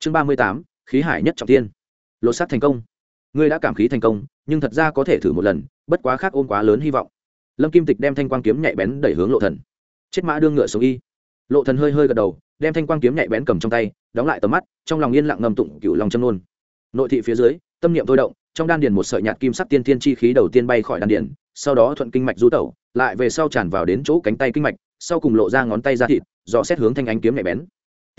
chương ba mươi tám, khí hải nhất trọng tiên lột xác thành công. Ngươi đã cảm khí thành công, nhưng thật ra có thể thử một lần, bất quá khác ôm quá lớn hy vọng. Lâm kim tịch đem thanh quang kiếm nhạy bén đẩy hướng lộ thần. Chết mã đương ngựa xuống y. Lộ thần hơi hơi gật đầu, đem thanh quang kiếm nhạy bén cầm trong tay, đóng lại tầm mắt, trong lòng yên lặng ngầm tụng cửu lòng châm nôn nội thị phía dưới, tâm niệm thôi động, trong đan điền một sợi nhạt kim sắc tiên tiên chi khí đầu tiên bay khỏi đan điền, sau đó thuận kinh mạch du tẩu, lại về sau tràn vào đến chỗ cánh tay kinh mạch, sau cùng lộ ra ngón tay ra thịt, dò xét hướng thanh ánh kiếm nhạy bén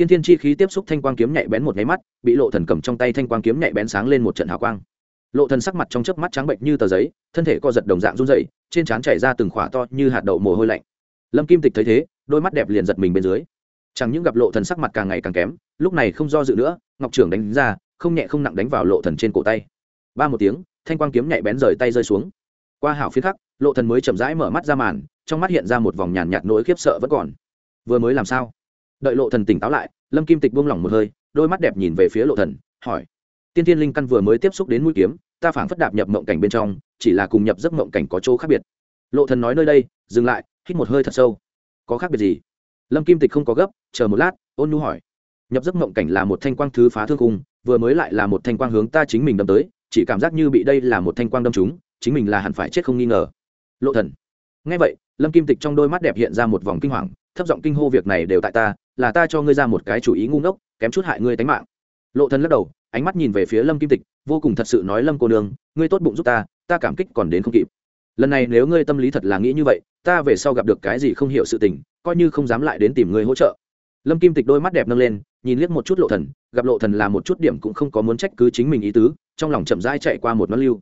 tiên Thiên chi khí tiếp xúc thanh quang kiếm nhạy bén một nháy mắt, bị lộ thần cầm trong tay thanh quang kiếm nhạy bén sáng lên một trận hào quang. Lộ thần sắc mặt trong chớp mắt trắng bệnh như tờ giấy, thân thể co giật đồng dạng run rẩy, trên trán chảy ra từng khỏa to như hạt đậu mồ hôi lạnh. Lâm kim tịch thấy thế, đôi mắt đẹp liền giật mình bên dưới. Chẳng những gặp lộ thần sắc mặt càng ngày càng kém, lúc này không do dự nữa, ngọc trưởng đánh ra, không nhẹ không nặng đánh vào lộ thần trên cổ tay. Ba một tiếng, thanh quang kiếm nhạy bén rời tay rơi xuống. Qua hảo phía khắc, lộ thần mới chậm rãi mở mắt ra màn, trong mắt hiện ra một vòng nhàn nhạt nỗi khiếp sợ vẫn còn. Vừa mới làm sao? Đợi lộ thần tỉnh táo lại, lâm kim tịch buông lỏng một hơi, đôi mắt đẹp nhìn về phía lộ thần, hỏi, tiên tiên linh căn vừa mới tiếp xúc đến mũi kiếm, ta phảng phất đạp nhập mộng cảnh bên trong, chỉ là cùng nhập giấc mộng cảnh có chỗ khác biệt. Lộ thần nói nơi đây, dừng lại, hít một hơi thật sâu. Có khác biệt gì? Lâm kim tịch không có gấp, chờ một lát, ôn nhu hỏi, nhập giấc mộng cảnh là một thanh quang thứ phá thương cung vừa mới lại là một thanh quang hướng ta chính mình đâm tới, chỉ cảm giác như bị đây là một thanh quang đâm chúng chính mình là hẳn phải chết không nghi ngờ. Lộ thần. Nghe vậy, lâm kim tịch trong đôi mắt đẹp hiện ra một vòng kinh hoàng, thấp giọng kinh hô, việc này đều tại ta là ta cho ngươi ra một cái chủ ý ngu ngốc, kém chút hại ngươi tánh mạng. Lộ thần lắc đầu, ánh mắt nhìn về phía lâm kim tịch, vô cùng thật sự nói, lâm cô nương, ngươi tốt bụng giúp ta ta cảm kích còn đến không kịp. Lần này nếu ngươi tâm lý thật là nghĩ như vậy, ta về sau gặp được cái gì không hiểu sự tình, coi như không dám lại đến tìm ngươi hỗ trợ. Lâm kim tịch đôi mắt đẹp nâng lên, nhìn liếc một chút lộ thần, gặp lộ thần là một chút điểm cũng không có muốn trách cứ chính mình ý tứ, trong lòng chậm rãi chạy qua một nó lưu.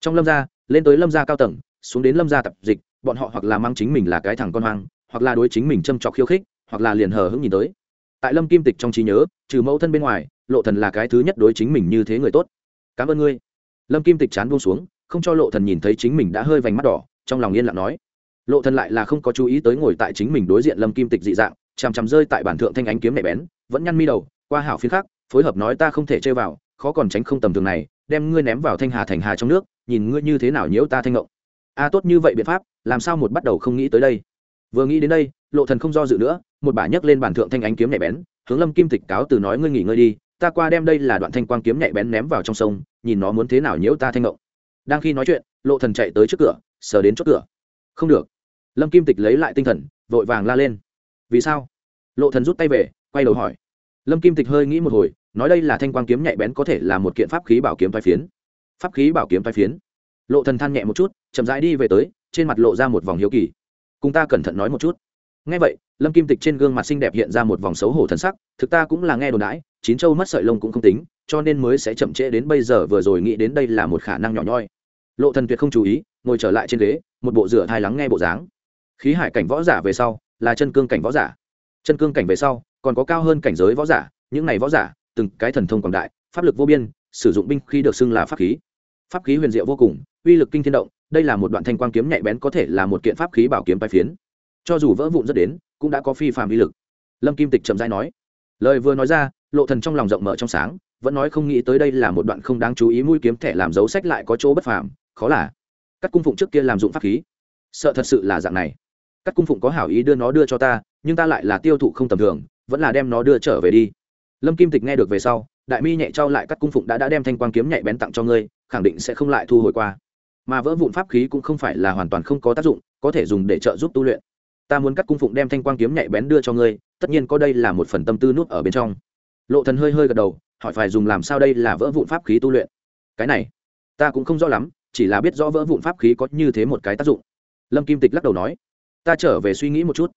Trong lâm gia, lên tới lâm gia cao tầng, xuống đến lâm gia tập dịch, bọn họ hoặc là mang chính mình là cái thằng con hoang, hoặc là đối chính mình châm trọc khiêu khích hoặc là liền hờ hững nhìn tới. Tại lâm kim tịch trong trí nhớ, trừ mẫu thân bên ngoài, lộ thần là cái thứ nhất đối chính mình như thế người tốt. Cảm ơn ngươi. Lâm kim tịch chán buông xuống, không cho lộ thần nhìn thấy chính mình đã hơi vành mắt đỏ, trong lòng yên lặng nói. Lộ thần lại là không có chú ý tới ngồi tại chính mình đối diện lâm kim tịch dị dạng, chằm chằm rơi tại bản thượng thanh ánh kiếm nhạy bén, vẫn nhăn mi đầu, qua hảo phiến khác, phối hợp nói ta không thể chơi vào, khó còn tránh không tầm thường này, đem ngươi ném vào thanh hà thành hà trong nước, nhìn ngươi như thế nào nhiễu ta thanh ngộng. A, tốt như vậy biện pháp, làm sao một bắt đầu không nghĩ tới đây? Vừa nghĩ đến đây lộ thần không do dự nữa, một bả nhấc lên bản thượng thanh ánh kiếm nhạy bén, hướng lâm kim tịch cáo từ nói ngươi nghỉ ngơi đi, ta qua đem đây là đoạn thanh quang kiếm nhạy bén ném vào trong sông, nhìn nó muốn thế nào nhiễu ta thanh ngộng. Đang khi nói chuyện, lộ thần chạy tới trước cửa, sờ đến chốt cửa. Không được. Lâm kim tịch lấy lại tinh thần, vội vàng la lên. Vì sao? Lộ thần rút tay về, quay đầu hỏi. Lâm kim tịch hơi nghĩ một hồi, nói đây là thanh quang kiếm nhạy bén có thể là một kiện pháp khí bảo kiếm vai phiến. Pháp khí bảo kiếm vai phiến. Lộ thần than nhẹ một chút, chậm rãi đi về tới, trên mặt lộ ra một vòng hiếu kỳ. Cùng ta cẩn thận nói một chút nghe vậy, lâm kim tịch trên gương mặt xinh đẹp hiện ra một vòng xấu hổ thần sắc, thực ta cũng là nghe đồn đãi, chín châu mất sợi lông cũng không tính, cho nên mới sẽ chậm trễ đến bây giờ vừa rồi nghĩ đến đây là một khả năng nhỏ nhoi. Lộ thần tuyệt không chú ý, ngồi trở lại trên ghế, một bộ rửa thai lắng nghe bộ dáng. Khí hải cảnh võ giả về sau, là chân cương cảnh võ giả. Chân cương cảnh về sau, còn có cao hơn cảnh giới võ giả, những này võ giả, từng cái thần thông quảng đại, pháp lực vô biên, sử dụng binh khi được xưng là pháp khí. Pháp khí huyền diệu vô cùng, uy lực kinh thiên động, đây là một đoạn thanh quang kiếm nhạy bén có thể là một kiện pháp khí bảo kiếm tai phiến cho dù vỡ vụn rất đến, cũng đã có phi phàm uy lực. Lâm kim tịch chậm rãi nói. Lời vừa nói ra, lộ thần trong lòng rộng mở trong sáng, vẫn nói không nghĩ tới đây là một đoạn không đáng chú ý mũi kiếm thẻ làm dấu sách lại có chỗ bất phàm, khó là. Các cung phụng trước kia làm dụng pháp khí. Sợ thật sự là dạng này. Các cung phụng có hảo ý đưa nó đưa cho ta, nhưng ta lại là tiêu thụ không tầm thường, vẫn là đem nó đưa trở về đi. Lâm kim tịch nghe được về sau, đại mi nhẹ trao lại các cung phụng đã đã đem thanh quang kiếm nhạy bén tặng cho ngươi, khẳng định sẽ không lại thu hồi qua. Mà vỡ vụn pháp khí cũng không phải là hoàn toàn không có tác dụng, có thể dùng để trợ giúp tu luyện ta muốn các cung phụng đem thanh quang kiếm nhạy bén đưa cho ngươi, tất nhiên có đây là một phần tâm tư nút ở bên trong. Lộ thần hơi hơi gật đầu, hỏi phải dùng làm sao đây là vỡ vụn pháp khí tu luyện? Cái này, ta cũng không rõ lắm, chỉ là biết rõ vỡ vụn pháp khí có như thế một cái tác dụng. Lâm kim tịch lắc đầu nói, ta trở về suy nghĩ một chút.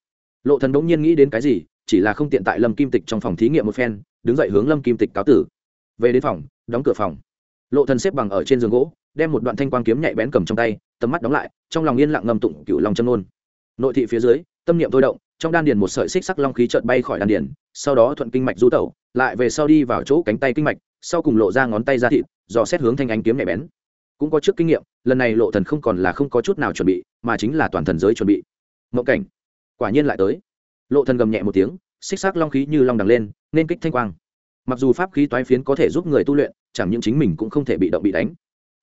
Lộ thần đống nhiên nghĩ đến cái gì, chỉ là không tiện tại lâm kim tịch trong phòng thí nghiệm một phen, đứng dậy hướng lâm kim tịch cáo tử. Về đến phòng, đóng cửa phòng. Lộ thần xếp bằng ở trên giường gỗ, đem một đoạn thanh quang kiếm nhạy bén cầm trong tay, tầm mắt đóng lại, trong lòng yên lặng ngầm tụng cựu long chân ngôn nội thị phía dưới, tâm niệm thôi động, trong đan điền một sợi xích sắc long khí chợt bay khỏi đan điền, sau đó thuận kinh mạch du tẩu, lại về sau đi vào chỗ cánh tay kinh mạch, sau cùng lộ ra ngón tay ra thịt, dò xét hướng thanh ánh kiếm nhạy bén. Cũng có trước kinh nghiệm, lần này lộ thần không còn là không có chút nào chuẩn bị, mà chính là toàn thần giới chuẩn bị. Mộng cảnh. Quả nhiên lại tới. Lộ thần gầm nhẹ một tiếng, xích sắc long khí như long đằng lên, nên kích thanh quang. Mặc dù pháp khí toái phiến có thể giúp người tu luyện, chẳng những chính mình cũng không thể bị động bị đánh.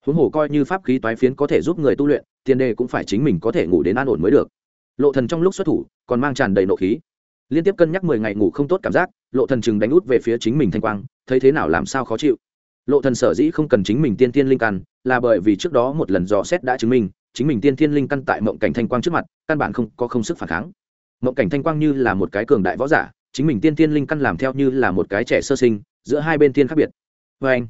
Huống hồ coi như pháp khí toái phiến có thể giúp người tu luyện, tiền đề cũng phải chính mình có thể ngủ đến an ổn mới được lộ thần trong lúc xuất thủ, còn mang tràn đầy nộ khí. Liên tiếp cân nhắc mười ngày ngủ không tốt cảm giác, lộ thần chừng đánh út về phía chính mình thanh quang, thấy thế nào làm sao khó chịu. Lộ thần sở dĩ không cần chính mình tiên tiên linh căn, là bởi vì trước đó một lần dò xét đã chứng minh, chính mình tiên tiên linh căn tại mộng cảnh thanh quang trước mặt, căn bản không có không sức phản kháng. Mộng cảnh thanh quang như là một cái cường đại võ giả, chính mình tiên tiên linh căn làm theo như là một cái trẻ sơ sinh, giữa hai bên tiên khác biệt. Vê anh,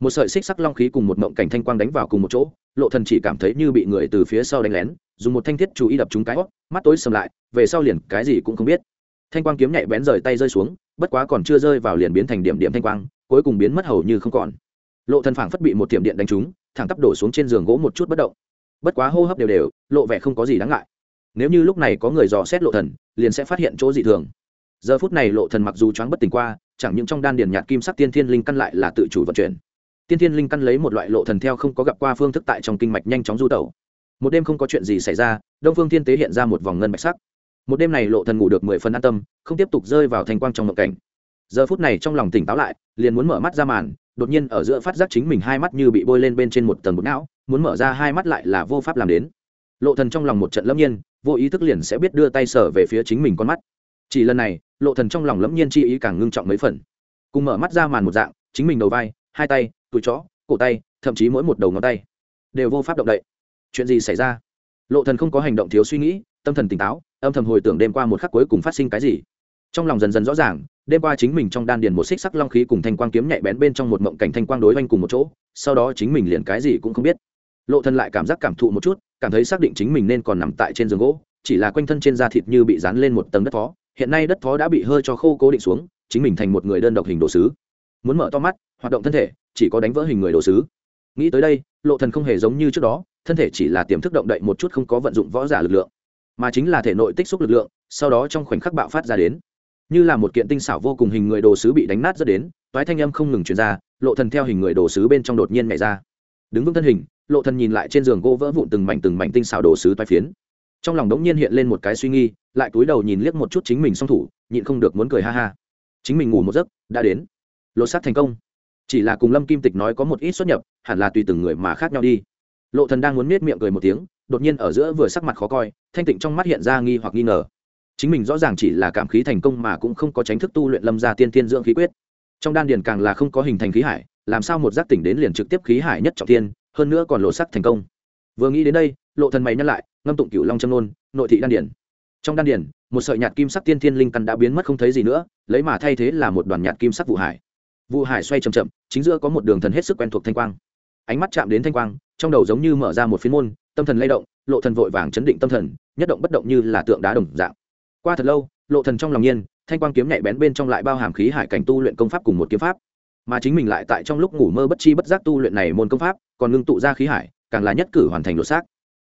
một sợi xích sắc long khí cùng một mộng cảnh thanh quang đánh vào cùng một chỗ, lộ thần chỉ cảm thấy như bị người từ phía sau đánh lén dùng một thanh thiết chú ý đập trúng cái hót, mắt tối sầm lại, về sau liền cái gì cũng không biết. Thanh quang kiếm nhạy bén rời tay rơi xuống, bất quá còn chưa rơi vào liền biến thành điểm điểm thanh quang, cuối cùng biến mất hầu như không còn. Lộ thần phảng phất bị một tiệm điện đánh trúng, thẳng tắp đổ xuống trên giường gỗ một chút bất động. Bất quá hô hấp đều đều, lộ vẻ không có gì đáng ngại. Nếu như lúc này có người dò xét lộ thần, liền sẽ phát hiện chỗ dị thường. Giờ phút này lộ thần mặc dù choáng bất tỉnh qua, chẳng những trong đan điền nhạt kim sắc tiên thiên linh căn lại là tự chủ vận chuyển. Tiên thiên linh căn lấy một loại lộ thần theo không có gặp qua phương thức tại trong kinh mạch nhanh chóng du tẩu một đêm không có chuyện gì xảy ra, đông phương thiên tế hiện ra một vòng ngân bạch sắc. Một đêm này lộ thần ngủ được mười phần an tâm, không tiếp tục rơi vào thành quang trong mộng cảnh. Giờ phút này trong lòng tỉnh táo lại, liền muốn mở mắt ra màn, đột nhiên ở giữa phát giác chính mình hai mắt như bị bôi lên bên trên một tầng bột não, muốn mở ra hai mắt lại là vô pháp làm đến. Lộ thần trong lòng một trận lâm nhiên, vô ý thức liền sẽ biết đưa tay sở về phía chính mình con mắt. Chỉ lần này, lộ thần trong lòng lâm nhiên chi ý càng ngưng trọng mấy phần. Cùng mở mắt ra màn một dạng, chính mình đầu vai, hai tay túi chó, cổ tay, thậm chí mỗi một đầu ngón tay, đều vô pháp động đậy chuyện gì xảy ra? Lộ thần không có hành động thiếu suy nghĩ, tâm thần tỉnh táo, âm thầm hồi tưởng đêm qua một khắc cuối cùng phát sinh cái gì. Trong lòng dần dần rõ ràng, đêm qua chính mình trong đan điền một xích sắc long khí cùng thanh quang kiếm nhạy bén bên trong một mộng cảnh thanh quang đối oanh cùng một chỗ, sau đó chính mình liền cái gì cũng không biết. Lộ Thần lại cảm giác cảm thụ một chút, cảm thấy xác định chính mình nên còn nằm tại trên giường gỗ, chỉ là quanh thân trên da thịt như bị dán lên một tầng đất phó hiện nay đất phó đã bị hơi cho khô cố định xuống, chính mình thành một người đơn độc hình đồ sứ. Muốn mở to mắt, hoạt động thân thể, chỉ có đánh vỡ hình người đồ sứ. Nghĩ tới đây, lộ thần không hề giống như trước đó thân thể chỉ là tiềm thức động đậy một chút không có vận dụng võ giả lực lượng, mà chính là thể nội tích xúc lực lượng, sau đó trong khoảnh khắc bạo phát ra đến. Như là một kiện tinh xảo vô cùng hình người đồ sứ bị đánh nát rất đến, toái thanh âm không ngừng truyền ra, lộ thần theo hình người đồ sứ bên trong đột nhiên nhảy ra. Đứng vững thân hình, lộ thần nhìn lại trên giường gỗ vỡ vụn từng mảnh từng mảnh tinh xảo đồ sứ toái phiến. Trong lòng đống nhiên hiện lên một cái suy nghi, lại cúi đầu nhìn liếc một chút chính mình song thủ, nhịn không được muốn cười ha ha. Chính mình ngủ một giấc, đã đến. Lộ sát thành công. Chỉ là cùng lâm kim tịch nói có một ít xuất nhập, hẳn là tùy từng người mà khác nhau đi lộ thần đang muốn nết miệng cười một tiếng, đột nhiên ở giữa vừa sắc mặt khó coi, thanh tịnh trong mắt hiện ra nghi hoặc nghi ngờ. Chính mình rõ ràng chỉ là cảm khí thành công mà cũng không có tránh thức tu luyện lâm gia tiên thiên dưỡng khí quyết. Trong đan điền càng là không có hình thành khí hải, làm sao một giác tỉnh đến liền trực tiếp khí hải nhất trọng tiên hơn nữa còn lộ sắc thành công. Vừa nghĩ đến đây, lộ thần mày nhăn lại, ngâm tụng cửu long châm nôn, nội thị đan điền. Trong đan điền, một sợi nhạt kim sắc tiên thiên linh căn đã biến mất không thấy gì nữa, lấy mà thay thế là một đoàn nhạt kim sắc vụ hải. Vụ hải xoay chậm chậm, chính giữa có một đường thần hết sức quen thuộc thanh quang. Ánh mắt chạm đến thanh quang trong đầu giống như mở ra một phiên môn, tâm thần lay động, lộ thần vội vàng chấn định tâm thần, nhất động bất động như là tượng đá đồng dạng. Qua thật lâu, lộ thần trong lòng nhiên, thanh quang kiếm nhạy bén bên trong lại bao hàm khí hải cảnh tu luyện công pháp cùng một kiếm pháp. Mà chính mình lại tại trong lúc ngủ mơ bất chi bất giác tu luyện này môn công pháp, còn ngưng tụ ra khí hải, càng là nhất cử hoàn thành lột xác.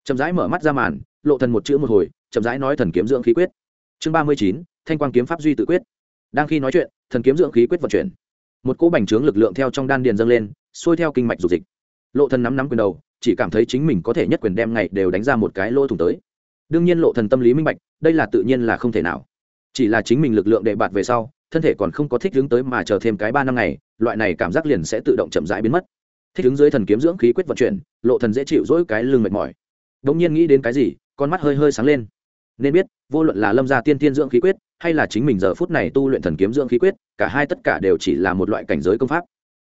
Chậm rãi mở mắt ra màn, lộ thần một chữ một hồi, chậm rãi nói thần kiếm dưỡng khí quyết. Chương ba mươi chín, thanh quang kiếm pháp duy tự quyết. Đang khi nói chuyện, thần kiếm dưỡng khí quyết vận chuyển. Một cỗ bành trướng lực lượng theo trong đan điền dâng lên, xuôi theo kinh mạch dục dịch lộ thần nắm nắm quyền đầu, chỉ cảm thấy chính mình có thể nhất quyền đem ngày đều đánh ra một cái lỗ thủng tới. Đương nhiên lộ thần tâm lý minh bạch, đây là tự nhiên là không thể nào. Chỉ là chính mình lực lượng đệ bạt về sau, thân thể còn không có thích ứng tới mà chờ thêm cái ba năm ngày, loại này cảm giác liền sẽ tự động chậm rãi biến mất. Thích ứng dưới thần kiếm dưỡng khí quyết vận chuyển, lộ thần dễ chịu dỗi cái lưng mệt mỏi. Đống nhiên nghĩ đến cái gì, con mắt hơi hơi sáng lên. Nên biết, vô luận là lâm gia tiên tiên dưỡng khí quyết, hay là chính mình giờ phút này tu luyện thần kiếm dưỡng khí quyết, cả hai tất cả đều chỉ là một loại cảnh giới công pháp.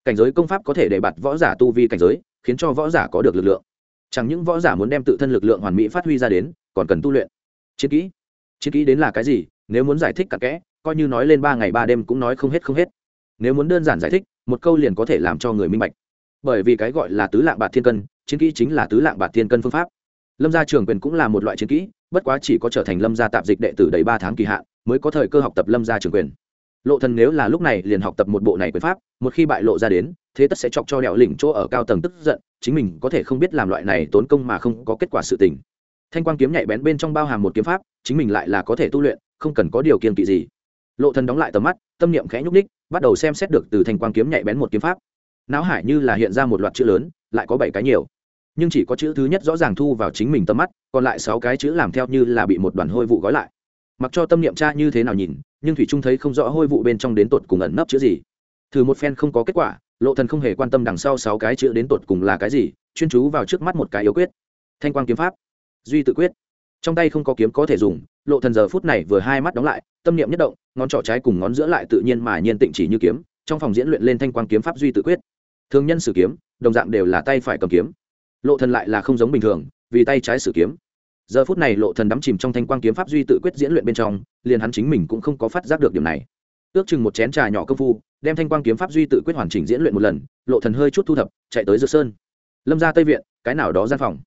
Cảnh giới công pháp có thể để bạt võ giả tu vi cảnh giới khiến cho võ giả có được lực lượng. Chẳng những võ giả muốn đem tự thân lực lượng hoàn mỹ phát huy ra đến, còn cần tu luyện. Chiến kỹ. Chiến kỹ đến là cái gì? Nếu muốn giải thích cặn kẽ, coi như nói lên ba ngày ba đêm cũng nói không hết không hết. Nếu muốn đơn giản giải thích, một câu liền có thể làm cho người minh bạch. Bởi vì cái gọi là tứ lạng bạc thiên cân, chiến kỹ chính là tứ lạng bạc thiên cân phương pháp. Lâm gia trường quyền cũng là một loại chiến kỹ, bất quá chỉ có trở thành lâm gia tạp dịch đệ tử đầy ba tháng kỳ hạn, mới có thời cơ học tập lâm gia trường quyền lộ thần nếu là lúc này liền học tập một bộ này quyền pháp, một khi bại lộ ra đến, thế tất sẽ chọc cho đèo lỉnh chỗ ở cao tầng tức giận, chính mình có thể không biết làm loại này tốn công mà không có kết quả sự tình. Thanh quang kiếm nhạy bén bên trong bao hàm một kiếm pháp, chính mình lại là có thể tu luyện, không cần có điều kiện kỵ gì. Lộ thần đóng lại tầm mắt, tâm niệm khẽ nhúc đích bắt đầu xem xét được từ thanh quang kiếm nhạy bén một kiếm pháp. Não hải như là hiện ra một loạt chữ lớn, lại có bảy cái nhiều. Nhưng chỉ có chữ thứ nhất rõ ràng thu vào chính mình tầm mắt, còn lại sáu cái chữ làm theo như là bị một đoàn hôi vụ gói lại. Mặc cho tâm niệm tra như thế nào nhìn nhưng thủy trung thấy không rõ hôi vụ bên trong đến tột cùng ẩn nấp chữ gì. Thử một phen không có kết quả, lộ thần không hề quan tâm đằng sau sáu cái chữ đến tột cùng là cái gì, chuyên chú vào trước mắt một cái yếu quyết. Thanh quang kiếm pháp, duy tự quyết. Trong tay không có kiếm có thể dùng, lộ thần giờ phút này vừa hai mắt đóng lại, tâm niệm nhất động, ngón trỏ trái cùng ngón giữa lại tự nhiên mà nhiên tịnh chỉ như kiếm, trong phòng diễn luyện lên thanh quang kiếm pháp duy tự quyết. Thường nhân sử kiếm, đồng dạng đều là tay phải cầm kiếm. Lộ thần lại là không giống bình thường, vì tay trái sử kiếm giờ phút này lộ thần đắm chìm trong thanh quang kiếm pháp duy tự quyết diễn luyện bên trong, liền hắn chính mình cũng không có phát giác được điểm này. Ước chừng một chén trà nhỏ công phu, đem thanh quang kiếm pháp duy tự quyết hoàn chỉnh diễn luyện một lần, lộ thần hơi chút thu thập, chạy tới dược sơn. Lâm ra tây viện, cái nào đó gian phòng.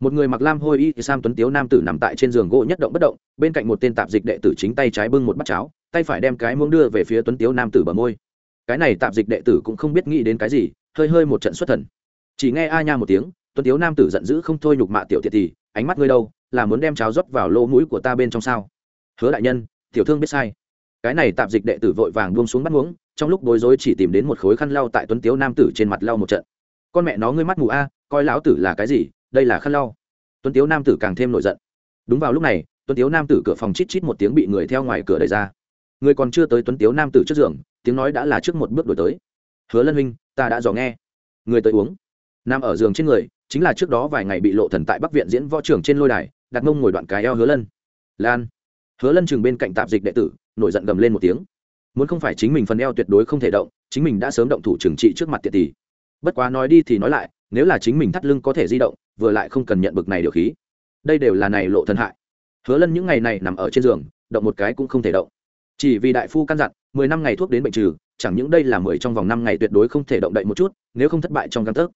Một người mặc lam hôi y, sam tuấn tiếu nam tử nằm tại trên giường gỗ nhất động bất động, bên cạnh một tên tạp dịch đệ tử chính tay trái bưng một bát cháo, tay phải đem cái muỗng đưa về phía tuấn tiếu nam tử bờ môi. Cái này tạp dịch đệ tử cũng không biết nghĩ đến cái gì, hơi hơi một trận xuất thần. Chỉ nghe a nha một tiếng, tuấn tiếu nam tử giận dữ không thôi nhục mạ tiểu tiệt thì, ánh mắt ngươi đâu là muốn đem cháo rót vào lỗ mũi của ta bên trong sao? Hứa đại nhân, tiểu thương biết sai. Cái này tạp dịch đệ tử vội vàng buông xuống bắt muỗng, trong lúc bối rối chỉ tìm đến một khối khăn lau tại tuấn tiếu nam tử trên mặt lau một trận. Con mẹ nó, ngươi mắt mù a, coi lão tử là cái gì? Đây là khăn lau. Tuấn tiếu nam tử càng thêm nổi giận. Đúng vào lúc này, tuấn tiếu nam tử cửa phòng chít chít một tiếng bị người theo ngoài cửa đẩy ra. Người còn chưa tới tuấn tiếu nam tử trước giường, tiếng nói đã là trước một bước đổi tới. Hứa lân huynh, ta đã dò nghe. Người tới uống. Nam ở giường trên người, chính là trước đó vài ngày bị lộ thần tại bắc viện diễn võ trưởng trên lôi đài đặt mông ngồi đoạn cái eo hứa lân. Lan. Hứa lân chừng bên cạnh tạp dịch đệ tử, nổi giận gầm lên một tiếng. Muốn không phải chính mình phần eo tuyệt đối không thể động, chính mình đã sớm động thủ trừng trị trước mặt tiệt tỷ. Bất quá nói đi thì nói lại, nếu là chính mình thắt lưng có thể di động, vừa lại không cần nhận bực này điều khí. Đây đều là này lộ thần hại. Hứa lân những ngày này nằm ở trên giường, động một cái cũng không thể động. Chỉ vì đại phu căn dặn, mười năm ngày thuốc đến bệnh trừ, chẳng những đây là mười trong vòng năm ngày tuyệt đối không thể động đậy một chút, nếu không thất bại trong căn tấc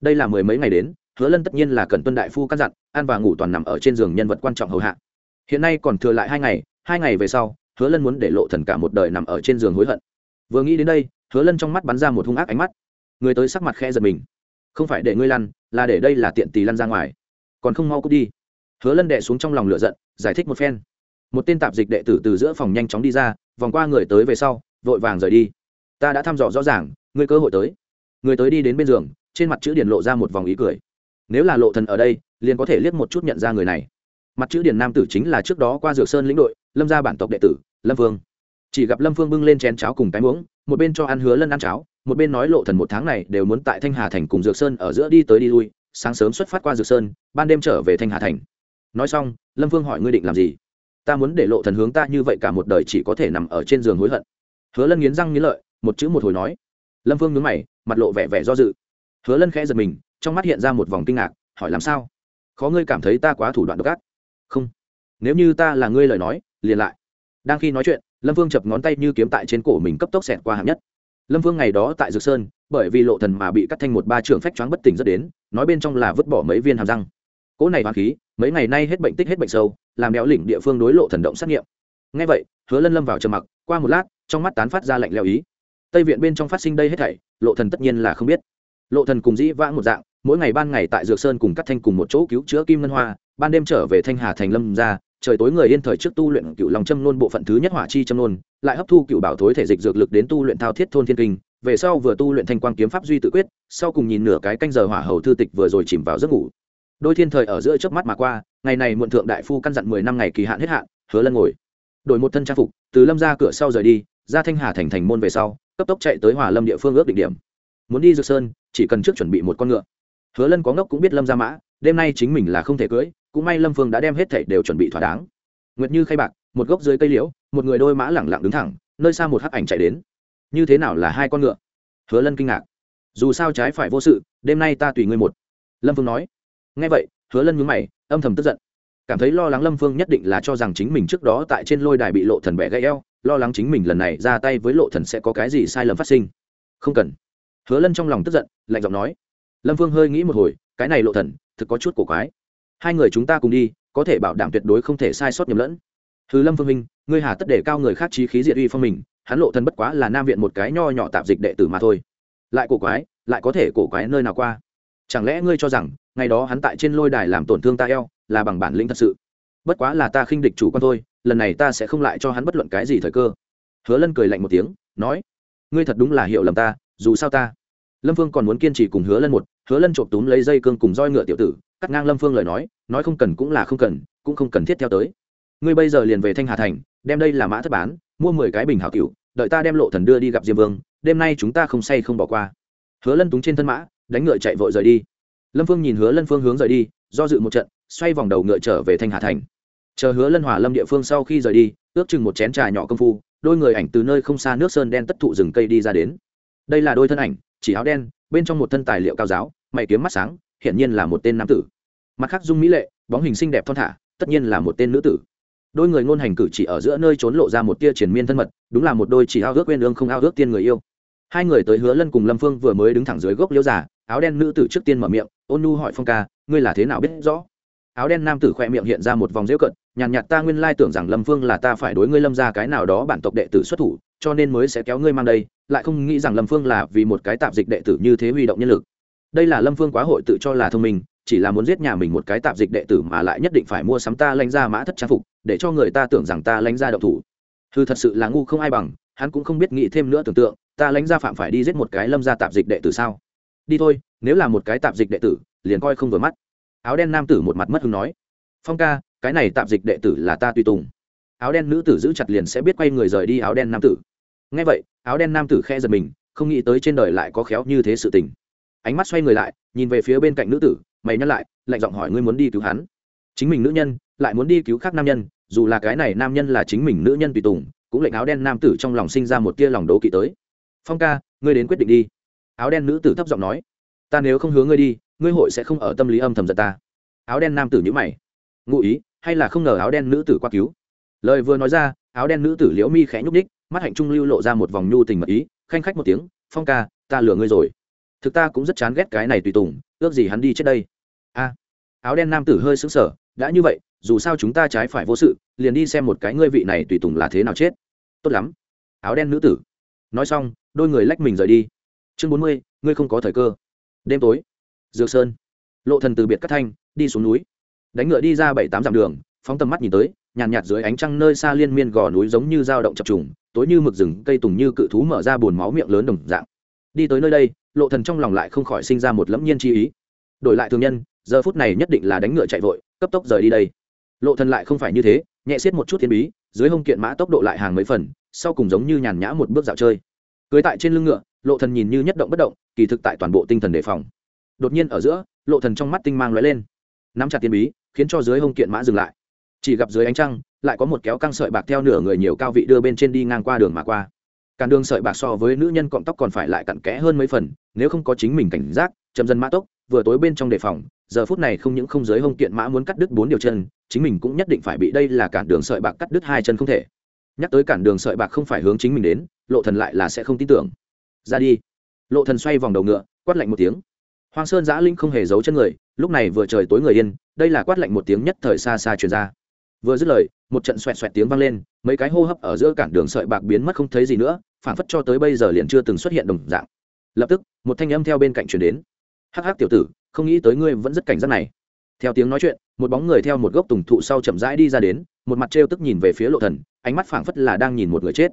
đây là mười mấy ngày đến hứa lân tất nhiên là cần tuân đại phu căn dặn ăn và ngủ toàn nằm ở trên giường nhân vật quan trọng hầu hạ. Hiện nay còn thừa lại hai ngày hai ngày về sau, hứa lân muốn để lộ thần cả một đời nằm ở trên giường hối hận. Vừa nghĩ đến đây, hứa lân trong mắt bắn ra một hung ác ánh mắt. Người tới sắc mặt khe giật mình. Không phải để ngươi lăn, là để đây là tiện tì lăn ra ngoài. Còn không mau cút đi. Hứa lân đệ xuống trong lòng lửa giận, giải thích một phen. Một tên tạp dịch đệ tử từ giữa phòng nhanh chóng đi ra, vòng qua người tới về sau, vội vàng rời đi. Ta đã thăm dò rõ ràng, ngươi cơ hội tới. Người tới đi đến bên giường, trên mặt chữ điển lộ ra một vòng ý cười nếu là lộ thần ở đây, liền có thể liếc một chút nhận ra người này. Mặt chữ điển nam tử chính là trước đó qua dược sơn lĩnh đội, lâm gia bản tộc đệ tử, lâm vương. Chỉ gặp lâm vương bưng lên chén cháo cùng cái muỗng, một bên cho ăn hứa lân ăn cháo, một bên nói lộ thần một tháng này đều muốn tại thanh hà thành cùng dược sơn ở giữa đi tới đi lui, sáng sớm xuất phát qua dược sơn, ban đêm trở về thanh hà thành. Nói xong, lâm vương hỏi ngươi định làm gì? Ta muốn để lộ thần hướng ta như vậy cả một đời chỉ có thể nằm ở trên giường hối hận. Hứa lân nghiến răng nghiến lợi, một chữ một hồi nói. Lâm vương nhướng mày, mặt lộ vẻ vẻ do dự. Hứa lân khẽ giật mình trong mắt hiện ra một vòng kinh ngạc, hỏi làm sao? Khó ngươi cảm thấy ta quá thủ đoạn độc ác. Không. Nếu như ta là ngươi lời nói, liền lại. Đang khi nói chuyện, lâm vương chập ngón tay như kiếm tại trên cổ mình cấp tốc xẹt qua hạng nhất. Lâm vương ngày đó tại dược sơn, bởi vì lộ thần mà bị cắt thanh một ba trưởng phách choáng bất tỉnh rất đến, nói bên trong là vứt bỏ mấy viên hàm răng. Cỗ này hoàng khí, mấy ngày nay hết bệnh tích hết bệnh sâu, làm đéo lỉnh địa phương đối lộ thần động xét nghiệm. Ngay vậy, hứa lân lâm vào trầm mặc, qua một lát, trong mắt tán phát ra lạnh leo ý. Tây viện bên trong phát sinh đây hết thảy, lộ thần tất nhiên là không biết. Lộ thần cùng dĩ vãng một dạng mỗi ngày ban ngày tại dược sơn cùng cắt thanh cùng một chỗ cứu chữa kim ngân hoa, ban đêm trở về thanh hà thành lâm ra, trời tối người yên thời trước tu luyện cựu lòng châm nôn bộ phận thứ nhất hỏa chi châm nôn, lại hấp thu cựu bảo thối thể dịch dược lực đến tu luyện thao thiết thôn thiên kinh, về sau vừa tu luyện thanh quang kiếm pháp duy tự quyết, sau cùng nhìn nửa cái canh giờ hỏa hầu thư tịch vừa rồi chìm vào giấc ngủ. Đôi thiên thời ở giữa chớp mắt mà qua, ngày này muộn thượng đại phu căn dặn mười năm ngày kỳ hạn hết hạn, hứa lân ngồi. Đổi một thân trang phục, từ lâm ra cửa sau rời đi, ra thanh hà thành thành môn về sau, cấp tốc chạy tới hòa lâm địa phương ước định điểm. Muốn đi dược sơn, chỉ cần trước chuẩn bị một con ngựa hứa lân có ngốc cũng biết lâm ra mã, đêm nay chính mình là không thể cưới, cũng may lâm phương đã đem hết thảy đều chuẩn bị thỏa đáng. Nguyệt như khay bạc, một gốc dưới cây liễu, một người đôi mã lẳng lặng đứng thẳng, nơi xa một hắc ảnh chạy đến. Như thế nào là hai con ngựa? Hứa lân kinh ngạc. Dù sao trái phải vô sự, đêm nay ta tùy ngươi một. Lâm phương nói. Nghe vậy, hứa lân nhướng mày, âm thầm tức giận. Cảm thấy lo lắng lâm phương nhất định là cho rằng chính mình trước đó tại trên lôi đài bị lộ thần bẻ gãy eo, lo lắng chính mình lần này ra tay với lộ thần sẽ có cái gì sai lầm phát sinh. Không cần. Hứa lân trong lòng tức giận, lạnh giọng nói lâm phương hơi nghĩ một hồi, cái này lộ thần, thực có chút cổ quái. Hai người chúng ta cùng đi, có thể bảo đảm tuyệt đối không thể sai sót nhầm lẫn. Thứ lâm phương minh, ngươi hà tất để cao người khác trí khí diệt uy phong mình, hắn lộ thần bất quá là nam viện một cái nho nhỏ tạp dịch đệ tử mà thôi. Lại cổ quái, lại có thể cổ quái nơi nào qua? Chẳng lẽ ngươi cho rằng, ngày đó hắn tại trên lôi đài làm tổn thương ta eo, là bằng bản lĩnh thật sự? Bất quá là ta khinh địch chủ quan thôi, lần này ta sẽ không lại cho hắn bất luận cái gì thời cơ. Hứa lân cười lạnh một tiếng, nói, ngươi thật đúng là hiểu lầm ta, dù sao ta lâm phương còn muốn kiên trì cùng hứa lân một, hứa lân trộm túm lấy dây cương cùng roi ngựa tiểu tử, cắt ngang lâm phương lời nói nói không cần cũng là không cần, cũng không cần thiết theo tới. Ngươi bây giờ liền về thanh hà thành, đem đây là mã thất bán, mua mười cái bình hảo cựu đợi ta đem lộ thần đưa đi gặp diêm vương, đêm nay chúng ta không say không bỏ qua. Hứa lân túng trên thân mã, đánh ngựa chạy vội rời đi. Lâm phương nhìn hứa lân phương hướng rời đi, do dự một trận, xoay vòng đầu ngựa trở về thanh hà thành. Chờ hứa lân hòa lâm địa phương sau khi rời đi, ước chừng một chén trà nhỏ công phu, đôi người ảnh từ nơi không xa nước sơn đen tất thụ rừng cây đi ra đến. Đây là đôi thân ảnh chỉ áo đen, bên trong một thân tài liệu cao giáo, mày kiếm mắt sáng, hiển nhiên là một tên nam tử. Mặt khác dung mỹ lệ, bóng hình xinh đẹp thon thả, tất nhiên là một tên nữ tử. Đôi người ngôn hành cử chỉ ở giữa nơi trốn lộ ra một tia triển miên thân mật, đúng là một đôi chỉ ao ước quên lương không ao ước tiên người yêu. Hai người tới hứa lân cùng lâm phương vừa mới đứng thẳng dưới gốc liễu giả áo đen nữ tử trước tiên mở miệng, ôn nu hỏi phong ca, ngươi là thế nào biết rõ? Áo đen nam tử khoe miệng hiện ra một vòng rêu cận nhàn nhạt ta nguyên lai tưởng rằng lâm phương là ta phải đối ngươi lâm ra cái nào đó bản tộc đệ tử xuất thủ, cho nên mới sẽ kéo ngươi mang đây, lại không nghĩ rằng lâm phương là vì một cái tạp dịch đệ tử như thế huy động nhân lực. Đây là lâm phương quá hội tự cho là thông minh, chỉ là muốn giết nhà mình một cái tạp dịch đệ tử mà lại nhất định phải mua sắm ta lanh ra mã thất trang phục, để cho người ta tưởng rằng ta lanh ra độc thủ. Thư thật sự là ngu không ai bằng, hắn cũng không biết nghĩ thêm nữa tưởng tượng, ta lanh ra phạm phải đi giết một cái lâm ra tạp dịch đệ tử sao? Đi thôi, nếu là một cái tạp dịch đệ tử, liền coi không vừa mắt áo đen nam tử một mặt mất hứng nói, phong ca, cái này tạm dịch đệ tử là ta tùy tùng. Áo đen nữ tử giữ chặt liền sẽ biết quay người rời đi áo đen nam tử. Ngay vậy, áo đen nam tử khe giật mình, không nghĩ tới trên đời lại có khéo như thế sự tình. Ánh mắt xoay người lại, nhìn về phía bên cạnh nữ tử, mày nhắc lại, lạnh giọng hỏi ngươi muốn đi cứu hắn. Chính mình nữ nhân, lại muốn đi cứu khác nam nhân, dù là cái này nam nhân là chính mình nữ nhân tùy tùng, cũng lệnh áo đen nam tử trong lòng sinh ra một tia lòng đố kỵ tới. Phong ca, ngươi đến quyết định đi. Áo đen nữ tử thấp giọng nói, ta nếu không hướng ngươi đi ngươi hội sẽ không ở tâm lý âm thầm giật ta. Áo đen nam tử nhữ mày. Ngụ ý, hay là không ngờ áo đen nữ tử qua cứu? Lời vừa nói ra, áo đen nữ tử liễu mi khẽ nhúc ních mắt hạnh trung lưu lộ ra một vòng nhu tình mật ý, khanh khách một tiếng, phong ca, ta lừa ngươi rồi. Thực ta cũng rất chán ghét cái này tùy tùng, ước gì hắn đi chết đây. A. Áo đen nam tử hơi sững sờ, đã như vậy, dù sao chúng ta trái phải vô sự, liền đi xem một cái ngươi vị này tùy tùng là thế nào chết. Tốt lắm. Áo đen nữ tử. Nói xong, đôi người lách mình rời đi. Chương bốn mươi, ngươi không có thời cơ. Đêm tối dược sơn. Lộ thần từ biệt cát thanh, đi xuống núi. Đánh ngựa đi ra bảy tám dặm đường, phóng tầm mắt nhìn tới, nhàn nhạt dưới ánh trăng nơi xa liên miên gò núi giống như dao động chập trùng, tối như mực rừng, cây tùng như cự thú mở ra buồn máu miệng lớn đồng dạng. Đi tới nơi đây, lộ thần trong lòng lại không khỏi sinh ra một lẫm nhiên chi ý. Đổi lại thường nhân, giờ phút này nhất định là đánh ngựa chạy vội, cấp tốc rời đi đây. Lộ thần lại không phải như thế, nhẹ xiết một chút thiên bí, dưới hông kiện mã tốc độ lại hàng mấy phần, sau cùng giống như nhàn nhã một bước dạo chơi. Cưới tại trên lưng ngựa, lộ thần nhìn như nhất động bất động, kỳ thực tại toàn bộ tinh thần đề phòng đột nhiên ở giữa, lộ thần trong mắt tinh mang lóe lên. Nắm chặt tiên bí, khiến cho dưới hông kiện mã dừng lại. Chỉ gặp dưới ánh trăng, lại có một kéo căng sợi bạc theo nửa người nhiều cao vị đưa bên trên đi ngang qua đường mà qua. Cản đường sợi bạc so với nữ nhân cọng tóc còn phải lại cặn kẽ hơn mấy phần, nếu không có chính mình cảnh giác, chậm dần mã tốc, vừa tối bên trong đề phòng, giờ phút này không những không giới hông kiện mã muốn cắt đứt bốn điều chân, chính mình cũng nhất định phải bị đây là cản đường sợi bạc cắt đứt hai chân không thể. Nhắc tới cản đường sợi bạc không phải hướng chính mình đến, lộ thần lại là sẽ không tin tưởng. Ra đi. Lộ thần xoay vòng đầu ngựa, quát lạnh một tiếng hoang sơn giã linh không hề giấu chân người, lúc này vừa trời tối người yên, đây là quát lạnh một tiếng nhất thời xa xa truyền ra. Vừa dứt lời, một trận xoẹt xoẹt tiếng vang lên, mấy cái hô hấp ở giữa cản đường sợi bạc biến mất không thấy gì nữa phản phất cho tới bây giờ liền chưa từng xuất hiện đồng dạng. Lập tức, một thanh âm theo bên cạnh truyền đến. Hắc hắc tiểu tử, không nghĩ tới ngươi vẫn rất cảnh giác này. Theo tiếng nói chuyện, một bóng người theo một gốc tùng thụ sau chậm rãi đi ra đến, một mặt trêu tức nhìn về phía lộ thần, ánh mắt phảng phất là đang nhìn một người chết.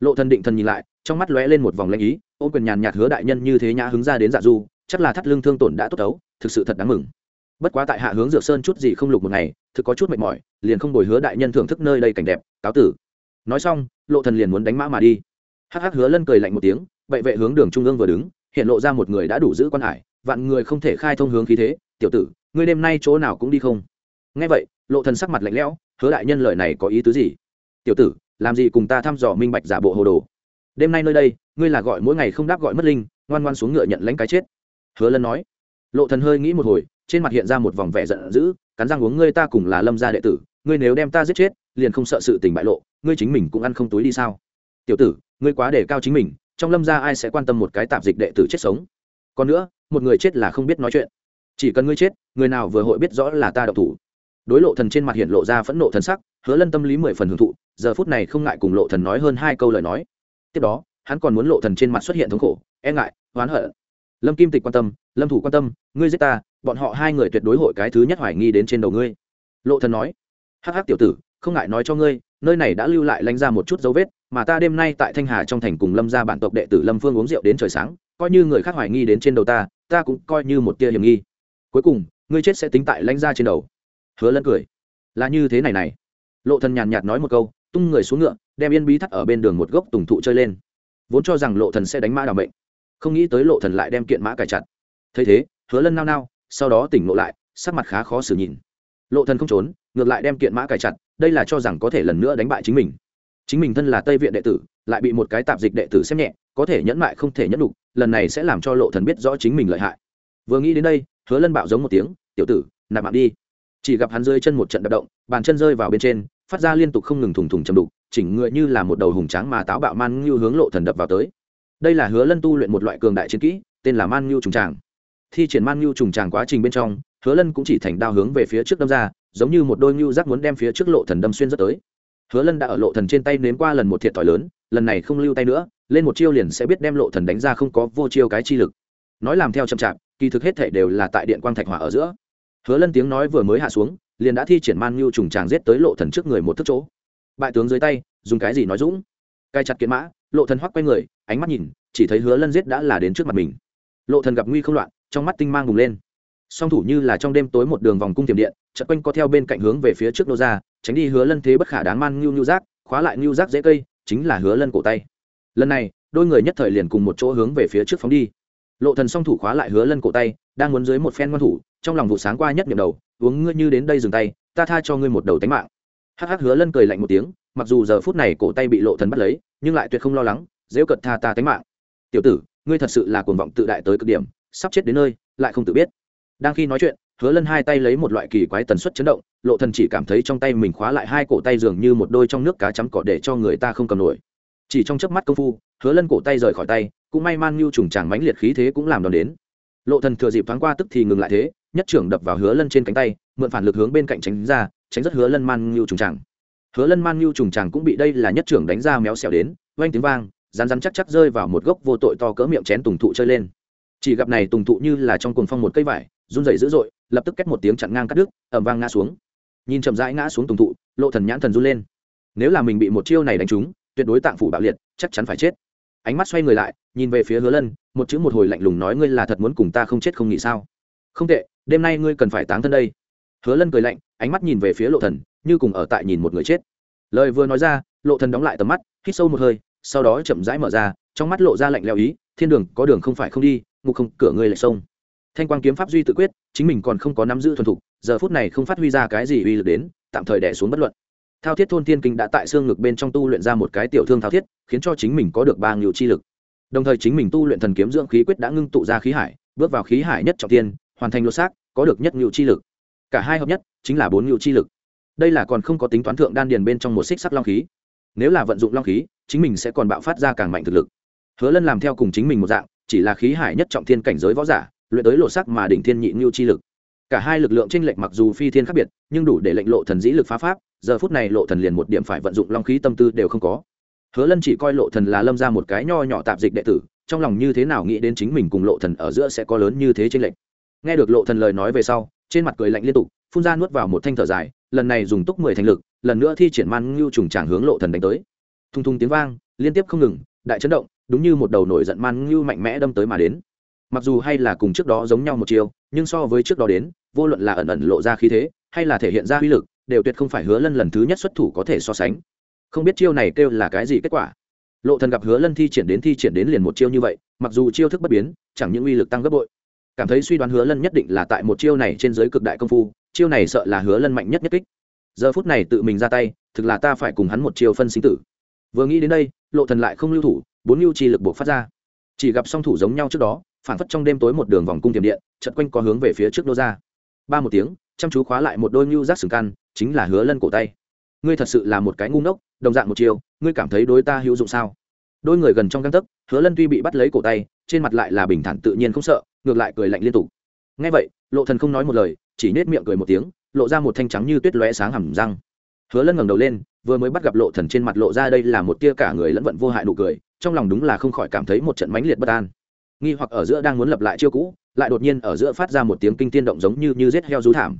Lộ thần định thần nhìn lại, trong mắt lóe lên một vòng lanh ý, ôm quyền nhàn nhạt hứa đại nhân như thế nhã hứng ra đến dạ du chắc là thắt lưng thương tổn đã tốt đấu, thực sự thật đáng mừng. Bất quá tại hạ hướng dược sơn chút gì không lục một ngày, thực có chút mệt mỏi, liền không bồi hứa đại nhân thưởng thức nơi đây cảnh đẹp, cáo tử. Nói xong, lộ thần liền muốn đánh mã mà đi. Hắc hắc hứa lân cười lạnh một tiếng, bệ vệ hướng đường trung ương vừa đứng, hiện lộ ra một người đã đủ giữ quan hải, vạn người không thể khai thông hướng khí thế, tiểu tử, ngươi đêm nay chỗ nào cũng đi không? Nghe vậy, lộ thần sắc mặt lạnh lẽo, hứa đại nhân lời này có ý tứ gì? Tiểu tử, làm gì cùng ta thăm dò minh bạch giả bộ hồ đồ? Đêm nay nơi đây, ngươi là gọi mỗi ngày không đáp gọi mất linh, ngoan ngoan xuống ngựa nhận lãnh cái chết hứa lân nói. Lộ thần hơi nghĩ một hồi, trên mặt hiện ra một vòng vẻ giận dữ, cắn răng uống, ngươi ta cùng là lâm gia đệ tử, ngươi nếu đem ta giết chết, liền không sợ sự tình bại lộ, ngươi chính mình cũng ăn không túi đi sao? Tiểu tử, ngươi quá để cao chính mình, trong lâm gia ai sẽ quan tâm một cái tạp dịch đệ tử chết sống? Còn nữa, một người chết là không biết nói chuyện. Chỉ cần ngươi chết, người nào vừa hội biết rõ là ta độc thủ. Đối lộ thần trên mặt hiện lộ ra phẫn nộ thần sắc, hứa lân tâm lý mười phần hưởng thụ, giờ phút này không ngại cùng lộ thần nói hơn hai câu lời nói. Tiếp đó, hắn còn muốn lộ thần trên mặt xuất hiện thống khổ e ngại, oán hận lâm kim tịch quan tâm, lâm thủ quan tâm, ngươi giết ta, bọn họ hai người tuyệt đối hội cái thứ nhất hoài nghi đến trên đầu ngươi. Lộ thần nói, hắc hắc tiểu tử, không ngại nói cho ngươi, nơi này đã lưu lại lánh ra một chút dấu vết, mà ta đêm nay tại thanh hà trong thành cùng lâm gia bản tộc đệ tử lâm phương uống rượu đến trời sáng, coi như người khác hoài nghi đến trên đầu ta ta cũng coi như một tia hiểm nghi. Cuối cùng, ngươi chết sẽ tính tại lãnh ra trên đầu. Hứa lân cười, là như thế này này. Lộ thần nhàn nhạt nói một câu, tung người xuống ngựa, đem yên bí thắt ở bên đường một gốc tùng thụ chơi lên. Vốn cho rằng lộ thần sẽ đánh mã đào mệnh không nghĩ tới lộ thần lại đem kiện mã cài chặt thấy thế hứa lân nao nao sau đó tỉnh ngộ lại sắc mặt khá khó xử nhìn lộ thần không trốn ngược lại đem kiện mã cài chặt đây là cho rằng có thể lần nữa đánh bại chính mình chính mình thân là tây viện đệ tử lại bị một cái tạp dịch đệ tử xem nhẹ có thể nhẫn mại không thể nhẫn đục lần này sẽ làm cho lộ thần biết rõ chính mình lợi hại vừa nghĩ đến đây hứa lân bạo giống một tiếng tiểu tử nạp mạng đi chỉ gặp hắn rơi chân một trận đập động bàn chân rơi vào bên trên phát ra liên tục không ngừng thùng thùng chầm đục chỉnh ngựa như là một đầu hùng tráng mà táo bạo man như hướng lộ thần đập vào tới đây là hứa lân tu luyện một loại cường đại chiến kỹ, tên là man nhu trùng tràng. Thi triển man nhu trùng tràng quá trình bên trong, hứa lân cũng chỉ thành đao hướng về phía trước đâm ra, giống như một đôi nhu giác muốn đem phía trước lộ thần đâm xuyên rất tới. Hứa lân đã ở lộ thần trên tay nếm qua lần một thiệt thòi lớn, lần này không lưu tay nữa, lên một chiêu liền sẽ biết đem lộ thần đánh ra không có vô chiêu cái chi lực. Nói làm theo chậm chạp, kỳ thực hết thể đều là tại điện quang thạch hỏa ở giữa. Hứa lân tiếng nói vừa mới hạ xuống, liền đã thi triển man nhu trùng tràng giết tới lộ thần trước người một thức chỗ. Bại tướng dưới tay, dùng cái gì nói dũng? Cai chặt kiến mã, lộ thần hoắc quay người ánh mắt nhìn, chỉ thấy hứa lân giết đã là đến trước mặt mình. Lộ thần gặp nguy không loạn, trong mắt tinh mang bùng lên. Song thủ như là trong đêm tối một đường vòng cung tiềm điện, chợt quanh co theo bên cạnh hướng về phía trước nô ra, tránh đi hứa lân thế bất khả đáng man ngưu ngưu giác khóa lại ngưu giác dễ cây, chính là hứa lân cổ tay. Lần này, đôi người nhất thời liền cùng một chỗ hướng về phía trước phóng đi. Lộ thần song thủ khóa lại hứa lân cổ tay, đang muốn dưới một phen ngoan thủ, trong lòng vụ sáng qua nhất niệm đầu, uống ngươi như đến đây dừng tay, ta tha cho ngươi một đầu tánh mạng. Hắc hắc hứa lân cười lạnh một tiếng, mặc dù giờ phút này cổ tay bị lộ thần bắt lấy, nhưng lại tuyệt không lo lắng dễ cật tha ta tánh mạng. Tiểu tử, ngươi thật sự là cuồng vọng tự đại tới cực điểm, sắp chết đến nơi, lại không tự biết. Đang khi nói chuyện, hứa lân hai tay lấy một loại kỳ quái tần suất chấn động, lộ thần chỉ cảm thấy trong tay mình khóa lại hai cổ tay dường như một đôi trong nước cá chấm cỏ để cho người ta không cầm nổi. Chỉ trong chớp mắt công phu, hứa lân cổ tay rời khỏi tay, cũng may man như trùng tràng mãnh liệt khí thế cũng làm đòn đến. Lộ thần thừa dịp thoáng qua tức thì ngừng lại thế, nhất trưởng đập vào hứa lân trên cánh tay, mượn phản lực hướng bên cạnh tránh ra, tránh rất hứa lân man như trùng tràng. Hứa lân man như trùng tràng cũng bị đây là nhất trưởng đánh ra méo xẻo đến, oanh tiếng vang rán rán chắc chắc rơi vào một gốc vô tội to cỡ miệng chén tùng thụ chơi lên. Chỉ gặp này tùng thụ như là trong cuồng phong một cây vải, run rẩy dữ dội, lập tức kết một tiếng chặn ngang cắt đứt ẩm vang ngã xuống. Nhìn chậm rãi ngã xuống tùng thụ, lộ thần nhãn thần run lên. Nếu là mình bị một chiêu này đánh trúng, tuyệt đối tạng phủ bạo liệt, chắc chắn phải chết. Ánh mắt xoay người lại, nhìn về phía hứa lân, một chữ một hồi lạnh lùng nói ngươi là thật muốn cùng ta không chết không nghĩ sao? Không tệ, đêm nay ngươi cần phải táng thân đây. Hứa lân cười lạnh, ánh mắt nhìn về phía lộ thần, như cùng ở tại nhìn một người chết. Lời vừa nói ra, lộ thần đóng lại tầm mắt, hít sâu một hơi sau đó chậm rãi mở ra, trong mắt lộ ra lạnh leo ý, thiên đường, có đường không phải không đi, ngục không, cửa ngươi lại sông thanh quang kiếm pháp duy tự quyết, chính mình còn không có nắm giữ thuần thục, giờ phút này không phát huy ra cái gì uy lực đến, tạm thời đẻ xuống bất luận. Thao thiết thôn thiên kinh đã tại xương ngực bên trong tu luyện ra một cái tiểu thương thao thiết, khiến cho chính mình có được ba nhiều chi lực. Đồng thời chính mình tu luyện thần kiếm dưỡng khí quyết đã ngưng tụ ra khí hải, bước vào khí hải nhất trọng tiên hoàn thành lột xác, có được nhất nhiều chi lực. Cả hai hợp nhất, chính là bốn nhiều chi lực. Đây là còn không có tính toán thượng đan điền bên trong một xích sắc long khí nếu là vận dụng long khí, chính mình sẽ còn bạo phát ra càng mạnh thực lực. Hứa lân làm theo cùng chính mình một dạng, chỉ là khí hải nhất trọng thiên cảnh giới võ giả, luyện tới lộ sắc mà đỉnh thiên nhị ngưu chi lực. Cả hai lực lượng tranh lệch mặc dù phi thiên khác biệt, nhưng đủ để lệnh lộ thần dĩ lực phá pháp, giờ phút này lộ thần liền một điểm phải vận dụng long khí tâm tư đều không có. Hứa lân chỉ coi lộ thần là lâm ra một cái nho nhỏ tạp dịch đệ tử, trong lòng như thế nào nghĩ đến chính mình cùng lộ thần ở giữa sẽ có lớn như thế tranh lệch. Nghe được lộ thần lời nói về sau, trên mặt cười lạnh liên tục, phun ra nuốt vào một thanh thở dài, lần này dùng túc mười thành lực lần nữa thi triển man ngưu trùng tràng hướng lộ thần đánh tới. Thung thung tiếng vang, liên tiếp không ngừng, đại chấn động, đúng như một đầu nổi giận man ngưu mạnh mẽ đâm tới mà đến. Mặc dù hay là cùng trước đó giống nhau một chiều nhưng so với trước đó đến, vô luận là ẩn ẩn lộ ra khí thế, hay là thể hiện ra uy lực, đều tuyệt không phải hứa lân lần thứ nhất xuất thủ có thể so sánh. Không biết chiêu này kêu là cái gì kết quả. Lộ thần gặp hứa lân thi triển đến thi triển đến liền một chiêu như vậy, mặc dù chiêu thức bất biến, chẳng những uy lực tăng gấp bội. Cảm thấy suy đoán hứa lân nhất định là tại một chiêu này trên giới cực đại công phu, chiêu này sợ là hứa lân mạnh nhất nhất kích giờ phút này tự mình ra tay, thực là ta phải cùng hắn một chiều phân sinh tử. Vừa nghĩ đến đây, lộ thần lại không lưu thủ, bốn lưu chi lực buộc phát ra. Chỉ gặp song thủ giống nhau trước đó phản phất trong đêm tối một đường vòng cung tiềm điện chật quanh có hướng về phía trước nô ra. Ba một tiếng, chăm chú khóa lại một đôi lưu giác sừng căn chính là hứa lân cổ tay. Ngươi thật sự là một cái ngu ngốc, đồng dạng một chiều ngươi cảm thấy đối ta hữu dụng sao? Đôi người gần trong căng tấc, hứa lân tuy bị bắt lấy cổ tay, trên mặt lại là bình thản tự nhiên không sợ, ngược lại cười lạnh liên tục. Ngay vậy, lộ thần không nói một lời, chỉ nết miệng cười một tiếng lộ ra một thanh trắng như tuyết lóe sáng hầm răng. Hứa lân ngẩng đầu lên, vừa mới bắt gặp lộ thần trên mặt lộ ra đây là một tia cả người lẫn vận vô hại nụ cười, trong lòng đúng là không khỏi cảm thấy một trận mãnh liệt bất an. Nghi hoặc ở giữa đang muốn lập lại chiêu cũ, lại đột nhiên ở giữa phát ra một tiếng kinh tiên động giống như như giết heo rú thảm.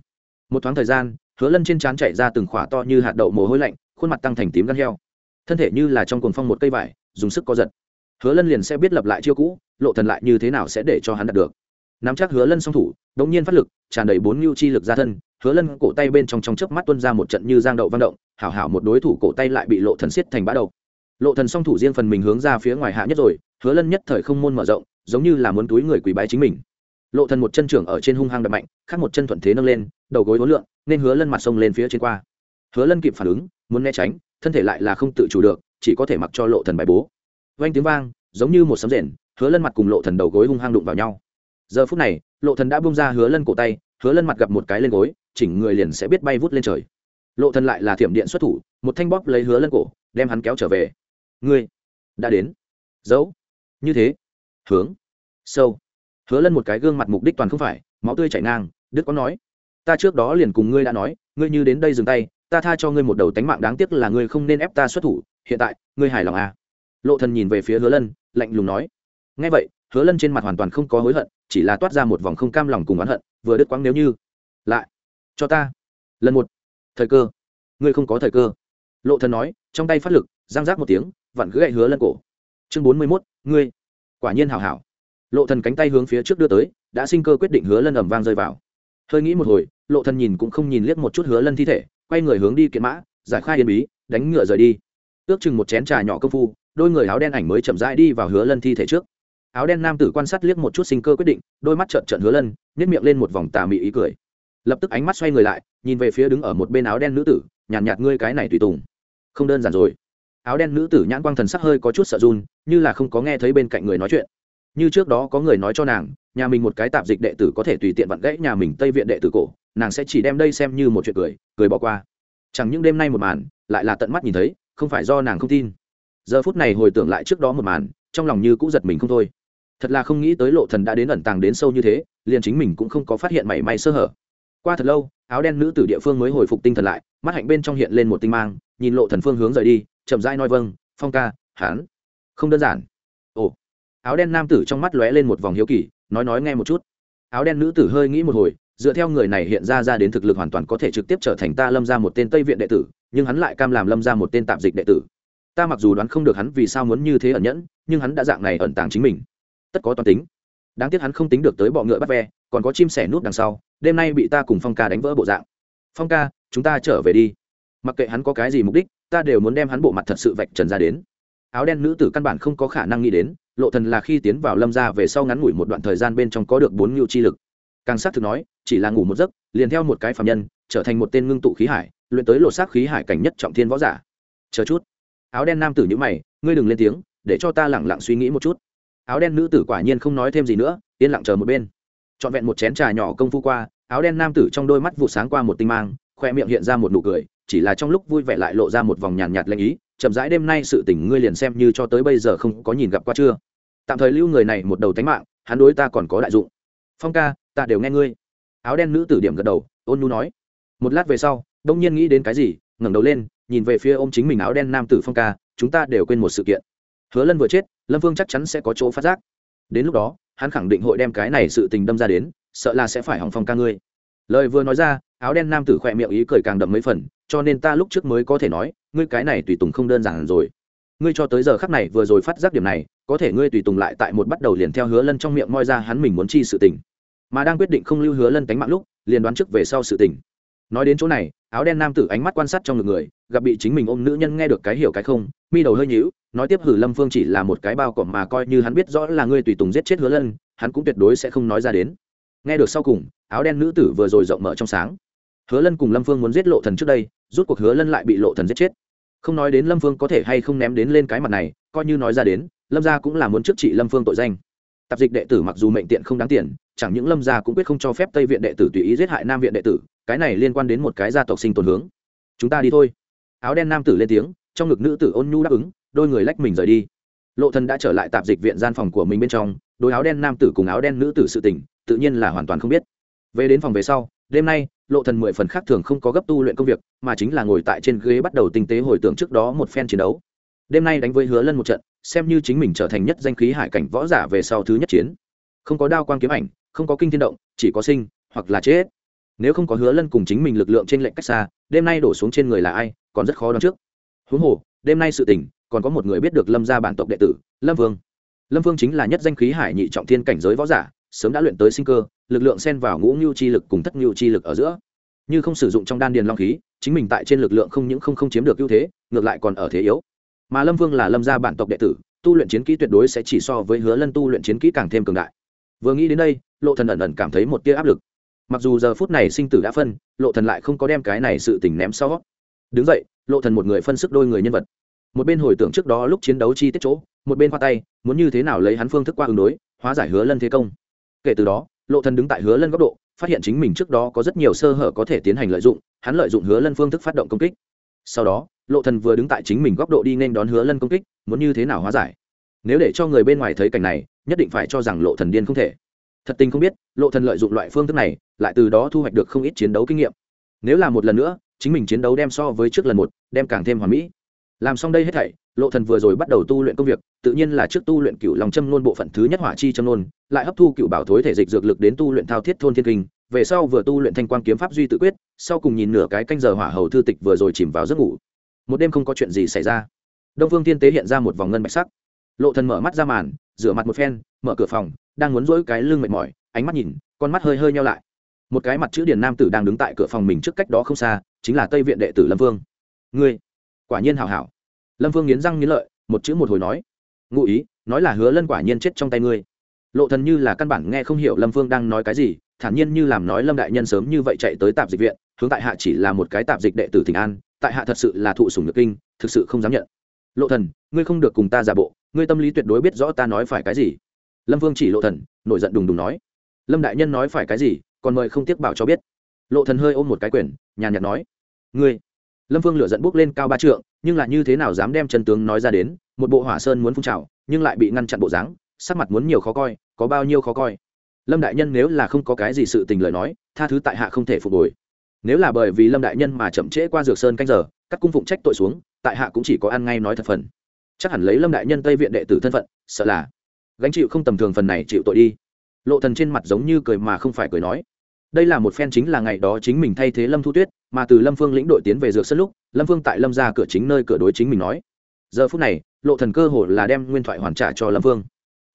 Một thoáng thời gian, hứa lân trên trán chảy ra từng khỏa to như hạt đậu mồ hôi lạnh, khuôn mặt tăng thành tím gan heo. Thân thể như là trong cuồng phong một cây vải, dùng sức co giật. Hứa lân liền sẽ biết lập lại chiêu cũ, lộ thần lại như thế nào sẽ để cho hắn đạt được. Nắm chắc hứa lân song thủ đống nhiên phát lực, tràn đầy bốn lưu chi lực ra thân hứa lân cổ tay bên trong trong chớp mắt tuôn ra một trận như giang đậu văn động, hảo hảo một đối thủ cổ tay lại bị lộ thần siết thành bã đầu. Lộ thần song thủ riêng phần mình hướng ra phía ngoài hạ nhất rồi, hứa lân nhất thời không môn mở rộng, giống như là muốn túi người quỳ bái chính mình. Lộ thần một chân trưởng ở trên hung hăng đập mạnh, khác một chân thuận thế nâng lên, đầu gối uốn lượn, nên hứa lân mặt sông lên phía trên qua. Hứa lân kịp phản ứng, muốn né tránh, thân thể lại là không tự chủ được, chỉ có thể mặc cho lộ thần bài bố. Vang tiếng vang, giống như một sấm rền, hứa lân mặt cùng lộ thần đầu gối hung hăng đụng vào nhau. Giờ phút này, lộ thần đã buông ra hứa lân cổ tay hứa lân mặt gặp một cái lên gối, chỉnh người liền sẽ biết bay vút lên trời. Lộ thần lại là thiểm điện xuất thủ, một thanh bóp lấy hứa lân cổ, đem hắn kéo trở về. Ngươi, đã đến. Giấu như thế. Hướng. Sâu. Hứa lân một cái gương mặt mục đích toàn không phải, máu tươi chảy ngang đức có nói. Ta trước đó liền cùng ngươi đã nói, ngươi như đến đây dừng tay, ta tha cho ngươi một đầu tánh mạng đáng tiếc là ngươi không nên ép ta xuất thủ, hiện tại, ngươi hài lòng à? Lộ thần nhìn về phía hứa lân, lạnh lùng nói. Ngay vậy, hứa lân trên mặt hoàn toàn không có hối hận, chỉ là toát ra một vòng không cam lòng cùng oán hận vừa đứt quãng nếu như. Lại cho ta. Lần một. Thời cơ. Ngươi không có thời cơ. Lộ thần nói trong tay phát lực giang giác một tiếng vặn cứ gậy hứa lân cổ. Chương bốn mươi 41, ngươi. Quả nhiên hảo hảo. Lộ thần cánh tay hướng phía trước đưa tới đã sinh cơ quyết định hứa lân ầm vang rơi vào. Hơi nghĩ một hồi lộ thần nhìn cũng không nhìn liếc một chút hứa lân thi thể quay người hướng đi kiện mã giải khai yên bí đánh ngựa rời đi. Ước chừng một chén trà nhỏ công phu đôi người áo đen ảnh mới chậm rãi đi vào hứa lân thi thể trước áo đen nam tử quan sát liếc một chút sinh cơ quyết định đôi mắt trợn trợn hứa lân nhét miệng lên một vòng tà mị ý cười. Lập tức ánh mắt xoay người lại nhìn về phía đứng ở một bên áo đen nữ tử nhàn nhạt, nhạt ngươi cái này tùy tùng. Không đơn giản rồi. Áo đen nữ tử nhãn quang thần sắc hơi có chút sợ run như là không có nghe thấy bên cạnh người nói chuyện. Như trước đó có người nói cho nàng nhà mình một cái tạp dịch đệ tử có thể tùy tiện vặn gãy nhà mình tây viện đệ tử cổ nàng sẽ chỉ đem đây xem như một chuyện cười cười bỏ qua. Chẳng những đêm nay một màn lại là tận mắt nhìn thấy không phải do nàng không tin. Giờ phút này hồi tưởng lại trước đó một màn trong lòng như cũng giật mình không thôi thật là không nghĩ tới lộ thần đã đến ẩn tàng đến sâu như thế, liền chính mình cũng không có phát hiện mảy may sơ hở. Qua thật lâu, áo đen nữ tử địa phương mới hồi phục tinh thần lại, mắt hạnh bên trong hiện lên một tinh mang, nhìn lộ thần phương hướng rời đi, chậm rãi nói vâng phong ca, hán. Không đơn giản. Ồ. Áo đen nam tử trong mắt lóe lên một vòng hiếu kỳ, nói nói nghe một chút. Áo đen nữ tử hơi nghĩ một hồi, dựa theo người này hiện ra ra đến thực lực hoàn toàn có thể trực tiếp trở thành ta lâm ra một tên tây viện đệ tử, nhưng hắn lại cam làm lâm ra một tên tạp dịch đệ tử. Ta mặc dù đoán không được hắn vì sao muốn như thế ẩn nhẫn, nhưng hắn đã dạng này ẩn tàng chính mình tất có toàn tính. Đáng tiếc hắn không tính được tới bọ ngựa bắt ve, còn có chim sẻ nút đằng sau, đêm nay bị ta cùng phong ca đánh vỡ bộ dạng. Phong ca, chúng ta trở về đi. Mặc kệ hắn có cái gì mục đích, ta đều muốn đem hắn bộ mặt thật sự vạch trần ra đến. Áo đen nữ tử căn bản không có khả năng nghĩ đến, lộ thần là khi tiến vào lâm gia về sau ngắn ngủi một đoạn thời gian bên trong có được bốn ngưu chi lực. Càng sát thực nói, chỉ là ngủ một giấc, liền theo một cái phạm nhân, trở thành một tên ngưng tụ khí hải, luyện tới lộ xác khí hải cảnh nhất trọng thiên võ giả. Chờ chút. Áo đen nam tử như mày, ngươi đừng lên tiếng, để cho ta lẳng lặng suy nghĩ một chút áo đen nữ tử quả nhiên không nói thêm gì nữa, yên lặng chờ một bên. Trọn vẹn một chén trà nhỏ công phu qua, áo đen nam tử trong đôi mắt vụ sáng qua một tinh mang, khoe miệng hiện ra một nụ cười, chỉ là trong lúc vui vẻ lại lộ ra một vòng nhàn nhạt lệnh ý, chậm rãi đêm nay sự tình ngươi liền xem như cho tới bây giờ không có nhìn gặp qua chưa. Tạm thời lưu người này một đầu tánh mạng, hắn đối ta còn có đại dụng. Phong ca, ta đều nghe ngươi. Áo đen nữ tử điểm gật đầu, ôn nu nói. Một lát về sau, đông nhiên nghĩ đến cái gì, ngẩng đầu lên, nhìn về phía ô m chính mình áo đen nam tử phong ca, chúng ta đều quên một sự kiện. Hứa lân vừa chết lâm vương chắc chắn sẽ có chỗ phát giác. Đến lúc đó, hắn khẳng định hội đem cái này sự tình đâm ra đến, sợ là sẽ phải hỏng phong ca ngươi. Lời vừa nói ra, áo đen nam tử khỏe miệng ý cười càng đậm mấy phần, cho nên ta lúc trước mới có thể nói, ngươi cái này tùy tùng không đơn giản rồi. Ngươi cho tới giờ khắc này vừa rồi phát giác điểm này, có thể ngươi tùy tùng lại tại một bắt đầu liền theo hứa lân trong miệng moi ra hắn mình muốn chi sự tình. Mà đang quyết định không lưu hứa lân tánh mạng lúc, liền đoán trước về sau sự tình. Nói đến chỗ này, áo đen nam tử ánh mắt quan sát trong ngực người, gặp bị chính mình ôm nữ nhân nghe được cái hiểu cái không, mi đầu hơi nhíu nói tiếp hử lâm phương chỉ là một cái bao cỏ mà coi như hắn biết rõ là ngươi tùy tùng giết chết hứa lân, hắn cũng tuyệt đối sẽ không nói ra đến. Nghe được sau cùng, áo đen nữ tử vừa rồi rộng mở trong sáng. Hứa lân cùng lâm phương muốn giết lộ thần trước đây, rút cuộc hứa lân lại bị lộ thần giết chết. Không nói đến lâm phương có thể hay không ném đến lên cái mặt này, coi như nói ra đến, lâm gia cũng là muốn trước trị lâm phương tội danh. Tạp dịch đệ tử mặc dù mệnh tiện không đáng tiền, chẳng những lâm gia cũng quyết không cho phép tây viện đệ tử tùy ý giết hại nam viện đệ tử, cái này liên quan đến một cái gia tộc sinh tồn hướng. Chúng ta đi thôi. Áo đen nam tử lên tiếng, trong ngực nữ tử ôn nhu đáp ứng đôi người lách mình rời đi. Lộ thần đã trở lại tạp dịch viện gian phòng của mình bên trong, đôi áo đen nam tử cùng áo đen nữ tử sự tình, tự nhiên là hoàn toàn không biết. Về đến phòng về sau, đêm nay, lộ thần mười phần khác thường không có gấp tu luyện công việc, mà chính là ngồi tại trên ghế bắt đầu tinh tế hồi tưởng trước đó một phen chiến đấu. Đêm nay đánh với hứa lân một trận, xem như chính mình trở thành nhất danh khí hải cảnh võ giả về sau thứ nhất chiến. Không có đao quang kiếm ảnh, không có kinh thiên động, chỉ có sinh, hoặc là chết. Nếu không có hứa lân cùng chính mình lực lượng trên lệnh cách xa, đêm nay đổ xuống trên người là ai, còn rất khó đoán trước. Huống hồ, đêm nay sự tình còn có một người biết được lâm gia bản tộc đệ tử, lâm vương. Lâm vương chính là nhất danh khí hải nhị trọng thiên cảnh giới võ giả, sớm đã luyện tới sinh cơ, lực lượng xen vào ngũ ngưu chi lực cùng thất ngưu chi lực ở giữa. Như không sử dụng trong đan điền long khí, chính mình tại trên lực lượng không những không không chiếm được ưu thế, ngược lại còn ở thế yếu. Mà lâm vương là lâm gia bản tộc đệ tử, tu luyện chiến kỹ tuyệt đối sẽ chỉ so với hứa lân tu luyện chiến kỹ càng thêm cường đại. Vừa nghĩ đến đây, lộ thần ẩn ẩn cảm thấy một tia áp lực. Mặc dù giờ phút này sinh tử đã phân, lộ thần lại không có đem cái này sự tình ném sau. Đứng dậy, lộ thần một người phân sức đôi người nhân vật một bên hồi tưởng trước đó lúc chiến đấu chi tiết chỗ, một bên khoa tay, muốn như thế nào lấy hắn phương thức qua ứng đối, hóa giải hứa lân thế công. Kể từ đó, lộ thần đứng tại hứa lân góc độ, phát hiện chính mình trước đó có rất nhiều sơ hở có thể tiến hành lợi dụng, hắn lợi dụng hứa lân phương thức phát động công kích. Sau đó, lộ thần vừa đứng tại chính mình góc độ đi nên đón hứa lân công kích, muốn như thế nào hóa giải. Nếu để cho người bên ngoài thấy cảnh này, nhất định phải cho rằng lộ thần điên không thể. Thật tình không biết, lộ thần lợi dụng loại phương thức này, lại từ đó thu hoạch được không ít chiến đấu kinh nghiệm. Nếu là một lần nữa, chính mình chiến đấu đem so với trước lần một, đem càng thêm hoàn mỹ làm xong đây hết thảy, lộ thần vừa rồi bắt đầu tu luyện công việc, tự nhiên là trước tu luyện cựu lòng châm nôn bộ phận thứ nhất hỏa chi châm nôn, lại hấp thu cựu bảo thối thể dịch dược lực đến tu luyện thao thiết thôn thiên kinh, về sau vừa tu luyện thanh quang kiếm pháp duy tự quyết, sau cùng nhìn nửa cái canh giờ hỏa hầu thư tịch vừa rồi chìm vào giấc ngủ. Một đêm không có chuyện gì xảy ra. Đông phương tiên tế hiện ra một vòng ngân bạch sắc. Lộ thần mở mắt ra màn, rửa mặt một phen, mở cửa phòng, đang muốn dỗi cái lưng mệt mỏi, ánh mắt nhìn, con mắt hơi hơi nhau lại. Một cái mặt chữ điển nam tử đang đứng tại cửa phòng mình trước cách đó không xa, chính là tây viện đệ tử lâm vương. Ngươi quả nhiên hảo hảo. Lâm vương nghiến răng nghiến lợi một chữ một hồi nói. Ngụ ý nói là hứa lân quả nhiên chết trong tay ngươi. Lộ thần như là căn bản nghe không hiểu lâm vương đang nói cái gì thản nhiên như làm nói lâm đại nhân sớm như vậy chạy tới tạp dịch viện hướng tại hạ chỉ là một cái tạp dịch đệ tử thịnh an tại hạ thật sự là thụ sủng nhược kinh thực sự không dám nhận. Lộ thần ngươi không được cùng ta giả bộ ngươi tâm lý tuyệt đối biết rõ ta nói phải cái gì. Lâm vương chỉ lộ thần nổi giận đùng đùng nói. Lâm đại nhân nói phải cái gì còn mời không tiếc bảo cho biết. Lộ thần hơi ôm một cái quyền, nhàn nhạt nói. Ngươi lâm Phương lửa giận bốc lên cao ba trượng, nhưng là như thế nào dám đem chân tướng nói ra đến, một bộ hỏa sơn muốn phun trào, nhưng lại bị ngăn chặn bộ dáng, sắc mặt muốn nhiều khó coi, có bao nhiêu khó coi. Lâm đại nhân nếu là không có cái gì sự tình lời nói, tha thứ tại hạ không thể phục hồi. Nếu là bởi vì lâm đại nhân mà chậm trễ qua dược sơn canh giờ các cung phụng trách tội xuống, tại hạ cũng chỉ có ăn ngay nói thật phần. Chắc hẳn lấy lâm đại nhân tây viện đệ tử thân phận, sợ là gánh chịu không tầm thường phần này chịu tội đi. Lộ thần trên mặt giống như cười mà không phải cười nói đây là một phen chính là ngày đó chính mình thay thế lâm thu tuyết, mà từ lâm phương lĩnh đội tiến về dược sân lúc, lâm phương tại lâm ra cửa chính nơi cửa đối chính mình nói. Giờ phút này, lộ thần cơ hồ là đem nguyên thoại hoàn trả cho lâm phương.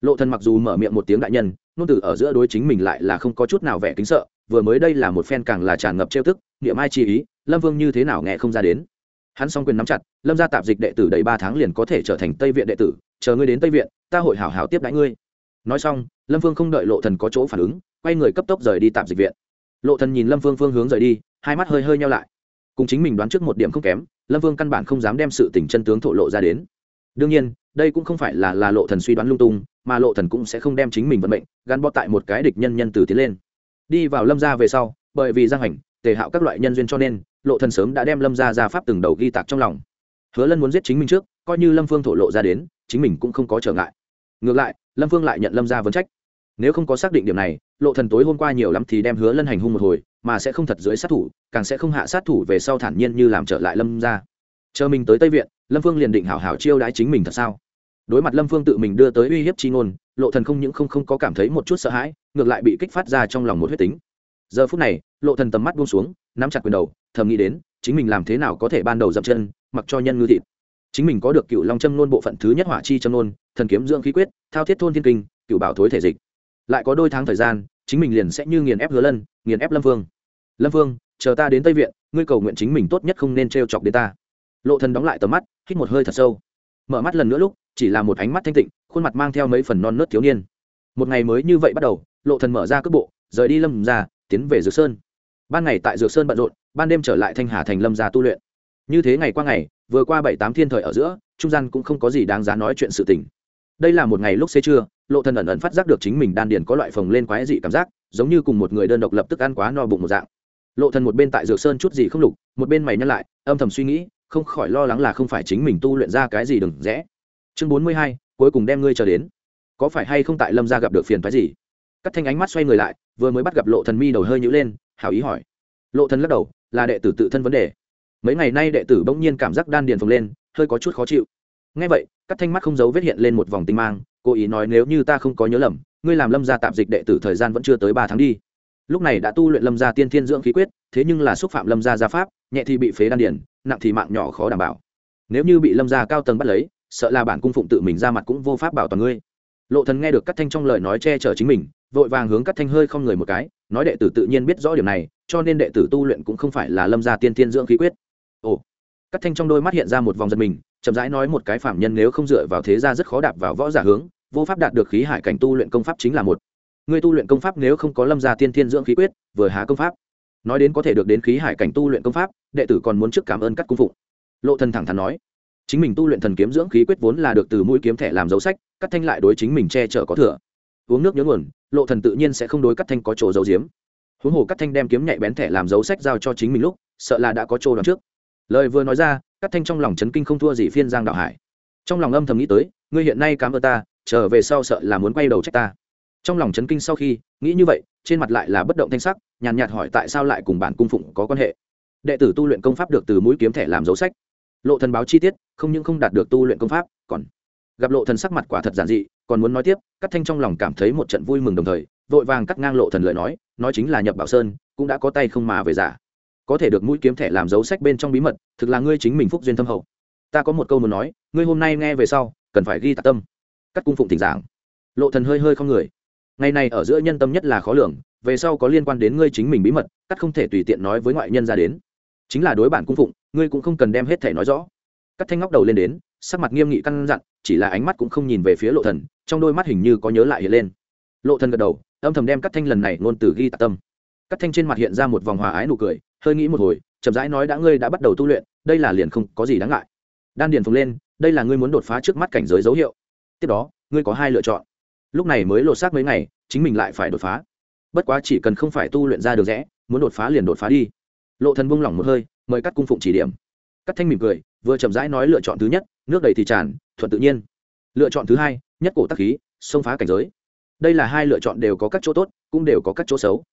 Lộ thần mặc dù mở miệng một tiếng đại nhân nôn từ ở giữa đối chính mình lại là không có chút nào vẻ kính sợ, vừa mới đây là một phen càng là tràn ngập trêu tức, niệm ai chi ý, lâm vương như thế nào nghe không ra đến. Hắn song quyền nắm chặt, lâm ra tạp dịch đệ tử đầy ba tháng liền có thể trở thành tây viện đệ tử, chờ ngươi đến tây viện, ta hội hảo hảo tiếp đãi ngươi. Nói xong, lâm vương không đợi lộ thần có chỗ phản ứng, quay người cấp tốc rời đi tạp dịch viện lộ thần nhìn lâm vương phương hướng rời đi, hai mắt hơi hơi nhau lại. Cùng chính mình đoán trước một điểm không kém, lâm vương căn bản không dám đem sự tình chân tướng thổ lộ ra đến. Đương nhiên, đây cũng không phải là là lộ thần suy đoán lung tung, mà lộ thần cũng sẽ không đem chính mình vận mệnh gắn bó tại một cái địch nhân nhân từ tiến lên. Đi vào lâm gia về sau, bởi vì giang hành, tề hạo các loại nhân duyên cho nên, lộ thần sớm đã đem lâm gia ra pháp từng đầu ghi tạc trong lòng. Hứa lân muốn giết chính mình trước, coi như lâm phương thổ lộ ra đến, chính mình cũng không có trở ngại. Ngược lại, lâm phương lại nhận lâm gia vấn trách nếu không có xác định điểm này, lộ thần tối hôm qua nhiều lắm thì đem hứa lân hành hung một hồi, mà sẽ không thật dưới sát thủ, càng sẽ không hạ sát thủ về sau thản nhiên như làm trở lại lâm gia. Chờ mình tới tây viện, lâm phương liền định hảo hảo chiêu đãi chính mình thật sao? Đối mặt lâm phương tự mình đưa tới uy hiếp chi ngôn, lộ thần không những không không có cảm thấy một chút sợ hãi, ngược lại bị kích phát ra trong lòng một huyết tính. Giờ phút này, lộ thần tầm mắt buông xuống, nắm chặt quyền đầu, thầm nghĩ đến, chính mình làm thế nào có thể ban đầu dậm chân, mặc cho nhân ngư thịt. Chính mình có được cựu long châm nôn bộ phận thứ nhất hỏa chi châm nôn, thần kiếm dưỡng khí quyết, thao thiết thôn thiên kinh cựu bảo thối thể dịch lại có đôi tháng thời gian, chính mình liền sẽ như nghiền ép hứa lân, nghiền ép lâm vương. Lâm vương, chờ ta đến tây viện, ngươi cầu nguyện chính mình tốt nhất không nên trêu chọc đến ta. Lộ thần đóng lại tầm mắt, hít một hơi thật sâu. Mở mắt lần nữa lúc, chỉ là một ánh mắt thanh tịnh, khuôn mặt mang theo mấy phần non nớt thiếu niên. Một ngày mới như vậy bắt đầu, lộ thần mở ra cước bộ, rời đi lâm ra tiến về dược sơn. Ban ngày tại dược sơn bận rộn, ban đêm trở lại thanh hà thành lâm ra tu luyện. Như thế ngày qua ngày, vừa qua bảy tám thiên thời ở giữa, trung gian cũng không có gì đáng giá nói chuyện sự tình. Đây là một ngày lúc xế trưa lộ thần ẩn ẩn phát giác được chính mình đan điền có loại phồng lên quái dị cảm giác, giống như cùng một người đơn độc lập tức ăn quá no bụng một dạng. Lộ thần một bên tại dược sơn chút gì không lục, một bên mày nhăn lại, âm thầm suy nghĩ, không khỏi lo lắng là không phải chính mình tu luyện ra cái gì đừng rẽ. Chương bốn mươi hai, cuối cùng đem ngươi chờ đến. Có phải hay không tại lâm gia gặp được phiền phái gì? Cắt thanh ánh mắt xoay người lại, vừa mới bắt gặp lộ thần mi đầu hơi nhũ lên, hảo ý hỏi. Lộ thần lắc đầu, là đệ tử tự thân vấn đề. Mấy ngày nay đệ tử bỗng nhiên cảm giác đan điền phồng lên, hơi có chút khó chịu. Nghe vậy cắt thanh mắt không giấu vết hiện lên một vòng tinh mang cố ý nói nếu như ta không có nhớ lầm ngươi làm lâm gia tạm dịch đệ tử thời gian vẫn chưa tới ba tháng đi. Lúc này đã tu luyện lâm gia tiên thiên dưỡng khí quyết thế nhưng là xúc phạm lâm gia gia pháp nhẹ thì bị phế đan điển, nặng thì mạng nhỏ khó đảm bảo. Nếu như bị lâm gia cao tầng bắt lấy sợ là bản cung phụng tự mình ra mặt cũng vô pháp bảo toàn ngươi. Lộ thần nghe được cắt thanh trong lời nói che chở chính mình vội vàng hướng cắt thanh hơi không người một cái nói đệ tử tự nhiên biết rõ điểm này cho nên đệ tử tu luyện cũng không phải là lâm gia tiên Thiên dưỡng khí quyết. Ồ. Cắt thanh trong đôi mắt hiện ra một vòng giật mình chậm rãi nói một cái phạm nhân nếu không dựa vào thế gia rất khó đạp vào võ giả hướng, vô pháp đạt được khí hải cảnh tu luyện công pháp chính là một. Người tu luyện công pháp nếu không có lâm gia tiên thiên dưỡng khí quyết, vừa há công pháp. Nói đến có thể được đến khí hải cảnh tu luyện công pháp, đệ tử còn muốn trước cảm ơn các cung phụng. Lộ thần thẳng thắn nói, chính mình tu luyện thần kiếm dưỡng khí quyết vốn là được từ mũi kiếm thẻ làm dấu sách, cắt thanh lại đối chính mình che chở có thừa. Uống nước nhớ nguồn, lộ thần tự nhiên sẽ không đối cắt thanh có chỗ dấu diếm huống hồ cắt thanh đem kiếm nhạy bén thẻ làm dấu sách giao cho chính mình lúc, sợ là đã có chỗ đoán trước lời vừa nói ra cắt thanh trong lòng chấn kinh không thua gì phiên giang đạo hải. Trong lòng âm thầm nghĩ tới, ngươi hiện nay cám ơn ta, trở về sau sợ là muốn quay đầu trách ta. Trong lòng chấn kinh sau khi, nghĩ như vậy, trên mặt lại là bất động thanh sắc, nhàn nhạt hỏi tại sao lại cùng bản cung phụng có quan hệ. Đệ tử tu luyện công pháp được từ mũi kiếm thẻ làm dấu sách. Lộ thần báo chi tiết, không những không đạt được tu luyện công pháp, còn gặp lộ thần sắc mặt quả thật giản dị, còn muốn nói tiếp cắt thanh trong lòng cảm thấy một trận vui mừng đồng thời, vội vàng cắt ngang lộ thần lời nói nói chính là nhập bảo sơn, cũng đã có tay không mà về giả có thể được mũi kiếm thẻ làm dấu sách bên trong bí mật, thực là ngươi chính mình phúc duyên thâm hậu. Ta có một câu muốn nói, ngươi hôm nay nghe về sau, cần phải ghi tạc tâm. Cắt cung phụng thỉnh giảng. Lộ thần hơi hơi không người. Ngày này ở giữa nhân tâm nhất là khó lường, về sau có liên quan đến ngươi chính mình bí mật, cắt không thể tùy tiện nói với ngoại nhân ra đến. Chính là đối bản cung phụng, ngươi cũng không cần đem hết thể nói rõ. Cắt thanh ngóc đầu lên đến, sắc mặt nghiêm nghị căn dặn, chỉ là ánh mắt cũng không nhìn về phía lộ thần, trong đôi mắt hình như có nhớ lại hiện lên. Lộ thần gật đầu, âm thầm đem cắt thanh lần này ngôn từ ghi tạc tâm cắt thanh trên mặt hiện ra một vòng hòa ái nụ cười, hơi nghĩ một hồi, chậm rãi nói đã ngươi đã bắt đầu tu luyện, đây là liền không có gì đáng ngại. Đan điền phồng lên, đây là ngươi muốn đột phá trước mắt cảnh giới dấu hiệu. Tiếp đó, ngươi có hai lựa chọn. Lúc này mới lột xác mấy ngày, chính mình lại phải đột phá. Bất quá chỉ cần không phải tu luyện ra được rẽ, muốn đột phá liền đột phá đi. Lộ thần buông lỏng một hơi, mời cắt cung phụng chỉ điểm. Cắt thanh mỉm cười, vừa chậm rãi nói lựa chọn thứ nhất, nước đầy thì tràn, thuận tự nhiên. Lựa chọn thứ hai, nhất cổ tắc khí, xông phá cảnh giới. Đây là hai lựa chọn đều có các chỗ tốt, cũng đều có các chỗ xấu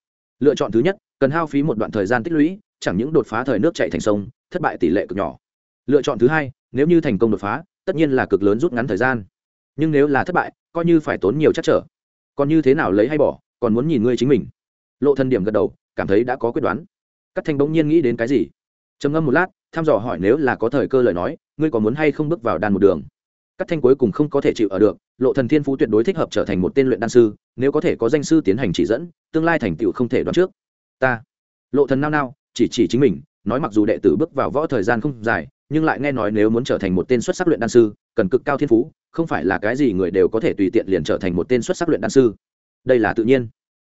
lựa chọn thứ nhất, cần hao phí một đoạn thời gian tích lũy, chẳng những đột phá thời nước chạy thành sông, thất bại tỷ lệ cực nhỏ. Lựa chọn thứ hai, nếu như thành công đột phá, tất nhiên là cực lớn rút ngắn thời gian. Nhưng nếu là thất bại, coi như phải tốn nhiều chắc trở. Còn như thế nào lấy hay bỏ, còn muốn nhìn ngươi chính mình. Lộ thân điểm gật đầu, cảm thấy đã có quyết đoán. Các thanh bỗng nhiên nghĩ đến cái gì? Trầm ngâm một lát, thăm dò hỏi nếu là có thời cơ lời nói, ngươi có muốn hay không bước vào đan một đường? Các thanh cuối cùng không có thể chịu ở được, lộ thần thiên phú tuyệt đối thích hợp trở thành một tên luyện đan sư, nếu có thể có danh sư tiến hành chỉ dẫn, tương lai thành tựu không thể đoán trước. Ta. Lộ thần nao nao, chỉ chỉ chính mình, nói mặc dù đệ tử bước vào võ thời gian không dài, nhưng lại nghe nói nếu muốn trở thành một tên xuất sắc luyện đan sư, cần cực cao thiên phú, không phải là cái gì người đều có thể tùy tiện liền trở thành một tên xuất sắc luyện đan sư. Đây là tự nhiên.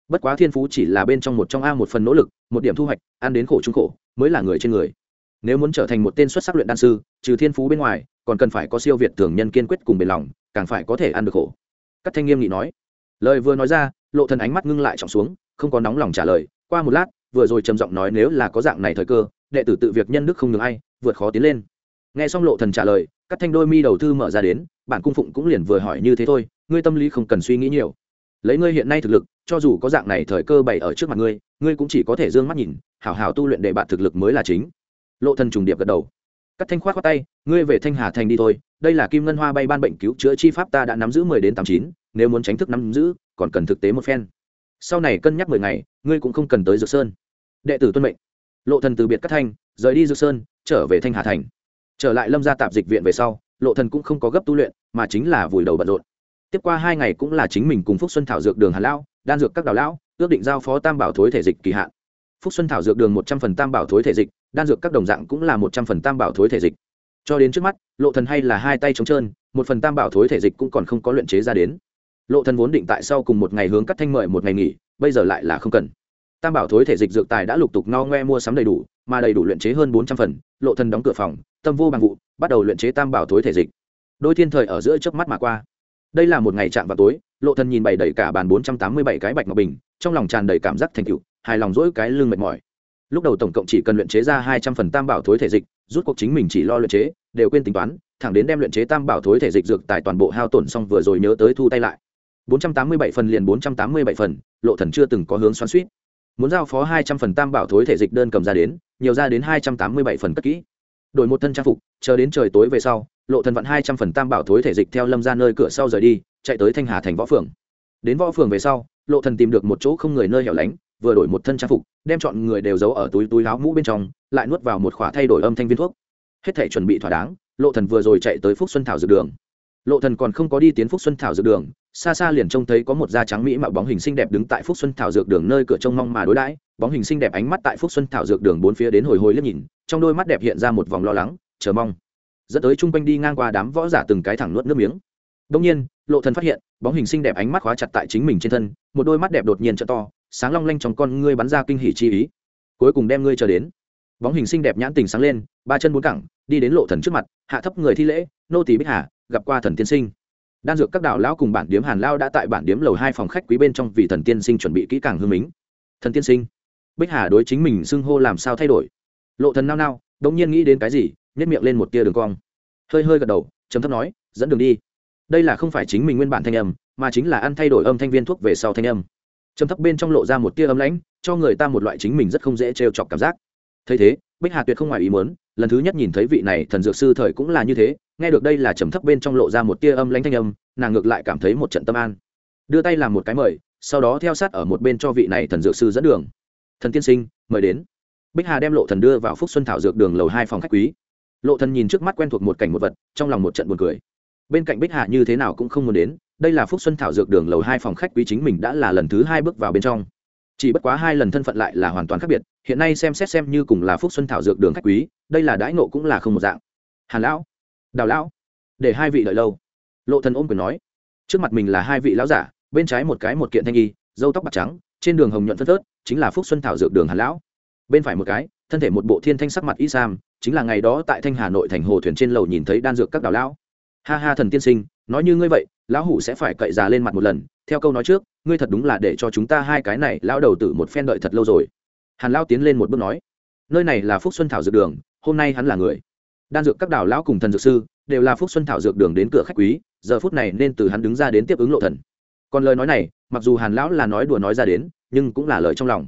Bất quá thiên phú chỉ là bên trong một trong a một phần nỗ lực, một điểm thu hoạch, ăn đến khổ trung khổ, mới là người trên người nếu muốn trở thành một tên xuất sắc luyện đan sư, trừ thiên phú bên ngoài, còn cần phải có siêu việt thường nhân kiên quyết cùng bền lòng, càng phải có thể ăn được khổ. Các thanh nghiêm nghị nói. Lời vừa nói ra, lộ thần ánh mắt ngưng lại trọng xuống, không có nóng lòng trả lời, qua một lát, vừa rồi trầm giọng nói nếu là có dạng này thời cơ, đệ tử tự việc nhân đức không ngừng ai, vượt khó tiến lên. Nghe xong lộ thần trả lời, các thanh đôi mi đầu thư mở ra đến, bản cung phụng cũng liền vừa hỏi như thế thôi, ngươi tâm lý không cần suy nghĩ nhiều. Lấy ngươi hiện nay thực lực, cho dù có dạng này thời cơ bày ở trước mặt ngươi ngươi cũng chỉ có thể dương mắt nhìn, hảo hảo tu luyện để bạn thực lực mới là chính lộ thần trùng điệp gật đầu. Cắt thanh khoát khoát tay, ngươi về thanh hà thành đi thôi, đây là kim ngân hoa bay ban bệnh cứu chữa chi pháp ta đã nắm giữ mười đến tám chín, nếu muốn tránh thức nắm giữ, còn cần thực tế một phen. Sau này cân nhắc mười ngày, ngươi cũng không cần tới dược sơn. Đệ tử tuân mệnh. Lộ thần từ biệt cắt thanh, rời đi dược sơn, trở về thanh hà thành. Trở lại lâm gia tạp dịch viện về sau, lộ thần cũng không có gấp tu luyện, mà chính là vùi đầu bận rộn. Tiếp qua hai ngày cũng là chính mình cùng phúc xuân thảo dược đường hà lão, đan dược các đào lão, ước định giao phó tam bảo thối thể dịch kỳ hạn. Phúc xuân thảo dược đường một trăm phần tam bảo thối thể dịch đan dược các đồng dạng cũng là một trăm phần tam bảo thối thể dịch. Cho đến trước mắt, lộ thần hay là hai tay trống trơn, một phần tam bảo thối thể dịch cũng còn không có luyện chế ra đến. Lộ thần vốn định tại sau cùng một ngày hướng cắt thanh mời một ngày nghỉ, bây giờ lại là không cần. Tam bảo thối thể dịch dược tài đã lục tục no ngoe mua sắm đầy đủ, mà đầy đủ luyện chế hơn bốn trăm phần, lộ thần đóng cửa phòng, tâm vô bằng vụ, bắt đầu luyện chế tam bảo thối thể dịch. Đôi thiên thời ở giữa chớp mắt mà qua. Đây là một ngày chạm vào tối, lộ thần nhìn bày đầy cả bàn bốn trăm tám mươi bảy cái bạch ngọc bình, trong lòng tràn đầy cảm giác thành tựu, hài lòng dỗi cái lưng mệt mỏi lúc đầu tổng cộng chỉ cần luyện chế ra hai trăm phần tam bảo thối thể dịch, rút cuộc chính mình chỉ lo luyện chế, đều quên tính toán, thẳng đến đem luyện chế tam bảo thối thể dịch dược tại toàn bộ hao tổn xong vừa rồi nhớ tới thu tay lại. Bốn trăm tám mươi bảy phần liền bốn trăm tám mươi bảy phần, lộ thần chưa từng có hướng xoắn suýt muốn giao phó hai trăm phần tam bảo thối thể dịch đơn cầm ra đến, nhiều ra đến hai trăm tám mươi bảy phần cất kỹ. Đổi một thân trang phục, chờ đến trời tối về sau, lộ thần vận hai trăm phần tam bảo thối thể dịch theo lâm ra nơi cửa sau rời đi, chạy tới thanh hà thành võ phường. Đến võ phường về sau, lộ thần tìm được một chỗ không người nơi hẻo lánh vừa đổi một thân trang phục, đem chọn người đều giấu ở túi túi láo mũ bên trong, lại nuốt vào một khỏa thay đổi âm thanh viên thuốc. Hết thể chuẩn bị thỏa đáng, lộ thần vừa rồi chạy tới phúc xuân thảo dược đường. Lộ thần còn không có đi tiến phúc xuân thảo dược đường, xa xa liền trông thấy có một da trắng mỹ mạo bóng hình xinh đẹp đứng tại phúc xuân thảo dược đường nơi cửa trông mong mà đối đãi. Bóng hình xinh đẹp ánh mắt tại phúc xuân thảo dược đường bốn phía đến hồi hồi liếc nhìn, trong đôi mắt đẹp hiện ra một vòng lo lắng, chờ mong. Dẫn tới chung quanh đi ngang qua đám võ giả từng cái thẳng nuốt nước miếng. Đông nhiên, lộ thần phát hiện, bóng hình xinh đẹp ánh mắt khóa chặt tại chính mình trên thân, một đôi mắt đẹp đột nhiên trợ to sáng long lanh trong con ngươi bắn ra kinh hỉ chi ý. Cuối cùng đem ngươi chờ đến. Bóng hình xinh đẹp nhãn tình sáng lên, ba chân bốn cẳng, đi đến lộ thần trước mặt, hạ thấp người thi lễ, nô tỳ bích hà, gặp qua thần tiên sinh. Đan dược các đạo lão cùng bản điếm hàn lao đã tại bản điếm lầu hai phòng khách quý bên trong vì thần tiên sinh chuẩn bị kỹ càng hương mính. Thần tiên sinh. Bích hà đối chính mình xưng hô làm sao thay đổi. Lộ thần nao nao, đống nhiên nghĩ đến cái gì nhét miệng lên một tia đường cong. Hơi hơi gật đầu chấm thấp nói, dẫn đường đi. Đây là không phải chính mình nguyên bản thanh âm, mà chính là ăn thay đổi âm thanh viên thuốc về sau thanh âm trầm thấp bên trong lộ ra một tia âm lãnh, cho người ta một loại chính mình rất không dễ trêu chọc cảm giác. Thấy thế, bích hà tuyệt không ngoài ý muốn, lần thứ nhất nhìn thấy vị này thần dược sư thời cũng là như thế, nghe được đây là trầm thấp bên trong lộ ra một tia âm lãnh thanh âm, nàng ngược lại cảm thấy một trận tâm an. Đưa tay làm một cái mời, sau đó theo sát ở một bên cho vị này thần dược sư dẫn đường. Thần tiên sinh, mời đến. Bích hà đem lộ thần đưa vào phúc xuân thảo dược đường lầu hai phòng khách quý. Lộ thần nhìn trước mắt quen thuộc một cảnh một vật, trong lòng một trận buồn cười. Bên cạnh bích hà như thế nào cũng không muốn đến đây là phúc xuân thảo dược đường lầu hai phòng khách quý chính mình đã là lần thứ hai bước vào bên trong. Chỉ bất quá hai lần thân phận lại là hoàn toàn khác biệt, hiện nay xem xét xem như cùng là phúc xuân thảo dược đường khách quý, đây là đãi nộ cũng là không một dạng. Hàn lão, đào lão, để hai vị đợi lâu. Lộ thần ôm quyền nói, trước mặt mình là hai vị lão giả, bên trái một cái một kiện thanh y dâu tóc bạc trắng, trên đường hồng nhuận phân phớt, chính là phúc xuân thảo dược đường hàn lão. Bên phải một cái, thân thể một bộ thiên thanh sắc mặt y sam, chính là ngày đó tại thanh hà nội thành hồ thuyền trên lầu nhìn thấy đan dược các đào lão ha ha thần tiên sinh, nói như ngươi vậy, lão hủ sẽ phải cậy già lên mặt một lần. Theo câu nói trước, ngươi thật đúng là để cho chúng ta hai cái này lão đầu tử một phen đợi thật lâu rồi. Hàn lão tiến lên một bước nói, nơi này là phúc xuân thảo dược đường, hôm nay hắn là người. Đan dược các đảo lão cùng thần dược sư, đều là phúc xuân thảo dược đường đến cửa khách quý, giờ phút này nên từ hắn đứng ra đến tiếp ứng lộ thần. Còn lời nói này, mặc dù hàn lão là nói đùa nói ra đến, nhưng cũng là lời trong lòng.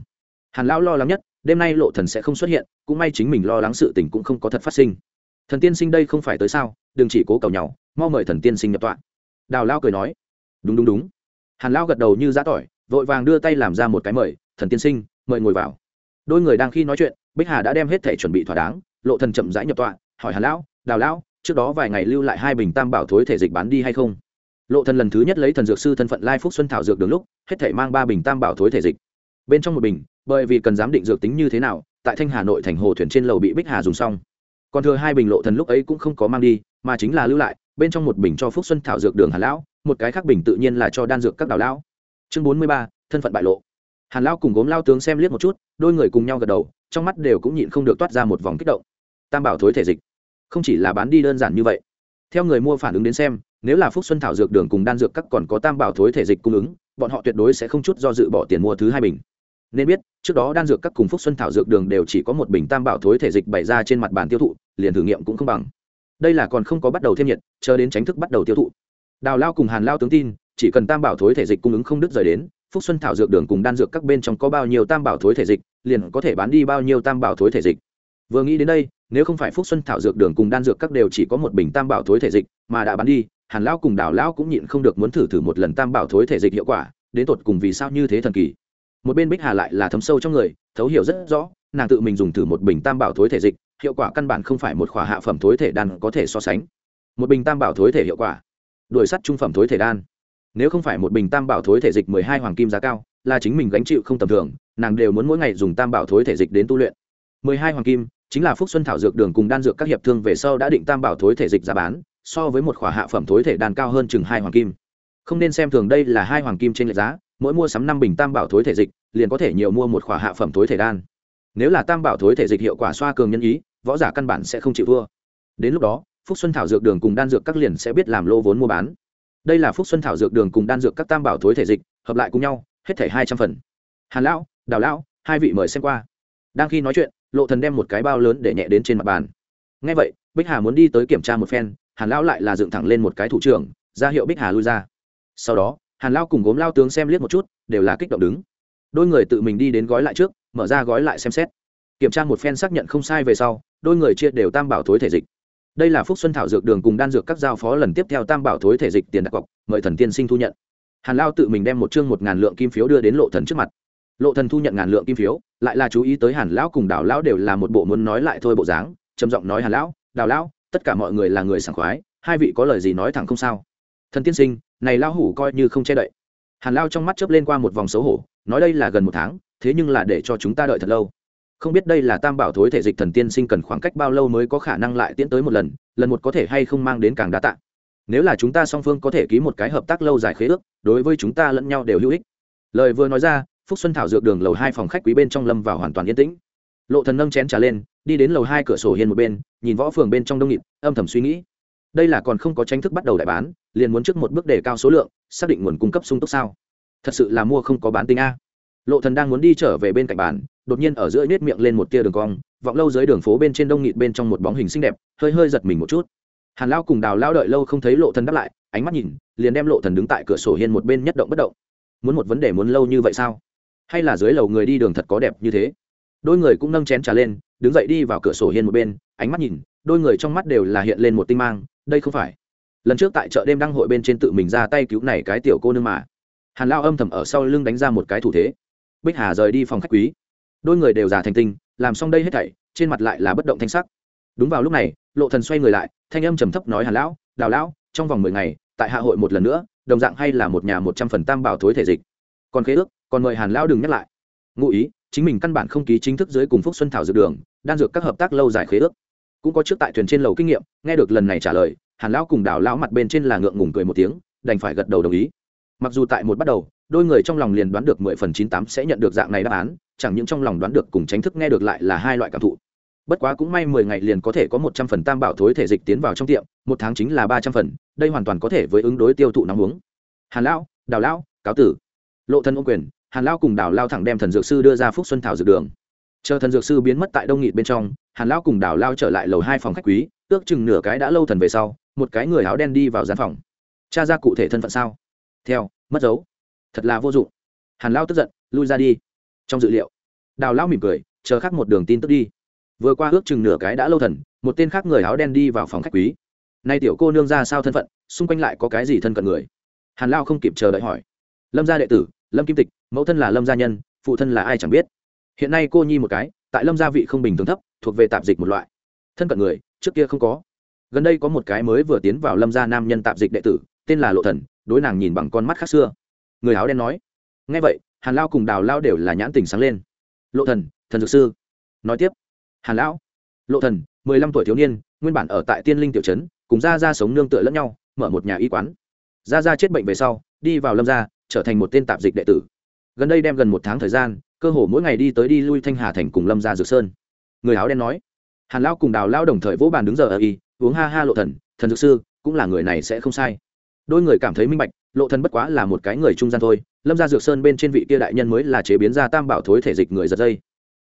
Hàn lão lo lắng nhất, đêm nay lộ thần sẽ không xuất hiện, cũng may chính mình lo lắng sự tình cũng không có thật phát sinh. Thần tiên sinh đây không phải tới sao? Đừng chỉ cố cầu nhau, mau mời thần tiên sinh nhập tọa. Đào lao cười nói. Đúng đúng đúng. Hàn lao gật đầu như giã tỏi, vội vàng đưa tay làm ra một cái mời, thần tiên sinh, mời ngồi vào. Đôi người đang khi nói chuyện, bích hà đã đem hết thể chuẩn bị thỏa đáng, lộ thần chậm rãi nhập tọa, hỏi hàn lão đào lão trước đó vài ngày lưu lại hai bình tam bảo thối thể dịch bán đi hay không? Lộ thần lần thứ nhất lấy thần dược sư thân phận lai phúc xuân thảo dược đường lúc, hết thể mang ba bình tam bảo thối thể dịch. Bên trong một bình, bởi vì cần giám định dược tính như thế nào, tại thanh hà nội thành hồ thuyền trên lầu bị bích hà dùng xong. Còn thừa hai bình lộ thần lúc ấy cũng không có mang đi mà chính là lưu lại, bên trong một bình cho phúc xuân thảo dược đường hàn lão, một cái khác bình tự nhiên là cho đan dược các đào lão. Chương bốn mươi ba, thân phận bại lộ. Hàn lão cùng gốm lao tướng xem liếc một chút, đôi người cùng nhau gật đầu, trong mắt đều cũng nhịn không được toát ra một vòng kích động. Tam bảo thối thể dịch, không chỉ là bán đi đơn giản như vậy. Theo người mua phản ứng đến xem, nếu là phúc xuân thảo dược đường cùng đan dược các còn có tam bảo thối thể dịch cung ứng, bọn họ tuyệt đối sẽ không chút do dự bỏ tiền mua thứ hai bình. Nên biết, trước đó đan dược các cùng phúc xuân thảo dược đường đều chỉ có một bình tam bảo thối thể dịch bày ra trên mặt bàn tiêu thụ, liền thử nghiệm cũng không bằng đây là còn không có bắt đầu thêm nhiệt, chờ đến tránh thức bắt đầu tiêu thụ. Đào lao cùng hàn lao tướng tin, chỉ cần tam bảo thối thể dịch cung ứng không đứt rời đến, phúc xuân thảo dược đường cùng đan dược các bên trong có bao nhiêu tam bảo thối thể dịch, liền có thể bán đi bao nhiêu tam bảo thối thể dịch. Vừa nghĩ đến đây, nếu không phải phúc xuân thảo dược đường cùng đan dược các đều chỉ có một bình tam bảo thối thể dịch mà đã bán đi, hàn lao cùng đào lao cũng nhịn không được muốn thử thử một lần tam bảo thối thể dịch hiệu quả, đến tột cùng vì sao như thế thần kỳ. Một bên bích hà lại là thấm sâu trong người, thấu hiểu rất rõ, nàng tự mình dùng thử một bình tam bảo thối thể dịch hiệu quả căn bản không phải một khỏa hạ phẩm thối thể đan có thể so sánh một bình tam bảo thối thể hiệu quả đuổi sắt trung phẩm thối thể đan nếu không phải một bình tam bảo thối thể dịch mười hai hoàng kim giá cao là chính mình gánh chịu không tầm thường nàng đều muốn mỗi ngày dùng tam bảo thối thể dịch đến tu luyện mười hai hoàng kim chính là phúc xuân thảo dược đường cùng đan dược các hiệp thương về sau đã định tam bảo thối thể dịch giá bán so với một khỏa hạ phẩm thối thể đan cao hơn chừng hai hoàng kim không nên xem thường đây là hai hoàng kim trên lệch giá mỗi mua sắm năm bình tam bảo thối thể dịch liền có thể nhiều mua một khỏa hạ phẩm thối thể đan nếu là tam bảo thối thể dịch hiệu quả xoa cường nhân ý võ giả căn bản sẽ không chịu thua. Đến lúc đó, phúc xuân thảo dược đường cùng đan dược các liền sẽ biết làm lô vốn mua bán. Đây là phúc xuân thảo dược đường cùng đan dược các tam bảo thối thể dịch, hợp lại cùng nhau, hết thể hai trăm phần. Hàn lão, đào lão, hai vị mời xem qua. Đang khi nói chuyện, lộ thần đem một cái bao lớn để nhẹ đến trên mặt bàn. Ngay vậy, bích hà muốn đi tới kiểm tra một phen, hàn lão lại là dựng thẳng lên một cái thủ trưởng, ra hiệu bích hà lui ra. Sau đó, hàn lão cùng gốm lao tướng xem liếc một chút, đều là kích động đứng. Đôi người tự mình đi đến gói lại trước, mở ra gói lại xem xét kiểm tra một phen xác nhận không sai về sau, đôi người chia đều tam bảo thối thể dịch. Đây là phúc xuân thảo dược đường cùng đan dược các giao phó lần tiếp theo tam bảo thối thể dịch tiền đặt cọc, mời thần tiên sinh thu nhận. Hàn lao tự mình đem một chương một ngàn lượng kim phiếu đưa đến lộ thần trước mặt. Lộ thần thu nhận ngàn lượng kim phiếu, lại là chú ý tới hàn lão cùng đào lão đều là một bộ muốn nói lại thôi bộ dáng, trầm giọng nói hàn lão, đào lão, tất cả mọi người là người sảng khoái, hai vị có lời gì nói thẳng không sao? Thần tiên sinh, này lão hủ coi như không che đậy. Hàn lao trong mắt chớp lên qua một vòng xấu hổ, nói đây là gần một tháng, thế nhưng là để cho chúng ta đợi thật lâu không biết đây là tam bảo thối thể dịch thần tiên sinh cần khoảng cách bao lâu mới có khả năng lại tiến tới một lần lần một có thể hay không mang đến càng đa tạ. Nếu là chúng ta song phương có thể ký một cái hợp tác lâu dài khế ước, đối với chúng ta lẫn nhau đều hữu ích. Lời vừa nói ra, phúc xuân thảo dược đường lầu hai phòng khách quý bên trong lâm vào hoàn toàn yên tĩnh. Lộ thần nâng chén trà lên, đi đến lầu hai cửa sổ hiên một bên, nhìn võ phường bên trong đông nghịt, âm thầm suy nghĩ. Đây là còn không có tranh thức bắt đầu đại bán, liền muốn trước một bước đề cao số lượng, xác định nguồn cung cấp sung túc sao. Thật sự là mua không có bán tính a lộ thần đang muốn đi trở về bên cạnh bàn, đột nhiên ở giữa nết miệng lên một tia đường cong, vọng lâu dưới đường phố bên trên đông nghịt bên trong một bóng hình xinh đẹp, hơi hơi giật mình một chút. Hàn lao cùng đào lao đợi lâu không thấy lộ thần đáp lại, ánh mắt nhìn, liền đem lộ thần đứng tại cửa sổ hiên một bên nhất động bất động. Muốn một vấn đề muốn lâu như vậy sao? Hay là dưới lầu người đi đường thật có đẹp như thế? Đôi người cũng nâng chén trà lên, đứng dậy đi vào cửa sổ hiên một bên, ánh mắt nhìn, đôi người trong mắt đều là hiện lên một tinh mang, đây không phải. Lần trước tại chợ đêm đăng hội bên trên tự mình ra tay cứu này cái tiểu cô nương mà. Hàn lao âm thầm ở sau lưng đánh ra một cái thủ thế bích hà rời đi phòng khách quý. Đôi người đều già thành tinh, làm xong đây hết thảy, trên mặt lại là bất động thanh sắc. Đúng vào lúc này, lộ thần xoay người lại, thanh âm trầm thấp nói hàn lão, đào lão, trong vòng mười ngày, tại hạ hội một lần nữa, đồng dạng hay là một nhà một trăm phần tam bảo thối thể dịch. Còn khế ước, còn mời hàn lão đừng nhắc lại. Ngụ ý, chính mình căn bản không ký chính thức dưới cùng phúc xuân thảo dược đường, đan dược các hợp tác lâu dài khế ước. Cũng có trước tại thuyền trên lầu kinh nghiệm, nghe được lần này trả lời, hàn lão cùng đào lão mặt bên trên là ngượng ngùng cười một tiếng, đành phải gật đầu đồng ý. Mặc dù tại một bắt đầu đôi người trong lòng liền đoán được mười phần chín tám sẽ nhận được dạng này đáp án, chẳng những trong lòng đoán được cùng tránh thức nghe được lại là hai loại cảm thụ. Bất quá cũng may mười ngày liền có thể có một trăm phần tam bảo thối thể dịch tiến vào trong tiệm, một tháng chính là ba trăm phần, đây hoàn toàn có thể với ứng đối tiêu thụ nóng uống. Hàn lão, đào lão, cáo tử. Lộ thân ô quyền, hàn lão cùng đào lao thẳng đem thần dược sư đưa ra phúc xuân thảo dược đường. Chờ thần dược sư biến mất tại đông nghị bên trong, hàn lão cùng đào lao trở lại lầu hai phòng khách quý, ước chừng nửa cái đã lâu thần về sau, một cái người áo đen đi vào gian phòng. Cha ra cụ thể thân phận sao? Theo, mất dấu thật là vô dụng. Hàn lao tức giận, lui ra đi. Trong dự liệu, đào lao mỉm cười, chờ khác một đường tin tức đi. Vừa qua ước chừng nửa cái đã lâu thần, một tên khác người áo đen đi vào phòng khách quý. Nay tiểu cô nương ra sao thân phận, xung quanh lại có cái gì thân cận người? Hàn lao không kịp chờ đợi hỏi. Lâm gia đệ tử, lâm kim tịch, mẫu thân là lâm gia nhân, phụ thân là ai chẳng biết. Hiện nay cô nhi một cái, tại lâm gia vị không bình thường thấp, thuộc về tạp dịch một loại. Thân cận người, trước kia không có. Gần đây có một cái mới vừa tiến vào lâm gia nam nhân tạp dịch đệ tử, tên là lộ thần, đối nàng nhìn bằng con mắt khác xưa người áo đen nói. Ngay vậy, hàn lao cùng đào lao đều là nhãn tình sáng lên. Lộ thần thần dược sư. Nói tiếp. Hàn lão. Lộ thần, mười lăm tuổi thiếu niên, nguyên bản ở tại tiên linh tiểu trấn, cùng gia gia sống nương tựa lẫn nhau, mở một nhà y quán. Gia gia chết bệnh về sau, đi vào lâm gia, trở thành một tên tạp dịch đệ tử. Gần đây đem gần một tháng thời gian, cơ hồ mỗi ngày đi tới đi lui thanh hà thành cùng lâm gia dược sơn. Người áo đen nói. Hàn lão cùng đào lao đồng thời vỗ bàn đứng giờ ở y, uống ha ha lộ thần thần dược sư, cũng là người này sẽ không sai. Đôi người cảm thấy minh bạch lộ thần bất quá là một cái người trung gian thôi, lâm gia dược sơn bên trên vị kia đại nhân mới là chế biến ra tam bảo thối thể dịch người giật dây.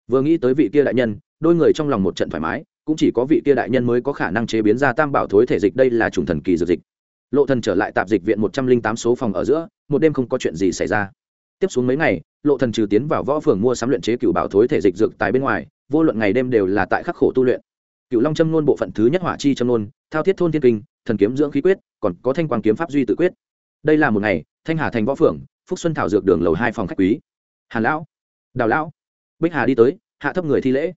Vừa nghĩ tới vị kia đại nhân, đôi người trong lòng một trận thoải mái, cũng chỉ có vị kia đại nhân mới có khả năng chế biến ra tam bảo thối thể dịch đây là trùng thần kỳ dược dịch. Lộ thần trở lại tạp dịch viện một trăm linh tám số phòng ở giữa, một đêm không có chuyện gì xảy ra. Tiếp xuống mấy ngày, lộ thần trừ tiến vào võ phường mua sắm luyện chế cửu bảo thối thể dịch dược tại bên ngoài, vô luận ngày đêm đều là tại khắc khổ tu luyện. Cửu long châm nôn bộ phận thứ nhất hỏa chi châm nôn, thao thiết thôn thiên kinh, thần kiếm dưỡng khí quyết, còn có thanh quang kiếm pháp duy tự quyết đây là một ngày thanh hà thành võ phượng, phúc xuân thảo dược đường lầu hai phòng khách quý. Hàn lão đào lão bích hà đi tới hạ thấp người thi lễ.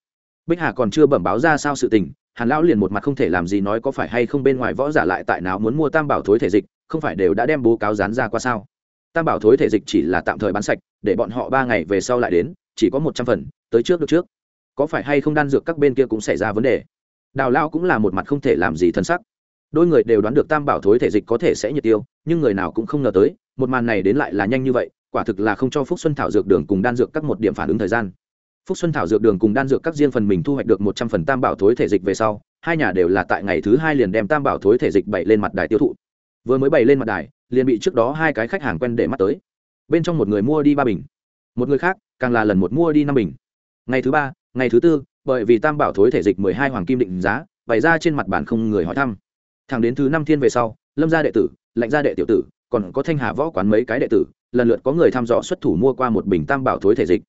Bích hà còn chưa bẩm báo ra sao sự tình hàn lão liền một mặt không thể làm gì nói có phải hay không bên ngoài võ giả lại tại nào muốn mua tam bảo thối thể dịch không phải đều đã đem bố cáo dán ra qua sao? Tam bảo thối thể dịch chỉ là tạm thời bán sạch để bọn họ ba ngày về sau lại đến chỉ có một trăm phần tới trước được trước. Có phải hay không đan dược các bên kia cũng xảy ra vấn đề? Đào lao cũng là một mặt không thể làm gì thân sắc đôi người đều đoán được tam bảo thối thể dịch có thể sẽ nhiệt tiêu, nhưng người nào cũng không ngờ tới, một màn này đến lại là nhanh như vậy, quả thực là không cho phúc xuân thảo dược đường cùng đan dược các một điểm phản ứng thời gian. Phúc xuân thảo dược đường cùng đan dược các riêng phần mình thu hoạch được một trăm phần tam bảo thối thể dịch về sau, hai nhà đều là tại ngày thứ hai liền đem tam bảo thối thể dịch bày lên mặt đài tiêu thụ. Vừa mới bày lên mặt đài, liền bị trước đó hai cái khách hàng quen để mắt tới. Bên trong một người mua đi ba bình, một người khác, càng là lần một mua đi năm bình. Ngày thứ ba, ngày thứ tư, bởi vì tam bảo thối thể dịch mười hai hoàng kim định giá, bày ra trên mặt bàn không người hỏi thăm thẳng đến thứ năm thiên về sau, lâm gia đệ tử lệnh gia đệ tiểu tử, còn có thanh hà võ quán mấy cái đệ tử, lần lượt có người thăm dò xuất thủ mua qua một bình tam bảo thối thể dịch.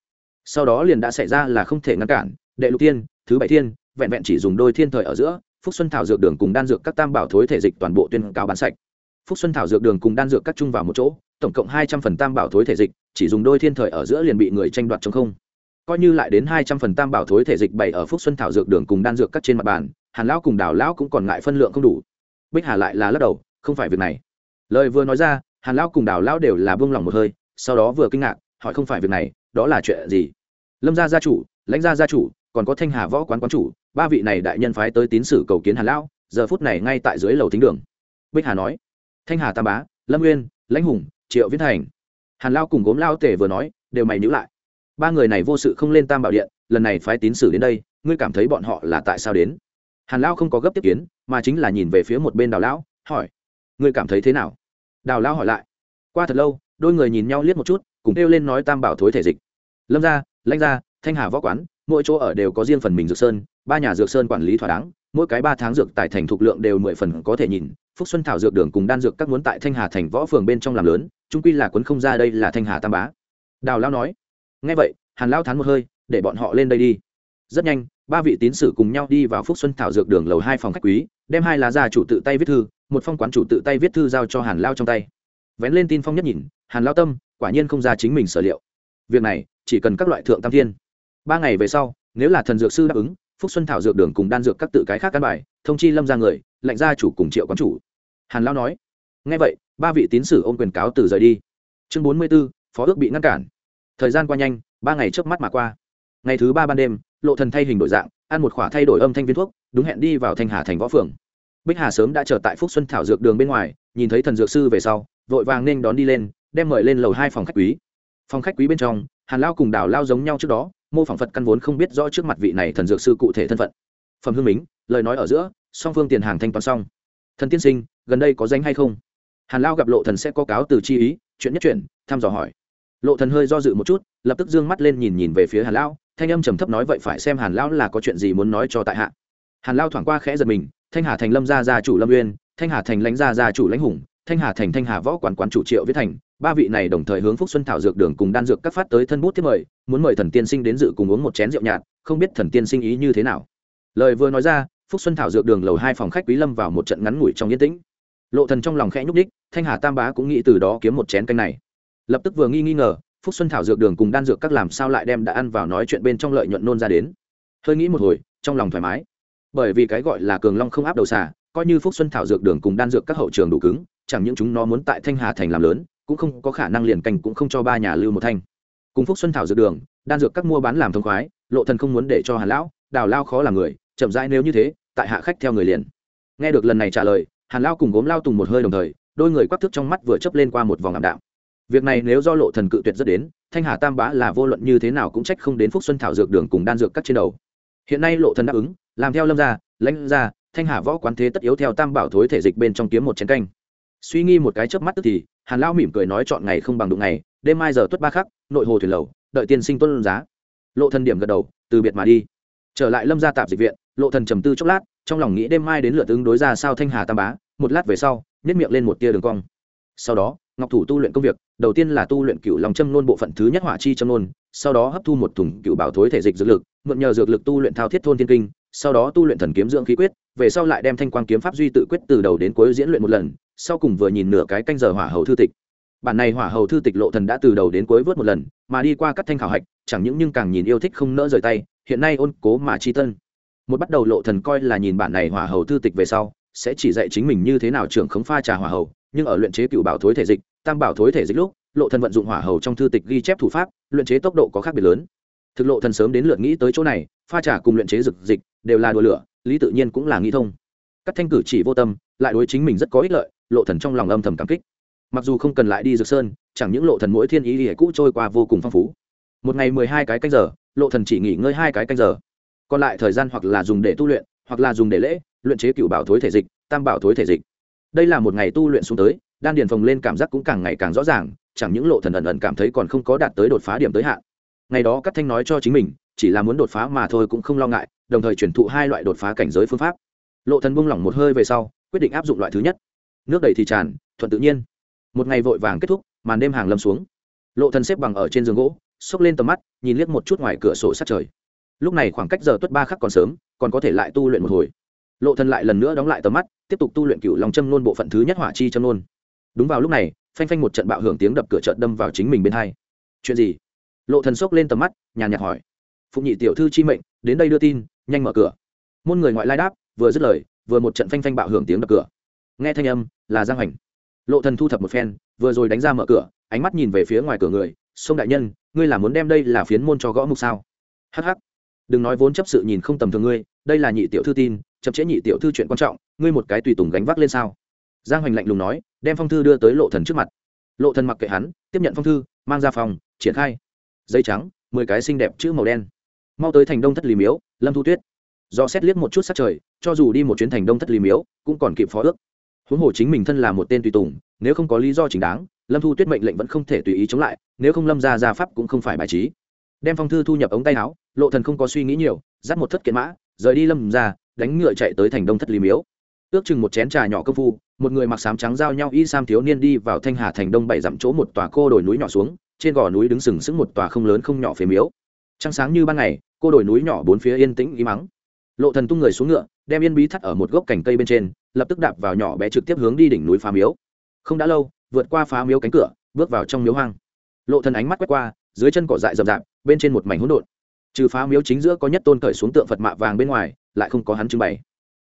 Sau đó liền đã xảy ra là không thể ngăn cản, đệ lục thiên, thứ bảy thiên, vẹn vẹn chỉ dùng đôi thiên thời ở giữa, phúc xuân thảo dược đường cùng đan dược các tam bảo thối thể dịch toàn bộ tuyên cáo bán sạch. Phúc xuân thảo dược đường cùng đan dược các chung vào một chỗ, tổng cộng hai trăm phần tam bảo thối thể dịch, chỉ dùng đôi thiên thời ở giữa liền bị người tranh đoạt chống không. Coi như lại đến hai trăm phần tam bảo thối thể dịch bày ở phúc xuân thảo dược đường cùng đan dược các trên mặt bàn, hàn lão cùng đào lão cũng còn ngại phân lượng không đủ bích hà lại là lắc đầu, không phải việc này. Lời vừa nói ra, hàn lão cùng đào lão đều là buông lỏng một hơi, sau đó vừa kinh ngạc, hỏi không phải việc này, đó là chuyện gì? Lâm gia gia chủ, lãnh gia gia chủ, còn có thanh hà võ quán quán chủ, ba vị này đại nhân phái tới tín sử cầu kiến hàn lão, giờ phút này ngay tại dưới lầu thính đường. Bích hà nói, thanh hà tam bá, lâm nguyên, lãnh hùng, triệu viết thành. Hàn lao cùng gốm lao tể vừa nói, đều mày nhữ lại. Ba người này vô sự không lên tam bảo điện, lần này phái tín sử đến đây, ngươi cảm thấy bọn họ là tại sao đến? Hàn lão không có gấp tiếp kiến mà chính là nhìn về phía một bên đào lão, hỏi, ngươi cảm thấy thế nào? Đào lão hỏi lại, qua thật lâu, đôi người nhìn nhau liếc một chút, cùng kêu lên nói tam bảo thối thể dịch. Lâm gia, lãnh gia, thanh hà võ quán, mỗi chỗ ở đều có riêng phần mình dược sơn, ba nhà dược sơn quản lý thỏa đáng, mỗi cái ba tháng dược tài thành thục lượng đều mười phần có thể nhìn. Phúc xuân thảo dược đường cùng đan dược các muốn tại thanh hà thành võ phường bên trong làm lớn trung quy là quấn không ra đây là thanh hà tam bá. Đào lao nói ngay vậy, hàn lao thán một hơi, để bọn họ lên đây đi rất nhanh, ba vị tín sử cùng nhau đi vào phúc xuân thảo dược đường lầu hai phòng khách quý, đem hai lá già chủ tự tay viết thư, một phong quán chủ tự tay viết thư giao cho hàn lao trong tay. Vén lên tin phong nhất nhìn, hàn lao tâm, quả nhiên không ra chính mình sở liệu. Việc này, chỉ cần các loại thượng tam thiên. Ba ngày về sau, nếu là thần dược sư đáp ứng, phúc xuân thảo dược đường cùng đan dược các tự cái khác căn bài, thông chi lâm ra người, lệnh gia chủ cùng triệu quán chủ. Hàn lao nói ngay vậy, ba vị tín sử ôm quyền cáo từ rời đi. Chương bốn mươi b ố phó ước bị ngăn cản. Thời gian qua nhanh, ba ngày trước mắt mà qua. Ngày thứ ba ban đêm lộ thần thay hình đổi dạng, ăn một khỏa thay đổi âm thanh viên thuốc, đúng hẹn đi vào thanh hà thành võ phường. Bích hà sớm đã chờ tại phúc xuân thảo dược đường bên ngoài, nhìn thấy thần dược sư về sau, vội vàng nên đón đi lên, đem mời lên lầu hai phòng khách quý. Phòng khách quý bên trong, hàn lao cùng đào lao giống nhau trước đó, mô phỏng phật căn vốn không biết rõ trước mặt vị này thần dược sư cụ thể thân phận. Phẩm hương mính, lời nói ở giữa, song phương tiền hàng thanh toán xong. Thần tiên sinh, gần đây có danh hay không? Hàn lao gặp lộ thần sẽ có cáo từ chi ý, chuyện nhất chuyện thăm dò hỏi. Lộ thần hơi do dự một chút, lập tức dương mắt lên nhìn nhìn về phía hàn lao thanh âm trầm thấp nói vậy phải xem hàn Lão là có chuyện gì muốn nói cho tại hạ. Hàn lao thoảng qua khẽ giật mình, thanh hà thành lâm gia gia chủ lâm uyên, thanh hà thành lãnh gia gia chủ lãnh hùng, thanh hà thành thanh hà võ quán quán chủ triệu viết thành, ba vị này đồng thời hướng phúc xuân thảo dược đường cùng đan dược các phát tới thân bút tiếp mời, muốn mời thần tiên sinh đến dự cùng uống một chén rượu nhạt, không biết thần tiên sinh ý như thế nào. Lời vừa nói ra, phúc xuân thảo dược đường lầu hai phòng khách quý lâm vào một trận ngắn ngủi trong yên tĩnh. Lộ thần trong lòng khẽ nhúc đích thanh hà tam bá cũng nghĩ từ đó kiếm một chén canh này. Lập tức vừa nghi nghi ngờ phúc xuân thảo dược đường cùng đan dược các làm sao lại đem đã ăn vào nói chuyện bên trong lợi nhuận nôn ra đến. Hơi nghĩ một hồi, trong lòng thoải mái. Bởi vì cái gọi là cường long không áp đầu xà, coi như phúc xuân thảo dược đường cùng đan dược các hậu trường đủ cứng, chẳng những chúng nó muốn tại thanh hà thành làm lớn, cũng không có khả năng liền canh cũng không cho ba nhà lưu một thanh. Cùng phúc xuân thảo dược đường, đan dược các mua bán làm thông khoái, lộ thần không muốn để cho hàn lão, đào lao khó làm người, chậm rãi nếu như thế, tại hạ khách theo người liền. Nghe được lần này trả lời, hàn lao cùng gốm lao tùng một hơi đồng thời, đôi người quắc thức trong mắt vừa chấp lên qua một vòng ảm đạm việc này nếu do lộ thần cự tuyệt rất đến, thanh hà tam bá là vô luận như thế nào cũng trách không đến phúc xuân thảo dược đường cùng đan dược cắt trên đầu. Hiện nay lộ thần đáp ứng, làm theo lâm gia, lãnh gia, thanh hà võ quán thế tất yếu theo tam bảo thối thể dịch bên trong kiếm một chén canh. Suy nghi một cái chớp mắt tức thì, hàn lao mỉm cười nói chọn ngày không bằng đụng ngày, đêm mai giờ tuất ba khắc, nội hồ thuyền lầu, đợi tiên sinh tuân giá. Lộ thần điểm gật đầu, từ biệt mà đi. Trở lại lâm gia tạp dịch viện, lộ thần trầm tư chốc lát, trong lòng nghĩ đêm mai đến lượt ứng đối ra sao thanh hà tam bá, một lát về sau, nhếch miệng lên một tia đường cong. Sau đó ngọc thủ tu luyện công việc, đầu tiên là tu luyện cựu lòng châm nôn bộ phận thứ nhất hỏa chi châm nôn, sau đó hấp thu một thùng cựu bảo thối thể dịch dược lực, mượn nhờ dược lực tu luyện thao thiết thôn thiên kinh, sau đó tu luyện thần kiếm dưỡng khí quyết, về sau lại đem thanh quang kiếm pháp duy tự quyết từ đầu đến cuối diễn luyện một lần, sau cùng vừa nhìn nửa cái canh giờ hỏa hầu thư tịch. Bản này hỏa hầu thư tịch lộ thần đã từ đầu đến cuối vớt một lần, mà đi qua các thanh khảo hạch, chẳng những nhưng càng nhìn yêu thích không nỡ rời tay, hiện nay ôn cố mà chi tân một bắt đầu lộ thần coi là nhìn bản này hỏa hầu thư tịch về sau, sẽ chỉ dạy chính mình như thế nào trưởng khống pha trà hỏa hầu nhưng ở luyện chế cựu bảo thối thể dịch, tam bảo thối thể dịch lúc, lộ thần vận dụng hỏa hầu trong thư tịch ghi chép thủ pháp, luyện chế tốc độ có khác biệt lớn. Thực lộ thần sớm đến lượt nghĩ tới chỗ này, pha trà cùng luyện chế dược dịch đều là đùa lửa, lý tự nhiên cũng là nghĩ thông. Các thanh cử chỉ vô tâm, lại đối chính mình rất có ích lợi, lộ thần trong lòng âm thầm cảm kích. Mặc dù không cần lại đi dược sơn, chẳng những lộ thần mỗi thiên ý hệ cũ trôi qua vô cùng phong phú. Một ngày mười hai cái canh giờ, lộ thần chỉ nghỉ ngơi hai cái canh giờ. Còn lại thời gian hoặc là dùng để tu luyện, hoặc là dùng để lễ, luyện chế cựu bảo thối thể dịch, tam bảo thối thể dịch đây là một ngày tu luyện xuống tới, đan điền phồng lên cảm giác cũng càng ngày càng rõ ràng, chẳng những lộ thần ẩn ẩn cảm thấy còn không có đạt tới đột phá điểm tới hạn. Ngày đó các thanh nói cho chính mình, chỉ là muốn đột phá mà thôi cũng không lo ngại, đồng thời truyền thụ hai loại đột phá cảnh giới phương pháp. Lộ thần buông lỏng một hơi về sau, quyết định áp dụng loại thứ nhất. Nước đầy thì tràn, thuận tự nhiên. Một ngày vội vàng kết thúc, màn đêm hàng lâm xuống. Lộ thần xếp bằng ở trên giường gỗ xốc lên tầm mắt, nhìn liếc một chút ngoài cửa sổ sát trời. Lúc này khoảng cách giờ tuất ba khắc còn sớm, còn có thể lại tu luyện một hồi lộ thần lại lần nữa đóng lại tầm mắt tiếp tục tu luyện cựu lòng châm nôn bộ phận thứ nhất hỏa chi châm nôn. Đúng vào lúc này phanh phanh một trận bạo hưởng tiếng đập cửa trận đâm vào chính mình bên hai. Chuyện gì? Lộ thần sốc lên tầm mắt nhàn nhạt hỏi. Phụng nhị tiểu thư chi mệnh đến đây đưa tin nhanh mở cửa. Môn người ngoại lai đáp vừa dứt lời vừa một trận phanh phanh bạo hưởng tiếng đập cửa. Nghe thanh âm là giang hành. Lộ thần thu thập một phen vừa rồi đánh ra mở cửa ánh mắt nhìn về phía ngoài cửa người sông đại nhân ngươi là muốn đem đây là phiến môn cho gõ mục sao? Hắc hắc, đừng nói vốn chấp sự nhìn không tầm thường ngươi đây là nhị tiểu thư tin chậm chế nhị tiểu thư chuyện quan trọng, ngươi một cái tùy tùng gánh vác lên sao? Giang hoành lạnh lùng nói, đem phong thư đưa tới lộ thần trước mặt. Lộ thần mặc kệ hắn, tiếp nhận phong thư, mang ra phòng, triển khai. Giấy trắng, mười cái xinh đẹp chữ màu đen. Mau tới thành đông thất lý miếu, lâm thu tuyết. Do xét liếc một chút sát trời, cho dù đi một chuyến thành đông thất lý miếu, cũng còn kịp phó ước. Huống hồ chính mình thân là một tên tùy tùng, nếu không có lý do chính đáng, lâm thu tuyết mệnh lệnh vẫn không thể tùy ý chống lại, nếu không lâm ra gia pháp cũng không phải bài trí. Đem phong thư thu nhập ống tay áo, lộ thần không có suy nghĩ nhiều, dắt một thất kiện mã, rời đi lâm ra đánh ngựa chạy tới thành đông thất lý miếu. Ước chừng một chén trà nhỏ công phu, một người mặc sám trắng giao nhau y sam thiếu niên đi vào thanh hà thành đông bảy dặm chỗ một tòa cô đồi núi nhỏ xuống, trên gò núi đứng sừng sững một tòa không lớn không nhỏ phế miếu. Trăng sáng như ban ngày, cô đồi núi nhỏ bốn phía yên tĩnh y mắng lộ thần tung người xuống ngựa, đem yên bí thắt ở một gốc cành cây bên trên, lập tức đạp vào nhỏ bé trực tiếp hướng đi đỉnh núi phá miếu. Không đã lâu, vượt qua phá miếu cánh cửa, bước vào trong miếu hoang. Lộ thần ánh mắt quét qua, dưới chân cỏ dại rậm rạp, bên trên một mảnh hỗn độn. Trừ phá miếu chính giữa có nhất tôn cởi xuống tượng phật mạ vàng bên ngoài lại không có hắn trưng bày.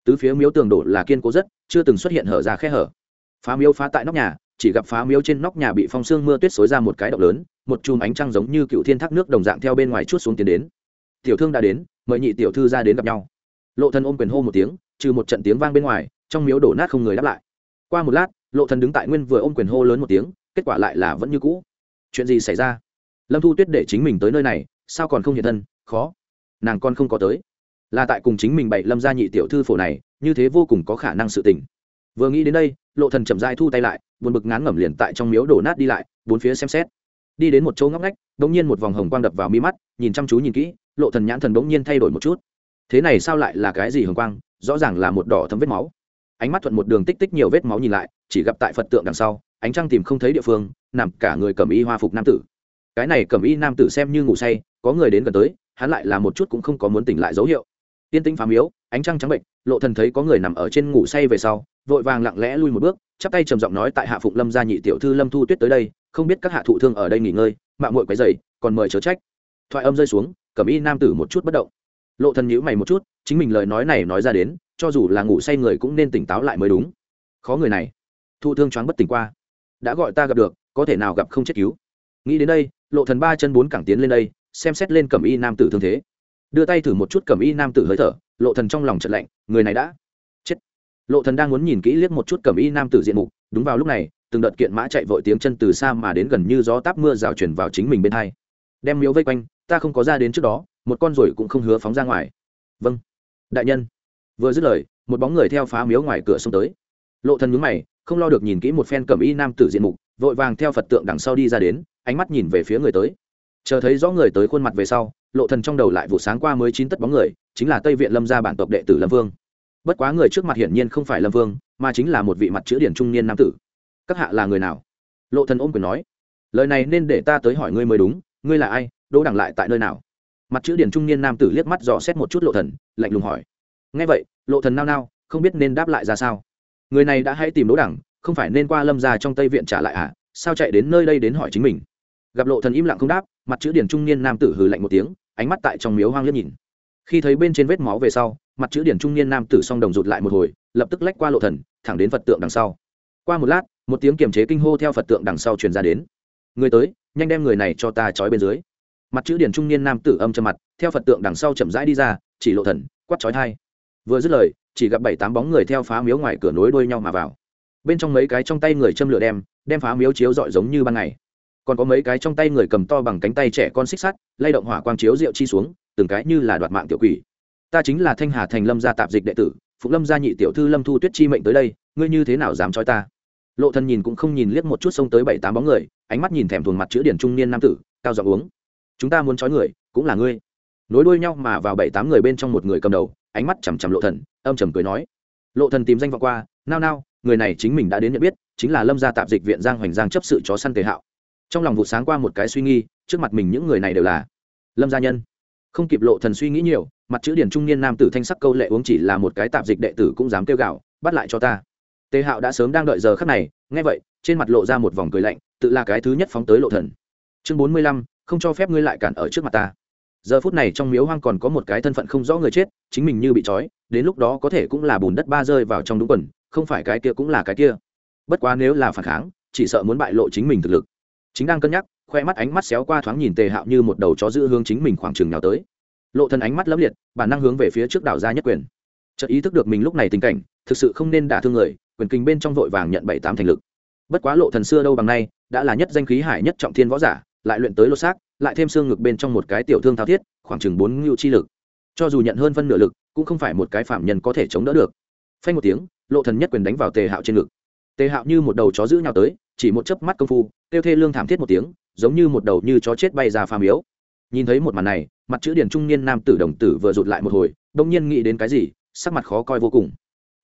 Tứ phía miếu tường đổ là kiên cố rất, chưa từng xuất hiện hở ra khe hở. Phá miếu phá tại nóc nhà, chỉ gặp phá miếu trên nóc nhà bị phong sương mưa tuyết xối ra một cái động lớn, một chùm ánh trăng giống như cựu thiên thác nước đồng dạng theo bên ngoài chút xuống tiến đến. Tiểu thương đã đến, mời nhị tiểu thư ra đến gặp nhau. Lộ thần ôm quyền hô một tiếng, trừ một trận tiếng vang bên ngoài, trong miếu đổ nát không người đáp lại. Qua một lát, lộ thần đứng tại nguyên vừa ôm quyền hô lớn một tiếng, kết quả lại là vẫn như cũ. Chuyện gì xảy ra? Lâm thu tuyết để chính mình tới nơi này, sao còn không hiện thân? Khó. Nàng con không có tới là tại cùng chính mình bậy lâm gia nhị tiểu thư phổ này, như thế vô cùng có khả năng sự tình. Vừa nghĩ đến đây, lộ thần chậm rãi thu tay lại, buồn bực ngán ngẩm liền tại trong miếu đổ nát đi lại, bốn phía xem xét. Đi đến một chỗ ngóc ngách đống nhiên một vòng hồng quang đập vào mi mắt, nhìn chăm chú nhìn kỹ, lộ thần nhãn thần đống nhiên thay đổi một chút. Thế này sao lại là cái gì hồng quang? Rõ ràng là một đỏ thấm vết máu. Ánh mắt thuận một đường tích tích nhiều vết máu nhìn lại, chỉ gặp tại phật tượng đằng sau, ánh trăng tìm không thấy địa phương, nằm cả người cầm y hoa phục nam tử. Cái này cầm y nam tử xem như ngủ say, có người đến gần tới, hắn lại là một chút cũng không có muốn tỉnh lại dấu hiệu tiên tĩnh phàm yếu, ánh trăng trắng bệnh lộ thần thấy có người nằm ở trên ngủ say về sau vội vàng lặng lẽ lui một bước chắp tay trầm giọng nói tại hạ phụng lâm gia nhị tiểu thư lâm thu tuyết tới đây không biết các hạ thụ thương ở đây nghỉ ngơi mạng muội quấy rầy còn mời chớ trách. Thoại âm rơi xuống cẩm y nam tử một chút bất động. Lộ thần nhíu mày một chút chính mình lời nói này nói ra đến cho dù là ngủ say người cũng nên tỉnh táo lại mới đúng. Khó người này thụ thương choáng bất tỉnh qua. Đã gọi ta gặp được có thể nào gặp không chết cứu? Nghĩ đến đây lộ thần ba chân bốn cẳng tiến lên đây xem xét lên cẩm y nam tử thương thế đưa tay thử một chút cẩm y nam tử hơi thở, lộ thần trong lòng chợt lạnh, người này đã chết. Lộ thần đang muốn nhìn kỹ liếc một chút cẩm y nam tử diện mục, đúng vào lúc này, từng đợt kiện mã chạy vội tiếng chân từ xa mà đến gần như gió táp mưa rào chuyển vào chính mình bên hai. Đem miếu vây quanh, ta không có ra đến trước đó, một con rồi cũng không hứa phóng ra ngoài. Vâng. Đại nhân. Vừa dứt lời, một bóng người theo phá miếu ngoài cửa xông tới. Lộ thần nhướng mày, không lo được nhìn kỹ một phen cẩm y nam tử diện mục, vội vàng theo phật tượng đằng sau đi ra đến, ánh mắt nhìn về phía người tới. Chờ thấy rõ người tới khuôn mặt về sau lộ thần trong đầu lại vụ sáng qua mới chín tất bóng người, chính là tây viện lâm gia bản tộc đệ tử lâm vương. Bất quá người trước mặt hiển nhiên không phải lâm vương, mà chính là một vị mặt chữ điển trung niên nam tử. Các hạ là người nào? Lộ thần ôm quyền nói. Lời này nên để ta tới hỏi ngươi mới đúng, ngươi là ai, đỗ đẳng lại tại nơi nào? Mặt chữ điển trung niên nam tử liếc mắt dò xét một chút lộ thần, lạnh lùng hỏi. Nghe vậy, lộ thần nao nao, không biết nên đáp lại ra sao. Người này đã hãy tìm đỗ đẳng, không phải nên qua lâm gia trong tây viện trả lại à? Sao chạy đến nơi đây đến hỏi chính mình? Gặp lộ thần im lặng không đáp mặt chữ điển trung niên nam tử hừ lạnh một tiếng, ánh mắt tại trong miếu hoang liếc nhìn. Khi thấy bên trên vết máu về sau, mặt chữ điển trung niên nam tử song đồng rụt lại một hồi, lập tức lách qua lộ thần, thẳng đến phật tượng đằng sau. Qua một lát, một tiếng kiềm chế kinh hô theo phật tượng đằng sau truyền ra đến. Người tới, nhanh đem người này cho ta trói bên dưới. Mặt chữ điển trung niên nam tử âm trầm mặt, theo phật tượng đằng sau chậm rãi đi ra, chỉ lộ thần, quát trói thai. Vừa dứt lời, chỉ gặp bảy tám bóng người theo phá miếu ngoài cửa nối đuôi nhau mà vào. Bên trong mấy cái trong tay người châm lửa đem đem phá miếu chiếu dọi giống như ban ngày còn có mấy cái trong tay người cầm to bằng cánh tay trẻ con xích sắt, lay động hỏa quang chiếu rượu chi xuống, từng cái như là đoạt mạng tiểu quỷ. Ta chính là thanh hà thành lâm gia tạp dịch đệ tử phục lâm gia nhị tiểu thư lâm thu tuyết chi mệnh tới đây, ngươi như thế nào dám trói ta? Lộ thần nhìn cũng không nhìn liếc một chút xông tới bảy tám bóng người, ánh mắt nhìn thèm thuồng mặt chữ điển trung niên nam tử, cao giọng uống. Chúng ta muốn trói người, cũng là ngươi. Nối đuôi nhau mà vào bảy tám người bên trong một người cầm đầu, ánh mắt chằm chằm lộ thần, âm trầm cười nói. Lộ thần tìm danh vọng qua, nao nao, người này chính mình đã đến nhận biết, chính là lâm gia tạp dịch viện giang hoành giang chấp sự chó săn tề hạo trong lòng vụ sáng qua một cái suy nghi trước mặt mình những người này đều là lâm gia nhân. Không kịp lộ thần suy nghĩ nhiều, mặt chữ điển trung niên nam tử thanh sắc câu lệ uống chỉ là một cái tạp dịch đệ tử cũng dám kêu gạo, bắt lại cho ta. Tề hạo đã sớm đang đợi giờ khắc này, nghe vậy, trên mặt lộ ra một vòng cười lạnh, tự là cái thứ nhất phóng tới lộ thần. Chương bốn mươi lăm, không cho phép ngươi lại cản ở trước mặt ta. Giờ phút này trong miếu hoang còn có một cái thân phận không rõ người chết, chính mình như bị trói, đến lúc đó có thể cũng là bùn đất ba rơi vào trong đúng quần, không phải cái kia cũng là cái kia. Bất quá nếu là phản kháng, chỉ sợ muốn bại lộ chính mình thực lực chính đang cân nhắc, khoe mắt ánh mắt xéo qua thoáng nhìn tề hạo như một đầu chó giữ hướng chính mình khoảng chừng nào tới. Lộ thân ánh mắt lấp liệt, bản năng hướng về phía trước đảo ra nhất quyền. Chợt ý thức được mình lúc này tình cảnh, thực sự không nên đả thương người, quyền kinh bên trong vội vàng nhận bảy tám thành lực. Bất quá lộ thần xưa đâu bằng nay, đã là nhất danh khí hải nhất trọng thiên võ giả, lại luyện tới lô xác, lại thêm xương ngực bên trong một cái tiểu thương thao thiết, khoảng chừng bốn ngưu chi lực. Cho dù nhận hơn phân nửa lực, cũng không phải một cái phạm nhân có thể chống đỡ được. Phanh một tiếng, lộ thần nhất quyền đánh vào tề hạo trên ngực tề hạo như một đầu chó giữ nhau tới, chỉ một chớp mắt công phu, tiêu thê lương thảm thiết một tiếng, giống như một đầu như chó chết bay ra phàm miếu nhìn thấy một màn này, mặt chữ điển trung niên nam tử đồng tử vừa rụt lại một hồi đông nhiên nghĩ đến cái gì, sắc mặt khó coi vô cùng.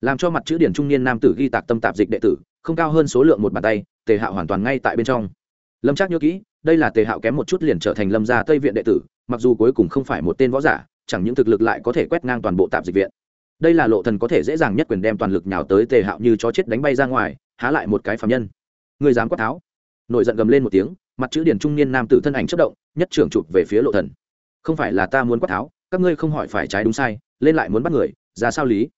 Làm cho mặt chữ điển trung niên nam tử ghi tạc tâm tạp dịch đệ tử, không cao hơn số lượng một bàn tay, tề hạo hoàn toàn ngay tại bên trong. Lâm trác nhớ kỹ, đây là tề hạo kém một chút liền trở thành lâm gia tây viện đệ tử, mặc dù cuối cùng không phải một tên võ giả, chẳng những thực lực lại có thể quét ngang toàn bộ tạp dịch viện đây là lộ thần có thể dễ dàng nhất quyền đem toàn lực nhào tới tề hạo như chó chết đánh bay ra ngoài, há lại một cái phạm nhân. Người dám quát tháo. Nổi giận gầm lên một tiếng, mặt chữ điển trung niên nam tử thân ảnh chất động, nhất trưởng chụp về phía lộ thần. Không phải là ta muốn quát tháo, các ngươi không hỏi phải trái đúng sai, lên lại muốn bắt người, ra sao lý?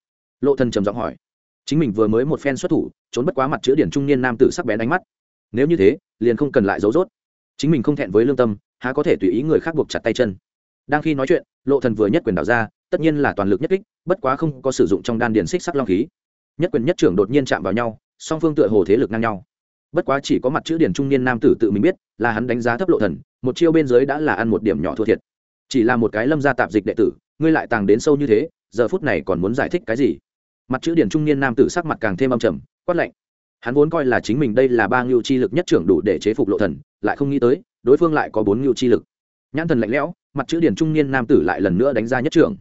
Lộ thần trầm giọng hỏi. Chính mình vừa mới một phen xuất thủ, trốn bất quá mặt chữ điển trung niên nam tử sắc bén ánh mắt. Nếu như thế, liền không cần lại giấu rốt. Chính mình không thẹn với lương tâm, há có thể tùy ý người khác buộc chặt tay chân. Đang khi nói chuyện, lộ thần vừa nhất quyền đảo ra tất nhiên là toàn lực nhất kích, bất quá không có sử dụng trong đan điền xích sắc long khí. Nhất quyền nhất trưởng đột nhiên chạm vào nhau, song phương tựa hồ thế lực ngang nhau. Bất quá chỉ có mặt chữ điển trung niên nam tử tự mình biết, là hắn đánh giá thấp lộ thần, một chiêu bên dưới đã là ăn một điểm nhỏ thua thiệt. Chỉ là một cái lâm gia tạp dịch đệ tử, ngươi lại tàng đến sâu như thế, giờ phút này còn muốn giải thích cái gì? Mặt chữ điển trung niên nam tử sắc mặt càng thêm âm trầm, quát lạnh. Hắn vốn coi là chính mình đây là ba ngưu chi lực nhất trưởng đủ để chế phục lộ thần, lại không nghĩ tới, đối phương lại có bốn ngưu chi lực. Nhãn thần lạnh lẽo, mặt chữ điển trung niên nam tử lại lần nữa đánh ra nhất trưởng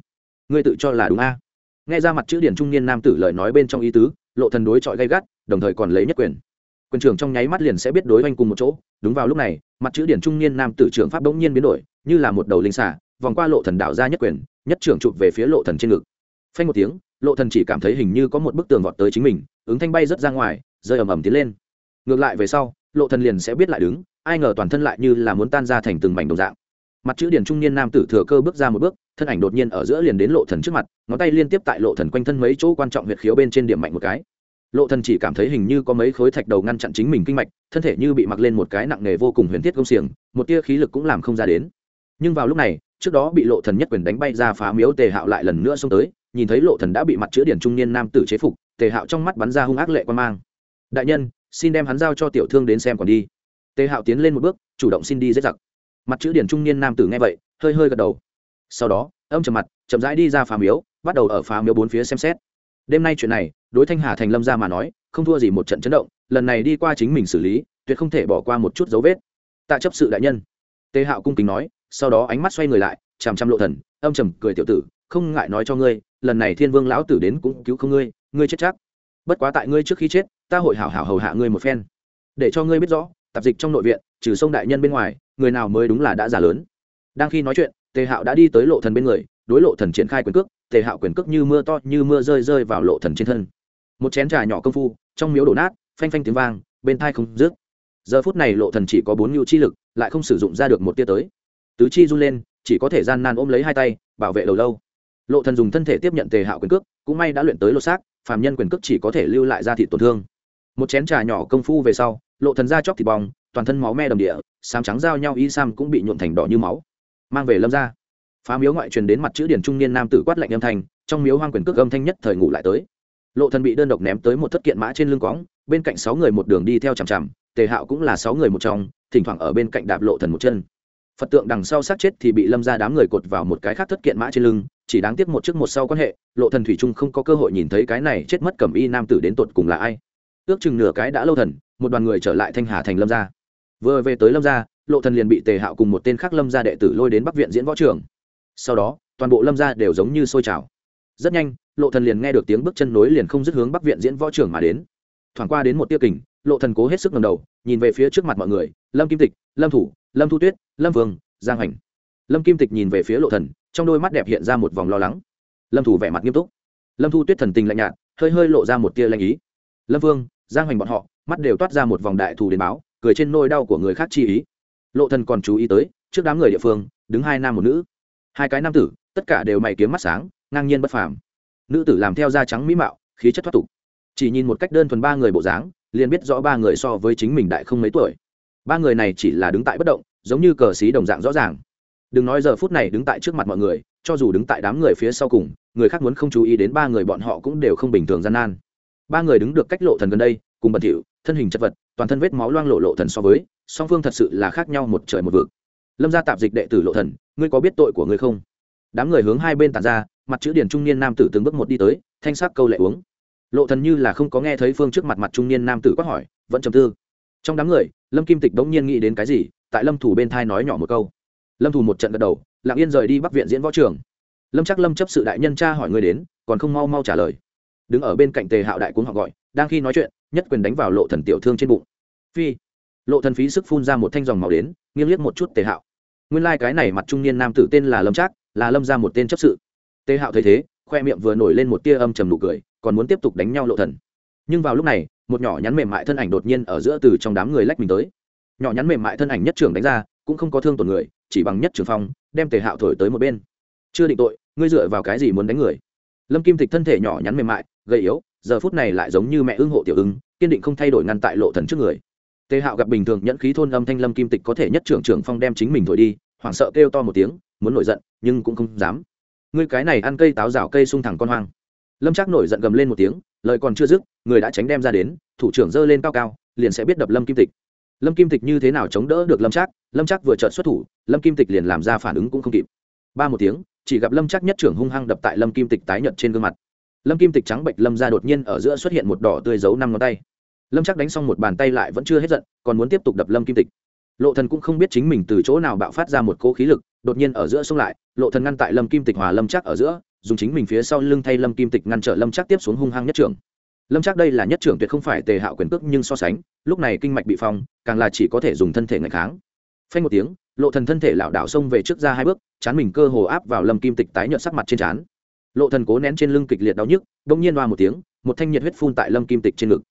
ngươi tự cho là đúng a. Nghe ra mặt chữ điển trung niên nam tử lời nói bên trong ý tứ, lộ thần đối chọi gay gắt, đồng thời còn lấy nhất quyền. Quyền trưởng trong nháy mắt liền sẽ biết đối oanh cùng một chỗ. Đúng vào lúc này, mặt chữ điển trung niên nam tử trưởng pháp bỗng nhiên biến đổi, như là một đầu linh xả vòng qua lộ thần đạo ra nhất quyền, nhất trưởng chụp về phía lộ thần trên ngực. Phanh một tiếng, lộ thần chỉ cảm thấy hình như có một bức tường vọt tới chính mình, ứng thanh bay rất ra ngoài, rơi ầm ầm tiến lên. Ngược lại về sau, lộ thần liền sẽ biết lại đứng, ai ngờ toàn thân lại như là muốn tan ra thành từng mảnh đồng dạng mặt chữ điển trung niên nam tử thừa cơ bước ra một bước, thân ảnh đột nhiên ở giữa liền đến lộ thần trước mặt, ngón tay liên tiếp tại lộ thần quanh thân mấy chỗ quan trọng huyệt khiếu bên trên điểm mạnh một cái. Lộ thần chỉ cảm thấy hình như có mấy khối thạch đầu ngăn chặn chính mình kinh mạch, thân thể như bị mặc lên một cái nặng nề vô cùng huyền thiết công xiềng, một tia khí lực cũng làm không ra đến. Nhưng vào lúc này, trước đó bị lộ thần nhất quyền đánh bay ra phá miếu tề hạo lại lần nữa xông tới, nhìn thấy lộ thần đã bị mặt chữ điển trung niên nam tử chế phục, tề hạo trong mắt bắn ra hung ác lệ quan mang. Đại nhân, xin đem hắn giao cho tiểu thương đến xem còn đi. Tề hạo tiến lên một bước, chủ động xin đi dễ giặc mặt chữ điển trung niên nam tử nghe vậy, hơi hơi gật đầu. Sau đó, âm trầm mặt, chậm rãi đi ra phá miếu, bắt đầu ở phá miếu bốn phía xem xét. Đêm nay chuyện này, đối thanh hà thành lâm ra mà nói, không thua gì một trận chấn động, lần này đi qua chính mình xử lý, tuyệt không thể bỏ qua một chút dấu vết. Tạ chấp sự đại nhân. Tề hạo cung kính nói, sau đó ánh mắt xoay người lại, chằm chằm lộ thần, âm trầm cười tiểu tử, không ngại nói cho ngươi, lần này thiên vương lão tử đến cũng cứu không ngươi ngươi chết chắc. Bất quá tại ngươi trước khi chết, ta hội hảo hảo hầu hạ ngươi một phen. Để cho ngươi biết rõ, tạp dịch trong nội viện trừ sông đại nhân bên ngoài, người nào mới đúng là đã già lớn. Đang khi nói chuyện, tề hạo đã đi tới lộ thần bên người, đối lộ thần triển khai quyền cước, tề hạo quyền cước như mưa to, như mưa rơi rơi vào lộ thần trên thân. Một chén trà nhỏ công phu, trong miếu đổ nát, phanh phanh tiếng vang, bên thai không rước giờ phút này lộ thần chỉ có bốn nhu chi lực, lại không sử dụng ra được một tia tới. Tứ chi run lên, chỉ có thể gian nan ôm lấy hai tay, bảo vệ đầu lâu. Lộ thần dùng thân thể tiếp nhận tề hạo quyền cước, cũng may đã luyện tới lô xác, phàm nhân quyền cước chỉ có thể lưu lại ra thị tổn thương. Một chén trà nhỏ công phu về sau, lộ thần ra chóc thịt bong toàn thân máu me đầm địa sám trắng giao nhau y sam cũng bị nhuộn thành đỏ như máu. Mang về lâm ra phá miếu ngoại truyền đến mặt chữ điển trung niên nam tử quát lạnh âm thanh, trong miếu hoang quyền cước âm thanh nhất thời ngủ lại tới. Lộ thần bị đơn độc ném tới một thất kiện mã trên lưng quõng bên cạnh sáu người một đường đi theo chằm chằm, tề hạo cũng là sáu người một trong, thỉnh thoảng ở bên cạnh đạp lộ thần một chân. Phật tượng đằng sau sát chết thì bị lâm ra đám người cột vào một cái khác thất kiện mã trên lưng, chỉ đáng tiếc một trước một sau quan hệ, lộ thần thủy trung không có cơ hội nhìn thấy cái này chết mất cẩm y nam tử đến tột cùng là ai. Ước chừng nửa cái đã lâu thần, một đoàn người trở lại thanh hà thành lâm gia vừa về tới lâm gia, lộ thần liền bị tề hạo cùng một tên khác lâm gia đệ tử lôi đến bắc viện diễn võ trường. Sau đó, toàn bộ lâm gia đều giống như sôi trào. Rất nhanh, lộ thần liền nghe được tiếng bước chân nối liền không dứt hướng bắc viện diễn võ trường mà đến. Thoảng qua đến một tiêu kình, lộ thần cố hết sức ngẩng đầu, nhìn về phía trước mặt mọi người, lâm kim tịch, lâm thủ, lâm thu tuyết, lâm vương, giang hành. Lâm kim tịch nhìn về phía lộ thần, trong đôi mắt đẹp hiện ra một vòng lo lắng. Lâm thủ vẻ mặt nghiêm túc. Lâm thu tuyết thần tình lạnh nhạt, hơi hơi lộ ra một tia lanh ý. Lâm vương, giang hành bọn họ, mắt đều toát ra một vòng đại thù đến báo cười trên nôi đau của người khác chi ý. Lộ thần còn chú ý tới, trước đám người địa phương, đứng hai nam một nữ. Hai cái nam tử, tất cả đều mày kiếm mắt sáng, ngang nhiên bất phàm. Nữ tử làm theo da trắng mỹ mạo, khí chất thoát tục. Chỉ nhìn một cách đơn thuần ba người bộ dáng, liền biết rõ ba người so với chính mình đại không mấy tuổi. Ba người này chỉ là đứng tại bất động, giống như cờ xí đồng dạng rõ ràng. Đừng nói giờ phút này đứng tại trước mặt mọi người, cho dù đứng tại đám người phía sau cùng, người khác muốn không chú ý đến ba người bọn họ cũng đều không bình thường gian nan. Ba người đứng được cách lộ thần gần đây, cùng bẩn thỉu, thân hình chất vật toàn thân vết máu loang lộ lộ thần so với, song phương thật sự là khác nhau một trời một vực. Lâm gia tạp dịch đệ tử lộ thần, ngươi có biết tội của ngươi không? Đám người hướng hai bên tàn ra, mặt chữ điển trung niên nam tử từng bước một đi tới, thanh sắc câu lệ uống. Lộ thần như là không có nghe thấy phương trước mặt mặt trung niên nam tử quát hỏi, vẫn trầm tư. Trong đám người, lâm kim tịch đống nhiên nghĩ đến cái gì, tại lâm thủ bên thai nói nhỏ một câu. Lâm thủ một trận gật đầu, lặng yên rời đi bắc viện diễn võ trường. Lâm chắc lâm chấp sự đại nhân cha hỏi người đến, còn không mau mau trả lời đứng ở bên cạnh tề hạo đại cuốn họ gọi, đang khi nói chuyện, nhất quyền đánh vào lộ thần tiểu thương trên bụng. Phi, lộ thần phí sức phun ra một thanh dòng màu đến, nghiêng liếc một chút tề hạo. Nguyên lai like cái này mặt trung niên nam tử tên là lâm trác, là lâm ra một tên chấp sự. Tề hạo thấy thế, khoe miệng vừa nổi lên một tia âm trầm nụ cười, còn muốn tiếp tục đánh nhau lộ thần. Nhưng vào lúc này, một nhỏ nhắn mềm mại thân ảnh đột nhiên ở giữa từ trong đám người lách mình tới. Nhỏ nhắn mềm mại thân ảnh nhất trưởng đánh ra, cũng không có thương tổn người, chỉ bằng nhất trưởng phong, đem tề hạo thổi tới một bên. Chưa định tội, ngươi dựa vào cái gì muốn đánh người? Lâm kim Tịch thân thể nhỏ nhắn mềm mại, gầy yếu, giờ phút này lại giống như mẹ ưng hộ tiểu ưng, kiên định không thay đổi ngăn tại lộ thần trước người. Tề hạo gặp bình thường nhẫn khí thôn âm thanh lâm kim tịch có thể nhất trưởng trưởng phong đem chính mình thổi đi, hoảng sợ kêu to một tiếng, muốn nổi giận, nhưng cũng không dám. Ngươi cái này ăn cây táo rào cây sung thẳng con hoang. Lâm Trác nổi giận gầm lên một tiếng, lời còn chưa dứt, người đã tránh đem ra đến, thủ trưởng giơ lên cao cao, liền sẽ biết đập lâm kim tịch lâm kim tịch như thế nào chống đỡ được lâm Trác? lâm Trác vừa trợn xuất thủ, lâm kim tịch liền làm ra phản ứng cũng không kịp. Ba một tiếng chỉ gặp lâm chắc nhất trưởng hung hăng đập tại lâm kim tịch tái nhợt trên gương mặt lâm kim tịch trắng bệnh lâm ra đột nhiên ở giữa xuất hiện một đỏ tươi giấu năm ngón tay lâm chắc đánh xong một bàn tay lại vẫn chưa hết giận còn muốn tiếp tục đập lâm kim tịch lộ thần cũng không biết chính mình từ chỗ nào bạo phát ra một cỗ khí lực đột nhiên ở giữa xông lại lộ thần ngăn tại lâm kim tịch hòa lâm chắc ở giữa dùng chính mình phía sau lưng thay lâm kim tịch ngăn trở lâm chắc tiếp xuống hung hăng nhất trưởng lâm chắc đây là nhất trưởng tuyệt không phải tề hạo quyền cước nhưng so sánh lúc này kinh mạch bị phong càng là chỉ có thể dùng thân thể ngày kháng phanh một tiếng, lộ thần thân thể lảo đảo xông về trước ra hai bước, chán mình cơ hồ áp vào lâm kim tịch tái nhợt sắc mặt trên chán lộ thần cố nén trên lưng kịch liệt đau nhức đung nhiên loa một tiếng, một thanh nhiệt huyết phun tại lâm kim tịch trên ngực.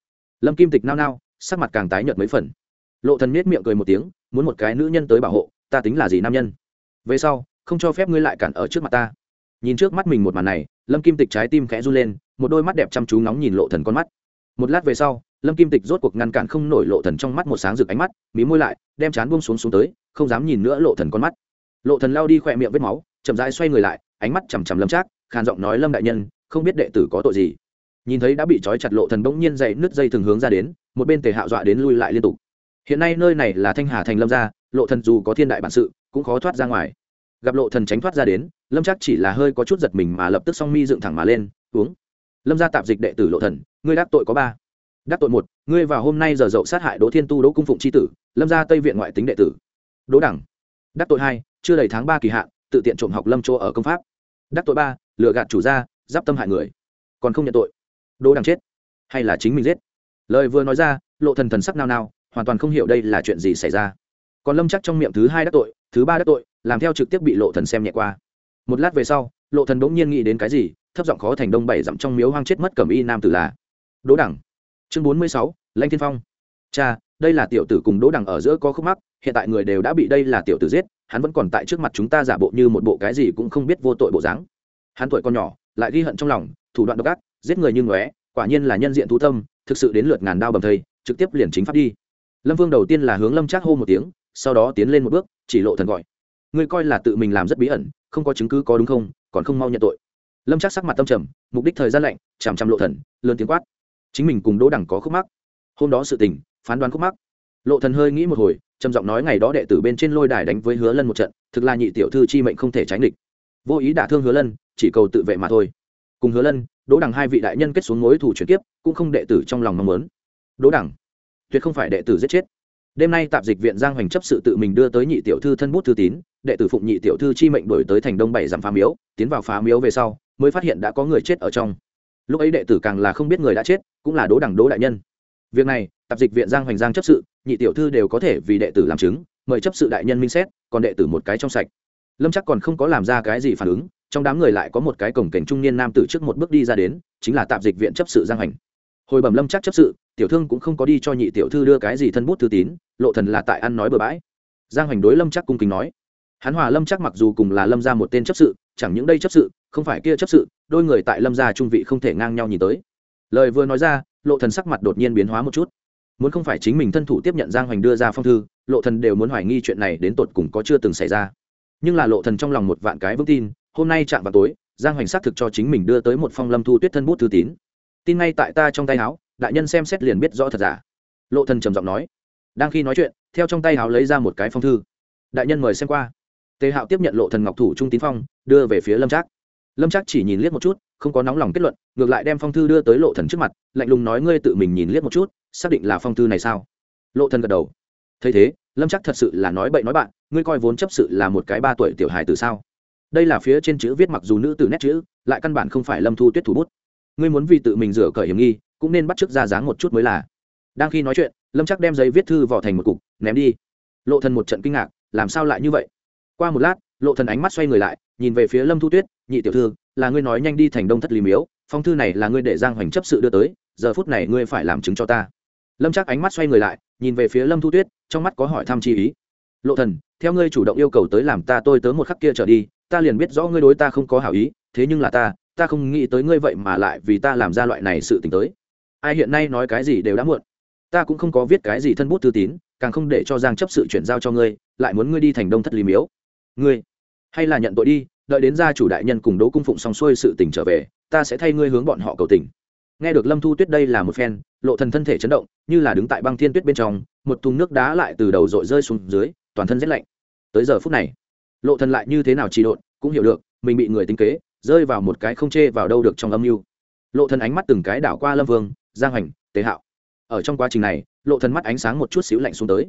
Lâm kim tịch nao nao, sắc mặt càng tái nhợt mấy phần. Lộ thần nết miệng cười một tiếng, muốn một cái nữ nhân tới bảo hộ, ta tính là gì nam nhân? Về sau, không cho phép ngươi lại cản ở trước mặt ta. Nhìn trước mắt mình một màn này, lâm kim tịch trái tim khẽ run lên, một đôi mắt đẹp chăm chú nóng nhìn lộ thần con mắt. Một lát về sau lâm kim tịch rốt cuộc ngăn cản không nổi lộ thần trong mắt một sáng rực ánh mắt, mí môi lại, đem chán buông xuống xuống tới, không dám nhìn nữa lộ thần con mắt. Lộ thần lao đi khỏe miệng vết máu, chậm rãi xoay người lại, ánh mắt chằm chằm lâm trác, khàn giọng nói, lâm đại nhân, không biết đệ tử có tội gì? Nhìn thấy đã bị trói chặt lộ thần bỗng nhiên dậy, nứt dây thường hướng ra đến, một bên tề hạo dọa đến lui lại liên tục. Hiện nay nơi này là thanh hà thành lâm gia, lộ thần dù có thiên đại bản sự, cũng khó thoát ra ngoài. Gặp lộ thần tránh thoát ra đến, lâm trác chỉ là hơi có chút giật mình mà lập tức song mi dựng thẳng mà lên, uống. Lâm gia tạp dịch đệ tử lộ thần, ngươi đáp tội có ba đắc tội một, ngươi vào hôm nay giờ dậu sát hại đỗ thiên tu đỗ cung phụng c tử, lâm gia tây viện ngoại tính đệ tử. Đỗ đẳng. Đắc tội hai, chưa đầy tháng ba kỳ hạn, tự tiện trộm học lâm chỗ ở công pháp. Đắc tội ba, lừa gạt chủ gia, giáp tâm hại người. Còn không nhận tội. Đỗ đẳng chết. Hay là chính mình giết. Lời vừa nói ra, lộ thần thần sắc nao nao, hoàn toàn không hiểu đây là chuyện gì xảy ra. Còn lâm chắc trong miệng thứ hai đắc tội, thứ ba đắc tội, làm theo trực tiếp bị lộ thần xem nhẹ qua. Một lát về sau, lộ thần bỗng nhiên nghĩ đến cái gì, thấp giọng khó thành đông bảy dặm trong miếu hoang chết mất cẩm y nam tử là. Đỗ đẳng chương bốn mươi sáu, lanh thiên phong. Cha, đây là tiểu tử cùng đỗ Đằng ở giữa có khúc mắc, hiện tại người đều đã bị đây là tiểu tử giết, hắn vẫn còn tại trước mặt chúng ta giả bộ như một bộ cái gì cũng không biết vô tội bộ dáng. Hắn tuổi còn nhỏ, lại ghi hận trong lòng, thủ đoạn độc ác, giết người như ngóe, quả nhiên là nhân diện thú tâm, thực sự đến lượt ngàn đao bầm thây, trực tiếp liền chính pháp đi. Lâm vương đầu tiên là hướng lâm trác hô một tiếng, sau đó tiến lên một bước, chỉ lộ thần gọi. Ngươi coi là tự mình làm rất bí ẩn, không có chứng cứ có đúng không, còn không mau nhận tội. Lâm Trác sắc mặt tâm trầm, mục đích thời gian lạnh, chằm chằm lộ thần, lớn tiếng quát chính mình cùng đỗ đẳng có khúc mắc. Hôm đó sự tình, phán đoán khúc mắc. Lộ thần hơi nghĩ một hồi, trầm giọng nói ngày đó đệ tử bên trên lôi đài đánh với hứa lân một trận, thực là nhị tiểu thư chi mệnh không thể tránh địch. Vô ý đả thương hứa lân, chỉ cầu tự vệ mà thôi. Cùng hứa lân, đỗ đẳng hai vị đại nhân kết xuống mối thủ chuyển tiếp cũng không đệ tử trong lòng mong muốn. Đỗ đẳng tuyệt không phải đệ tử giết chết. Đêm nay tạp dịch viện giang hoành chấp sự tự mình đưa tới nhị tiểu thư thân bút thư tín, đệ tử phụng nhị tiểu thư chi mệnh đổi tới thành đông bảy giảm phá miếu, tiến vào phá miếu về sau, mới phát hiện đã có người chết ở trong lúc ấy đệ tử càng là không biết người đã chết, cũng là đố đẳng đố đại nhân. Việc này, tạp dịch viện giang hoành giang chấp sự, nhị tiểu thư đều có thể vì đệ tử làm chứng, mời chấp sự đại nhân minh xét, còn đệ tử một cái trong sạch. Lâm chắc còn không có làm ra cái gì phản ứng, trong đám người lại có một cái cổng cảnh trung niên nam tử trước một bước đi ra đến, chính là tạp dịch viện chấp sự giang hoành. Hồi bẩm lâm chắc chấp sự, tiểu thương cũng không có đi cho nhị tiểu thư đưa cái gì thân bút thư tín, lộ thần là tại ăn nói bừa bãi. Giang hoành đối lâm chắc cung kính nói. Hắn hòa lâm chắc mặc dù cùng là lâm gia một tên chấp sự, chẳng những đây chấp sự không phải kia chấp sự, đôi người tại lâm gia trung vị không thể ngang nhau nhìn tới. Lời vừa nói ra, lộ thần sắc mặt đột nhiên biến hóa một chút. Muốn không phải chính mình thân thủ tiếp nhận giang hoành đưa ra phong thư, lộ thần đều muốn hoài nghi chuyện này đến tột cùng có chưa từng xảy ra. Nhưng là lộ thần trong lòng một vạn cái vững tin, hôm nay chạm vào tối, giang hoành xác thực cho chính mình đưa tới một phong lâm thu tuyết thân bút thư tín. Tin ngay tại ta trong tay áo, đại nhân xem xét liền biết rõ thật giả. Lộ thần trầm giọng nói. Đang khi nói chuyện, theo trong tay áo lấy ra một cái phong thư. Đại nhân mời xem qua. Tề hạo tiếp nhận lộ thần ngọc thủ trung tín phong, đưa về phía lâm trác lâm trác chỉ nhìn liếc một chút, không có nóng lòng kết luận, ngược lại đem phong thư đưa tới lộ thần trước mặt, lạnh lùng nói ngươi tự mình nhìn liếc một chút, xác định là phong thư này sao? Lộ thần gật đầu. Thấy thế, lâm trác thật sự là nói bậy nói bạn, ngươi coi vốn chấp sự là một cái ba tuổi tiểu hài từ sao? Đây là phía trên chữ viết mặc dù nữ tử nét chữ, lại căn bản không phải lâm thu tuyết thủ bút. Ngươi muốn vì tự mình rửa cởi hiểm nghi, cũng nên bắt chước ra dáng một chút mới là. Đang khi nói chuyện, lâm chắc đem giấy viết thư vỏ thành một cục, ném đi. Lộ thần một trận kinh ngạc, làm sao lại như vậy? Qua một lát, lộ thần ánh mắt xoay người lại, nhìn về phía lâm thu tuyết nhị tiểu thư, là ngươi nói nhanh đi thành đông thất lý miếu, phong thư này là ngươi để giang hoành chấp sự đưa tới, giờ phút này ngươi phải làm chứng cho ta. Lâm chắc ánh mắt xoay người lại, nhìn về phía lâm thu tuyết, trong mắt có hỏi thăm chi ý. Lộ thần, theo ngươi chủ động yêu cầu tới làm ta tôi tớ một khắc kia trở đi, ta liền biết rõ ngươi đối ta không có hảo ý, thế nhưng là ta ta không nghĩ tới ngươi vậy mà lại vì ta làm ra loại này sự tình tới. Ai hiện nay nói cái gì đều đã muộn. Ta cũng không có viết cái gì thân bút thư tín, càng không để cho giang chấp sự chuyển giao cho ngươi, lại muốn ngươi đi thành đông thất lý miếu. Ngươi, hay là nhận tội đi đợi đến gia chủ đại nhân cùng đỗ cung phụng xong xuôi sự tình trở về, ta sẽ thay ngươi hướng bọn họ cầu tình. Nghe được lâm thu tuyết đây là một phen, lộ thần thân thể chấn động, như là đứng tại băng thiên tuyết bên trong, một thùng nước đá lại từ đầu dội rơi xuống dưới, toàn thân rét lạnh. Tới giờ phút này, lộ thần lại như thế nào trì độn, cũng hiểu được, mình bị người tính kế, rơi vào một cái không chê vào đâu được trong âm mưu. Lộ thần ánh mắt từng cái đảo qua lâm vương, giang hành tế hạo. Ở trong quá trình này, lộ thần mắt ánh sáng một chút xíu lạnh xuống tới.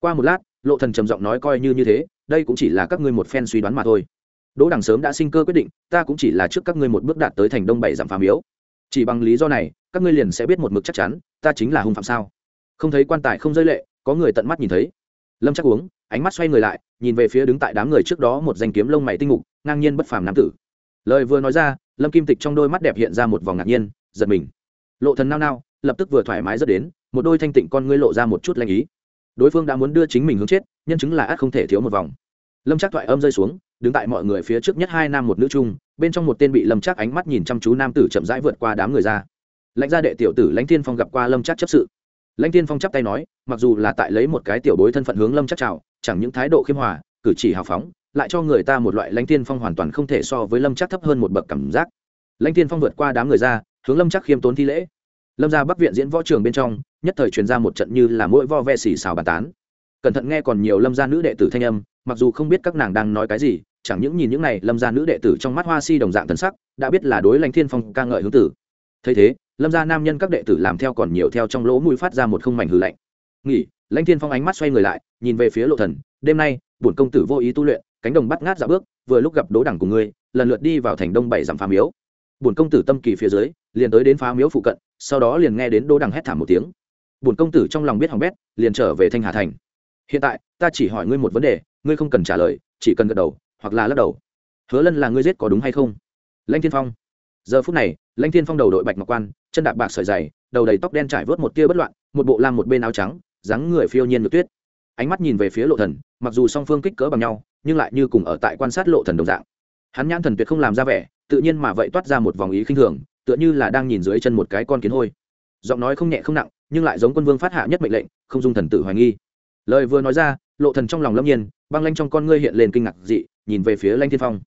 Qua một lát, lộ thần trầm giọng nói coi như như thế, đây cũng chỉ là các ngươi một phen suy đoán mà thôi đỗ đằng sớm đã sinh cơ quyết định, ta cũng chỉ là trước các ngươi một bước đạt tới thành đông bảy giảm phàm yếu. Chỉ bằng lý do này, các ngươi liền sẽ biết một mực chắc chắn, ta chính là hung phạm sao? Không thấy quan tài không rơi lệ, có người tận mắt nhìn thấy. Lâm chắc uống, ánh mắt xoay người lại, nhìn về phía đứng tại đám người trước đó một danh kiếm lông mày tinh mục, ngang nhiên bất phàm nam tử. Lời vừa nói ra, lâm kim tịch trong đôi mắt đẹp hiện ra một vòng ngạc nhiên, giật mình. Lộ thần nao nao, lập tức vừa thoải mái rất đến, một đôi thanh tịnh con ngươi lộ ra một chút lanh ý. Đối phương đã muốn đưa chính mình hướng chết, nhân chứng là ác không thể thiếu một vòng. Lâm chắc thoại âm rơi xuống đứng tại mọi người phía trước nhất hai nam một nữ chung bên trong một tên bị lâm chắc ánh mắt nhìn chăm chú nam tử chậm rãi vượt qua đám người ra. Lãnh gia đệ tiểu tử lãnh thiên phong gặp qua lâm chắc chấp sự. Lãnh thiên phong chắp tay nói, mặc dù là tại lấy một cái tiểu bối thân phận hướng lâm chắc chào, chẳng những thái độ khiêm hòa, cử chỉ hào phóng, lại cho người ta một loại lãnh thiên phong hoàn toàn không thể so với lâm chắc thấp hơn một bậc cảm giác. Lãnh thiên phong vượt qua đám người ra, hướng lâm chắc khiêm tốn thi lễ. Lâm ra bắc viện diễn võ trường bên trong, nhất thời truyền ra một trận như là mỗi vo ve xì xào bàn tán. Cẩn thận nghe còn nhiều lâm gia nữ đệ tử thanh âm mặc dù không biết các nàng đang nói cái gì, chẳng những nhìn những này lâm gia nữ đệ tử trong mắt hoa si đồng dạng thần sắc, đã biết là đối lãnh thiên phong ca ngợi hướng tử. Thấy thế, lâm gia nam nhân các đệ tử làm theo còn nhiều theo trong lỗ mũi phát ra một không mảnh hư lạnh. Nghỉ, lãnh thiên phong ánh mắt xoay người lại, nhìn về phía lộ thần, đêm nay, bổn công tử vô ý tu luyện, cánh đồng bắt ngát dạo bước, vừa lúc gặp đố đẳng của ngươi, lần lượt đi vào thành đông bảy dặm phá miếu. Bổn công tử tâm kỳ phía dưới, liền tới đến phá miếu phụ cận, sau đó liền nghe đến đố đẳng hét thảm một tiếng. Bổn công tử trong lòng biết hỏng bét, liền trở về thanh hà thành hiện tại, ta chỉ hỏi ngươi một vấn đề, ngươi không cần trả lời, chỉ cần gật đầu, hoặc là lắc đầu. Hứa lân là ngươi giết có đúng hay không? Lãnh thiên phong. Giờ phút này, lãnh thiên phong đầu đội bạch ngọc quan, chân đạp bạc sợi dày đầu đầy tóc đen trải vớt một tia bất loạn, một bộ lam một bên áo trắng, dáng người phiêu nhiên ngược tuyết. Ánh mắt nhìn về phía lộ thần, mặc dù song phương kích cỡ bằng nhau, nhưng lại như cùng ở tại quan sát lộ thần đồng dạng. Hắn nhãn thần tuyệt không làm ra vẻ, tự nhiên mà vậy toát ra một vòng ý khinh thường, tựa như là đang nhìn dưới chân một cái con kiến hôi. Giọng nói không nhẹ không nặng, nhưng lại giống quân vương phát hạ nhất mệnh lệnh, không dung thần tử hoài nghi lời vừa nói ra, lộ thần trong lòng lâm nhiên, băng lanh trong con ngươi hiện lên kinh ngạc dị, nhìn về phía lanh thiên phong.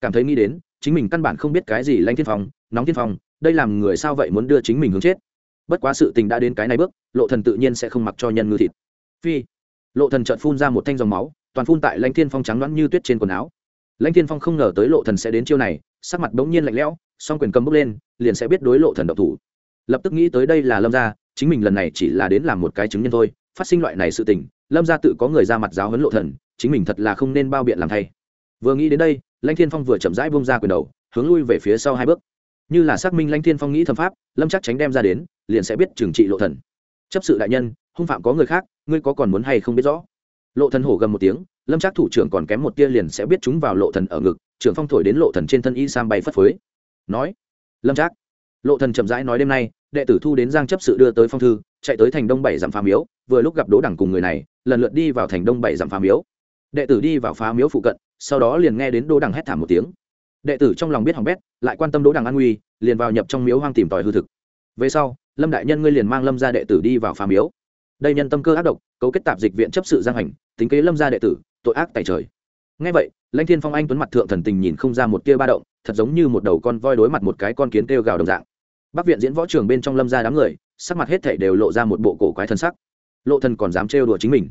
Cảm thấy nghĩ đến, chính mình căn bản không biết cái gì lanh thiên phong, nóng thiên phong, đây làm người sao vậy muốn đưa chính mình hướng chết? Bất quá sự tình đã đến cái này bước, lộ thần tự nhiên sẽ không mặc cho nhân ngư thịt. Phi. Lộ thần chợt phun ra một thanh dòng máu, toàn phun tại lanh thiên phong trắng đoán như tuyết trên quần áo. Lãnh thiên phong không ngờ tới lộ thần sẽ đến chiêu này, sắc mặt bỗng nhiên lạnh lẽo, song quyền cầm bốc lên, liền sẽ biết đối lộ thần độc thủ. Lập tức nghĩ tới đây là lâm gia, chính mình lần này chỉ là đến làm một cái chứng nhân thôi, phát sinh loại này sự tình lâm gia tự có người ra mặt giáo huấn lộ thần, chính mình thật là không nên bao biện làm thay. Vừa nghĩ đến đây, lãnh thiên phong vừa chậm rãi bông ra quyền đầu, hướng lui về phía sau hai bước. Như là xác minh lãnh thiên phong nghĩ thâm pháp, lâm chắc tránh đem ra đến, liền sẽ biết trừng trị lộ thần. Chấp sự đại nhân, hung phạm có người khác, ngươi có còn muốn hay không biết rõ? Lộ thần hổ gầm một tiếng, lâm chắc thủ trưởng còn kém một tia liền sẽ biết chúng vào lộ thần ở ngực, trưởng phong thổi đến lộ thần trên thân y sam bay phất phới. Nói, lâm chắc. Lộ thần chậm rãi nói đêm nay, đệ tử thu đến giang chấp sự đưa tới phong thư, chạy tới thành đông bảy dặm phá miếu, vừa lúc gặp đỗ đẳng cùng người này lần lượt đi vào thành đông bảy dặm phá miếu. Đệ tử đi vào phá miếu phụ cận, sau đó liền nghe đến đỗ Đằng hét thảm một tiếng. Đệ tử trong lòng biết hỏng bét, lại quan tâm đỗ Đằng an nguy, liền vào nhập trong miếu hoang tìm tòi hư thực. Về sau, lâm đại nhân ngươi liền mang lâm gia đệ tử đi vào phá miếu. Đây nhân tâm cơ ác độc, cấu kết tạp dịch viện chấp sự giang hành, tính kế lâm gia đệ tử, tội ác tại trời. Ngay vậy, lãnh thiên phong anh tuấn mặt thượng thần tình nhìn không ra một tia ba động, thật giống như một đầu con voi đối mặt một cái con kiến kêu gào đồng dạng. Bắc viện diễn võ trường bên trong lâm gia đám người, sắc mặt hết thảy đều lộ ra một bộ cổ quái thân sắc lộ thần còn dám trêu đùa chính mình.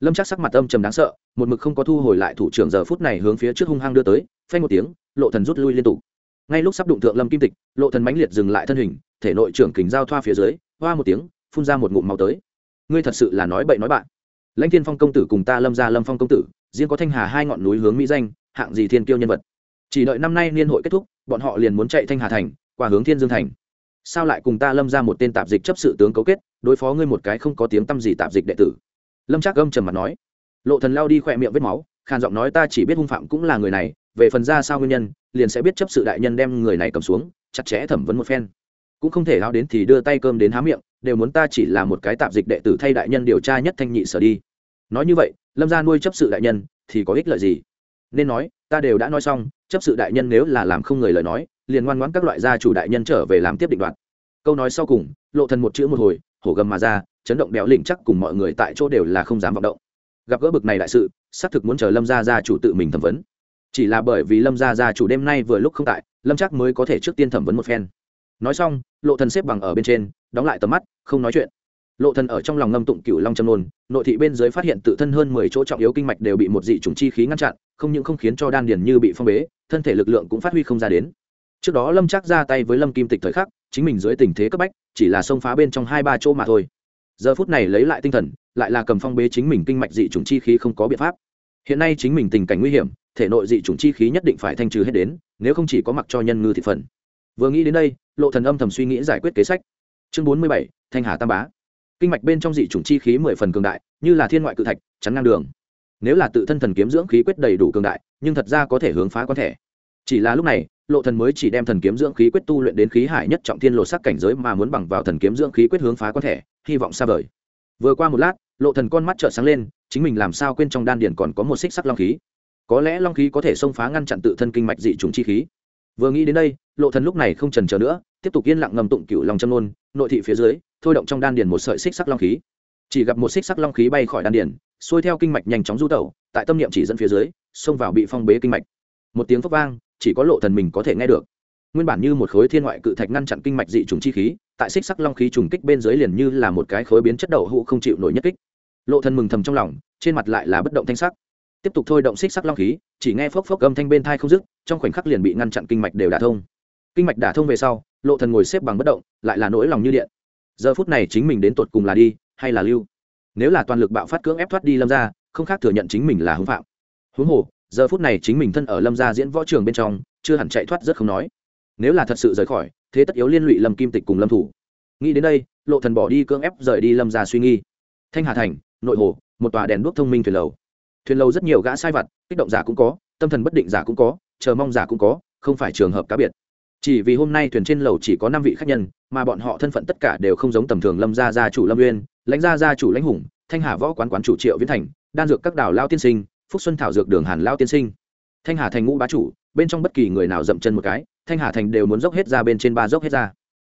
Lâm chắc sắc mặt âm trầm đáng sợ, một mực không có thu hồi lại thủ trưởng giờ phút này hướng phía trước hung hăng đưa tới, phanh một tiếng, lộ thần rút lui liên tục. Ngay lúc sắp đụng thượng lâm kim tịch, lộ thần mãnh liệt dừng lại thân hình, thể nội trưởng kình giao thoa phía dưới, hoa một tiếng, phun ra một ngụm máu tới. Ngươi thật sự là nói bậy nói bạn. Lãnh thiên phong công tử cùng ta lâm ra lâm phong công tử, riêng có thanh hà hai ngọn núi hướng mỹ danh, hạng gì thiên kiêu nhân vật. Chỉ đợi năm nay niên hội kết thúc, bọn họ liền muốn chạy thanh hà thành, qua hướng thiên dương thành sao lại cùng ta lâm ra một tên tạp dịch chấp sự tướng cấu kết, đối phó ngươi một cái không có tiếng t â m gì tạp dịch đệ tử? Lâm trác gâm trầm mặt nói. Lộ thần lao đi khỏe miệng vết máu, khàn giọng nói ta chỉ biết hung phạm cũng là người này, về phần ra sao nguyên nhân, liền sẽ biết chấp sự đại nhân đem người này cầm xuống, chặt chẽ thẩm vấn một phen. Cũng không thể lao đến thì đưa tay cơm đến há miệng, đều muốn ta chỉ là một cái tạp dịch đệ tử thay đại nhân điều tra nhất thanh nhị sở đi. Nói như vậy, lâm ra nuôi chấp sự đại nhân thì có ích lợi gì? Nên nói, ta đều đã nói xong, chấp sự đại nhân nếu là làm không người lời nói liền ngoan ngoãn các loại gia chủ đại nhân trở về làm tiếp định đoạt. Câu nói sau cùng, lộ thần một chữ một hồi, hổ gầm mà ra, chấn động béo lĩnh chắc cùng mọi người tại chỗ đều là không dám vọng động. Gặp gỡ bực này đại sự, xác thực muốn chờ lâm gia gia chủ tự mình thẩm vấn. Chỉ là bởi vì lâm gia gia chủ đêm nay vừa lúc không tại, lâm chắc mới có thể trước tiên thẩm vấn một phen. Nói xong, lộ thần xếp bằng ở bên trên, đóng lại tầm mắt, không nói chuyện. Lộ thần ở trong lòng ngâm tụng cửu long châm nôn, nội thị bên dưới phát hiện tự thân hơn mười chỗ trọng yếu kinh mạch đều bị một dị trùng chi khí ngăn chặn, không những không khiến cho đan điền như bị phong bế, thân thể lực lượng cũng phát huy không ra đến trước đó lâm chắc ra tay với lâm kim tịch thời khắc, chính mình dưới tình thế cấp bách, chỉ là xông phá bên trong hai ba chỗ mà thôi. Giờ phút này lấy lại tinh thần, lại là cầm phong bế chính mình kinh mạch dị trùng chi khí không có biện pháp. Hiện nay chính mình tình cảnh nguy hiểm, thể nội dị trùng chi khí nhất định phải thanh trừ hết đến, nếu không chỉ có mặc cho nhân ngư thị phần. Vừa nghĩ đến đây, lộ thần âm thầm suy nghĩ giải quyết kế sách. Chương bốn mươi bảy, thanh hà tam bá. Kinh mạch bên trong dị chủng chi khí mười phần cường đại, như là thiên ngoại cự thạch, chắn ngang đường. Nếu là tự thân thần kiếm dưỡng khí quyết đầy đủ cường đại, nhưng thật ra có thể hướng phá quan thể. Chỉ là lúc này lộ thần mới chỉ đem thần kiếm dưỡng khí quyết tu luyện đến khí hải nhất trọng thiên lộ sắc cảnh giới mà muốn bằng vào thần kiếm dưỡng khí quyết hướng phá quan thể, hy vọng xa vời. Vừa qua một lát, lộ thần con mắt trợn sáng lên, chính mình làm sao quên trong đan điền còn có một xích sắc long khí. Có lẽ long khí có thể xông phá ngăn chặn tự thân kinh mạch dị trùng chi khí. Vừa nghĩ đến đây, lộ thần lúc này không chần chờ nữa, tiếp tục yên lặng ngầm tụng cửu long châm nôn nội thị phía dưới, thôi động trong đan điền một sợi xích sắc long khí. Chỉ gặp một xích sắc long khí bay khỏi đan điền, xuôi theo kinh mạch nhanh chóng du tẩu, tại tâm niệm chỉ dẫn phía dưới, xông vào bị phong bế kinh mạch. Một tiếng phốc vang chỉ có lộ thần mình có thể nghe được. Nguyên bản như một khối thiên ngoại cự thạch ngăn chặn kinh mạch dị trùng chi khí, tại xích sắc long khí trùng kích bên dưới liền như là một cái khối biến chất đậu hũ không chịu nổi nhất kích. Lộ thần mừng thầm trong lòng, trên mặt lại là bất động thanh sắc. Tiếp tục thôi động xích sắc long khí, chỉ nghe phốc phốc âm thanh bên thai không dứt, trong khoảnh khắc liền bị ngăn chặn kinh mạch đều đả thông. Kinh mạch đả thông về sau, lộ thần ngồi xếp bằng bất động, lại là nỗi lòng như điện. Giờ phút này chính mình đến tột cùng là đi, hay là lưu? Nếu là toàn lực bạo phát cưỡng ép thoát đi lâm ra không khác thừa nhận chính mình là hưng phạm. Huống hồ giờ phút này chính mình thân ở lâm gia diễn võ trường bên trong, chưa hẳn chạy thoát rất không nói. Nếu là thật sự rời khỏi, thế tất yếu liên lụy lâm kim tịch cùng lâm thủ. Nghĩ đến đây, lộ thần bỏ đi cưỡng ép rời đi lâm gia suy nghi thanh hà thành, nội hồ, một tòa đèn đuốc thông minh thuyền lầu. Thuyền lầu rất nhiều gã sai vặt, kích động giả cũng có, tâm thần bất định giả cũng có, chờ mong giả cũng có, không phải trường hợp cá biệt. Chỉ vì hôm nay thuyền trên lầu chỉ có năm vị khách nhân, mà bọn họ thân phận tất cả đều không giống tầm thường lâm gia gia chủ lâm uyên, lãnh gia gia chủ lãnh hùng, thanh hà võ quán quán chủ triệu viễn thành, đan dược các đảo lao tiên sinh phúc xuân thảo dược đường hàn lao tiên sinh. Thanh hà thành ngũ bá chủ, bên trong bất kỳ người nào dậm chân một cái, thanh hà thành đều muốn dốc hết ra bên trên ba dốc hết ra.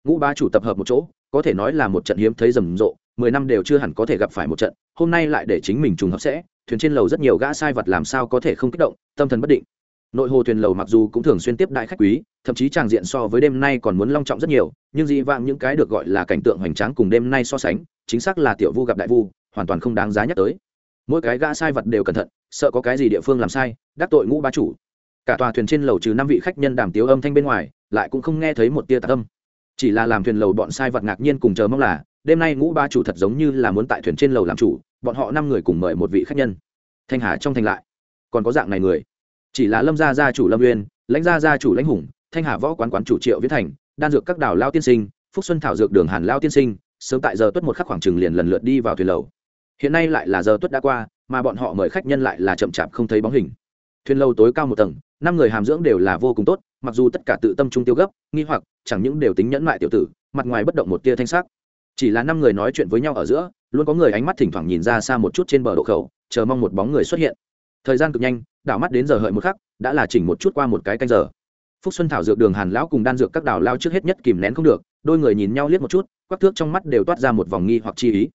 Ngũ bá chủ tập hợp một chỗ, có thể nói là một trận hiếm thấy rầm rộ, mười năm đều chưa hẳn có thể gặp phải một trận, hôm nay lại để chính mình trùng hợp sẽ, thuyền trên lầu rất nhiều gã sai vật làm sao có thể không kích động, tâm thần bất định. Nội hồ thuyền lầu mặc dù cũng thường xuyên tiếp đại khách quý, thậm chí tràng diện so với đêm nay còn muốn long trọng rất nhiều, nhưng dị vãng những cái được gọi là cảnh tượng hoành tráng cùng đêm nay so sánh, chính xác là tiểu vu gặp đại vu, hoàn toàn không đáng giá nhắc tới mỗi cái gã sai vật đều cẩn thận, sợ có cái gì địa phương làm sai, đắc tội ngũ ba chủ. Cả tòa thuyền trên lầu trừ năm vị khách nhân đàm tiếu âm thanh bên ngoài, lại cũng không nghe thấy một tia tạc âm. Chỉ là làm thuyền lầu bọn sai vật ngạc nhiên cùng chờ mong là, đêm nay ngũ ba chủ thật giống như là muốn tại thuyền trên lầu làm chủ, bọn họ năm người cùng mời một vị khách nhân. Thanh hà trong thành lại, còn có dạng này người. Chỉ là lâm gia gia chủ lâm uyên, lãnh gia gia chủ lãnh hùng, thanh hà võ quán quán chủ triệu viết thành, đan dược các đảo lao tiên sinh, phúc xuân thảo dược đường hàn lao tiên sinh, sớm tại giờ tuất một khắc khoảng chừng liền lần lượt đi vào thuyền lầu hiện nay lại là giờ tuất đã qua, mà bọn họ mời khách nhân lại là chậm chạp không thấy bóng hình. Thuyền lâu tối cao một tầng, năm người hàm dưỡng đều là vô cùng tốt, mặc dù tất cả tự tâm trung tiêu gấp, nghi hoặc, chẳng những đều tính nhẫn mại tiểu tử, mặt ngoài bất động một tia thanh sắc. Chỉ là năm người nói chuyện với nhau ở giữa, luôn có người ánh mắt thỉnh thoảng nhìn ra xa một chút trên bờ độ khẩu, chờ mong một bóng người xuất hiện. Thời gian cực nhanh, đảo mắt đến giờ hợi một khắc, đã là chỉnh một chút qua một cái canh giờ. Phúc xuân thảo dược đường hàn lão cùng đan dược các đảo lao trước hết nhất kìm nén không được, đôi người nhìn nhau liếc một chút, quắc thước trong mắt đều toát ra một vòng nghi hoặc chi ý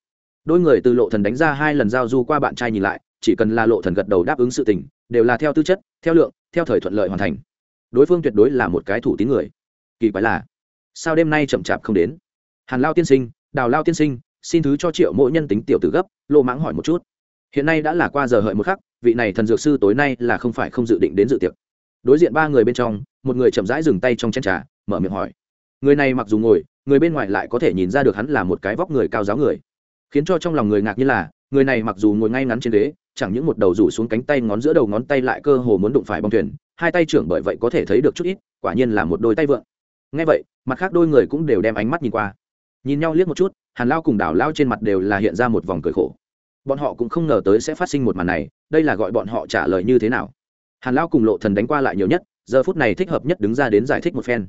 đôi người từ lộ thần đánh ra hai lần giao du qua bạn trai nhìn lại, chỉ cần là lộ thần gật đầu đáp ứng sự tình, đều là theo tư chất, theo lượng, theo thời thuận lợi hoàn thành. Đối phương tuyệt đối là một cái thủ tín người. Kỳ quái là, sao đêm nay chậm chạp không đến? Hàn lao tiên sinh, đào lao tiên sinh, xin thứ cho triệu mỗi nhân tính tiểu tử gấp, lộ mãng hỏi một chút. Hiện nay đã là qua giờ hợi một khắc, vị này thần dược sư tối nay là không phải không dự định đến dự tiệc. Đối diện ba người bên trong, một người chậm rãi dừng tay trong chén trà, mở miệng hỏi. Người này mặc dù ngồi, người bên ngoài lại có thể nhìn ra được hắn là một cái vóc người cao giáo người khiến cho trong lòng người ngạc như là, người này mặc dù ngồi ngay ngắn trên ghế, chẳng những một đầu rủ xuống cánh tay ngón giữa đầu ngón tay lại cơ hồ muốn đụng phải bong thuyền, hai tay trưởng bởi vậy có thể thấy được chút ít, quả nhiên là một đôi tay vượn. ngay vậy, mặt khác đôi người cũng đều đem ánh mắt nhìn qua. Nhìn nhau liếc một chút, hàn lao cùng đảo lao trên mặt đều là hiện ra một vòng cười khổ. Bọn họ cũng không ngờ tới sẽ phát sinh một màn này, đây là gọi bọn họ trả lời như thế nào. Hàn lao cùng lộ thần đánh qua lại nhiều nhất, giờ phút này thích hợp nhất đứng ra đến giải thích một phen.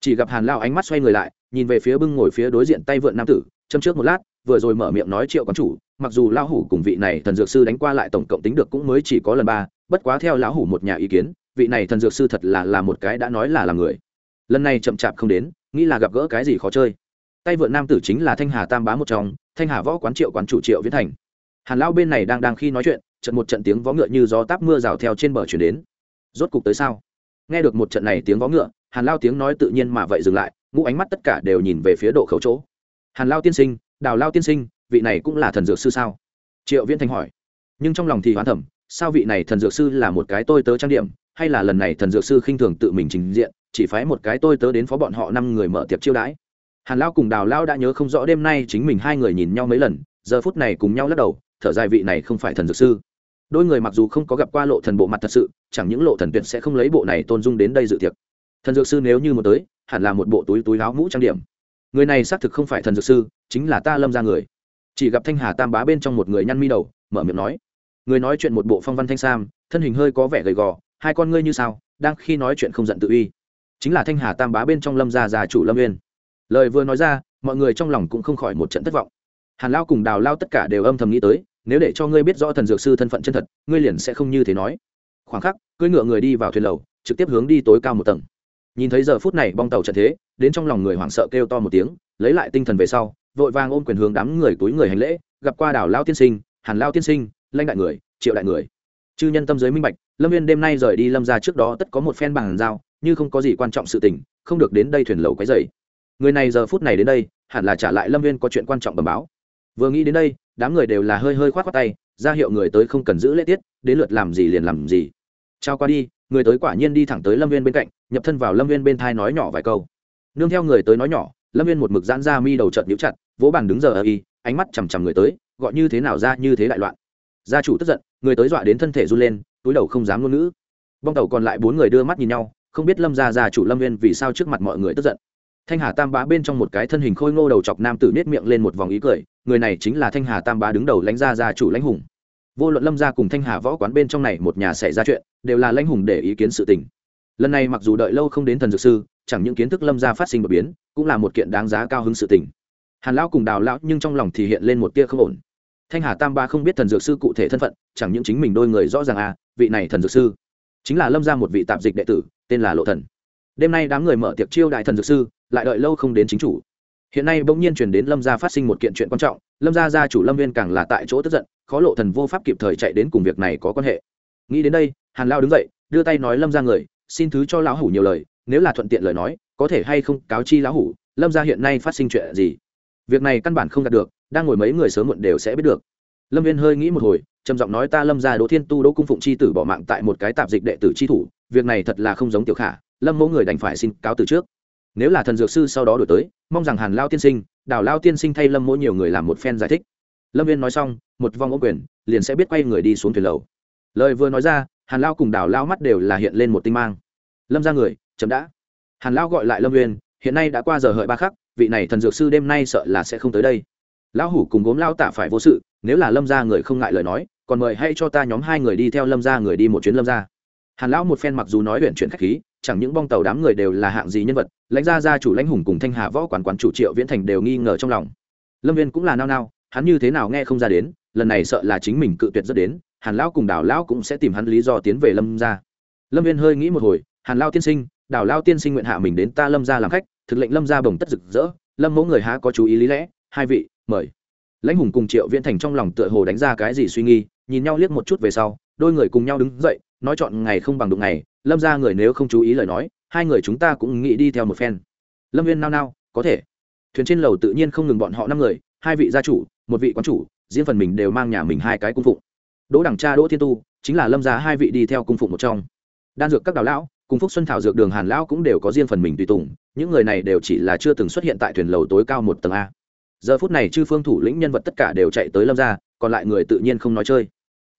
Chỉ gặp hàn lao ánh mắt xoay người lại, nhìn về phía bưng ngồi phía đối diện tay vượn nam tử châm trước một lát, vừa rồi mở miệng nói triệu quán chủ, mặc dù lão hủ cùng vị này thần dược sư đánh qua lại tổng cộng tính được cũng mới chỉ có lần ba, bất quá theo lão hủ một nhà ý kiến, vị này thần dược sư thật là là một cái đã nói là làm người. Lần này chậm chạp không đến, nghĩ là gặp gỡ cái gì khó chơi. Tay vượn nam tử chính là thanh hà tam bá một trong, thanh hà võ quán triệu quán chủ triệu viễn thành. Hàn lão bên này đang đang khi nói chuyện trận một trận tiếng vó ngựa như gió táp mưa rào theo trên bờ chuyển đến. Rốt cục tới sao? Nghe được một trận này tiếng vó ngựa, hàn lao tiếng nói tự nhiên mà vậy dừng lại, ngũ ánh mắt tất cả đều nhìn về phía độ khẩu chỗ hàn lao tiên sinh, đào lao tiên sinh, vị này cũng là thần dược sư sao? Triệu viễn thanh hỏi. Nhưng trong lòng thì hoán thẩm sao vị này thần dược sư là một cái tôi tớ trang điểm, hay là lần này thần dược sư khinh thường tự mình trình diện, chỉ phái một cái tôi tớ đến phó bọn họ năm người mở tiệp chiêu đãi? Hàn lao cùng đào lao đã nhớ không rõ đêm nay chính mình hai người nhìn nhau mấy lần, giờ phút này cùng nhau lắc đầu, thở dài vị này không phải thần dược sư. Đôi người mặc dù không có gặp qua lộ thần bộ mặt thật sự, chẳng những lộ thần tuyệt sẽ không lấy bộ này tôn dung đến đây dự tiệc. Thần dược sư nếu như một tới, hẳn là một bộ túi túi áo mũ trang điểm người này xác thực không phải thần dược sư, chính là ta lâm ra người. Chỉ gặp thanh hà tam bá bên trong một người nhăn mi đầu, mở miệng nói, người nói chuyện một bộ phong văn thanh sam, thân hình hơi có vẻ gầy gò, hai con ngươi như sao, đang khi nói chuyện không giận tự uy. Chính là thanh hà tam bá bên trong lâm gia già chủ lâm uyên. lời vừa nói ra, mọi người trong lòng cũng không khỏi một trận thất vọng. Hàn lao cùng đào lao tất cả đều âm thầm nghĩ tới, nếu để cho ngươi biết rõ thần dược sư thân phận chân thật, ngươi liền sẽ không như thế nói. Khoảng khắc, cưỡi ngựa người đi vào thuyền lầu, trực tiếp hướng đi tối cao một tầng nhìn thấy giờ phút này bong tàu trận thế, đến trong lòng người hoảng sợ kêu to một tiếng, lấy lại tinh thần về sau, vội vàng ôm quyền hướng đám người túi người hành lễ, gặp qua đảo lao tiên sinh, hàn lao tiên sinh lanh đại người, triệu đại người. Chư nhân tâm giới minh bạch, lâm viên đêm nay rời đi lâm ra trước đó tất có một phen bằng giao, như không có gì quan trọng sự tình, không được đến đây thuyền lầu quấy dày người này giờ phút này đến đây, hẳn là trả lại lâm viên có chuyện quan trọng bẩm báo. Vừa nghĩ đến đây, đám người đều là hơi hơi k h o á t tay, ra hiệu người tới không cần giữ lễ tiết, đến lượt làm gì liền làm gì. Trao qua đi người tới quả nhiên đi thẳng tới lâm viên bên cạnh nhập thân vào lâm viên bên thai nói nhỏ vài câu nương theo người tới nói nhỏ lâm viên một mực giãn ra mi đầu trận nhũ chặt vỗ bàn đứng giờ ở y, ánh mắt chằm chằm người tới gọi như thế nào ra như thế đại loạn gia chủ tức giận người tới dọa đến thân thể run lên túi đầu không dám ngôn ngữ bong tàu còn lại bốn người đưa mắt nhìn nhau không biết lâm gia gia chủ lâm viên vì sao trước mặt mọi người tức giận thanh hà tam bá bên trong một cái thân hình khôi ngô đầu chọc nam tử nết miệng lên một vòng ý cười người này chính là thanh hà tam bá đứng đầu lãnh gia gia chủ lãnh hùng vô luận lâm gia cùng thanh hà võ quán bên trong này một nhà xảy ra chuyện, đều là lãnh hùng để ý kiến sự tình. Lần này mặc dù đợi lâu không đến thần dược sư, chẳng những kiến thức lâm gia phát sinh đột biến, cũng là một kiện đáng giá cao hứng sự tình. Hàn lão cùng đào lão nhưng trong lòng thì hiện lên một tia không ổn. Thanh hà tam ba không biết thần dược sư cụ thể thân phận, chẳng những chính mình đôi người rõ ràng à vị này thần dược sư chính là lâm gia một vị tạp dịch đệ tử, tên là lộ thần. Đêm nay đám người mở tiệc chiêu đại thần dược sư, lại đợi lâu không đến chính chủ hiện nay bỗng nhiên truyền đến lâm gia phát sinh một kiện chuyện quan trọng, lâm gia gia chủ lâm viên càng là tại chỗ tức giận, khó lộ thần vô pháp kịp thời chạy đến cùng việc này có quan hệ. Nghĩ đến đây, hàn lao đứng dậy, đưa tay nói lâm gia người, xin thứ cho lão hủ nhiều lời, nếu là thuận tiện lời nói, có thể hay không cáo chi lão hủ, lâm gia hiện nay phát sinh chuyện gì? Việc này căn bản không đạt được, đang ngồi mấy người sớm muộn đều sẽ biết được. Lâm viên hơi nghĩ một hồi, trầm giọng nói ta lâm gia đỗ thiên tu đỗ cung phụng c h i tử bỏ mạng tại một cái tạp dịch đệ tử c h i thủ, việc này thật là không giống tiểu khả, lâm mẫu người đành phải xin cáo từ trước nếu là thần dược sư sau đó đổi tới, mong rằng hàn lao tiên sinh, đào lao tiên sinh thay lâm mỗi nhiều người làm một phen giải thích. Lâm viên nói xong, một vòng ô quyền, liền sẽ biết quay người đi xuống thuyền lầu. Lời vừa nói ra, hàn lao cùng đào lao mắt đều là hiện lên một tinh mang. Lâm ra người, chậm đã. Hàn lao gọi lại lâm viên, hiện nay đã qua giờ hợi ba khắc, vị này thần dược sư đêm nay sợ là sẽ không tới đây. Lão hủ cùng gốm lao tả phải vô sự, nếu là lâm ra người không ngại lời nói, còn mời hãy cho ta nhóm hai người đi theo lâm ra người đi một chuyến lâm ra. Hàn lão một phen mặc dù nói huyện chuyển khách khí chẳng những bong tàu đám người đều là hạng gì nhân vật, lãnh gia gia chủ lãnh hùng cùng thanh hà võ quản quán chủ triệu viễn thành đều nghi ngờ trong lòng. Lâm viên cũng là nao nao, hắn như thế nào nghe không ra đến, lần này sợ là chính mình cự tuyệt rất đến, hàn lão cùng đào lão cũng sẽ tìm hắn lý do tiến về lâm gia. Lâm viên hơi nghĩ một hồi, hàn lao tiên sinh, đào lao tiên sinh nguyện hạ mình đến ta lâm gia làm khách, thực lệnh lâm gia bồng tất rực rỡ, lâm mẫu người há có chú ý lý lẽ, hai vị, mời. Lãnh hùng cùng triệu viễn thành trong lòng tựa hồ đánh ra cái gì suy nghi nhìn nhau liếc một chút về sau, đôi người cùng nhau đứng dậy nói chọn ngày không bằng đụng ngày, lâm ra người nếu không chú ý lời nói, hai người chúng ta cũng nghĩ đi theo một phen. Lâm viên nao nao, có thể. Thuyền trên lầu tự nhiên không ngừng bọn họ năm người, hai vị gia chủ, một vị quán chủ, riêng phần mình đều mang nhà mình hai cái cung phụng. Đỗ đẳng cha đỗ thiên tu, chính là lâm gia hai vị đi theo cung phụng một trong. Đan dược các đào lão, cùng phúc xuân thảo dược đường hàn lão cũng đều có riêng phần mình tùy tùng, những người này đều chỉ là chưa từng xuất hiện tại thuyền lầu tối cao một tầng a. Giờ phút này chư phương thủ lĩnh nhân vật tất cả đều chạy tới lâm gia, còn lại người tự nhiên không nói chơi.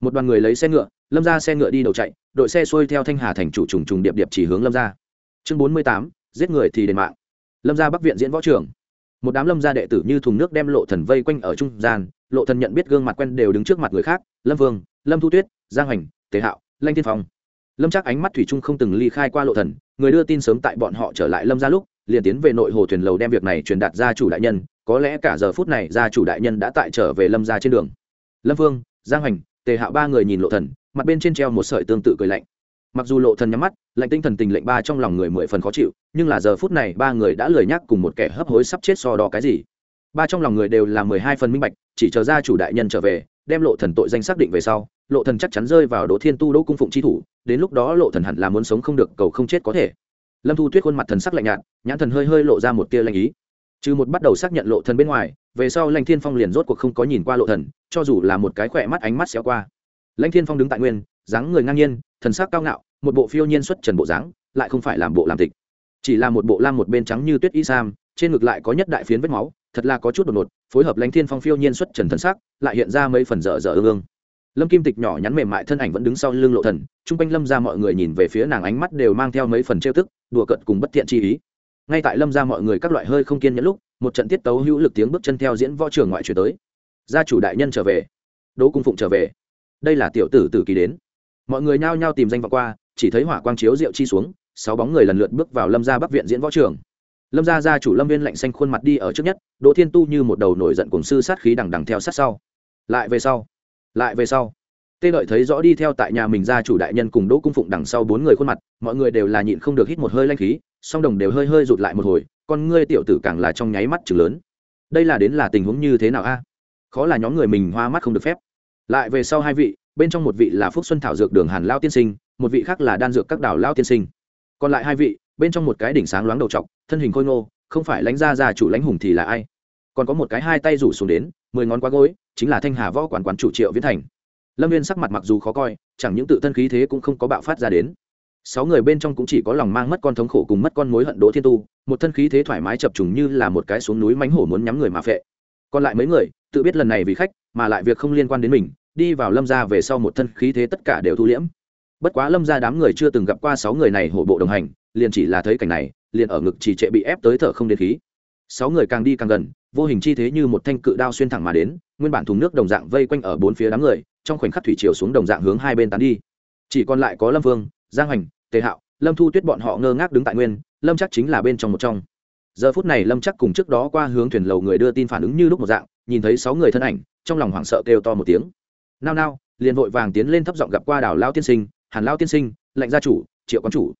Một đoàn người lấy xe ngựa lâm ra xe ngựa đi đầu chạy, đội xe xuôi theo thanh hà thành chủ trùng trùng điệp điệp chỉ hướng lâm ra. Chương bốn mươi tám, giết người thì đền mạng. Lâm ra bắc viện diễn võ trường. Một đám lâm gia đệ tử như thùng nước đem lộ thần vây quanh ở trung gian, lộ thần nhận biết gương mặt quen đều đứng trước mặt người khác, lâm vương, lâm thu tuyết, giang hoành, tề hạo, lanh tiên phong. Lâm chắc ánh mắt thủy trung không từng ly khai qua lộ thần, người đưa tin sớm tại bọn họ trở lại lâm gia lúc, liền tiến về nội hồ thuyền lầu đem việc này truyền đạt ra chủ đại nhân, có lẽ cả giờ phút này gia chủ đại nhân đã tại trở về lâm gia trên đường. Lâm vương, giang hoành, tề hạo ba người nhìn lộ thần mặt bên trên treo một sợi tương tự cười lạnh. Mặc dù lộ thần nhắm mắt, lạnh tinh thần tình lệnh ba trong lòng người mười phần khó chịu, nhưng là giờ phút này ba người đã lười nhắc cùng một kẻ hấp hối sắp chết so đo cái gì. Ba trong lòng người đều là mười hai phần minh bạch, chỉ chờ ra chủ đại nhân trở về, đem lộ thần tội danh xác định về sau, lộ thần chắc chắn rơi vào đỗ thiên tu đỗ cung phụng chi thủ, đến lúc đó lộ thần hẳn là muốn sống không được, cầu không chết có thể. Lâm thu tuyết khuôn mặt thần sắc lạnh nhạt, nhãn thần hơi hơi lộ ra một tia lanh ý. Trừ một bắt đầu xác nhận lộ thần bên ngoài, về sau lanh thiên phong liền rốt cuộc không có nhìn qua lộ thần, cho dù là một cái khỏe mắt ánh mắt xéo qua lãnh thiên phong đứng tại nguyên, dáng người ngang nhiên, thần sắc cao ngạo, một bộ phiêu nhiên xuất trần bộ dáng, lại không phải làm bộ làm tịch. Chỉ là một bộ lam một bên trắng như tuyết y sam, trên ngực lại có nhất đại phiến vết máu, thật là có chút đột ngột, phối hợp lãnh thiên phong phiêu nhiên xuất trần thần sắc, lại hiện ra mấy phần dở dở ương ương. Lâm kim tịch nhỏ nhắn mềm mại thân ảnh vẫn đứng sau lưng lộ thần, chung quanh lâm ra mọi người nhìn về phía nàng ánh mắt đều mang theo mấy phần trêu tức, đùa cợt cùng bất thiện chi ý. Ngay tại lâm ra mọi người các loại hơi không kiên nhẫn lúc, một trận tiết tấu hữu lực tiếng bước chân theo diễn võ trường ngoại chuyển tới. Gia chủ đại nhân trở về. Đỗ cung phụng trở về đây là tiểu tử tử kỳ đến. Mọi người nhao nhao tìm danh vọng qua, chỉ thấy hỏa quang chiếu rượu chi xuống, sáu bóng người lần lượt bước vào lâm gia bắc viện diễn võ trường. Lâm gia gia chủ lâm viên lạnh xanh khuôn mặt đi ở trước nhất, đỗ thiên tu như một đầu nổi giận cùng sư sát khí đằng đằng theo sát sau. Lại về sau, lại về sau. Tê lợi thấy rõ đi theo tại nhà mình gia chủ đại nhân cùng đỗ cung phụng đằng sau bốn người khuôn mặt, mọi người đều là nhịn không được hít một hơi lanh khí, song đồng đều hơi hơi rụt lại một hồi, con ngươi tiểu tử càng là trong nháy mắt chừng lớn. Đây là đến là tình huống như thế nào a? Khó là nhóm người mình hoa mắt không được phép lại về sau hai vị, bên trong một vị là phúc xuân thảo dược đường hàn lao tiên sinh, một vị khác là đan dược các đảo lao tiên sinh. Còn lại hai vị, bên trong một cái đỉnh sáng loáng đầu t thân hình khôi ngô, không phải lãnh gia già chủ lãnh hùng thì là ai? Còn có một cái hai tay rủ xuống đến, mười ngón quá gối, chính là thanh hà võ quản quán chủ triệu viễn thành. Lâm viên sắc mặt mặc dù khó coi, chẳng những tự thân khí thế cũng không có bạo phát ra đến. Sáu người bên trong cũng chỉ có lòng mang mất con thống khổ cùng mất con mối hận đỗ thiên tu, một thân khí thế thoải mái chập trùng như là một cái xuống núi mánh hổ muốn nhắm người mà phệ. Còn lại mấy người, tự biết lần này vì khách, mà lại việc không liên quan đến mình đi vào lâm gia về sau một thân khí thế tất cả đều thu liễm. Bất quá lâm gia đám người chưa từng gặp qua sáu người này hổ bộ đồng hành, liền chỉ là thấy cảnh này, liền ở ngực chỉ trệ bị ép tới thở không đến khí. Sáu người càng đi càng gần, vô hình chi thế như một thanh cự đao xuyên thẳng mà đến, nguyên bản thùng nước đồng dạng vây quanh ở bốn phía đám người, trong khoảnh khắc thủy chiều xuống đồng dạng hướng hai bên tán đi. Chỉ còn lại có lâm vương, giang hoành tề hạo, lâm thu tuyết bọn họ ngơ ngác đứng tại nguyên, lâm chắc chính là bên trong một trong. Giờ phút này lâm chắc cùng trước đó qua hướng thuyền lầu người đưa tin phản ứng như lúc một dạng, nhìn thấy sáu người thân ảnh, trong lòng hoảng sợ kêu to một tiếng nao nao, liền vội vàng tiến lên thấp giọng gặp qua đảo lao tiên sinh, hàn lao tiên sinh, lệnh gia chủ, triệu quán chủ.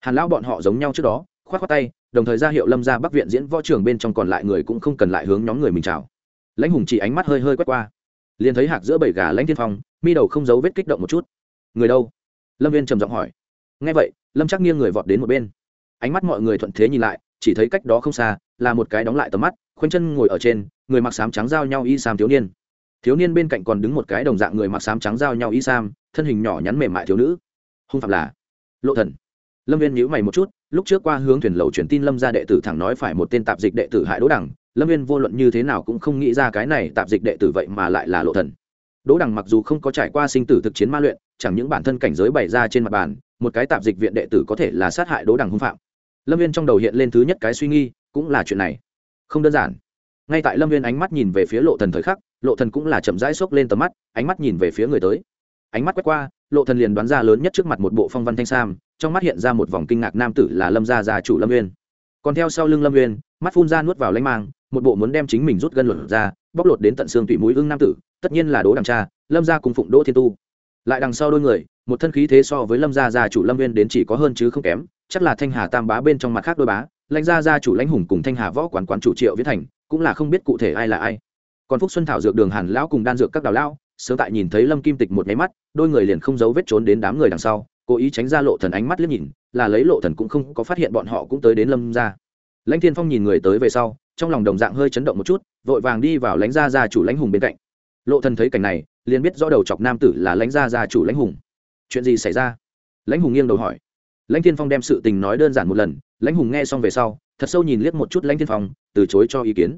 Hàn lao bọn họ giống nhau trước đó k h o á t k h o á tay, đồng thời ra hiệu lâm ra bắc viện diễn võ trường bên trong còn lại người cũng không cần lại hướng nhóm người mình chào. Lãnh hùng chỉ ánh mắt hơi hơi quét qua, liền thấy hạc giữa bảy gà lãnh tiên phong, mi đầu không giấu vết kích động một chút. Người đâu? Lâm viên trầm giọng hỏi. Ngay vậy, lâm chắc nghiêng người vọt đến một bên. Ánh mắt mọi người thuận thế nhìn lại, chỉ thấy cách đó không xa, là một cái đóng lại tầm mắt, khoanh chân ngồi ở trên, người mặc sám trắng giao nhau y sam thiếu niên thiếu niên bên cạnh còn đứng một cái đồng dạng người mặc sám trắng giao nhau y sam, thân hình nhỏ nhắn mềm mại thiếu nữ. Hung phạm là lộ thần. Lâm viên nhíu mày một chút, lúc trước qua hướng thuyền lầu truyền tin lâm ra đệ tử thẳng nói phải một tên tạp dịch đệ tử hại đỗ đẳng lâm viên vô luận như thế nào cũng không nghĩ ra cái này tạp dịch đệ tử vậy mà lại là lộ thần. Đỗ đẳng mặc dù không có trải qua sinh tử thực chiến ma luyện, chẳng những bản thân cảnh giới bày ra trên mặt bàn, một cái tạp dịch viện đệ tử có thể là sát hại đỗ đẳng hung phạm. Lâm viên trong đầu hiện lên thứ nhất cái suy nghi cũng là chuyện này. Không đơn giản. Ngay tại lâm viên ánh mắt nhìn về phía lộ thần thời khắc lộ thần cũng là chậm rãi xốc lên tầm mắt ánh mắt nhìn về phía người tới. Ánh mắt quét qua lộ thần liền đoán ra lớn nhất trước mặt một bộ phong văn thanh sam trong mắt hiện ra một vòng kinh ngạc nam tử là lâm gia gia chủ lâm Nguyên. còn theo sau lưng lâm Nguyên, mắt phun ra nuốt vào lanh mang một bộ muốn đem chính mình rút gân lột ra bóc lột đến tận xương tủy mũi ưng nam tử tất nhiên là đỗ đằng cha lâm gia cùng phụng đỗ thiên tu. Lại đằng sau đôi người một thân khí thế so với lâm gia gia chủ lâm Nguyên đến chỉ có hơn chứ không kém chắc là thanh hà tam bá bên trong mặt khác đôi bá lãnh gia gia chủ lãnh hùng cùng thanh hà võ quán quán chủ triệu viết thành cũng là không biết cụ thể ai là ai còn phúc xuân thảo dược đường hàn lão cùng đan dược các đào lão, sớm tại nhìn thấy lâm kim tịch một nháy mắt, đôi người liền không giấu vết trốn đến đám người đằng sau, cố ý tránh ra lộ thần ánh mắt liếc nhìn, là lấy lộ thần cũng không có phát hiện bọn họ cũng tới đến lâm gia lãnh thiên phong nhìn người tới về sau, trong lòng đồng dạng hơi chấn động một chút, vội vàng đi vào lãnh gia gia chủ lãnh hùng bên cạnh. Lộ thần thấy cảnh này, liền biết rõ đầu chọc nam tử là lãnh gia gia chủ lãnh hùng. Chuyện gì xảy ra? Lãnh hùng nghiêng đầu hỏi. Lãnh thiên phong đem sự tình nói đơn giản một lần, lãnh hùng nghe xong về sau, thật sâu nhìn liếc một chút lãnh thiên phong, từ chối cho ý kiến.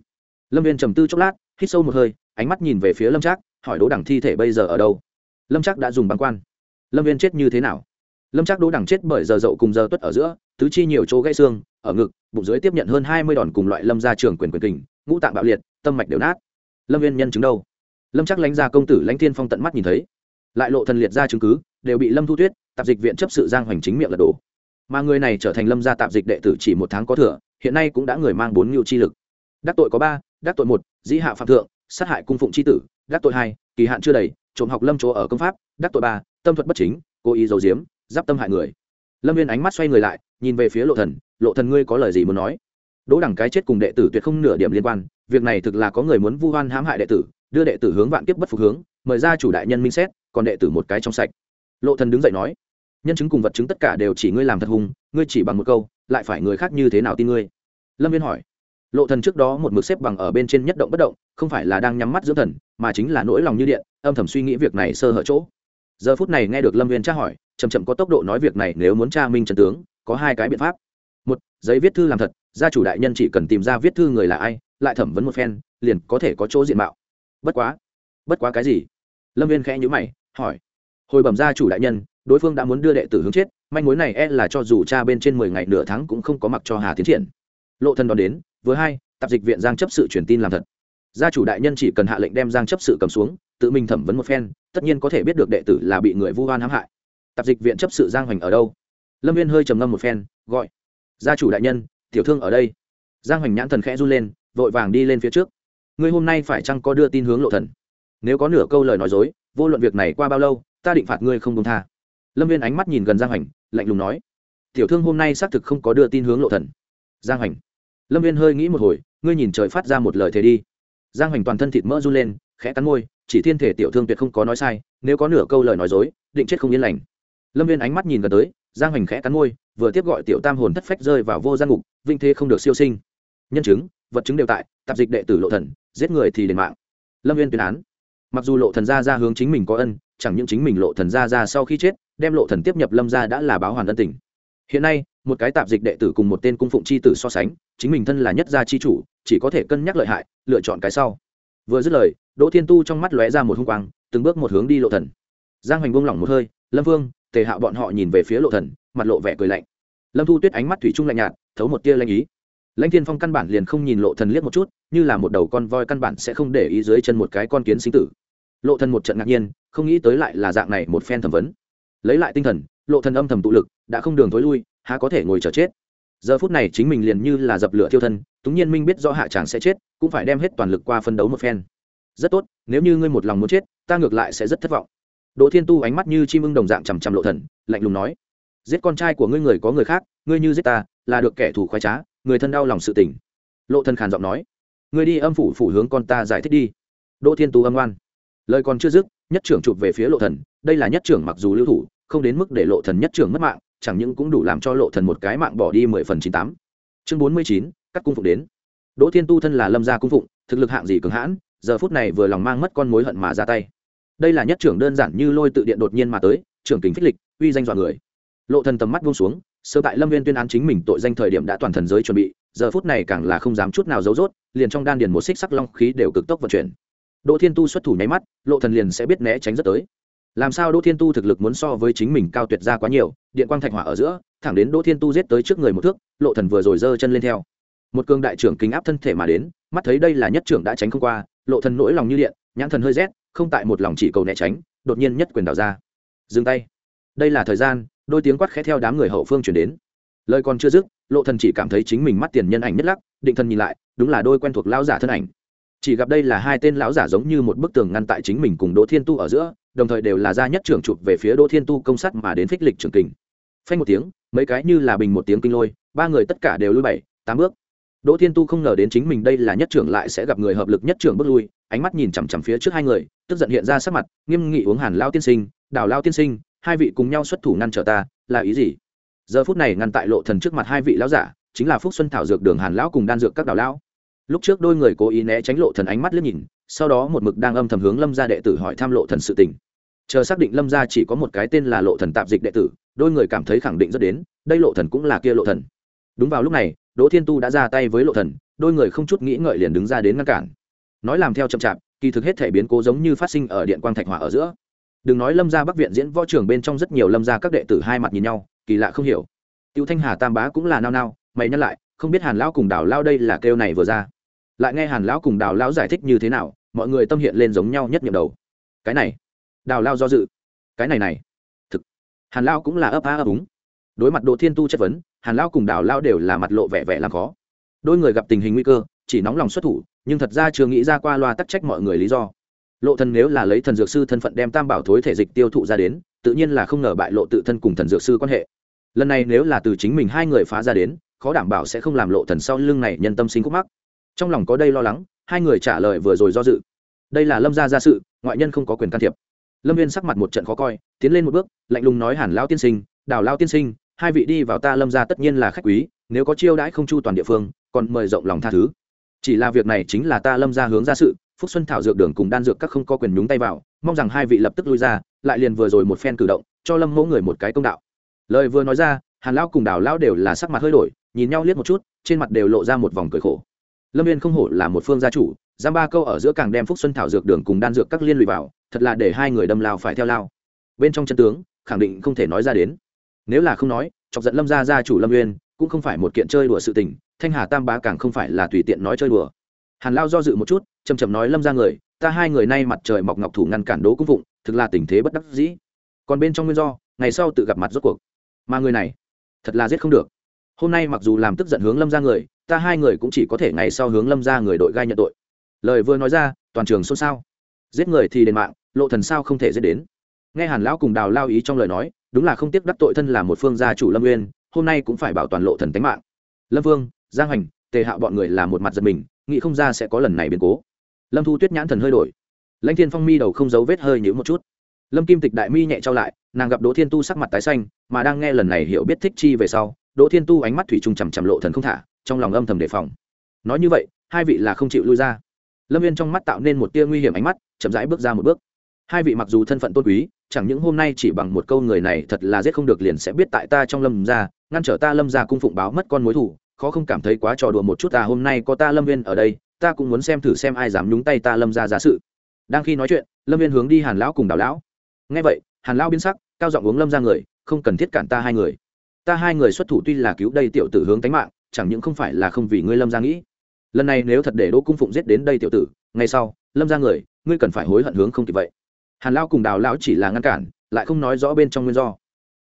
Lâm viên trầm tư chốc lát hít sâu một hơi, ánh mắt nhìn về phía lâm trác, hỏi đỗ đẳng thi thể bây giờ ở đâu? Lâm trác đã dùng băng quan. Lâm viên chết như thế nào? Lâm trác đỗ đẳng chết bởi giờ dậu cùng giờ tuất ở giữa, tứ chi nhiều chỗ gãy xương, ở ngực, bụng dưới tiếp nhận hơn hai mươi đòn cùng loại lâm gia trường quyền quyền kình, ngũ tạng bạo liệt, tâm mạch đều nát. Lâm viên nhân chứng đâu? Lâm chắc lánh ra công tử lãnh thiên phong tận mắt nhìn thấy. Lại lộ thần liệt ra chứng cứ, đều bị lâm thu tuyết, tạp dịch viện chấp sự giang hoành chính miệng lật đổ. Mà người này trở thành lâm gia tạp dịch đệ tử chỉ một tháng có thừa, hiện nay cũng đã người mang bốn ngưu chi lực. Đắc tội có ba đắc tội một, dĩ hạ phạm thượng, sát hại cung phụng c h i tử, đắc tội hai, kỳ hạn chưa đầy, trộm học lâm chỗ ở công pháp, đắc tội ba, tâm thuật bất chính, cố ý giấu diếm giáp tâm hại người. Lâm viên ánh mắt xoay người lại, nhìn về phía lộ thần lộ thần ngươi có lời gì muốn nói? Đỗ đẳng cái chết cùng đệ tử tuyệt không nửa điểm liên quan, việc này thực là có người muốn vu hoan hãm hại đệ tử, đưa đệ tử hướng vạn kiếp bất phục hướng, mời ra chủ đại nhân minh xét, còn đệ tử một cái trong sạch. Lộ thần đứng dậy nói, nhân chứng cùng vật chứng tất cả đều chỉ ngươi làm thật hùng ngươi chỉ bằng một câu, lại phải người khác như thế nào tin ngươi? Lâm viên hỏi lộ thần trước đó một mực xếp bằng ở bên trên nhất động bất động, không phải là đang nhắm mắt dưỡng thần, mà chính là nỗi lòng như điện, âm thầm suy nghĩ việc này sơ hở chỗ. Giờ phút này nghe được lâm viên tra hỏi, chậm chậm có tốc độ nói việc này nếu muốn tra minh trần tướng, có hai cái biện pháp. Một, giấy viết thư làm thật, gia chủ đại nhân chỉ cần tìm ra viết thư người là ai, lại thẩm vấn một phen, liền có thể có chỗ diện mạo. Bất quá bất quá cái gì? Lâm viên khẽ nhữ mày, hỏi. Hồi bẩm gia chủ đại nhân, đối phương đã muốn đưa đệ tử hướng chết, manh mối này e là cho dù cha bên trên mười ngày nửa tháng cũng không có mặc cho hà tiến triển. Lộ thân đón đến vừa hai, tạp dịch viện giang chấp sự truyền tin làm thật. Gia chủ đại nhân chỉ cần hạ lệnh đem giang chấp sự cầm xuống, tự mình thẩm vấn một phen, tất nhiên có thể biết được đệ tử là bị người vu oan hãm hại. Tạp dịch viện chấp sự giang hoành ở đâu? Lâm viên hơi trầm ngâm một phen, gọi. Gia chủ đại nhân, tiểu thương ở đây. Giang hoành nhãn thần khẽ run lên, vội vàng đi lên phía trước. Ngươi hôm nay phải chăng có đưa tin hướng lộ thần? Nếu có nửa câu lời nói dối, vô luận việc này qua bao lâu, ta định phạt ngươi không công tha. Lâm viên ánh mắt nhìn gần giang hoành, lạnh lùng nói. Tiểu thương hôm nay xác thực không có đưa tin hướng lộ thần. Giang hoành lâm viên hơi nghĩ một hồi, ngươi nhìn trời phát ra một lời thế đi. Giang hoành toàn thân thịt mỡ run lên, khẽ cắn môi, chỉ thiên thể tiểu thương tuyệt không có nói sai, nếu có nửa câu lời nói dối, định chết không yên lành. Lâm viên ánh mắt nhìn gần tới, giang hoành khẽ cắn môi, vừa tiếp gọi tiểu tam hồn thất phách rơi vào vô gian ngục, vinh thế không được siêu sinh. Nhân chứng, vật chứng đều tại, tạp dịch đệ tử lộ thần, giết người thì đền mạng. Lâm viên tuyên án. Mặc dù lộ thần gia ra hướng chính mình có ân, chẳng những chính mình lộ thần gia ra sau khi chết, đem lộ thần tiếp nhập lâm gia đã là báo hoàn ân tình hiện nay, một cái tạp dịch đệ tử cùng một tên cung phụng chi tử so sánh, chính mình thân là nhất gia chi chủ, chỉ có thể cân nhắc lợi hại, lựa chọn cái sau. Vừa dứt lời, đỗ thiên tu trong mắt lóe ra một hung quang, từng bước một hướng đi lộ thần. Giang hoành buông lỏng một hơi, lâm vương, tề hạo bọn họ nhìn về phía lộ thần, mặt lộ vẻ cười lạnh. Lâm thu tuyết ánh mắt thủy chung lạnh nhạt, thấu một tia lanh ý. Lãnh thiên phong căn bản liền không nhìn lộ thần liếc một chút, như là một đầu con voi căn bản sẽ không để ý dưới chân một cái con kiến sinh tử. Lộ thần một trận ngạc nhiên, không nghĩ tới lại là dạng này một phen thẩm vấn. Lấy lại tinh thần lộ thần âm thầm tụ lực, đã không đường thối lui, há có thể ngồi chờ chết. Giờ phút này chính mình liền như là dập lửa thiêu thân, túng nhiên minh biết rõ hạ chàng sẽ chết, cũng phải đem hết toàn lực qua phân đấu một phen. Rất tốt, nếu như ngươi một lòng muốn chết, ta ngược lại sẽ rất thất vọng. Đỗ thiên tu ánh mắt như chim ưng đồng dạng chằm chằm lộ thần, lạnh lùng nói, giết con trai của ngươi người có người khác, ngươi như giết ta, là được kẻ thù khoái trá, người thân đau lòng sự tình. Lộ thần khàn giọng nói, ngươi đi âm phủ phủ hướng con ta giải thích đi. Đỗ thiên tu âm ngoan lời còn chưa dứt, nhất trưởng chụp về phía lộ thần, đây là nhất trưởng mặc dù lưu thủ không đến mức để lộ thần nhất trưởng mất mạng, chẳng những cũng đủ làm cho lộ thần một cái mạng bỏ đi mười phần chín tám. Chương bốn mươi chín, cắt cung phụng đến. Đỗ thiên tu thân là lâm gia cung phụng, thực lực hạng gì cường hãn, giờ phút này vừa lòng mang mất con mối hận mà ra tay. Đây là nhất trưởng đơn giản như lôi tự điện đột nhiên mà tới, trưởng kính phích lịch, uy danh dọa người. Lộ thần tầm mắt buông xuống, sơ tại lâm viên tuyên án chính mình tội danh thời điểm đã toàn thần giới chuẩn bị, giờ phút này càng là không dám chút nào giấu rốt, liền trong đan điền một xích sắc long khí đều cực tốc vận chuyển. Đỗ thiên tu xuất thủ nháy mắt, lộ thần liền sẽ biết né tránh rất tới làm sao đỗ thiên tu thực lực muốn so với chính mình cao tuyệt ra quá nhiều, điện quang thạch hỏa ở giữa, thẳng đến đỗ thiên tu giết tới trước người một thước, lộ thần vừa rồi giơ chân lên theo. Một cường đại trưởng kính áp thân thể mà đến, mắt thấy đây là nhất trưởng đã tránh không qua, lộ thần nỗi lòng như điện, nhãn thần hơi rét, không tại một lòng chỉ cầu né tránh, đột nhiên nhất quyền đào ra. Dừng tay. Đây là thời gian, đôi tiếng quát khẽ theo đám người hậu phương chuyển đến. Lời còn chưa dứt, lộ thần chỉ cảm thấy chính mình mắt tiền nhân ảnh nhất lắc, định thần nhìn lại, đúng là đôi quen thuộc lão giả thân ảnh. Chỉ gặp đây là hai tên lão giả giống như một bức tường ngăn tại chính mình cùng đỗ thiên tu ở giữa đồng thời đều là gia nhất trưởng chụp về phía đỗ thiên tu công sát mà đến phích lịch trường kình. Phanh một tiếng, mấy cái như là bình một tiếng kinh lôi, ba người tất cả đều lui bảy, tám bước. Đỗ thiên tu không ngờ đến chính mình đây là nhất trưởng lại sẽ gặp người hợp lực nhất trưởng bước lui, ánh mắt nhìn chằm chằm phía trước hai người, tức giận hiện ra sắc mặt, nghiêm nghị uống hàn lao tiên sinh đào lao tiên sinh, hai vị cùng nhau xuất thủ ngăn trở ta, là ý gì? Giờ phút này ngăn tại lộ thần trước mặt hai vị lão giả, chính là phúc xuân thảo dược đường hàn lão cùng đan dược các đào lão lúc trước đôi người cố ý né tránh lộ thần ánh mắt liếc nhìn, sau đó một mực đang âm thầm hướng lâm gia đệ tử hỏi tham lộ thần sự tình. Chờ xác định lâm gia chỉ có một cái tên là lộ thần tạp dịch đệ tử, đôi người cảm thấy khẳng định rất đến, đây lộ thần cũng là kia lộ thần. Đúng vào lúc này, đỗ thiên tu đã ra tay với lộ thần, đôi người không chút nghĩ ngợi liền đứng ra đến ngăn cản. Nói làm theo chậm chạp, kỳ thực hết thể biến cố giống như phát sinh ở điện quang thạch hỏa ở giữa. Đừng nói lâm gia bắc viện diễn võ trường bên trong rất nhiều lâm gia các đệ tử hai mặt nhìn nhau, kỳ lạ không hiểu. Tiêu thanh hà tam bá cũng là nao nao, mày nhắc lại không biết hàn lão cùng đào lao đây là kêu này vừa ra. Lại nghe hàn lão cùng đào lão giải thích như thế nào, mọi người tâm hiện lên giống nhau nhất nhiệm đầu. Cái này, đào lao do dự. Cái này này, thực, hàn lao cũng là ấp á ấp úng. Đối mặt Đỗ thiên tu chất vấn, hàn lao cùng đào lao đều là mặt lộ vẻ vẻ làm khó. Đôi người gặp tình hình nguy cơ, chỉ nóng lòng xuất thủ, nhưng thật ra chưa nghĩ ra qua loa tắc trách mọi người lý do. Lộ thần nếu là lấy thần dược sư thân phận đem tam bảo thối thể dịch tiêu thụ ra đến, tự nhiên là không ngờ bại lộ tự thân cùng thần dược sư quan hệ. Lần này nếu là từ chính mình hai người phá ra đến khó đảm bảo sẽ không làm lộ thần sau lưng này nhân tâm sinh khúc mắc. Trong lòng có đây lo lắng, hai người trả lời vừa rồi do dự. Đây là lâm gia gia sự, ngoại nhân không có quyền can thiệp. Lâm viên sắc mặt một trận khó coi, tiến lên một bước, lạnh lùng nói hàn lao tiên sinh, đào lao tiên sinh, hai vị đi vào ta lâm gia tất nhiên là khách quý, nếu có chiêu đãi không chu toàn địa phương, còn mời rộng lòng tha thứ. Chỉ là việc này chính là ta lâm gia hướng ra sự, phúc xuân thảo dược đường cùng đan dược các không có quyền nhúng tay vào, mong rằng hai vị lập tức lui ra, lại liền vừa rồi một phen cử động, cho lâm mẫu người một cái công đạo. Lời vừa nói ra hàn lão cùng đào lão đều là sắc mặt hơi đổi nhìn nhau liếc một chút trên mặt đều lộ ra một vòng cười khổ. Lâm viên không hổ là một phương gia chủ giam ba câu ở giữa càng đem phúc xuân thảo dược đường cùng đan dược các liên lụy vào thật là để hai người đâm lao phải theo lao. Bên trong chân tướng khẳng định không thể nói ra đến. Nếu là không nói chọc giận lâm gia gia chủ lâm uyên cũng không phải một kiện chơi đùa sự tình thanh hà tam bá càng không phải là tùy tiện nói chơi đùa. Hàn lao do dự một chút chầm chầm nói lâm ra người ta hai người nay mặt trời mọc ngọc thủ ngăn cản đố cung vụng, thực là tình thế bất đắc dĩ. Còn bên trong nguyên do ngày sau tự gặp mặt rốt cuộc. Mà người này thật là giết không được. Hôm nay mặc dù làm tức giận hướng lâm ra người, ta hai người cũng chỉ có thể ngày sau hướng lâm ra người đội gai nhận tội. Lời vừa nói ra, toàn trường xôn xao. Giết người thì đền mạng, lộ thần sao không thể giết đến. Nghe hàn lão cùng đào lao ý trong lời nói, đúng là không tiếc đắc tội thân là một phương gia chủ lâm nguyên hôm nay cũng phải bảo toàn lộ thần tính mạng. Lâm vương, giang hành, tề hạo bọn người là một mặt giật mình, nghĩ không ra sẽ có lần này biến cố. Lâm thu tuyết nhãn thần hơi đổi. Lãnh thiên phong mi đầu không giấu vết hơi nhữ một chút lâm kim tịch đại mi nhẹ trao lại, nàng gặp đỗ thiên tu sắc mặt tái xanh, mà đang nghe lần này hiểu biết thích chi về sau, đỗ thiên tu ánh mắt thủy trung chằm chằm lộ thần không thả, trong lòng âm thầm đề phòng. Nói như vậy, hai vị là không chịu lui ra. Lâm viên trong mắt tạo nên một tia nguy hiểm ánh mắt, chậm rãi bước ra một bước. Hai vị mặc dù thân phận tôn quý, chẳng những hôm nay chỉ bằng một câu người này thật là giết không được liền sẽ biết tại ta trong lâm gia, ngăn trở ta lâm gia cung phụng báo mất con mối thủ, khó không cảm thấy quá trò đùa một chút à hôm nay có ta lâm viên ở đây, ta cũng muốn xem thử xem ai dám nhúng tay ta lâm ra giá sự. Đang khi nói chuyện, lâm viên hướng đi hàn lão cùng đào lão ngay vậy, hàn lão biến sắc, cao giọng uống lâm ra người, không cần thiết cản ta hai người. Ta hai người xuất thủ tuy là cứu đây tiểu tử hướng tánh mạng, chẳng những không phải là không vì ngươi lâm ra nghĩ. Lần này nếu thật để đỗ cung phụng giết đến đây tiểu tử, ngay sau, lâm ra người, ngươi cần phải hối hận hướng không kịp vậy. Hàn lão cùng đào lão chỉ là ngăn cản, lại không nói rõ bên trong nguyên do.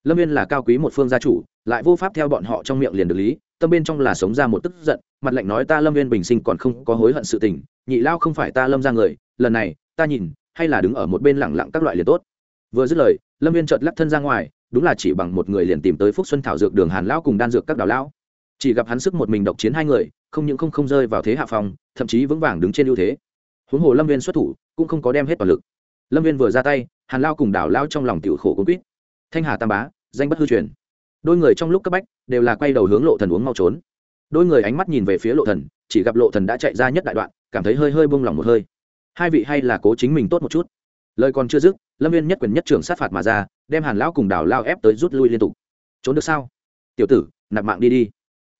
Lâm viên là cao quý một phương gia chủ, lại vô pháp theo bọn họ trong miệng liền được lý, tâm bên trong là sống ra một tức giận, mặt lạnh nói ta lâm viên bình sinh còn không có hối hận sự tình, nhị lao không phải ta lâm ra người, lần này, ta nhìn, hay là đứng ở một bên lẳng lặng các loại liền tốt vừa dứt lời, lâm viên chợt lắc thân ra ngoài, đúng là chỉ bằng một người liền tìm tới phúc xuân thảo dược đường hàn lão cùng đan dược các đào lão. Chỉ gặp hắn sức một mình độc chiến hai người, không những không không rơi vào thế hạ phòng, thậm chí vững vàng đứng trên ưu thế. Huống hồ lâm viên xuất thủ, cũng không có đem hết toàn lực. Lâm viên vừa ra tay, hàn lao cùng đào lao trong lòng tiểu khổ cũng quýt. Thanh hà tam bá, danh bất hư truyền. Đôi người trong lúc cấp bách, đều là quay đầu hướng lộ thần uống mau trốn. Đôi người ánh mắt nhìn về phía lộ thần, chỉ gặp lộ thần đã chạy ra nhất đại đoạn, cảm thấy hơi hơi buông lỏng một hơi. Hai vị hay là cố chính mình tốt một chút. Lời còn chưa dứt lâm viên nhất quyền nhất trưởng sát phạt mà ra đem hàn lão cùng đào lao ép tới rút lui liên tục trốn được sao tiểu tử nạp mạng đi đi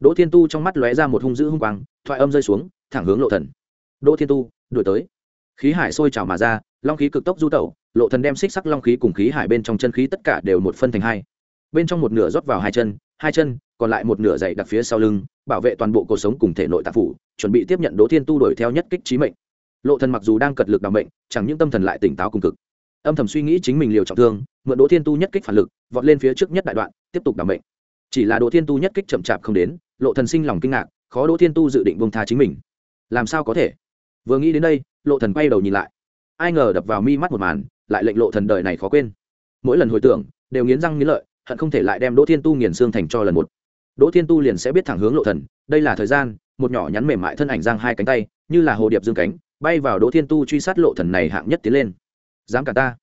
đỗ thiên tu trong mắt lóe ra một hung dữ hung quang thoại âm rơi xuống thẳng hướng lộ thần đỗ thiên tu đuổi tới khí hải sôi trào mà ra long khí cực tốc du tẩu lộ thần đem xích sắc long khí cùng khí hải bên trong chân khí tất cả đều một phân thành hai bên trong một nửa rót vào hai chân hai chân còn lại một nửa dày đặc phía sau lưng bảo vệ toàn bộ cuộc sống cùng thể nội tạp phủ chuẩn bị tiếp nhận đỗ thiên tu đuổi theo nhất kích trí mệnh lộ thần mặc dù đang cật lực đ mệnh chẳng những tâm thần lại tỉnh táo cùng cực âm thầm suy nghĩ chính mình liều trọng thương, mượn đỗ thiên tu nhất kích phản lực, vọt lên phía trước nhất đại đoạn, tiếp tục đảm bệnh chỉ là đỗ thiên tu nhất kích chậm chạp không đến, lộ thần sinh lòng kinh ngạc, khó đỗ thiên tu dự định buông tha chính mình. Làm sao có thể? Vừa nghĩ đến đây, lộ thần quay đầu nhìn lại. Ai ngờ đập vào mi mắt một màn, lại lệnh lộ thần đời này khó quên. Mỗi lần hồi tưởng, đều nghiến răng nghiến lợi, hận không thể lại đem đỗ thiên tu nghiền xương thành cho lần một. Đỗ thiên tu liền sẽ biết thẳng hướng lộ thần, đây là thời gian, một nhỏ nhắn mềm mại thân ảnh giang hai cánh tay, như là hồ điệp dương cánh, bay vào đỗ thiên tu truy sát lộ thần này hạng nhất tiến lên dám cả ta.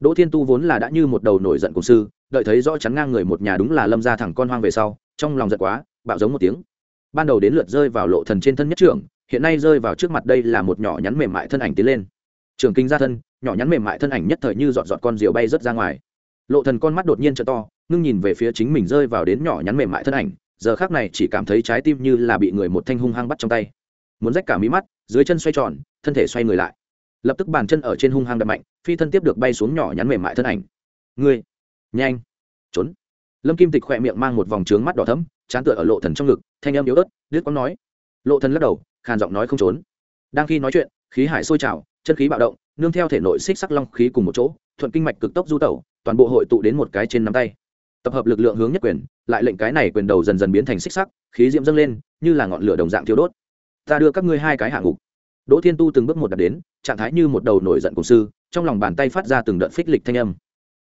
Đỗ thiên tu vốn là đã như một đầu nổi giận cùng sư, đợi thấy rõ chắn ngang người một nhà đúng là lâm ra thẳng con hoang về sau, trong lòng giận quá, bạo giống một tiếng. Ban đầu đến lượt rơi vào lộ thần trên thân nhất trưởng, hiện nay rơi vào trước mặt đây là một nhỏ nhắn mềm mại thân ảnh tiến lên. Trường kinh ra thân, nhỏ nhắn mềm mại thân ảnh nhất thời như dọn dọn con diều bay rớt ra ngoài. Lộ thần con mắt đột nhiên trợ to, ngưng nhìn về phía chính mình rơi vào đến nhỏ nhắn mềm mại thân ảnh, giờ khác này chỉ cảm thấy trái tim như là bị người một thanh hung hăng bắt trong tay. Muốn rách cả mí mắt, dưới chân xoay tròn, thân thể xoay người lại lập tức bàn chân ở trên hung hăng đập mạnh, phi thân tiếp được bay xuống nhỏ nhắn mềm mại thân ảnh. Ngươi, nhanh, trốn. Lâm kim tịch khỏe miệng mang một vòng trướng mắt đỏ thấm chán tựa ở lộ thần trong ngực, thanh âm yếu ớt đứt quăng nói. Lộ thần lắc đầu, khàn giọng nói không trốn. Đang khi nói chuyện, khí hải sôi trào, chân khí bạo động, nương theo thể nội xích sắc long khí cùng một chỗ, thuận kinh mạch cực tốc du tẩu, toàn bộ hội tụ đến một cái trên nắm tay. Tập hợp lực lượng hướng nhất quyền, lại lệnh cái này quyền đầu dần dần biến thành xích sắc, khí diễm dâng lên, như là ngọn lửa đồng dạng thiêu đốt. Ta đưa các ngươi hai cái hạ ngục đỗ thiên tu từng bước một đặt đến, trạng thái như một đầu nổi giận cùng sư, trong lòng bàn tay phát ra từng đợt phích lịch thanh âm.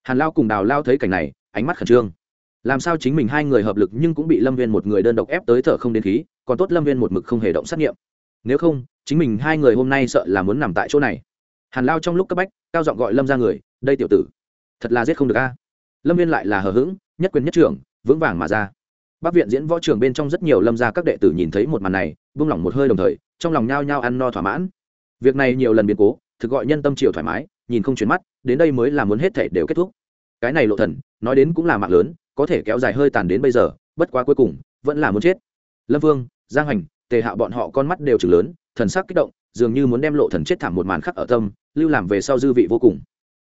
Hàn lao cùng đào lao thấy cảnh này, ánh mắt khẩn trương. Làm sao chính mình hai người hợp lực nhưng cũng bị lâm viên một người đơn độc ép tới thở không đến khí, còn tốt lâm viên một mực không hề động xét nghiệm. Nếu không, chính mình hai người hôm nay sợ là muốn nằm tại chỗ này. Hàn lao trong lúc cấp bách, cao giọng gọi lâm ra người, đây tiểu tử, thật là giết không được a. Lâm viên lại là hờ hững, nhất quyền nhất trưởng, vững vàng mà ra. Bác viện diễn võ trường bên trong rất nhiều lâm gia các đệ tử nhìn thấy một màn này, buông lỏng một hơi đồng thời trong lòng nhao nhao ăn no thỏa mãn. Việc này nhiều lần biến cố, thực gọi nhân tâm chiều thoải mái, nhìn không chuyển mắt, đến đây mới là muốn hết thể đều kết thúc. Cái này lộ thần, nói đến cũng là mạng lớn, có thể kéo dài hơi tàn đến bây giờ, bất quá cuối cùng, vẫn là muốn chết. Lâm vương, giang hành, tề hạo bọn họ con mắt đều chừng lớn, thần sắc kích động, dường như muốn đem lộ thần chết thảm một màn khắc ở tâm, lưu làm về sau dư vị vô cùng.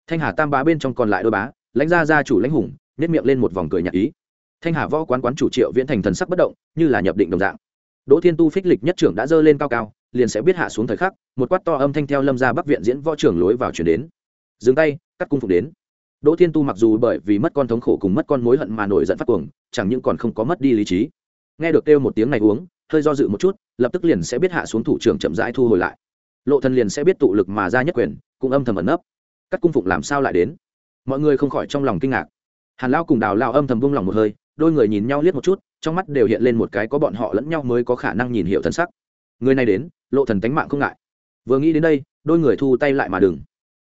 Thanh hà tam bá bên trong còn lại đôi bá, lãnh gia gia chủ lãnh hùng nét miệng lên một vòng cười nhạt ý. Thanh hà võ quán quán chủ triệu viễn thành thần sắc bất động, như là nhập định đồng dạng đỗ thiên tu phích lịch nhất trưởng đã dơ lên cao cao, liền sẽ biết hạ xuống thời khắc, một quát to âm thanh theo lâm ra bắc viện diễn võ trưởng lối vào chuyển đến. Dừng tay, cắt cung phục đến. Đỗ thiên tu mặc dù bởi vì mất con thống khổ cùng mất con mối hận mà nổi giận phát cuồng, chẳng những còn không có mất đi lý trí. Nghe được kêu một tiếng này uống, hơi do dự một chút, lập tức liền sẽ biết hạ xuống thủ trưởng chậm rãi thu hồi lại. Lộ thần liền sẽ biết tụ lực mà ra nhất quyền, cũng âm thầm ẩn nấp. Cắt cung phụng làm sao lại đến? Mọi người không khỏi trong lòng kinh ngạc. Hàn lao cùng đào lao âm thầm buông lòng một hơi, đôi người nhìn nhau liếc một chút trong mắt đều hiện lên một cái có bọn họ lẫn nhau mới có khả năng nhìn hiểu thân sắc. Người này đến lộ thần tánh mạng không ngại. Vừa nghĩ đến đây đôi người thu tay lại mà đừng.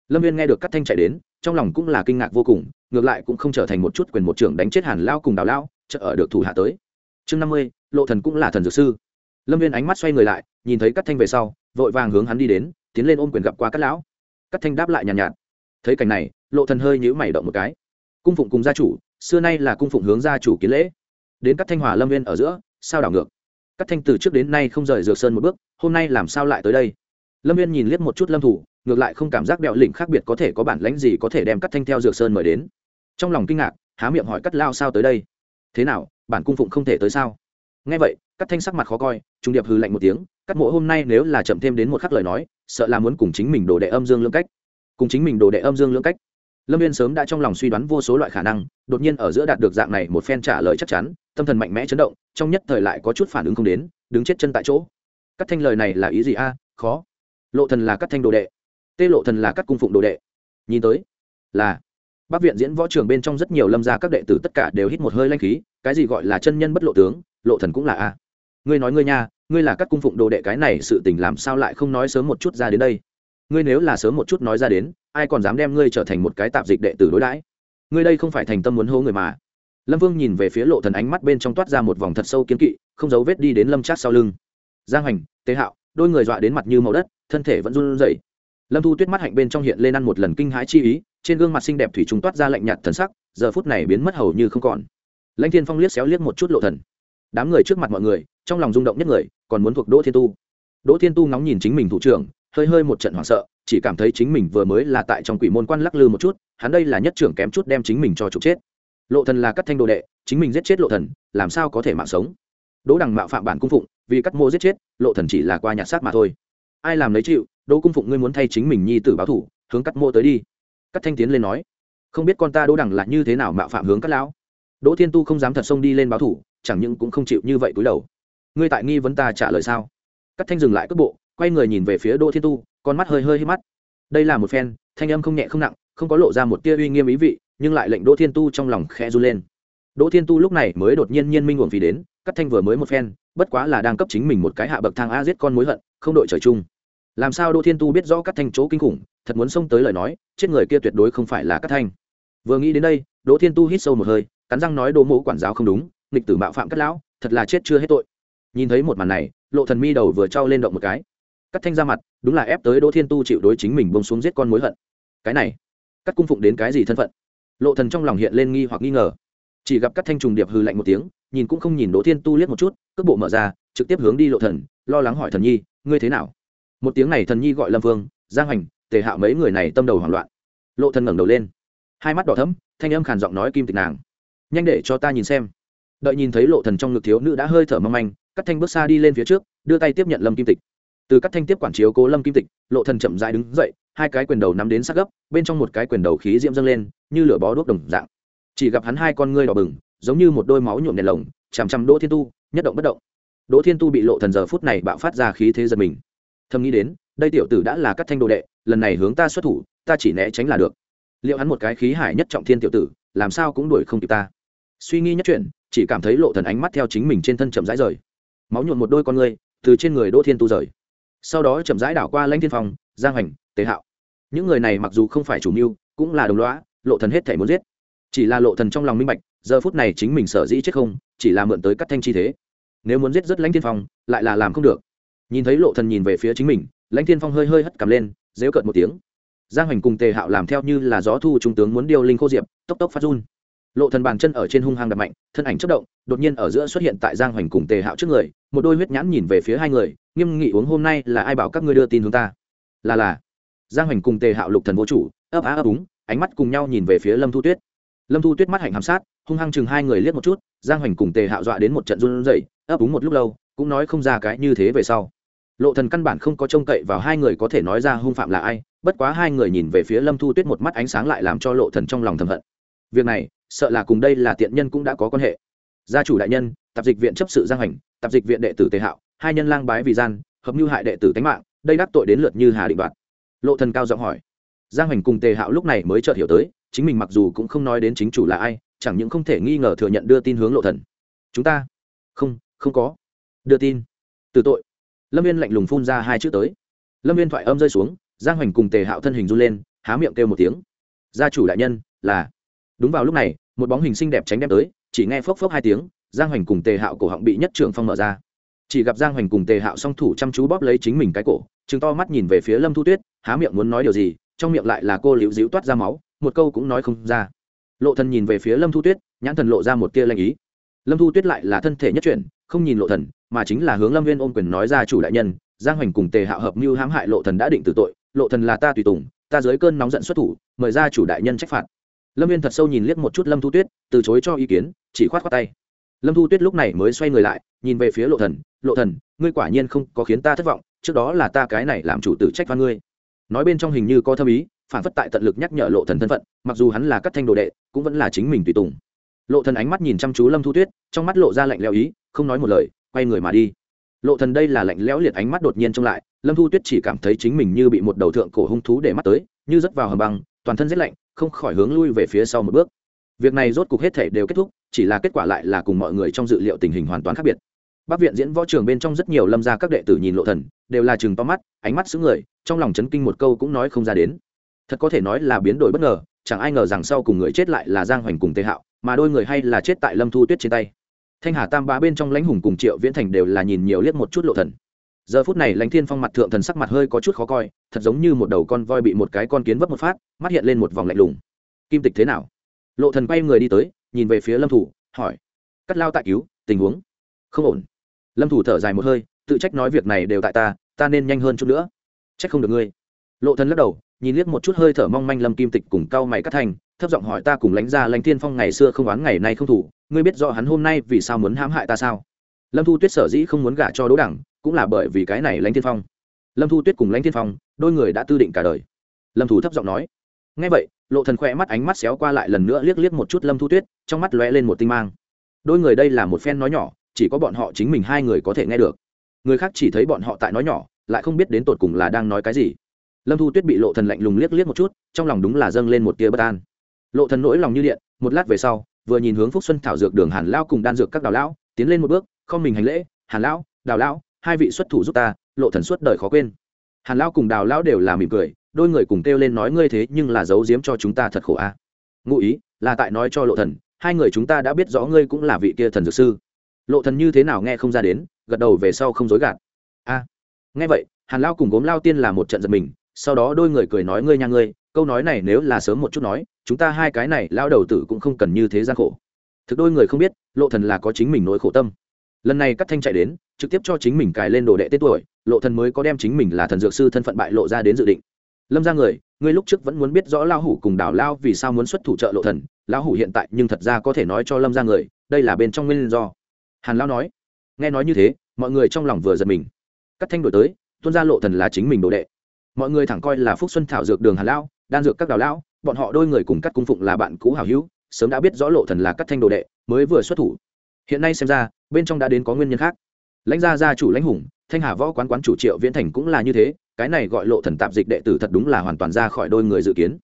Lâm viên nghe được cắt thanh chạy đến trong lòng cũng là kinh ngạc vô cùng ngược lại cũng không trở thành một chút quyền một trưởng đánh chết hàn lao cùng đào lao chợ ở được thủ hạ tới. Chương năm mươi lộ thần cũng là thần dược sư. Lâm viên ánh mắt xoay người lại nhìn thấy cắt thanh về sau vội vàng hướng hắn đi đến tiến lên ôm quyền gặp qua cắt lão. Cắt thanh đáp lại nhàn nhạt, nhạt. Thấy cảnh này lộ thần hơi nhíu mày động một cái. Cung phụng cùng gia chủ xưa nay là cung phụng hướng gia chủ kiến lễ đến các thanh hòa lâm viên ở giữa, sao đảo ngược. Các thanh từ trước đến nay không rời dược sơn một bước, hôm nay làm sao lại tới đây? Lâm viên nhìn liếc một chút lâm thủ, ngược lại không cảm giác bẹo lĩnh khác biệt có thể có bản lãnh gì có thể đem cắt thanh theo dược sơn mời đến. Trong lòng kinh ngạc, há miệng hỏi cắt lao sao tới đây? Thế nào, bản cung phụng không thể tới sao? Nghe vậy cắt thanh sắc mặt khó coi, trung điệp hư lạnh một tiếng, cắt mộ hôm nay nếu là chậm thêm đến một khắc lời nói, sợ là muốn cùng chính mình đồ đệ âm dương lưỡng cách. Cùng chính mình đồ đệ âm dương lưỡng cách lâm viên sớm đã trong lòng suy đoán vô số loại khả năng, đột nhiên ở giữa đạt được dạng này một phen trả lời chắc chắn, tâm thần mạnh mẽ chấn động, trong nhất thời lại có chút phản ứng không đến, đứng chết chân tại chỗ. Cắt thanh lời này là ý gì a? Khó. Lộ thần là cắt thanh đồ đệ. Tê lộ thần là cắt cung phụng đồ đệ. Nhìn tới, là bác viện diễn võ trường bên trong rất nhiều lâm gia các đệ tử tất cả đều hít một hơi lanh khí, cái gì gọi là chân nhân bất lộ tướng, lộ thần cũng là a. Ngươi nói ngươi nha, ngươi là cắt cung phụng đồ đệ, cái này sự tình làm sao lại không nói sớm một chút ra đến đây? Ngươi nếu là sớm một chút nói ra đến, ai còn dám đem ngươi trở thành một cái tạp dịch đệ tử đối đãi? Ngươi đây không phải thành tâm muốn hô người mà. Lâm vương nhìn về phía lộ thần ánh mắt bên trong toát ra một vòng thật sâu kiến kỵ, không giấu vết đi đến lâm trát sau lưng. Giang hành, tế hạo, đôi người dọa đến mặt như màu đất, thân thể vẫn run rẩy. Lâm thu tuyết mắt hạnh bên trong hiện lên ăn một lần kinh hãi chi ý, trên gương mặt xinh đẹp thủy trùng toát ra lạnh nhạt thần sắc, giờ phút này biến mất hầu như không còn. Lãnh thiên phong liếc xéo liếc một chút lộ thần. Đám người trước mặt mọi người, trong lòng rung động nhất người, còn muốn thuộc đỗ thiên tu. Đỗ thiên tu ngóng nhìn chính mình thủ trưởng hơi hơi một trận hoảng sợ, chỉ cảm thấy chính mình vừa mới là tại trong quỷ môn quan lắc lư một chút, hắn đây là nhất trưởng kém chút đem chính mình cho trục chết. Lộ thần là cắt thanh đồ đệ, chính mình giết chết lộ thần, làm sao có thể mạng sống? Đỗ đằng mạo phạm bản cung phụng, vì cắt mô giết chết, lộ thần chỉ là qua nhặt xác mà thôi. Ai làm lấy chịu, đỗ cung phụng ngươi muốn thay chính mình nhi tử báo thủ, hướng cắt mô tới đi. Cắt thanh tiến lên nói, không biết con ta đỗ đằng là như thế nào mạo phạm hướng cắt lão? Đỗ thiên tu không dám thật xông đi lên báo thủ, chẳng những cũng không chịu như vậy cúi đầu. Ngươi tại nghi vấn ta trả lời sao? Cắt thanh dừng lại cước bộ quay người nhìn về phía đỗ thiên tu, con mắt hơi hơi hít mắt. Đây là một phen, thanh âm không nhẹ không nặng, không có lộ ra một tia uy nghiêm ý vị, nhưng lại lệnh đỗ thiên tu trong lòng khẽ run lên. Đỗ thiên tu lúc này mới đột nhiên nhiên minh uổng vì đến cắt thanh vừa mới một phen, bất quá là đang cấp chính mình một cái hạ bậc thang a giết con mối hận, không đội trời chung. Làm sao đỗ thiên tu biết rõ cắt thanh chỗ kinh khủng, thật muốn xông tới lời nói, chết người kia tuyệt đối không phải là cắt thanh. Vừa nghĩ đến đây, đỗ thiên tu hít sâu một hơi, cắn răng nói đỗ mộ quản giáo không đúng, nghịch tử mạo phạm cắt lão, thật là chết chưa hết tội. Nhìn thấy một màn này, lộ thần mi đầu vừa trao lên động một cái cắt thanh ra mặt, đúng là ép tới đỗ thiên tu chịu đối chính mình bông xuống giết con mối hận. Cái này, cắt cung phụng đến cái gì thân phận? Lộ thần trong lòng hiện lên nghi hoặc nghi ngờ. Chỉ gặp cắt thanh trùng điệp hư lạnh một tiếng, nhìn cũng không nhìn đỗ thiên tu liếc một chút, cước bộ mở ra, trực tiếp hướng đi lộ thần, lo lắng hỏi thần nhi, ngươi thế nào? Một tiếng này thần nhi gọi lâm vương, giang hành tề hạo mấy người này tâm đầu hoảng loạn. Lộ thần ngẩng đầu lên. Hai mắt đỏ thẫm, thanh âm khàn giọng nói kim tịch nàng, nhanh để cho ta nhìn xem. Đợi nhìn thấy lộ thần trong ngực thiếu nữ đã hơi thở mong manh, cắt thanh bước xa đi lên phía trước, đưa tay tiếp nhận lâm kim tịch từ các thanh tiếp quản chiếu cố lâm kim tịch, lộ thần chậm rãi đứng dậy, hai cái quyền đầu nắm đến sát gấp, bên trong một cái quyền đầu khí diễm dâng lên, như lửa bó đuốc đồng dạng. Chỉ gặp hắn hai con ngươi đỏ bừng, giống như một đôi máu nhuộm đèn lồng, chằm chằm đỗ thiên tu, nhất động bất động. Đỗ thiên tu bị lộ thần giờ phút này bạo phát ra khí thế giật mình. Thầm nghĩ đến, đây tiểu tử đã là các thanh đồ đệ, lần này hướng ta xuất thủ, ta chỉ né tránh là được. Liệu hắn một cái khí hải nhất trọng thiên tiểu tử, làm sao cũng đuổi không kịp ta. Suy nghĩ nhất chuyện, chỉ cảm thấy lộ thần ánh mắt theo chính mình trên thân chậm rãi rời. Máu nhuộm một đôi con ngươi, từ trên người đỗ thiên tu rời sau đó chậm rãi đảo qua lãnh thiên phong, giang hành, tế hạo. Những người này mặc dù không phải chủ mưu, cũng là đồng lõa, lộ thần hết thể muốn giết. Chỉ là lộ thần trong lòng minh bạch, giờ phút này chính mình sở dĩ chết không, chỉ là mượn tới cắt thanh chi thế. Nếu muốn giết rất lãnh thiên phong, lại là làm không được. Nhìn thấy lộ thần nhìn về phía chính mình, lãnh thiên phong hơi hơi hất cằm lên dếu cợt một tiếng. Giang hoành cùng tề hạo làm theo như là gió thu trung tướng muốn điều linh khô diệp, tốc tốc phát run lộ thần bàn chân ở trên hung hăng đập mạnh, thân ảnh chất động, đột nhiên ở giữa xuất hiện tại giang hoành cùng tề hạo trước người, một đôi huyết nhãn nhìn về phía hai người, nghiêm nghị uống, hôm nay là ai bảo các ngươi đưa tin hướng ta? Là là. Giang hoành cùng tề hạo lục thần vô chủ, ấp á ấp úng, ánh mắt cùng nhau nhìn về phía lâm thu tuyết. Lâm thu tuyết mắt hạnh hàm sát, hung hăng chừng hai người liếc một chút, giang hoành cùng tề hạo dọa đến một trận run rẩy, ấp úng một lúc lâu, cũng nói không ra cái như thế về sau. Lộ thần căn bản không có trông cậy vào hai người có thể nói ra hung phạm là ai, bất quá hai người nhìn về phía lâm thu tuyết một mắt ánh sáng lại làm cho lộ thần trong lòng thầm hận. Việc này sợ là cùng đây là tiện nhân cũng đã có quan hệ. Gia chủ đại nhân, tạp dịch viện chấp sự giang hành tạp dịch viện đệ tử tề hạo, hai nhân lang bái vì gian, hợp mưu hại đệ tử tánh mạng, đây đắc tội đến lượt như hà định đoạt. Lộ thần cao giọng hỏi. Giang hành cùng tề hạo lúc này mới chợt hiểu tới, chính mình mặc dù cũng không nói đến chính chủ là ai, chẳng những không thể nghi ngờ thừa nhận đưa tin hướng lộ thần. Chúng ta? Không không có. Đưa tin. Từ tội. Lâm viên lạnh lùng phun ra hai chữ tới. Lâm viên thoại âm rơi xuống, giang hoành cùng tề hạo thân hình run lên, há miệng kêu một tiếng. Gia chủ đại nhân, là đúng vào lúc này, một bóng hình xinh đẹp tránh đem tới, chỉ nghe phốc phốc hai tiếng, giang hoành cùng tề hạo cổ họng bị nhất trường phong mở ra. Chỉ gặp giang hoành cùng tề hạo song thủ chăm chú bóp lấy chính mình cái cổ chứng to mắt nhìn về phía lâm thu tuyết, há miệng muốn nói điều gì, trong miệng lại là cô liễu dĩu toát ra máu, một câu cũng nói không ra. Lộ thần nhìn về phía lâm thu tuyết, nhãn thần lộ ra một tia lanh ý. Lâm thu tuyết lại là thân thể nhất chuyển, không nhìn lộ thần, mà chính là hướng lâm viên ôm quyền nói ra chủ đại nhân, giang hoành cùng tề hạo hợp mưu hãm hại lộ thần đã định tử tội, lộ thần là ta tùy tùng, ta dưới cơn nóng giận xuất thủ, mời ra chủ đại nhân trách phạt lâm viên thật sâu nhìn liếc một chút lâm thu tuyết, từ chối cho ý kiến, chỉ khoát khoát tay. Lâm thu tuyết lúc này mới xoay người lại, nhìn về phía lộ thần. Lộ thần, ngươi quả nhiên không có khiến ta thất vọng, trước đó là ta cái này làm chủ tử trách văn ngươi. Nói bên trong hình như có thâm ý, phản phất tại tận lực nhắc nhở lộ thần thân phận, mặc dù hắn là cắt thanh đồ đệ, cũng vẫn là chính mình tùy tùng. Lộ thần ánh mắt nhìn chăm chú lâm thu tuyết, trong mắt lộ ra lạnh lẽo ý, không nói một lời, quay người mà đi. Lộ thần đây là lạnh lẽo liệt ánh mắt đột nhiên trông lại, lâm thu tuyết chỉ cảm thấy chính mình như bị một đầu thượng cổ hung thú để mắt tới, như rớt vào hầm băng, toàn thân rét lạnh không khỏi hướng lui về phía sau một bước. Việc này rốt cục hết thể đều kết thúc, chỉ là kết quả lại là cùng mọi người trong dự liệu tình hình hoàn toàn khác biệt. Bắc viện diễn võ trường bên trong rất nhiều lâm gia các đệ tử nhìn lộ thần, đều là chừng to mắt, ánh mắt sững người, trong lòng chấn kinh một câu cũng nói không ra đến. Thật có thể nói là biến đổi bất ngờ, chẳng ai ngờ rằng sau cùng người chết lại là giang hoành cùng tề hạo, mà đôi người hay là chết tại lâm thu tuyết trên tay. Thanh hà tam bá bên trong lãnh hùng cùng triệu viễn thành đều là nhìn nhiều liếc một chút lộ thần giờ phút này lãnh thiên phong mặt thượng thần sắc mặt hơi có chút khó coi, thật giống như một đầu con voi bị một cái con kiến vấp một phát, mắt hiện lên một vòng lạnh lùng. Kim tịch thế nào? Lộ thần quay người đi tới, nhìn về phía lâm thủ, hỏi. Cắt lao tại cứu, tình huống? Không ổn. Lâm thủ thở dài một hơi, tự trách nói việc này đều tại ta ta nên nhanh hơn chút nữa. Trách không được ngươi. Lộ thần lắc đầu, nhìn liếc một chút hơi thở mong manh lâm kim tịch cùng cao mày cắt thành, thấp giọng hỏi ta cùng lãnh ra lãnh thiên phong ngày xưa không oán ngày nay không thủ, ngươi biết rõ hắn hôm nay vì sao muốn hãm hại ta sao? Lâm thu tuyết sở dĩ không muốn gả cho đỗ đẳng, cũng là bởi vì cái này lãnh thiên phong. Lâm thu tuyết cùng lãnh thiên phong, đôi người đã tư định cả đời. Lâm thủ thấp giọng nói. Ngay vậy, lộ thần khoe mắt ánh mắt xéo qua lại lần nữa liếc liếc một chút lâm thu tuyết, trong mắt lóe lên một tinh mang. Đôi người đây là một phen nói nhỏ, chỉ có bọn họ chính mình hai người có thể nghe được. Người khác chỉ thấy bọn họ tại nói nhỏ, lại không biết đến tột cùng là đang nói cái gì. Lâm thu tuyết bị lộ thần lạnh lùng liếc liếc một chút, trong lòng đúng là dâng lên một tia bất an. Lộ thần nỗi lòng như điện, một lát về sau, vừa nhìn hướng phúc xuân thảo dược đường hàn lao cùng đan dược các đào lão tiến lên một bước, không mình hành lễ, hàn lão, đào lão, hai vị xuất thủ giúp ta, lộ thần suốt đời khó quên. Hàn lão cùng đào lão đều là mỉm cười, đôi người cùng kêu lên nói, ngươi thế nhưng là giấu giếm cho chúng ta thật khổ a. Ngụ ý là tại nói cho lộ thần, hai người chúng ta đã biết rõ ngươi cũng là vị kia thần dược sư. Lộ thần như thế nào nghe không ra đến, gật đầu về sau không dối gạt. A. Nghe vậy, hàn Lão cùng gốm lao tiên là một trận giật mình, sau đó đôi người cười nói, ngươi nha ngươi, câu nói này nếu là sớm một chút nói, chúng ta hai cái này lao đầu tử cũng không cần như thế gian khổ. Thực đôi người không biết lộ thần là có chính mình nỗi khổ tâm. Lần này cắt thanh chạy đến, trực tiếp cho chính mình cài lên đồ đệ tết tuổi, lộ thần mới có đem chính mình là thần dược sư thân phận bại lộ ra đến dự định. Lâm ra người, ngươi lúc trước vẫn muốn biết rõ lao hủ cùng đảo lao vì sao muốn xuất thủ trợ lộ thần, lão hủ hiện tại nhưng thật ra có thể nói cho lâm ra người, đây là bên trong nguyên do. Hàn lao nói, nghe nói như thế, mọi người trong lòng vừa giật mình. Cắt thanh đổi tới tuân ra lộ thần là chính mình đồ đệ. Mọi người thẳng coi là phúc xuân thảo dược đường hàn lao đan dược các đào lão, bọn họ đôi người cùng cắt cung phụng là bạn cũ hảo hữu, sớm đã biết rõ lộ thần là cắt thanh đồ đệ mới vừa xuất thủ. Hiện nay xem ra, bên trong đã đến có nguyên nhân khác. Lãnh gia gia chủ lãnh hùng, thanh hà võ quán quán chủ triệu viễn thành cũng là như thế, cái này gọi lộ thần tạp dịch đệ tử thật đúng là hoàn toàn ra khỏi đôi người dự kiến.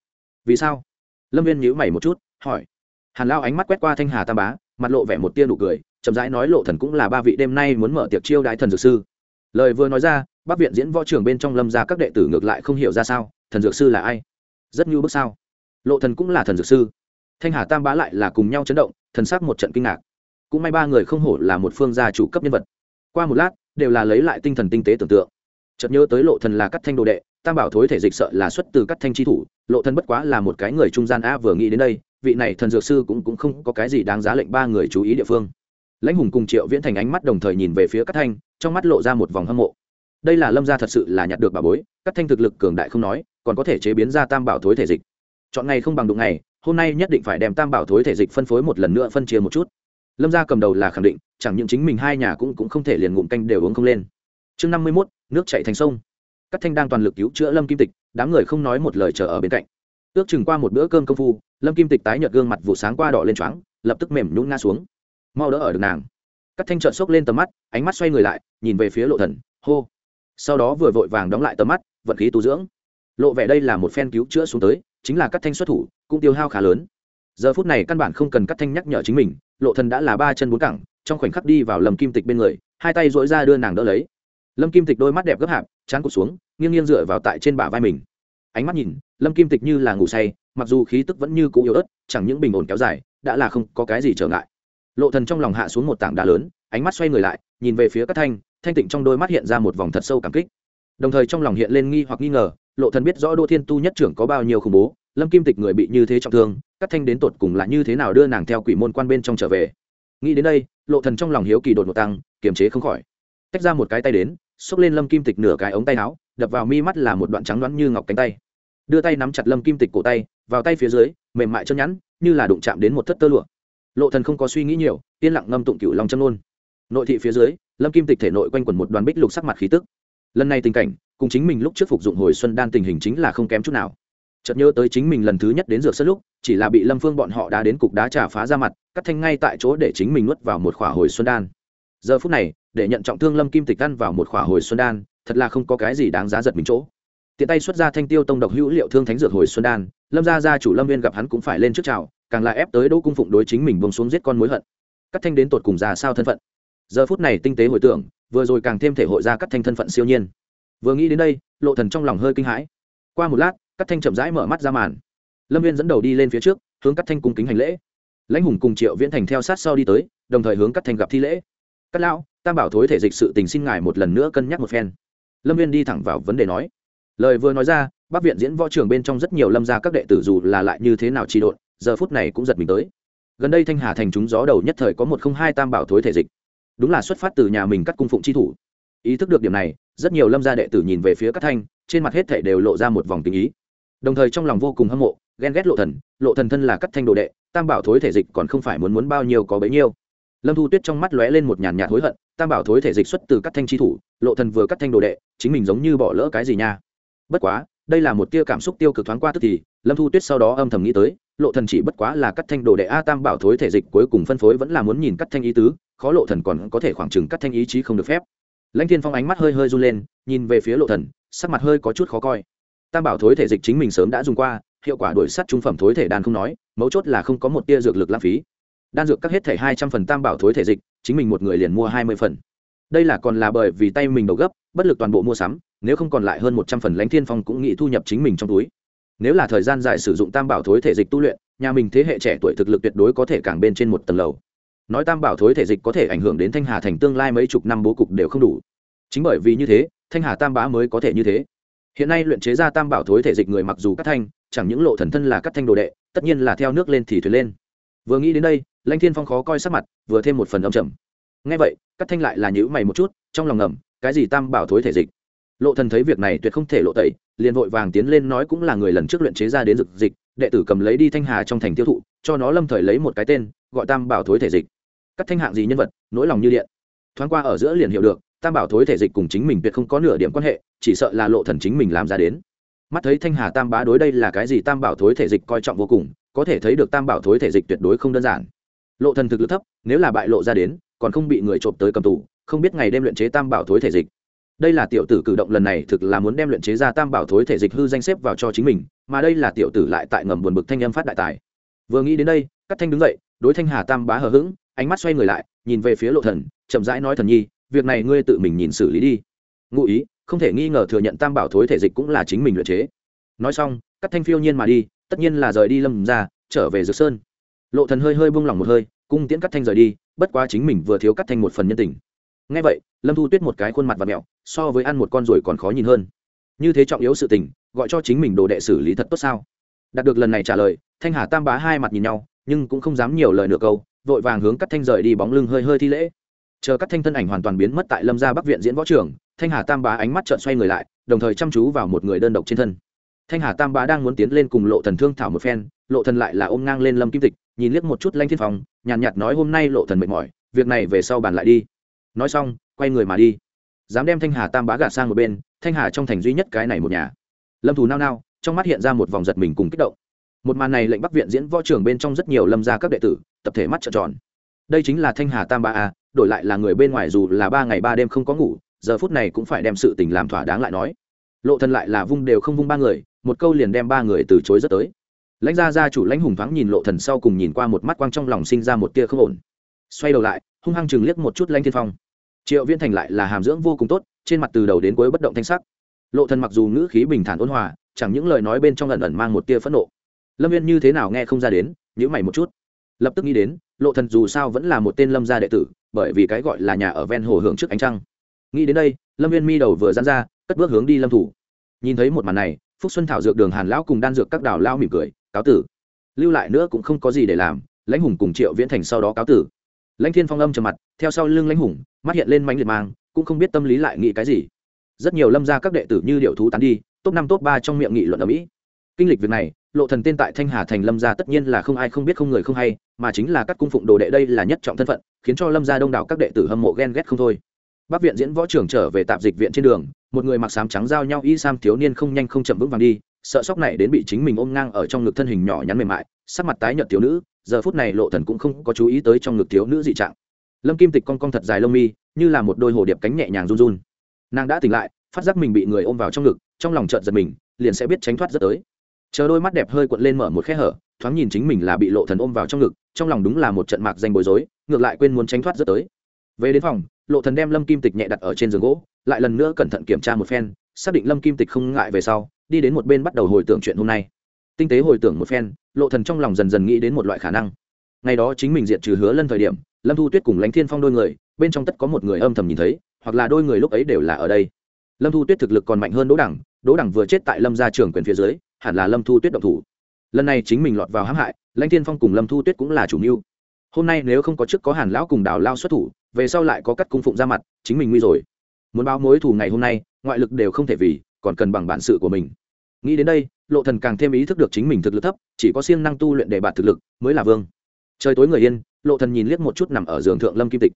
Vì sao? Lâm viên nhíu mày một chút, hỏi. Hàn lao ánh mắt quét qua thanh hà tam bá, mặt lộ vẻ một tia nụ cười, chậm rãi nói lộ thần cũng là ba vị đêm nay muốn mở tiệc chiêu đại thần dược sư. Lời vừa nói ra, bắc viện diễn võ trường bên trong lâm ra các đệ tử ngược lại không hiểu ra sao, thần dược sư là ai? Rất như bước sao? Lộ thần cũng là thần dược sư. Thanh hà tam bá lại là cùng nhau chấn động thần sắc một trận kinh ngạc. Cũng may ba người không hổ là một phương gia chủ cấp nhân vật. Qua một lát, đều là lấy lại tinh thần tinh tế tưởng tượng. Chợt nhớ tới lộ thần là cắt thanh đồ đệ, tam bảo thối thể dịch sợ là xuất từ cắt thanh chi thủ. Lộ thần bất quá là một cái người trung gian a vừa nghĩ đến đây, vị này thần dược sư cũng cũng không có cái gì đáng giá lệnh ba người chú ý địa phương. Lãnh hùng cùng triệu viễn thành ánh mắt đồng thời nhìn về phía cắt thanh, trong mắt lộ ra một vòng hâm mộ. Đây là lâm gia thật sự là nhặt được bà bối cắt thanh thực lực cường đại không nói, còn có thể chế biến ra tam bảo thối thể dịch. Chọn ngày không bằng đụng ngày hôm nay nhất định phải đem tam bảo thối thể dịch phân phối một lần nữa phân chia một chút. Lâm gia cầm đầu là khẳng định, chẳng những chính mình hai nhà cũng cũng không thể liền ngụm canh đều uống không lên. Chương năm mươi mốt, nước chạy thành sông. Các thanh đang toàn lực cứu chữa lâm kim tịch, đám người không nói một lời chờ ở bên cạnh. Ước chừng qua một bữa cơm công phu, lâm kim tịch tái nhợt gương mặt vụ sáng qua đỏ lên choáng, lập tức mềm nhún ngã xuống. Mau đỡ ở được nàng. Các thanh trợn xốc lên tầm mắt, ánh mắt xoay người lại, nhìn về phía lộ thần, hô. Sau đó vừa vội vàng đóng lại tầm mắt, vận khí tu dưỡng. Lộ vẻ đây là một phen cứu chữa xuống tới chính là cắt thanh xuất thủ, cũng tiêu hao khá lớn. Giờ phút này căn bản không cần cắt thanh nhắc nhở chính mình, lộ thần đã là ba chân bốn cẳng, trong khoảnh khắc đi vào lâm kim tịch bên người, hai tay dỗi ra đưa nàng đỡ lấy. Lâm kim tịch đôi mắt đẹp gấp hạp chán cụt xuống, nghiêng nghiêng dựa vào tại trên bả vai mình. Ánh mắt nhìn, lâm kim tịch như là ngủ say, mặc dù khí tức vẫn như cũ yếu ớt, chẳng những bình ổn kéo dài, đã là không có cái gì trở ngại. Lộ thần trong lòng hạ xuống một tảng đá lớn, ánh mắt xoay người lại, nhìn về phía các thanh thanh tịnh trong đôi mắt hiện ra một vòng thật sâu cảm kích đồng thời trong lòng hiện lên nghi hoặc nghi ngờ, lộ thần biết rõ đỗ thiên tu nhất trưởng có bao nhiêu khủng bố, lâm kim tịch người bị như thế trọng thương cắt thanh đến tột cùng là như thế nào đưa nàng theo quỷ môn quan bên trong trở về. Nghĩ đến đây, lộ thần trong lòng hiếu kỳ đột ngột tăng, kiềm chế không khỏi. Tách ra một cái tay đến, xốc lên lâm kim tịch nửa cái ống tay áo, đập vào mi mắt là một đoạn trắng đoán như ngọc cánh tay. Đưa tay nắm chặt lâm kim tịch cổ tay, vào tay phía dưới, mềm mại chân nhẵn, như là đụng chạm đến một thất tơ lụa. Lộ thần không có suy nghĩ nhiều, yên lặng ngâm tụng cửu long châm nôn nội thị phía dưới, lâm kim tịch thể nội quanh quẩn một đoàn bích lục sắc mặt khí tức lần này tình cảnh, cùng chính mình lúc trước phục dụng hồi xuân đan tình hình chính là không kém chút nào. Chợt nhớ tới chính mình lần thứ nhất đến dược sân lúc, chỉ là bị lâm phương bọn họ đá đến cục đá trả phá ra mặt, cắt thanh ngay tại chỗ để chính mình nuốt vào một khỏa hồi xuân đan. Giờ phút này, để nhận trọng thương lâm kim tịch ăn vào một khỏa hồi xuân đan, thật là không có cái gì đáng giá giật mình chỗ. Tiện tay xuất ra thanh tiêu tông độc hữu liệu thương thánh dược hồi xuân đan, lâm gia gia chủ lâm viên gặp hắn cũng phải lên trước chào, càng là ép tới đỗ cung phụng đối chính mình bông xuống giết con mối hận. Cắt thanh đến tột cùng ra sao thân phận? Giờ phút này tinh tế hồi tưởng vừa rồi càng thêm thể hội ra cắt thanh thân phận siêu nhiên. Vừa nghĩ đến đây, lộ thần trong lòng hơi kinh hãi. Qua một lát cắt thanh chậm rãi mở mắt ra màn. Lâm viên dẫn đầu đi lên phía trước, hướng cắt thanh cung kính hành lễ. Lãnh hùng cùng triệu viễn thành theo sát sau đi tới, đồng thời hướng cắt thanh gặp thi lễ. Cắt lão, tam bảo thối thể dịch sự tình xin ngài một lần nữa cân nhắc một phen. Lâm viên đi thẳng vào vấn đề nói. Lời vừa nói ra, bắc viện diễn võ trường bên trong rất nhiều lâm gia các đệ tử dù là lại như thế nào trì độn, giờ phút này cũng giật mình tới. Gần đây thanh hà thành chúng gió đầu nhất thời có một không hai tam bảo thối thể dịch đúng là xuất phát từ nhà mình cắt cung phụng chi thủ. Ý thức được điểm này, rất nhiều lâm gia đệ tử nhìn về phía các thanh, trên mặt hết thể đều lộ ra một vòng tình ý. Đồng thời trong lòng vô cùng hâm mộ, ghen ghét lộ thần lộ thần thân là cắt thanh đồ đệ, tam bảo thối thể dịch còn không phải muốn muốn bao nhiêu có bấy nhiêu. Lâm thu tuyết trong mắt lóe lên một nhàn nhạt hối hận, tam bảo thối thể dịch xuất từ cắt thanh chi thủ, lộ thần vừa cắt thanh đồ đệ, chính mình giống như bỏ lỡ cái gì nha. Bất quá, đây là một tia cảm xúc tiêu cực thoáng qua tức thì, lâm thu tuyết sau đó âm thầm nghĩ tới, lộ thần chỉ bất quá là cắt thanh đồ đệ a tam bảo thối thể dịch cuối cùng phân phối vẫn là muốn nhìn cắt thanh ý tứ khó lộ thần còn có thể khoảng chừng cắt thanh ý chí không được phép. Lãnh thiên phong ánh mắt hơi hơi run lên, nhìn về phía lộ thần, sắc mặt hơi có chút khó coi. Tam bảo thối thể dịch chính mình sớm đã dùng qua, hiệu quả đổi sắt trung phẩm thối thể đan không nói, mấu chốt là không có một tia dược lực lãng phí. Đan dược các hết thể hai trăm phần tam bảo thối thể dịch, chính mình một người liền mua hai mươi phần. Đây là còn là bởi vì tay mình đầu gấp, bất lực toàn bộ mua sắm, nếu không còn lại hơn một trăm phần lãnh thiên phong cũng nghĩ thu nhập chính mình trong túi. Nếu là thời gian dài sử dụng tam bảo thối thể dịch tu luyện, nhà mình thế hệ trẻ tuổi thực lực tuyệt đối có thể càng bên trên một tầng lầu nói tam bảo thối thể dịch có thể ảnh hưởng đến thanh hà thành tương lai mấy chục năm bố cục đều không đủ. Chính bởi vì như thế, thanh hà tam bá mới có thể như thế. Hiện nay luyện chế ra tam bảo thối thể dịch người mặc dù cắt thanh, chẳng những lộ thần thân là cắt thanh đồ đệ, tất nhiên là theo nước lên thì thuyền lên. Vừa nghĩ đến đây, lãnh thiên phong khó coi sắc mặt, vừa thêm một phần âm trầm. Ngay vậy, cắt thanh lại là nhữ mày một chút, trong lòng ngầm, cái gì tam bảo thối thể dịch? Lộ thần thấy việc này tuyệt không thể lộ tẩy, liền vội vàng tiến lên nói cũng là người lần trước luyện chế ra đến dược dịch, đệ tử cầm lấy đi thanh hà trong thành tiêu thụ, cho nó lâm thời lấy một cái tên, gọi tam bảo thối thể dịch cắt thanh hạng gì nhân vật, nỗi lòng như điện. Thoáng qua ở giữa liền hiểu được, tam bảo thối thể dịch cùng chính mình tuyệt không có nửa điểm quan hệ, chỉ sợ là lộ thần chính mình làm ra đến. Mắt thấy thanh hà tam bá đối đây là cái gì tam bảo thối thể dịch coi trọng vô cùng, có thể thấy được tam bảo thối thể dịch tuyệt đối không đơn giản. Lộ thần thực lực thấp, nếu là bại lộ ra đến, còn không bị người trộm tới cầm tù, không biết ngày đêm luyện chế tam bảo thối thể dịch. Đây là tiểu tử cử động lần này thực là muốn đem luyện chế ra tam bảo thối thể dịch hư danh xếp vào cho chính mình, mà đây là tiểu tử lại tại ngầm buồn bực thanh âm phát đại tài. Vừa nghĩ đến đây cắt thanh đứng dậy, đối thanh hà tam bá hờ hững ánh mắt xoay người lại, nhìn về phía lộ thần, chậm rãi nói thần nhi, việc này ngươi tự mình nhìn xử lý đi. Ngụ ý, không thể nghi ngờ thừa nhận tam bảo thối thể dịch cũng là chính mình luyện chế. Nói xong, cắt thanh phiêu nhiên mà đi, tất nhiên là rời đi lâm ra, trở về dược sơn. Lộ thần hơi hơi buông lỏng một hơi, cung tiễn cắt thanh rời đi, bất quá chính mình vừa thiếu cắt thanh một phần nhân tình. Nghe vậy, lâm thu tuyết một cái khuôn mặt và mẹo, so với ăn một con ruồi còn khó nhìn hơn. Như thế trọng yếu sự tình, gọi cho chính mình đồ đệ xử lý thật tốt sao? Đạt được lần này trả lời, thanh hà tam bá hai mặt nhìn nhau, nhưng cũng không dám nhiều lời nửa câu vội vàng hướng cắt thanh rời đi bóng lưng hơi hơi thi lễ. Chờ cắt thanh thân ảnh hoàn toàn biến mất tại lâm gia bắc viện diễn võ trường thanh hà tam bá ánh mắt trợn xoay người lại đồng thời chăm chú vào một người đơn độc trên thân. Thanh hà tam bá đang muốn tiến lên cùng lộ thần thương thảo một phen lộ thần lại là ôm ngang lên lâm kim tịch nhìn liếc một chút lanh thiên phòng nhàn nhạt, nhạt nói hôm nay lộ thần mệt mỏi việc này về sau bàn lại đi. Nói xong quay người mà đi. Dám đem thanh hà tam bá gạt sang một bên thanh hà trong thành duy nhất cái này một nhà. Lâm thù nao nao trong mắt hiện ra một vòng giật mình cùng kích động một màn này lệnh bắc viện diễn võ trường bên trong rất nhiều lâm gia các đệ tử, tập thể mắt trợn tròn. Đây chính là thanh hà tam ba a, đổi lại là người bên ngoài dù là ba ngày ba đêm không có ngủ, giờ phút này cũng phải đem sự tình làm thỏa đáng lại nói. Lộ thần lại là vung đều không vung ba người, một câu liền đem ba người từ chối rất tới. Lãnh gia gia chủ lãnh hùng thoáng nhìn lộ thần sau cùng nhìn qua một mắt quang trong lòng sinh ra một tia không ổn. Xoay đầu lại, hung hăng chừng liếc một chút lãnh thiên phong. Triệu viễn thành lại là hàm dưỡng vô cùng tốt, trên mặt từ đầu đến cuối bất động thanh sắc. Lộ thần mặc dù ngữ khí bình thản ôn hòa, chẳng những lời nói bên trong ẩn ẩn mang một tia phẫn nộ lâm viên như thế nào nghe không ra đến nhữ mày một chút. Lập tức nghĩ đến, lộ thần dù sao vẫn là một tên lâm gia đệ tử, bởi vì cái gọi là nhà ở ven hồ hưởng trước ánh trăng. Nghĩ đến đây, lâm viên mi đầu vừa dán ra, cất bước hướng đi lâm thủ. Nhìn thấy một màn này, phúc xuân thảo dược đường hàn lão cùng đan dược các đảo lao mỉm cười, cáo tử. Lưu lại nữa cũng không có gì để làm, lãnh hùng cùng triệu viễn thành sau đó cáo tử. Lãnh thiên phong âm trầm mặt, theo sau lưng lãnh hùng, mắt hiện lên mánh liệt mang, cũng không biết tâm lý lại nghĩ cái gì. Rất nhiều lâm gia các đệ tử như điệu thú tán đi, top năm, top ba trong miệng nghị luận ở mỹ. Kinh lịch việc này lộ thần tên tại thanh hà thành lâm gia tất nhiên là không ai không biết không người không hay, mà chính là các cung phụng đồ đệ đây là nhất trọng thân phận, khiến cho lâm gia đông đảo các đệ tử hâm mộ ghen ghét không thôi. Bắc viện diễn võ trưởng trở về tạp dịch viện trên đường, một người mặc sám trắng giao nhau y sam thiếu niên không nhanh không chậm vững vàng đi, sợ sóc này đến bị chính mình ôm ngang ở trong ngực thân hình nhỏ nhắn mềm mại, sắc mặt tái nhợt thiếu nữ, giờ phút này lộ thần cũng không có chú ý tới trong ngực thiếu nữ dị trạng. Lâm kim tịch cong cong thật dài lông mi, như là một đôi hồ điệp cánh nhẹ nhàng run run. Nàng đã tỉnh lại, phát giác mình bị người ôm vào trong ngực, trong lòng chợt giật mình, liền sẽ biết tránh thoát rất tới chờ đôi mắt đẹp hơi cuộn lên mở một khe hở, thoáng nhìn chính mình là bị lộ thần ôm vào trong ngực, trong lòng đúng là một trận mạc danh bối rối, ngược lại quên muốn tránh thoát rất tới. Về đến phòng, lộ thần đem lâm kim tịch nhẹ đặt ở trên giường gỗ, lại lần nữa cẩn thận kiểm tra một phen, xác định lâm kim tịch không ngại về sau, đi đến một bên bắt đầu hồi tưởng chuyện hôm nay. Tinh tế hồi tưởng một phen, lộ thần trong lòng dần dần nghĩ đến một loại khả năng. Ngày đó chính mình diệt trừ hứa lân thời điểm, lâm thu tuyết cùng lãnh thiên phong đôi người, bên trong tất có một người âm thầm nhìn thấy, hoặc là đôi người lúc ấy đều là ở đây. Lâm thu tuyết thực lực còn mạnh hơn đỗ đẳng đỗ đẳng vừa chết tại lâm gia trường quyền phía dưới hẳn là lâm thu tuyết động thủ. Lần này chính mình lọt vào hãm hại, lãnh thiên phong cùng lâm thu tuyết cũng là chủ mưu. Hôm nay nếu không có chức có hàn lão cùng đào lao xuất thủ, về sau lại có cắt cung phụng ra mặt, chính mình nguy rồi. Muốn báo mối thù ngày hôm nay, ngoại lực đều không thể vì, còn cần bằng bản sự của mình. Nghĩ đến đây, lộ thần càng thêm ý thức được chính mình thực lực thấp, chỉ có siêng năng tu luyện để bạt thực lực, mới là vương. Trời tối người yên, lộ thần nhìn liếc một chút nằm ở giường thượng lâm kim tịch.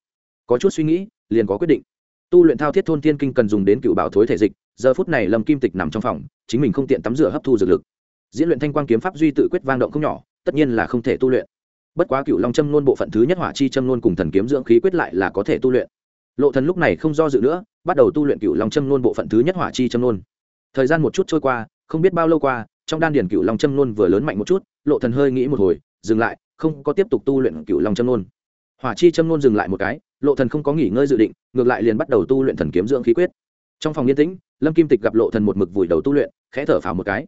Có chút suy nghĩ, liền có quyết định. Tu luyện thao thiết thôn Thiên kinh cần dùng đến cựu bảo thối thể dịch giờ phút này lâm kim tịch nằm trong phòng, chính mình không tiện tắm rửa hấp thu dược lực. Diễn luyện thanh quang kiếm pháp duy tự quyết vang động không nhỏ, tất nhiên là không thể tu luyện. Bất quá cựu long châm nôn bộ phận thứ nhất hỏa chi châm nôn cùng thần kiếm dưỡng khí quyết lại là có thể tu luyện. Lộ thần lúc này không do dự nữa, bắt đầu tu luyện cựu long châm nôn bộ phận thứ nhất hỏa chi châm nôn. Thời gian một chút trôi qua, không biết bao lâu qua, trong đan điển cựu long châm nôn vừa lớn mạnh một chút, lộ thần hơi nghĩ một hồi, dừng lại, không có tiếp tục tu luyện cựu long châm nôn. Hỏa chi châm nôn dừng lại một cái, lộ thần không có nghỉ ngơi dự định, ngược lại liền bắt đầu tu luyện thần kiếm dưỡng khí quyết trong phòng yên tĩnh, lâm kim tịch gặp lộ thần một mực vùi đầu tu luyện, khẽ thở phào một cái.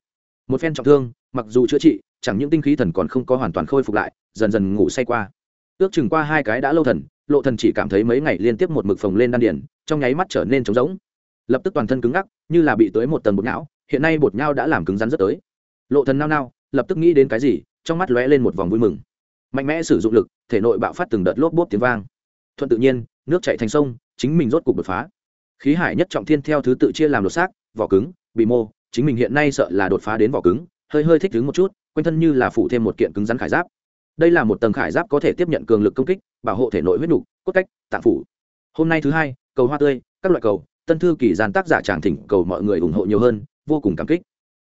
Một phen trọng thương, mặc dù chữa trị, chẳng những tinh khí thần còn không có hoàn toàn khôi phục lại, dần dần ngủ say qua. Ước chừng qua hai cái đã lâu thần, lộ thần chỉ cảm thấy mấy ngày liên tiếp một mực phồng lên đan điền, trong nháy mắt trở nên trống rỗng. Lập tức toàn thân cứng ngắc, như là bị tới một tầng bột não hiện nay bột nhau đã làm cứng rắn rất tới. Lộ thần nao nao, lập tức nghĩ đến cái gì, trong mắt lóe lên một vòng vui mừng. Mạnh mẽ sử dụng lực, thể nội bạo phát từng đợt lốp bốp tiếng vang. Thuận tự nhiên, nước chảy thành sông, chính mình rốt cục đột phá khí hải nhất trọng thiên theo thứ tự chia làm lột xác, vỏ cứng, bị mô, chính mình hiện nay sợ là đột phá đến vỏ cứng, hơi hơi thích ứng một chút, quanh thân như là phủ thêm một kiện cứng rắn khải giáp. Đây là một tầng khải giáp có thể tiếp nhận cường lực công kích, bảo hộ thể nội huyết nục cốt cách, tạng phủ. Hôm nay thứ hai, cầu hoa tươi, các loại cầu, tân thư kỳ gian tác giả tràng thỉnh cầu mọi người ủng hộ nhiều hơn, vô cùng cảm kích.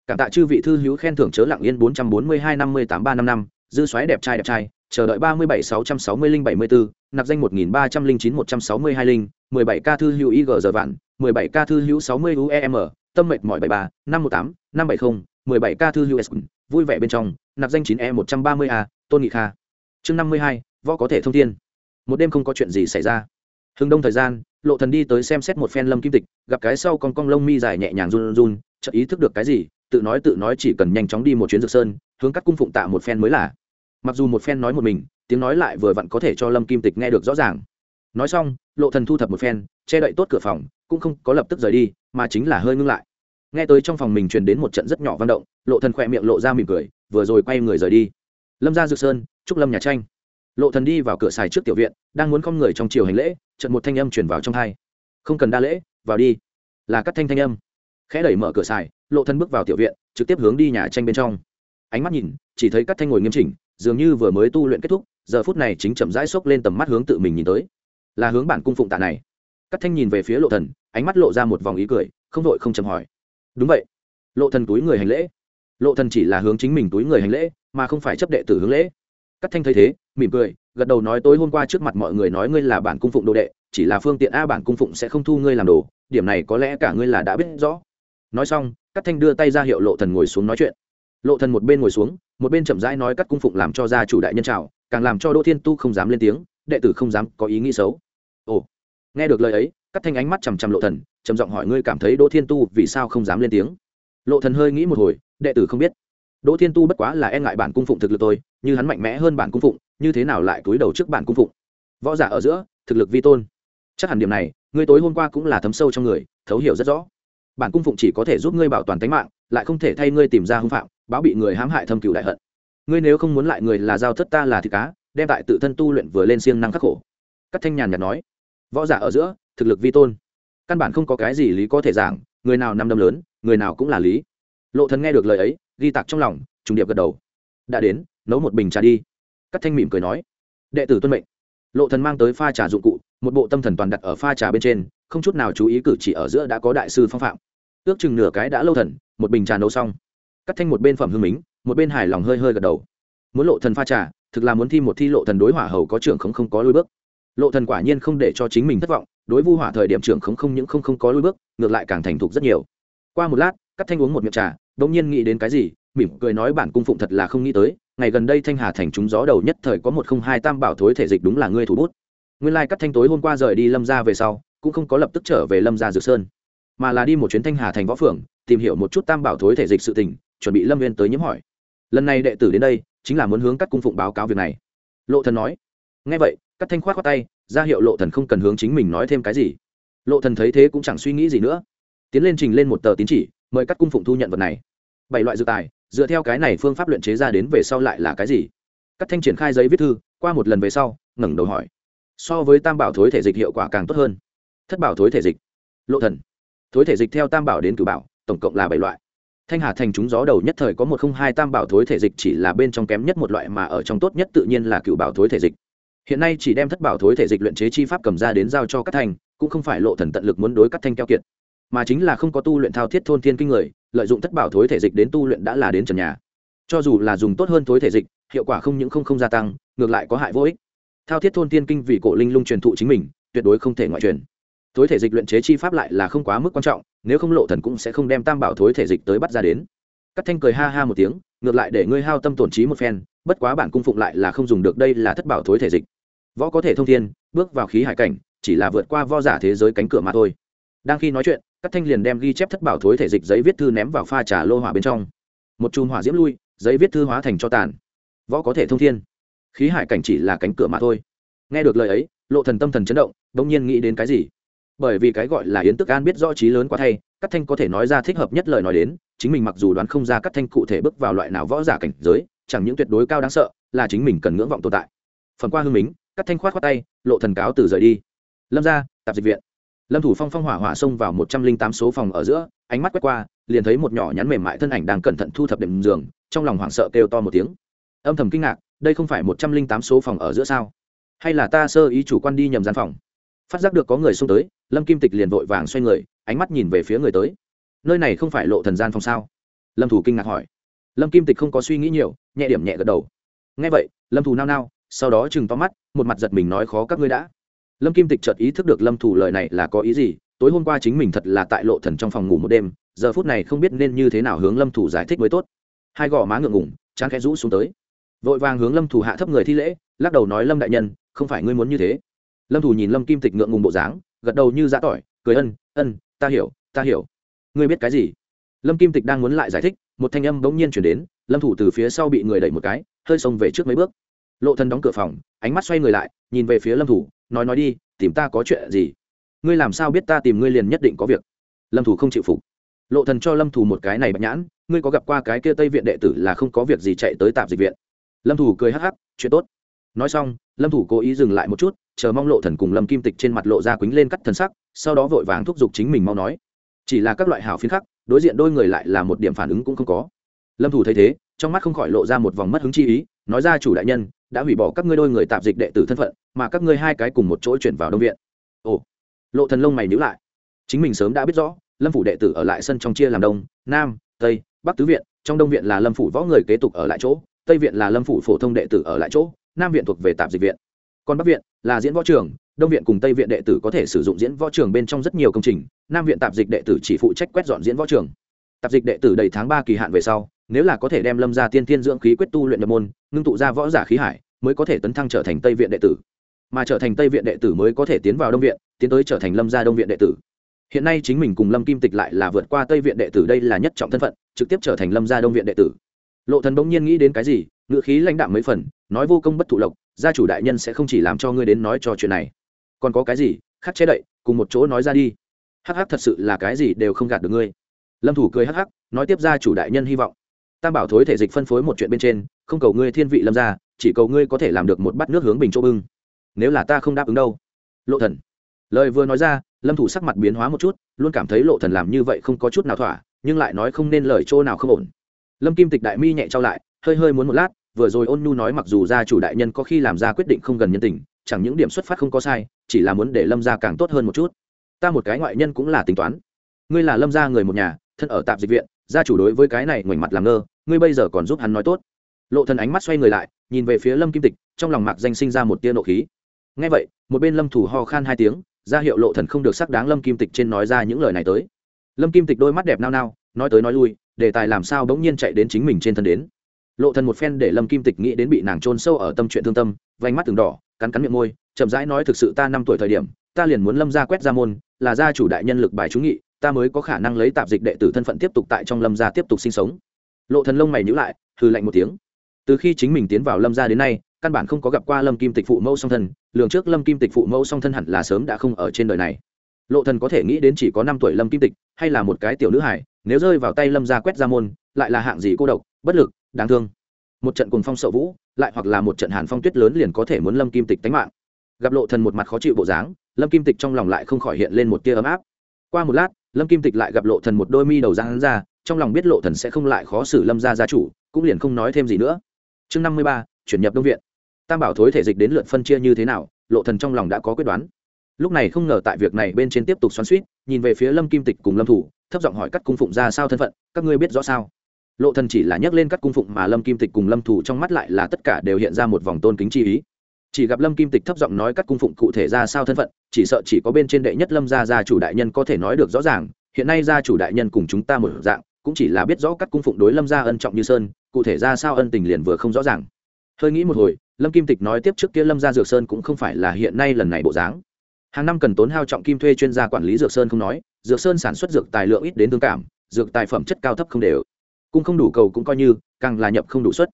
Cảm tạ chư vị thư hữu khen thưởng chớ lặng yên bốn trăm bốn mươi hai năm mươi tám ba năm năm, dư xoáy đẹp trai đẹp trai chờ đợi ba mươi bảy sáu trăm sáu mươi linh bảy mươi bốn nạp danh một nghìn ba trăm linh chín một trăm sáu mươi hai linh, mười bảy ca thư hữu ig giờ vạn, mười bảy ca thư hữu sáu mươi uem tâm mệnh mọi bảy ba, năm một tám, năm bảy không, mười bảy ca thư hữu s vui vẻ bên trong, nạp danh chín e một trăm ba mươi a, tôn nghị kha. Chương năm mươi hai, võ có thể thông thiên. Một đêm không có chuyện gì xảy ra. Hừng đông thời gian, lộ thần đi tới xem xét một phen lâm kim tịch, gặp cái sau con cong lông mi dài nhẹ nhàng run run, chợt ý thức được cái gì, tự nói tự nói chỉ cần nhanh chóng đi một chuyến dược sơn, hướng cắt cung phụng tạ một phen mới là mặc dù một phen nói một mình, tiếng nói lại vừa vặn có thể cho lâm kim tịch nghe được rõ ràng. Nói xong, lộ thần thu thập một phen, che đậy tốt cửa phòng, cũng không có lập tức rời đi, mà chính là hơi ngưng lại. Nghe tới trong phòng mình truyền đến một trận rất nhỏ văn động, lộ thần khỏe miệng lộ ra mỉm cười, vừa rồi quay người rời đi. Lâm ra dược sơn trúc lâm nhà tranh. Lộ thần đi vào cửa xài trước tiểu viện, đang muốn con người trong chiều hành lễ trận một thanh âm truyền vào trong hai không cần đa lễ, vào đi. Là cắt thanh thanh âm. Khẽ đẩy mở cửa xài, lộ thần bước vào tiểu viện, trực tiếp hướng đi nhà tranh bên trong. Ánh mắt nhìn, chỉ thấy cắt thanh ngồi nghiêm chỉnh dường như vừa mới tu luyện kết thúc, giờ phút này chính chậm rãi xốc lên tầm mắt hướng tự mình nhìn tới. Là hướng bản cung phụng tạ này. Cắt thanh nhìn về phía lộ thần, ánh mắt lộ ra một vòng ý cười, không đội không chậm hỏi. Đúng vậy. Lộ thần túi người hành lễ. Lộ thần chỉ là hướng chính mình túi người hành lễ, mà không phải chấp đệ tử hướng lễ. Cắt thanh thấy thế, mỉm cười, gật đầu nói tối hôm qua trước mặt mọi người nói ngươi là bản cung phụng đồ đệ, chỉ là phương tiện a bản cung phụng sẽ không thu ngươi làm đồ, điểm này có lẽ cả ngươi là đã biết rõ. Nói xong cắt thanh đưa tay ra hiệu lộ thần ngồi xuống nói chuyện lộ thần một bên ngồi xuống, một bên chậm rãi nói cắt cung phụng làm cho gia chủ đại nhân chào, càng làm cho đỗ thiên tu không dám lên tiếng, đệ tử không dám có ý nghĩ xấu. Ồ, nghe được lời ấy, cắt thanh ánh mắt chằm chằm lộ thần, trầm giọng hỏi ngươi cảm thấy đỗ thiên tu vì sao không dám lên tiếng? Lộ thần hơi nghĩ một hồi, đệ tử không biết. Đỗ thiên tu bất quá là e ngại bản cung phụng thực lực tôi như hắn mạnh mẽ hơn bản cung phụng, như thế nào lại cúi đầu trước bản cung phụng? Võ giả ở giữa, thực lực vi tôn. Chắc hẳn điểm này, ngươi tối hôm qua cũng là thấm sâu trong người, thấu hiểu rất rõ. Bản cung phụng chỉ có thể giúp ngươi bảo toàn tính mạng lại không thể thay ngươi tìm ra hung phạm, báo bị người hãm hại thâm cựu đại hận. Ngươi nếu không muốn lại người là giao thất ta là thịt cá, đem tại tự thân tu luyện vừa lên siêng năng khắc khổ. Các thanh nhàn nhạt nói. Võ giả ở giữa, thực lực vi tôn. Căn bản không có cái gì lý có thể giảng, người nào nằm đâm lớn, người nào cũng là lý. Lộ thần nghe được lời ấy, ghi tạc trong lòng, trùng điệp gật đầu. Đã đến, nấu một bình trà đi. Các thanh mỉm cười nói. Đệ tử tuân mệnh. Lộ thần mang tới pha trà dụng cụ, một bộ tâm thần toàn đặt ở pha trà bên trên, không chút nào chú ý cử chỉ ở giữa đã có đại sư phong phạm ước chừng nửa cái đã lâu thần, một bình trà nấu xong. Cắt thanh một bên phẩm hương mính, một bên hài lòng hơi hơi gật đầu. Muốn lộ thần pha trà, thực là muốn thi một thi lộ thần đối hỏa hầu có trưởng không không có lôi bước. Lộ thần quả nhiên không để cho chính mình thất vọng, đối vu hỏa thời điểm trưởng không không những không không có lôi bước, ngược lại càng thành thục rất nhiều. Qua một lát, cắt thanh uống một miệng trà đột nhiên nghĩ đến cái gì, mỉm cười nói bản cung phụng thật là không nghĩ tới, ngày gần đây thanh hà thành chúng gió đầu nhất thời có một không hai tam bảo thối thể dịch đúng là ngươi thủ bút. Nguyên lai cắt thanh tối hôm qua rời đi lâm gia về sau, cũng không có lập tức trở về lâm gia dược sơn mà là đi một chuyến thanh hà thành võ phường, tìm hiểu một chút tam bảo thối thể dịch sự tình, chuẩn bị lâm viên tới nhiễm hỏi. Lần này đệ tử đến đây, chính là muốn hướng các cung phụng báo cáo việc này. Lộ thần nói. Nghe vậy, các thanh khoát khoát tay, ra hiệu lộ thần không cần hướng chính mình nói thêm cái gì. Lộ thần thấy thế cũng chẳng suy nghĩ gì nữa. Tiến lên trình lên một tờ tín chỉ, mời các cung phụng thu nhận vật này. Bảy loại dược tài, dựa theo cái này phương pháp luyện chế ra đến về sau lại là cái gì? Các thanh triển khai giấy viết thư, qua một lần về sau, ngẩng đầu hỏi. So với tam bảo thối thể dịch hiệu quả càng tốt hơn. Thất bảo thối thể dịch. Lộ thần thối thể dịch theo tam bảo đến cử bảo, tổng cộng là bảy loại. Thanh hà thành chúng gió đầu nhất thời có một không hai tam bảo thối thể dịch chỉ là bên trong kém nhất một loại mà ở trong tốt nhất tự nhiên là cựu bảo thối thể dịch. Hiện nay chỉ đem thất bảo thối thể dịch luyện chế chi pháp cầm ra đến giao cho các thành, cũng không phải lộ thần tận lực muốn đối các thanh keo kiệt. Mà chính là không có tu luyện thao thiết thôn thiên kinh người, lợi dụng thất bảo thối thể dịch đến tu luyện đã là đến trần nhà. Cho dù là dùng tốt hơn thối thể dịch, hiệu quả không những không không gia tăng, ngược lại có hại vô ích. Thao thiết thôn thiên kinh vì cổ linh lung truyền thụ chính mình, tuyệt đối không thể ngoại truyền thối thể dịch luyện chế chi pháp lại là không quá mức quan trọng, nếu không lộ thần cũng sẽ không đem tam bảo thối thể dịch tới bắt ra đến. Cắt thanh cười ha ha một tiếng, ngược lại để ngươi hao tâm tổn trí một phen, bất quá bản cung phụng lại là không dùng được đây là thất bảo thối thể dịch. Võ có thể thông thiên, bước vào khí hải cảnh, chỉ là vượt qua vo giả thế giới cánh cửa mà thôi. Đang khi nói chuyện các thanh liền đem ghi chép thất bảo thối thể dịch giấy viết thư ném vào pha trà lô hỏa bên trong. Một chùm hỏa diễm lui, giấy viết thư hóa thành cho tàn. Võ có thể thông thiên. Khí hải cảnh chỉ là cánh cửa mà thôi. Nghe được lời ấy, lộ thần tâm thần chấn động, bỗng nhiên nghĩ đến cái gì? Bởi vì cái gọi là yến tức an biết rõ trí lớn quá thay cắt thanh có thể nói ra thích hợp nhất lời nói đến, chính mình mặc dù đoán không ra cắt thanh cụ thể bước vào loại nào võ giả cảnh giới, chẳng những tuyệt đối cao đáng sợ, là chính mình cần ngưỡng vọng tồn tại. Phần qua hương mính cắt thanh khoát khoát tay, lộ thần cáo từ rời đi. Lâm ra, tạp dịch viện. Lâm thủ phong phong hỏa hỏa xông vào một trăm linh tám số phòng ở giữa, ánh mắt quét qua, liền thấy một nhỏ nhắn mềm mại thân ảnh đang cẩn thận thu thập đệm giường, trong lòng hoảng sợ kêu to một tiếng. Âm thầm kinh ngạc, đây không phải một trăm linh tám số phòng ở giữa sao? Hay là ta sơ ý chủ quan đi nhầm gian phòng? Phát giác được có người xung tới, lâm kim tịch liền vội vàng xoay người, ánh mắt nhìn về phía người tới. Nơi này không phải lộ thần gian phòng sao? Lâm thủ kinh ngạc hỏi. Lâm kim tịch không có suy nghĩ nhiều, nhẹ điểm nhẹ gật đầu. Ngay vậy, lâm thủ nao nao, sau đó chừng to mắt, một mặt giật mình nói khó các ngươi đã. Lâm kim tịch chợt ý thức được lâm thủ lời này là có ý gì, tối hôm qua chính mình thật là tại lộ thần trong phòng ngủ một đêm, giờ phút này không biết nên như thế nào hướng lâm thủ giải thích mới tốt. Hai gò má ngượng ngủng chán khẽ rũ xuống tới. Vội vàng hướng lâm thủ hạ thấp người thi lễ, lắc đầu nói, lâm đại nhân, không phải ngươi muốn như thế lâm thủ nhìn lâm kim tịch ngượng ngùng bộ dáng, gật đầu như giã tỏi, cười ân ân, ta hiểu ta hiểu. Ngươi biết cái gì? Lâm kim tịch đang muốn lại giải thích, một thanh âm bỗng nhiên chuyển đến, lâm thủ từ phía sau bị người đẩy một cái, hơi xông về trước mấy bước. Lộ thân đóng cửa phòng, ánh mắt xoay người lại, nhìn về phía lâm thủ nói nói đi, tìm ta có chuyện gì? Ngươi làm sao biết ta tìm ngươi liền nhất định có việc? Lâm thủ không chịu phục. Lộ thần cho lâm thủ một cái này bạch nhãn, ngươi có gặp qua cái kia tây viện đệ tử là không có việc gì chạy tới tạp dịch viện? Lâm thủ cười hắc hắc, chuyện tốt nói xong, lâm thủ cố ý dừng lại một chút, chờ mong lộ thần cùng lâm kim tịch trên mặt lộ ra quýnh lên cắt thần sắc, sau đó vội vàng thúc giục chính mình mau nói. Chỉ là các loại hảo phiến khắc đối diện đôi người lại là một điểm phản ứng cũng không có. Lâm thủ thấy thế, trong mắt không khỏi lộ ra một vòng mất hứng chi ý, nói ra chủ đại nhân, đã hủy bỏ các ngươi đôi người tạp dịch đệ tử thân phận, mà các ngươi hai cái cùng một chỗ chuyển vào đông viện. Ồ. Lộ thần lông mày nhíu lại. Chính mình sớm đã biết rõ, lâm phủ đệ tử ở lại sân trong chia làm đông, nam, tây, bắc tứ viện, trong đông viện là lâm phủ võ người kế tục ở lại chỗ, tây viện là lâm phủ phổ thông đệ tử ở lại chỗ nam viện thuộc về tạp dịch viện. Còn bắc viện là diễn võ trường, đông viện cùng tây viện đệ tử có thể sử dụng diễn võ trường bên trong rất nhiều công trình, nam viện tạp dịch đệ tử chỉ phụ trách quét dọn diễn võ trường. Tạp dịch đệ tử đầy tháng ba kỳ hạn về sau, nếu là có thể đem lâm ra tiên thiên dưỡng khí quyết tu luyện nhập môn, ngưng tụ ra võ giả khí hải, mới có thể tấn thăng trở thành tây viện đệ tử. Mà trở thành tây viện đệ tử mới có thể tiến vào đông viện, tiến tới trở thành lâm gia đông viện đệ tử. Hiện nay chính mình cùng lâm kim tịch lại là vượt qua tây viện đệ tử đây là nhất trọng thân phận, trực tiếp trở thành lâm gia đông viện đệ tử. Lộ thần bỗng nhiên nghĩ đến cái gì ngựa khí lãnh đạm mấy phần, nói vô công bất thụ lộc, gia chủ đại nhân sẽ không chỉ làm cho ngươi đến nói cho chuyện này. Còn có cái gì? Khắc chế đậy, cùng một chỗ nói ra đi. Hắc hắc thật sự là cái gì đều không gạt được ngươi. Lâm thủ cười hắc hắc, nói tiếp gia chủ đại nhân hy vọng. Tam bảo thối thể dịch phân phối một chuyện bên trên, không cầu ngươi thiên vị lâm gia, chỉ cầu ngươi có thể làm được một bát nước hướng bình chỗ bưng. Nếu là ta không đáp ứng đâu. Lộ thần. Lời vừa nói ra, lâm thủ sắc mặt biến hóa một chút, luôn cảm thấy lộ thần làm như vậy không có chút nào thỏa, nhưng lại nói không nên lời chỗ nào không ổn. Lâm kim tịch đại mi nhẹ trao lại hơi hơi muốn một lát, vừa rồi ôn nhu nói mặc dù gia chủ đại nhân có khi làm ra quyết định không gần nhân tình, chẳng những điểm xuất phát không có sai, chỉ là muốn để lâm gia càng tốt hơn một chút. Ta một cái ngoại nhân cũng là tính toán. Ngươi là lâm gia người một nhà, thân ở tạp dịch viện, gia chủ đối với cái này ngoảnh mặt làm ngơ, ngươi bây giờ còn giúp hắn nói tốt. Lộ thần ánh mắt xoay người lại, nhìn về phía lâm kim tịch, trong lòng mạc danh sinh ra một tia nộ khí. Nghe vậy, một bên lâm thủ ho khan hai tiếng, ra hiệu lộ thần không được sắc đáng lâm kim tịch trên nói ra những lời này tới. Lâm kim tịch đôi mắt đẹp nao nao, nói tới nói lui, đề tài làm sao bỗng nhiên chạy đến chính mình trên thân đến lộ thần một phen để lâm kim tịch nghĩ đến bị nàng trôn sâu ở tâm chuyện thương tâm, vành mắt từng đỏ, cắn cắn miệng môi, chậm rãi nói thực sự ta năm tuổi thời điểm, ta liền muốn lâm gia quét ra môn, là gia chủ đại nhân lực bài chú nghị, ta mới có khả năng lấy tạp dịch đệ tử thân phận tiếp tục tại trong lâm gia tiếp tục sinh sống. Lộ thần lông mày nhíu lại, hừ lạnh một tiếng. Từ khi chính mình tiến vào lâm gia đến nay, căn bản không có gặp qua lâm kim tịch phụ mẫu song thân, lường trước lâm kim tịch phụ mẫu song thân hẳn là sớm đã không ở trên đời này. Lộ thần có thể nghĩ đến chỉ có năm tuổi lâm kim tịch, hay là một cái tiểu nữ hải nếu rơi vào tay lâm gia quét ra môn, lại là hạng gì cô độc, bất lực đáng thương. Một trận cùng phong sợ vũ, lại hoặc là một trận hàn phong tuyết lớn liền có thể muốn lâm kim tịch tánh mạng. Gặp lộ thần một mặt khó chịu bộ dáng, lâm kim tịch trong lòng lại không khỏi hiện lên một tia ấm áp. Qua một lát, lâm kim tịch lại gặp lộ thần một đôi mi đầu ra hắn ra, trong lòng biết lộ thần sẽ không lại khó xử lâm gia gia chủ, cũng liền không nói thêm gì nữa. Chương năm mươi ba, chuyển nhập đông viện. Tam bảo thối thể dịch đến lượt phân chia như thế nào, lộ thần trong lòng đã có quyết đoán. Lúc này không ngờ tại việc này bên trên tiếp tục xoắn xuýt, nhìn về phía lâm kim tịch cùng lâm thủ, thấp giọng hỏi các cung phụng ra sao thân phận, các ngươi biết rõ sao? Lộ thần chỉ là nhắc lên các cung phụng mà lâm kim tịch cùng lâm thủ trong mắt lại là tất cả đều hiện ra một vòng tôn kính chi ý. Chỉ gặp lâm kim tịch thấp giọng nói các cung phụng cụ thể ra sao thân phận, chỉ sợ chỉ có bên trên đệ nhất lâm gia gia chủ đại nhân có thể nói được rõ ràng, hiện nay gia chủ đại nhân cùng chúng ta một dạng, cũng chỉ là biết rõ các cung phụng đối lâm gia ân trọng như sơn, cụ thể ra sao ân tình liền vừa không rõ ràng. Hơi nghĩ một hồi, lâm kim tịch nói tiếp trước kia lâm gia dược sơn cũng không phải là hiện nay lần này bộ dáng. Hàng năm cần tốn hao trọng kim thuê chuyên gia quản lý dược sơn không nói, dược sơn sản xuất dược tài lượng ít đến thương cảm, dược tài phẩm chất cao thấp không đều cung không đủ cầu cũng coi như, càng là nhập không đủ suất.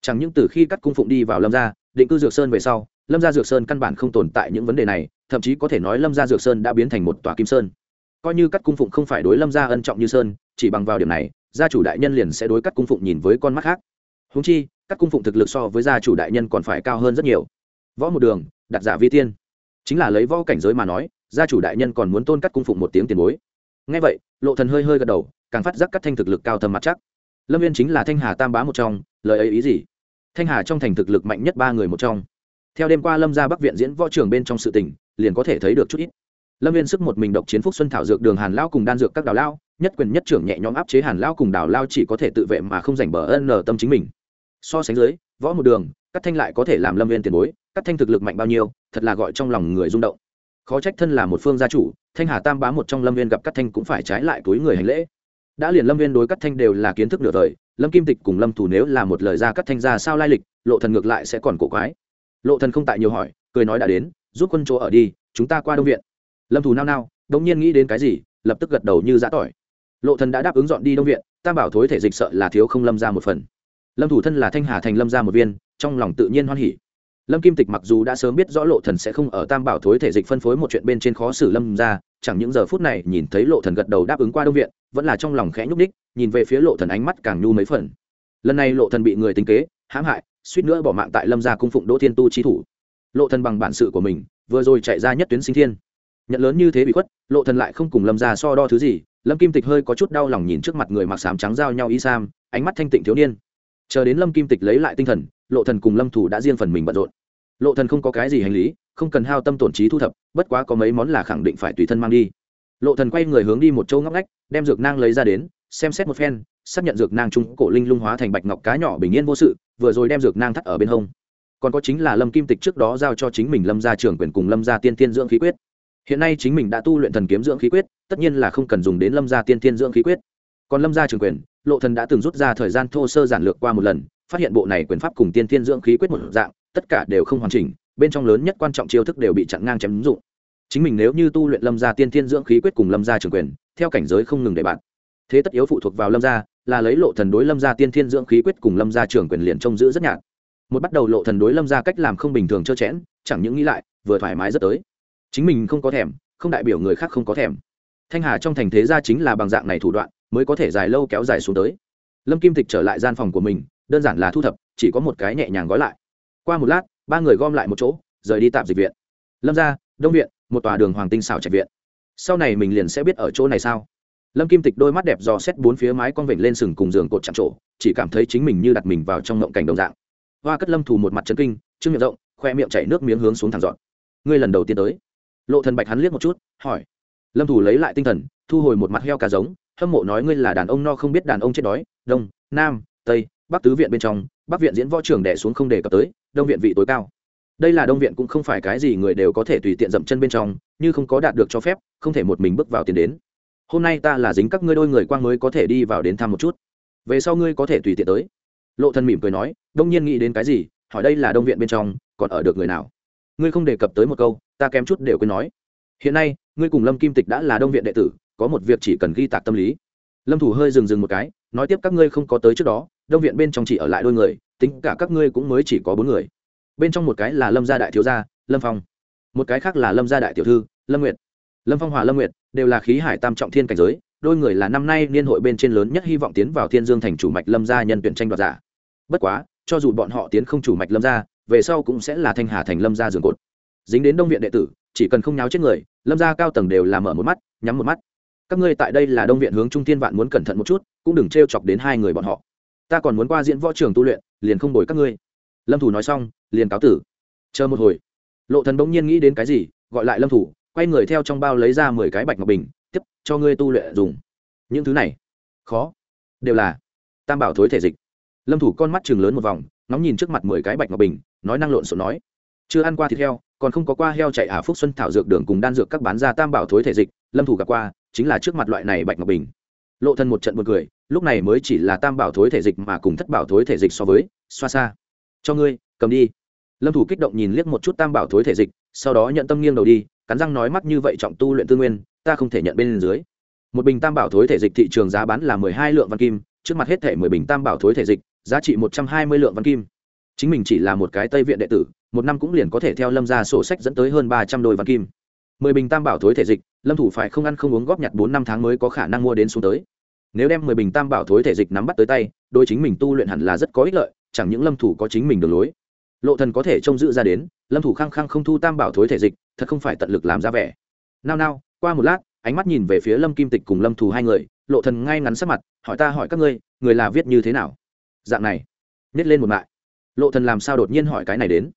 Chẳng những từ khi cắt cung phụng đi vào lâm gia, định cư dược sơn về sau, lâm gia dược sơn căn bản không tồn tại những vấn đề này, thậm chí có thể nói lâm gia dược sơn đã biến thành một tòa kim sơn. Coi như cắt cung phụng không phải đối lâm gia ân trọng như sơn, chỉ bằng vào điểm này, gia chủ đại nhân liền sẽ đối cắt cung phụng nhìn với con mắt khác. Húng chi các cung phụng thực lực so với gia chủ đại nhân còn phải cao hơn rất nhiều. Võ một đường đặt giả vi tiên. Chính là lấy võ cảnh giới mà nói, gia chủ đại nhân còn muốn tôn cắt cung phụng một tiếng tiền bối. Ngay vậy, lộ thần hơi hơi gật đầu, càng phát giác cắt thanh thực lực cao thâm mặt chắc lâm viên chính là thanh hà tam bá một trong, lời ấy ý gì? Thanh hà trong thành thực lực mạnh nhất ba người một trong. Theo đêm qua lâm ra bắc viện diễn võ trường bên trong sự tình, liền có thể thấy được chút ít. Lâm viên sức một mình độc chiến phúc xuân thảo dược, đường hàn lao cùng đan dược các đào lao, nhất quyền nhất trưởng nhẹ nhõm áp chế hàn lao cùng đào lao chỉ có thể tự vệ mà không giành bờ ân nở tâm chính mình. So sánh dưới, võ một đường cắt thanh lại có thể làm lâm viên tiền bối cắt thanh thực lực mạnh bao nhiêu, thật là gọi trong lòng người rung động. Khó trách thân là một phương gia chủ, thanh hà tam bá một trong lâm viên gặp cắt thanh cũng phải trái lại túi người hành lễ đã liền lâm viên đối cắt thanh đều là kiến thức nửa thời lâm kim tịch cùng lâm thủ nếu là một lời ra cắt thanh ra sao lai lịch, lộ thần ngược lại sẽ còn cổ quái. Lộ thần không tại nhiều hỏi, cười nói đã đến giúp quân chỗ ở đi, chúng ta qua đông viện. Lâm thủ nao nao, đống nhiên nghĩ đến cái gì, lập tức gật đầu như giã tỏi. Lộ thần đã đáp ứng dọn đi đông viện tam bảo thối thể dịch sợ là thiếu không lâm ra một phần. Lâm thủ thân là thanh hà thành lâm ra một viên, trong lòng tự nhiên hoan hỉ. Lâm kim tịch mặc dù đã sớm biết rõ lộ thần sẽ không ở tam bảo thối thể dịch phân phối một chuyện bên trên khó xử lâm ra chẳng những giờ phút này nhìn thấy lộ thần gật đầu đáp ứng qua đông viện, vẫn là trong lòng khẽ nhúc đích nhìn về phía lộ thần ánh mắt càng nhu mấy phần. Lần này lộ thần bị người tính kế, hãm hại, suýt nữa bỏ mạng tại lâm gia cung phụng đỗ thiên tu chi thủ. Lộ thần bằng bản sự của mình, vừa rồi chạy ra nhất tuyến sinh thiên. Nhận lớn như thế bị khuất, lộ thần lại không cùng lâm gia so đo thứ gì, lâm kim tịch hơi có chút đau lòng nhìn trước mặt người mặc sám trắng giao nhau y sam, ánh mắt thanh tịnh thiếu niên. Chờ đến lâm kim tịch lấy lại tinh thần, lộ thần cùng lâm thủ đã riêng phần mình bận rộn. Lộ thần không có cái gì hành lý không cần hao tâm tổn trí thu thập, bất quá có mấy món là khẳng định phải tùy thân mang đi. Lộ thần quay người hướng đi một chỗ ngóc ngách, đem dược nang lấy ra đến, xem xét một phen, xác nhận dược nang trung cổ linh lung hóa thành bạch ngọc cá nhỏ bình yên vô sự, vừa rồi đem dược nang thắt ở bên hông. Còn có chính là lâm kim tịch trước đó giao cho chính mình lâm gia trưởng quyền cùng lâm gia tiên tiên dưỡng khí quyết. Hiện nay chính mình đã tu luyện thần kiếm dưỡng khí quyết, tất nhiên là không cần dùng đến lâm gia tiên tiên dưỡng khí quyết. Còn lâm gia trưởng quyền, lộ thần đã từng rút ra thời gian thô sơ giản lược qua một lần, phát hiện bộ này quyền pháp cùng tiên tiên dưỡng khí quyết một dạng, tất cả đều không hoàn chỉnh bên trong lớn nhất quan trọng chiêu thức đều bị chặn ngang chém dụng. Chính mình nếu như tu luyện lâm gia tiên thiên dưỡng khí quyết cùng lâm gia trưởng quyền, theo cảnh giới không ngừng để bạn. Thế tất yếu phụ thuộc vào lâm gia, là lấy lộ thần đối lâm gia tiên thiên dưỡng khí quyết cùng lâm gia trưởng quyền liền trông giữ rất nhạt. Một bắt đầu lộ thần đối lâm gia cách làm không bình thường trơ chẽn chẳng những nghĩ lại, vừa thoải mái rất tới. Chính mình không có thèm, không đại biểu người khác không có thèm. Thanh hà trong thành thế gia chính là bằng dạng này thủ đoạn, mới có thể dài lâu kéo dài xuống tới. Lâm kim tịch trở lại gian phòng của mình, đơn giản là thu thập, chỉ có một cái nhẹ nhàng gói lại. Qua một lát ba người gom lại một chỗ, rời đi tạm dịch viện. Lâm gia đông viện, một tòa đường hoàng tinh xảo trạch viện. Sau này mình liền sẽ biết ở chỗ này sao? Lâm kim tịch đôi mắt đẹp dò xét bốn phía mái con vịnh lên sừng cùng giường cột chạm trổ, chỉ cảm thấy chính mình như đặt mình vào trong ngộng cảnh đồng dạng. Hoa cất lâm Thù một mặt chân kinh trưng miệng rộng, khoe miệng chảy nước miếng hướng xuống thẳng dọn. Ngươi lần đầu tiên tới. Lộ thần bạch hắn liếc một chút, hỏi. Lâm Thù lấy lại tinh thần, thu hồi một mặt heo cà giống, hâm mộ nói ngươi là đàn ông no không biết đàn ông chết đói, đông, nam, tây, bắc tứ viện bên trong bắc viện diễn võ trường đẻ xuống không đề cập tới, đông viện vị tối cao. Đây là đông viện cũng không phải cái gì người đều có thể tùy tiện dậm chân bên trong, như không có đạt được cho phép, không thể một mình bước vào tiền đến. Hôm nay ta là dính các ngươi đôi người quang mới có thể đi vào đến thăm một chút. Về sau ngươi có thể tùy tiện tới. Lộ thần mỉm cười nói, đông nhiên nghĩ đến cái gì, hỏi đây là đông viện bên trong, còn ở được người nào? Ngươi không đề cập tới một câu, ta kém chút đều quên nói. Hiện nay, ngươi cùng lâm kim tịch đã là đông viện đệ tử, có một việc chỉ cần ghi tạc tâm lý. Lâm thủ hơi dừng dừng một cái, nói tiếp các ngươi không có tới trước đó đông viện bên trong chỉ ở lại đôi người, tính cả các ngươi cũng mới chỉ có bốn người. Bên trong một cái là lâm gia đại thiếu gia, lâm phong. Một cái khác là lâm gia đại tiểu thư, lâm nguyệt. Lâm phong, hòa lâm nguyệt đều là khí hải tam trọng thiên cảnh giới, đôi người là năm nay niên hội bên trên lớn nhất hy vọng tiến vào thiên dương thành chủ mạch lâm gia nhân tuyển tranh đoạt giả. Bất quá, cho dù bọn họ tiến không chủ mạch lâm gia, về sau cũng sẽ là thanh hà thành lâm gia giường cột. Dính đến đông viện đệ tử, chỉ cần không nháo chết người, lâm gia cao tầng đều là mở một mắt, nhắm một mắt. Các ngươi tại đây là đông viện hướng trung thiên vạn muốn cẩn thận một chút, cũng đừng t r e o chọc đến hai người bọn họ ta còn muốn qua diễn võ trường tu luyện, liền không đổi các ngươi. Lâm thủ nói xong, liền cáo tử. Chờ một hồi, lộ thần bỗng nhiên nghĩ đến cái gì, gọi lại lâm thủ, quay người theo trong bao lấy ra mười cái bạch ngọc bình, tiếp, cho ngươi tu luyện dùng. Những thứ này, khó, đều là tam bảo thối thể dịch. Lâm thủ con mắt chừng lớn một vòng nóng nhìn trước mặt mười cái bạch ngọc bình, nói năng lộn xộn nói, chưa ăn qua thịt heo, còn không có qua heo chạy à? phúc xuân thảo dược đường cùng đan dược các bán ra tam bảo thối thể dịch. Lâm thủ gặp qua, chính là trước mặt loại này bạch ngọc bình lộ thân một trận một cười, lúc này mới chỉ là tam bảo thối thể dịch mà cùng thất bảo thối thể dịch so với, xoa xa. Cho ngươi, cầm đi. Lâm thủ kích động nhìn liếc một chút tam bảo thối thể dịch, sau đó nhận tâm nghiêng đầu đi, cắn răng nói mắt như vậy trọng tu luyện tư nguyên, ta không thể nhận bên dưới. Một bình tam bảo thối thể dịch thị trường giá bán là mười hai lượng văn kim, trước mặt hết thể mười bình tam bảo thối thể dịch, giá trị một trăm hai mươi lượng văn kim. Chính mình chỉ là một cái tây viện đệ tử, một năm cũng liền có thể theo lâm ra sổ sách dẫn tới hơn ba trăm đôi văn kim mười bình tam bảo thối thể dịch, lâm thủ phải không ăn không uống góp nhặt bốn năm tháng mới có khả năng mua đến xuống tới. Nếu đem mười bình tam bảo thối thể dịch nắm bắt tới tay đôi chính mình tu luyện hẳn là rất có ích lợi, chẳng những lâm thủ có chính mình đường lối. Lộ thần có thể trông giữ ra đến, lâm thủ khăng khăng không thu tam bảo thối thể dịch, thật không phải tận lực làm ra vẻ. Nao nao, qua một lát, ánh mắt nhìn về phía lâm kim tịch cùng lâm thủ hai người, lộ thần ngay ngắn sắc mặt, hỏi ta hỏi các ngươi, người là viết như thế nào? Dạng này, nhét lên một mại. Lộ thần làm sao đột nhiên hỏi cái này đến?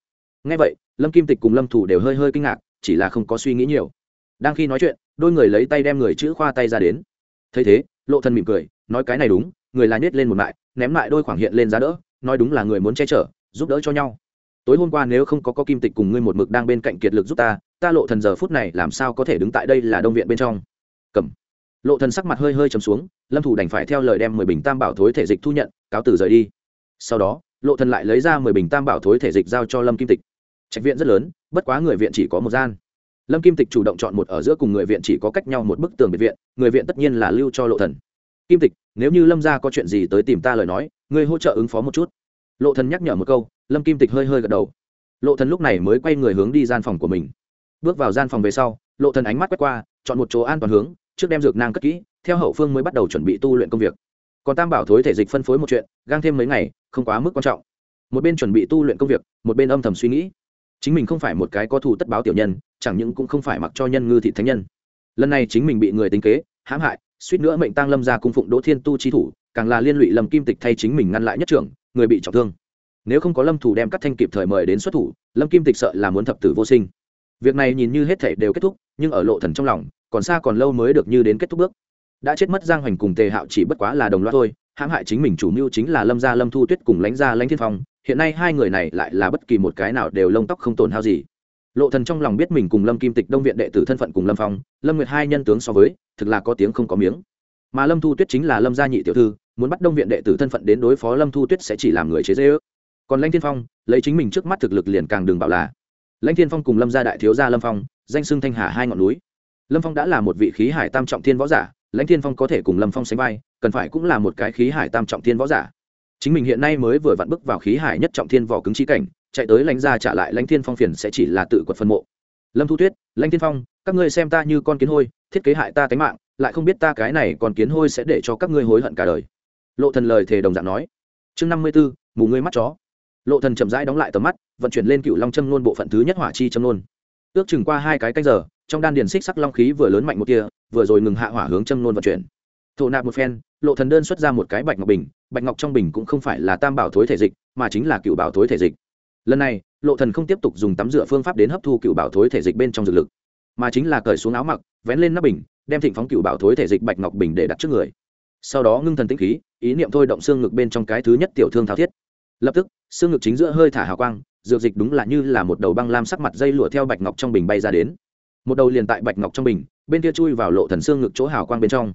Nghe vậy, lâm kim tịch cùng lâm thủ đều hơi hơi kinh ngạc chỉ là không có suy nghĩ nhiều. Đang khi nói chuyện, đôi người lấy tay đem người chữ khoa tay ra đến. Thấy thế, lộ thần mỉm cười, nói cái này đúng, người là nhét lên một mại, ném lại đôi khoảng hiện lên giá đỡ, nói đúng là người muốn che chở, giúp đỡ cho nhau. Tối hôm qua nếu không có có kim tịch cùng ngươi một mực đang bên cạnh kiệt lực giúp ta ta lộ thần giờ phút này làm sao có thể đứng tại đây là đông viện bên trong? Cầm. Lộ thần sắc mặt hơi hơi trầm xuống, lâm thủ đành phải theo lời đem mười bình tam bảo thối thể dịch thu nhận, cáo từ rời đi. Sau đó, lộ thần lại lấy ra mười bình tam bảo thối thể dịch giao cho lâm kim tịch trạch viện rất lớn, bất quá người viện chỉ có một gian. Lâm kim tịch chủ động chọn một ở giữa cùng người viện chỉ có cách nhau một bức tường biệt viện, người viện tất nhiên là lưu cho lộ thần. Kim tịch, nếu như lâm gia có chuyện gì tới tìm ta lời nói, ngươi hỗ trợ ứng phó một chút. Lộ thần nhắc nhở một câu, lâm kim tịch hơi hơi gật đầu. Lộ thần lúc này mới quay người hướng đi gian phòng của mình. Bước vào gian phòng về sau, lộ thần ánh mắt quét qua, chọn một chỗ an toàn hướng, trước đem dược nang cất kỹ, theo hậu phương mới bắt đầu chuẩn bị tu luyện công việc. Còn tam bảo thối thể dịch phân phối một chuyện, gang thêm mấy ngày, không quá mức quan trọng. Một bên chuẩn bị tu luyện công việc, một bên âm thầm suy nghĩ chính mình không phải một cái có thù tất báo tiểu nhân, chẳng những cũng không phải mặc cho nhân ngư thị thánh nhân. Lần này chính mình bị người tính kế, hãm hại, suýt nữa mệnh tăng lâm ra cung phụng đỗ thiên tu chi thủ, càng là liên lụy lâm kim tịch thay chính mình ngăn lại nhất trưởng, người bị trọng thương. Nếu không có lâm thủ đem các thanh kịp thời mời đến xuất thủ, lâm kim tịch sợ là muốn thập tử vô sinh. Việc này nhìn như hết thể đều kết thúc, nhưng ở lộ thần trong lòng, còn xa còn lâu mới được như đến kết thúc bước. Đã chết mất giang hoành cùng tề hạo chỉ bất quá là đồng loạt thôi, hãm hại chính mình chủ mưu chính là lâm gia lâm thu tuyết cùng lãnh gia lãnh thiên phong hiện nay hai người này lại là bất kỳ một cái nào đều lông tóc không tổn hao gì. Lộ thần trong lòng biết mình cùng lâm kim tịch đông viện đệ tử thân phận cùng lâm phong, lâm nguyệt hai nhân tướng so với, thực là có tiếng không có miếng. Mà lâm thu tuyết chính là lâm gia nhị tiểu thư, muốn bắt đông viện đệ tử thân phận đến đối phó lâm thu tuyết sẽ chỉ làm người chế dễ ước còn lãnh thiên phong, lấy chính mình trước mắt thực lực liền càng đừng bảo là. Lãnh thiên phong cùng lâm gia đại thiếu gia lâm phong, danh xưng thanh hà hai ngọn núi. Lâm phong đã là một vị khí hải tam trọng thiên võ giả, lãnh thiên phong có thể cùng lâm phong sánh vai, cần phải cũng là một cái khí hải tam trọng thiên võ giả chính mình hiện nay mới vừa vặn bước vào khí hải nhất trọng thiên vỏ cứng trí cảnh, chạy tới lãnh gia trả lại lãnh thiên phong phiền sẽ chỉ là tự quật phân mộ. Lâm thu tuyết, lãnh thiên phong, các ngươi xem ta như con kiến hôi, thiết kế hại ta tánh mạng, lại không biết ta cái này còn kiến hôi sẽ để cho các ngươi hối hận cả đời. Lộ thần lời thề đồng dạng nói. Chương năm mươi b ố mù ngươi mắt chó. Lộ thần chậm rãi đóng lại tầm mắt, vận chuyển lên cựu long châm nôn bộ phận thứ nhất hỏa chi châm nôn. Ước chừng qua hai cái canh giờ, trong đan điền xích sắc long khí vừa lớn mạnh một kia vừa rồi ngừng hạ hỏa hướng châm nôn vận chuyển thổ nạp một phen, lộ thần đơn xuất ra một cái bạch ngọc bình, bạch ngọc trong bình cũng không phải là tam bảo thối thể dịch, mà chính là cựu bảo thối thể dịch. Lần này, lộ thần không tiếp tục dùng tắm rửa phương pháp đến hấp thu cựu bảo thối thể dịch bên trong dược lực, mà chính là cởi xuống áo mặc, vén lên nắp bình, đem thịnh phóng cựu bảo thối thể dịch bạch ngọc bình để đặt trước người. Sau đó ngưng thần tĩnh khí, ý niệm thôi động xương ngực bên trong cái thứ nhất tiểu thương thao thiết. Lập tức, xương ngực chính giữa hơi thả hào quang, dược dịch đúng là như là một đầu băng lam sắc mặt dây lụa theo bạch ngọc trong bình bay ra đến. Một đầu liền tại bạch ngọc trong bình, bên kia chui vào lộ thần xương ngực chỗ hào quang bên trong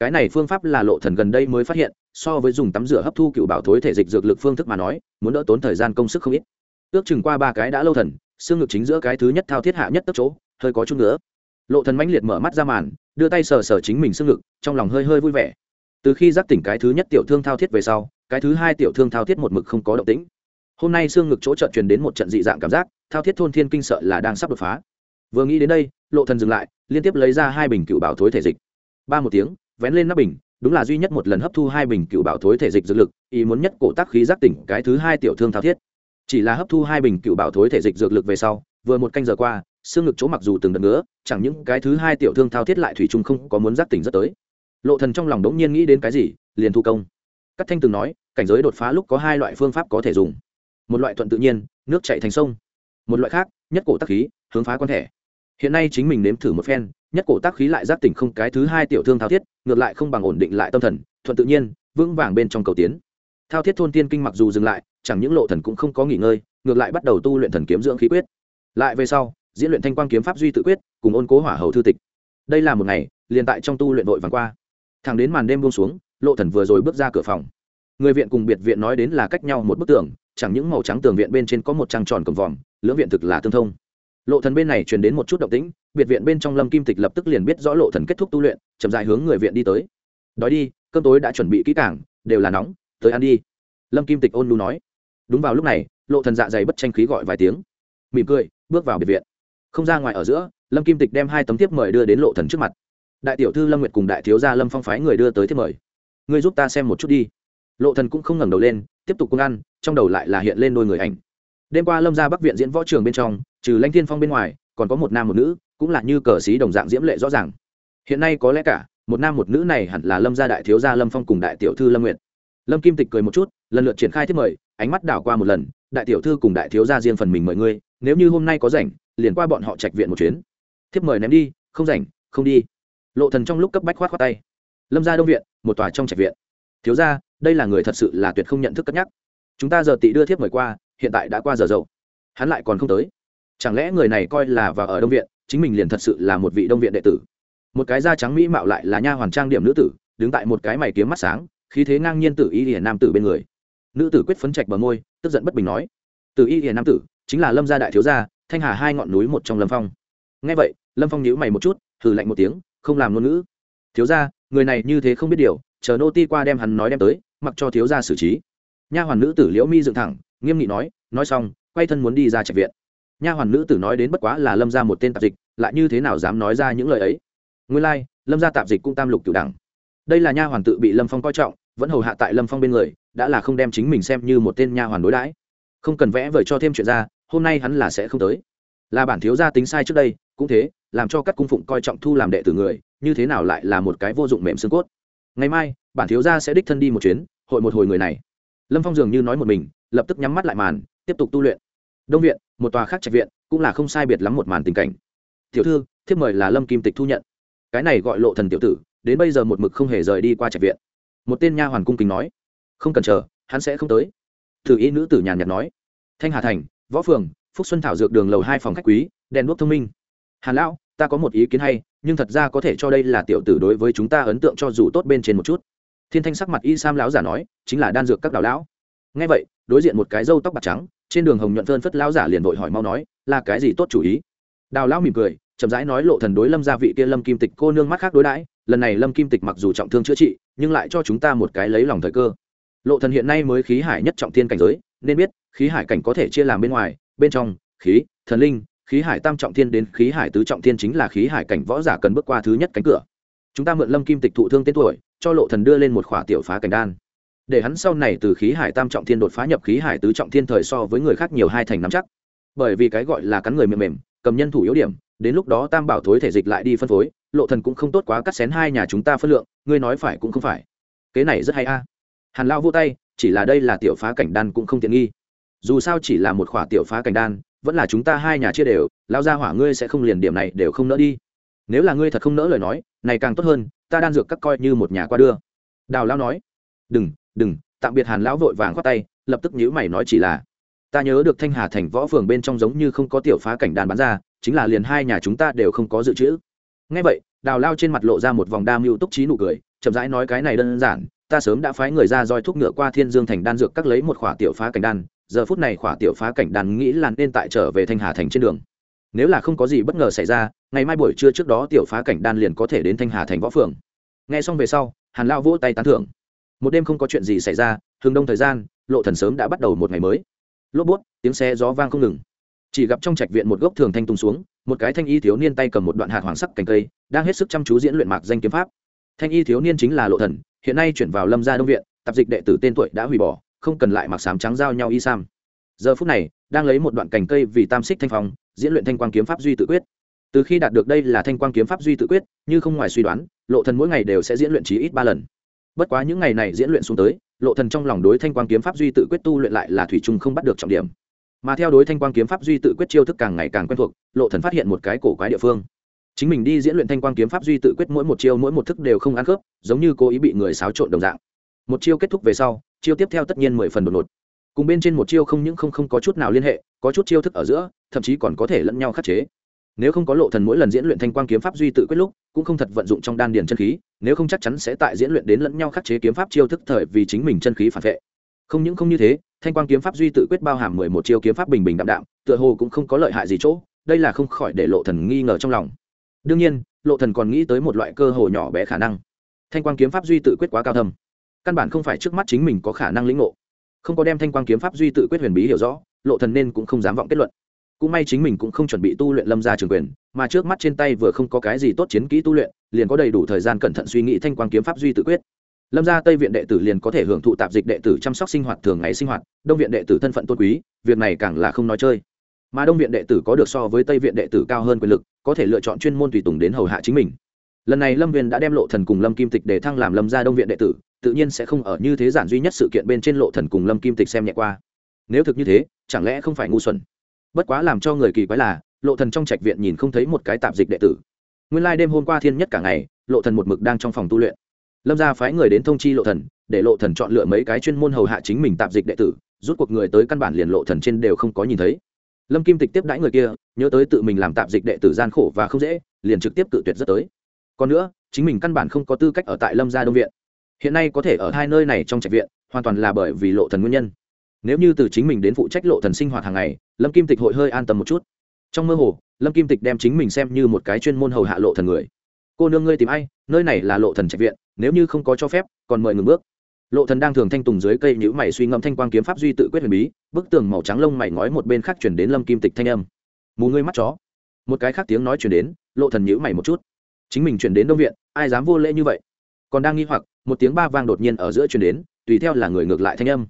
cái này phương pháp là lộ thần gần đây mới phát hiện, so với dùng tắm rửa hấp thu cựu bảo thối thể dịch dược lực phương thức mà nói, muốn đỡ tốn thời gian công sức không ít. Ước chừng qua ba cái đã lâu thần, xương ngực chính giữa cái thứ nhất thao thiết hạ nhất tất chỗ, hơi có chút nữa. Lộ thần mãnh liệt mở mắt ra màn, đưa tay sờ sờ chính mình xương ngực, trong lòng hơi hơi vui vẻ. Từ khi giác tỉnh cái thứ nhất tiểu thương thao thiết về sau, cái thứ hai tiểu thương thao thiết một mực không có động tĩnh. Hôm nay xương ngực chỗ trận truyền đến một trận dị dạng cảm giác, thao thiết thôn thiên kinh sợ là đang sắp đột phá. Vừa nghĩ đến đây, lộ thần dừng lại, liên tiếp lấy ra hai bình cựu bảo thối thể dịch. Ba một tiếng vén lên nắp bình, đúng là duy nhất một lần hấp thu hai bình cựu bảo thối thể dịch dược lực, ý muốn nhất cổ tác khí giác tỉnh cái thứ hai tiểu thương thao thiết. Chỉ là hấp thu hai bình cựu bảo thối thể dịch dược lực về sau, vừa một canh giờ qua, xương ngực chỗ mặc dù từng đợt nữa chẳng những cái thứ hai tiểu thương thao thiết lại thủy chung không có muốn giác tỉnh rất tới. Lộ thần trong lòng đống nhiên nghĩ đến cái gì, liền thu công. Cát thanh từng nói, cảnh giới đột phá lúc có hai loại phương pháp có thể dùng. Một loại thuận tự nhiên, nước chảy thành sông. Một loại khác, nhất cổ tác khí, hướng phá quan thể. Hiện nay chính mình nếm thử một phen nhất cổ tác khí lại giác tỉnh không cái thứ hai tiểu thương thao thiết, ngược lại không bằng ổn định lại tâm thần, thuận tự nhiên, vững vàng bên trong cầu tiến. Thao thiết thôn tiên kinh mặc dù dừng lại, chẳng những lộ thần cũng không có nghỉ ngơi, ngược lại bắt đầu tu luyện thần kiếm dưỡng khí quyết. Lại về sau, diễn luyện thanh quang kiếm pháp duy tự quyết, cùng ôn cố hỏa hầu thư tịch. Đây là một ngày, liền tại trong tu luyện vội vàng qua. Thẳng đến màn đêm buông xuống, lộ thần vừa rồi bước ra cửa phòng. Người viện cùng biệt viện nói đến là cách nhau một bức tường, chẳng những màu trắng tường viện bên trên có một trăng tròn cầm vòm, lưỡng viện thực là tương thông. Lộ thần bên này truyền đến một chút động tĩnh biệt viện bên trong lâm kim tịch lập tức liền biết rõ lộ thần kết thúc tu luyện, chậm dài hướng người viện đi tới. Đói đi, cơm tối đã chuẩn bị kỹ càng, đều là nóng, tới ăn đi. Lâm kim tịch ôn lu nói. Đúng vào lúc này, lộ thần dạ dày bất tranh khí gọi vài tiếng. Mỉm cười, bước vào biệt viện. Không ra ngoài ở giữa, lâm kim tịch đem hai tấm tiếp mời đưa đến lộ thần trước mặt. Đại tiểu thư lâm nguyệt cùng đại thiếu gia lâm phong phái người đưa tới tiếp mời. Ngươi giúp ta xem một chút đi. Lộ thần cũng không ngẩng đầu lên, tiếp tục cung ăn, trong đầu lại là hiện lên đôi người ảnh. Đêm qua lâm ra bắc viện diễn võ trường bên trong, trừ lãnh thiên phong bên ngoài, còn có một nam một nữ cũng là như cờ xí đồng dạng diễm lệ rõ ràng. Hiện nay có lẽ cả, một nam một nữ này hẳn là lâm gia đại thiếu gia lâm phong cùng đại tiểu thư lâm nguyệt. Lâm kim tịch cười một chút, lần lượt triển khai thiết mời, ánh mắt đảo qua một lần, đại tiểu thư cùng đại thiếu gia riêng phần mình mời ngươi, nếu như hôm nay có rảnh, liền qua bọn họ trạch viện một chuyến. Thiếp mời ném đi, không rảnh, không đi. Lộ thần trong lúc cấp bách khoát khoát tay. Lâm gia đông viện, một tòa trong trạch viện. Thiếu gia, đây là người thật sự là tuyệt không nhận thức cất nhắc. Chúng ta giờ tị đưa thiếp mời qua, hiện tại đã qua giờ dậu. Hắn lại còn không tới. Chẳng lẽ người này coi là vào ở đông viện? Chính mình liền thật sự là một vị đông viện đệ tử. Một cái da trắng mỹ mạo lại là nha hoàn trang điểm nữ tử, đứng tại một cái mày kiếm mắt sáng, khí thế ngang nhiên tử y hiền nam tử bên người. Nữ tử quyết phấn trạch bờ môi, tức giận bất bình nói tử y hiền nam tử, chính là lâm gia đại thiếu gia, thanh hà hai ngọn núi một trong lâm phong. Ngay vậy, lâm phong nhíu mày một chút, hừ lạnh một tiếng, không làm ngôn ngữ. Thiếu gia, người này như thế không biết điều, chờ nô ti qua đem hắn nói đem tới, mặc cho thiếu gia xử trí. Nha hoàn nữ tử liễu mi dựng thẳng, nghiêm nghị nói nói xong, quay thân muốn đi ra trạch viện nha hoàn nữ tử nói đến bất quá là lâm ra một tên tạp dịch lại như thế nào dám nói ra những lời ấy? Nguyên lai、like, lâm ra tạp dịch cũng tam lục cửu đẳng. Đây là nha hoàn tự bị lâm phong coi trọng vẫn hầu hạ tại lâm phong bên người đã là không đem chính mình xem như một tên nha hoàn đối đãi. Không cần vẽ vời cho thêm chuyện ra hôm nay hắn là sẽ không tới. Là bản thiếu gia tính sai trước đây cũng thế làm cho các cung phụng coi trọng thu làm đệ tử người như thế nào lại là một cái vô dụng mềm xương cốt? Ngày mai bản thiếu gia sẽ đích thân đi một chuyến hội một hồi người này. Lâm phong dường như nói một mình lập tức nhắm mắt lại màn tiếp tục tu luyện. Đông viện một tòa khác trạch viện, cũng là không sai biệt lắm một màn tình cảnh. Tiểu thư, thiếp mời là lâm kim tịch thu nhận. Cái này gọi lộ thần tiểu tử, đến bây giờ một mực không hề rời đi qua trạch viện. Một tên nha hoàn cung kính nói, không cần chờ, hắn sẽ không tới. Thử y nữ tử nhàn nhạt nói, thanh hà thành, võ phường, phúc xuân thảo dược đường lầu hai phòng khách quý, đèn đuốc thông minh. Hàn lão, ta có một ý kiến hay, nhưng thật ra có thể cho đây là tiểu tử đối với chúng ta ấn tượng cho dù tốt bên trên một chút. Thiên thanh sắc mặt y sam lão giả nói, chính là đan dược các đào lão. Nghe vậy, đối diện một cái râu tóc bạc trắng trên đường hồng nhuận phơn phất lão giả liền vội hỏi mau nói, là cái gì tốt chủ ý? Đào lão mỉm cười, chậm rãi nói lộ thần đối lâm gia vị kia lâm kim tịch cô nương mắt khác đối đãi, lần này lâm kim tịch mặc dù trọng thương chữa trị, nhưng lại cho chúng ta một cái lấy lòng thời cơ. Lộ thần hiện nay mới khí hải nhất trọng thiên cảnh giới, nên biết, khí hải cảnh có thể chia làm bên ngoài, bên trong, khí, thần linh, khí hải tam trọng thiên đến khí hải tứ trọng thiên chính là khí hải cảnh võ giả cần bước qua thứ nhất cánh cửa. Chúng ta mượn lâm kim tịch thụ thương tên tuổi, cho lộ thần đưa lên một khỏa tiểu phá cảnh đan để hắn sau này từ khí hải tam trọng thiên đột phá nhập khí hải tứ trọng thiên thời so với người khác nhiều hai thành nắm chắc. Bởi vì cái gọi là cắn người mềm mềm, cầm nhân thủ yếu điểm, đến lúc đó tam bảo thối thể dịch lại đi phân phối, lộ thần cũng không tốt quá cắt xén hai nhà chúng ta phân lượng, ngươi nói phải cũng không phải. Kế này rất hay a. Hàn lao vô tay, chỉ là đây là tiểu phá cảnh đan cũng không tiện nghi. Dù sao chỉ là một khỏa tiểu phá cảnh đan, vẫn là chúng ta hai nhà chia đều, lao ra hỏa ngươi sẽ không liền điểm này đều không nỡ đi. Nếu là ngươi thật không nỡ lời nói, này càng tốt hơn, ta đan dược các coi như một nhà qua đưa. Đào lao nói, đừng đừng, tạm biệt hàn lão vội vàng khoát tay, lập tức nhíu mày nói chỉ là, ta nhớ được thanh hà thành võ phường bên trong giống như không có tiểu phá cảnh đàn bán ra, chính là liền hai nhà chúng ta đều không có dự trữ. Ngay vậy, đào lao trên mặt lộ ra một vòng đam mưu túc trí nụ cười, chậm rãi nói cái này đơn giản, ta sớm đã phái người ra roi thuốc ngựa qua thiên dương thành đan dược các lấy một khỏa tiểu phá cảnh đan, giờ phút này khỏa tiểu phá cảnh đan nghĩ là nên tại trở về thanh hà thành trên đường. Nếu là không có gì bất ngờ xảy ra, ngày mai buổi trưa trước đó tiểu phá cảnh đan liền có thể đến thanh hà thành võ phường. Nghe xong về sau, hàn lao vỗ tay tán thưởng một đêm không có chuyện gì xảy ra thường đông thời gian, lộ thần sớm đã bắt đầu một ngày mới. Lốp bút, tiếng xe gió vang không ngừng. Chỉ gặp trong trạch viện một gốc thường thanh tung xuống, một cái thanh y thiếu niên tay cầm một đoạn hạt hoàng sắc cành cây, đang hết sức chăm chú diễn luyện mạc danh kiếm pháp. Thanh y thiếu niên chính là lộ thần, hiện nay chuyển vào lâm gia đông viện tập dịch đệ tử tên tuổi đã hủy bỏ, không cần lại mặc sám trắng giao nhau y sam. Giờ phút này, đang lấy một đoạn cành cây vì tam xích thanh phong, diễn luyện thanh quang kiếm pháp duy tự quyết. Từ khi đạt được đây là thanh quang kiếm pháp duy tự quyết, như không ngoài suy đoán, lộ thần mỗi ngày đều sẽ diễn luyện chí ít ba lần bất quá những ngày này diễn luyện xuống tới, lộ thần trong lòng đối thanh quang kiếm pháp duy tự quyết tu luyện lại là thủy trung không bắt được trọng điểm. Mà theo đối thanh quang kiếm pháp duy tự quyết chiêu thức càng ngày càng quen thuộc, lộ thần phát hiện một cái cổ quái địa phương. Chính mình đi diễn luyện thanh quang kiếm pháp duy tự quyết mỗi một chiêu mỗi một thức đều không ăn khớp, giống như cố ý bị người xáo trộn đồng dạng. Một chiêu kết thúc về sau, chiêu tiếp theo tất nhiên mười phần đột ngột. Cùng bên trên một chiêu không những không không có chút nào liên hệ, có chút chiêu thức ở giữa, thậm chí còn có thể lẫn nhau khắc chế nếu không có lộ thần mỗi lần diễn luyện thanh quang kiếm pháp duy tự quyết lúc, cũng không thật vận dụng trong đan điền chân khí, nếu không chắc chắn sẽ tại diễn luyện đến lẫn nhau khắc chế kiếm pháp chiêu thức thời vì chính mình chân khí phản vệ. Không những không như thế, thanh quang kiếm pháp duy tự quyết bao hàm mười một chiêu kiếm pháp bình bình đạm đạm, tựa hồ cũng không có lợi hại gì chỗ, đây là không khỏi để lộ thần nghi ngờ trong lòng. Đương nhiên, lộ thần còn nghĩ tới một loại cơ hội nhỏ bé khả năng. Thanh quang kiếm pháp duy tự quyết quá cao thâm. Căn bản không phải trước mắt chính mình có khả năng lĩnh ngộ. Không có đem thanh quang kiếm pháp duy tự quyết huyền bí hiểu rõ, lộ thần nên cũng không dám vọng kết luận cũng may chính mình cũng không chuẩn bị tu luyện lâm gia trường quyền, mà trước mắt trên tay vừa không có cái gì tốt chiến kỹ tu luyện, liền có đầy đủ thời gian cẩn thận suy nghĩ thanh quang kiếm pháp duy tự quyết. Lâm gia tây viện đệ tử liền có thể hưởng thụ tạp dịch đệ tử chăm sóc sinh hoạt thường ngày sinh hoạt, đông viện đệ tử thân phận tôn quý, việc này càng là không nói chơi. Mà đông viện đệ tử có được so với tây viện đệ tử cao hơn quyền lực, có thể lựa chọn chuyên môn tùy tùng đến hầu hạ chính mình. Lần này lâm viên đã đem lộ thần cùng lâm kim tịch để thăng làm lâm gia đông viện đệ tử, tự nhiên sẽ không ở như thế giản duy nhất sự kiện bên trên lộ thần cùng lâm kim tịch xem nhẹ qua. Nếu thực như thế, chẳng lẽ không phải ngu xuẩn? Bất quá làm cho người kỳ quái là, lộ thần trong trạch viện nhìn không thấy một cái tạp dịch đệ tử. Nguyên lai like đêm hôm qua thiên nhất cả ngày, lộ thần một mực đang trong phòng tu luyện. Lâm gia phái người đến thông chi lộ thần, để lộ thần chọn lựa mấy cái chuyên môn hầu hạ chính mình tạp dịch đệ tử, rút cuộc người tới căn bản liền lộ thần trên đều không có nhìn thấy. Lâm kim tịch tiếp đãi người kia, nhớ tới tự mình làm tạp dịch đệ tử gian khổ và không dễ, liền trực tiếp cự tuyệt rất tới. Còn nữa, chính mình căn bản không có tư cách ở tại lâm gia đông viện. Hiện nay có thể ở hai nơi này trong trạch viện, hoàn toàn là bởi vì lộ thần nguyên nhân nếu như từ chính mình đến phụ trách lộ thần sinh hoạt hàng ngày, lâm kim tịch hội hơi an tâm một chút. Trong mơ hồ, lâm kim tịch đem chính mình xem như một cái chuyên môn hầu hạ lộ thần người. Cô nương ngươi tìm ai? Nơi này là lộ thần trạch viện, nếu như không có cho phép, còn mời ngừng bước. Lộ thần đang thường thanh tùng dưới cây nhũ mày suy ngẫm thanh quang kiếm pháp duy tự quyết huyền bí, bức tường màu trắng lông mày ngói một bên khác chuyển đến lâm kim tịch thanh âm. Mù ngươi mắt chó. Một cái khác tiếng nói chuyển đến, lộ thần nhũ mày một chút. Chính mình chuyển đến đông viện, ai dám vô lễ như vậy? Còn đang nghi hoặc, một tiếng ba vang đột nhiên ở giữa chuyển đến, tùy theo là người ngược lại thanh âm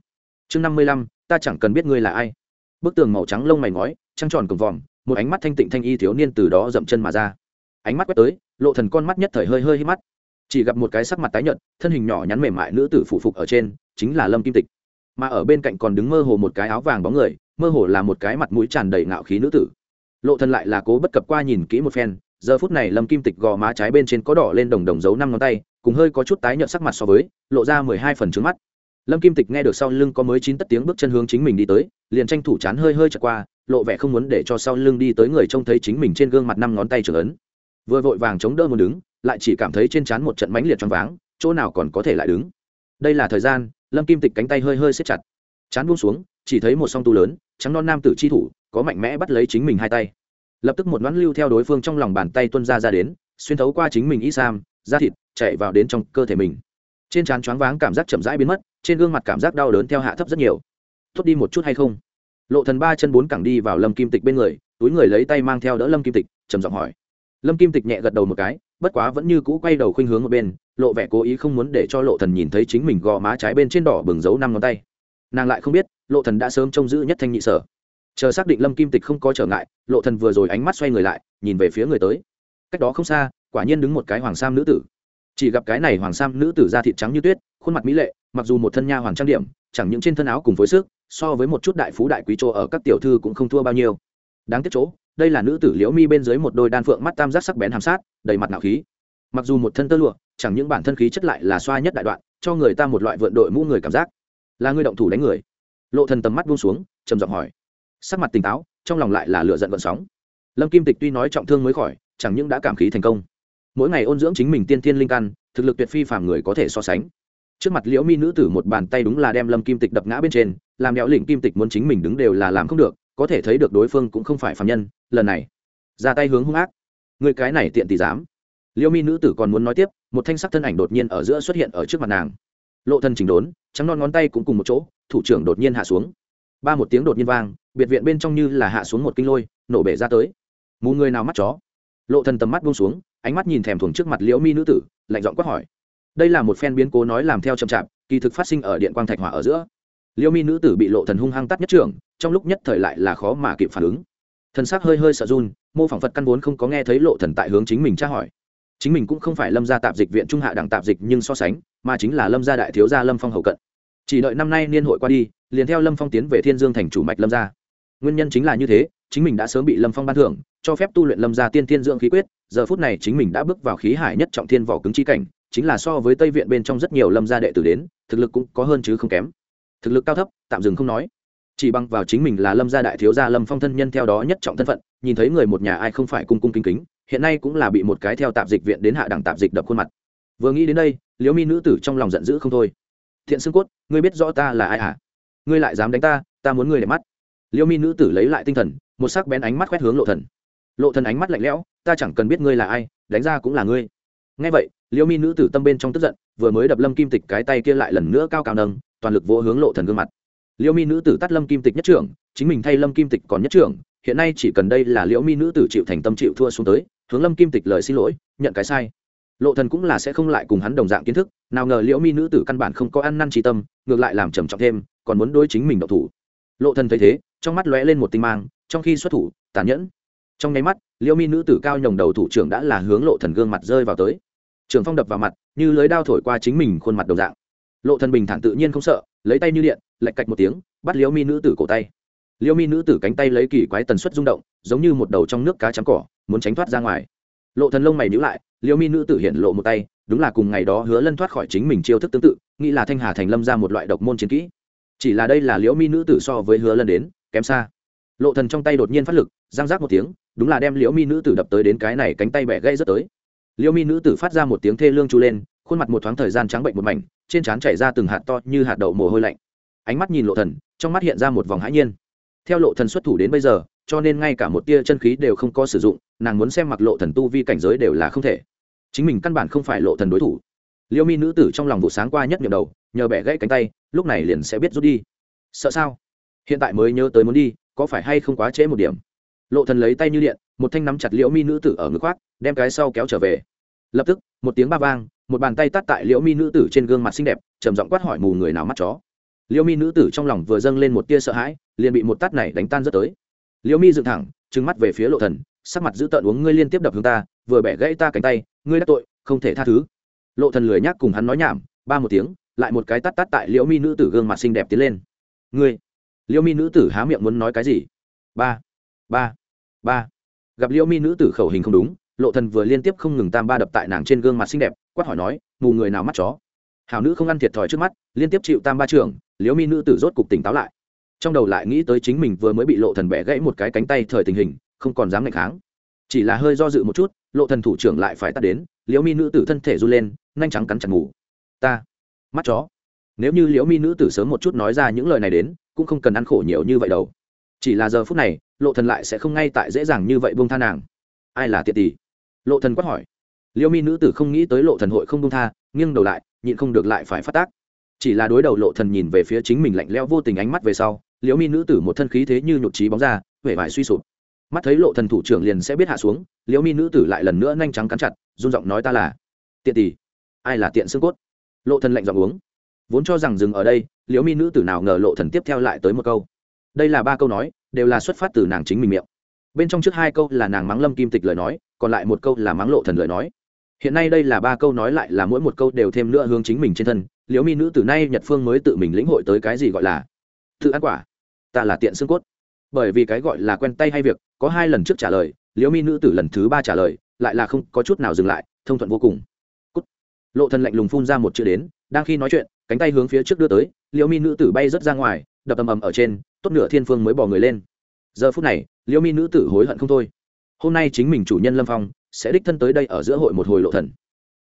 chương năm mươi lăm, ta chẳng cần biết ngươi là ai. Bức tường màu trắng lông mày ngói, trăng tròn cổng vòm một ánh mắt thanh tịnh thanh y thiếu niên từ đó dậm chân mà ra. Ánh mắt quét tới, lộ thần con mắt nhất thời hơi hơi hít mắt. Chỉ gặp một cái sắc mặt tái nhợt, thân hình nhỏ nhắn mềm mại nữ tử phụ phục ở trên, chính là lâm kim tịch. Mà ở bên cạnh còn đứng mơ hồ một cái áo vàng bóng người, mơ hồ là một cái mặt mũi tràn đầy ngạo khí nữ tử. Lộ thần lại là cố bất cập qua nhìn kỹ một phen, giờ phút này lâm kim tịch gò má trái bên trên có đỏ lên đồng đồng dấu năm ngón tay, cùng hơi có chút tái nhợt sắc mặt so với, lộ ra mười hai phần trứng mắt lâm kim tịch nghe được sau lưng có mới chín tất tiếng bước chân hướng chính mình đi tới, liền tranh thủ chán hơi hơi chật qua, lộ vẻ không muốn để cho sau lưng đi tới người trông thấy chính mình trên gương mặt năm ngón tay trưởng ấn. Vừa vội vàng chống đỡ một đứng, lại chỉ cảm thấy trên trán một trận mãnh liệt choáng váng, chỗ nào còn có thể lại đứng. Đây là thời gian, lâm kim tịch cánh tay hơi hơi xếp chặt. Chán buông xuống, chỉ thấy một song tu lớn, trắng non nam tử chi thủ, có mạnh mẽ bắt lấy chính mình hai tay. Lập tức một đoán lưu theo đối phương trong lòng bàn tay tuân ra ra đến, xuyên thấu qua chính mình y sam, da thịt, chạy vào đến trong cơ thể mình trên trán choáng váng cảm giác chậm rãi biến mất, trên gương mặt cảm giác đau đớn theo hạ thấp rất nhiều. Thốt đi một chút hay không? Lộ thần ba chân bốn cẳng đi vào lâm kim tịch bên người, túi người lấy tay mang theo đỡ lâm kim tịch, trầm giọng hỏi. Lâm kim tịch nhẹ gật đầu một cái, bất quá vẫn như cũ quay đầu khuynh hướng ở bên, lộ vẻ cố ý không muốn để cho lộ thần nhìn thấy chính mình gò má trái bên trên đỏ bừng dấu năm ngón tay. Nàng lại không biết, lộ thần đã sớm trông giữ nhất thanh nhị sở. Chờ xác định lâm kim tịch không có trở ngại, lộ thần vừa rồi ánh mắt xoay người lại, nhìn về phía người tới. Cách đó không xa, quả nhiên đứng một cái hoàng sam nữ tử chỉ gặp cái này hoàng sam nữ tử da thịt trắng như tuyết, khuôn mặt mỹ lệ, mặc dù một thân nha hoàng trang điểm, chẳng những trên thân áo cùng phối sức, so với một chút đại phú đại quý chỗ ở các tiểu thư cũng không thua bao nhiêu. Đáng tiếc chỗ, đây là nữ tử liễu mi bên dưới một đôi đan phượng mắt tam giác sắc bén hàm sát, đầy mặt nạo khí. Mặc dù một thân tơ lụa, chẳng những bản thân khí chất lại là xoa nhất đại đoạn, cho người ta một loại vượn đội mũ người cảm giác. Là người động thủ đánh người. Lộ thần tầm mắt buông xuống, trầm giọng hỏi. Sắc mặt tỉnh táo, trong lòng lại là lửa giận vận sóng. Lâm kim tịch tuy nói trọng thương mới khỏi, chẳng những đã cảm khí thành công mỗi ngày ôn dưỡng chính mình tiên thiên linh căn, thực lực tuyệt phi phàm người có thể so sánh. Trước mặt liễu mi nữ tử một bàn tay đúng là đem lâm kim tịch đập ngã bên trên, làm đẽo lĩnh kim tịch muốn chính mình đứng đều là làm không được, có thể thấy được đối phương cũng không phải phàm nhân, lần này, ra tay hướng hung ác. Người cái này tiện tỷ dám. Liễu mi nữ tử còn muốn nói tiếp, một thanh sắc thân ảnh đột nhiên ở giữa xuất hiện ở trước mặt nàng. Lộ thân chỉnh đốn, trắng non ngón tay cũng cùng một chỗ, thủ trưởng đột nhiên hạ xuống. Ba một tiếng đột nhiên vang, biệt viện bên trong như là hạ xuống một kinh lôi, nổ bể ra tới. Mù người nào mắt chó? Lộ thần tầm mắt buông xuống ánh mắt nhìn thèm thuồng trước mặt liễu mi nữ tử, lạnh giọng quát hỏi. Đây là một phen biến cố nói làm theo chậm chạp, kỳ thực phát sinh ở điện quang thạch hỏa ở giữa. Liễu mi nữ tử bị lộ thần hung hăng tắt nhất trưởng, trong lúc nhất thời lại là khó mà kịp phản ứng. Thần sắc hơi hơi sợ run, mô phỏng phật căn vốn không có nghe thấy lộ thần tại hướng chính mình tra hỏi. Chính mình cũng không phải lâm gia tạp dịch viện trung hạ đẳng tạp dịch nhưng so sánh, mà chính là lâm gia đại thiếu gia lâm phong hậu cận. Chỉ đợi năm nay niên hội qua đi, liền theo lâm phong tiến về thiên dương thành chủ mạch lâm gia. Nguyên nhân chính là như thế, chính mình đã sớm bị lâm phong ban thưởng, cho phép tu luyện lâm gia tiên thiên dưỡng khí quyết giờ phút này chính mình đã bước vào khí hải nhất trọng thiên vỏ cứng chi cảnh, chính là so với tây viện bên trong rất nhiều lâm gia đệ tử đến, thực lực cũng có hơn chứ không kém. Thực lực cao thấp, tạm dừng không nói. Chỉ bằng vào chính mình là lâm gia đại thiếu gia lâm phong thân nhân theo đó nhất trọng thân phận, nhìn thấy người một nhà ai không phải cung cung kính kính, hiện nay cũng là bị một cái theo tạp dịch viện đến hạ đẳng tạp dịch đập khuôn mặt. Vừa nghĩ đến đây, liễu mi nữ tử trong lòng giận dữ không thôi. Thiện xương cốt, ngươi biết rõ ta là ai hả? Ngươi lại dám đánh ta ta muốn ngươi để mắt. Liễu mi nữ tử lấy lại tinh thần, một sắc bén ánh mắt quét hướng lộ thần lộ thần ánh mắt lạnh lẽo, ta chẳng cần biết ngươi là ai, đánh ra cũng là ngươi. Nghe vậy, liễu mi nữ tử tâm bên trong tức giận, vừa mới đập lâm kim tịch cái tay kia lại lần nữa cao cao nâng, toàn lực vỗ hướng lộ thần gương mặt. Liễu mi nữ tử tắt lâm kim tịch nhất trưởng, chính mình thay lâm kim tịch còn nhất trưởng, hiện nay chỉ cần đây là liễu mi nữ tử chịu thành tâm chịu thua xuống tới, hướng lâm kim tịch lời xin lỗi, nhận cái sai. Lộ thần cũng là sẽ không lại cùng hắn đồng dạng kiến thức, nào ngờ liễu mi nữ tử căn bản không có ăn năn trí tâm, ngược lại làm trầm trọng thêm, còn muốn đối chính mình độc thủ. Lộ thần thấy thế, trong mắt lóe lên một tinh mang, trong khi xuất thủ, tàn nhẫn trong nháy mắt, liễu mi nữ tử cao nhồng đầu thủ trưởng đã là hướng lộ thần gương mặt rơi vào tới. Trường phong đập vào mặt, như lưới đao thổi qua chính mình khuôn mặt đồng dạng. Lộ thần bình thản tự nhiên không sợ, lấy tay như điện, lạch cạch một tiếng, bắt liễu mi nữ tử cổ tay. Liễu mi nữ tử cánh tay lấy kỳ quái tần suất rung động, giống như một đầu trong nước cá trắng cỏ, muốn tránh thoát ra ngoài. Lộ thần lông mày nhíu lại, liễu mi nữ tử hiện lộ một tay, đúng là cùng ngày đó hứa lân thoát khỏi chính mình chiêu thức tương tự, nghĩ là thanh hà thành lâm ra một loại độc môn chiến kỹ. Chỉ là đây là liễu mi nữ tử so với hứa lân đến, kém xa. Lộ thần trong tay đột nhiên phát lực răng rác một tiếng, đúng là đem liễu mi nữ tử đập tới đến cái này cánh tay bẻ gãy rất tới. Liễu mi nữ tử phát ra một tiếng thê lương chu lên, khuôn mặt một thoáng thời gian trắng bệnh một mảnh, trên trán chảy ra từng hạt to như hạt đậu mồ hôi lạnh. Ánh mắt nhìn lộ thần, trong mắt hiện ra một vòng hãi nhiên. Theo lộ thần xuất thủ đến bây giờ, cho nên ngay cả một tia chân khí đều không có sử dụng, nàng muốn xem mặc lộ thần tu vi cảnh giới đều là không thể. Chính mình căn bản không phải lộ thần đối thủ. Liêu mi nữ tử trong lòng vụ sáng qua nhất niệm đầu, nhờ bẻ gãy cánh tay, lúc này liền sẽ biết rút đi. Sợ sao? Hiện tại mới nhớ tới muốn đi, có phải hay không quá trễ một điểm? Lộ thần lấy tay như điện, một thanh nắm chặt liễu mi nữ tử ở ngực khoác, đem cái sau kéo trở về. Lập tức, một tiếng ba vang, một bàn tay tát tại liễu mi nữ tử trên gương mặt xinh đẹp, trầm giọng quát hỏi mù người nào mắt chó. Liễu mi nữ tử trong lòng vừa dâng lên một tia sợ hãi, liền bị một tát này đánh tan rất tới. Liễu mi dựng thẳng, trừng mắt về phía lộ thần, sắc mặt giữ tợn uống ngươi liên tiếp đập hướng ta, vừa bẻ gãy ta cánh tay, ngươi đã tội, không thể tha thứ. Lộ thần lười nhác cùng hắn nói nhảm, ba một tiếng, lại một cái tát tát tại liễu mi nữ tử gương mặt xinh đẹp tiến lên. Ngươi! Liễu mi nữ tử há miệng muốn nói cái gì? Ba! Ba ba. Gặp liễu mi nữ tử khẩu hình không đúng, lộ thần vừa liên tiếp không ngừng tam ba đập tại nàng trên gương mặt xinh đẹp, quát hỏi nói, mù người nào mắt chó? Hảo nữ không ăn thiệt thòi trước mắt, liên tiếp chịu tam ba trưởng, liễu mi nữ tử rốt cục tỉnh táo lại. Trong đầu lại nghĩ tới chính mình vừa mới bị lộ thần bẻ gãy một cái cánh tay thời tình hình, không còn dám ngạch kháng. Chỉ là hơi do dự một chút, lộ thần thủ trưởng lại phải tắt đến, liễu mi nữ tử thân thể run lên, nhanh trắng cắn chặt ngủ ta, mắt chó. Nếu như liễu mi nữ tử sớm một chút nói ra những lời này đến, cũng không cần ăn khổ nhiều như vậy đâu. Chỉ là giờ phút này lộ thần lại sẽ không ngay tại dễ dàng như vậy buông tha nàng. Ai là tiện tỷ? Lộ thần quát hỏi. Liễu mi nữ tử không nghĩ tới lộ thần hội không buông tha, nghiêng đầu lại, nhịn không được lại phải phát tác. Chỉ là đối đầu lộ thần nhìn về phía chính mình lạnh lẽo vô tình ánh mắt về sau liễu mi nữ tử một thân khí thế như nhụt chí bóng ra, vẻ vải suy sụp. Mắt thấy lộ thần thủ trưởng liền sẽ biết hạ xuống liễu mi nữ tử lại lần nữa nhanh trắng cắn chặt, run giọng nói ta là tiện tỷ. Ai là tiện xương cốt? Lộ thần lạnh giọng uống. Vốn cho rằng dừng ở đây liễu mi nữ tử nào ngờ lộ thần tiếp theo lại tới một câu. Đây là ba câu nói đều là xuất phát từ nàng chính mình miệng. Bên trong trước hai câu là nàng mắng lâm kim tịch lời nói, còn lại một câu là mắng lộ thần lời nói. Hiện nay đây là ba câu nói lại là mỗi một câu đều thêm nữa hướng chính mình trên thân, liễu mi nữ từ nay nhật phương mới tự mình lĩnh hội tới cái gì gọi là tự ăn quả. Ta là tiện xương cốt. Bởi vì cái gọi là quen tay hay việc, có hai lần trước trả lời, liễu mi nữ tử lần thứ ba trả lời, lại là không có chút nào dừng lại, thông thuận vô cùng. Cút. lộ thần lạnh lùng phun ra một chữ đến, đang khi nói chuyện, cánh tay hướng phía trước đưa tới, liễu mi nữ tử bay rất ra ngoài, đập ầm ầm ở trên tốt nửa thiên phương mới bỏ người lên. Giờ phút này liễu mi nữ tử hối hận không thôi. Hôm nay chính mình chủ nhân lâm phong sẽ đích thân tới đây ở giữa hội một hồi lộ thần.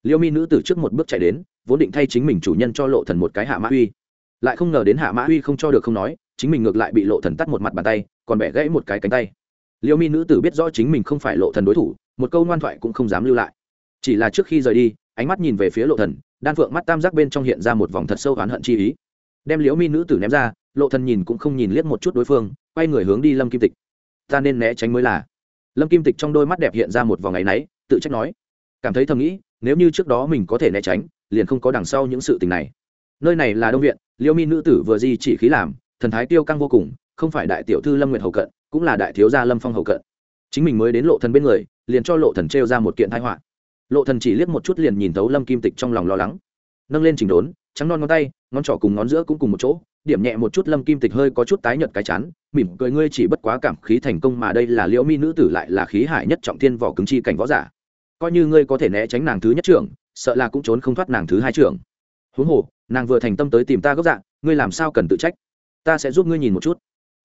Liễu mi nữ tử trước một bước chạy đến, vốn định thay chính mình chủ nhân cho lộ thần một cái hạ mã uy. Lại không ngờ đến hạ mã uy không cho được không nói, chính mình ngược lại bị lộ thần tắt một mặt bàn tay, còn bẻ gãy một cái cánh tay. Liễu mi nữ tử biết rõ chính mình không phải lộ thần đối thủ, một câu ngoan thoại cũng không dám lưu lại. Chỉ là trước khi rời đi, ánh mắt nhìn về phía lộ thần, đan phượng mắt tam giác bên trong hiện ra một vòng thật sâu oán hận chi ý đem liễu mi nữ tử ném ra, lộ thần nhìn cũng không nhìn liếc một chút đối phương, quay người hướng đi lâm kim tịch. Ta nên né tránh mới là. Lâm kim tịch trong đôi mắt đẹp hiện ra một vòng ngày náy, tự trách nói. Cảm thấy thầm nghĩ, nếu như trước đó mình có thể né tránh, liền không có đằng sau những sự tình này. Nơi này là đông viện, liễu mi nữ tử vừa di chỉ khí làm, thần thái tiêu căng vô cùng, không phải đại tiểu thư lâm nguyệt hầu cận, cũng là đại thiếu gia lâm phong hầu cận. Chính mình mới đến lộ thần bên người, liền cho lộ thần trêu ra một kiện thái họa. Lộ thần chỉ liếc một chút liền nhìn thấu lâm kim tịch trong lòng lo lắng. Nâng lên chỉnh đốn trắng non ngón tay, ngón trỏ cùng ngón giữa cũng cùng một chỗ, điểm nhẹ một chút lâm kim tịch hơi có chút tái nhợt cái chán, mỉm cười ngươi chỉ bất quá cảm khí thành công mà đây là liễu mi nữ tử lại là khí hải nhất trọng thiên vỏ cứng chi cảnh võ giả. Coi như ngươi có thể né tránh nàng thứ nhất trưởng, sợ là cũng trốn không thoát nàng thứ hai trưởng. Huống hồ, nàng vừa thành tâm tới tìm ta gốc dạng ngươi làm sao cần tự trách? Ta sẽ giúp ngươi nhìn một chút.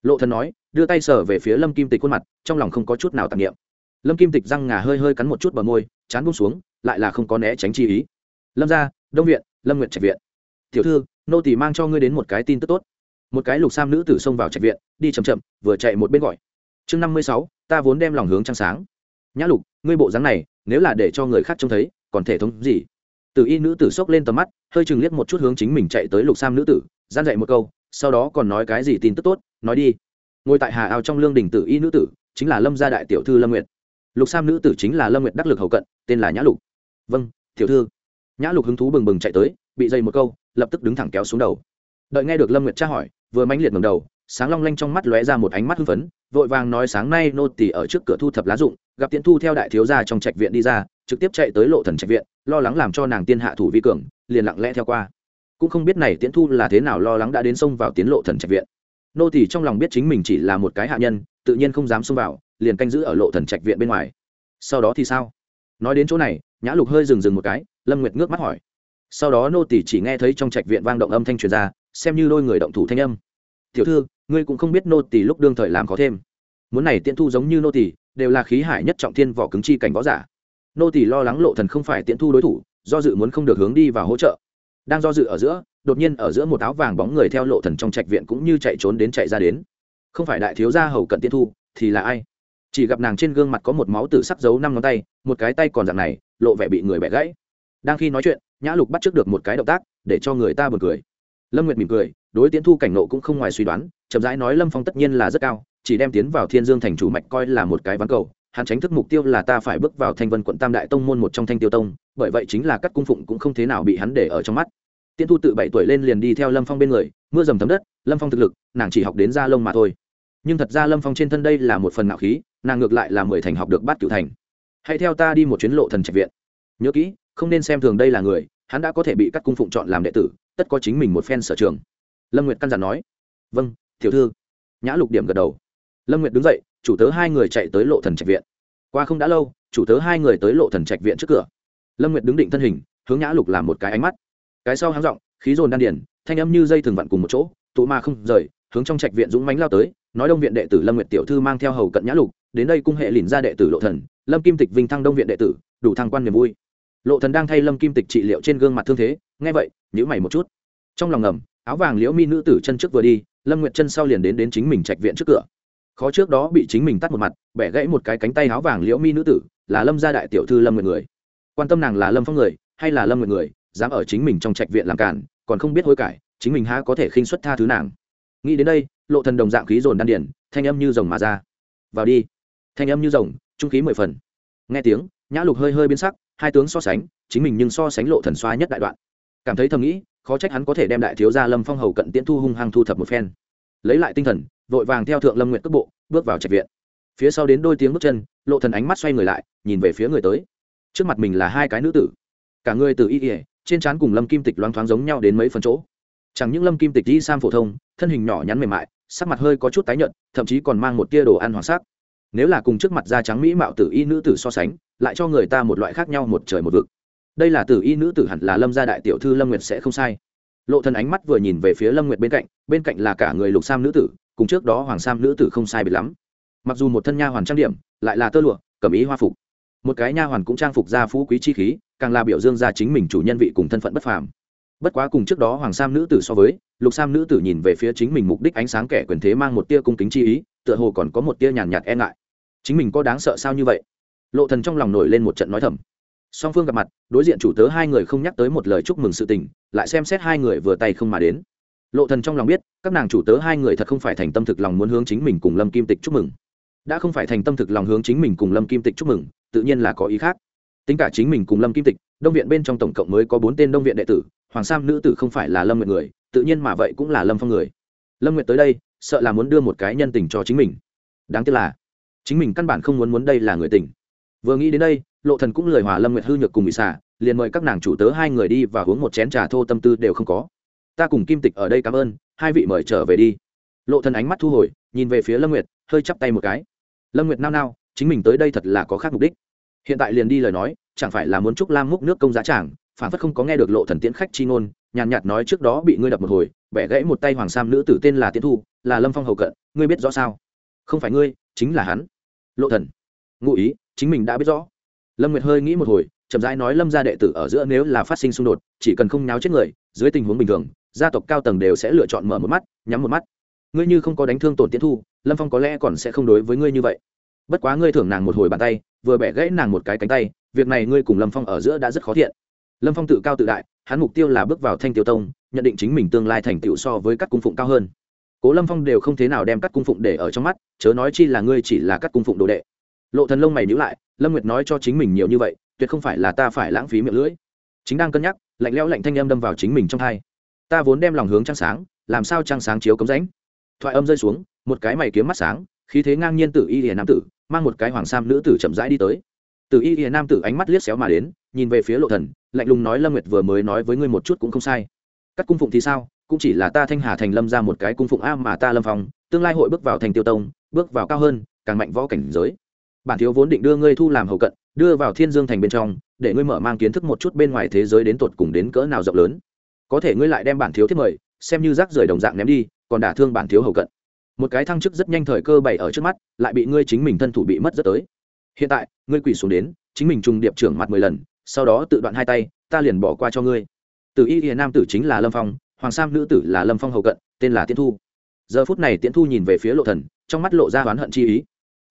Lộ thần nói, đưa tay sờ về phía lâm kim tịch khuôn mặt, trong lòng không có chút nào tạp niệm. Lâm kim tịch răng ngà hơi hơi cắn một chút bờ môi, chán buông xuống, lại là không có né tránh chi ý. Lâm gia, đông viện, lâm nguyện trạch viện tiểu thư, nô tỳ mang cho ngươi đến một cái tin tức tốt. Một cái lục sam nữ tử xông vào trạch viện, đi chậm chậm, vừa chạy một bên gọi. Chương năm mươi sáu, ta vốn đem lòng hướng trăng sáng. Nhã lục, ngươi bộ dáng này, nếu là để cho người khác trông thấy, còn thể thống gì? Từ y nữ tử xốc lên tầm mắt, hơi chừng liếc một chút hướng chính mình chạy tới lục sam nữ tử, gian dạy một câu, sau đó còn nói cái gì tin tức tốt, nói đi. Ngồi tại hà ao trong lương đình tử y nữ tử, chính là lâm gia đại tiểu thư lâm nguyệt. Lục sam nữ tử chính là lâm nguyệt đắc lực hầu cận, tên là nhã lục. Vâng tiểu thư. Nhã lục hứng thú bừng bừng chạy tới, bị dây một câu lập tức đứng thẳng kéo xuống đầu. Đợi nghe được lâm nguyệt tra hỏi, vừa mãnh liệt ngầm đầu, sáng long lanh trong mắt lóe ra một ánh mắt hưng phấn, vội vàng nói sáng nay nô tỳ ở trước cửa thu thập lá dụng, gặp tiễn thu theo đại thiếu gia trong trạch viện đi ra, trực tiếp chạy tới lộ thần trạch viện, lo lắng làm cho nàng tiên hạ thủ vi cường, liền lặng lẽ theo qua. Cũng không biết này tiễn thu là thế nào lo lắng đã đến xông vào tiến lộ thần trạch viện. Nô tỳ trong lòng biết chính mình chỉ là một cái hạ nhân, tự nhiên không dám xông vào, liền canh giữ ở lộ thần trạch viện bên ngoài. Sau đó thì sao? Nói đến chỗ này, nhã lục hơi dừng dừng một cái, lâm nguyệt ngước mắt hỏi sau đó nô tỳ chỉ nghe thấy trong trạch viện vang động âm thanh truyền ra, xem như đôi người động thủ thanh âm. Tiểu thư, ngươi cũng không biết nô tỳ lúc đương thời làm có thêm. Muốn này tiễn thu giống như nô tỳ, đều là khí hải nhất trọng thiên vỏ cứng chi cảnh võ giả. Nô tỳ lo lắng lộ thần không phải tiễn thu đối thủ, do dự muốn không được hướng đi và hỗ trợ. Đang do dự ở giữa, đột nhiên ở giữa một áo vàng bóng người theo lộ thần trong trạch viện cũng như chạy trốn đến chạy ra đến. Không phải đại thiếu gia hầu cận tiễn thu, thì là ai? Chỉ gặp nàng trên gương mặt có một máu tử sắc dấu năm ngón tay, một cái tay còn dạng này, lộ vẻ bị người bẻ gãy. Đang khi nói chuyện nhã lục bắt trước được một cái động tác, để cho người ta buồn cười. Lâm nguyệt mỉm cười, đối tiến thu cảnh nộ cũng không ngoài suy đoán, chậm rãi nói lâm phong tất nhiên là rất cao, chỉ đem tiến vào thiên dương thành chủ mạch coi là một cái ván cầu, hắn tránh thức mục tiêu là ta phải bước vào thanh vân quận tam đại tông môn một trong thanh tiêu tông, bởi vậy chính là các cung phụng cũng không thế nào bị hắn để ở trong mắt. Tiễn thu tự bảy tuổi lên liền đi theo lâm phong bên người, mưa dầm thấm đất, lâm phong thực lực, nàng chỉ học đến da lông mà thôi. Nhưng thật ra lâm phong trên thân đây là một phần ngạo khí, nàng ngược lại là mười thành học được bát cựu thành. Hãy theo ta đi một chuyến lộ thần trạch viện. Nhớ kỹ không nên xem thường đây là người, hắn đã có thể bị các cung phụng chọn làm đệ tử, tất có chính mình một phen sở trường. Lâm nguyệt căn dặn nói. Vâng tiểu thư. Nhã lục điểm gật đầu. Lâm nguyệt đứng dậy, chủ tớ hai người chạy tới lộ thần trạch viện. Qua không đã lâu, chủ tớ hai người tới lộ thần trạch viện trước cửa. Lâm nguyệt đứng định thân hình, hướng nhã lục làm một cái ánh mắt. Cái sau háng r khí dồn đan điển thanh âm như dây thường vặn cùng một chỗ, tụ ma không rời, hướng trong trạch viện dũng mánh lao tới, nói đông viện đệ tử lâm nguyệt tiểu thư mang theo hầu cận nhã lục, đến đây cung hệ lìn ra đệ tử lộ thần, lâm kim tịch vinh thăng đông viện đệ tử, đủ thăng quan niềm vui lộ thần đang thay lâm kim tịch trị liệu trên gương mặt thương thế, nghe vậy, nhíu mày một chút. Trong lòng ngầm, áo vàng liễu mi nữ tử chân trước vừa đi, lâm nguyệt chân sau liền đến đến chính mình trạch viện trước cửa. Khó trước đó bị chính mình tắt một mặt, bẻ gãy một cái cánh tay áo vàng liễu mi nữ tử, là lâm gia đại tiểu thư lâm nguyệt người. Quan tâm nàng là lâm phong người, hay là lâm nguyệt người, dám ở chính mình trong trạch viện làm cản, còn không biết hối cải, chính mình há có thể khinh xuất tha thứ nàng. Nghĩ đến đây, lộ thần đồng dạng khí dồn đan điển thanh âm như rồng mà ra. Vào đi. Thanh âm như rồng, trung khí mười phần. Nghe tiếng, nhã lục hơi hơi biến sắc hai tướng so sánh, chính mình nhưng so sánh lộ thần xoa nhất đại đoạn. Cảm thấy thầm nghĩ, khó trách hắn có thể đem đại thiếu gia lâm phong hầu cận tiễn thu hung hăng thu thập một phen. Lấy lại tinh thần, vội vàng theo thượng lâm nguyện cước bộ, bước vào trạch viện. Phía sau đến đôi tiếng bước chân, lộ thần ánh mắt xoay người lại, nhìn về phía người tới. Trước mặt mình là hai cái nữ tử. Cả người từ y ỉa trên trán cùng lâm kim tịch loáng thoáng giống nhau đến mấy phần chỗ. Chẳng những lâm kim tịch đi sam phổ thông, thân hình nhỏ nhắn mềm mại, sắc mặt hơi có chút tái nhợt, thậm chí còn mang một tia đồ ăn hoàng sắc nếu là cùng trước mặt da trắng mỹ mạo tử y nữ tử so sánh, lại cho người ta một loại khác nhau một trời một vực. Đây là tử y nữ tử hẳn là lâm gia đại tiểu thư lâm nguyệt sẽ không sai. Lộ thần ánh mắt vừa nhìn về phía lâm nguyệt bên cạnh bên cạnh là cả người lục sam nữ tử, cùng trước đó hoàng sam nữ tử không sai biệt lắm. Mặc dù một thân nha hoàn trang điểm, lại là tơ lụa cẩm ý hoa phục. Một cái nha hoàn cũng trang phục ra phú quý chi khí, càng là biểu dương ra chính mình chủ nhân vị cùng thân phận bất phàm. Bất quá cùng trước đó hoàng sam nữ tử so với, lục sam nữ tử nhìn về phía chính mình mục đích ánh sáng kẻ quyền thế mang một tia cung kính chi ý, tựa hồ còn có một tia nhàn nhạt e ngại chính mình có đáng sợ sao như vậy? Lộ thần trong lòng nổi lên một trận nói thầm. Song phương gặp mặt, đối diện chủ tớ hai người không nhắc tới một lời chúc mừng sự tình, lại xem xét hai người vừa tay không mà đến. Lộ thần trong lòng biết, các nàng chủ tớ hai người thật không phải thành tâm thực lòng muốn hướng chính mình cùng lâm kim tịch chúc mừng. Đã không phải thành tâm thực lòng hướng chính mình cùng lâm kim tịch chúc mừng, tự nhiên là có ý khác. Tính cả chính mình cùng lâm kim tịch, đông viện bên trong tổng cộng mới có bốn tên đông viện đệ tử, hoàng sam nữ tử không phải là lâm nguyệt người, tự nhiên mà vậy cũng là lâm phong người. Lâm nguyệt tới đây, sợ là muốn đưa một cái nhân tình cho chính mình. Đáng tiếc là chính mình căn bản không muốn muốn đây là người tỉnh. vừa nghĩ đến đây lộ thần cũng lời hòa lâm nguyệt hư nhược cùng bị xả liền mời các nàng chủ tớ hai người đi và uống một chén trà thô tâm tư đều không có. Ta cùng kim tịch ở đây cảm ơn hai vị mời trở về đi. Lộ thần ánh mắt thu hồi nhìn về phía lâm nguyệt hơi chắp tay một cái. Lâm nguyệt nao nao chính mình tới đây thật là có khác mục đích. Hiện tại liền đi lời nói chẳng phải là muốn chúc lam múc nước công giá chẳng, phản phất không có nghe được lộ thần tiễn khách chi ngôn nhàn nhạt nói trước đó bị ngươi đập một hồi bẻ gãy một tay hoàng sam nữ tử tên là tiến thu là lâm phong hầu cận ngươi biết rõ sao? Không phải ngươi chính là hắn lộ thần. Ngụ ý, chính mình đã biết rõ. Lâm nguyệt hơi nghĩ một hồi, chậm rãi nói lâm gia đệ tử ở giữa nếu là phát sinh xung đột, chỉ cần không nháo chết người, dưới tình huống bình thường, gia tộc cao tầng đều sẽ lựa chọn mở một mắt, nhắm một mắt. Ngươi như không có đánh thương tổn tiến thu, lâm phong có lẽ còn sẽ không đối với ngươi như vậy. Bất quá ngươi thưởng nàng một hồi bàn tay, vừa bẻ gãy nàng một cái cánh tay, việc này ngươi cùng lâm phong ở giữa đã rất khó thiện. Lâm phong tự cao tự đại, hắn mục tiêu là bước vào thanh tiêu tông, nhận định chính mình tương lai thành tựu so với các cung phụng cao hơn cố lâm phong đều không thế nào đem các cung phụng để ở trong mắt chớ nói chi là ngươi chỉ là các cung phụng đồ đệ lộ thần lông mày nhữ lại lâm nguyệt nói cho chính mình nhiều như vậy tuyệt không phải là ta phải lãng phí miệng lưỡi chính đang cân nhắc lạnh lẽo lạnh thanh âm đâm vào chính mình trong hai ta vốn đem lòng hướng trăng sáng làm sao trăng sáng chiếu cấm ránh? thoại âm rơi xuống một cái mày kiếm mắt sáng khí thế ngang nhiên tử y hiền nam tử mang một cái hoàng sam nữ tử chậm rãi đi tới tử y hiền nam tử ánh mắt liếc xéo mà đến nhìn về phía lộ thần lạnh lùng nói lâm nguyệt vừa mới nói với ngươi một chút cũng không sai các cung phụng thì sao cũng chỉ là ta thanh hà thành lâm ra một cái cung phụng a mà ta lâm phong, tương lai hội bước vào thành tiêu tông, bước vào cao hơn, càng mạnh võ cảnh giới. Bản thiếu vốn định đưa ngươi thu làm hậu cận, đưa vào thiên dương thành bên trong, để ngươi mở mang kiến thức một chút bên ngoài thế giới đến tột cùng đến cỡ nào rộng lớn. Có thể ngươi lại đem bản thiếu thiết mời, xem như rác rưởi đồng dạng ném đi, còn đả thương bản thiếu hậu cận. Một cái thăng chức rất nhanh thời cơ bày ở trước mắt, lại bị ngươi chính mình thân thủ bị mất rất tới. Hiện tại, ngươi quỳ xuống đến, chính mình trùng điệp trưởng mặt mười lần, sau đó tự đoạn hai tay, ta liền bỏ qua cho ngươi. Từ y hiền nam tử chính là lâm phong hoàng sam nữ tử là lâm phong hậu cận, tên là tiến thu. Giờ phút này tiến thu nhìn về phía lộ thần, trong mắt lộ ra oán hận chi ý.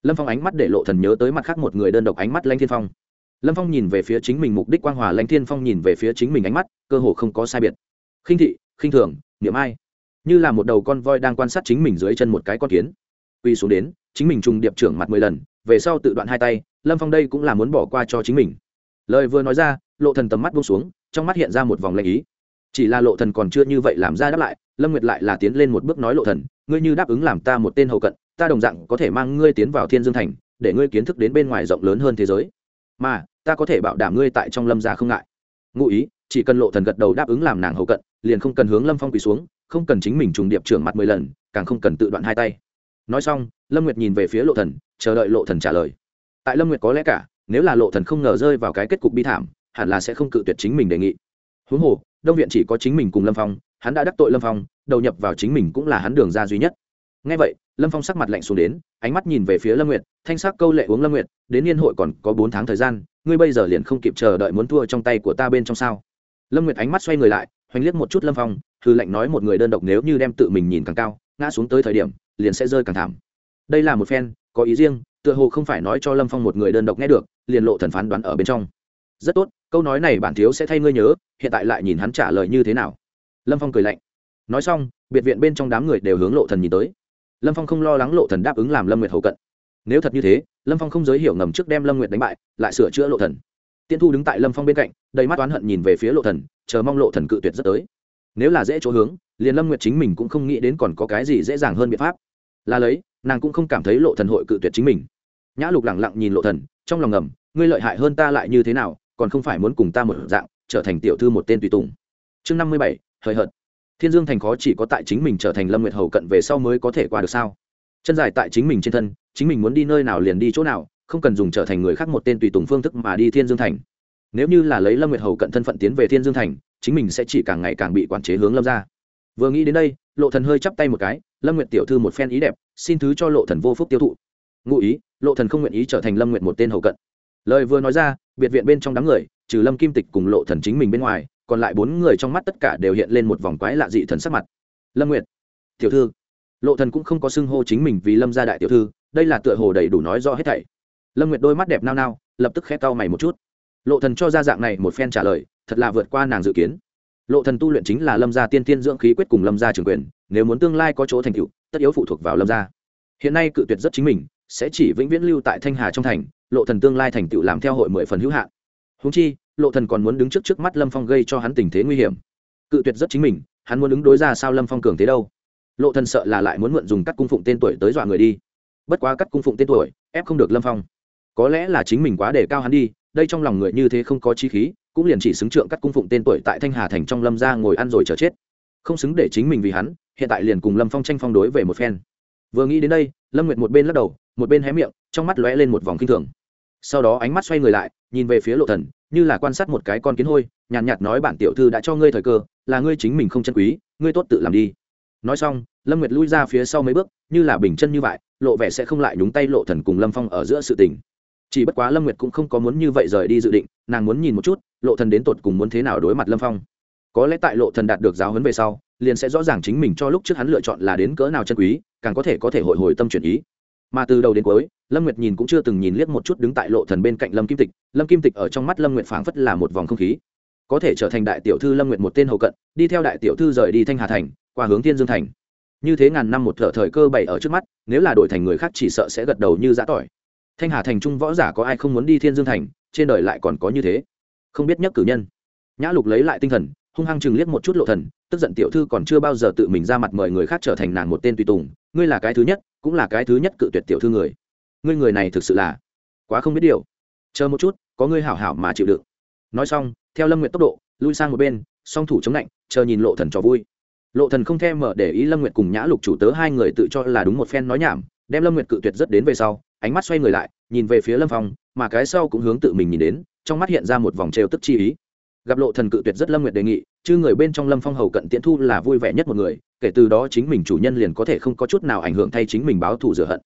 Lâm phong ánh mắt để lộ thần nhớ tới mặt khác một người đơn độc ánh mắt lanh thiên phong. Lâm phong nhìn về phía chính mình mục đích quang hòa lanh thiên phong nhìn về phía chính mình ánh mắt, cơ hồ không có sai biệt. Khinh thị, khinh thường, niệm ai? Như là một đầu con voi đang quan sát chính mình dưới chân một cái con kiến. Quy xuống đến, chính mình trùng điệp trưởng mặt mười lần, về sau tự đoạn hai tay, lâm phong đây cũng là muốn bỏ qua cho chính mình. Lời vừa nói ra, lộ thần tầm mắt buông xuống, trong mắt hiện ra một vòng lanh ý chỉ là lộ thần còn chưa như vậy làm ra đáp lại, lâm nguyệt lại là tiến lên một bước nói lộ thần, ngươi như đáp ứng làm ta một tên hầu cận, ta đồng dạng có thể mang ngươi tiến vào thiên dương thành, để ngươi kiến thức đến bên ngoài rộng lớn hơn thế giới. Mà, ta có thể bảo đảm ngươi tại trong lâm gia không ngại. Ngụ ý, chỉ cần lộ thần gật đầu đáp ứng làm nàng hầu cận, liền không cần hướng lâm phong quỳ xuống, không cần chính mình trùng điệp trưởng mặt mười lần, càng không cần tự đoạn hai tay. Nói xong, lâm nguyệt nhìn về phía lộ thần, chờ đợi lộ thần trả lời. Tại lâm nguyệt có lẽ cả, nếu là lộ thần không ngờ rơi vào cái kết cục bi thảm, hẳn là sẽ không cự tuyệt chính mình đề nghị. Huống hồ đông viện chỉ có chính mình cùng lâm phong, hắn đã đắc tội lâm phong, đầu nhập vào chính mình cũng là hắn đường ra duy nhất. Ngay vậy, lâm phong sắc mặt lạnh xuống đến, ánh mắt nhìn về phía lâm nguyệt, thanh sắc câu lệ uống lâm nguyệt, đến niên hội còn có bốn tháng thời gian, ngươi bây giờ liền không kịp chờ đợi muốn thua trong tay của ta bên trong sao? Lâm nguyệt ánh mắt xoay người lại, hoành liếc một chút lâm phong thư lệnh nói một người đơn độc nếu như đem tự mình nhìn càng cao, ngã xuống tới thời điểm, liền sẽ rơi càng thảm. Đây là một phen, có ý riêng, tựa hồ không phải nói cho lâm phong một người đơn độc nghe được, liền lộ thần phán đoán ở bên trong. Rất tốt câu nói này bản thiếu sẽ thay ngươi nhớ, hiện tại lại nhìn hắn trả lời như thế nào. Lâm phong cười lạnh. Nói xong, biệt viện bên trong đám người đều hướng lộ thần nhìn tới. Lâm phong không lo lắng lộ thần đáp ứng làm lâm nguyệt hầu cận. Nếu thật như thế, lâm phong không giới hiểu ngầm trước đem lâm nguyệt đánh bại, lại sửa chữa lộ thần. Tiên thu đứng tại lâm phong bên cạnh, đầy mắt oán hận nhìn về phía lộ thần, chờ mong lộ thần cự tuyệt rất tới. Nếu là dễ chỗ hướng, liền lâm nguyệt chính mình cũng không nghĩ đến còn có cái gì dễ dàng hơn biện pháp. Là lấy, nàng cũng không cảm thấy lộ thần hội cự tuyệt chính mình. Nhã lục lẳng lặng nhìn lộ thần, trong lòng ngầm, ngươi lợi hại hơn ta lại như thế nào còn không phải muốn cùng ta một dạng, trở thành tiểu thư một tên tùy tùng. Chương năm mươi bảy, hời hợt. Thiên dương thành khó chỉ có tại chính mình trở thành lâm nguyệt hầu cận về sau mới có thể qua được sao? Chân dài tại chính mình trên thân, chính mình muốn đi nơi nào liền đi chỗ nào, không cần dùng trở thành người khác một tên tùy tùng phương thức mà đi thiên dương thành. Nếu như là lấy lâm nguyệt hầu cận thân phận tiến về thiên dương thành, chính mình sẽ chỉ càng ngày càng bị quản chế hướng lâm ra vừa nghĩ đến đây, lộ thần hơi chắp tay một cái, lâm nguyệt tiểu thư một phen ý đẹp, xin thứ cho lộ thần vô phúc tiêu thụ. Ngụ ý, lộ thần không nguyện ý trở thành lâm nguyệt một tên hầu cận lời vừa nói ra, biệt viện bên trong đám người, trừ lâm kim tịch cùng lộ thần chính mình bên ngoài, còn lại bốn người trong mắt tất cả đều hiện lên một vòng quái lạ dị thần sắc mặt. Lâm nguyệt, tiểu thư. Lộ thần cũng không có xưng hô chính mình vì lâm gia đại tiểu thư, đây là tựa hồ đầy đủ nói rõ hết thảy. Lâm nguyệt đôi mắt đẹp nao nao, lập tức khẽ cau mày một chút. Lộ thần cho ra dạng này một phen trả lời, thật là vượt qua nàng dự kiến. Lộ thần tu luyện chính là lâm gia tiên tiên dưỡng khí quyết cùng lâm gia trường quyền, nếu muốn tương lai có chỗ thành tựu, tất yếu phụ thuộc vào lâm gia. Hiện nay cự tuyệt rất chính mình, sẽ chỉ vĩnh viễn lưu tại thanh hà trong thành lộ thần tương lai thành tựu làm theo hội mười phần hữu hạn. Húng chi, lộ thần còn muốn đứng trước trước mắt lâm phong gây cho hắn tình thế nguy hiểm. Cự tuyệt rất chính mình, hắn muốn ứng đối ra sao lâm phong cường thế đâu? Lộ thần sợ là lại muốn mượn dùng cắt cung phụng tên tuổi tới dọa người đi. Bất quá cắt cung phụng tên tuổi, ép không được lâm phong. Có lẽ là chính mình quá để cao hắn đi, đây trong lòng người như thế không có chi khí, cũng liền chỉ xứng trượng cắt cung phụng tên tuổi tại thanh hà thành trong lâm gia ngồi ăn rồi chờ chết. Không xứng để chính mình vì hắn, hiện tại liền cùng lâm phong tranh phong đối về một phen. Vừa nghĩ đến đây, lâm nguyệt một bên lắc đầu, một bên hé miệng, trong mắt lóe lên một vòng kinh thường sau đó ánh mắt xoay người lại nhìn về phía lộ thần như là quan sát một cái con kiến hôi nhàn nhạt, nhạt nói bản tiểu thư đã cho ngươi thời cơ là ngươi chính mình không chân quý ngươi tốt tự làm đi. Nói xong lâm nguyệt lui ra phía sau mấy bước như là bình chân như vậy lộ vẻ sẽ không lại nhúng tay lộ thần cùng lâm phong ở giữa sự tình. Chỉ bất quá lâm nguyệt cũng không có muốn như vậy rời đi dự định nàng muốn nhìn một chút lộ thần đến tột cùng muốn thế nào đối mặt lâm phong. Có lẽ tại lộ thần đạt được giáo huấn về sau liền sẽ rõ ràng chính mình cho lúc trước hắn lựa chọn là đến cỡ nào chân quý càng có thể có thể hội hồi tâm chuyển ý mà từ đầu đến cuối, lâm nguyệt nhìn cũng chưa từng nhìn liếc một chút đứng tại lộ thần bên cạnh lâm kim tịch. Lâm kim tịch ở trong mắt lâm nguyệt phảng phất là một vòng không khí. Có thể trở thành đại tiểu thư lâm Nguyệt một tên hầu cận, đi theo đại tiểu thư rời đi thanh hà thành, qua hướng thiên dương thành. Như thế ngàn năm một thở thời cơ bày ở trước mắt, nếu là đổi thành người khác chỉ sợ sẽ gật đầu như giã tỏi. Thanh hà thành trung võ giả có ai không muốn đi thiên dương thành, trên đời lại còn có như thế. Không biết nhất cử nhân. Nhã lục lấy lại tinh thần, hung hăng chừng liếc một chút lộ thần, tức giận tiểu thư còn chưa bao giờ tự mình ra mặt mời người khác trở thành nàng một tên tùy tùng ngươi là cái thứ nhất, cũng là cái thứ nhất cự tuyệt tiểu thư người. Ngươi người này thực sự là quá không biết điều. Chờ một chút, có ngươi hảo hảo mà chịu đựng. Nói xong, theo lâm nguyệt tốc độ, lui sang một bên, song thủ chống lạnh, chờ nhìn lộ thần trò vui. Lộ thần không thèm mở để ý lâm nguyệt cùng nhã lục chủ tớ hai người tự cho là đúng một phen nói nhảm, đem lâm nguyệt cự tuyệt rất đến về sau, ánh mắt xoay người lại, nhìn về phía lâm phong, mà cái sau cũng hướng tự mình nhìn đến, trong mắt hiện ra một vòng trêu tức chi ý gặp lộ thần cự tuyệt rất lâm nguyệt đề nghị, chứ người bên trong lâm phong hầu cận tiễn thu là vui vẻ nhất một người, kể từ đó chính mình chủ nhân liền có thể không có chút nào ảnh hưởng thay chính mình báo thù rửa hận.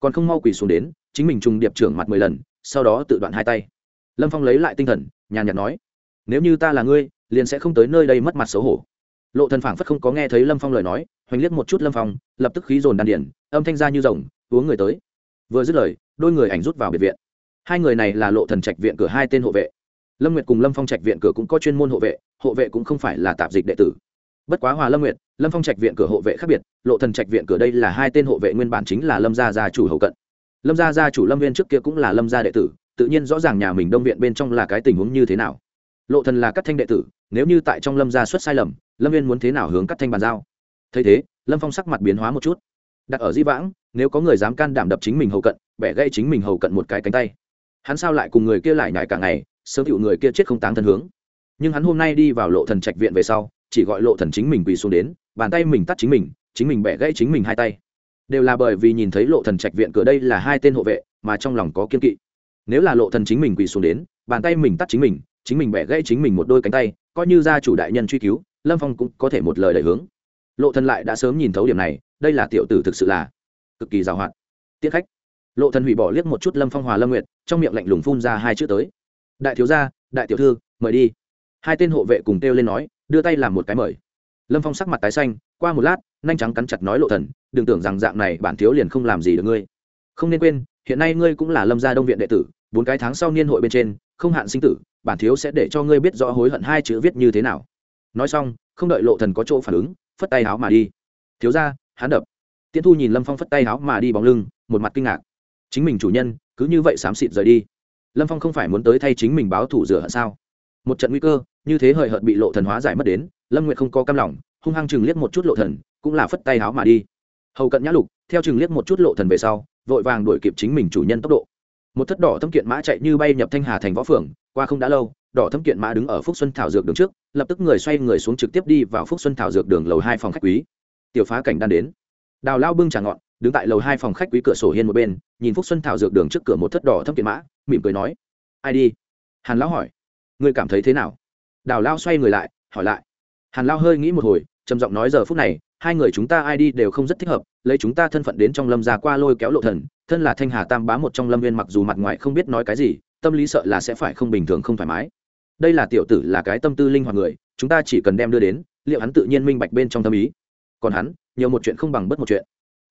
Còn không mau quỳ xuống đến, chính mình trùng điệp trưởng mặt mười lần, sau đó tự đoạn hai tay. Lâm phong lấy lại tinh thần, nhàn nhạt nói, nếu như ta là ngươi, liền sẽ không tới nơi đây mất mặt xấu hổ. Lộ thần phảng phất không có nghe thấy lâm phong lời nói, hoành liếc một chút lâm phong, lập tức khí dồn đan điển âm thanh ra như rồng, uống người tới. Vừa dứt lời, đôi người ảnh rút vào biệt viện. Hai người này là lộ thần trạch viện cửa hai tên hộ vệ lâm nguyệt cùng lâm phong trạch viện cửa cũng có chuyên môn hộ vệ hộ vệ cũng không phải là tạp dịch đệ tử. Bất quá hòa lâm nguyệt, lâm phong trạch viện cửa hộ vệ khác biệt, lộ thần trạch viện cửa đây là hai tên hộ vệ nguyên bản chính là lâm gia gia chủ hậu cận. Lâm gia gia chủ lâm viên trước kia cũng là lâm gia đệ tử, tự nhiên rõ ràng nhà mình đông viện bên trong là cái tình huống như thế nào. Lộ thần là các thanh đệ tử, nếu như tại trong lâm gia xuất sai lầm, lâm viên muốn thế nào hướng các thanh bàn giao? Thấy thế, lâm phong sắc mặt biến hóa một chút. Đặt ở di vãng, nếu có người dám can đảm đập chính mình hậu cận, bẻ gây chính mình hậu cận một cái cánh tay. Hắn sao lại cùng người kia lại nhải cả ngày sớm tiểu người kia chết không táng thân hướng. Nhưng hắn hôm nay đi vào lộ thần trạch viện về sau, chỉ gọi lộ thần chính mình quỳ xuống đến, bàn tay mình tắt chính mình chính mình bẻ gãy chính mình hai tay. Đều là bởi vì nhìn thấy lộ thần trạch viện cửa đây là hai tên hộ vệ, mà trong lòng có kiên kỵ. Nếu là lộ thần chính mình quỳ xuống đến, bàn tay mình tắt chính mình chính mình bẻ gãy chính mình một đôi cánh tay, coi như gia chủ đại nhân truy cứu, lâm phong cũng có thể một lời đẩy hướng. Lộ thần lại đã sớm nhìn thấu điểm này, đây là tiểu tử thực sự là cực kỳ giàu hoạt tiết khách. Lộ thần hủy bỏ liếc một chút lâm phong hòa lâm nguyệt, trong miệng lạnh lùng phun ra hai chữ tới đại thiếu gia, đại tiểu thư, mời đi. Hai tên hộ vệ cùng kêu lên nói, đưa tay làm một cái mời. Lâm phong sắc mặt tái xanh, qua một lát, nhanh trắng cắn chặt nói lộ thần, đừng tưởng rằng dạng này bản thiếu liền không làm gì được ngươi. Không nên quên, hiện nay ngươi cũng là lâm gia đông viện đệ tử, bốn cái tháng sau niên hội bên trên, không hạn sinh tử, bản thiếu sẽ để cho ngươi biết rõ hối hận hai chữ viết như thế nào. Nói xong, không đợi lộ thần có chỗ phản ứng, phất tay áo mà đi. Thiếu gia, hắn đập. Tiễn thu nhìn lâm phong phất tay áo mà đi bóng lưng, một mặt kinh ngạc. Chính mình chủ nhân, cứ như vậy xám xịt rời đi lâm phong không phải muốn tới thay chính mình báo thủ rửa hận sao? Một trận nguy cơ, như thế hời hợt bị lộ thần hóa giải mất đến, lâm nguyệt không có cam lòng, hung hăng chừng liếc một chút lộ thần, cũng là phất tay háo mà đi. Hầu cận nhã lục, theo chừng liếc một chút lộ thần về sau, vội vàng đuổi kịp chính mình chủ nhân tốc độ. Một thất đỏ thâm kiện mã chạy như bay nhập thanh hà thành võ phường, qua không đã lâu, đỏ thâm kiện mã đứng ở phúc xuân thảo dược đường trước, lập tức người xoay người xuống trực tiếp đi vào phúc xuân thảo dược đường lầu hai phòng khách quý. Tiểu phá cảnh đang đến. Đào lao bưng trà ngọn đứng tại lầu hai phòng khách quý cửa sổ hiên một bên, nhìn phúc xuân thảo dược đường trước cửa một thất đỏ thâm kiện mã mỉm cười nói, ai đi? Hàn lão hỏi, ngươi cảm thấy thế nào? Đào lao xoay người lại, hỏi lại, hàn lao hơi nghĩ một hồi, trầm giọng nói giờ phút này, hai người chúng ta ai đi đều không rất thích hợp, lấy chúng ta thân phận đến trong lâm gia qua lôi kéo lộ thần, thân là thanh hà tam bá một trong lâm viên mặc dù mặt ngoài không biết nói cái gì, tâm lý sợ là sẽ phải không bình thường không thoải mái. Đây là tiểu tử là cái tâm tư linh hoạt người, chúng ta chỉ cần đem đưa đến, liệu hắn tự nhiên minh bạch bên trong tâm ý. Còn hắn, nhiều một chuyện không bằng bất một chuyện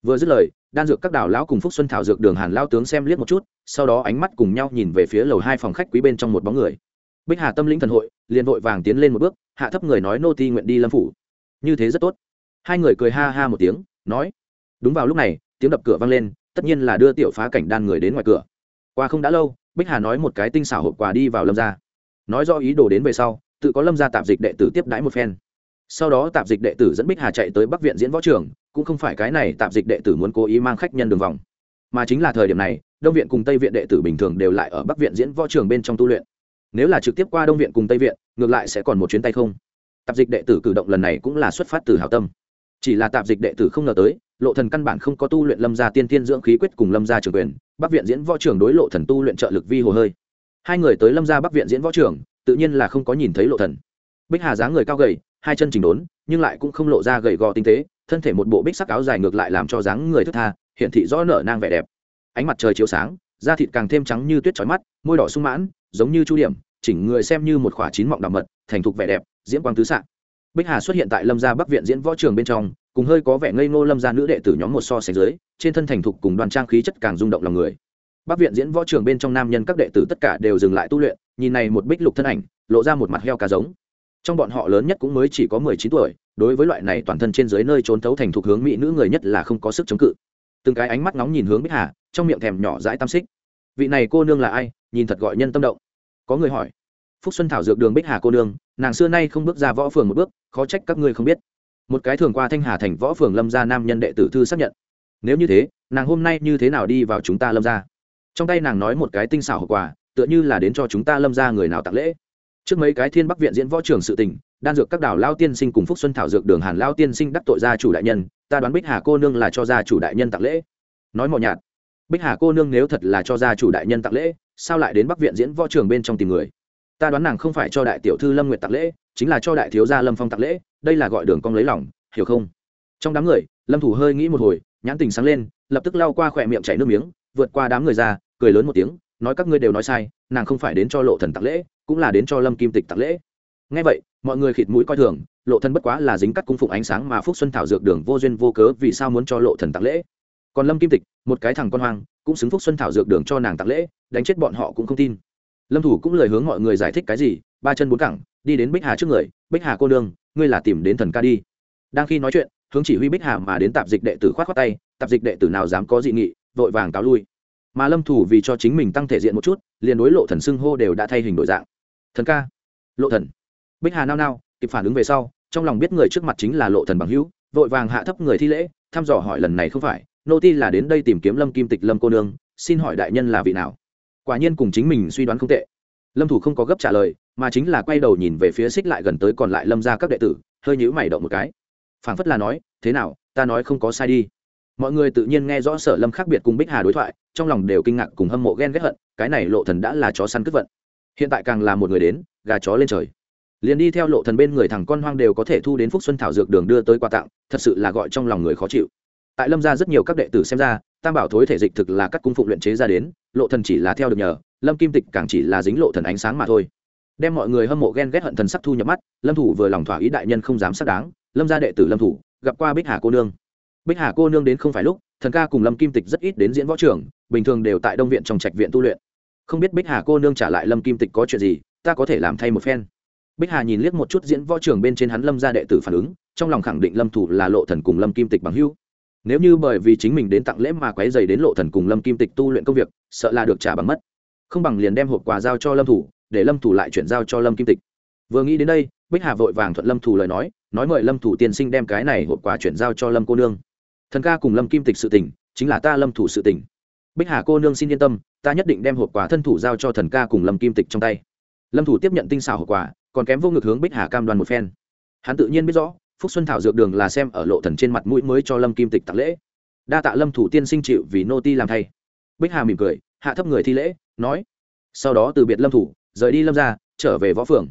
vừa dứt lời, đan dược các đảo lão cùng phúc xuân thảo dược đường hàn lao tướng xem liếc một chút, sau đó ánh mắt cùng nhau nhìn về phía lầu hai phòng khách quý bên trong một bóng người. Bích hà tâm linh thần hội, liền vội vàng tiến lên một bước, hạ thấp người nói nô ti nguyện đi lâm phủ. Như thế rất tốt. Hai người cười ha ha một tiếng, nói, đúng vào lúc này, tiếng đập cửa vang lên, tất nhiên là đưa tiểu phá cảnh đan người đến ngoài cửa. Qua không đã lâu, bích hà nói một cái tinh xảo hộp quà đi vào lâm gia. Nói do ý đồ đến về sau, tự có lâm gia tạp dịch đệ tử tiếp đãi một phen sau đó tạp dịch đệ tử dẫn bích hà chạy tới bắc viện diễn võ trường, cũng không phải cái này tạp dịch đệ tử muốn cố ý mang khách nhân đường vòng. Mà chính là thời điểm này, đông viện cùng tây viện đệ tử bình thường đều lại ở bắc viện diễn võ trường bên trong tu luyện. Nếu là trực tiếp qua đông viện cùng tây viện, ngược lại sẽ còn một chuyến tay không. Tạp dịch đệ tử cử động lần này cũng là xuất phát từ hảo tâm. Chỉ là tạp dịch đệ tử không ngờ tới, lộ thần căn bản không có tu luyện lâm gia tiên tiên dưỡng khí quyết cùng lâm gia trường quyền, bắc viện diễn võ trường đối lộ thần tu luyện trợ lực vi hồ hơi. Hai người tới lâm gia bắc viện diễn võ trường, tự nhiên là không có nhìn thấy lộ thần. Bích hà dáng người cao gầy hai chân chỉnh đốn, nhưng lại cũng không lộ ra gầy gò tinh tế, thân thể một bộ bích sắc áo dài ngược lại làm cho dáng người thức tha hiện thị rõ nở nang vẻ đẹp. Ánh mặt trời chiếu sáng, da thịt càng thêm trắng như tuyết chói mắt, môi đỏ sung mãn, giống như chu điểm, chỉnh người xem như một khỏa chín mọng đậm mật, thành thục vẻ đẹp, diễm quang tứ s bích hà xuất hiện tại lâm gia bắc viện diễn võ trường bên trong, cùng hơi có vẻ ngây ngô lâm gia nữ đệ tử nhóm một so sánh dưới, trên thân thành thục cùng đoàn trang khí chất càng rung động lòng người. Bắc viện diễn võ trường bên trong nam nhân các đệ tử tất cả đều dừng lại tu luyện, nhìn này một bích lục thân ảnh, lộ ra một mặt heo cá giống trong bọn họ lớn nhất cũng mới chỉ có mười chín tuổi, đối với loại này toàn thân trên dưới nơi trốn thấu thành thuộc hướng mỹ nữ người nhất là không có sức chống cự. Từng cái ánh mắt nóng nhìn hướng bích hà, trong miệng thèm nhỏ dãi tam xích. Vị này cô nương là ai? Nhìn thật gọi nhân tâm động. Có người hỏi. Phúc xuân thảo dược đường bích hà cô nương, nàng xưa nay không bước ra võ phường một bước, khó trách các ngươi không biết. Một cái thường qua thanh hà thành võ phường lâm gia nam nhân đệ tử thư xác nhận. Nếu như thế, nàng hôm nay như thế nào đi vào chúng ta lâm gia? Trong tay nàng nói một cái tinh xảo hậu quả, tựa như là đến cho chúng ta lâm gia người nào tặng lễ trước mấy cái thiên bắc viện diễn võ trường sự tình, đan dược các đảo lao tiên sinh cùng phúc xuân thảo dược đường hàn lao tiên sinh đắc tội gia chủ đại nhân, ta đoán bích hà cô nương là cho gia chủ đại nhân tặng lễ. Nói mò nhạt, bích hà cô nương nếu thật là cho gia chủ đại nhân tặng lễ, sao lại đến bắc viện diễn võ trường bên trong tìm người? Ta đoán nàng không phải cho đại tiểu thư lâm nguyệt tặng lễ, chính là cho đại thiếu gia lâm phong tặng lễ, đây là gọi đường cong lấy lòng, hiểu không? Trong đám người, lâm thủ hơi nghĩ một hồi, nhãn tình sáng lên, lập tức lao qua khỏe miệng chảy nước miếng, vượt qua đám người ra, cười lớn một tiếng nói các ngươi đều nói sai nàng không phải đến cho lộ thần tặng lễ cũng là đến cho lâm kim tịch tặng lễ. Ngay vậy mọi người khịt mũi coi thường lộ thần bất quá là dính cắt cung phụng ánh sáng mà phúc xuân thảo dược đường vô duyên vô cớ vì sao muốn cho lộ thần tặng lễ? Còn lâm kim tịch một cái thằng con hoang cũng xứng phúc xuân thảo dược đường cho nàng tặng lễ đánh chết bọn họ cũng không tin. Lâm thủ cũng lời hướng mọi người giải thích cái gì ba chân bốn cẳng đi đến bích hà trước người bích hà cô đương, ngươi là tìm đến thần ca đi. Đang khi nói chuyện hướng chỉ huy bích hà mà đến tạp dịch đệ tử khoát khoát tay tạp dịch đệ tử nào dám có dị nghị vội vàng cáo lui mà lâm thủ vì cho chính mình tăng thể diện một chút, liền đối lộ thần xưng hô đều đã thay hình đổi dạng. Thần ca. Lộ thần. Bích hà nao nao, kịp phản ứng về sau, trong lòng biết người trước mặt chính là lộ thần bằng hữu, vội vàng hạ thấp người thi lễ, thăm dò hỏi lần này không phải, nô ti là đến đây tìm kiếm lâm kim tịch lâm cô nương, xin hỏi đại nhân là vị nào? Quả nhiên cùng chính mình suy đoán không tệ. Lâm thủ không có gấp trả lời, mà chính là quay đầu nhìn về phía xích lại gần tới còn lại lâm ra các đệ tử, hơi nhữ mày động một cái. Phảng phất là nói, thế nào, ta nói không có sai đi mọi người tự nhiên nghe rõ sở lâm khác biệt cùng bích hà đối thoại, trong lòng đều kinh ngạc cùng hâm mộ ghen ghét hận, cái này lộ thần đã là chó săn cướp vận. Hiện tại càng là một người đến, gà chó lên trời. Liền đi theo lộ thần bên người thằng con hoang đều có thể thu đến phúc xuân thảo dược đường đưa tới quà tặng, thật sự là gọi trong lòng người khó chịu. Tại lâm gia rất nhiều các đệ tử xem ra, tam bảo thối thể dịch thực là các cung phụng luyện chế ra đến, lộ thần chỉ là theo được nhờ, lâm kim tịch càng chỉ là dính lộ thần ánh sáng mà thôi. Đem mọi người hâm mộ ghen ghét hận thần sắc thu nhập mắt, lâm thủ vừa lòng thỏa ý đại nhân không dám xác đáng, lâm gia đệ tử lâm thủ, gặp qua bích hà cô nương bích hà cô nương đến không phải lúc, thần ca cùng lâm kim tịch rất ít đến diễn võ trường, bình thường đều tại đông viện trong trạch viện tu luyện. Không biết bích hà cô nương trả lại lâm kim tịch có chuyện gì, ta có thể làm thay một phen. Bích hà nhìn liếc một chút diễn võ trường bên trên hắn lâm gia đệ tử phản ứng, trong lòng khẳng định lâm thủ là lộ thần cùng lâm kim tịch bằng hữu. Nếu như bởi vì chính mình đến tặng lễ mà quấy dày đến lộ thần cùng lâm kim tịch tu luyện công việc, sợ là được trả bằng mất. Không bằng liền đem hộp quà giao cho lâm thủ, để lâm thủ lại chuyển giao cho lâm kim tịch. Vừa nghĩ đến đây, bích hà vội vàng thuận lâm thủ lời nói nói mời lâm thủ tiên sinh đem cái này hộp quà chuyển giao cho lâm cô nương thần ca cùng lâm kim tịch sự tình, chính là ta lâm thủ sự tình. Bích hà cô nương xin yên tâm, ta nhất định đem hộp quà thân thủ giao cho thần ca cùng lâm kim tịch trong tay. Lâm thủ tiếp nhận tinh xảo hộp quà, còn kém vô ngực hướng bích hà cam đoan một phen. Hắn tự nhiên biết rõ, phúc xuân thảo dược đường là xem ở lộ thần trên mặt mũi mới cho lâm kim tịch tặng lễ. Đa tạ lâm thủ tiên sinh chịu vì nô ti làm thay. Bích hà mỉm cười, hạ thấp người thi lễ, nói. Sau đó từ biệt lâm thủ, rời đi lâm ra trở về võ phường.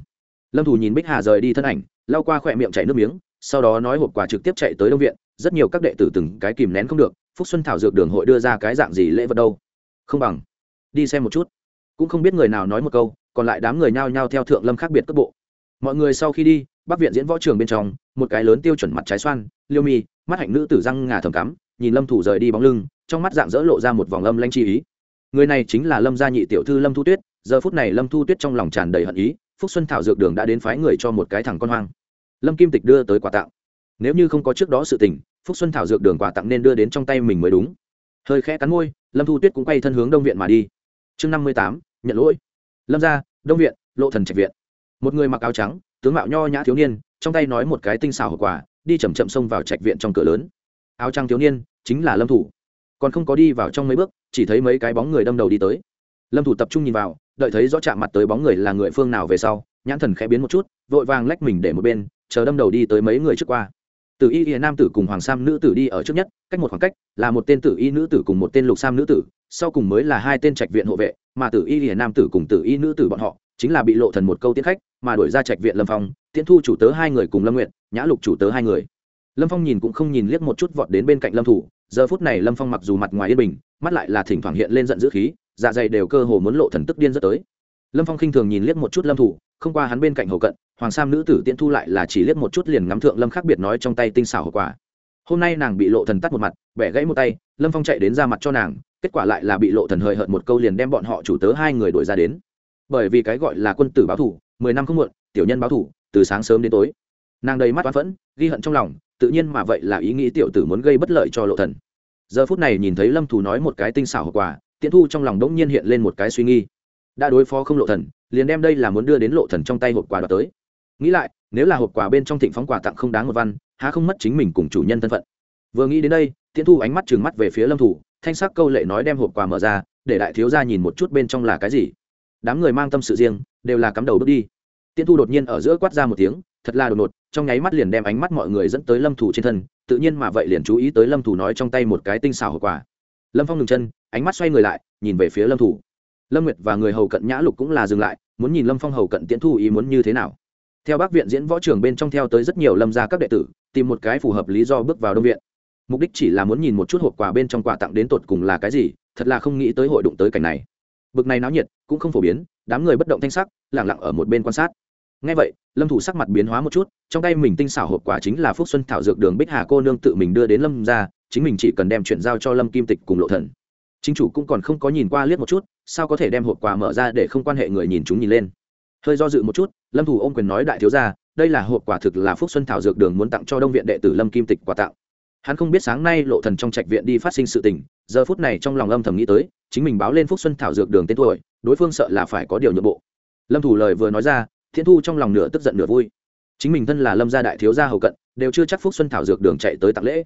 Lâm thủ nhìn bích hà rời đi thân ảnh, lau qua khỏe miệng chảy nước miếng, sau đó nói hộp quà trực tiếp chạy tới đông viện rất nhiều các đệ tử từng cái kìm nén không được, phúc xuân thảo dược đường hội đưa ra cái dạng gì lễ vật đâu? Không bằng, đi xem một chút. Cũng không biết người nào nói một câu, còn lại đám người nhao nhao theo thượng lâm khác biệt cấp bộ. Mọi người sau khi đi, bắc viện diễn võ trường bên trong, một cái lớn tiêu chuẩn mặt trái xoan, liêu mi, mắt hạnh nữ tử răng ngà thầm cắm, nhìn lâm thủ rời đi bóng lưng, trong mắt dạng dỡ lộ ra một vòng lâm lanh chi ý. Người này chính là lâm gia nhị tiểu thư lâm thu tuyết, giờ phút này lâm thu tuyết trong lòng tràn đầy hận ý, phúc xuân thảo dược đường đã đến phái người cho một cái thằng con hoang. Lâm kim tịch đưa tới quà tặng nếu như không có trước đó sự tình, phúc xuân thảo dược đường quà tặng nên đưa đến trong tay mình mới đúng. Hơi khẽ cắn môi, lâm thu tuyết cũng quay thân hướng đông viện mà đi. Chương năm mươi tám, nhận lỗi. Lâm ra, đông viện, lộ thần trạch viện. Một người mặc áo trắng, tướng mạo nho nhã thiếu niên, trong tay nói một cái tinh xảo hậu quả đi chầm chậm xông vào trạch viện trong cửa lớn. Áo trắng thiếu niên, chính là lâm thủ. Còn không có đi vào trong mấy bước, chỉ thấy mấy cái bóng người đâm đầu đi tới. Lâm thủ tập trung nhìn vào, đợi thấy rõ chạm mặt tới bóng người là người phương nào về sau, nhãn thần khẽ biến một chút, vội vàng lách mình để một bên, chờ đâm đầu đi tới mấy người trước qua tử y hiền nam tử cùng hoàng sam nữ tử đi ở trước nhất, cách một khoảng cách, là một tên tử y nữ tử cùng một tên lục sam nữ tử, sau cùng mới là hai tên trạch viện hộ vệ, mà tử y hiền nam tử cùng tử y nữ tử bọn họ, chính là bị lộ thần một câu tiến khách, mà đuổi ra trạch viện lâm phong, tiễn thu chủ tớ hai người cùng lâm nguyện nhã lục chủ tớ hai người. Lâm phong nhìn cũng không nhìn liếc một chút vọt đến bên cạnh lâm thủ, giờ phút này lâm phong mặc dù mặt ngoài yên bình, mắt lại là thỉnh thoảng hiện lên giận dữ khí dạ dày đều cơ hồ muốn lộ thần tức điên rất tới lâm phong khinh thường nhìn liếc một chút lâm thủ, không qua hắn bên cạnh hầu cận, hoàng sam nữ tử tiễn thu lại là chỉ liếc một chút liền ngắm thượng lâm khác biệt nói trong tay tinh xảo hậu quả. Hôm nay nàng bị lộ thần tắt một mặt, bẻ gãy một tay, lâm phong chạy đến ra mặt cho nàng, kết quả lại là bị lộ thần hời hợt một câu liền đem bọn họ chủ tớ hai người đuổi ra đến. Bởi vì cái gọi là quân tử báo thủ, mười năm không muộn, tiểu nhân báo thủ, từ sáng sớm đến tối. Nàng đầy mắt oán phẫn, ghi hận trong lòng, tự nhiên mà vậy là ý nghĩ tiểu tử muốn gây bất lợi cho lộ thần. Giờ phút này nhìn thấy lâm thủ nói một cái tinh xảo hậu quả, tiễn thu trong lòng đống nhiên hiện lên một cái suy nghi đã đối phó không lộ thần, liền đem đây là muốn đưa đến lộ thần trong tay hộp quà đoạt tới. Nghĩ lại, nếu là hộp quà bên trong thịnh phóng quà tặng không đáng một văn, há không mất chính mình cùng chủ nhân thân phận. Vừa nghĩ đến đây, tiễn thu ánh mắt trừng mắt về phía lâm thủ, thanh sắc câu lệ nói đem hộp quà mở ra, để đại thiếu gia nhìn một chút bên trong là cái gì. Đám người mang tâm sự riêng, đều là cắm đầu bước đi. Tiễn thu đột nhiên ở giữa quát ra một tiếng, thật là đột ngột, trong nháy mắt liền đem ánh mắt mọi người dẫn tới lâm thủ trên thân, tự nhiên mà vậy liền chú ý tới lâm thủ nói trong tay một cái tinh xảo hộp quà. Lâm phong ngừng chân, ánh mắt xoay người lại, nhìn về phía lâm thủ lâm nguyệt và người hầu cận nhã lục cũng là dừng lại, muốn nhìn lâm phong hầu cận tiễn thu ý muốn như thế nào. Theo bác viện diễn võ trường bên trong theo tới rất nhiều lâm gia các đệ tử, tìm một cái phù hợp lý do bước vào đông viện. Mục đích chỉ là muốn nhìn một chút hộp quà bên trong quà tặng đến tột cùng là cái gì, thật là không nghĩ tới hội đụng tới cảnh này. Bực này náo nhiệt, cũng không phổ biến, đám người bất động thanh sắc lẳng lặng ở một bên quan sát. Ngay vậy, lâm thủ sắc mặt biến hóa một chút, trong tay mình tinh xảo hộp quà chính là phúc xuân thảo dược đường bích hà cô nương tự mình đưa đến lâm ra chính mình chỉ cần đem chuyển giao cho lâm kim tịch cùng lộ thần chính chủ cũng còn không có nhìn qua liếc một chút, sao có thể đem hộp quà mở ra để không quan hệ người nhìn chúng nhìn lên? Hơi do dự một chút, lâm thủ ôm quyền nói đại thiếu gia, đây là hộp quà thực là phúc xuân thảo dược đường muốn tặng cho đông viện đệ tử lâm kim tịch quà tặng. Hắn không biết sáng nay lộ thần trong trạch viện đi phát sinh sự tình, giờ phút này trong lòng âm thầm nghĩ tới, chính mình báo lên phúc xuân thảo dược đường tên tuổi, đối phương sợ là phải có điều nhượng bộ. Lâm thủ lời vừa nói ra, thiên thu trong lòng nửa tức giận nửa vui. Chính mình thân là lâm gia đại thiếu gia hầu cận, đều chưa chắc phúc xuân thảo dược đường chạy tới tặng lễ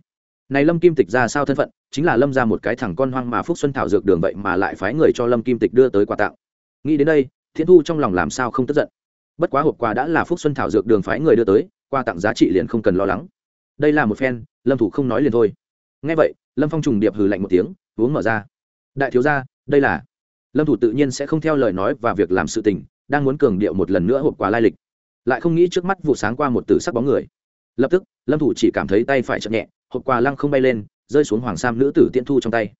này lâm kim tịch ra sao thân phận, chính là lâm ra một cái thằng con hoang mà phúc xuân thảo dược đường vậy mà lại phái người cho lâm kim tịch đưa tới quà tặng. Nghĩ đến đây thiên thu trong lòng làm sao không tức giận. Bất quá hộp quà đã là phúc xuân thảo dược đường phái người đưa tới, quà tặng giá trị liền không cần lo lắng. Đây là một phen, lâm thủ không nói liền thôi. Ngay vậy, lâm phong trùng điệp hừ lạnh một tiếng, uống mở ra. Đại thiếu gia, đây là. Lâm thủ tự nhiên sẽ không theo lời nói và việc làm sự tình, đang muốn cường điệu một lần nữa hộp quà lai lịch. Lại không nghĩ trước mắt vụ sáng qua một tử sắc bóng người. Lập tức, lâm thủ chỉ cảm thấy tay phải chậm nhẹ hộp quà lăng không bay lên, rơi xuống hoàng sam nữ tử tiễn thu trong tay.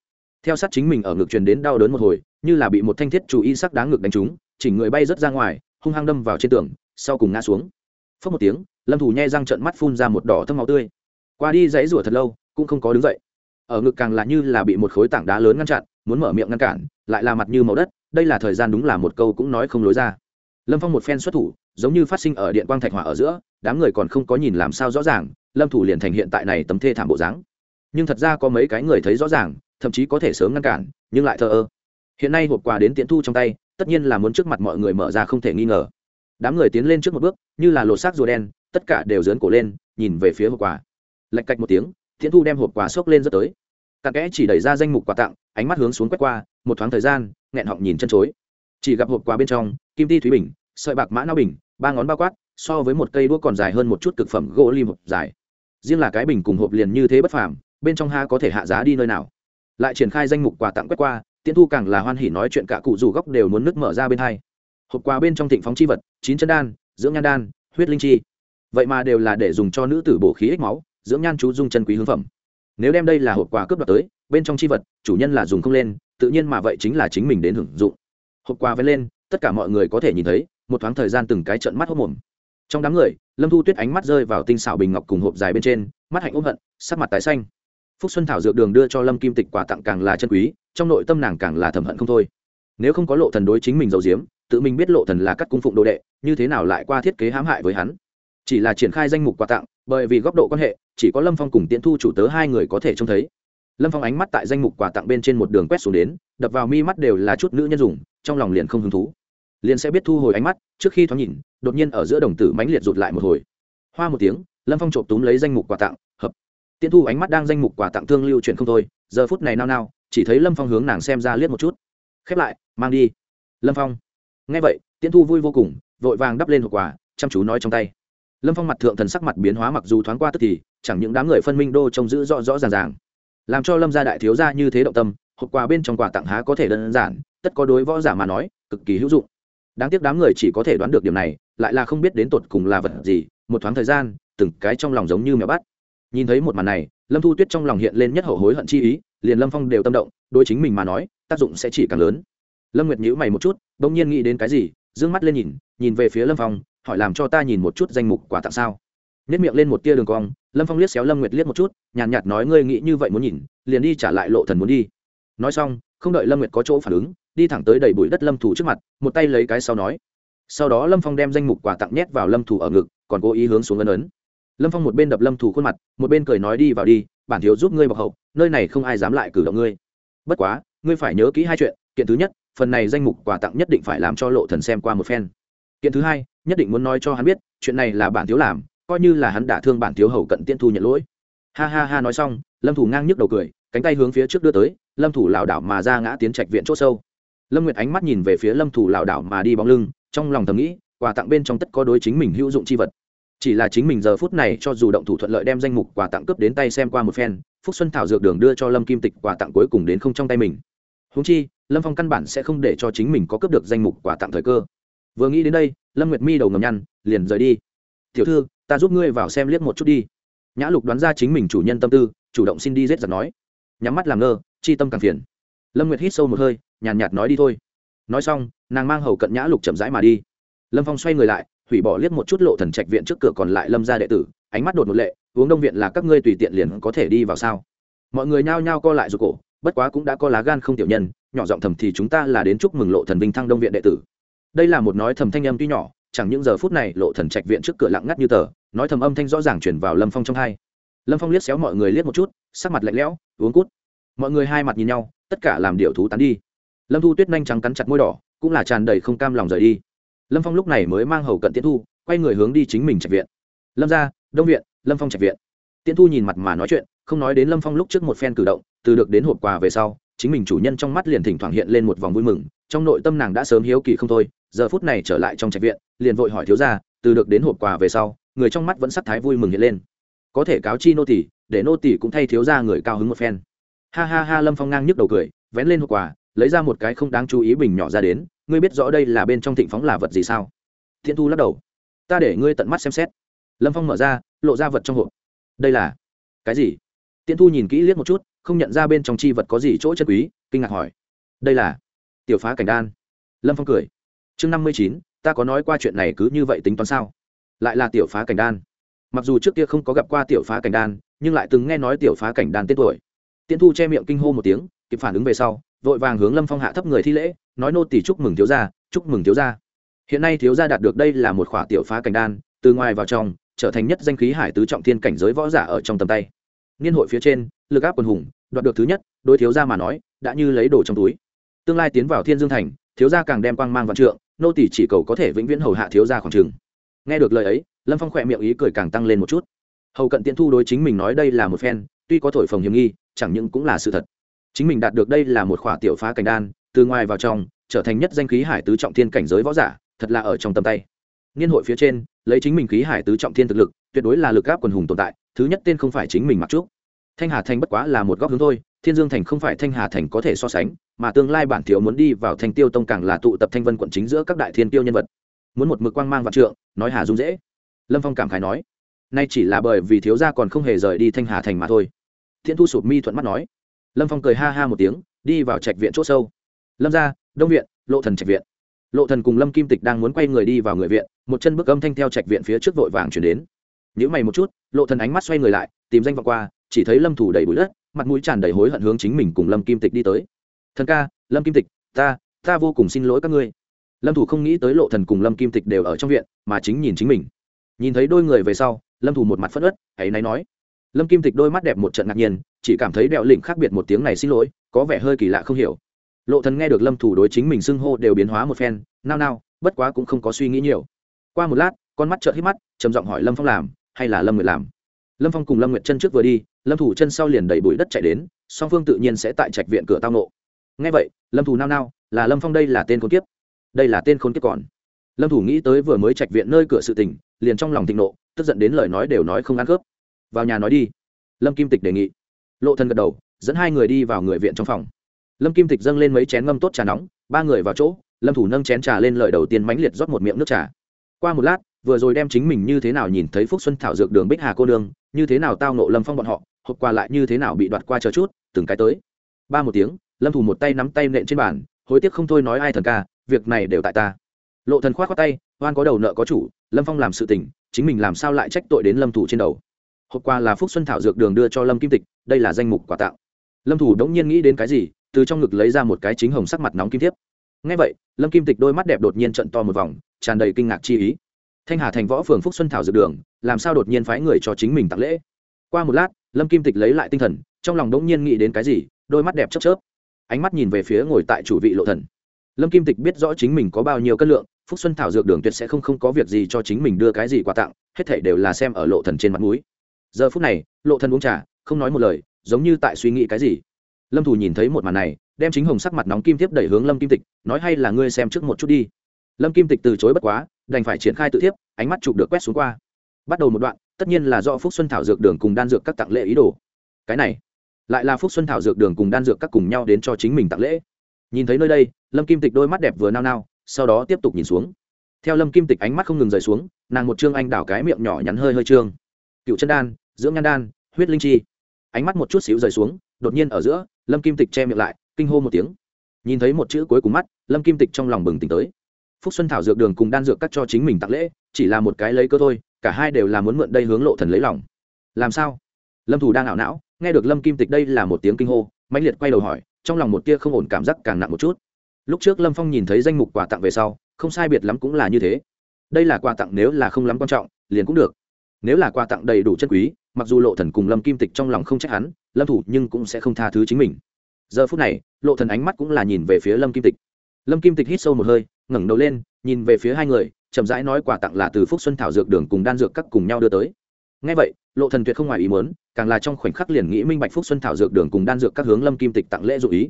Theo sát chính mình ở ngực truyền đến đau đớn một hồi, như là bị một thanh thiết chủ y sắc đáng ngực đánh trúng, chỉnh người bay rớt ra ngoài, hung hăng đâm vào trên tường, sau cùng ngã xuống. Phớt một tiếng, lâm thủ nhe răng trận mắt phun ra một đỏ thâm máu tươi. Qua đi dãy rủa thật lâu, cũng không có đứng dậy. Ở ngực càng là như là bị một khối tảng đá lớn ngăn chặn, muốn mở miệng ngăn cản, lại là mặt như màu đất, đây là thời gian đúng là một câu cũng nói không lối ra lâm phong một phen xuất thủ, giống như phát sinh ở điện quang thạch hỏa ở giữa, đám người còn không có nhìn làm sao rõ ràng, lâm thủ liền thành hiện tại này tấm thê thảm bộ dáng. Nhưng thật ra có mấy cái người thấy rõ ràng, thậm chí có thể sớm ngăn cản, nhưng lại thờ ơ. Hiện nay hộp quà đến tiễn thu trong tay, tất nhiên là muốn trước mặt mọi người mở ra không thể nghi ngờ. Đám người tiến lên trước một bước, như là lột xác rùa đen, tất cả đều dớn cổ lên, nhìn về phía hộp quà. Lạch cạch một tiếng, tiễn thu đem hộp quà xốc lên rất tới. Cặn kẽ chỉ đẩy ra danh mục quà tặng, ánh mắt hướng xuống quét qua, một thoáng thời gian, nghẹn họng nhìn chân chối. Chỉ gặp hộp quà bên trong kim ti thúy bình, sợi bạc mã nao bình, ba ngón bao quát, so với một cây đũa còn dài hơn một chút cực phẩm gỗ lim hộp dài. Riêng là cái bình cùng hộp liền như thế bất phàm, bên trong ha có thể hạ giá đi nơi nào. Lại triển khai danh mục quà tặng quét qua, tiễn thu càng là hoan hỉ nói chuyện cả cụ dù góc đều muốn nứt mở ra bên hai. Hộp quà bên trong thịnh phóng chi vật, chín chân đan, dưỡng nhan đan, huyết linh chi. Vậy mà đều là để dùng cho nữ tử bổ khí ích máu, dưỡng nhan chú dung chân quý hương phẩm. Nếu đem đây là hộp quà cướp đoạt tới, bên trong chi vật, chủ nhân là dùng không lên, tự nhiên mà vậy chính là chính mình đến hưởng dụng. Hộp quà vén lên tất cả mọi người có thể nhìn thấy, một thoáng thời gian từng cái trận mắt hốc mồm. Trong đám người, lâm thu tuyết ánh mắt rơi vào tinh xảo bình ngọc cùng hộp dài bên trên, mắt hạnh ôm hận, sắc mặt tái xanh. Phúc xuân thảo dược đường đưa cho lâm kim tịch quà tặng càng là chân quý, trong nội tâm nàng càng là thầm hận không thôi. Nếu không có lộ thần đối chính mình giấu diếm tự mình biết lộ thần là cắt cung phụng đồ đệ, như thế nào lại qua thiết kế hãm hại với hắn? Chỉ là triển khai danh mục quà tặng, bởi vì góc độ quan hệ, chỉ có lâm phong cùng tiễn thu chủ tớ hai người có thể trông thấy. Lâm phong ánh mắt tại danh mục quà tặng bên trên một đường quét xuống đến, đập vào mi mắt đều là chút nữ nhân dùng, trong lòng liền không hứng thú liền sẽ biết thu hồi ánh mắt, trước khi thoáng nhìn, đột nhiên ở giữa đồng tử mãnh liệt rụt lại một hồi. Hoa một tiếng, lâm phong trộm túm lấy danh mục quà tặng, hợp. Tiễn thu ánh mắt đang danh mục quà tặng thương lưu chuyện không thôi, giờ phút này nao nao, chỉ thấy lâm phong hướng nàng xem ra liếc một chút. Khép lại, mang đi. Lâm phong. Nghe vậy, tiễn thu vui vô cùng, vội vàng đắp lên hộp quà, chăm chú nói trong tay. Lâm phong mặt thượng thần sắc mặt biến hóa mặc dù thoáng qua tức thì, chẳng những đám người phân minh đô trông giữ rõ rõ ràng ràng. Làm cho lâm gia đại thiếu gia như thế động tâm, hộp quà bên trong quà tặng há có thể đơn giản, tất có đối võ giả mà nói, cực kỳ hữu dụng đáng tiếc đám người chỉ có thể đoán được điểm này lại là không biết đến tột cùng là vật gì một thoáng thời gian từng cái trong lòng giống như mèo bắt. Nhìn thấy một màn này lâm thu tuyết trong lòng hiện lên nhất hậu hối hận chi ý liền lâm phong đều tâm động đối chính mình mà nói tác dụng sẽ chỉ càng lớn. Lâm nguyệt nhữ mày một chút đ ỗ n g nhiên nghĩ đến cái gì d ư ơ n g mắt lên nhìn nhìn về phía lâm phong hỏi làm cho ta nhìn một chút danh mục quà tặng sao. Nếp miệng lên một tia đường cong lâm phong liếc xéo lâm nguyệt liếc một chút nhàn nhạt, nhạt nói ngươi nghĩ như vậy muốn nhìn liền đi trả lại lộ thần muốn đi. Nói xong không đợi lâm nguyệt có chỗ phản ứng đi thẳng tới đầy bụi đất lâm thủ trước mặt, một tay lấy cái sau nói. Sau đó lâm phong đem danh mục quà tặng nhét vào lâm thủ ở ngực, còn cố ý hướng xuống ấn ấn. Lâm phong một bên đập lâm thủ khuôn mặt, một bên cười nói đi vào đi, bản thiếu giúp ngươi bọc hậu, nơi này không ai dám lại cử động ngươi. Bất quá, ngươi phải nhớ kỹ hai chuyện, kiện thứ nhất, phần này danh mục quà tặng nhất định phải làm cho lộ thần xem qua một phen. Kiện thứ hai, nhất định muốn nói cho hắn biết, chuyện này là bản thiếu làm, coi như là hắn đả thương bản thiếu hầu cận tiên thu nhận lỗi. Ha ha ha nói xong, lâm thủ ngang nhức đầu cười, cánh tay hướng phía trước đưa tới, lâm thủ lảo đảo mà ra ngã tiến trạch viện chỗ sâu lâm nguyệt ánh mắt nhìn về phía lâm thủ lảo đảo mà đi bóng lưng, trong lòng thầm nghĩ, quà tặng bên trong tất có đối chính mình hữu dụng c h i vật. Chỉ là chính mình giờ phút này cho dù động thủ thuận lợi đem danh mục quà tặng cướp đến tay xem qua một phen, phúc xuân thảo dược đường đưa cho lâm kim tịch quà tặng cuối cùng đến không trong tay mình. Húng chi, lâm phong căn bản sẽ không để cho chính mình có cướp được danh mục quà tặng thời cơ. Vừa nghĩ đến đây, lâm nguyệt mi đầu ngầm nhăn, liền rời đi. Tiểu thư, ta giúp ngươi vào xem liếc một chút đi. Nhã lục đoán ra chính mình chủ nhân tâm tư, chủ động xin đi rết giật nói. Nhắm mắt làm ngơ, chi tâm càng phiền. Lâm nguyệt hít sâu một hơi nhàn nhạt, nói đi thôi. Nói xong nàng mang hầu cận nhã lục chậm rãi mà đi. Lâm phong xoay người lại hủy bỏ liếc một chút lộ thần trạch viện trước cửa còn lại lâm ra đệ tử ánh mắt đột một lệ uống đông viện là các ngươi tùy tiện liền có thể đi vào sao? Mọi người nhao nhao co lại ruột cổ bất quá cũng đã có lá gan không tiểu nhân nhỏ giọng thầm thì chúng ta là đến chúc mừng lộ thần vinh thăng đông viện đệ tử. Đây là một nói thầm thanh âm tuy nhỏ chẳng những giờ phút này lộ thần trạch viện trước cửa lặng ngắt như tờ nói thầm âm thanh rõ ràng chuyển vào lâm phong trong hai. Lâm phong liếc xéo mọi người liếc một chút sắc mặt lạnh lẽo uống cút. Mọi người hai mặt nhìn nhau tất cả làm điệu thú tán đi lâm thu tuyết nhanh trắng cắn chặt môi đỏ, cũng là tràn đầy không cam lòng rời đi. Lâm phong lúc này mới mang hầu cận tiến thu, quay người hướng đi chính mình trạch viện. Lâm ra đông viện, lâm phong trạch viện. Tiến thu nhìn mặt mà nói chuyện, không nói đến lâm phong lúc trước một phen cử động, từ được đến hộp quà về sau, chính mình chủ nhân trong mắt liền thỉnh thoảng hiện lên một vòng vui mừng, trong nội tâm nàng đã sớm hiếu kỳ không thôi, giờ phút này trở lại trong trạch viện, liền vội hỏi thiếu ra từ được đến hộp quà về sau, người trong mắt vẫn sắc thái vui mừng hiện lên. Có thể cáo chi nô tỷ để nô tỷ cũng thay thiếu ra người cao hứng một phen. Ha ha ha, lâm phong ngang nhức đầu cười, vén lên hộp quà lấy ra một cái không đáng chú ý bình nhỏ ra đến, ngươi biết rõ đây là bên trong thịnh phóng là vật gì sao? Thiên thu lắc đầu. Ta để ngươi tận mắt xem xét. Lâm phong mở ra, lộ ra vật trong hộp. Đây là cái gì? Tiễn thu nhìn kỹ liếc một chút, không nhận ra bên trong chi vật có gì chỗ chân quý, kinh ngạc hỏi. Đây là tiểu phá cảnh đan. Lâm phong cười. Chương năm mươi chín, ta có nói qua chuyện này cứ như vậy tính toán sao? Lại là tiểu phá cảnh đan. Mặc dù trước kia không có gặp qua tiểu phá cảnh đan, nhưng lại từng nghe nói tiểu phá cảnh đan tên tuổi. Tiễn thu che miệng kinh hô một tiếng, kịp phản ứng về sau vội vàng hướng lâm phong hạ thấp người thi lễ, nói nô tỷ chúc mừng thiếu gia, chúc mừng thiếu gia. Hiện nay thiếu gia đạt được đây là một khỏa tiểu phá cảnh đan, từ ngoài vào trong, trở thành nhất danh khí hải tứ trọng thiên cảnh giới võ giả ở trong tầm tay. Niên hội phía trên, lực áp quần hùng, đoạt được thứ nhất, đối thiếu gia mà nói, đã như lấy đồ trong túi. Tương lai tiến vào thiên dương thành, thiếu gia càng đem quang mang vạn trượng, nô tỷ chỉ cầu có thể vĩnh viễn hầu hạ thiếu gia khoảng trường nghe được lời ấy, lâm phong khỏe miệng ý cười càng tăng lên một chút. Hầu cận tiễn thu đối chính mình nói đây là một phen, tuy có thổi phồng hiểm nghi, chẳng những cũng là sự thật chính mình đạt được đây là một khỏa tiểu phá cảnh đan, từ ngoài vào trong, trở thành nhất danh khí hải tứ trọng thiên cảnh giới võ giả, thật là ở trong tầm tay. Niên hội phía trên, lấy chính mình khí hải tứ trọng thiên thực lực, tuyệt đối là lực gáp quần hùng tồn tại, thứ nhất tên không phải chính mình mặc trúc. Thanh hà thành bất quá là một góc hướng thôi, thiên dương thành không phải thanh hà thành có thể so sánh, mà tương lai bản thiếu muốn đi vào thanh tiêu tông càng là tụ tập thanh vân quận chính giữa các đại thiên tiêu nhân vật. Muốn một mực quang mang vạn trượng, nói hà dung dễ. Lâm phong cảm khái nói, nay chỉ là bởi vì thiếu gia còn không hề rời đi thanh hà thành mà thôi. Thiên thu sụp mi thuận mắt nói lâm phong cười ha ha một tiếng, đi vào trạch viện c h ỗ sâu. Lâm ra, đông viện, lộ thần trạch viện. Lộ thần cùng lâm kim tịch đang muốn quay người đi vào người viện, một chân bước âm thanh theo trạch viện phía trước vội vàng chuyển đến. Nhữ mày một chút, lộ thần ánh mắt xoay người lại, tìm danh vọng qua, chỉ thấy lâm thủ đầy bụi đất, mặt mũi tràn đầy hối hận hướng chính mình cùng lâm kim tịch đi tới. Thần ca, lâm kim tịch, ta ta vô cùng xin lỗi các ngươi. Lâm thủ không nghĩ tới lộ thần cùng lâm kim tịch đều ở trong viện, mà chính nhìn chính mình. Nhìn thấy đôi người về sau, lâm thủ một mặt phất ớt hãy náy nói. Lâm kim tịch đôi mắt đẹp một trận ngạc nhiên chỉ cảm thấy đẹo lĩnh khác biệt một tiếng này xin lỗi, có vẻ hơi kỳ lạ không hiểu. Lộ thần nghe được lâm thủ đối chính mình xưng hô đều biến hóa một phen, nao nao, bất quá cũng không có suy nghĩ nhiều. Qua một lát, con mắt trợn hít mắt, trầm giọng hỏi lâm phong làm, hay là lâm nguyệt làm? Lâm phong cùng lâm nguyệt chân trước vừa đi, lâm thủ chân sau liền đẩy bụi đất chạy đến, song phương tự nhiên sẽ tại trạch viện cửa tao nộ nghe vậy, lâm thủ nao nao, là lâm phong đây là tên khốn kiếp. Đây là tên khốn kiếp còn. Lâm thủ nghĩ tới vừa mới trạch viện nơi cửa sự tình, liền trong lòng thịnh nộ, tức giận đến lời nói đều nói không ăn cướp vào nhà nói đi. Lâm kim tịch đề nghị lộ thần gật đầu dẫn hai người đi vào người viện trong phòng. Lâm kim tịch dâng lên mấy chén ngâm tốt trà nóng ba người vào chỗ lâm thủ nâng chén trà lên lời đầu tiên mãnh liệt rót một miệng nước trà. Qua một lát vừa rồi đem chính mình như thế nào nhìn thấy phúc xuân thảo dược đường bích hà cô đường, như thế nào tao nộ lâm phong bọn họ hộp qua lại như thế nào bị đoạt qua chờ chút từng cái tới. Ba một tiếng lâm thủ một tay nắm tay nện trên bàn hối tiếc không thôi nói ai thần ca việc này đều tại ta. Lộ thần khoát khoát tay oan có đầu nợ có chủ lâm phong làm sự tình chính mình làm sao lại trách tội đến lâm thủ trên đầu hộp quà là phúc xuân thảo dược đường đưa cho lâm kim tịch, đây là danh mục quà tặng. Lâm thủ đống nhiên nghĩ đến cái gì, từ trong ngực lấy ra một cái chính hồng sắc mặt nóng kim thiếp. Ngay vậy, lâm kim tịch đôi mắt đẹp đột nhiên trận to một vòng, tràn đầy kinh ngạc chi ý. Thanh hà thành võ phường phúc xuân thảo dược đường, làm sao đột nhiên phái người cho chính mình tặng lễ? Qua một lát, lâm kim tịch lấy lại tinh thần, trong lòng Đống nhiên nghĩ đến cái gì, đôi mắt đẹp chớp chớp. Ánh mắt nhìn về phía ngồi tại chủ vị lộ thần. Lâm kim tịch biết rõ chính mình có bao nhiêu cân lượng, phúc xuân thảo dược đường tuyệt sẽ không không có việc gì cho chính mình đưa cái gì quà tặng, hết thảy đều là xem ở lộ thần trên mặt mũi giờ phút này, lộ thần uống trà, không nói một lời, giống như tại suy nghĩ cái gì. Lâm thủ nhìn thấy một màn này, đem chính hồng sắc mặt nóng kim tiếp đẩy hướng lâm kim tịch, nói hay là ngươi xem trước một chút đi. Lâm kim tịch từ chối bất quá, đành phải triển khai tự thiếp, ánh mắt chụp được quét xuống qua. Bắt đầu một đoạn, tất nhiên là do phúc xuân thảo dược đường cùng đan dược các tặng lễ ý đồ. Cái này, lại là phúc xuân thảo dược đường cùng đan dược các cùng nhau đến cho chính mình tặng lễ. Nhìn thấy nơi đây, lâm kim tịch đôi mắt đẹp vừa nao nao, sau đó tiếp tục nhìn xuống. Theo lâm kim tịch ánh mắt không ngừng rời xuống, nàng một chương anh đảo cái miệng nhỏ nhắn hơi hơi trương. Cựu chân đan dưỡng nhan đan, huyết linh chi. Ánh mắt một chút xíu rời xuống, đột nhiên ở giữa, lâm kim tịch che miệng lại, kinh hô một tiếng. Nhìn thấy một chữ cuối cùng mắt, lâm kim tịch trong lòng bừng tỉnh tới. Phúc xuân thảo dược đường cùng đan dược cắt cho chính mình tặng lễ, chỉ là một cái lấy cơ thôi, cả hai đều là muốn mượn đây hướng lộ thần lấy lòng. Làm sao? Lâm thủ đang ảo não, nghe được lâm kim tịch đây là một tiếng kinh hô, mãnh liệt quay đầu hỏi, trong lòng một tia không ổn cảm giác càng nặng một chút. Lúc trước lâm phong nhìn thấy danh mục quà tặng về sau, không sai biệt lắm cũng là như thế. Đây là quà tặng nếu là không lắm quan trọng, liền cũng được nếu là quà tặng đầy đủ chân quý, mặc dù lộ thần cùng lâm kim tịch trong lòng không trách hắn, lâm thủ nhưng cũng sẽ không tha thứ chính mình. Giờ phút này, lộ thần ánh mắt cũng là nhìn về phía lâm kim tịch. Lâm kim tịch hít sâu một hơi, ngẩng đầu lên, nhìn về phía hai người, chậm rãi nói quà tặng là từ phúc xuân thảo dược đường cùng đan dược các cùng nhau đưa tới. Ngay vậy, lộ thần tuyệt không ngoài ý muốn, càng là trong khoảnh khắc liền nghĩ minh bạch phúc xuân thảo dược đường cùng đan dược các hướng lâm kim tịch tặng lễ dụ ý.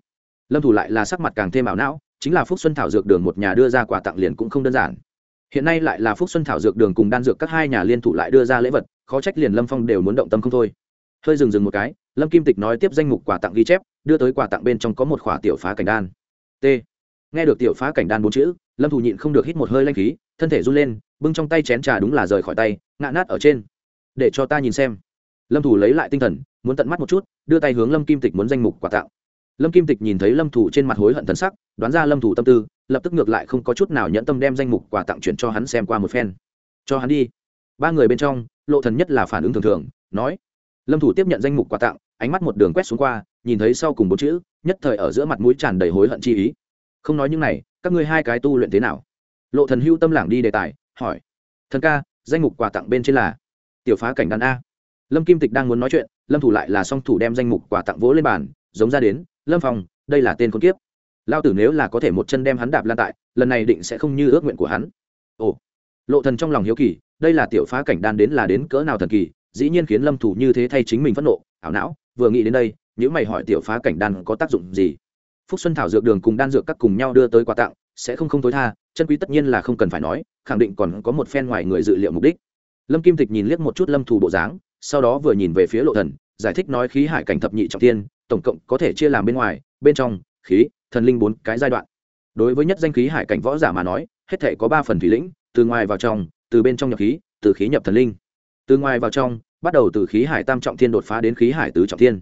Lâm thủ lại là sắc mặt càng thêm ảo não, chính là phúc xuân thảo dược đường một nhà đưa ra quà tặng liền cũng không đơn giản hiện nay lại là phúc xuân thảo dược đường cùng đan dược các hai nhà liên thủ lại đưa ra lễ vật, khó trách liền lâm phong đều muốn động tâm không thôi. Hơi dừng dừng một cái, lâm kim tịch nói tiếp danh mục quà tặng ghi chép, đưa tới quà tặng bên trong có một khỏa tiểu phá cảnh đan. T. Nghe được tiểu phá cảnh đan bốn chữ, lâm thủ nhịn không được hít một hơi lanh khí, thân thể run lên, bưng trong tay chén trà đúng là rời khỏi tay, ngã nát ở trên. Để cho ta nhìn xem. Lâm thủ lấy lại tinh thần, muốn tận mắt một chút, đưa tay hướng lâm kim tịch muốn danh mục quà tặng lâm kim tịch nhìn thấy lâm thủ trên mặt hối hận thần sắc, đoán ra lâm thủ tâm tư, lập tức ngược lại không có chút nào nhẫn tâm đem danh mục quà tặng chuyển cho hắn xem qua một phen. Cho hắn đi. Ba người bên trong, lộ thần nhất là phản ứng thường thường, nói. Lâm thủ tiếp nhận danh mục quà tặng, ánh mắt một đường quét xuống qua, nhìn thấy sau cùng bốn chữ, nhất thời ở giữa mặt mũi tràn đầy hối hận chi ý. Không nói những này, các ngươi hai cái tu luyện thế nào? Lộ thần hưu tâm lảng đi đề tài, hỏi. Thần ca, danh mục quà tặng bên trên là tiểu phá cảnh đàn a. Lâm kim tịch đang muốn nói chuyện, lâm thủ lại là song thủ đem danh mục quà tặng vỗ lên bàn, giống ra đến lâm Phong, đây là tên con kiếp. Lao tử nếu là có thể một chân đem hắn đạp lan tại lần này định sẽ không như ước nguyện của hắn. Ồ lộ thần trong lòng hiếu kỳ đây là tiểu phá cảnh đan đến là đến cỡ nào thần kỳ dĩ nhiên khiến lâm thủ như thế thay chính mình phẫn nộ ảo não vừa nghĩ đến đây những mày hỏi tiểu phá cảnh đan có tác dụng gì? Phúc xuân thảo dược đường cùng đan dược các cùng nhau đưa tới quà tặng sẽ không không tối tha chân quý tất nhiên là không cần phải nói khẳng định còn có một phen ngoài người dự liệu mục đích. Lâm kim tịch nhìn liếc một chút lâm thủ bộ dáng sau đó vừa nhìn về phía lộ thần giải thích nói khí hải cảnh thập nhị trọng tiên tổng cộng có thể chia làm bên ngoài, bên trong, khí, thần linh bốn cái giai đoạn. Đối với nhất danh khí hải cảnh võ giả mà nói, hết thể có ba phần thủy lĩnh, từ ngoài vào trong, từ bên trong nhập khí, từ khí nhập thần linh. Từ ngoài vào trong, bắt đầu từ khí hải tam trọng thiên đột phá đến khí hải tứ trọng thiên.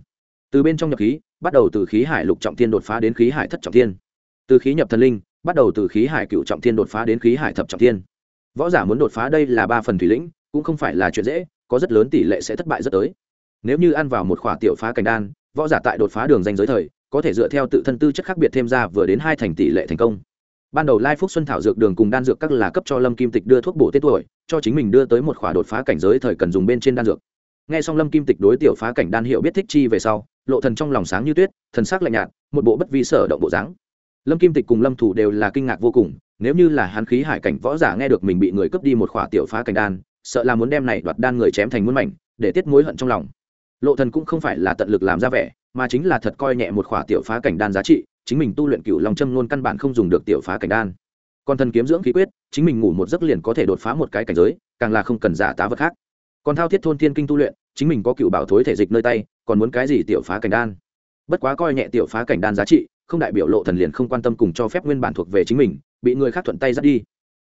Từ bên trong nhập khí, bắt đầu từ khí hải lục trọng thiên đột phá đến khí hải thất trọng thiên. Từ khí nhập thần linh, bắt đầu từ khí hải cựu trọng thiên đột phá đến khí hải thập trọng thiên. Võ giả muốn đột phá đây là ba phần thủy lĩnh, cũng không phải là chuyện dễ, có rất lớn tỷ lệ sẽ thất bại rất tới. Nếu như ăn vào một khỏa tiểu phá cảnh đan võ giả tại đột phá đường danh giới thời, có thể dựa theo tự thân tư chất khác biệt thêm ra vừa đến hai thành tỷ lệ thành công. Ban đầu lai phúc xuân thảo dược đường cùng đan dược các là cấp cho lâm kim tịch đưa thuốc bổ tết tuổi, cho chính mình đưa tới một khỏa đột phá cảnh giới thời cần dùng bên trên đan dược. Nghe xong lâm kim tịch đối tiểu phá cảnh đan hiệu biết thích chi về sau, lộ thần trong lòng sáng như tuyết, thần sắc lạnh nhạt, một bộ bất vi sở động bộ dáng. Lâm kim tịch cùng lâm thủ đều là kinh ngạc vô cùng, nếu như là hắn khí hải cảnh võ giả nghe được mình bị người cướp đi một khỏa tiểu phá cảnh đan, sợ là muốn đem này đoạt đan người chém thành muôn mảnh, để tiết mối hận trong lòng lộ thần cũng không phải là tận lực làm ra vẻ, mà chính là thật coi nhẹ một khỏa tiểu phá cảnh đan giá trị, chính mình tu luyện cửu long châm luôn căn bản không dùng được tiểu phá cảnh đan. Còn thần kiếm dưỡng khí quyết, chính mình ngủ một giấc liền có thể đột phá một cái cảnh giới, càng là không cần giả tá vật khác. Còn thao thiết thôn thiên kinh tu luyện, chính mình có cựu bảo thối thể dịch nơi tay, còn muốn cái gì tiểu phá cảnh đan? Bất quá coi nhẹ tiểu phá cảnh đan giá trị, không đại biểu lộ thần liền không quan tâm cùng cho phép nguyên bản thuộc về chính mình, bị người khác thuận tay dắt đi.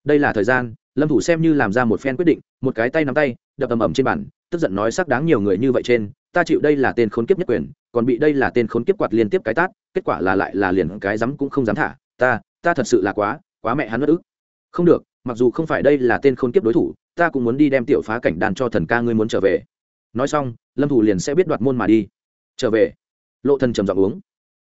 Đây là thời gian, lâm thủ xem như làm ra một phen quyết định, một cái tay nắm tay, đập ầm ầm trên bản tức giận nói sắc đáng nhiều người như vậy trên, ta chịu đây là tên khốn kiếp nhất quyền, còn bị đây là tên khốn kiếp quạt liên tiếp cái tát, kết quả là lại là liền cái dám cũng không dám thả, ta ta thật sự là quá quá mẹ hắn mất ức. Không được, mặc dù không phải đây là tên khốn kiếp đối thủ, ta cũng muốn đi đem tiểu phá cảnh đàn cho thần ca ngươi muốn trở về. Nói xong, lâm thủ liền sẽ biết đoạt môn mà đi. Trở về. Lộ thần trầm giọng uống.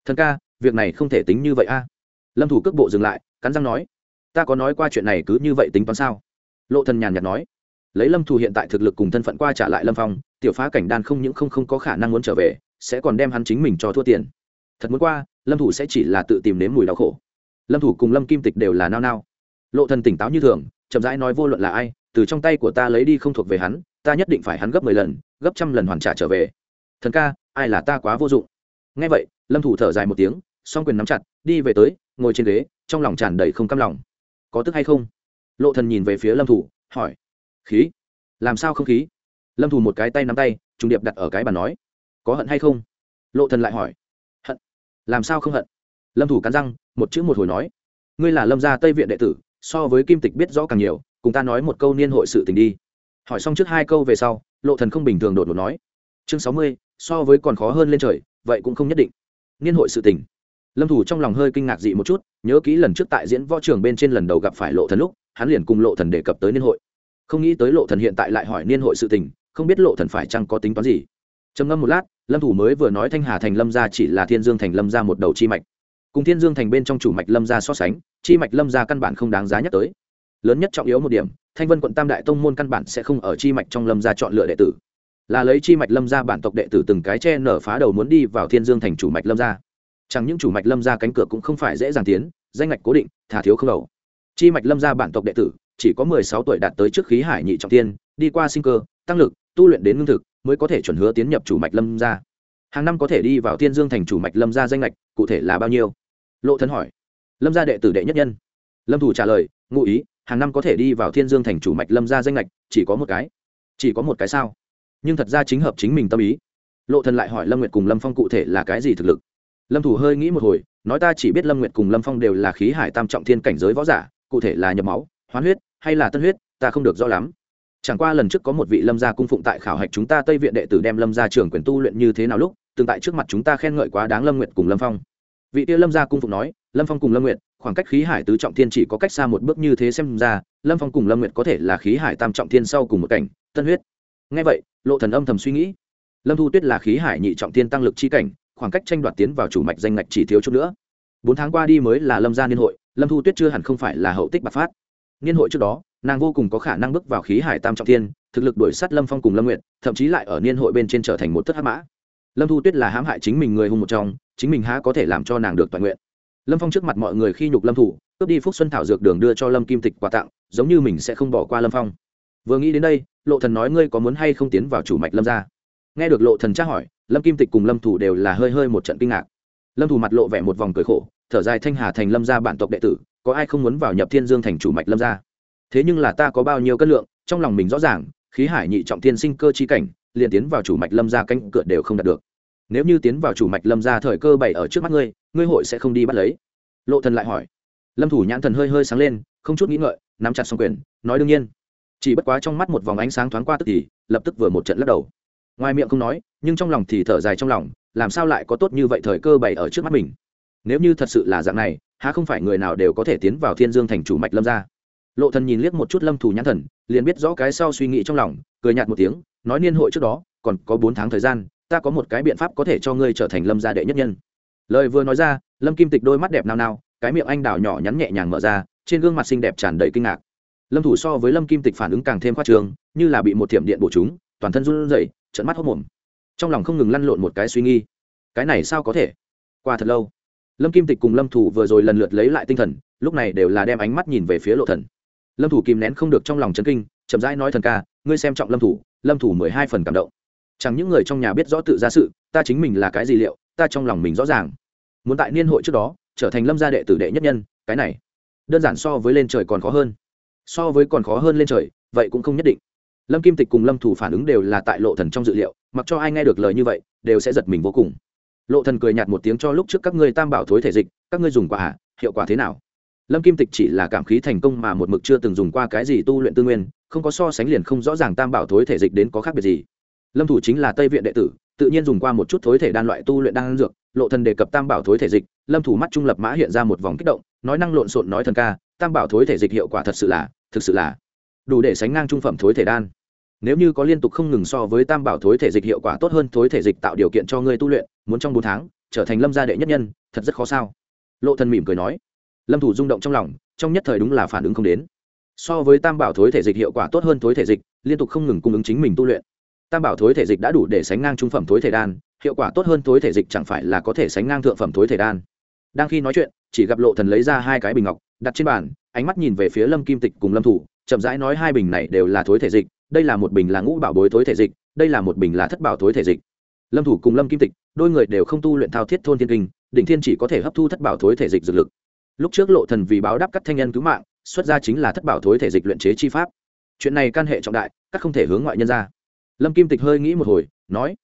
Thần ca, việc này không thể tính như vậy a. Lâm thủ cước bộ dừng lại, cắn răng nói, ta có nói qua chuyện này cứ như vậy tính toán sao? Lộ thần nhàn nhạt nói lấy lâm Thù hiện tại thực lực cùng thân phận qua trả lại lâm phong, tiểu phá cảnh đan không những không không có khả năng muốn trở về, sẽ còn đem hắn chính mình cho thua tiền. Thật muốn qua, lâm thủ sẽ chỉ là tự tìm nếm mùi đau khổ. Lâm thủ cùng lâm kim tịch đều là nao nao. Lộ thần tỉnh táo như thường, chậm rãi nói vô luận là ai, từ trong tay của ta lấy đi không thuộc về hắn, ta nhất định phải hắn gấp mười lần, gấp trăm lần hoàn trả trở về. Thần ca, ai là ta quá vô dụng. Nghe vậy, lâm thủ thở dài một tiếng, song quyền nắm chặt, đi về tới, ngồi trên ghế, trong lòng tràn đầy không căm lòng. Có tức hay không? Lộ thần nhìn về phía lâm thủ hỏi khí. Làm sao không khí? Lâm thủ một cái tay nắm tay, trùng điệp đặt ở cái bàn nói, có hận hay không? Lộ thần lại hỏi, hận? Làm sao không hận? Lâm thủ cắn răng, một chữ một hồi nói, ngươi là lâm gia tây viện đệ tử, so với kim tịch biết rõ càng nhiều, cùng ta nói một câu niên hội sự tình đi. Hỏi xong trước hai câu về sau, lộ thần không bình thường đột ngột nói, chương sáu mươi, so với còn khó hơn lên trời, vậy cũng không nhất định. Niên hội sự tình. Lâm thủ trong lòng hơi kinh ngạc dị một chút, nhớ kỹ lần trước tại diễn võ trường bên trên lần đầu gặp phải lộ thần lúc, hắn liền cùng lộ thần đề cập tới niên hội không nghĩ tới lộ thần hiện tại lại hỏi niên hội sự tình, không biết lộ thần phải chăng có tính toán gì. Trầm ngâm một lát, lâm thủ mới vừa nói thanh hà thành lâm gia chỉ là thiên dương thành lâm gia một đầu chi mạch. Cùng thiên dương thành bên trong chủ mạch lâm gia so sánh, chi mạch lâm gia căn bản không đáng giá nhắc tới. Lớn nhất trọng yếu một điểm, thanh vân quận tam đại tông môn căn bản sẽ không ở chi mạch trong lâm gia chọn lựa đệ tử. Là lấy chi mạch lâm gia bản tộc đệ tử từng cái che nở phá đầu muốn đi vào thiên dương thành chủ mạch lâm gia. Chẳng những chủ mạch lâm gia cánh cửa cũng không phải dễ dàng tiến, danh ngạch cố định, thả thiếu không đầu. Chi mạch lâm gia bản tộc đệ tử chỉ có mười sáu tuổi đạt tới trước khí hải nhị trọng thiên, đi qua sinh cơ tăng lực tu luyện đến ngưng thực mới có thể chuẩn hứa tiến nhập chủ mạch lâm gia. Hàng năm có thể đi vào thiên dương thành chủ mạch lâm gia danh ngạch, cụ thể là bao nhiêu? Lộ thần hỏi. Lâm gia đệ tử đệ nhất nhân. Lâm thủ trả lời ngụ ý hàng năm có thể đi vào thiên dương thành chủ mạch lâm gia danh ngạch chỉ có một cái. Chỉ có một cái sao? Nhưng thật ra chính hợp chính mình tâm ý. Lộ thần lại hỏi lâm nguyệt cùng lâm phong cụ thể là cái gì thực lực? Lâm thủ hơi nghĩ một hồi nói ta chỉ biết lâm nguyệt cùng lâm phong đều là khí hải tam trọng thiên cảnh giới võ giả cụ thể là nhập máu hoán huyết hay là tân huyết, ta không được rõ lắm. Chẳng qua lần trước có một vị lâm gia cung phụng tại khảo hạch chúng ta tây viện đệ tử đem lâm gia trưởng quyền tu luyện như thế nào lúc, từng tại trước mặt chúng ta khen ngợi quá đáng lâm nguyệt cùng lâm phong. Vị tiêu lâm gia cung phụng nói, lâm phong cùng lâm nguyệt, khoảng cách khí hải tứ trọng thiên chỉ có cách xa một bước như thế xem ra, lâm phong cùng lâm nguyệt có thể là khí hải tam trọng thiên sau cùng một cảnh, tân huyết. Ngay vậy, lộ thần âm thầm suy nghĩ. Lâm thu tuyết là khí hải nhị trọng thiên tăng lực chi cảnh, khoảng cách tranh đoạt tiến vào chủ mạch danh ngạch chỉ thiếu chút nữa. Bốn tháng qua đi mới là lâm gia niên hội, lâm thu tuyết chưa hẳn không phải là hậu tích bạc phát niên hội trước đó, nàng vô cùng có khả năng bước vào khí hải tam trọng thiên, thực lực đuổi sát lâm phong cùng lâm nguyện thậm chí lại ở niên hội bên trên trở thành một thất hát mã. Lâm thu tuyết là hãm hại chính mình người hùng một trong, chính mình há có thể làm cho nàng được toàn nguyện. Lâm phong trước mặt mọi người khi nhục lâm thủ cướp đi phúc xuân thảo dược đường đưa cho lâm kim tịch quà tặng, giống như mình sẽ không bỏ qua lâm phong. Vừa nghĩ đến đây, lộ thần nói ngươi có muốn hay không tiến vào chủ mạch lâm ra nghe được lộ thần tra hỏi, lâm kim tịch cùng lâm thủ đều là hơi hơi một trận kinh ngạc. Lâm thủ mặt lộ vẻ một vòng cười khổ, thở dài thanh hà thành lâm gia bản tộc đệ tử có ai không muốn vào nhập thiên dương thành chủ mạch lâm gia? Thế nhưng là ta có bao nhiêu cân lượng, trong lòng mình rõ ràng, khí hải nhị trọng thiên sinh cơ chi cảnh, liền tiến vào chủ mạch lâm gia canh cửa đều không đạt được. Nếu như tiến vào chủ mạch lâm gia thời cơ bày ở trước mắt ngươi ngươi hội sẽ không đi bắt lấy. Lộ thần lại hỏi. Lâm thủ nhãn thần hơi hơi sáng lên, không chút nghĩ ngợi, nắm chặt xong quyền, nói đương nhiên. Chỉ bất quá trong mắt một vòng ánh sáng thoáng qua tức thì, lập tức vừa một trận lắc đầu. Ngoài miệng không nói, nhưng trong lòng thì thở dài trong lòng, làm sao lại có tốt như vậy thời cơ bày ở trước mắt mình? Nếu như thật sự là dạng này há không phải người nào đều có thể tiến vào thiên dương thành chủ mạch lâm gia. Lộ thần nhìn liếc một chút lâm thủ nhãn thần, liền biết rõ cái sau suy nghĩ trong lòng, cười nhạt một tiếng, nói niên hội trước đó, còn có bốn tháng thời gian, ta có một cái biện pháp có thể cho ngươi trở thành lâm gia đệ nhất nhân. Lời vừa nói ra, lâm kim tịch đôi mắt đẹp nao nao, cái miệng anh đào nhỏ nhắn nhẹ nhàng mở ra, trên gương mặt xinh đẹp tràn đầy kinh ngạc. Lâm thủ so với lâm kim tịch phản ứng càng thêm khoa trường như là bị một thiểm điện bổ chúng, toàn thân run rẩy trận mắt hốc mồm. Trong lòng không ngừng lăn lộn một cái suy nghi cái này sao có thể? Qua thật lâu lâm kim tịch cùng lâm thủ vừa rồi lần lượt lấy lại tinh thần, lúc này đều là đem ánh mắt nhìn về phía lộ thần. Lâm thủ kìm nén không được trong lòng chấn kinh, chậm rãi nói thần ca, ngươi xem trọng lâm thủ lâm thủ mười hai phần cảm động. Chẳng những người trong nhà biết rõ tự ra sự, ta chính mình là cái gì liệu, ta trong lòng mình rõ ràng. Muốn tại niên hội trước đó, trở thành lâm gia đệ tử đệ nhất nhân, cái này, đơn giản so với lên trời còn khó hơn. So với còn khó hơn lên trời, vậy cũng không nhất định. Lâm kim tịch cùng lâm thủ phản ứng đều là tại lộ thần trong dự liệu, mặc cho ai nghe được lời như vậy, đều sẽ giật mình vô cùng lộ thần cười nhạt một tiếng cho lúc trước các ngươi tam bảo thối thể dịch các ngươi dùng quả à, hiệu quả thế nào? Lâm kim tịch chỉ là cảm khí thành công mà một mực chưa từng dùng qua cái gì tu luyện tư nguyên không có so sánh liền không rõ ràng tam bảo thối thể dịch đến có khác biệt gì. Lâm thủ chính là tây viện đệ tử tự nhiên dùng qua một chút thối thể đan loại tu luyện đan dược lộ thần đề cập tam bảo thối thể dịch lâm thủ mắt trung lập mã hiện ra một vòng kích động nói năng lộn xộn nói thần ca tam bảo thối thể dịch hiệu quả thật sự là thực sự là đủ để sánh ngang trung phẩm thối thể đan. Nếu như có liên tục không ngừng so với tam bảo thối thể dịch hiệu quả tốt hơn thối thể dịch tạo điều kiện cho ngươi tu luyện muốn trong bốn tháng trở thành lâm gia đệ nhất nhân, thật rất khó sao? Lộ thần mỉm cười nói. Lâm thủ rung động trong lòng, trong nhất thời đúng là phản ứng không đến. So với tam bảo thối thể dịch hiệu quả tốt hơn thối thể dịch, liên tục không ngừng cung ứng chính mình tu luyện. Tam bảo thối thể dịch đã đủ để sánh ngang trung phẩm thối thể đan, hiệu quả tốt hơn thối thể dịch chẳng phải là có thể sánh ngang thượng phẩm thối thể đan. Đang khi nói chuyện, chỉ gặp lộ thần lấy ra hai cái bình ngọc, đặt trên bàn, ánh mắt nhìn về phía lâm kim tịch cùng lâm thủ, chậm rãi nói hai bình này đều là thối thể dịch, đây là một bình là ngũ bảo bối thối thể dịch, đây là một bình là thất bảo thối thể dịch. Lâm thủ cùng lâm kim tịch đôi người đều không tu luyện thao thiết thôn thiên kinh, đỉnh thiên chỉ có thể hấp thu thất bảo thối thể dịch dược lực. Lúc trước lộ thần vì báo đáp các thanh nhân cứu mạng, xuất ra chính là thất bảo thối thể dịch luyện chế chi pháp. Chuyện này can hệ trọng đại, các không thể hướng ngoại nhân ra. Lâm kim tịch hơi nghĩ một hồi, nói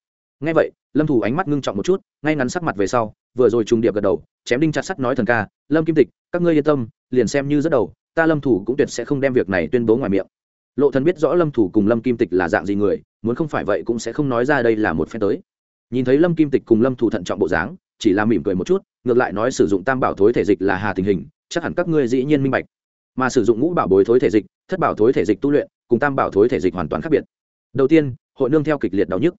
ngay vậy, lâm thủ ánh mắt ngưng trọng một chút, ngay ngắn sắc mặt về sau, vừa rồi trùng điệp gật đầu, chém đinh chặt sắt nói thần ca, lâm kim tịch, các ngươi yên tâm, liền xem như rất đầu, ta lâm thủ cũng tuyệt sẽ không đem việc này tuyên bố ngoài miệng. Lộ thần biết rõ lâm thủ cùng lâm kim tịch là dạng gì người, muốn không phải vậy cũng sẽ không nói ra đây là một phen tới nhìn thấy lâm kim tịch cùng lâm thủ thận trọng bộ dáng, chỉ là mỉm cười một chút, ngược lại nói sử dụng tam bảo thối thể dịch là hà tình hình, chắc hẳn các ngươi dĩ nhiên minh bạch. Mà sử dụng ngũ bảo bối thối thể dịch, thất bảo thối thể dịch tu luyện, cùng tam bảo thối thể dịch hoàn toàn khác biệt. Đầu tiên, hội nương theo kịch liệt đau nhức.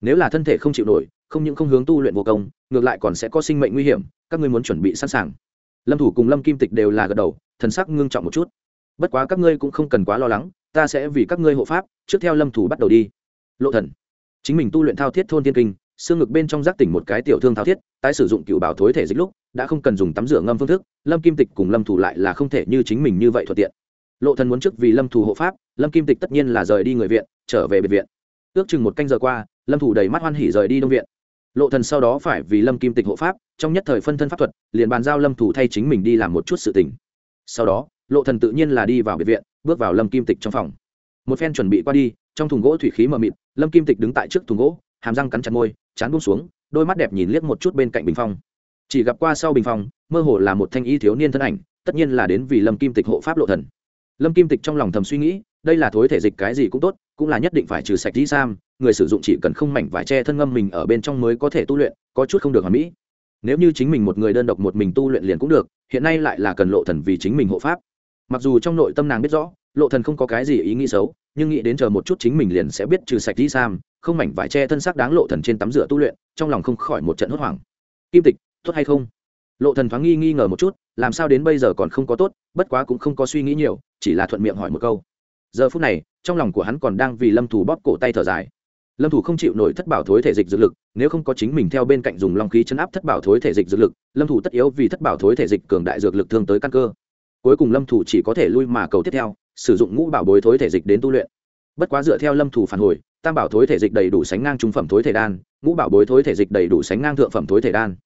Nếu là thân thể không chịu nổi, không những không hướng tu luyện vô công, ngược lại còn sẽ có sinh mệnh nguy hiểm, các ngươi muốn chuẩn bị sẵn sàng. Lâm thủ cùng lâm kim tịch đều là gật đầu, thần sắc ngưng trọng một chút. Bất quá các ngươi cũng không cần quá lo lắng, ta sẽ vì các ngươi hộ pháp, trước theo lâm thủ bắt đầu đi. Lộ thần, chính mình tu luyện thao thiết thôn thiên kinh xương ngực bên trong giác tỉnh một cái tiểu thương thao thiết, tái sử dụng cựu bảo thối thể dịch lúc, đã không cần dùng tắm rửa ngâm phương thức, lâm kim tịch cùng lâm thủ lại là không thể như chính mình như vậy thuận tiện. Lộ thần muốn trước vì lâm thủ hộ pháp, lâm kim tịch tất nhiên là rời đi người viện, trở về biệt viện. Ước chừng một canh giờ qua, lâm thủ đầy mắt hoan hỉ rời đi đông viện. Lộ thần sau đó phải vì lâm kim tịch hộ pháp, trong nhất thời phân thân pháp thuật, liền bàn giao lâm thủ thay chính mình đi làm một chút sự tình. Sau đó, lộ thần tự nhiên là đi vào biệt viện, bước vào lâm kim tịch trong phòng. Một phen chuẩn bị qua đi, trong thùng gỗ thủy khí mờ mịt, lâm kim tịch đứng tại trước thùng gỗ hàm răng cắn chặt môi, chán buông xuống, đôi mắt đẹp nhìn liếc một chút bên cạnh bình phong. Chỉ gặp qua sau bình phong, mơ hồ là một thanh y thiếu niên thân ảnh, tất nhiên là đến vì lâm kim tịch hộ pháp lộ thần. Lâm kim tịch trong lòng thầm suy nghĩ, đây là thối thể dịch cái gì cũng tốt, cũng là nhất định phải trừ sạch đi sam, người sử dụng chỉ cần không mảnh vải che thân ngâm mình ở bên trong mới có thể tu luyện, có chút không được hoàn mỹ. Nếu như chính mình một người đơn độc một mình tu luyện liền cũng được, hiện nay lại là cần lộ thần vì chính mình hộ pháp. Mặc dù trong nội tâm nàng biết rõ, lộ thần không có cái gì ý nghĩ xấu, nhưng nghĩ đến chờ một chút chính mình liền sẽ biết trừ sạch đi sam không mảnh vải che thân xác đáng lộ thần trên tắm rửa tu luyện, trong lòng không khỏi một trận hốt hoảng. Kim tịch, tốt hay không? Lộ thần thoáng nghi nghi ngờ một chút, làm sao đến bây giờ còn không có tốt, bất quá cũng không có suy nghĩ nhiều, chỉ là thuận miệng hỏi một câu. Giờ phút này, trong lòng của hắn còn đang vì lâm thủ bóp cổ tay thở dài. Lâm thủ không chịu nổi thất bảo thối thể dịch dược lực, nếu không có chính mình theo bên cạnh dùng long khí chấn áp thất bảo thối thể dịch dược lực, lâm thủ tất yếu vì thất bảo thối thể dịch cường đại dược lực thương tới căn cơ. Cuối cùng lâm thủ chỉ có thể lui mà cầu tiếp theo, sử dụng ngũ bảo bối thối thể dịch đến tu luyện. Bất quá dựa theo lâm thủ phản hồi tam bảo thối thể dịch đầy đủ sánh ngang trung phẩm thối thể đan, ngũ bảo bối thối thể dịch đầy đủ sánh ngang thượng phẩm thối thể đan.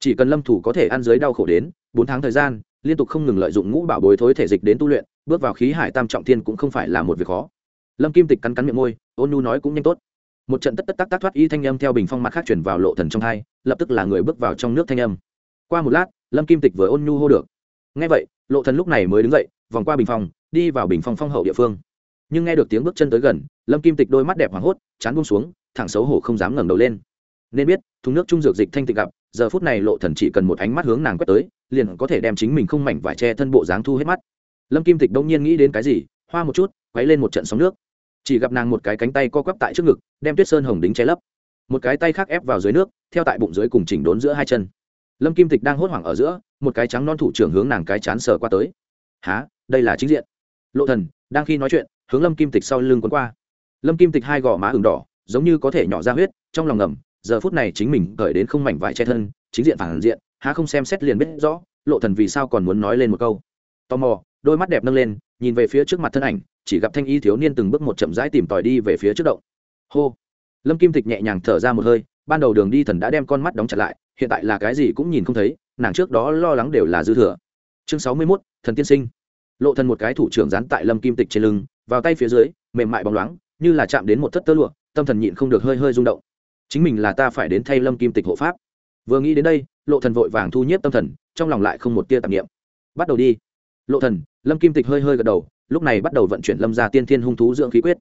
Chỉ cần lâm thủ có thể ăn dưới đau khổ đến bốn tháng thời gian, liên tục không ngừng lợi dụng ngũ bảo bối thối thể dịch đến tu luyện, bước vào khí hải tam trọng thiên cũng không phải là một việc khó. Lâm kim tịch cắn cắn miệng môi, ôn nu nói cũng nhanh tốt. Một trận tất tất tắc tắc thoát y thanh âm theo bình phong mặt khác chuyển vào lộ thần trong hai, lập tức là người bước vào trong nước thanh âm. Qua một lát, lâm kim tịch vừa ôn nhu hô được. Ngay vậy, lộ thần lúc này mới đứng dậy, vòng qua bình phong, đi vào bình phong phong hậu địa phương. Nhưng nghe được tiếng bước chân tới gần lâm kim tịch đôi mắt đẹp hoảng hốt, chán buông xuống, thẳng xấu hổ không dám ngẩng đầu lên. Nên biết, thùng nước trung dược dịch thanh tịch gặp, giờ phút này lộ thần chỉ cần một ánh mắt hướng nàng quét tới, liền có thể đem chính mình không mảnh vải che thân bộ dáng thu hết mắt. Lâm kim tịch đông nhiên nghĩ đến cái gì, hoa một chút, quấy lên một trận sóng nước. Chỉ gặp nàng một cái cánh tay co quắp tại trước ngực, đem tuyết sơn hồng đính che lấp. Một cái tay khác ép vào dưới nước, theo tại bụng dưới cùng chỉnh đốn giữa hai chân. Lâm kim tịch đang hốt hoảng ở giữa, một cái trắng non thủ trưởng hướng nàng cái chán sờ qua tới. Há đây là chính diện. Lộ thần, đang khi nói chuyện, hướng lâm kim tịch sau lưng quấn qua lâm kim tịch hai gò má ửng đỏ giống như có thể nhỏ ra huyết trong lòng ngầm giờ phút này chính mình cởi đến không mảnh vải che thân chính diện phản diện há không xem xét liền biết rõ lộ thần vì sao còn muốn nói lên một câu. Tò mò đôi mắt đẹp nâng lên nhìn về phía trước mặt thân ảnh chỉ gặp thanh y thiếu niên từng bước một chậm rãi tìm tòi đi về phía trước động. Hô. Lâm kim tịch nhẹ nhàng thở ra một hơi ban đầu đường đi thần đã đem con mắt đóng chặt lại hiện tại là cái gì cũng nhìn không thấy nàng trước đó lo lắng đều là dư thừa. Chương sáu mươi 61, thần tiên sinh. Lộ thần một cái thủ trưởng dán tại lâm kim tịch trên lưng vào tay phía dưới mềm mại bóng loáng như là chạm đến một thất tơ lụa, tâm thần nhịn không được hơi hơi rung động. Chính mình là ta phải đến thay lâm kim tịch hộ pháp. Vừa nghĩ đến đây, lộ thần vội vàng thu nhiếp tâm thần, trong lòng lại không một tia tạp niệm. Bắt đầu đi. Lộ thần, lâm kim tịch hơi hơi gật đầu, lúc này bắt đầu vận chuyển lâm gia tiên thiên hung thú dưỡng khí quyết.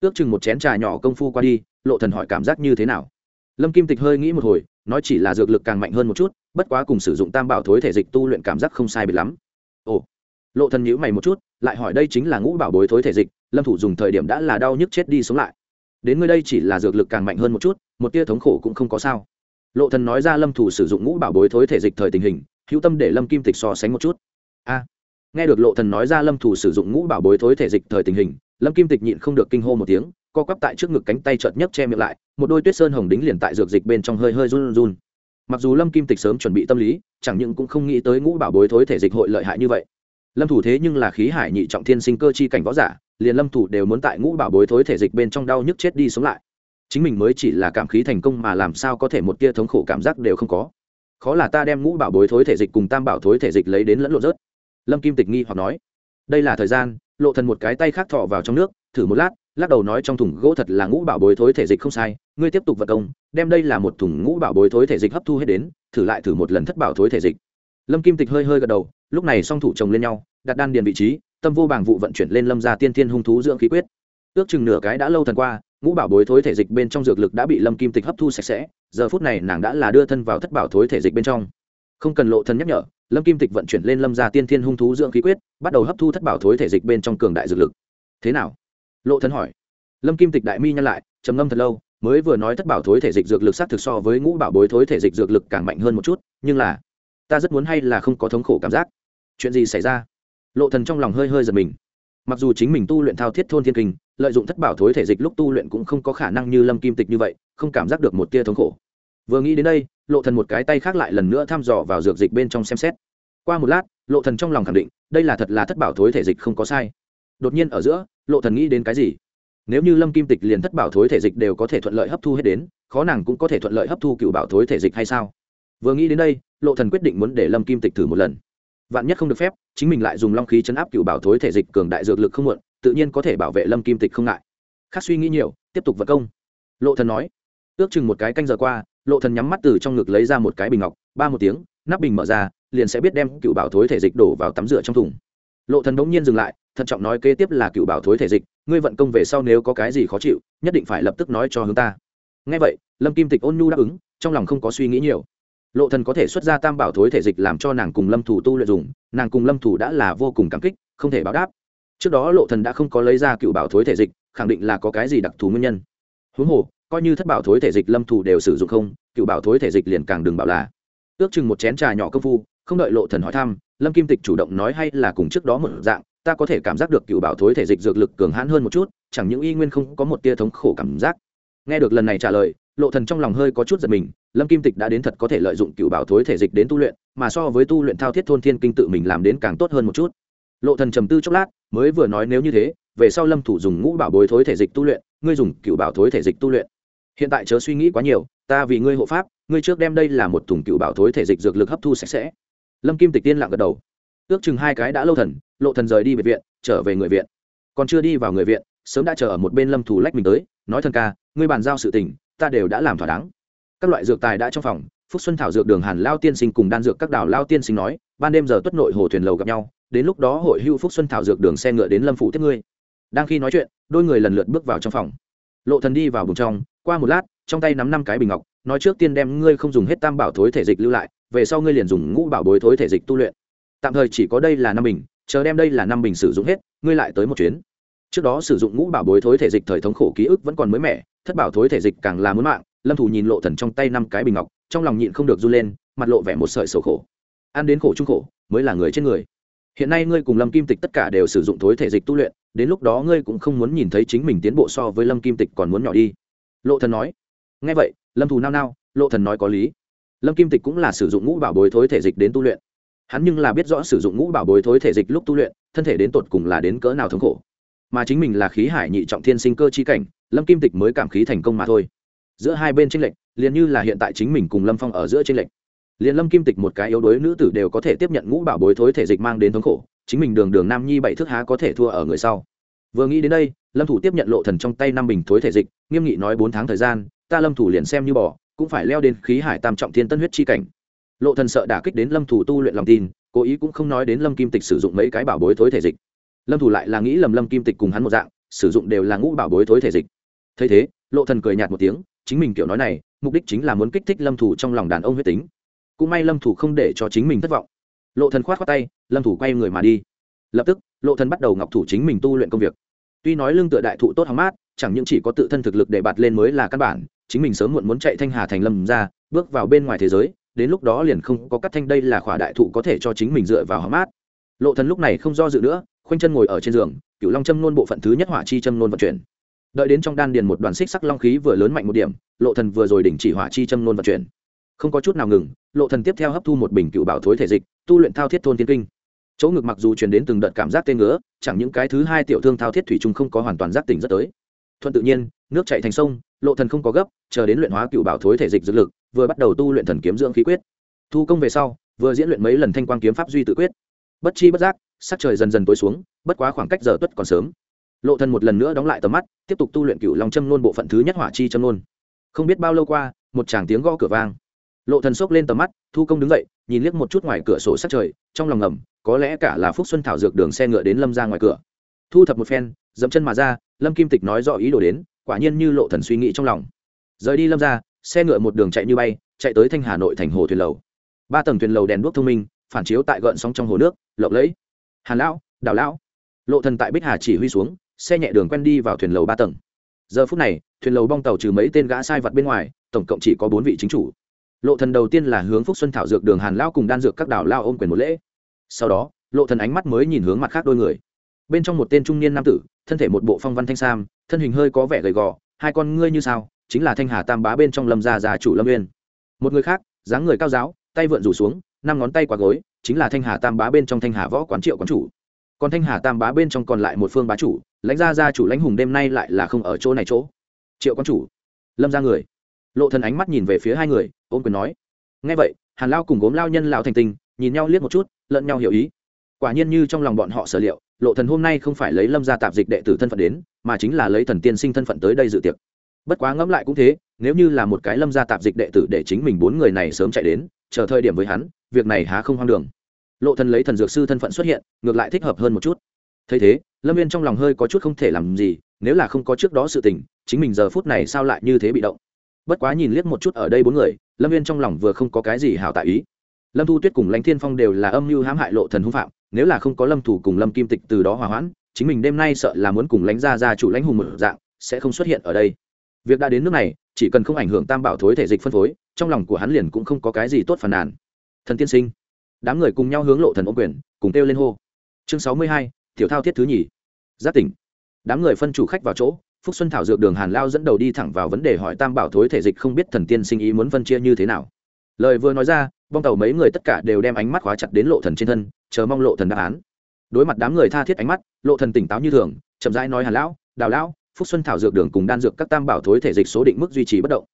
Ước chừng một chén trà nhỏ công phu qua đi, lộ thần hỏi cảm giác như thế nào? Lâm kim tịch hơi nghĩ một hồi, nói chỉ là dược lực càng mạnh hơn một chút, bất quá cùng sử dụng tam bảo thối thể dịch tu luyện cảm giác không sai biệt lắm. Ồ. Lộ thần nhíu mày một chút, lại hỏi đây chính là ngũ bảo bối thối thể dịch lâm thủ dùng thời điểm đã là đau nhức chết đi sống lại. Đến nơi đây chỉ là dược lực càng mạnh hơn một chút, một tia thống khổ cũng không có sao. Lộ thần nói ra lâm thủ sử dụng ngũ bảo bối thối thể dịch thời tình hình, hữu tâm để lâm kim tịch so sánh một chút. A. Nghe được lộ thần nói ra lâm thủ sử dụng ngũ bảo bối thối thể dịch thời tình hình, lâm kim tịch nhịn không được kinh hô một tiếng, co quắp tại trước ngực cánh tay chợt nhấc che miệng lại, một đôi tuyết sơn hồng đính liền tại dược dịch bên trong hơi hơi run run. Mặc dù lâm kim tịch sớm chuẩn bị tâm lý, chẳng những cũng không nghĩ tới ngũ bảo bối thối thể dịch hội lợi hại như vậy. Lâm thủ thế nhưng là khí hải nhị trọng thiên sinh cơ chi cảnh võ giả liền lâm thủ đều muốn tại ngũ bảo bối thối thể dịch bên trong đau nhức chết đi sống lại. Chính mình mới chỉ là cảm khí thành công mà làm sao có thể một tia thống khổ cảm giác đều không có. Khó là ta đem ngũ bảo bối thối thể dịch cùng tam bảo thối thể dịch lấy đến lẫn lộn rớt. Lâm kim tịch nghi hoặc nói, đây là thời gian, lộ thần một cái tay khác thọ vào trong nước, thử một lát, lắc đầu nói trong thùng gỗ thật là ngũ bảo bối thối thể dịch không sai, ngươi tiếp tục vật công, đem đây là một thùng ngũ bảo bối thối thể dịch hấp thu hết đến, thử lại thử một lần thất bảo thối thể dịch. Lâm kim tịch hơi hơi gật đầu, lúc này song thủ chồng lên nhau, đặt đan điền vị trí tâm vô bảng vụ vận chuyển lên lâm gia tiên thiên hung thú dưỡng khí quyết. Ước chừng nửa cái đã lâu thần qua, ngũ bảo bối thối thể dịch bên trong dược lực đã bị lâm kim tịch hấp thu sạch sẽ, giờ phút này nàng đã là đưa thân vào thất bảo thối thể dịch bên trong. Không cần lộ thân nhắc nhở, lâm kim tịch vận chuyển lên lâm gia tiên thiên hung thú dưỡng khí quyết, bắt đầu hấp thu thất bảo thối thể dịch bên trong cường đại dược lực. Thế nào? Lộ thân hỏi. Lâm kim tịch đại mi nhăn lại, trầm ngâm thật lâu, mới vừa nói thất bảo thối thể dịch dược lực sát thực so với ngũ bảo bối thối thể dịch dược lực càng mạnh hơn một chút, nhưng là, ta rất muốn hay là không có thống khổ cảm giác. Chuyện gì xảy ra? Lộ thần trong lòng hơi hơi giật mình. Mặc dù chính mình tu luyện thao thiết thôn thiên kinh, lợi dụng thất bảo thối thể dịch lúc tu luyện cũng không có khả năng như lâm kim tịch như vậy, không cảm giác được một tia thống khổ. Vừa nghĩ đến đây, lộ thần một cái tay khác lại lần nữa thăm dò vào dược dịch bên trong xem xét. Qua một lát, lộ thần trong lòng khẳng định, đây là thật là thất bảo thối thể dịch không có sai. Đột nhiên ở giữa, lộ thần nghĩ đến cái gì? Nếu như lâm kim tịch liền thất bảo thối thể dịch đều có thể thuận lợi hấp thu hết đến, khó nàng cũng có thể thuận lợi hấp thu cựu bảo thối thể dịch hay sao? Vừa nghĩ đến đây, lộ thần quyết định muốn để lâm kim tịch thử một lần vạn nhất không được phép, chính mình lại dùng long khí chấn áp cựu bảo thối thể dịch cường đại dược lực không muộn, tự nhiên có thể bảo vệ lâm kim tịch không ngại. Khác suy nghĩ nhiều, tiếp tục vật công. Lộ thần nói, ước chừng một cái canh giờ qua, lộ thần nhắm mắt từ trong ngực lấy ra một cái bình ngọc, ba một tiếng, nắp bình mở ra, liền sẽ biết đem cựu bảo thối thể dịch đổ vào tắm rửa trong thùng. Lộ thần đống nhiên dừng lại, thận trọng nói kế tiếp là cựu bảo thối thể dịch, ngươi vận công về sau nếu có cái gì khó chịu, nhất định phải lập tức nói cho hướng ta. Nghe vậy, lâm kim tịch ôn nhu đáp ứng, trong lòng không có suy nghĩ nhiều lộ thần có thể xuất ra tam bảo thối thể dịch làm cho nàng cùng lâm thủ tu luyện dùng, nàng cùng lâm thủ đã là vô cùng cảm kích, không thể báo đáp. Trước đó lộ thần đã không có lấy ra cựu bảo thối thể dịch, khẳng định là có cái gì đặc thù nguyên nhân. Huống hồ, coi như thất bảo thối thể dịch lâm thủ đều sử dụng không, cựu bảo thối thể dịch liền càng đừng bảo là. Ước chừng một chén trà nhỏ công phu, không đợi lộ thần hỏi thăm, lâm kim tịch chủ động nói hay là cùng trước đó một dạng, ta có thể cảm giác được cựu bảo thối thể dịch dược lực cường hãn hơn một chút, chẳng những y nguyên không có một tia thống khổ cảm giác. Nghe được lần này trả lời, lộ thần trong lòng hơi có chút giật mình lâm kim tịch đã đến thật có thể lợi dụng cựu bảo thối thể dịch đến tu luyện, mà so với tu luyện thao thiết thôn thiên kinh tự mình làm đến càng tốt hơn một chút. Lộ thần trầm tư chốc lát, mới vừa nói nếu như thế, về sau lâm thủ dùng ngũ bảo bối thối thể dịch tu luyện, ngươi dùng cựu bảo thối thể dịch tu luyện. Hiện tại chớ suy nghĩ quá nhiều, ta vì ngươi hộ pháp, ngươi trước đem đây là một thùng cựu bảo thối thể dịch dược lực hấp thu sạch sẽ. Lâm kim tịch tiên lặng gật đầu. Ước chừng hai cái đã lâu thần, lộ thần rời đi biệt viện, trở về người viện. Còn chưa đi vào người viện, sớm đã chờ ở một bên lâm thủ lách mình tới, nói thần ca, ngươi bàn giao sự tình, ta đều đã làm thỏa đáng các loại dược tài đã trong phòng, phúc xuân thảo dược đường hàn lao tiên sinh cùng đan dược các đảo lao tiên sinh nói, ban đêm giờ tuất nội hồ thuyền lầu gặp nhau, đến lúc đó hội hưu phúc xuân thảo dược đường xe ngựa đến lâm phủ tiếp ngươi. Đang khi nói chuyện, đôi người lần lượt bước vào trong phòng. Lộ thần đi vào vùng trong, qua một lát, trong tay nắm năm cái bình ngọc, nói trước tiên đem ngươi không dùng hết tam bảo thối thể dịch lưu lại, về sau ngươi liền dùng ngũ bảo bối thối thể dịch tu luyện. Tạm thời chỉ có đây là năm bình, chờ đem đây là năm bình sử dụng hết, ngươi lại tới một chuyến. Trước đó sử dụng ngũ bảo bối thối thể dịch thời thống khổ ký ức vẫn còn mới mẻ, thất bảo thối thể dịch càng là muốn mạng lâm thủ nhìn lộ thần trong tay năm cái bình ngọc, trong lòng nhịn không được run lên, mặt lộ vẻ một sợi sầu khổ. Ăn đến khổ trung khổ, mới là người trên người. Hiện nay ngươi cùng lâm kim tịch tất cả đều sử dụng thối thể dịch tu luyện, đến lúc đó ngươi cũng không muốn nhìn thấy chính mình tiến bộ so với lâm kim tịch còn muốn nhỏ đi. Lộ thần nói. Nghe vậy, lâm thù nao nao, lộ thần nói có lý. Lâm kim tịch cũng là sử dụng ngũ bảo bối thối thể dịch đến tu luyện. Hắn nhưng là biết rõ sử dụng ngũ bảo bối thối thể dịch lúc tu luyện, thân thể đến tột cùng là đến cỡ nào thống khổ. Mà chính mình là khí hải nhị trọng thiên sinh cơ chi cảnh, lâm kim tịch mới cảm khí thành công mà thôi giữa hai bên tranh lệch, liền như là hiện tại chính mình cùng lâm phong ở giữa tranh lệch. Liền lâm kim tịch một cái yếu đuối nữ tử đều có thể tiếp nhận ngũ bảo bối thối thể dịch mang đến thống khổ, chính mình đường đường nam nhi bảy thước há có thể thua ở người sau. Vừa nghĩ đến đây, lâm thủ tiếp nhận lộ thần trong tay năm bình thối thể dịch, nghiêm nghị nói bốn tháng thời gian, ta lâm thủ liền xem như bỏ, cũng phải leo đến khí hải tam trọng thiên tân huyết chi cảnh. Lộ thần sợ đả kích đến lâm thủ tu luyện lòng tin, cố ý cũng không nói đến lâm kim tịch sử dụng mấy cái bảo bối thối thể dịch. Lâm thủ lại là nghĩ lầm lâm kim tịch cùng hắn một dạng, sử dụng đều là ngũ bảo bối thối thể dịch. Thấy thế, lộ thần cười nhạt một tiếng chính mình kiểu nói này, mục đích chính là muốn kích thích lâm thủ trong lòng đàn ông huyết tính. Cũng may lâm thủ không để cho chính mình thất vọng. Lộ thần khoát khoát tay, lâm thủ quay người mà đi. Lập tức, lộ thần bắt đầu ngọc thủ chính mình tu luyện công việc. Tuy nói lương tựa đại thụ tốt hóng mát, chẳng những chỉ có tự thân thực lực để bạt lên mới là căn bản, chính mình sớm muộn muốn chạy thanh hà thành lâm ra, bước vào bên ngoài thế giới, đến lúc đó liền không có cắt thanh đây là khỏa đại thụ có thể cho chính mình dựa vào hóng mát. Lộ thần lúc này không do dự nữa, khoanh chân ngồi ở trên giường, cửu long châm nôn bộ phận thứ nhất hỏa chi châm nôn vận chuyển đợi đến trong đan điền một đoàn xích sắc long khí vừa lớn mạnh một điểm, lộ thần vừa rồi đỉnh chỉ hỏa chi châm nôn vận chuyển. Không có chút nào ngừng, lộ thần tiếp theo hấp thu một bình cựu bảo thối thể dịch, tu luyện thao thiết thôn thiên kinh. Chỗ ngực mặc dù truyền đến từng đợt cảm giác tê ngứa, chẳng những cái thứ hai tiểu thương thao thiết thủy trung không có hoàn toàn giác tỉnh rất tới. Thuận tự nhiên, nước chảy thành sông, lộ thần không có gấp, chờ đến luyện hóa cựu bảo thối thể dịch dược lực, vừa bắt đầu tu luyện thần kiếm dưỡng khí quyết. Thu công về sau, vừa diễn luyện mấy lần thanh quang kiếm pháp duy tự quyết. Bất chi bất giác, sắc trời dần dần tối xuống, bất quá khoảng cách giờ tuất còn sớm lộ thần một lần nữa đóng lại tầm mắt, tiếp tục tu luyện cửu long châm nôn bộ phận thứ nhất hỏa chi châm nôn. Không biết bao lâu qua, một chàng tiếng gõ cửa vang. Lộ thần sốc lên tầm mắt, thu công đứng dậy, nhìn liếc một chút ngoài cửa sổ sát trời, trong lòng ngầm, có lẽ cả là phúc xuân thảo dược đường xe ngựa đến lâm ra ngoài cửa. Thu thập một phen, dẫm chân mà ra, lâm kim tịch nói rõ ý đồ đến, quả nhiên như lộ thần suy nghĩ trong lòng. Rời đi lâm ra, xe ngựa một đường chạy như bay, chạy tới thanh hà nội thành hồ thuyền lầu. Ba tầng thuyền lầu đèn đuốc thông minh, phản chiếu tại gợn sóng trong hồ nước, lộng lẫy. Hàn lão, đào lão. Lộ thần tại bích hà chỉ huy xuống xe nhẹ đường quen đi vào thuyền lầu ba tầng. Giờ phút này, thuyền lầu bong tàu trừ mấy tên gã sai vật bên ngoài, tổng cộng chỉ có bốn vị chính chủ. Lộ thần đầu tiên là hướng phúc xuân thảo dược đường hàn lão cùng đan dược các đảo lao ôm quyền một lễ. Sau đó, lộ thần ánh mắt mới nhìn hướng mặt khác đôi người. Bên trong một tên trung niên nam tử, thân thể một bộ phong văn thanh sam, thân hình hơi có vẻ gầy gò, hai con ngươi như sao, chính là thanh hà tam bá bên trong lâm gia già chủ lâm uyên. Một người khác, dáng người cao giáo, tay vượn rủ xuống, năm ngón tay qua gối, chính là thanh hà tam bá bên trong thanh hà võ quán triệu quán chủ còn thanh hà tam bá bên trong còn lại một phương bá chủ, lãnh gia gia chủ lãnh hùng đêm nay lại là không ở chỗ này chỗ. Triệu quan chủ, lâm ra người. Lộ thần ánh mắt nhìn về phía hai người ôm quyền nói. Nghe vậy, hàn lao cùng gốm lao nhân lão thành tình nhìn nhau liếc một chút, lẫn nhau hiểu ý. Quả nhiên như trong lòng bọn họ sở liệu, lộ thần hôm nay không phải lấy lâm gia tạp dịch đệ tử thân phận đến, mà chính là lấy thần tiên sinh thân phận tới đây dự tiệc. Bất quá ngẫm lại cũng thế, nếu như là một cái lâm gia tạp dịch đệ tử để chính mình bốn người này sớm chạy đến, chờ thời điểm với hắn, việc này há không hoang đường lộ thần lấy thần dược sư thân phận xuất hiện, ngược lại thích hợp hơn một chút. Thấy thế, lâm viên trong lòng hơi có chút không thể làm gì, nếu là không có trước đó sự tình, chính mình giờ phút này sao lại như thế bị động? Bất quá nhìn liếc một chút ở đây bốn người, lâm viên trong lòng vừa không có cái gì hảo tại ý. Lâm thu tuyết cùng lãnh thiên phong đều là âm mưu hãm hại lộ thần hung phạm, nếu là không có lâm thủ cùng lâm kim tịch từ đó hòa hoãn, chính mình đêm nay sợ là muốn cùng lãnh gia gia chủ lãnh hùng một dạng, sẽ không xuất hiện ở đây. Việc đã đến nước này, chỉ cần không ảnh hưởng tam bảo thối thể dịch phân phối, trong lòng của hắn liền cũng không có cái gì tốt phản nàn. Thần tiên sinh đám người cùng nhau hướng lộ thần ôm quyền, cùng kêu lên hô. Chương sáu mươi hai, tiểu thao thiết thứ nhì. Giác tỉnh. Đám người phân chủ khách vào chỗ, phúc xuân thảo dược đường hàn lao dẫn đầu đi thẳng vào vấn đề hỏi tam bảo thối thể dịch không biết thần tiên sinh ý muốn phân chia như thế nào. Lời vừa nói ra bong tàu mấy người tất cả đều đem ánh mắt khóa chặt đến lộ thần trên thân, chờ mong lộ thần đáp án. Đối mặt đám người tha thiết ánh mắt, lộ thần tỉnh táo như thường, chậm rãi nói hàn lão, đào lão, phúc xuân thảo dược đường cùng đan dược các tam bảo thối thể dịch số định mức duy trì bất động.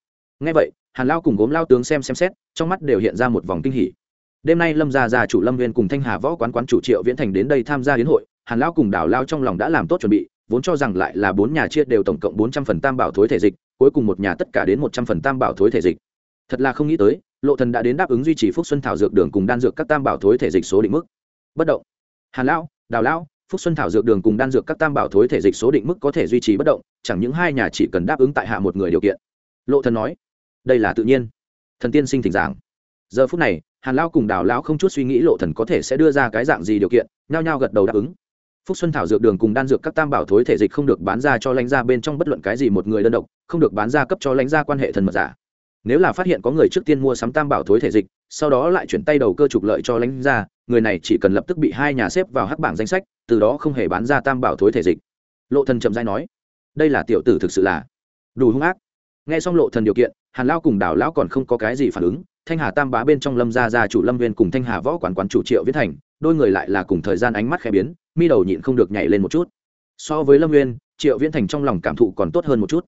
Nghe vậy, hàn lao cùng gốm lao tướng xem xem xét, trong mắt đều hiện ra một vòng kinh hỉ đêm nay lâm gia gia chủ lâm viên cùng thanh hà võ quán quán chủ triệu viễn thành đến đây tham gia hiến hội, hàn Lão cùng đảo lao trong lòng đã làm tốt chuẩn bị, vốn cho rằng lại là bốn nhà chia đều tổng cộng bốn trăm phần tam bảo thối thể dịch, cuối cùng một nhà tất cả đến một trăm phần tam bảo thối thể dịch. Thật là không nghĩ tới, lộ thần đã đến đáp ứng duy trì phúc xuân thảo dược đường cùng đan dược các tam bảo thối thể dịch số định mức. Bất động. Hàn lão, đào lão, phúc xuân thảo dược đường cùng đan dược các tam bảo thối thể dịch số định mức có thể duy trì bất động, chẳng những hai nhà chỉ cần đáp ứng tại hạ một người điều kiện. Lộ thần nói, đây là tự nhiên. Thần tiên sinh thỉnh giảng giờ phút này, hàn lao cùng đào lão không chút suy nghĩ lộ thần có thể sẽ đưa ra cái dạng gì điều kiện, nhao nhao gật đầu đáp ứng. Phúc xuân thảo dược đường cùng đan dược các tam bảo thối thể dịch không được bán ra cho lãnh gia bên trong bất luận cái gì một người đơn độc, không được bán ra cấp cho lãnh gia quan hệ thần mật giả. Nếu là phát hiện có người trước tiên mua sắm tam bảo thối thể dịch, sau đó lại chuyển tay đầu cơ trục lợi cho lãnh gia, người này chỉ cần lập tức bị hai nhà xếp vào hắc bảng danh sách, từ đó không hề bán ra tam bảo thối thể dịch. Lộ thần chậm rãi nói, đây là tiểu tử thực sự là đủ hung ác. Nghe xong lộ thần điều kiện, hàn lao cùng đào lão còn không có cái gì phản ứng thanh hà tam bá bên trong lâm gia gia chủ lâm viên cùng thanh hà võ quản quán chủ triệu viết thành, đôi người lại là cùng thời gian ánh mắt khẽ biến, mi đầu nhịn không được nhảy lên một chút. So với lâm viên, triệu viễn thành trong lòng cảm thụ còn tốt hơn một chút.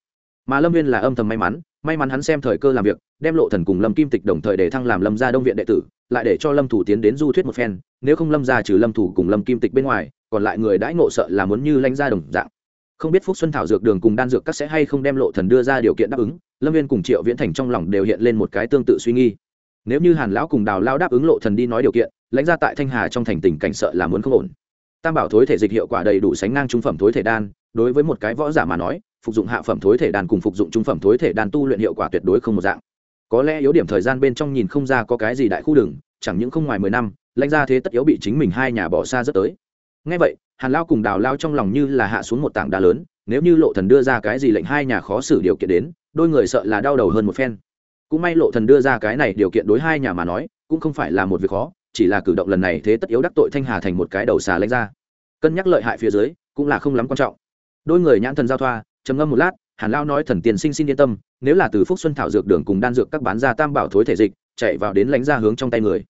Mà lâm viên là âm thầm may mắn may mắn hắn xem thời cơ làm việc, đem lộ thần cùng lâm kim tịch đồng thời để thăng làm lâm gia đông viện đệ tử, lại để cho lâm thủ tiến đến du thuyết một phen, nếu không lâm gia trừ lâm thủ cùng lâm kim tịch bên ngoài, còn lại người đãi ngộ sợ là muốn như lãnh gia đồng dạng. Không biết phúc xuân thảo dược đường cùng đan dược các sẽ hay không đem lộ thần đưa ra điều kiện đáp ứng, lâm viên cùng triệu viễn thành trong lòng đều hiện lên một cái tương tự suy nghi nếu như hàn lão cùng đào lao đáp ứng lộ thần đi nói điều kiện, lãnh gia tại thanh hà trong thành tình cảnh sợ là muốn không ổn. Tam bảo thối thể dịch hiệu quả đầy đủ sánh ngang trung phẩm thối thể đan, đối với một cái võ giả mà nói, phục dụng hạ phẩm thối thể đan cùng phục dụng trung phẩm thối thể đan tu luyện hiệu quả tuyệt đối không một dạng. Có lẽ yếu điểm thời gian bên trong nhìn không ra có cái gì đại khu đường, chẳng những không ngoài mười năm, lãnh gia thế tất yếu bị chính mình hai nhà bỏ xa rất tới. Ngay vậy, hàn lao cùng đào lao trong lòng như là hạ xuống một tảng đá lớn, nếu như lộ thần đưa ra cái gì lệnh hai nhà khó xử điều kiện đến, đôi người sợ là đau đầu hơn một phen cũng may lộ thần đưa ra cái này điều kiện đối hai nhà mà nói, cũng không phải là một việc khó, chỉ là cử động lần này thế tất yếu đắc tội thanh hà thành một cái đầu xà lãnh ra cân nhắc lợi hại phía dưới, cũng là không lắm quan trọng. Đôi người nhãn thần giao thoa, trầm ngâm một lát, hàn lao nói thần tiền sinh xin yên tâm, nếu là từ phúc xuân thảo dược đường cùng đan dược các bán ra tam bảo thối thể dịch, chạy vào đến lánh ra hướng trong tay người.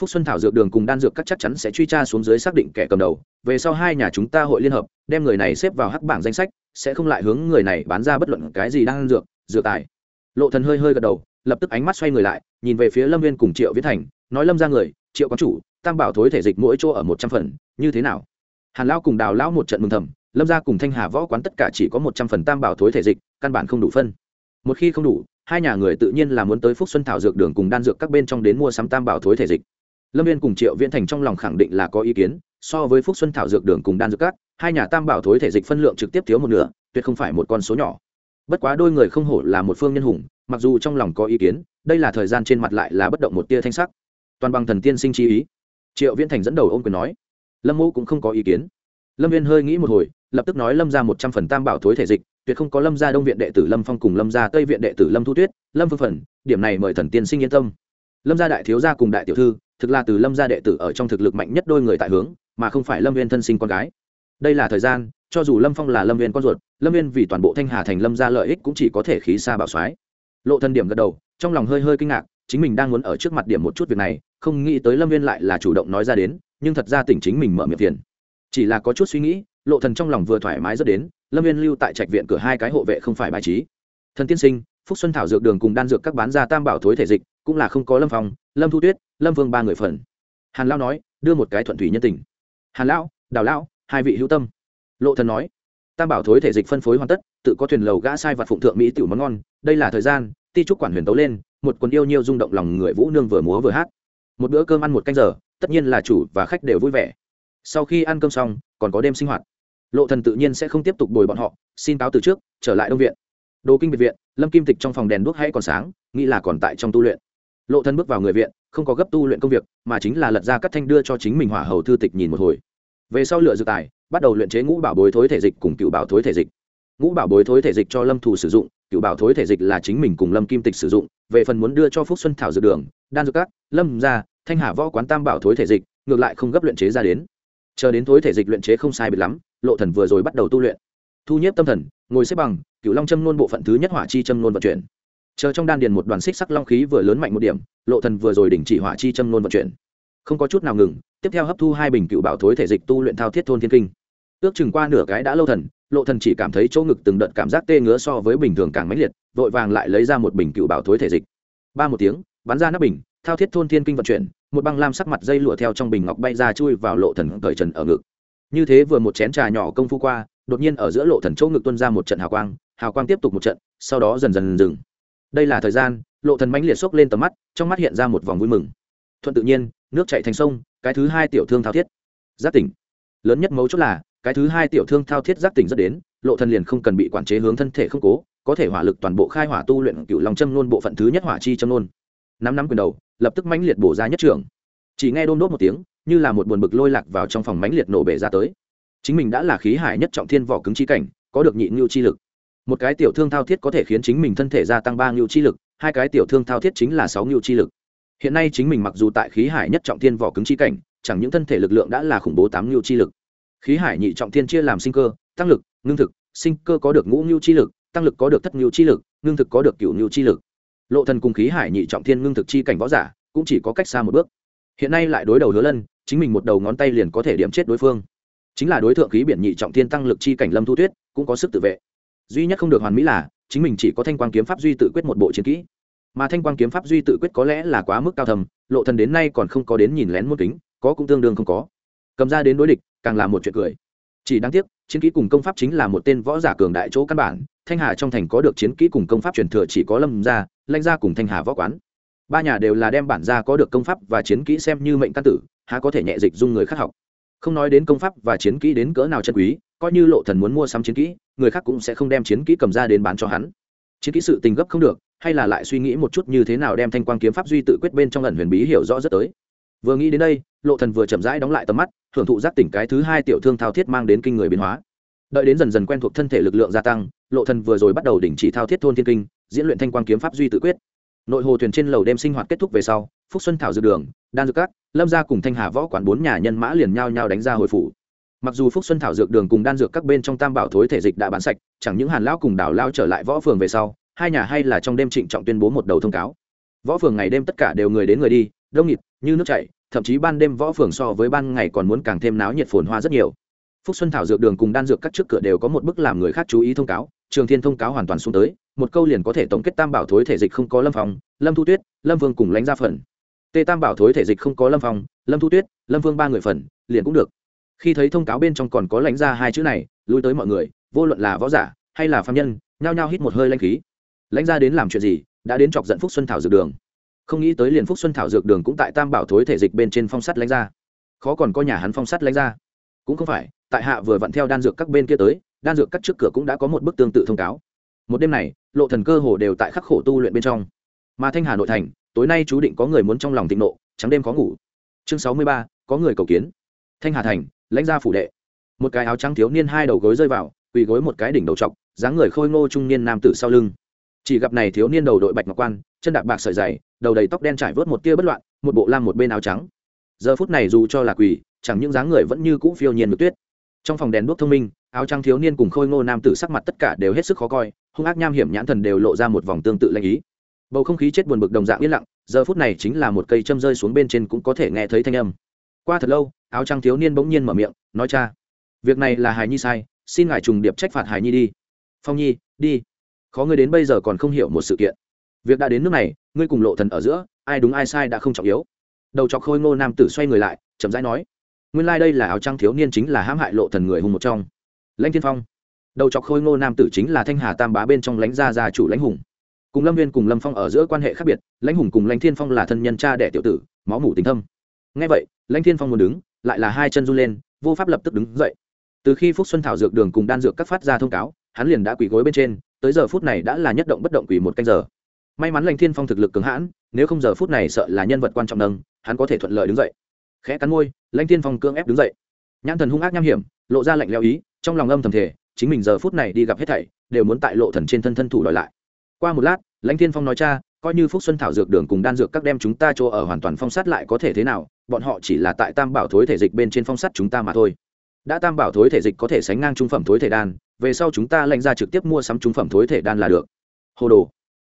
Phúc xuân thảo dược đường cùng đan dược các chắc chắn sẽ truy tra xuống dưới xác định kẻ cầm đầu, về sau hai nhà chúng ta hội liên hợp, đem người này xếp vào hắc bảng danh sách, sẽ không lại hướng người này bán ra bất luận cái gì đang dược dược tài. Lộ thần hơi hơi gật đầu lập tức ánh mắt xoay người lại, nhìn về phía lâm viên cùng triệu viễn thành, nói lâm ra người, triệu Quán chủ, tam bảo thối thể dịch mỗi chỗ ở một trăm phần, như thế nào? Hàn lão cùng đào lão một trận mừng thầm, lâm ra cùng thanh hà võ quán tất cả chỉ có một trăm phần tam bảo thối thể dịch, căn bản không đủ phân. Một khi không đủ, hai nhà người tự nhiên là muốn tới phúc xuân thảo dược đường cùng đan dược các bên trong đến mua sắm tam bảo thối thể dịch. Lâm viên cùng triệu viễn thành trong lòng khẳng định là có ý kiến, so với phúc xuân thảo dược đường cùng đan dược các, hai nhà tam bảo thối thể dịch phân lượng trực tiếp thiếu một nửa, tuyệt không phải một con số nhỏ bất quá đôi người không hổ là một phương nhân hùng, mặc dù trong lòng có ý kiến, đây là thời gian trên mặt lại là bất động một tia thanh sắc. Toàn bằng thần tiên sinh chi ý. Triệu viễn thành dẫn đầu ôm quyền nói. Lâm mô cũng không có ý kiến. Lâm viên hơi nghĩ một hồi, lập tức nói lâm ra một trăm phần tam bảo thối thể dịch, tuyệt không có lâm ra đông viện đệ tử lâm phong cùng lâm ra tây viện đệ tử lâm thu tuyết, lâm phương phần, điểm này mời thần tiên sinh yên tâm. Lâm gia đại thiếu gia cùng đại tiểu thư, thực là từ lâm gia đệ tử ở trong thực lực mạnh nhất đôi người tại hướng, mà không phải lâm viên thân sinh con gái. Đây là thời gian, cho dù lâm phong là lâm viên con ruột lâm viên vì toàn bộ thanh hà thành lâm ra lợi ích cũng chỉ có thể khí xa bảo soái. Lộ thân điểm gật đầu, trong lòng hơi hơi kinh ngạc, chính mình đang muốn ở trước mặt điểm một chút việc này, không nghĩ tới lâm viên lại là chủ động nói ra đến, nhưng thật ra tỉnh chính mình mở miệng tiền chỉ là có chút suy nghĩ, lộ thần trong lòng vừa thoải mái rất đến, lâm viên lưu tại trạch viện cửa hai cái hộ vệ không phải bài trí. Thần tiên sinh, phúc xuân thảo dược đường cùng đan dược các bán ra tam bảo thối thể dịch, cũng là không có lâm phong, lâm thu tuyết, lâm vương ba người phần. Hàn lao nói, đưa một cái thuận thủy nhân tình. Hàn lão, đào lão, hai vị hữu tâm. Lộ thần nói tam bảo thối thể dịch phân phối hoàn tất, tự có thuyền lầu gã sai vặt phụng thượng mỹ tiểu món ngon, đây là thời gian, ti trúc quản huyền tấu lên, một quần yêu nhiêu rung động lòng người vũ nương vừa múa vừa hát. Một bữa cơm ăn một canh giờ, tất nhiên là chủ và khách đều vui vẻ. Sau khi ăn cơm xong, còn có đêm sinh hoạt. Lộ thần tự nhiên sẽ không tiếp tục bồi bọn họ, xin cáo từ trước, trở lại đông viện. Đồ kinh biệt viện, lâm kim tịch trong phòng đèn đuốc hay còn sáng, nghĩ là còn tại trong tu luyện. Lộ Thần bước vào người viện, không có gấp tu luyện công việc, mà chính là lật ra các thanh đưa cho chính mình hỏa hầu thư tịch nhìn một hồi. Về sau lựa dự tài bắt đầu luyện chế ngũ bảo bối thối thể dịch cùng cựu bảo thối thể dịch. Ngũ bảo bối thối thể dịch cho lâm thù sử dụng, cựu bảo thối thể dịch là chính mình cùng lâm kim tịch sử dụng, về phần muốn đưa cho phúc xuân thảo dược đường, đan dược các, lâm gia, thanh hà võ quán tam bảo thối thể dịch, ngược lại không gấp luyện chế ra đến. Chờ đến thối thể dịch luyện chế không sai biệt lắm, lộ thần vừa rồi bắt đầu tu luyện. Thu nhếp tâm thần, ngồi xếp bằng cựu long châm nôn bộ phận thứ nhất hỏa chi châm nôn vận chuyển. Chờ trong đan điền một đoàn xích sắc long khí vừa lớn mạnh một điểm, lộ thần vừa rồi đỉnh chỉ hỏa chi châm nôn vận chuyển. Không có chút nào ngừng, tiếp theo hấp thu hai bình cựu bảo thối thể dịch tu luyện thao thiết thôn thiên kinh ước chừng qua nửa cái đã lâu thần, lộ thần chỉ cảm thấy chỗ ngực từng đợt cảm giác tê ngứa so với bình thường càng mãnh liệt, vội vàng lại lấy ra một bình cựu bảo thối thể dịch. Ba một tiếng, bắn ra nắp bình, thao thiết thôn thiên kinh vận chuyển, một băng lam sắc mặt dây lụa theo trong bình ngọc bay ra chui vào lộ thần cởi trần ở ngực. Như thế vừa một chén trà nhỏ công phu qua, đột nhiên ở giữa lộ thần chỗ ngực tuôn ra một trận hào quang hào quang tiếp tục một trận, sau đó dần dần dừng. Đây là thời gian, lộ thần mãnh liệt xốc lên tầm mắt, trong mắt hiện ra một vòng vui mừng. Thuận tự nhiên, nước chảy thành sông, cái thứ hai tiểu thương thao thiết. Giác tỉnh. Lớn nhất mấu chốt là cái thứ hai tiểu thương thao thiết giác tỉnh rất đến, lộ thần liền không cần bị quản chế hướng thân thể không cố, có thể hỏa lực toàn bộ khai hỏa tu luyện cựu long châm nôn bộ phận thứ nhất hỏa chi châm nôn. Năm năm quyền đầu, lập tức mãnh liệt bổ ra nhất trường. Chỉ nghe đôn đốt một tiếng, như là một buồn bực lôi lạc vào trong phòng mãnh liệt nổ bể ra tới. Chính mình đã là khí hải nhất trọng thiên vỏ cứng chi cảnh, có được nhị ngưu chi lực. Một cái tiểu thương thao thiết có thể khiến chính mình thân thể gia tăng ba ngưu chi lực, hai cái tiểu thương thao thiết chính là sáu ngưu chi lực. Hiện nay chính mình mặc dù tại khí hải nhất trọng thiên vỏ cứng chi cảnh, chẳng những thân thể lực lượng đã là khủng bố tám ngưu chi lực khí hải nhị trọng thiên chia làm sinh cơ, tăng lực, ngưng thực, sinh cơ có được ngũ ngưu chi lực, tăng lực có được thất ngưu chi lực, ngưng thực có được cửu ngưu chi lực. Lộ thần cùng khí hải nhị trọng thiên ngưng thực chi cảnh võ giả, cũng chỉ có cách xa một bước. Hiện nay lại đối đầu hứa lân, chính mình một đầu ngón tay liền có thể điểm chết đối phương. Chính là đối tượng khí biển nhị trọng thiên tăng lực chi cảnh lâm thu tuyết, cũng có sức tự vệ. Duy nhất không được hoàn mỹ là, chính mình chỉ có thanh quang kiếm pháp duy tự quyết một bộ chiến kỹ. Mà thanh quang kiếm pháp duy tự quyết có lẽ là quá mức cao thầm, lộ thần đến nay còn không có đến nhìn lén môn kính, có cũng tương đương không có. Cầm ra đến đối địch càng là một chuyện cười. Chỉ đáng tiếc, chiến kỹ cùng công pháp chính là một tên võ giả cường đại chỗ căn bản, thanh hà trong thành có được chiến kỹ cùng công pháp truyền thừa chỉ có lâm gia lanh gia cùng thanh hà võ quán. Ba nhà đều là đem bản gia có được công pháp và chiến kỹ xem như mệnh căn tử, há có thể nhẹ dịch dung người khác học. Không nói đến công pháp và chiến kỹ đến cỡ nào chân quý, coi như lộ thần muốn mua sắm chiến kỹ, người khác cũng sẽ không đem chiến kỹ cầm ra đến bán cho hắn. Chiến kỹ sự tình gấp không được, hay là lại suy nghĩ một chút như thế nào đem thanh quang kiếm pháp duy tự quyết bên trong ẩn huyền bí hiểu rõ rất tới vừa nghĩ đến đây, lộ thần vừa chậm rãi đóng lại tầm mắt, hưởng thụ giác tỉnh cái thứ hai tiểu thương thao thiết mang đến kinh người biến hóa. Đợi đến dần dần quen thuộc thân thể lực lượng gia tăng, lộ thần vừa rồi bắt đầu đỉnh chỉ thao thiết thôn thiên kinh, diễn luyện thanh quang kiếm pháp duy tự quyết. Nội hồ thuyền trên lầu đêm sinh hoạt kết thúc về sau, phúc xuân thảo dược đường, đan dược các, lâm gia cùng thanh hà võ quán bốn nhà nhân mã liền nhau nhau đánh ra hồi phủ. Mặc dù phúc xuân thảo dược đường cùng đan dược các bên trong tam bảo thối thể dịch đã bán sạch, chẳng những hàn lão cùng đảo lao trở lại võ phường về sau, hai nhà hay là trong đêm trịnh trọng tuyên bố một đầu thông cáo. Võ phường ngày đêm tất cả đều người đến người đi, đông nghịt như nước chảy, thậm chí ban đêm võ phường so với ban ngày còn muốn càng thêm náo nhiệt phồn hoa rất nhiều. Phúc xuân thảo dược đường cùng đan dược các trước cửa đều có một bức làm người khác chú ý thông cáo, trường thiên thông cáo hoàn toàn xuống tới, một câu liền có thể tổng kết tam bảo thối thể dịch không có lâm phòng lâm thu tuyết, lâm vương cùng lãnh ra phần. Tê tam bảo thối thể dịch không có lâm phòng lâm thu tuyết, lâm vương ba người phần, liền cũng được. Khi thấy thông cáo bên trong còn có lãnh ra hai chữ này, lui tới mọi người, vô luận là võ giả hay là phạm nhân, nhao nhao hít một hơi lanh khí. Lãnh ra đến làm chuyện gì, đã đến chọc giận phúc xuân thảo dược đường không nghĩ tới liền phúc xuân thảo dược đường cũng tại tam bảo thối thể dịch bên trên phong sắt lãnh ra. Khó còn có nhà hắn phong sắt lãnh ra. Cũng không phải, tại hạ vừa vặn theo đan dược các bên kia tới, đan dược các trước cửa cũng đã có một bức tương tự thông cáo. Một đêm này, lộ thần cơ hồ đều tại khắc khổ tu luyện bên trong. Mà thanh hà nội thành, tối nay chú định có người muốn trong lòng thịnh nộ, trắng đêm khó ngủ. Chương sáu mươi ba, có người cầu kiến. Thanh hà thành, lãnh gia phủ đệ. Một cái áo trắng thiếu niên hai đầu gối rơi vào, quỳ gối một cái đỉnh đầu trọc dáng người khôi ngô trung niên nam tử sau lưng. Chỉ gặp này thiếu niên đầu đội bạch ngọc quan, chân đạp bạc sợi dày đầu đầy tóc đen trải vớt một tia bất loạn, một bộ lam một bên áo trắng. Giờ phút này dù cho là quỳ chẳng những dáng người vẫn như cũ phiêu nhiên ngược tuyết. Trong phòng đèn đuốc thông minh, áo trắng thiếu niên cùng khôi ngô nam tử sắc mặt tất cả đều hết sức khó coi, hung ác nham hiểm nhãn thần đều lộ ra một vòng tương tự lanh ý. Bầu không khí chết buồn bực đồng dạng yên lặng, giờ phút này chính là một cây châm rơi xuống bên trên cũng có thể nghe thấy thanh âm. Qua thật lâu, áo trắng thiếu niên bỗng nhiên mở miệng, nói cha, việc này là hài nhi sai, xin ngài trùng điệp trách phạt hài nhi đi. Phong nhi, đi. Khó ngươi đến bây giờ còn không hiểu một sự kiện. Việc đã đến nước này ngươi cùng lộ thần ở giữa, ai đúng ai sai đã không trọng yếu. Đầu chọc khôi ngô nam tử xoay người lại, chậm rãi nói, nguyên lai đây là áo trang thiếu niên chính là hãm hại lộ thần người hùng một trong. Lãnh thiên phong. Đầu chọc khôi ngô nam tử chính là thanh hà tam bá bên trong lãnh gia gia chủ lãnh hùng. Cùng lâm viên cùng lâm phong ở giữa quan hệ khác biệt, lãnh hùng cùng lãnh thiên phong là thân nhân cha đẻ tiểu tử, máu mủ tình thâm. Ngay vậy, lãnh thiên phong muốn đứng, lại là hai chân run lên, vô pháp lập tức đứng dậy. Từ khi phúc xuân thảo dược đường cùng đan dược các phát ra thông cáo, hắn liền đã quỳ gối bên trên, tới giờ phút này đã là nhất động bất động quỳ một canh giờ may mắn lãnh thiên phong thực lực cứng hãn, nếu không giờ phút này sợ là nhân vật quan trọng nâng, hắn có thể thuận lợi đứng dậy. Khẽ cắn môi lãnh thiên phong cưỡng ép đứng dậy. Nhãn thần hung ác nham hiểm, lộ ra lạnh leo ý, trong lòng âm thầm thể chính mình giờ phút này đi gặp hết thảy, đều muốn tại lộ thần trên thân thân thủ đòi lại. Qua một lát lãnh thiên phong nói cha, coi như phúc xuân thảo dược đường cùng đan dược các đem chúng ta chỗ ở hoàn toàn phong sát lại có thể thế nào, bọn họ chỉ là tại tam bảo thối thể dịch bên trên phong sát chúng ta mà thôi. Đã tam bảo thối thể dịch có thể sánh ngang trung phẩm thối thể đan, về sau chúng ta lãnh ra trực tiếp mua sắm trung phẩm thối thể đan là được. Hồ đồ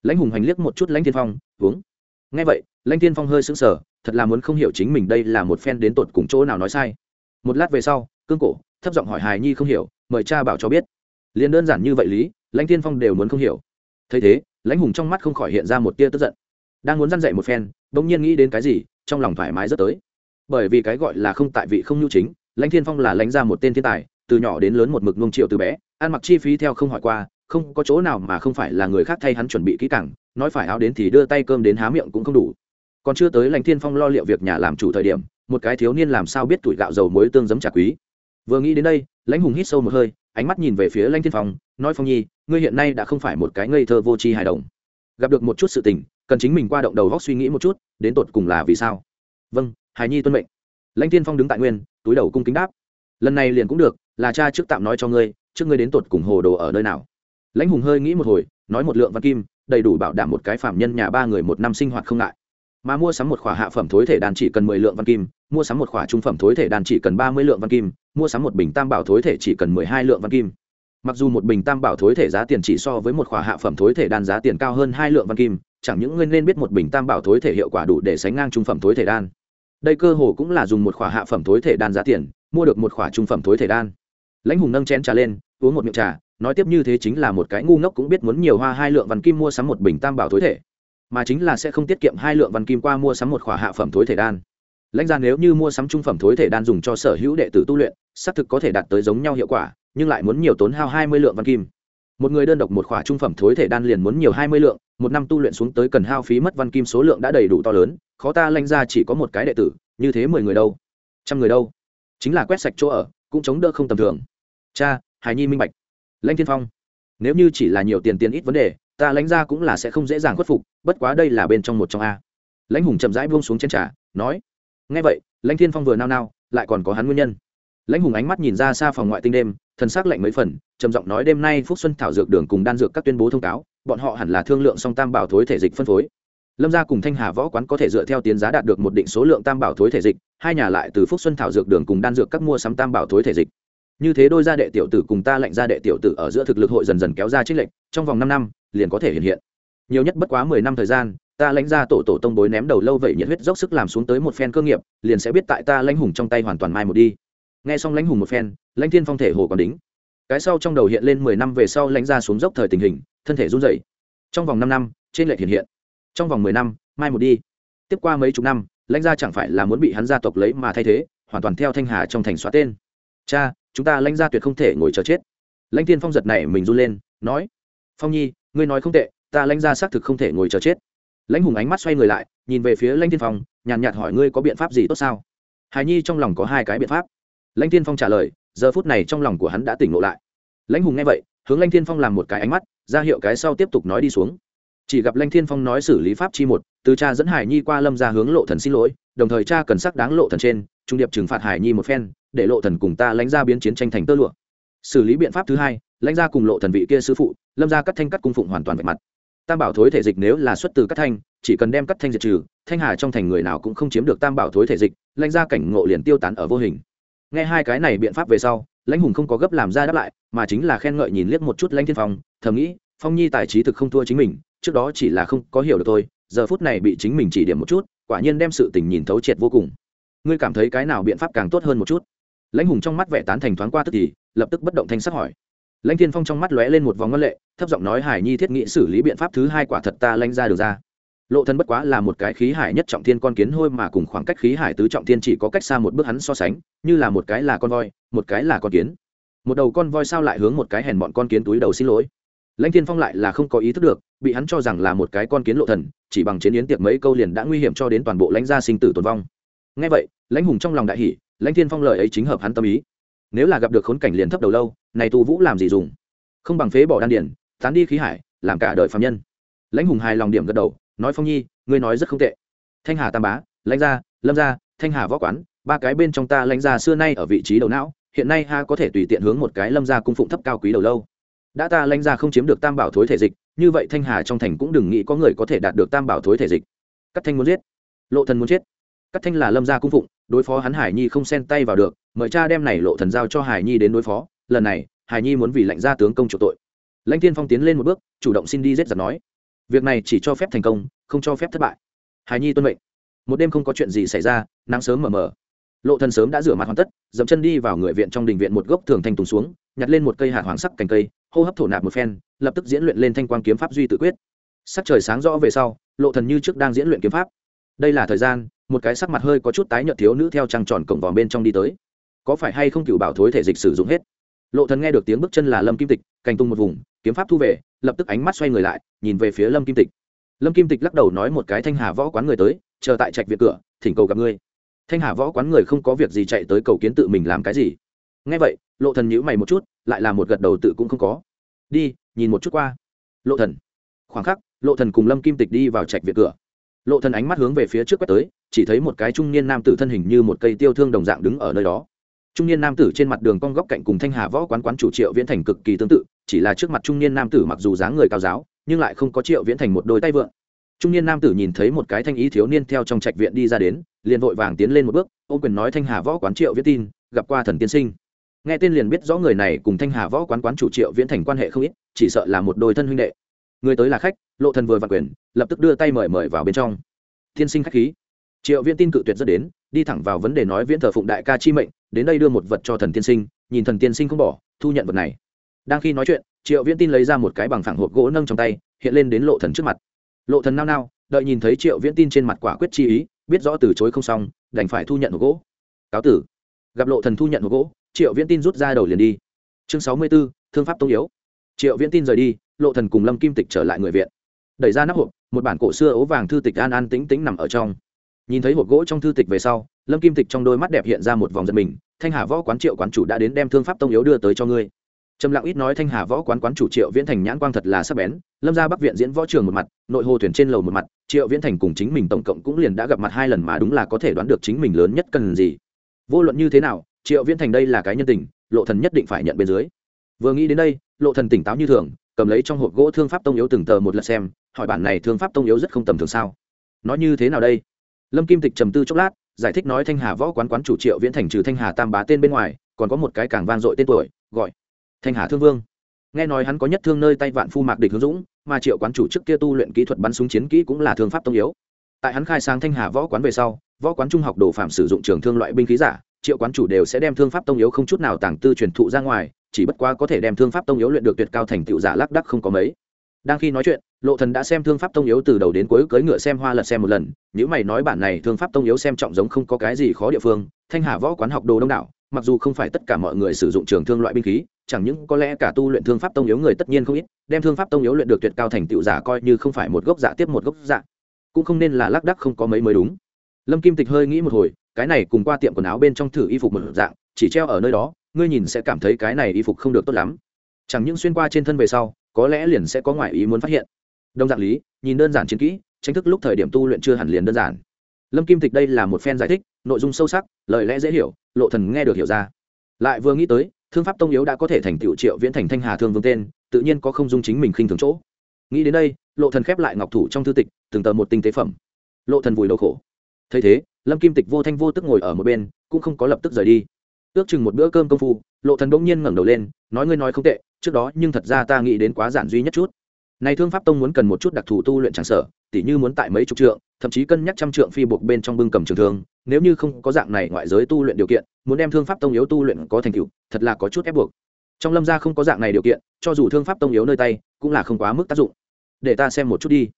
lãnh hùng hành liếc một chút lãnh thiên phong, uống. Ngay vậy, lãnh thiên phong hơi sững sờ, thật là muốn không hiểu chính mình đây là một phen đến tột cùng chỗ nào nói sai. Một lát về sau, cương cổ, thấp giọng hỏi hài nhi không hiểu, mời cha bảo cho biết. Liền đơn giản như vậy lý, lãnh thiên phong đều muốn không hiểu. Thấy thế, lãnh hùng trong mắt không khỏi hiện ra một tia tức giận. Đang muốn dăn dậy một phen, bỗng nhiên nghĩ đến cái gì, trong lòng thoải mái rất tới. Bởi vì cái gọi là không tại vị không nhu chính, lãnh thiên phong là lãnh ra một tên thiên tài, từ nhỏ đến lớn một mực nung triệu từ bé, ăn mặc chi phí theo không hỏi qua không có chỗ nào mà không phải là người khác thay hắn chuẩn bị kỹ càng, nói phải áo đến thì đưa tay cơm đến há miệng cũng không đủ. Còn chưa tới lãnh thiên phong lo liệu việc nhà làm chủ thời điểm, một cái thiếu niên làm sao biết tuổi gạo dầu muối tương giấm trà quý. Vừa nghĩ đến đây, lãnh hùng hít sâu một hơi, ánh mắt nhìn về phía lãnh thiên phong, nói phong nhi, ngươi hiện nay đã không phải một cái ngây thơ vô tri hài đồng. Gặp được một chút sự tình, cần chính mình qua động đầu góc suy nghĩ một chút, đến tột cùng là vì sao? Vâng hài nhi tuân mệnh. Lãnh thiên phong đứng tại nguyên, túi đầu cung kính đáp. Lần này liền cũng được, là cha trước tạm nói cho ngươi, trước ngươi đến tột cùng hồ đồ ở nơi nào? Lãnh hùng hơi nghĩ một hồi, nói một lượng văn kim, đầy đủ bảo đảm một cái phạm nhân nhà ba người một năm sinh hoạt không ngại. Mà mua sắm một khỏa hạ phẩm thối thể đan chỉ cần mười lượng văn kim, mua sắm một khỏa trung phẩm thối thể đan chỉ cần ba mươi lượng văn kim, mua sắm một bình tam bảo thối thể chỉ cần mười hai lượng văn kim. Mặc dù một bình tam bảo thối thể giá tiền chỉ so với một khỏa hạ phẩm thối thể đan giá tiền cao hơn hai lượng văn kim, chẳng những ngươi nên biết một bình tam bảo thối thể hiệu quả đủ để sánh ngang trung phẩm thối thể đan. Đây cơ hồ cũng là dùng một khỏa hạ phẩm thối thể đan giá tiền, mua được một khỏa trung phẩm thối thể đan. Lãnh hùng nâng chén trà lên, uống một miệng trà nói tiếp như thế chính là một cái ngu ngốc cũng biết muốn nhiều hoa hai lượng văn kim mua sắm một bình tam bảo thối thể, mà chính là sẽ không tiết kiệm hai lượng văn kim qua mua sắm một khỏa hạ phẩm thối thể đan. Lãnh ra nếu như mua sắm trung phẩm thối thể đan dùng cho sở hữu đệ tử tu luyện, xác thực có thể đạt tới giống nhau hiệu quả, nhưng lại muốn nhiều tốn hao hai mươi lượng văn kim. Một người đơn độc một khỏa trung phẩm thối thể đan liền muốn nhiều hai mươi lượng, một năm tu luyện xuống tới cần hao phí mất văn kim số lượng đã đầy đủ to lớn, khó ta lãnh ra chỉ có một cái đệ tử, như thế mười người đâu? Trăm người đâu? Chính là quét sạch chỗ ở, cũng chống đỡ không tầm thường. Cha, hài nhi minh bạch lãnh thiên phong, nếu như chỉ là nhiều tiền tiền ít vấn đề, ta lãnh ra cũng là sẽ không dễ dàng khuất phục, bất quá đây là bên trong một trong a. Lãnh hùng chậm rãi buông xuống trên trà, nói ngay vậy, lãnh thiên phong vừa nao nao, lại còn có hắn nguyên nhân. Lãnh hùng ánh mắt nhìn ra xa phòng ngoại tinh đêm, thần s ắ c lạnh mấy phần, trầm giọng nói, đêm nay phúc xuân thảo dược đường cùng đan dược các tuyên bố thông cáo, bọn họ hẳn là thương lượng song tam bảo thối thể dịch phân phối. Lâm gia cùng thanh hà võ quán có thể dựa theo tiến giá đạt được một định số lượng tam bảo thối thể dịch, hai nhà lại từ phúc xuân thảo dược đường cùng đan dược các mua sắm tam bảo thối thể dịch như thế đôi gia đệ tiểu tử cùng ta lệnh gia đệ tiểu tử ở giữa thực lực hội dần dần kéo ra trích lệnh trong vòng năm năm, liền có thể hiện hiện. Nhiều nhất bất quá mười năm thời gian, ta lãnh ra tổ tổ tông bối ném đầu lâu vậy nhiệt huyết dốc sức làm xuống tới một phen cơ nghiệp, liền sẽ biết tại ta lãnh hùng trong tay hoàn toàn mai một đi. Nghe xong lãnh hùng một phen, lãnh thiên phong thể hồ còn đính. Cái sau trong đầu hiện lên mười năm về sau lãnh ra xuống dốc thời tình hình, thân thể run dậy trong vòng năm năm trên lệ hiện hiện. Trong vòng mười năm, mai một đi. Tiếp qua mấy chục năm, lãnh gia chẳng phải là muốn bị hắn gia tộc lấy mà thay thế, hoàn toàn theo thanh hà trong thành xóa tên. Cha chúng ta lãnh gia tuyệt không thể ngồi chờ chết. Lãnh tiên phong giật này mình run lên, nói, phong nhi, ngươi nói không tệ, ta lãnh gia xác thực không thể ngồi chờ chết. Lãnh hùng ánh mắt xoay người lại, nhìn về phía lãnh tiên phong, nhàn nhạt hỏi, ngươi có biện pháp gì tốt sao? Hài nhi trong lòng có hai cái biện pháp. Lãnh tiên phong trả lời, giờ phút này trong lòng của hắn đã tỉnh ngộ lại. Lãnh hùng nghe vậy, hướng lãnh thiên phong làm một cái ánh mắt, ra hiệu cái sau tiếp tục nói đi xuống. Chỉ gặp lãnh thiên phong nói xử lý pháp chi một, từ cha dẫn hải nhi qua lâm ra hướng lộ thần xin lỗi, đồng thời cha cần sắc đáng lộ thần trên trung điệp trừng phạt hải nhi một phen, để lộ thần cùng ta lãnh ra biến chiến tranh thành tơ lụa. Xử lý biện pháp thứ hai, lãnh ra cùng lộ thần vị kia sư phụ, lâm ra cắt thanh cắt cung phụng hoàn toàn vạch mặt. Tam bảo thối thể dịch nếu là xuất từ cắt thanh, chỉ cần đem cắt thanh diệt trừ, thanh hà trong thành người nào cũng không chiếm được tam bảo thối thể dịch, lãnh ra cảnh ngộ liền tiêu tán ở vô hình. Nghe hai cái này biện pháp về sau, lãnh hùng không có gấp làm ra đáp lại, mà chính là khen ngợi nhìn liếc một chút lãnh thiên phong, thầm nghĩ, phong nhi tài trí thực không thua chính mình, trước đó chỉ là không có hiểu được thôi, giờ phút này bị chính mình chỉ điểm một chút, quả nhiên đem sự tình nhìn thấu triệt vô cùng ngươi cảm thấy cái nào biện pháp càng tốt hơn một chút? Lãnh hùng trong mắt vẻ tán thành thoáng qua tức thì, lập tức bất động thanh sắc hỏi. Lãnh thiên phong trong mắt lóe lên một vòng ngân lệ, thấp giọng nói hải nhi thiết nghị xử lý biện pháp thứ hai quả thật ta lãnh ra được ra. Lộ thân bất quá là một cái khí hải nhất trọng thiên con kiến hôi mà cùng khoảng cách khí hải tứ trọng thiên chỉ có cách xa một bước hắn so sánh, như là một cái là con voi, một cái là con kiến. Một đầu con voi sao lại hướng một cái hèn bọn con kiến túi đầu xin lỗi? Lãnh thiên phong lại là không có ý thức được, bị hắn cho rằng là một cái con kiến lộ thần, chỉ bằng chiến yến tiệc mấy câu liền đã nguy hiểm cho đến toàn bộ lãnh gia sinh tử tồn vong. Ngay vậy lãnh hùng trong lòng đại hỷ lãnh thiên phong lời ấy chính hợp hắn tâm ý. Nếu là gặp được khốn cảnh liền thấp đầu lâu, này tu vũ làm gì dùng? Không bằng phế bỏ đan điển tán đi khí hải, làm cả đời phạm nhân. Lãnh hùng hài lòng điểm gật đầu, nói phong nhi, ngươi nói rất không tệ. Thanh hà tam bá, lãnh gia, lâm gia, thanh hà võ quán, ba cái bên trong ta lãnh gia xưa nay ở vị trí đầu não, hiện nay ha có thể tùy tiện hướng một cái lâm gia cung phụng thấp cao quý đầu lâu. Đã ta lãnh gia không chiếm được tam bảo thối thể dịch, như vậy thanh hà trong thành cũng đừng nghĩ có người có thể đạt được tam bảo thối thể dịch. Cắt thanh muốn giết. Lộ thần muốn chết. Cắt thanh là lâm gia cung phụng đối phó hắn hải nhi không xen tay vào được, mời cha đem này lộ thần giao cho hải nhi đến đối phó, lần này, hải nhi muốn vì lãnh gia tướng công chủ tội. Lãnh thiên phong tiến lên một bước, chủ động xin đi giết giặc nói, việc này chỉ cho phép thành công, không cho phép thất bại. Hải nhi tuân mệnh. Một đêm không có chuyện gì xảy ra, nắng sớm mờ mờ. Lộ thần sớm đã rửa mặt hoàn tất, dậm chân đi vào người viện trong đình viện một gốc thường thanh tùng xuống, nhặt lên một cây hạt hoàng sắc cành cây, hô hấp thổ nạp một phen, lập tức diễn luyện lên thanh quang kiếm pháp duy tự quyết. Sắc trời sáng rõ về sau, lộ thần như trước đang diễn luyện kiếm pháp đây là thời gian, một cái sắc mặt hơi có chút tái nhợt thiếu nữ theo trăng tròn cổng vòm bên trong đi tới. Có phải hay không cựu bảo thối thể dịch sử dụng hết? Lộ thần nghe được tiếng bước chân là lâm kim tịch, cành tung một vùng, kiếm pháp thu về, lập tức ánh mắt xoay người lại, nhìn về phía lâm kim tịch. Lâm kim tịch lắc đầu nói một cái thanh hà võ quán người tới, chờ tại trạch viện cửa, thỉnh cầu gặp ngươi. Thanh hà võ quán người không có việc gì chạy tới cầu kiến tự mình làm cái gì. Nghe vậy, lộ thần nhíu mày một chút, lại là một gật đầu tự cũng không có. Đi, nhìn một chút qua. Lộ thần. Khoảng khắc, lộ thần cùng lâm kim tịch đi vào trạch viện cửa lộ thần ánh mắt hướng về phía trước quét tới, chỉ thấy một cái trung niên nam tử thân hình như một cây tiêu thương đồng dạng đứng ở nơi đó. Trung niên nam tử trên mặt đường cong góc cạnh cùng thanh hà võ quán quán chủ triệu viễn thành cực kỳ tương tự, chỉ là trước mặt trung niên nam tử mặc dù dáng người cao giáo, nhưng lại không có triệu viễn thành một đôi tay vượng. Trung niên nam tử nhìn thấy một cái thanh ý thiếu niên theo trong trạch viện đi ra đến, liền vội vàng tiến lên một bước ô quyền nói thanh hà võ quán triệu viễn tin, gặp qua thần tiên sinh. Nghe tên liền biết rõ người này cùng thanh hà võ quán quán chủ triệu viễn thành quan hệ không ít, chỉ sợ là một đôi thân huynh đệ người tới là khách lộ thần vừa vặn quyền lập tức đưa tay mời mời vào bên trong. Tiên sinh khách khí. Triệu viễn tin cự tuyệt rất đến đi thẳng vào vấn đề nói viễn thờ phụng đại ca chi mệnh đến đây đưa một vật cho thần tiên sinh nhìn thần tiên sinh không bỏ thu nhận vật này. Đang khi nói chuyện triệu viễn tin lấy ra một cái bằng phẳng hộp gỗ nâng trong tay hiện lên đến lộ thần trước mặt. Lộ thần nao nao đợi nhìn thấy triệu viễn tin trên mặt quả quyết chi ý biết rõ từ chối không xong đành phải thu nhận hộp gỗ. Cáo tử. Gặp lộ thần thu nhận hộp gỗ triệu viễn tin rút ra đầu liền đi. Chương sáu mươi 64, thương pháp tông yếu. Triệu viễn tin rời đi lộ thần cùng lâm kim tịch trở lại người viện đẩy ra nắp hộp một bản cổ xưa ố vàng thư tịch an an tĩnh tĩnh nằm ở trong nhìn thấy hộp gỗ trong thư tịch về sau lâm kim tịch trong đôi mắt đẹp hiện ra một vòng giật mình thanh hà võ quán triệu quán chủ đã đến đem thương pháp tông yếu đưa tới cho ngươi trầm lặng ít nói thanh hà võ quán quán chủ triệu viễn thành nhãn quang thật là sắc bén lâm ra bắc viện diễn võ trường một mặt nội hồ thuyền trên lầu một mặt triệu viễn thành cùng chính mình tổng cộng cũng liền đã gặp mặt hai lần mà đúng là có thể đoán được chính mình lớn nhất cần gì vô luận như thế nào triệu viễn thành đây là cái nhân tình lộ thần nhất định phải nhận bên dưới vừa nghĩ đến đây lộ thần tỉnh táo như thường cầm lấy trong hộp gỗ thương pháp tông yếu từng tờ một lần xem, hỏi bản này thương pháp tông yếu rất không tầm thường sao? Nói như thế nào đây? Lâm kim tịch trầm tư chốc lát, giải thích nói thanh hà võ quán quán chủ triệu viễn thành trừ thanh hà tam bá tên bên ngoài, còn có một cái càng vang dội tên tuổi, gọi thanh hà thương vương. Nghe nói hắn có nhất thương nơi tay vạn phu mạc địch hướng dũng, mà triệu quán chủ trước kia tu luyện kỹ thuật bắn súng chiến kỹ cũng là thương pháp tông yếu. Tại hắn khai sáng thanh hà võ quán về sau, võ quán trung học đồ phạm sử dụng trường thương loại binh khí giả, triệu quán chủ đều sẽ đem thương pháp tông yếu không chút nào tàng tư truyền thụ ra ngoài chỉ bất quá có thể đem thương pháp tông yếu luyện được tuyệt cao thành tựu giả lác đắc không có mấy. Đang khi nói chuyện lộ thần đã xem thương pháp tông yếu từ đầu đến cuối cưỡi ngựa xem hoa lật xem một lần nếu mày nói bản này thương pháp tông yếu xem trọng giống không có cái gì khó địa phương thanh hà võ quán học đồ đông đảo mặc dù không phải tất cả mọi người sử dụng trường thương loại binh khí chẳng những có lẽ cả tu luyện thương pháp tông yếu người tất nhiên không ít đem thương pháp tông yếu luyện được tuyệt cao thành tựu giả coi như không phải một gốc giả tiếp một gốc giả, cũng không nên là lác đắc không có mấy mới đúng. Lâm kim tịch hơi nghĩ một hồi cái này cùng qua tiệm quần áo bên trong thử y phục một dạng chỉ treo ở nơi đó ngươi nhìn sẽ cảm thấy cái này y phục không được tốt lắm. Chẳng những xuyên qua trên thân về sau, có lẽ liền sẽ có ngoại ý muốn phát hiện. Đồng dạng lý, nhìn đơn giản chiến kỹ, tranh thức lúc thời điểm tu luyện chưa hẳn liền đơn giản. Lâm kim tịch đây là một phen giải thích, nội dung sâu sắc, lời lẽ dễ hiểu, lộ thần nghe được hiểu ra. Lại vừa nghĩ tới, thương pháp tông yếu đã có thể thành tựu triệu viễn thành thanh hà thương vương tên, tự nhiên có không dung chính mình khinh thường chỗ. Nghĩ đến đây, lộ thần khép lại ngọc thủ trong thư tịch, từng tờ một tinh tế phẩm. Lộ thần vùi đầu khổ. Thấy thế, lâm kim tịch vô thanh vô tức ngồi ở một bên, cũng không có lập tức rời đi ước chừng một bữa cơm công phu, lộ thần bỗng nhiên ngẩng đầu lên, nói ngươi nói không tệ, trước đó nhưng thật ra ta nghĩ đến quá giản duy nhất chút. Này thương pháp tông muốn cần một chút đặc thù tu luyện chẳng sở tỉ như muốn tại mấy chục trượng, thậm chí cân nhắc trăm trượng phi buộc bên trong bưng cầm trường thương, nếu như không có dạng này ngoại giới tu luyện điều kiện, muốn đem thương pháp tông yếu tu luyện có thành tựu, thật là có chút ép buộc. Trong lâm gia không có dạng này điều kiện, cho dù thương pháp tông yếu nơi tay, cũng là không quá mức tác dụng. Để ta xem một chút đi.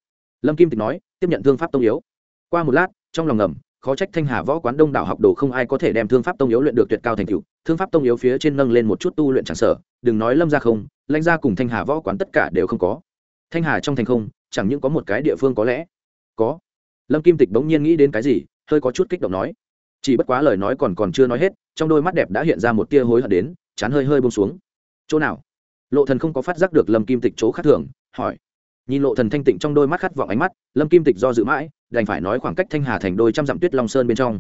Lâm kim tịch nói, tiếp nhận thương pháp tông yếu. Qua một lát, trong lòng ngầm khó trách thanh hà võ quán đông đảo học đồ không ai có thể đem thương pháp tông yếu luyện được tuyệt cao thành tựu, thương pháp tông yếu phía trên nâng lên một chút tu luyện chẳng sở, đừng nói lâm ra không, lãnh ra cùng thanh hà võ quán tất cả đều không có. Thanh hà trong thành không, chẳng những có một cái địa phương có lẽ có. Lâm kim tịch bỗng nhiên nghĩ đến cái gì, hơi có chút kích động nói. Chỉ bất quá lời nói còn còn chưa nói hết, trong đôi mắt đẹp đã hiện ra một tia hối hận đến, chán hơi hơi bông xuống. Chỗ nào? Lộ thần không có phát giác được lâm kim tịch chỗ khác thường, hỏi. Nhìn lộ thần thanh tịnh trong đôi mắt khát vọng ánh mắt, lâm kim tịch do dự mãi đành phải nói khoảng cách thanh hà thành đôi trăm dặm tuyết long sơn bên trong.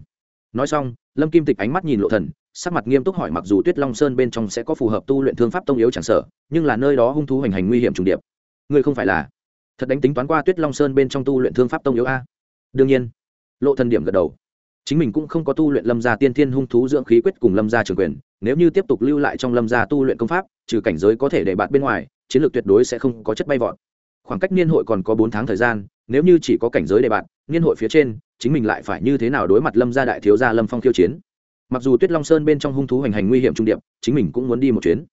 Nói xong, lâm kim tịch ánh mắt nhìn lộ thần, sắc mặt nghiêm túc hỏi mặc dù tuyết long sơn bên trong sẽ có phù hợp tu luyện thương pháp tông yếu chẳng sở nhưng là nơi đó hung thú hành hành nguy hiểm trùng điệp. Ngươi không phải là thật đánh tính toán qua tuyết long sơn bên trong tu luyện thương pháp tông yếu a? Đương nhiên. Lộ thần điểm gật đầu. Chính mình cũng không có tu luyện lâm gia tiên thiên hung thú dưỡng khí quyết cùng lâm gia trường quyền, nếu như tiếp tục lưu lại trong lâm gia tu luyện công pháp, trừ cảnh giới có thể để bạn bên ngoài, chiến lược tuyệt đối sẽ không có chất bay vọt khoảng cách niên hội còn có bốn tháng thời gian, nếu như chỉ có cảnh giới đề bạn niên hội phía trên, chính mình lại phải như thế nào đối mặt lâm gia đại thiếu gia lâm phong khiêu chiến? Mặc dù tuyết long sơn bên trong hung thú hành hành nguy hiểm trung điệp, chính mình cũng muốn đi một chuyến.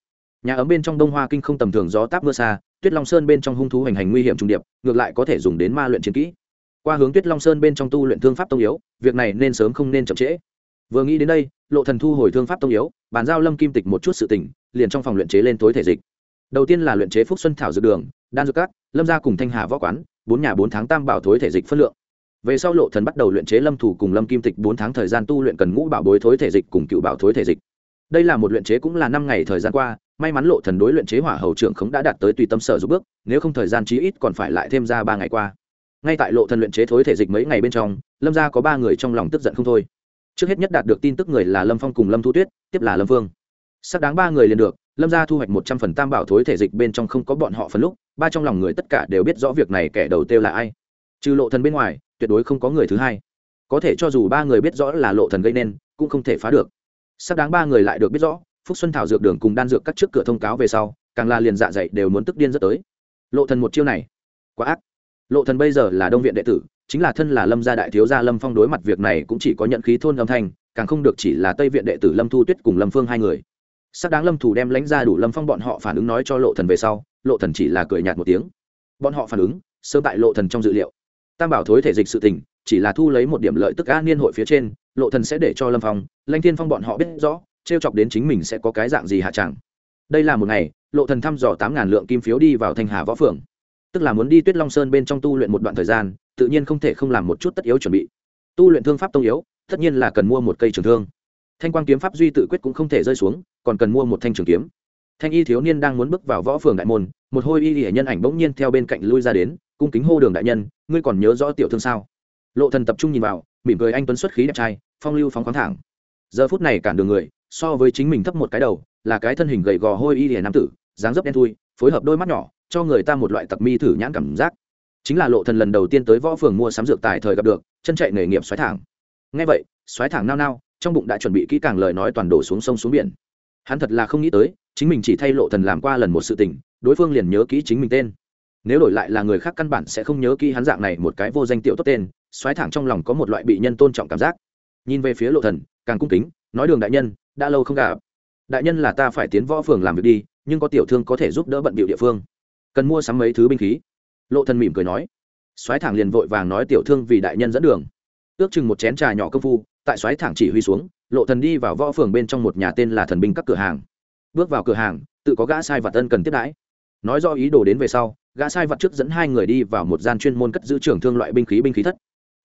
Nhà ấm bên trong đông hoa kinh không tầm thường gió táp mưa xa, tuyết long sơn bên trong hung thú hành hành nguy hiểm trung điệp, ngược lại có thể dùng đến ma luyện chiến kỹ. Qua hướng tuyết long sơn bên trong tu luyện thương pháp tông yếu, việc này nên sớm không nên chậm trễ. Vừa nghĩ đến đây, lộ thần thu hồi thương pháp tông yếu, bàn giao lâm kim tịch một chút sự tình, liền trong phòng luyện chế lên tối thể dịch. Đầu tiên là luyện chế phúc xuân thảo dược đường đan dược cát, lâm gia cùng thanh hà võ quán, bốn nhà bốn tháng tam bảo thối thể dịch phân lượng. Về sau lộ thần bắt đầu luyện chế lâm thủ cùng lâm kim tịch bốn tháng thời gian tu luyện cần ngũ bảo bối thối thể dịch cùng cựu bảo thối thể dịch. Đây là một luyện chế cũng là năm ngày thời gian qua, may mắn lộ thần đối luyện chế hỏa hầu trưởng không đã đạt tới tùy tâm sở giúp bước, nếu không thời gian chí ít còn phải lại thêm ra ba ngày qua. Ngay tại lộ thần luyện chế thối thể dịch mấy ngày bên trong, lâm gia có ba người trong lòng tức giận không thôi. Trước hết nhất đạt được tin tức người là lâm phong cùng lâm thu tuyết, tiếp là lâm vương. Sắc đáng ba người liền được, lâm gia thu hoạch một trăm phần tam bảo thối thể dịch bên trong không có bọn họ phần lúc ba trong lòng người tất cả đều biết rõ việc này kẻ đầu tiêu là ai. Trừ lộ thần bên ngoài, tuyệt đối không có người thứ hai. Có thể cho dù ba người biết rõ là lộ thần gây nên, cũng không thể phá được. Sắp đáng ba người lại được biết rõ, phúc xuân thảo dược đường cùng đan dược cắt trước cửa thông cáo về sau, càng là liền dạ dày đều muốn tức điên rất tới. Lộ thần một chiêu này, quá ác. Lộ thần bây giờ là đông viện đệ tử, chính là thân là lâm gia đại thiếu gia lâm phong đối mặt việc này cũng chỉ có nhận khí thôn âm thanh, càng không được chỉ là tây viện đệ tử lâm thu tuyết cùng lâm phương hai người. Sắc đáng lâm thủ đem lãnh ra đủ lâm phong bọn họ phản ứng nói cho lộ thần về sau lộ thần chỉ là cười nhạt một tiếng. Bọn họ phản ứng, sớm tại lộ thần trong dự liệu. Tam bảo thối thể dịch sự tình, chỉ là thu lấy một điểm lợi tức an niên hội phía trên, lộ thần sẽ để cho lâm phong, lãnh thiên phong bọn họ biết rõ, trêu chọc đến chính mình sẽ có cái dạng gì hạ chẳng. Đây là một ngày, lộ thần thăm dò tám ngàn lượng kim phiếu đi vào thanh hà võ phường tức là muốn đi tuyết long sơn bên trong tu luyện một đoạn thời gian, tự nhiên không thể không làm một chút tất yếu chuẩn bị. Tu luyện thương pháp tông yếu, tất nhiên là cần mua một cây trường thương. Thanh quang kiếm pháp duy tự quyết cũng không thể rơi xuống, còn cần mua một thanh trường kiếm thanh y thiếu niên đang muốn bước vào võ phường đại môn, một hôi y hệ nhân ảnh bỗng nhiên theo bên cạnh lui ra đến, cung kính hô đường đại nhân, ngươi còn nhớ rõ tiểu thương sao? Lộ thần tập trung nhìn vào, mỉm cười anh tuấn xuất khí đẹp trai, phong lưu phóng khoáng thẳng. Giờ phút này cản đường người, so với chính mình thấp một cái đầu, là cái thân hình gầy gò hôi y hệ nam tử, dáng dấp đen thui, phối hợp đôi mắt nhỏ, cho người ta một loại tặc mi thử nhãn cảm giác. Chính là lộ thần lần đầu tiên tới võ phường mua sắm dược tài thời gặp được, chân chạy nghề nghiệp xoáy thẳng. Nghe vậy, xoáy thẳng nao nao, trong bụng đã chuẩn bị kỹ càng lời nói toàn đổ xuống sông xuống biển hắn thật là không nghĩ tới, chính mình chỉ thay lộ thần làm qua lần một sự tình, đối phương liền nhớ kỹ chính mình tên. Nếu đổi lại là người khác căn bản sẽ không nhớ kỹ hắn dạng này một cái vô danh tiểu tốt tên, xoáy thẳng trong lòng có một loại bị nhân tôn trọng cảm giác. Nhìn về phía lộ thần, càng cung kính, nói đường đại nhân, đã lâu không gặp. Đại nhân là ta phải tiến võ phường làm việc đi, nhưng có tiểu thương có thể giúp đỡ bận bịu địa phương. Cần mua sắm mấy thứ binh khí. Lộ thần mỉm cười nói. Xoáy thẳng liền vội vàng nói tiểu thương vì đại nhân dẫn đường. Ước chừng một chén trà nhỏ công phu, tại xoáy thẳng chỉ huy xuống lộ thần đi vào võ phường bên trong một nhà tên là thần binh các cửa hàng. Bước vào cửa hàng, tự có gã sai vật tân cần tiếp đãi. Nói do ý đồ đến về sau, gã sai vật trước dẫn hai người đi vào một gian chuyên môn cất giữ trường thương loại binh khí binh khí thất.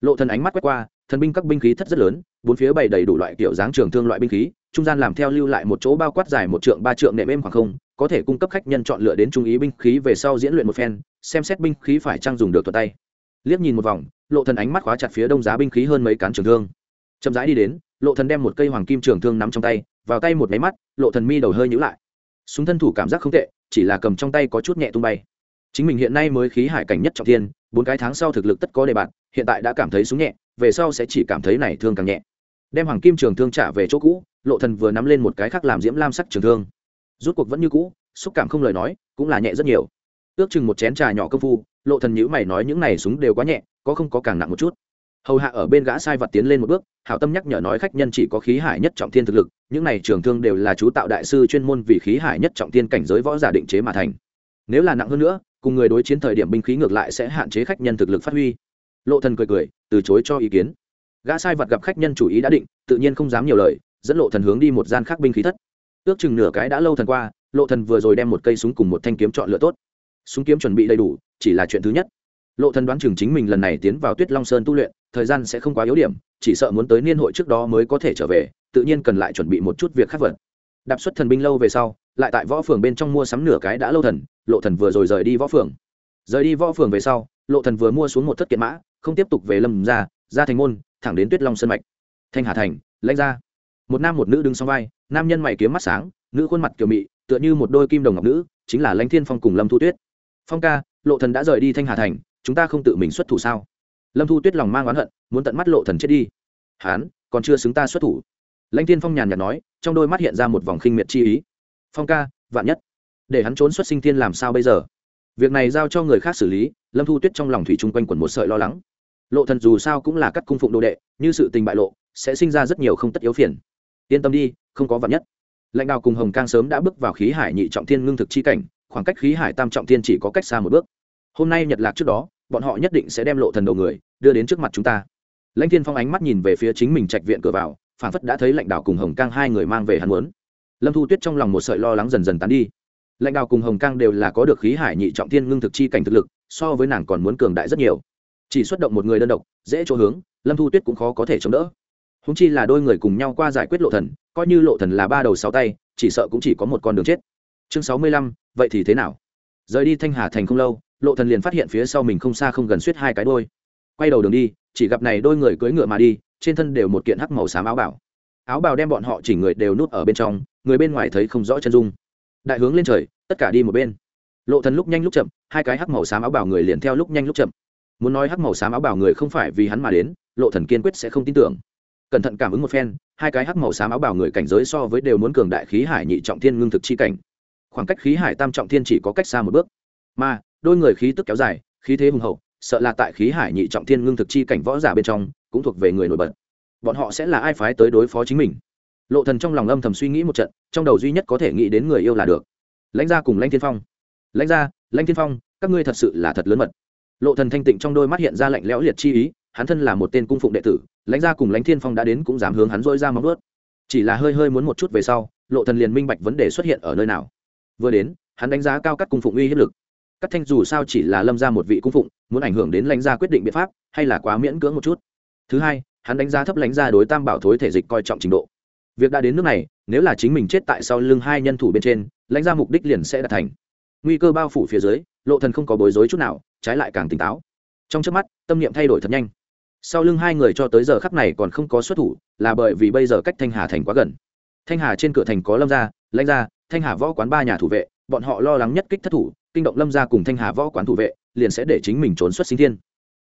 Lộ thần ánh mắt quét qua, thần binh các binh khí thất rất lớn, bốn phía bày đầy đủ loại kiểu dáng trường thương loại binh khí, trung gian làm theo lưu lại một chỗ bao quát dài một trượng ba trượng nệm êm khoảng không, có thể cung cấp khách nhân chọn lựa đến trung ý binh khí về sau diễn luyện một phen, xem xét binh khí phải trang dùng được thuật tay. Liếc nhìn một vòng, lộ thần ánh mắt khóa chặt phía đông giá binh khí hơn mấy cán trường thương. Chậm rãi đi đến lộ thần đem một cây hoàng kim trường thương nắm trong tay, vào tay một máy mắt, lộ thần mi đầu hơi nhíu lại. Súng thân thủ cảm giác không tệ, chỉ là cầm trong tay có chút nhẹ tung bay. Chính mình hiện nay mới khí hải cảnh nhất trọng thiên, bốn cái tháng sau thực lực tất có đề bạn hiện tại đã cảm thấy súng nhẹ, về sau sẽ chỉ cảm thấy này thương càng nhẹ. Đem hoàng kim trường thương trả về chỗ cũ, lộ thần vừa nắm lên một cái khác làm diễm lam sắc trường thương. Rút cuộc vẫn như cũ, xúc cảm không lời nói, cũng là nhẹ rất nhiều. Ước chừng một chén trà nhỏ công phu, lộ thần nhíu mày nói những này súng đều quá nhẹ, có không có càng nặng một chút hầu hạ ở bên gã sai vật tiến lên một bước, hảo tâm nhắc nhở nói khách nhân chỉ có khí hải nhất trọng thiên thực lực, những này trường thương đều là chú tạo đại sư chuyên môn vì khí hải nhất trọng thiên cảnh giới võ giả định chế mà thành. Nếu là nặng hơn nữa, cùng người đối chiến thời điểm binh khí ngược lại sẽ hạn chế khách nhân thực lực phát huy. Lộ thần cười cười, từ chối cho ý kiến. Gã sai vật gặp khách nhân chủ ý đã định, tự nhiên không dám nhiều lời, dẫn lộ thần hướng đi một gian khác binh khí thất. Ước chừng nửa cái đã lâu thần qua, lộ thần vừa rồi đem một cây súng cùng một thanh kiếm chọn lựa tốt. Súng kiếm chuẩn bị đầy đủ, chỉ là chuyện thứ nhất. Lộ thần đoán chừng chính mình lần này tiến vào tuyết long sơn tu luyện thời gian sẽ không quá yếu điểm, chỉ sợ muốn tới niên hội trước đó mới có thể trở về, tự nhiên cần lại chuẩn bị một chút việc khác vật. Đạp xuất thần binh lâu về sau, lại tại võ phường bên trong mua sắm nửa cái đã lâu thần, lộ thần vừa rồi rời đi võ phường. Rời đi võ phường về sau, lộ thần vừa mua xuống một thất kiện mã, không tiếp tục về lâm ra ra thành môn, thẳng đến tuyết long sơn mạch. Thanh hà thành, lãnh ra một nam một nữ đứng sau vai, nam nhân mày kiếm mắt sáng, nữ khuôn mặt kiều mị, tựa như một đôi kim đồng ngọc nữ, chính là lãnh thiên phong cùng lâm thu tuyết. Phong ca, lộ thần đã rời đi thanh hà thành, chúng ta không tự mình xuất thủ sao? Lâm thu tuyết lòng mang oán hận, muốn tận mắt lộ thần chết đi. Hán, còn chưa xứng ta xuất thủ. Lãnh thiên phong nhàn nhạt nói, trong đôi mắt hiện ra một vòng khinh miệt chi ý. Phong ca, vạn nhất. Để hắn trốn xuất sinh thiên làm sao bây giờ? Việc này giao cho người khác xử lý, lâm thu tuyết trong lòng thủy chung quanh quẩn một sợi lo lắng. Lộ thần dù sao cũng là các cung phụng đồ đệ, như sự tình bại lộ, sẽ sinh ra rất nhiều không tất yếu phiền. Yên tâm đi, không có vạn nhất. Lãnh đạo cùng hồng cang sớm đã bước vào khí hải nhị trọng thiên ngưng thực chi cảnh, khoảng cách khí hải tam trọng thiên chỉ có cách xa một bước. Hôm nay nhật lạc trước đó bọn họ nhất định sẽ đem lộ thần đầu người đưa đến trước mặt chúng ta. Lãnh thiên phong ánh mắt nhìn về phía chính mình trạch viện cửa vào, phản phất đã thấy lãnh đạo cùng hồng cang hai người mang về hắn muốn. Lâm thu tuyết trong lòng một sợi lo lắng dần dần tán đi. Lãnh đạo cùng hồng cang đều là có được khí hải nhị trọng thiên ngưng thực chi cảnh thực lực, so với nàng còn muốn cường đại rất nhiều. Chỉ xuất động một người đơn độc, dễ chỗ hướng, lâm thu tuyết cũng khó có thể chống đỡ. Húng chi là đôi người cùng nhau qua giải quyết lộ thần, coi như lộ thần là ba đầu sáu tay, chỉ sợ cũng chỉ có một con đường chết. Chương sáu mươi lăm, vậy thì thế nào? Rời đi thanh hà thành không lâu lộ thần liền phát hiện phía sau mình không xa không gần suýt hai cái đôi. Quay đầu đường đi, chỉ gặp này đôi người cưỡi ngựa mà đi, trên thân đều một kiện hắc màu xám áo bảo áo bào đem bọn họ chỉnh người đều nút ở bên trong, người bên ngoài thấy không rõ chân dung. Đại hướng lên trời, tất cả đi một bên. Lộ thần lúc nhanh lúc chậm, hai cái hắc màu xám áo bào người liền theo lúc nhanh lúc chậm. Muốn nói hắc màu xám áo bào người không phải vì hắn mà đến, lộ thần kiên quyết sẽ không tin tưởng. Cẩn thận cảm ứng một phen, hai cái hắc màu xám áo bào người cảnh giới so với đều muốn cường đại khí hải nhị trọng thiên ngưng thực chi cảnh. Khoảng cách khí hải tam trọng thiên chỉ có cách xa một bước. Mà đôi người khí tức kéo dài, khí thế hùng hậu, sợ là tại khí hải nhị trọng thiên ngưng thực chi cảnh võ giả bên trong, cũng thuộc về người nổi bật. Bọn họ sẽ là ai phái tới đối phó chính mình? Lộ thần trong lòng âm thầm suy nghĩ một trận, trong đầu duy nhất có thể nghĩ đến người yêu là được. Lãnh gia cùng lãnh thiên phong. Lãnh gia, lãnh thiên phong, các ngươi thật sự là thật lớn mật. Lộ thần thanh tịnh trong đôi mắt hiện ra lạnh lẽo liệt chi ý, hắn thân là một tên cung phụng đệ tử, lãnh gia cùng lãnh thiên phong đã đến cũng dám hướng hắn dỗi ra móng ướt chỉ là hơi hơi muốn một chút về sau, lộ thần liền minh bạch vấn đề xuất hiện ở nơi nào. Vừa đến, hắn đánh giá cao các cung phụng uy hiếp lực cắt thanh dù sao chỉ là lâm ra một vị cung phụng, muốn ảnh hưởng đến lãnh gia quyết định biện pháp, hay là quá miễn cưỡng một chút. Thứ hai, hắn đánh giá thấp lãnh gia đối tam bảo thối thể dịch coi trọng trình độ. Việc đã đến nước này, nếu là chính mình chết tại sau lưng hai nhân thủ bên trên, lãnh gia mục đích liền sẽ đạt thành. Nguy cơ bao phủ phía dưới, lộ thần không có bối rối chút nào, trái lại càng tỉnh táo. Trong trước mắt, tâm niệm thay đổi thật nhanh. Sau lưng hai người cho tới giờ khắc này còn không có xuất thủ, là bởi vì bây giờ cách thanh hà thành quá gần. Thanh hà trên cửa thành có lâm gia, lãnh gia, thanh hà võ quán ba nhà thủ vệ, bọn họ lo lắng nhất kích thất thủ kinh động lâm gia cùng thanh hà võ quán thủ vệ, liền sẽ để chính mình trốn xuất sinh thiên.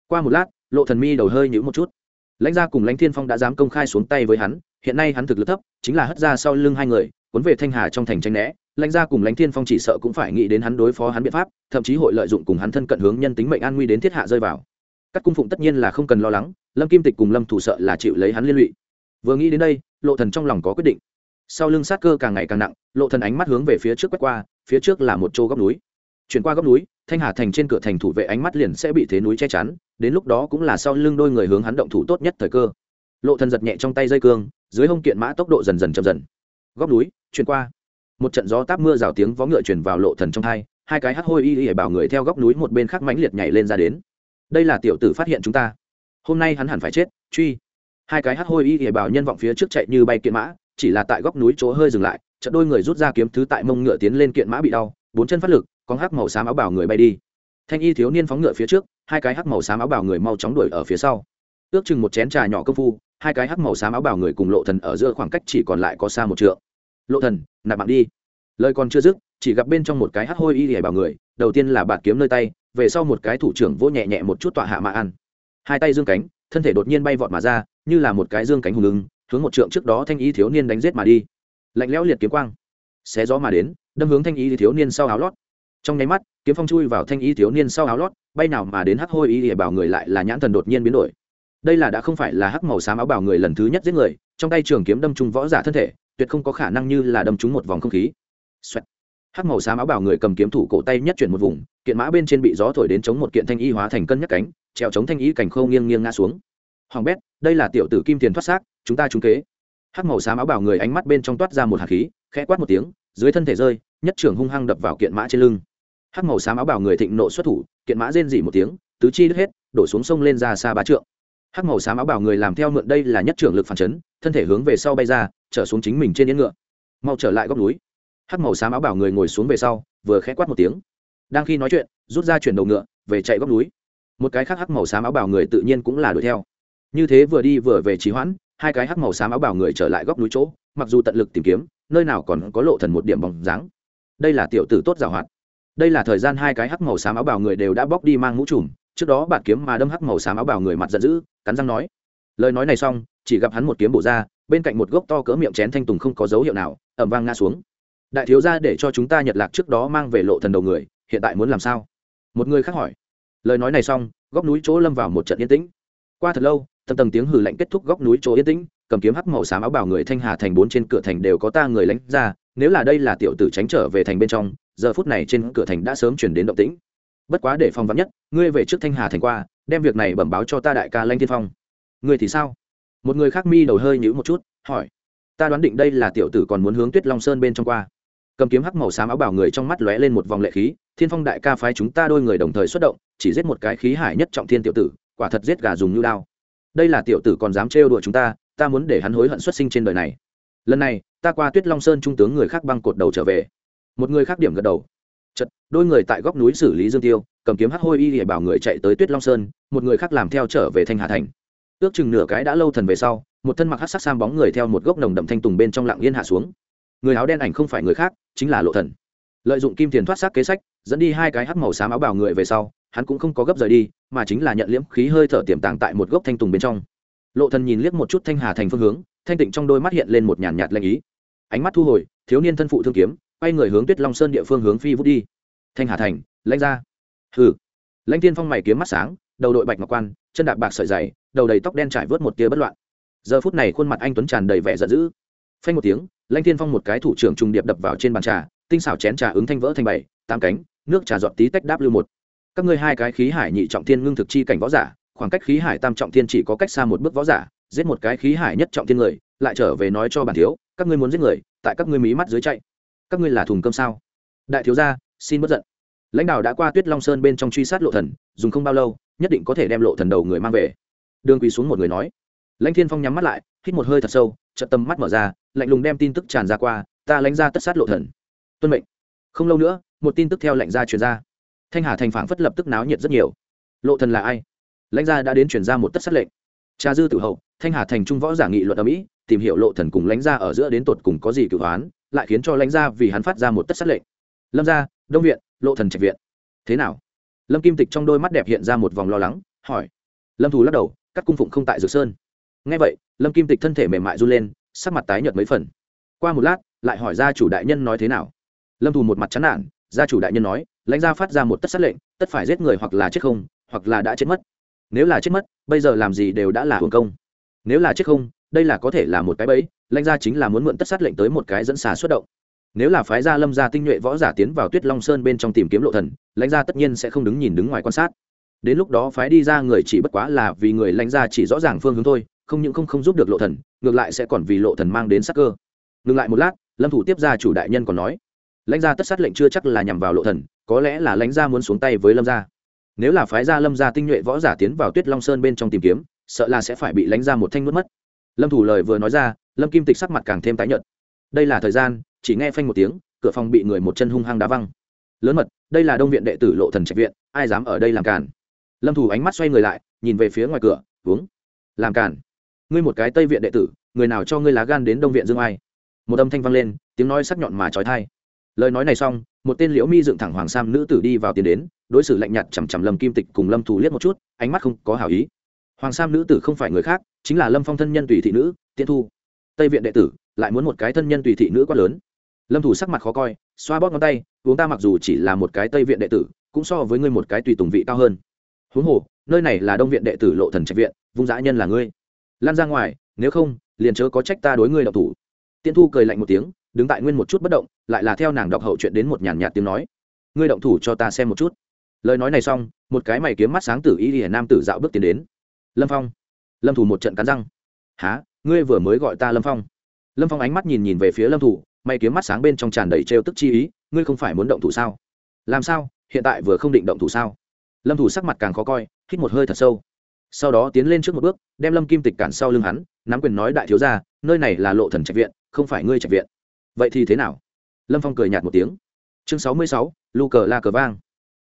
Qua một lát, lộ thần mi đầu hơi nhũ một chút. Lãnh gia cùng lãnh thiên phong đã dám công khai xuống tay với hắn, hiện nay hắn thực lực thấp, chính là hất ra sau lưng hai người, cuốn về thanh hà trong thành tranh né. Lãnh gia cùng lãnh thiên phong chỉ sợ cũng phải nghĩ đến hắn đối phó hắn biện pháp, thậm chí hội lợi dụng cùng hắn thân cận hướng nhân tính mệnh an nguy đến thiết hạ rơi vào. Các cung phụng tất nhiên là không cần lo lắng, lâm kim tịch cùng lâm thủ sợ là chịu lấy hắn liên lụy. Vừa nghĩ đến đây, lộ thần trong lòng có quyết định. Sau lưng sát cơ càng ngày càng nặng, lộ thần ánh mắt hướng về phía trước quét qua, phía trước là một chỗ góc núi chuyển qua góc núi, thanh hà thành trên cửa thành thủ vệ ánh mắt liền sẽ bị thế núi che chắn, đến lúc đó cũng là sau lưng đôi người hướng hắn động thủ tốt nhất thời cơ. Lộ thần giật nhẹ trong tay dây cương, dưới hông kiện mã tốc độ dần dần chậm dần. Góc núi, chuyển qua. Một trận gió táp mưa rào tiếng vó ngựa truyền vào lộ thần trong hai hai cái hắc hôi y y bảo người theo góc núi một bên khác mãnh liệt nhảy lên ra đến. Đây là tiểu tử phát hiện chúng ta. Hôm nay hắn hẳn phải chết, truy. Hai cái hắc hôi y y bảo nhân vọng phía trước chạy như bay kiện mã, chỉ là tại góc núi chỗ hơi dừng lại, chợt đôi người rút ra kiếm thứ tại mông ngựa tiến lên kiện mã bị đau bốn chân phát lực con hắc màu xám áo bảo người bay đi. Thanh y thiếu niên phóng ngựa phía trước, hai cái hắc màu xám áo bảo người mau chóng đuổi ở phía sau. Ước chừng một chén trà nhỏ công phu, hai cái hắc màu xám áo bảo người cùng lộ thần ở giữa khoảng cách chỉ còn lại có xa một trượng. Lộ thần, nạp mạng đi. Lời còn chưa dứt, chỉ gặp bên trong một cái hắc hôi y hề bảo người, đầu tiên là bạt kiếm nơi tay, về sau một cái thủ trưởng vỗ nhẹ nhẹ một chút tọa hạ mà ăn. Hai tay dương cánh, thân thể đột nhiên bay vọt mà ra, như là một cái dương cánh hùng lưng hướng một trượng trước đó thanh y thiếu niên đánh giết mà đi. Lạnh lẽo liệt kiếm quang, xé gió mà đến đâm hướng thanh y thiếu niên sau áo lót. Trong nháy mắt, kiếm phong chui vào thanh y thiếu niên sau áo lót, bay nào mà đến hắc hôi y để bảo người lại là nhãn thần đột nhiên biến đổi. Đây là đã không phải là hắc màu xám áo bảo người lần thứ nhất giết người, trong tay trường kiếm đâm trúng võ giả thân thể, tuyệt không có khả năng như là đâm trúng một vòng không khí. Xoẹt. hắc màu xám áo bảo người cầm kiếm thủ cổ tay nhất chuyển một vùng, kiện mã bên trên bị gió thổi đến chống một kiện thanh y hóa thành cân nhắc cánh, treo chống thanh y cảnh khâu nghiêng nghiêng ngã xuống. Hoàng bét, đây là tiểu tử kim tiền thoát xác, chúng ta trúng kế. Hắc màu xám áo bảo người ánh mắt bên trong toát ra một hạt khí, khẽ quát một tiếng, dưới thân thể rơi nhất trưởng hung hăng đập vào kiện mã trên lưng. Hắc màu xám áo bảo người thịnh nộ xuất thủ, kiện mã rên dỉ một tiếng, tứ chi đứt hết, đổ xuống sông lên ra xa ba trượng. Hắc màu xám áo bảo người làm theo mượn đây là nhất trưởng lực phản chấn, thân thể hướng về sau bay ra, trở xuống chính mình trên yên ngựa. Mau trở lại góc núi. Hắc màu xám áo bảo người ngồi xuống về sau, vừa khẽ quát một tiếng. Đang khi nói chuyện, rút ra chuyển đầu ngựa, về chạy góc núi. Một cái khác hắc màu xám áo bảo người tự nhiên cũng là đuổi theo. Như thế vừa đi vừa về trì hoãn, hai cái hắc màu xám áo bảo người trở lại góc núi chỗ, mặc dù tận lực tìm kiếm, nơi nào còn có lộ thần một điểm bóng dáng đây là tiểu tử tốt giảo hoạt. Đây là thời gian hai cái hắc màu xám áo bào người đều đã bóc đi mang mũ trùm, trước đó bạn kiếm mà đâm hắc màu xám áo bào người mặt giận dữ, cắn răng nói. Lời nói này xong, chỉ gặp hắn một kiếm bổ ra, bên cạnh một gốc to cỡ miệng chén thanh tùng không có dấu hiệu nào ẩm vang ngã xuống. Đại thiếu gia để cho chúng ta nhật lạc trước đó mang về lộ thần đầu người, hiện tại muốn làm sao? Một người khác hỏi. Lời nói này xong, góc núi chỗ lâm vào một trận yên tĩnh. Qua thật lâu, tầng tầng tiếng hừ lạnh kết thúc góc núi chỗ yên tĩnh, cầm kiếm hắc màu xám áo bảo người thanh hà thành bốn trên cửa thành đều có ta người lánh ra nếu là đây là tiểu tử tránh trở về thành bên trong, giờ phút này trên cửa thành đã sớm chuyển đến động tĩnh. Bất quá để phòng vắn nhất, ngươi về trước thanh hà thành qua, đem việc này bẩm báo cho ta đại ca lanh tiên phong. Ngươi thì sao? Một người khác mi đầu hơi nhữ một chút, hỏi. Ta đoán định đây là tiểu tử còn muốn hướng tuyết long sơn bên trong qua. Cầm kiếm hắc màu xám áo bảo người trong mắt lóe lên một vòng lệ khí, thiên phong đại ca phái chúng ta đôi người đồng thời xuất động, chỉ giết một cái khí hải nhất trọng thiên tiểu tử, quả thật giết gà dùng như đao. Đây là tiểu tử còn dám trêu đùa chúng ta ta muốn để hắn hối hận xuất sinh trên đời này lần này, ta qua tuyết long sơn trung tướng người khác băng cột đầu trở về. Một người khác điểm gật đầu. Chật, đôi người tại góc núi xử lý dương tiêu, cầm kiếm hát hôi y để bảo người chạy tới tuyết long sơn, một người khác làm theo trở về thanh hà thành. Ước chừng nửa cái đã lâu thần về sau, một thân mặc hát sắc sam bóng người theo một gốc nồng đậm thanh tùng bên trong lặng yên hạ xuống. Người áo đen ảnh không phải người khác, chính là lộ thần. Lợi dụng kim tiền thoát xác kế sách, dẫn đi hai cái hắc màu xám áo bảo người về sau, hắn cũng không có gấp rời đi, mà chính là nhận liễm khí hơi thở tiềm tàng tại một gốc thanh tùng bên trong. Lộ thần nhìn liếc một chút thanh hà thành phương hướng thanh tịnh trong đôi mắt hiện lên một nhàn nhạt lanh ý. Ánh mắt thu hồi, thiếu niên thân phụ thương kiếm, quay người hướng tuyết long sơn địa phương hướng phi vút đi. Thanh hà thành lãnh ra. Hừ. Lãnh tiên phong mày kiếm mắt sáng, đầu đội bạch ngọc quan, chân đạp bạc sợi dày, đầu đầy tóc đen trải vớt một tia bất loạn. Giờ phút này khuôn mặt anh tuấn tràn đầy vẻ giận dữ. Phanh một tiếng lãnh tiên phong một cái thủ trưởng trùng điệp đập vào trên bàn trà, tinh xảo chén trà ứng thanh vỡ thành bảy, tám cánh, nước trà dọn tí tách đáp lưu một. Các ngươi hai cái khí hải nhị trọng thiên ngưng thực chi cảnh võ giả, khoảng cách khí hải tam trọng thiên chỉ có cách xa một bước võ giả giết một cái khí hải nhất trọng thiên người, lại trở về nói cho bản thiếu, các ngươi muốn giết người, tại các ngươi mí mắt dưới chạy. Các ngươi là thùng cơm sao? Đại thiếu gia, xin bất giận. Lãnh đạo đã qua tuyết long sơn bên trong truy sát lộ thần, dùng không bao lâu, nhất định có thể đem lộ thần đầu người mang về. Đường quỳ xuống một người nói. Lãnh thiên phong nhắm mắt lại, hít một hơi thật sâu trận tâm mắt mở ra, lạnh lùng đem tin tức tràn ra qua, ta lãnh ra tất sát lộ thần. Tuân mệnh. Không lâu nữa, một tin tức theo lệnh ra truyền ra. Thanh hà thành phảng phất lập tức náo nhiệt rất nhiều. Lộ thần là ai? Lãnh gia đã đến truyền ra một tất sát lệnh cha dư tử hậu, thanh hà thành trung võ giả nghị luận ở mỹ, tìm hiểu lộ thần cùng lãnh gia ở giữa đến tột cùng có gì cửu hoán lại khiến cho lãnh gia vì hắn phát ra một tất sát lệnh. Lâm gia, đông viện, lộ thần trạch viện. Thế nào? Lâm kim tịch trong đôi mắt đẹp hiện ra một vòng lo lắng, hỏi. Lâm thù lắc đầu, các cung phụng không tại dược sơn. Nghe vậy, lâm kim tịch thân thể mềm mại run lên, sắc mặt tái nhợt mấy phần. Qua một lát, lại hỏi gia chủ đại nhân nói thế nào. Lâm thù một mặt chán nản, gia chủ đại nhân nói, lãnh gia phát ra một tất sát lệnh, tất phải giết người hoặc là chết không, hoặc là đã chết mất nếu là chết mất, bây giờ làm gì đều đã là hưởng công. Nếu là chết không, đây là có thể là một cái bẫy, lãnh gia chính là muốn mượn tất sát lệnh tới một cái dẫn xà xuất động. Nếu là phái gia lâm gia tinh nhuệ võ giả tiến vào tuyết long sơn bên trong tìm kiếm lộ thần, lãnh gia tất nhiên sẽ không đứng nhìn đứng ngoài quan sát. Đến lúc đó phái đi ra người chỉ bất quá là vì người lãnh gia chỉ rõ ràng phương hướng thôi, không những không không giúp được lộ thần, ngược lại sẽ còn vì lộ thần mang đến sắc cơ. Ngừng lại một lát, lâm thủ tiếp gia chủ đại nhân còn nói, lãnh gia tất sát lệnh chưa chắc là nhằm vào lộ thần, có lẽ là lãnh gia muốn xuống tay với lâm gia nếu là phái gia lâm gia tinh nhuệ võ giả tiến vào tuyết long sơn bên trong tìm kiếm, sợ là sẽ phải bị lánh ra một thanh nuốt mất. Lâm thủ lời vừa nói ra, lâm kim tịch sắc mặt càng thêm tái nhợt. Đây là thời gian, chỉ nghe phanh một tiếng, cửa phòng bị người một chân hung hăng đá văng. Lớn mật, đây là đông viện đệ tử lộ thần trạch viện, ai dám ở đây làm cản lâm thủ ánh mắt xoay người lại, nhìn về phía ngoài cửa, uống. Làm cản ngươi một cái tây viện đệ tử, người nào cho ngươi lá gan đến đông viện dương ai? Một âm thanh vang lên, tiếng nói sắc nhọn mà trói thai. Lời nói này xong, một tên liễu mi dựng thẳng hoàng sam nữ tử đi vào tiền đến đối xử lạnh nhạt chằm chằm lâm kim tịch cùng lâm thù liếc một chút, ánh mắt không có hảo ý. Hoàng sam nữ tử không phải người khác, chính là lâm phong thân nhân tùy thị nữ, tiễn thu. Tây viện đệ tử, lại muốn một cái thân nhân tùy thị nữ quá lớn. Lâm thủ sắc mặt khó coi, xoa bóp ngón tay, uống ta mặc dù chỉ là một cái tây viện đệ tử, cũng so với ngươi một cái tùy tùng vị cao hơn. Huống hồ, nơi này là đông viện đệ tử lộ thần trạch viện, vung dã nhân là ngươi. Lan ra ngoài, nếu không, liền chớ có trách ta đối ngươi đọc thủ. Tiên thu cười lạnh một tiếng, đứng tại nguyên một chút bất động, lại là theo nàng đọc hậu chuyện đến một nhàn nhạt tiếng nói. Ngươi động thủ cho ta xem một chút lời nói này xong, một cái mày kiếm mắt sáng tử y hiển nam tử dạo bước tiến đến. Lâm phong. Lâm thủ một trận cắn răng. Há ngươi vừa mới gọi ta lâm phong. Lâm phong ánh mắt nhìn nhìn về phía lâm thủ, mày kiếm mắt sáng bên trong tràn đầy trêu tức chi ý, ngươi không phải muốn động thủ sao? Làm sao? Hiện tại vừa không định động thủ sao? Lâm thủ sắc mặt càng khó coi, hít một hơi thật sâu. Sau đó tiến lên trước một bước, đem lâm kim tịch cản sau lưng hắn, nắm quyền nói đại thiếu ra nơi này là lộ thần trạch viện, không phải ngươi trạch viện. Vậy thì thế nào? Lâm phong cười nhạt một tiếng. Chương sáu mươi sáu, lu cờ la cờ vang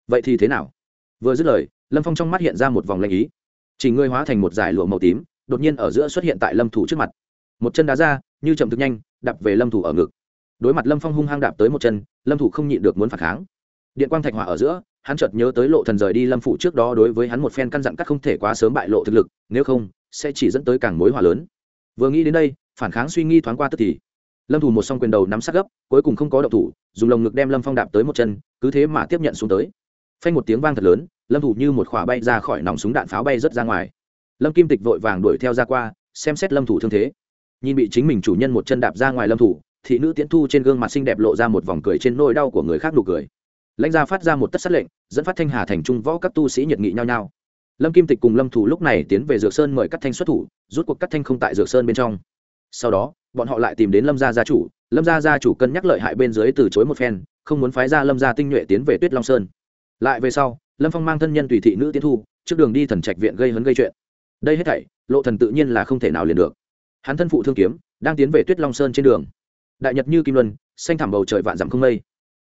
vậy thì thế nào? Vừa dứt lời, lâm phong trong mắt hiện ra một vòng lanh ý. Chỉ ngươi hóa thành một giải lụa màu tím, đột nhiên ở giữa xuất hiện tại lâm thủ trước mặt. Một chân đá ra, như chậm thực nhanh đập về lâm thủ ở ngực. Đối mặt lâm phong hung hăng đạp tới một chân, lâm thủ không nhịn được muốn phản kháng. Điện quang thạch hỏa ở giữa, hắn chợt nhớ tới lộ thần rời đi lâm phủ trước đó đối với hắn một phen căn dặn các không thể quá sớm bại lộ thực lực, nếu không, sẽ chỉ dẫn tới càng mối hỏa lớn. Vừa nghĩ đến đây, phản kháng suy nghi thoáng qua tức thì, lâm thủ một song quyền đầu nắm sát gấp, cuối cùng không có động thủ, dùng lồng ngực đem lâm phong đạp tới một chân, cứ thế mà tiếp nhận xuống tới phanh một tiếng vang thật lớn, lâm thủ như một khỏa bay ra khỏi nòng súng đạn pháo bay rớt ra ngoài. Lâm kim tịch vội vàng đuổi theo ra qua, xem xét lâm thủ thương thế. Nhìn bị chính mình chủ nhân một chân đạp ra ngoài lâm thủ, thị nữ tiễn thu trên gương mặt xinh đẹp lộ ra một vòng cười trên nỗi đau của người khác nụ cười. Lãnh gia phát ra một tất sát lệnh, dẫn phát thanh hà thành trung võ các tu sĩ nhiệt nghị nhau nhau. Lâm kim tịch cùng lâm thủ lúc này tiến về dược sơn mời các thanh xuất thủ, rút cuộc các thanh không tại dược sơn bên trong. Sau đó, bọn họ lại tìm đến lâm gia gia chủ, lâm gia gia chủ cân nhắc lợi hại bên dưới từ chối một phen, không muốn phái ra lâm gia tinh nhuệ tiến về tuyết long sơn lại về sau, lâm phong mang thân nhân tùy thị nữ tiến thu, trước đường đi thần trạch viện gây hấn gây chuyện. Đây hết thảy, lộ thần tự nhiên là không thể nào liền được. Hắn thân phụ thương kiếm, đang tiến về tuyết long sơn trên đường. Đại nhật như kim luân, xanh thảm bầu trời vạn dặm không mây.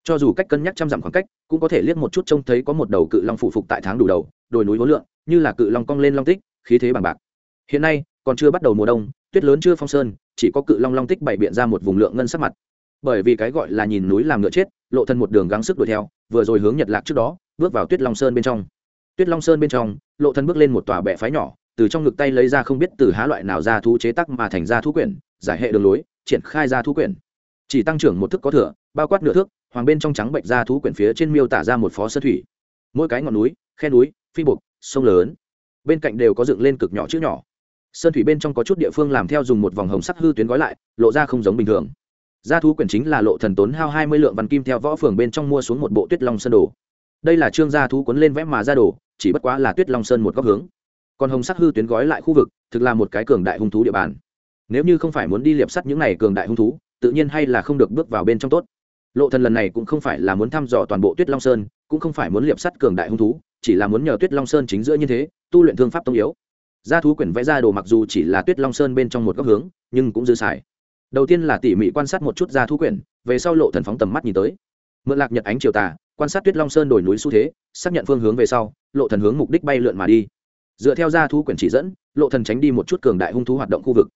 Cho dù cách cân nhắc trăm dặm khoảng cách, cũng có thể liếc một chút trông thấy có một đầu cự long phụ phục tại tháng đủ đầu, đồi núi vốn lượng, như là cự long cong lên long tích, khí thế bằng bạc. Hiện nay, còn chưa bắt đầu mùa đông, tuyết lớn chưa phong sơn, chỉ có cự long long tích bày biện ra một vùng lượng ngân sắc mặt. Bởi vì cái gọi là nhìn núi làm ngựa chết lộ thân một đường gắng sức đuổi theo, vừa rồi hướng nhật lạc trước đó, bước vào tuyết long sơn bên trong. Tuyết long sơn bên trong, lộ thân bước lên một tòa bệ phái nhỏ, từ trong ngực tay lấy ra không biết từ há loại nào ra thú chế tắc mà thành ra thú quyển, giải hệ đường lối, triển khai ra thú quyển. Chỉ tăng trưởng một thức có thừa, bao quát nửa thước, hoàng bên trong trắng bệnh ra thú quyển phía trên miêu tả ra một phó sơn thủy. Mỗi cái ngọn núi, khe núi, phi bục, sông lớn, bên cạnh đều có dựng lên cực nhỏ chữ nhỏ. Sơn thủy bên trong có chút địa phương làm theo dùng một vòng hồng sắc hư tuyến gói lại, lộ ra không giống bình thường gia thú quyển chính là lộ thần tốn hao hai mươi lượng văn kim theo võ phường bên trong mua xuống một bộ tuyết long sơn đồ. Đây là trương gia thú cuốn lên vẽ mà ra đồ, chỉ bất quá là tuyết long sơn một góc hướng. Còn hồng sắc hư tuyến gói lại khu vực, thực là một cái cường đại hung thú địa bàn. Nếu như không phải muốn đi liệp sắt những này cường đại hung thú, tự nhiên hay là không được bước vào bên trong tốt. Lộ thần lần này cũng không phải là muốn thăm dò toàn bộ tuyết long sơn, cũng không phải muốn liệp sắt cường đại hung thú, chỉ là muốn nhờ tuyết long sơn chính giữa như thế, tu luyện thương pháp tông yếu. Gia thú quyển vẽ ra đồ mặc dù chỉ là tuyết long sơn bên trong một góc hướng, nhưng cũng dư xài đầu tiên là tỉ mỉ quan sát một chút gia thú quyển, về sau lộ thần phóng tầm mắt nhìn tới. Mượn lạc nhật ánh chiều tà, quan sát tuyết long sơn đổi núi xu thế, xác nhận phương hướng về sau, lộ thần hướng mục đích bay lượn mà đi. Dựa theo gia thú quyển chỉ dẫn, lộ thần tránh đi một chút cường đại hung thú hoạt động khu vực.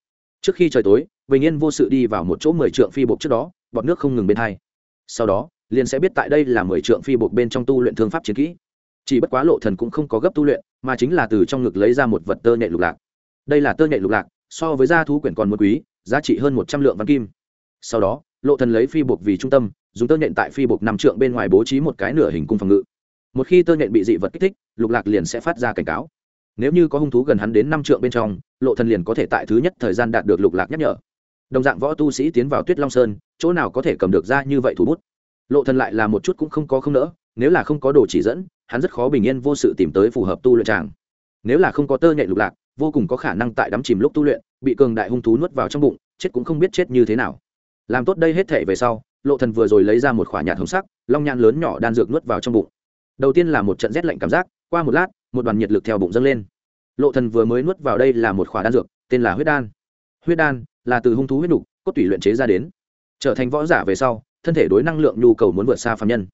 Trước khi trời tối, bình yên vô sự đi vào một chỗ mười trượng phi bộ trước đó, bọt nước không ngừng bên hai. Sau đó, liền sẽ biết tại đây là mười trượng phi bộ bên trong tu luyện thương pháp chiến kỹ. Chỉ bất quá lộ thần cũng không có gấp tu luyện, mà chính là từ trong ngực lấy ra một vật tơ nhện lục lạc. Đây là tơ nhện lục lạc, so với gia thú quyển còn một quý giá trị hơn một trăm lượng văn kim. Sau đó, lộ thần lấy phi buộc vì trung tâm, dùng tơ nhện tại phi buộc nằm trượng bên ngoài bố trí một cái nửa hình cung phòng ngự. Một khi tơ nhện bị dị vật kích thích, lục lạc liền sẽ phát ra cảnh cáo. Nếu như có hung thú gần hắn đến năm trượng bên trong, lộ thần liền có thể tại thứ nhất thời gian đạt được lục lạc nhắc nhở. Đồng dạng võ tu sĩ tiến vào tuyết long sơn, chỗ nào có thể cầm được ra như vậy thủ bút? Lộ thần lại là một chút cũng không có không nỡ, nếu là không có đồ chỉ dẫn, hắn rất khó bình yên vô sự tìm tới phù hợp tu luyện tràng. Nếu là không có tơ nhện lục lạc, vô cùng có khả năng tại đắm chìm lúc tu luyện bị cường đại hung thú nuốt vào trong bụng, chết cũng không biết chết như thế nào. Làm tốt đây hết thể về sau, lộ thần vừa rồi lấy ra một khỏa nhạt hồng sắc, long nhãn lớn nhỏ đan dược nuốt vào trong bụng. Đầu tiên là một trận rét lạnh cảm giác, qua một lát, một đoàn nhiệt lực theo bụng dâng lên. Lộ thần vừa mới nuốt vào đây là một khỏa đan dược, tên là huyết đan. Huyết đan là từ hung thú huyết nục, cốt tủy luyện chế ra đến. Trở thành võ giả về sau, thân thể đối năng lượng nhu cầu muốn vượt xa phàm nhân.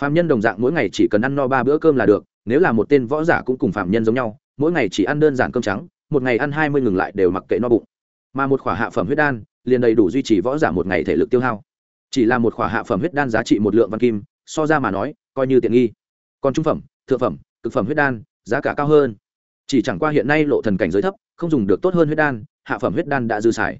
Phàm nhân đồng dạng mỗi ngày chỉ cần ăn no ba bữa cơm là được, nếu là một tên võ giả cũng cùng phàm nhân giống nhau, mỗi ngày chỉ ăn đơn giản cơm trắng một ngày ăn hai mươi ngừng lại đều mặc kệ no bụng. Mà một khỏa hạ phẩm huyết đan, liền đầy đủ duy trì võ giả một ngày thể lực tiêu hao. Chỉ là một khỏa hạ phẩm huyết đan giá trị một lượng văn kim, so ra mà nói, coi như tiện nghi. Còn trung phẩm, thượng phẩm, cực phẩm huyết đan, giá cả cao hơn. Chỉ chẳng qua hiện nay lộ thần cảnh giới thấp, không dùng được tốt hơn huyết đan, hạ phẩm huyết đan đã dư xài.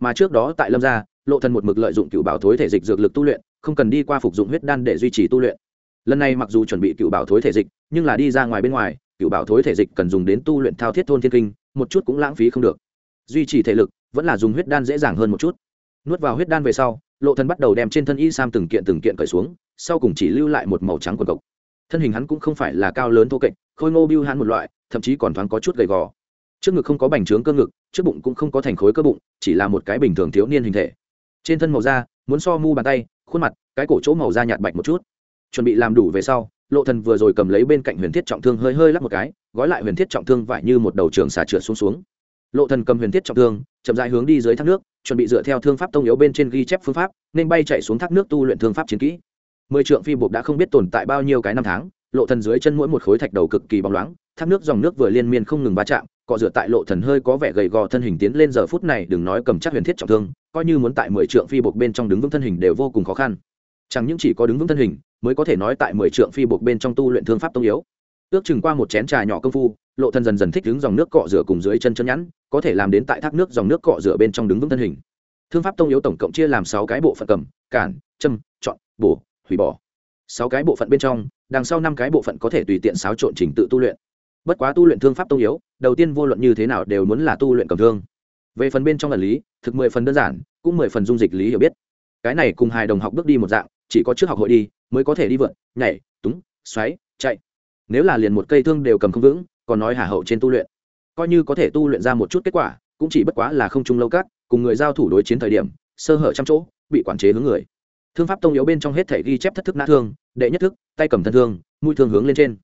Mà trước đó tại lâm gia, lộ thần một mực lợi dụng cựu bảo thối thể dịch dược lực tu luyện, không cần đi qua phục dụng huyết đan để duy trì tu luyện. Lần này mặc dù chuẩn bị cựu bảo thối thể dịch, nhưng là đi ra ngoài bên ngoài, cựu bảo thối thể dịch cần dùng đến tu luyện thao thiết thôn thiên kinh một chút cũng lãng phí không được. Duy trì thể lực, vẫn là dùng huyết đan dễ dàng hơn một chút. Nuốt vào huyết đan về sau, lộ thần bắt đầu đem trên thân y sam từng kiện từng kiện cởi xuống, sau cùng chỉ lưu lại một màu trắng quần cộc. Thân hình hắn cũng không phải là cao lớn thô kệch, khôi ngô biêu hắn một loại, thậm chí còn thoáng có chút gầy gò. Trước ngực không có bành trướng cơ ngực, trước bụng cũng không có thành khối cơ bụng, chỉ là một cái bình thường thiếu niên hình thể. Trên thân màu da, muốn so mu bàn tay, khuôn mặt, cái cổ chỗ màu da nhạt bạch một chút. Chuẩn bị làm đủ về sau lộ thần vừa rồi cầm lấy bên cạnh huyền thiết trọng thương hơi hơi lắc một cái, gói lại huyền thiết trọng thương vải như một đầu trường xà trượt xuống xuống. Lộ thần cầm huyền thiết trọng thương, chậm rãi hướng đi dưới thác nước, chuẩn bị dựa theo thương pháp tông yếu bên trên ghi chép phương pháp, nên bay chạy xuống thác nước tu luyện thương pháp chiến kỹ. Mười trượng phi buộc đã không biết tồn tại bao nhiêu cái năm tháng, lộ thần dưới chân mỗi một khối thạch đầu cực kỳ bóng loáng, thác nước dòng nước vừa liên miên không ngừng va chạm, cọ rửa tại lộ thần hơi có vẻ gầy gò thân hình tiến lên giờ phút này, đừng nói cầm chắc huyền thiết trọng thương, coi như muốn tại mười trượng phi buộc bên trong đứng vững thân hình đều vô cùng khó khăn. Chẳng những chỉ có đứng vững thân hình mới có thể nói tại mười trượng phi buộc bên trong tu luyện thương pháp tông yếu. Ước chừng qua một chén trà nhỏ công phu, lộ thần dần dần thích đứng dòng nước cọ rửa cùng dưới chân chân nhẵn, có thể làm đến tại thác nước dòng nước cọ rửa bên trong đứng vững thân hình. Thương pháp tông yếu tổng cộng chia làm sáu cái bộ phận cầm, cản, châm, chọn, bổ, hủy bỏ. Sáu cái bộ phận bên trong, đằng sau năm cái bộ phận có thể tùy tiện xáo trộn trình tự tu luyện. Bất quá tu luyện thương pháp tông yếu, đầu tiên vô luận như thế nào đều muốn là tu luyện cầm thương. Về phần bên trong là lý, thực mười phần đơn giản, cũng mười phần dung dịch lý hiểu biết. Cái này cùng hài đồng học bước đi một dạng chỉ có trước học hội đi, mới có thể đi vượt, nhảy, túng, xoáy, chạy. Nếu là liền một cây thương đều cầm không vững, còn nói hà hậu trên tu luyện. Coi như có thể tu luyện ra một chút kết quả, cũng chỉ bất quá là không chung lâu các, cùng người giao thủ đối chiến thời điểm, sơ hở trăm chỗ, bị quản chế hướng người. Thương pháp tông yếu bên trong hết thể ghi chép thất thức nã thương, đệ nhất thức, tay cầm thân thương, mũi thương hướng lên trên.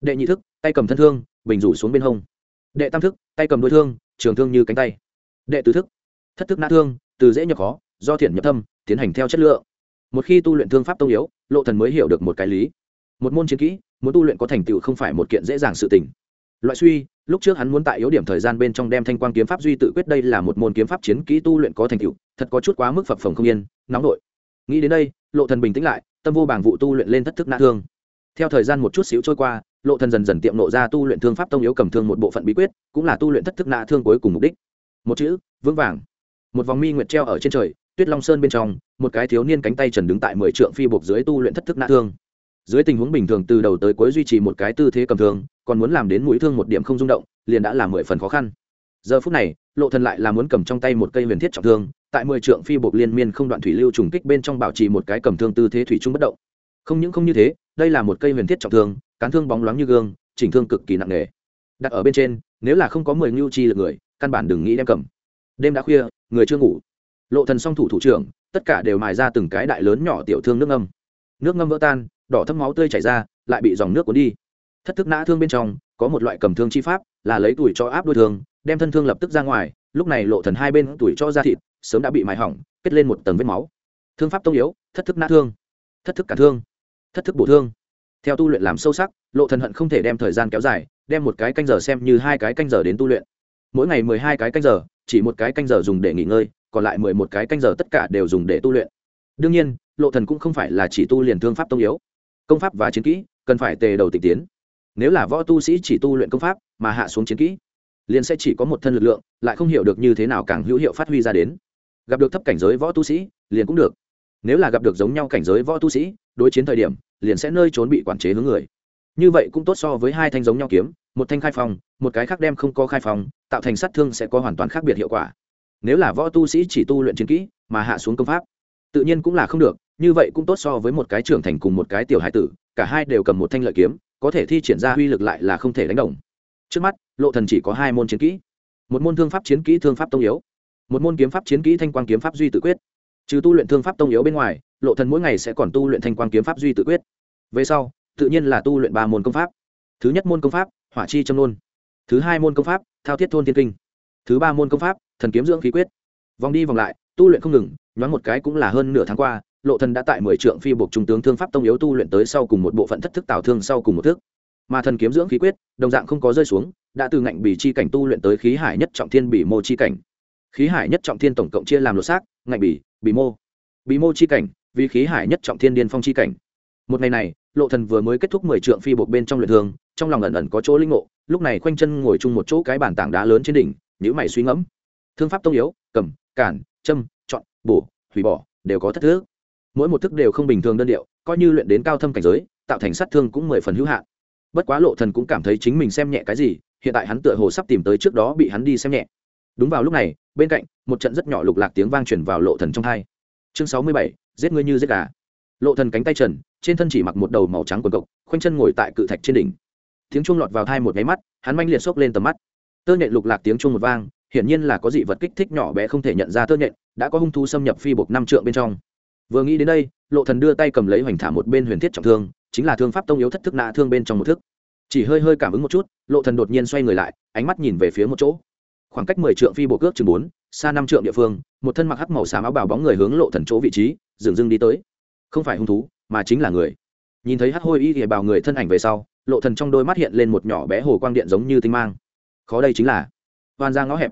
Đệ nhị thức, tay cầm thân thương, bình rủ xuống bên hông. Đệ tam thức, tay cầm đôi thương, trường thương như cánh tay. Đệ tứ thức, thất thức nã thương, từ dễ nhập khó, do thiện nhập thâm, tiến hành theo chất lượng một khi tu luyện thương pháp tông yếu, lộ thần mới hiểu được một cái lý. Một môn chiến kỹ, muốn tu luyện có thành tựu không phải một kiện dễ dàng sự tình. Loại suy, lúc trước hắn muốn tại yếu điểm thời gian bên trong đem thanh quang kiếm pháp duy tự quyết đây là một môn kiếm pháp chiến kỹ tu luyện có thành tựu, thật có chút quá mức phập phồng không yên, nóng nổi nghĩ đến đây, lộ thần bình tĩnh lại, tâm vô bảng vụ tu luyện lên thất thức nã thương. Theo thời gian một chút xíu trôi qua, lộ thần dần dần tiệm nộ ra tu luyện thương pháp tông yếu cầm thương một bộ phận bí quyết, cũng là tu luyện thất thức nã thương cuối cùng mục đích. Một chữ, vững vàng. Một vòng mi nguyệt treo ở trên trời tuyết long sơn bên trong, một cái thiếu niên cánh tay trần đứng tại mười trượng phi buộc dưới tu luyện thất thức nã thương. Dưới tình huống bình thường từ đầu tới cuối duy trì một cái tư thế cầm thương, còn muốn làm đến mũi thương một điểm không rung động, liền đã là mười phần khó khăn. Giờ phút này, lộ thần lại là muốn cầm trong tay một cây huyền thiết trọng thương, tại mười trượng phi buộc liên miên không đoạn thủy lưu trùng kích bên trong bảo trì một cái cầm thương tư thế thủy trung bất động. Không những không như thế, đây là một cây huyền thiết trọng thương, cán thương bóng loáng như gương, chỉnh thương cực kỳ nặng nề. Đặt ở bên trên, nếu là không có mười nhu chi lực người, căn bản đừng nghĩ đem cầm. Đêm đã khuya, người chưa ngủ lộ thần song thủ thủ trưởng, tất cả đều mài ra từng cái đại lớn nhỏ tiểu thương nước ngâm. Nước ngâm vỡ tan, đỏ thâm máu tươi chảy ra, lại bị dòng nước cuốn đi. Thất thức nã thương bên trong, có một loại cầm thương chi pháp, là lấy tuổi cho áp đôi thương, đem thân thương lập tức ra ngoài, lúc này lộ thần hai bên tuổi cho ra thịt, sớm đã bị mài hỏng, kết lên một tầng vết máu. Thương pháp tông yếu, thất thức nã thương, thất thức cả thương, thất thức bổ thương. Theo tu luyện làm sâu sắc, lộ thần hận không thể đem thời gian kéo dài, đem một cái canh giờ xem như hai cái canh giờ đến tu luyện. Mỗi ngày mười hai cái canh giờ, chỉ một cái canh giờ dùng để nghỉ ngơi còn lại mười một cái canh giờ tất cả đều dùng để tu luyện. Đương nhiên, lộ thần cũng không phải là chỉ tu liền thương pháp tông yếu. Công pháp và chiến kỹ cần phải tề đầu tịch tiến. Nếu là võ tu sĩ chỉ tu luyện công pháp mà hạ xuống chiến kỹ, liền sẽ chỉ có một thân lực lượng, lại không hiểu được như thế nào càng hữu hiệu phát huy ra đến. Gặp được thấp cảnh giới võ tu sĩ, liền cũng được. Nếu là gặp được giống nhau cảnh giới võ tu sĩ, đối chiến thời điểm, liền sẽ nơi trốn bị quản chế hướng người. Như vậy cũng tốt so với hai thanh giống nhau kiếm, một thanh khai phong, một cái khác đem không có khai phong, tạo thành sát thương sẽ có hoàn toàn khác biệt hiệu quả nếu là võ tu sĩ chỉ tu luyện chiến kỹ mà hạ xuống công pháp, tự nhiên cũng là không được, như vậy cũng tốt so với một cái trưởng thành cùng một cái tiểu hải tử, cả hai đều cầm một thanh lợi kiếm, có thể thi triển ra uy lực lại là không thể đánh đồng. Trước mắt, lộ thần chỉ có hai môn chiến kỹ, một môn thương pháp chiến kỹ thương pháp tông yếu, một môn kiếm pháp chiến kỹ thanh quang kiếm pháp duy tự quyết. Trừ tu luyện thương pháp tông yếu bên ngoài, lộ thần mỗi ngày sẽ còn tu luyện thanh quang kiếm pháp duy tự quyết. Về sau, tự nhiên là tu luyện ba môn công pháp. Thứ nhất môn công pháp, hỏa chi châm nôn. Thứ hai môn công pháp, thao thiết thôn thiên kinh thứ ba môn công pháp, thần kiếm dưỡng khí quyết. Vòng đi vòng lại, tu luyện không ngừng, nhoáng một cái cũng là hơn nửa tháng qua, lộ thần đã tại mười trượng phi buộc trung tướng thương pháp tông yếu tu luyện tới sau cùng một bộ phận thất thức tào thương sau cùng một thức. Mà thần kiếm dưỡng khí quyết, đồng dạng không có rơi xuống, đã từ ngạnh bỉ chi cảnh tu luyện tới khí hải nhất trọng thiên bỉ mô chi cảnh. Khí hải nhất trọng thiên tổng cộng chia làm lột xác, ngạnh bỉ bỉ mô. Bỉ mô chi cảnh, vì khí hải nhất trọng thiên điên phong chi cảnh. Một ngày này, lộ thần vừa mới kết thúc mười trượng phi buộc bên trong luyện thương, trong lòng ẩn ẩn có chỗ linh ngộ, lúc này khoanh chân ngồi chung một chỗ cái bản tảng đá lớn trên đỉnh nhữ mày suy ngẫm. Thương pháp tông yếu, cầm, cản, châm, chọn, bổ, hủy bỏ, đều có thất thức. Mỗi một thức đều không bình thường đơn điệu, coi như luyện đến cao thâm cảnh giới, tạo thành sát thương cũng mười phần hữu hạn. Bất quá lộ thần cũng cảm thấy chính mình xem nhẹ cái gì, hiện tại hắn tựa hồ sắp tìm tới trước đó bị hắn đi xem nhẹ. Đúng vào lúc này, bên cạnh, một trận rất nhỏ lục lạc tiếng vang truyền vào lộ thần trong hai. Chương sáu mươi bảy, giết ngươi như giết gà. Lộ thần cánh tay trần, trên thân chỉ mặc một đầu màu trắng quần cộc, khoanh chân ngồi tại cự thạch trên đỉnh. Tiếng chuông lọt vào thai một máy mắt, hắn manh liệt xốc lên tầm mắt tơ nhện lục lạc tiếng chuông một vang, hiển nhiên là có dị vật kích thích nhỏ bé không thể nhận ra tơ nhện, đã có hung thú xâm nhập phi bộc năm trượng bên trong. Vừa nghĩ đến đây, lộ thần đưa tay cầm lấy hoành thả một bên huyền thiết trọng thương, chính là thương pháp tông yếu thất thức nạ thương bên trong một thức. Chỉ hơi hơi cảm ứng một chút, lộ thần đột nhiên xoay người lại, ánh mắt nhìn về phía một chỗ. Khoảng cách mười trượng phi bộ cước chừng bốn, xa năm trượng địa phương, một thân mặc hắc màu xám áo bào bóng người hướng lộ thần chỗ vị trí, dừng dưng đi tới. Không phải hung thú, mà chính là người. Nhìn thấy hắc hôi y thì bào người thân ảnh về sau, lộ thần trong đôi mắt hiện lên một nhỏ bé hồ quang điện giống như tinh mang khó đây chính là hoàn ra ngõ hẹp.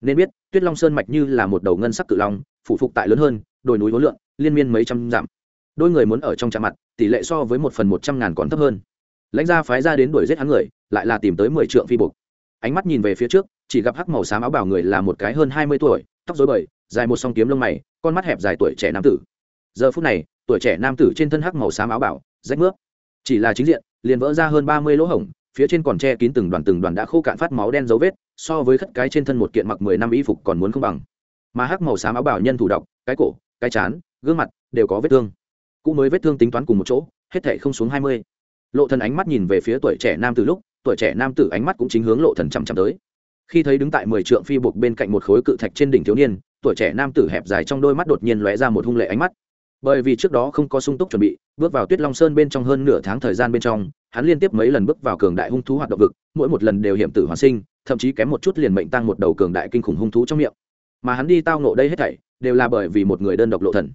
Nên biết tuyết long sơn mạch như là một đầu ngân sắc cự long phủ phục tại lớn hơn đồi núi hối lượng liên miên mấy trăm dặm. Đôi người muốn ở trong trạm mặt tỷ lệ so với một phần một trăm ngàn còn thấp hơn. Lãnh gia phái ra đến đuổi giết hắn người lại là tìm tới mười trượng phi bục, ánh mắt nhìn về phía trước chỉ gặp hắc màu xám áo bảo người là một cái hơn hai mươi tuổi tóc dối bời dài một song kiếm lông mày con mắt hẹp dài tuổi trẻ nam tử. Giờ phút này tuổi trẻ nam tử trên thân hắc màu xám áo bảo rách nước chỉ là chính diện liền vỡ ra hơn ba mươi lỗ hổng phía trên còn che kín từng đoàn từng đoàn đã khô cạn phát máu đen dấu vết, so với khất cái trên thân một kiện mặc mười năm y phục còn muốn không bằng. Mà hắc màu xám áo bảo nhân thủ độc, cái cổ, cái chán, gương mặt đều có vết thương. Cũ mới vết thương tính toán cùng một chỗ, hết thể không xuống hai mươi. Lộ thần ánh mắt nhìn về phía tuổi trẻ nam tử lúc, tuổi trẻ nam tử ánh mắt cũng chính hướng lộ thần chằm chằm tới. Khi thấy đứng tại mười trượng phi buộc bên cạnh một khối cự thạch trên đỉnh thiếu niên, tuổi trẻ nam tử hẹp dài trong đôi mắt đột nhiên lóe ra một hung lệ ánh mắt. Bởi vì trước đó không có sung túc chuẩn bị, bước vào tuyết long sơn bên trong hơn nửa tháng thời gian bên trong hắn liên tiếp mấy lần bước vào cường đại hung thú hoạt động vực, mỗi một lần đều hiểm tử hoàn sinh, thậm chí kém một chút liền mệnh tăng một đầu cường đại kinh khủng hung thú trong miệng. Mà hắn đi tao nộ đây hết thảy, đều là bởi vì một người đơn độc lộ thần.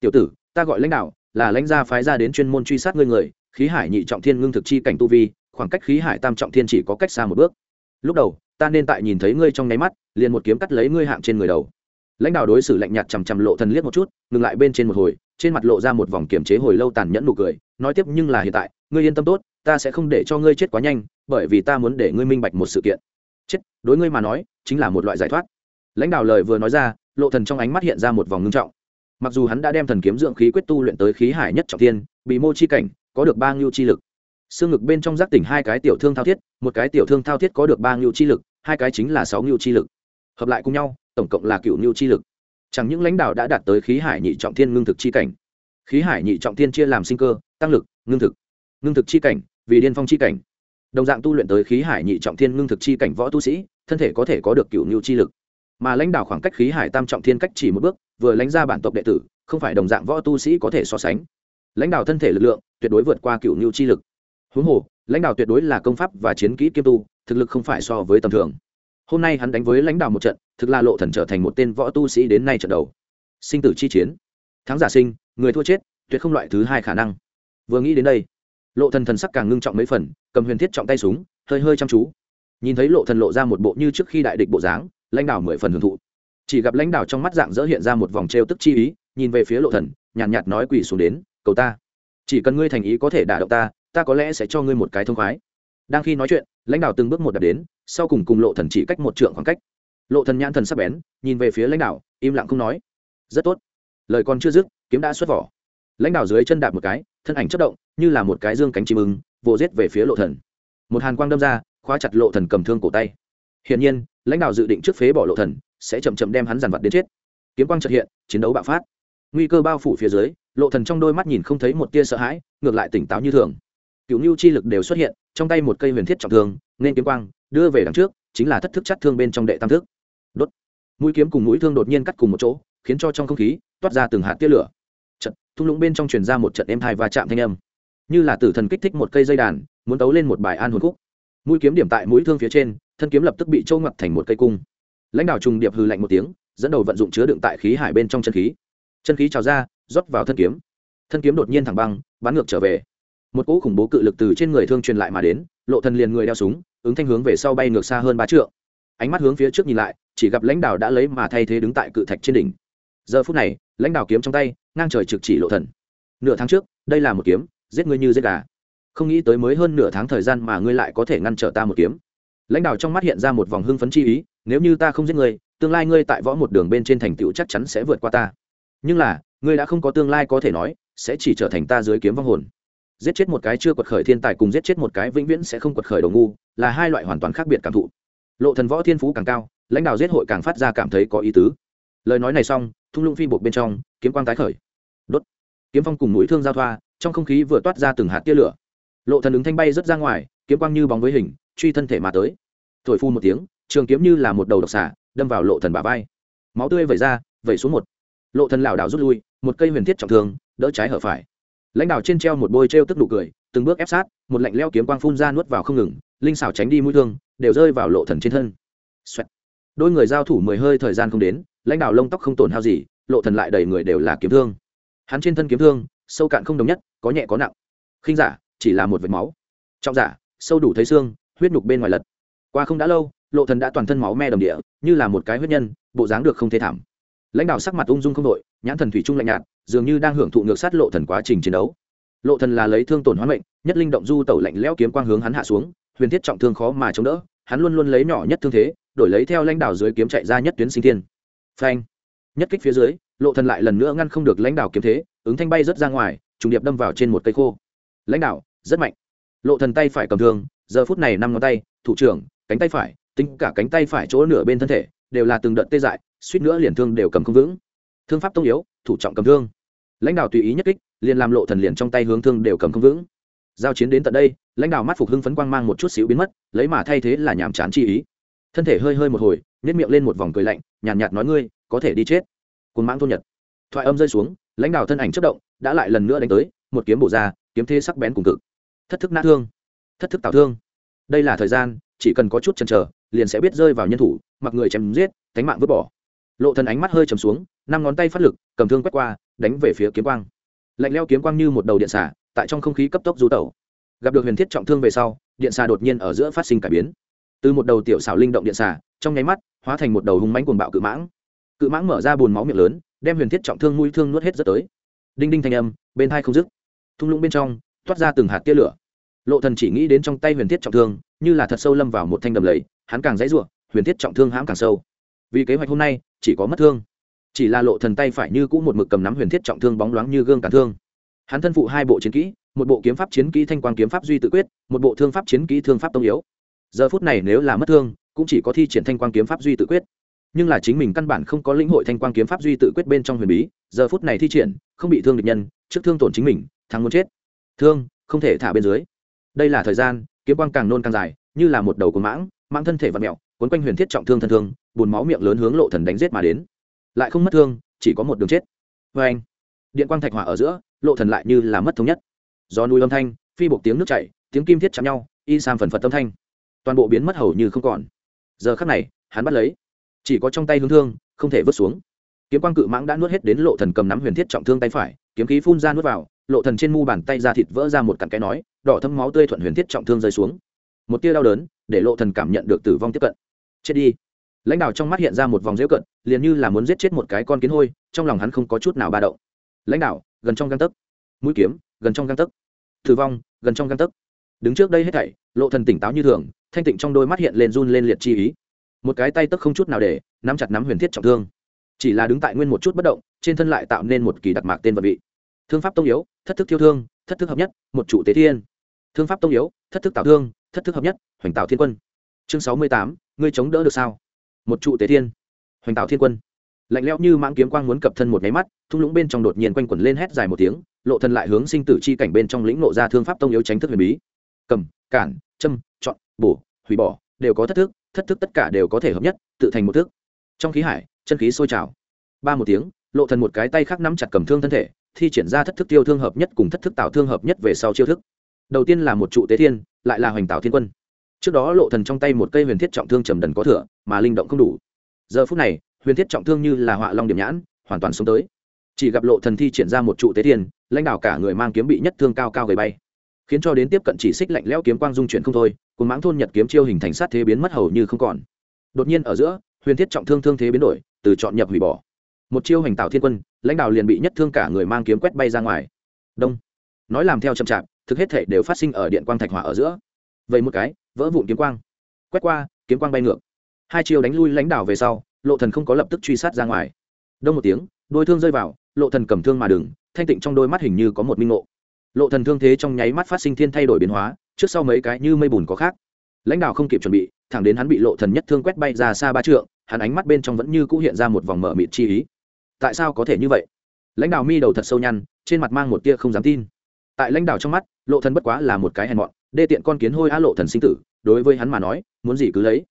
Tiểu tử, ta gọi lãnh đạo, là lãnh gia phái ra đến chuyên môn truy sát ngươi người, khí hải nhị trọng thiên ngưng thực chi cảnh tu vi, khoảng cách khí hải tam trọng thiên chỉ có cách xa một bước. Lúc đầu, ta nên tại nhìn thấy ngươi trong nháy mắt, liền một kiếm cắt lấy ngươi hạng trên người đầu lãnh đạo đối xử lạnh nhạt chằm chằm lộ thần liếc một chút, ngừng lại bên trên một hồi, trên mặt lộ ra một vòng kiểm chế hồi lâu tàn nhẫn nụ cười, nói tiếp, nhưng là hiện tại, ngươi yên tâm tốt, ta sẽ không để cho ngươi chết quá nhanh, bởi vì ta muốn để ngươi minh bạch một sự kiện. Chết, đối ngươi mà nói, chính là một loại giải thoát. Lãnh đạo lời vừa nói ra, lộ thần trong ánh mắt hiện ra một vòng ngưng trọng. Mặc dù hắn đã đem thần kiếm dưỡng khí quyết tu luyện tới khí hải nhất trọng thiên, bị mô chi cảnh, có được ba ngưu chi lực. Xương ngực bên trong giác tỉnh hai cái tiểu thương thao thiết, một cái tiểu thương thao thiết có được ba ngưu chi lực, hai cái chính là sáu ngưu chi lực. Hợp lại cùng nhau tổng cộng là cựu nhu chi lực. Chẳng những lãnh đạo đã đạt tới khí hải nhị trọng thiên ngưng thực chi cảnh. Khí hải nhị trọng thiên chia làm sinh cơ, tăng lực, ngưng thực. Ngưng thực chi cảnh, vì điên phong chi cảnh. Đồng dạng tu luyện tới khí hải nhị trọng thiên ngưng thực chi cảnh võ tu sĩ, thân thể có thể có được cựu nhu chi lực. Mà lãnh đạo khoảng cách khí hải tam trọng thiên cách chỉ một bước, vừa lãnh ra bản tộc đệ tử, không phải đồng dạng võ tu sĩ có thể so sánh. Lãnh đạo thân thể lực lượng, tuyệt đối vượt qua cựu nhu chi lực. Huống hồ, lãnh đạo tuyệt đối là công pháp và chiến kỹ kiêm tu, thực lực không phải so với tầm thường hôm nay hắn đánh với lãnh đạo một trận thực là lộ thần trở thành một tên võ tu sĩ đến nay trận đầu. Sinh tử chi chiến. Thắng giả sinh người thua chết tuyệt không loại thứ hai khả năng. Vừa nghĩ đến đây lộ thần thần sắc càng ngưng trọng mấy phần cầm huyền thiết trọng tay súng hơi hơi chăm chú. Nhìn thấy lộ thần lộ ra một bộ như trước khi đại địch bộ dáng lãnh đạo mười phần hưởng thụ. Chỉ gặp lãnh đạo trong mắt dạng dỡ hiện ra một vòng trêu tức chi ý nhìn về phía lộ thần nhàn nhạt, nhạt nói quỳ xuống đến cầu ta chỉ cần ngươi thành ý có thể đả động ta ta có lẽ sẽ cho ngươi một cái thông khoái. Đang khi nói chuyện lãnh đạo từng bước một đặt đến, sau cùng cùng lộ thần chỉ cách một trượng khoảng cách. Lộ thần nhãn thần sắp bén, nhìn về phía lãnh đạo, im lặng không nói. Rất tốt. Lời còn chưa dứt, kiếm đã xuất vỏ. Lãnh đạo dưới chân đạp một cái, thân ảnh chất động, như là một cái dương cánh chim ưng, vồ giết về phía lộ thần. Một hàn quang đâm ra, khóa chặt lộ thần cầm thương cổ tay. Hiển nhiên, lãnh đạo dự định trước phế bỏ lộ thần, sẽ chậm chậm đem hắn giàn vật đến chết. Kiếm quang chợt hiện, chiến đấu bạo phát. Nguy cơ bao phủ phía dưới, lộ thần trong đôi mắt nhìn không thấy một tia sợ hãi, ngược lại tỉnh táo như thường cựu nhu chi lực đều xuất hiện, trong tay một cây huyền thiết trọng thương, nên kiếm quang, đưa về đằng trước, chính là thất thức chắt thương bên trong đệ tam thức. Đốt. Mũi kiếm cùng mũi thương đột nhiên cắt cùng một chỗ, khiến cho trong không khí toát ra từng hạt tia lửa. Trận thung lũng bên trong truyền ra một trận êm thai va chạm thanh âm. Như là tử thần kích thích một cây dây đàn, muốn tấu lên một bài an hồn khúc. Mũi kiếm điểm tại mũi thương phía trên, thân kiếm lập tức bị trâu ngập thành một cây cung. Lãnh đạo trùng điệp hư lạnh một tiếng, dẫn đầu vận dụng chứa đựng tại khí hải bên trong chân khí. Chân khí trào ra, rót vào thân kiếm. Thân kiếm đột nhiên thẳng băng, bắn ngược trở về một cỗ khủng bố cự lực từ trên người thương truyền lại mà đến, lộ thần liền người đeo súng, ứng thanh hướng về sau bay ngược xa hơn ba trượng. Ánh mắt hướng phía trước nhìn lại, chỉ gặp lãnh đạo đã lấy mà thay thế đứng tại cự thạch trên đỉnh. Giờ phút này, lãnh đạo kiếm trong tay, ngang trời trực chỉ lộ thần. Nửa tháng trước, đây là một kiếm, giết ngươi như giết gà. Không nghĩ tới mới hơn nửa tháng thời gian mà ngươi lại có thể ngăn trở ta một kiếm. Lãnh đạo trong mắt hiện ra một vòng hưng phấn chi ý, nếu như ta không giết ngươi, tương lai ngươi tại võ một đường bên trên thành tựu chắc chắn sẽ vượt qua ta. Nhưng là, ngươi đã không có tương lai có thể nói, sẽ chỉ trở thành ta dưới kiếm vong hồn giết chết một cái chưa quật khởi thiên tài cùng giết chết một cái vĩnh viễn sẽ không quật khởi đầu ngu, là hai loại hoàn toàn khác biệt cảm thụ. Lộ thần võ thiên phú càng cao, lãnh đạo giết hội càng phát ra cảm thấy có ý tứ. Lời nói này xong, thung lũng phi bột bên trong, kiếm quang tái khởi. Đốt. Kiếm phong cùng mũi thương giao thoa, trong không khí vừa toát ra từng hạt tia lửa. Lộ thần ứng thanh bay rất ra ngoài, kiếm quang như bóng với hình, truy thân thể mà tới. Thổi phu một tiếng, trường kiếm như là một đầu độc xả đâm vào lộ thần bả vai. Máu tươi vẩy ra, vẩy xuống một. Lộ thần lảo đảo rút lui, một cây huyền thiết trọng thương, đỡ trái hở phải lãnh đạo trên treo một bôi treo tức nụ cười, từng bước ép sát, một lạnh leo kiếm quang phun ra nuốt vào không ngừng, linh xảo tránh đi mũi thương, đều rơi vào lộ thần trên thân. Xoẹt. đôi người giao thủ mười hơi thời gian không đến, lãnh đạo lông tóc không tổn hao gì, lộ thần lại đầy người đều là kiếm thương. Hắn trên thân kiếm thương, sâu cạn không đồng nhất, có nhẹ có nặng. Khinh giả, chỉ là một vệt máu. Trọng giả, sâu đủ thấy xương, huyết nhục bên ngoài lật. Qua không đã lâu, lộ thần đã toàn thân máu me đồng địa, như là một cái huyết nhân, bộ dáng được không thể thảm lãnh đạo sắc mặt ung dung không đội nhãn thần thủy trung lạnh nhạt, dường như đang hưởng thụ ngược sát lộ thần quá trình chiến đấu. Lộ thần là lấy thương tổn hóa mệnh, nhất linh động du tẩu lạnh lẽo kiếm quang hướng hắn hạ xuống, huyền thiết trọng thương khó mà chống đỡ, hắn luôn luôn lấy nhỏ nhất thương thế, đổi lấy theo lãnh đạo dưới kiếm chạy ra nhất tuyến sinh thiên. Phanh! Nhất kích phía dưới, lộ thần lại lần nữa ngăn không được lãnh đạo kiếm thế, ứng thanh bay rất ra ngoài, trùng điệp đâm vào trên một cây khô. Lãnh đạo, rất mạnh. Lộ thần tay phải cầm thương, giờ phút này năm ngón tay, thủ trưởng, cánh tay phải, tính cả cánh tay phải chỗ nửa bên thân thể, đều là từng đợt tê dại suýt nữa liền thương đều cầm không vững. Thương pháp tông yếu thủ trọng cầm thương. Lãnh đạo tùy ý nhất kích liền làm lộ thần liền trong tay hướng thương đều cầm không vững. Giao chiến đến tận đây lãnh đạo mắt phục hưng phấn quang mang một chút xíu biến mất lấy mà thay thế là nhảm chán chi ý. Thân thể hơi hơi một hồi nhét miệng lên một vòng cười lạnh nhàn nhạt, nhạt nói ngươi có thể đi chết. Cùng mãng thôn nhật. Thoại âm rơi xuống lãnh đạo thân ảnh chất động đã lại lần nữa đánh tới một kiếm bổ ra kiếm thế sắc bén cùng cực. Thất thức nát thương thất thức tạo thương. Đây là thời gian chỉ cần có chút chần chờ liền sẽ biết rơi vào nhân thủ mặc người chém giết cánh mạng vứt bỏ lộ thần ánh mắt hơi trầm xuống, năm ngón tay phát lực, cầm thương quét qua, đánh về phía kiếm quang. Lạnh leo kiếm quang như một đầu điện xả tại trong không khí cấp tốc du tẩu. Gặp được huyền thiết trọng thương về sau, điện xà đột nhiên ở giữa phát sinh cải biến. Từ một đầu tiểu xảo linh động điện xà, trong nháy mắt, hóa thành một đầu hung mãnh cuồng bạo cự mãng. Cự mãng mở ra bùn máu miệng lớn, đem huyền thiết trọng thương mũi thương nuốt hết rất tới. Đinh đinh thanh âm, bên hai không dứt. Thung lũng bên trong, toát ra từng hạt tia lửa. Lộ thần chỉ nghĩ đến trong tay huyền thiết trọng thương, như là thật sâu lâm vào một thanh đầm lầy, hắn càng dãy rủa, huyền thiết trọng thương hãm càng sâu. Vì kế hoạch hôm nay chỉ có mất thương. Chỉ là lộ thần tay phải như cũ một mực cầm nắm huyền thiết trọng thương bóng loáng như gương cản thương. Hắn thân phụ hai bộ chiến kỹ, một bộ kiếm pháp chiến kỹ thanh quang kiếm pháp duy tự quyết, một bộ thương pháp chiến kỹ thương pháp tông yếu. Giờ phút này nếu là mất thương, cũng chỉ có thi triển thanh quang kiếm pháp duy tự quyết. Nhưng là chính mình căn bản không có lĩnh hội thanh quang kiếm pháp duy tự quyết bên trong huyền bí, giờ phút này thi triển, không bị thương địch nhân, trước thương tổn chính mình, thắng muốn chết. Thương, không thể thả bên dưới. Đây là thời gian, kiếm quang càng nôn càng dài, như là một đầu của mãng mãng thân thể và mẹo quấn quanh huyền thiết trọng thương thân thương, bùn máu miệng lớn hướng lộ thần đánh giết mà đến. Lại không mất thương, chỉ có một đường chết. Vê anh, điện quang thạch hỏa ở giữa, lộ thần lại như là mất thống nhất. Do núi âm thanh, phi bộ tiếng nước chảy, tiếng kim thiết chạm nhau, y sam phần phật tâm thanh. Toàn bộ biến mất hầu như không còn. Giờ khắc này, hắn bắt lấy. Chỉ có trong tay hướng thương, không thể vứt xuống. Kiếm quang cự mãng đã nuốt hết đến lộ thần cầm nắm huyền thiết trọng thương tay phải, kiếm khí phun ra nuốt vào, lộ thần trên mu bàn tay ra thịt vỡ ra một cặn cái nói, đỏ thấm máu tươi thuận huyền thiết trọng thương rơi xuống. Một tia đau đớn, để lộ thần cảm nhận được tử vong tiếp cận chết đi. Lãnh đạo trong mắt hiện ra một vòng dễu cận, liền như là muốn giết chết một cái con kiến hôi, trong lòng hắn không có chút nào ba động. Lãnh đạo, gần trong găng tấc. Mũi kiếm, gần trong găng tấc. Thử vong, gần trong găng tấc. Đứng trước đây hết thảy, lộ thần tỉnh táo như thường, thanh tịnh trong đôi mắt hiện lên run lên liệt chi ý. Một cái tay tức không chút nào để, nắm chặt nắm huyền thiết trọng thương. Chỉ là đứng tại nguyên một chút bất động, trên thân lại tạo nên một kỳ đặc mạc tên vật vị. Thương pháp tông yếu, thất thức thiêu thương, thất thức hợp nhất, một trụ tế thiên. Thương pháp tông yếu, thất thức tạo thương, thất thức hợp nhất, hoành tạo thiên quân chương sáu mươi tám, ngươi chống đỡ được sao? Một trụ tế thiên. Hoành tạo thiên quân. Lạnh lẽo như mãng kiếm quang muốn cập thân một nháy mắt, thung lũng bên trong đột nhiên quanh quẩn lên hét dài một tiếng, lộ thân lại hướng sinh tử chi cảnh bên trong lĩnh nộ ra thương pháp tông yếu tránh thức huyền bí. Cầm, cản, châm, chọn, bổ, hủy bỏ, đều có thất thức thất thức tất cả đều có thể hợp nhất, tự thành một thức. Trong khí hải, chân khí sôi trào. Ba một tiếng, lộ thần một cái tay khác nắm chặt cầm thương thân thể, thi triển ra thất thức tiêu thương hợp nhất cùng thất thức tạo thương hợp nhất về sau chiêu thức. Đầu tiên là một trụ tế thiên, lại là hoành tạo thiên quân trước đó lộ thần trong tay một cây huyền thiết trọng thương trầm đần có thừa, mà linh động không đủ. Giờ phút này, huyền thiết trọng thương như là họa long điểm nhãn, hoàn toàn xuống tới. Chỉ gặp lộ thần thi triển ra một trụ tế thiên, lãnh đạo cả người mang kiếm bị nhất thương cao cao gầy bay. Khiến cho đến tiếp cận chỉ xích lạnh lẽo kiếm quang dung chuyển không thôi cùng mãng thôn nhật kiếm chiêu hình thành sát thế biến mất hầu như không còn. Đột nhiên ở giữa, huyền thiết trọng thương thương thế biến đổi, từ chọn nhập hủy bỏ. Một chiêu hành tạo thiên quân, lãnh đạo liền bị nhất thương cả người mang kiếm quét bay ra ngoài. Đông. Nói làm theo chậm chạp, thực hết thể đều phát sinh ở điện quang thạch hỏa ở giữa vậy một cái, vỡ vụn kiếm quang. Quét qua, kiếm quang bay ngược. Hai chiều đánh lui lãnh đạo về sau, lộ thần không có lập tức truy sát ra ngoài. Đông một tiếng, đôi thương rơi vào, lộ thần cầm thương mà đừng, thanh tịnh trong đôi mắt hình như có một minh ngộ. Lộ thần thương thế trong nháy mắt phát sinh thiên thay đổi biến hóa, trước sau mấy cái như mây bùn có khác. Lãnh đạo không kịp chuẩn bị, thẳng đến hắn bị lộ thần nhất thương quét bay ra xa ba trượng, hắn ánh mắt bên trong vẫn như cũ hiện ra một vòng mở mịt chi ý. Tại sao có thể như vậy? Lãnh đạo mi đầu thật sâu nhăn, trên mặt mang một tia không dám tin tại lãnh đạo trong mắt, lộ thần bất quá là một cái hèn mọn, đê tiện con kiến hôi á lộ thần sinh tử, đối với hắn mà nói, muốn gì cứ lấy.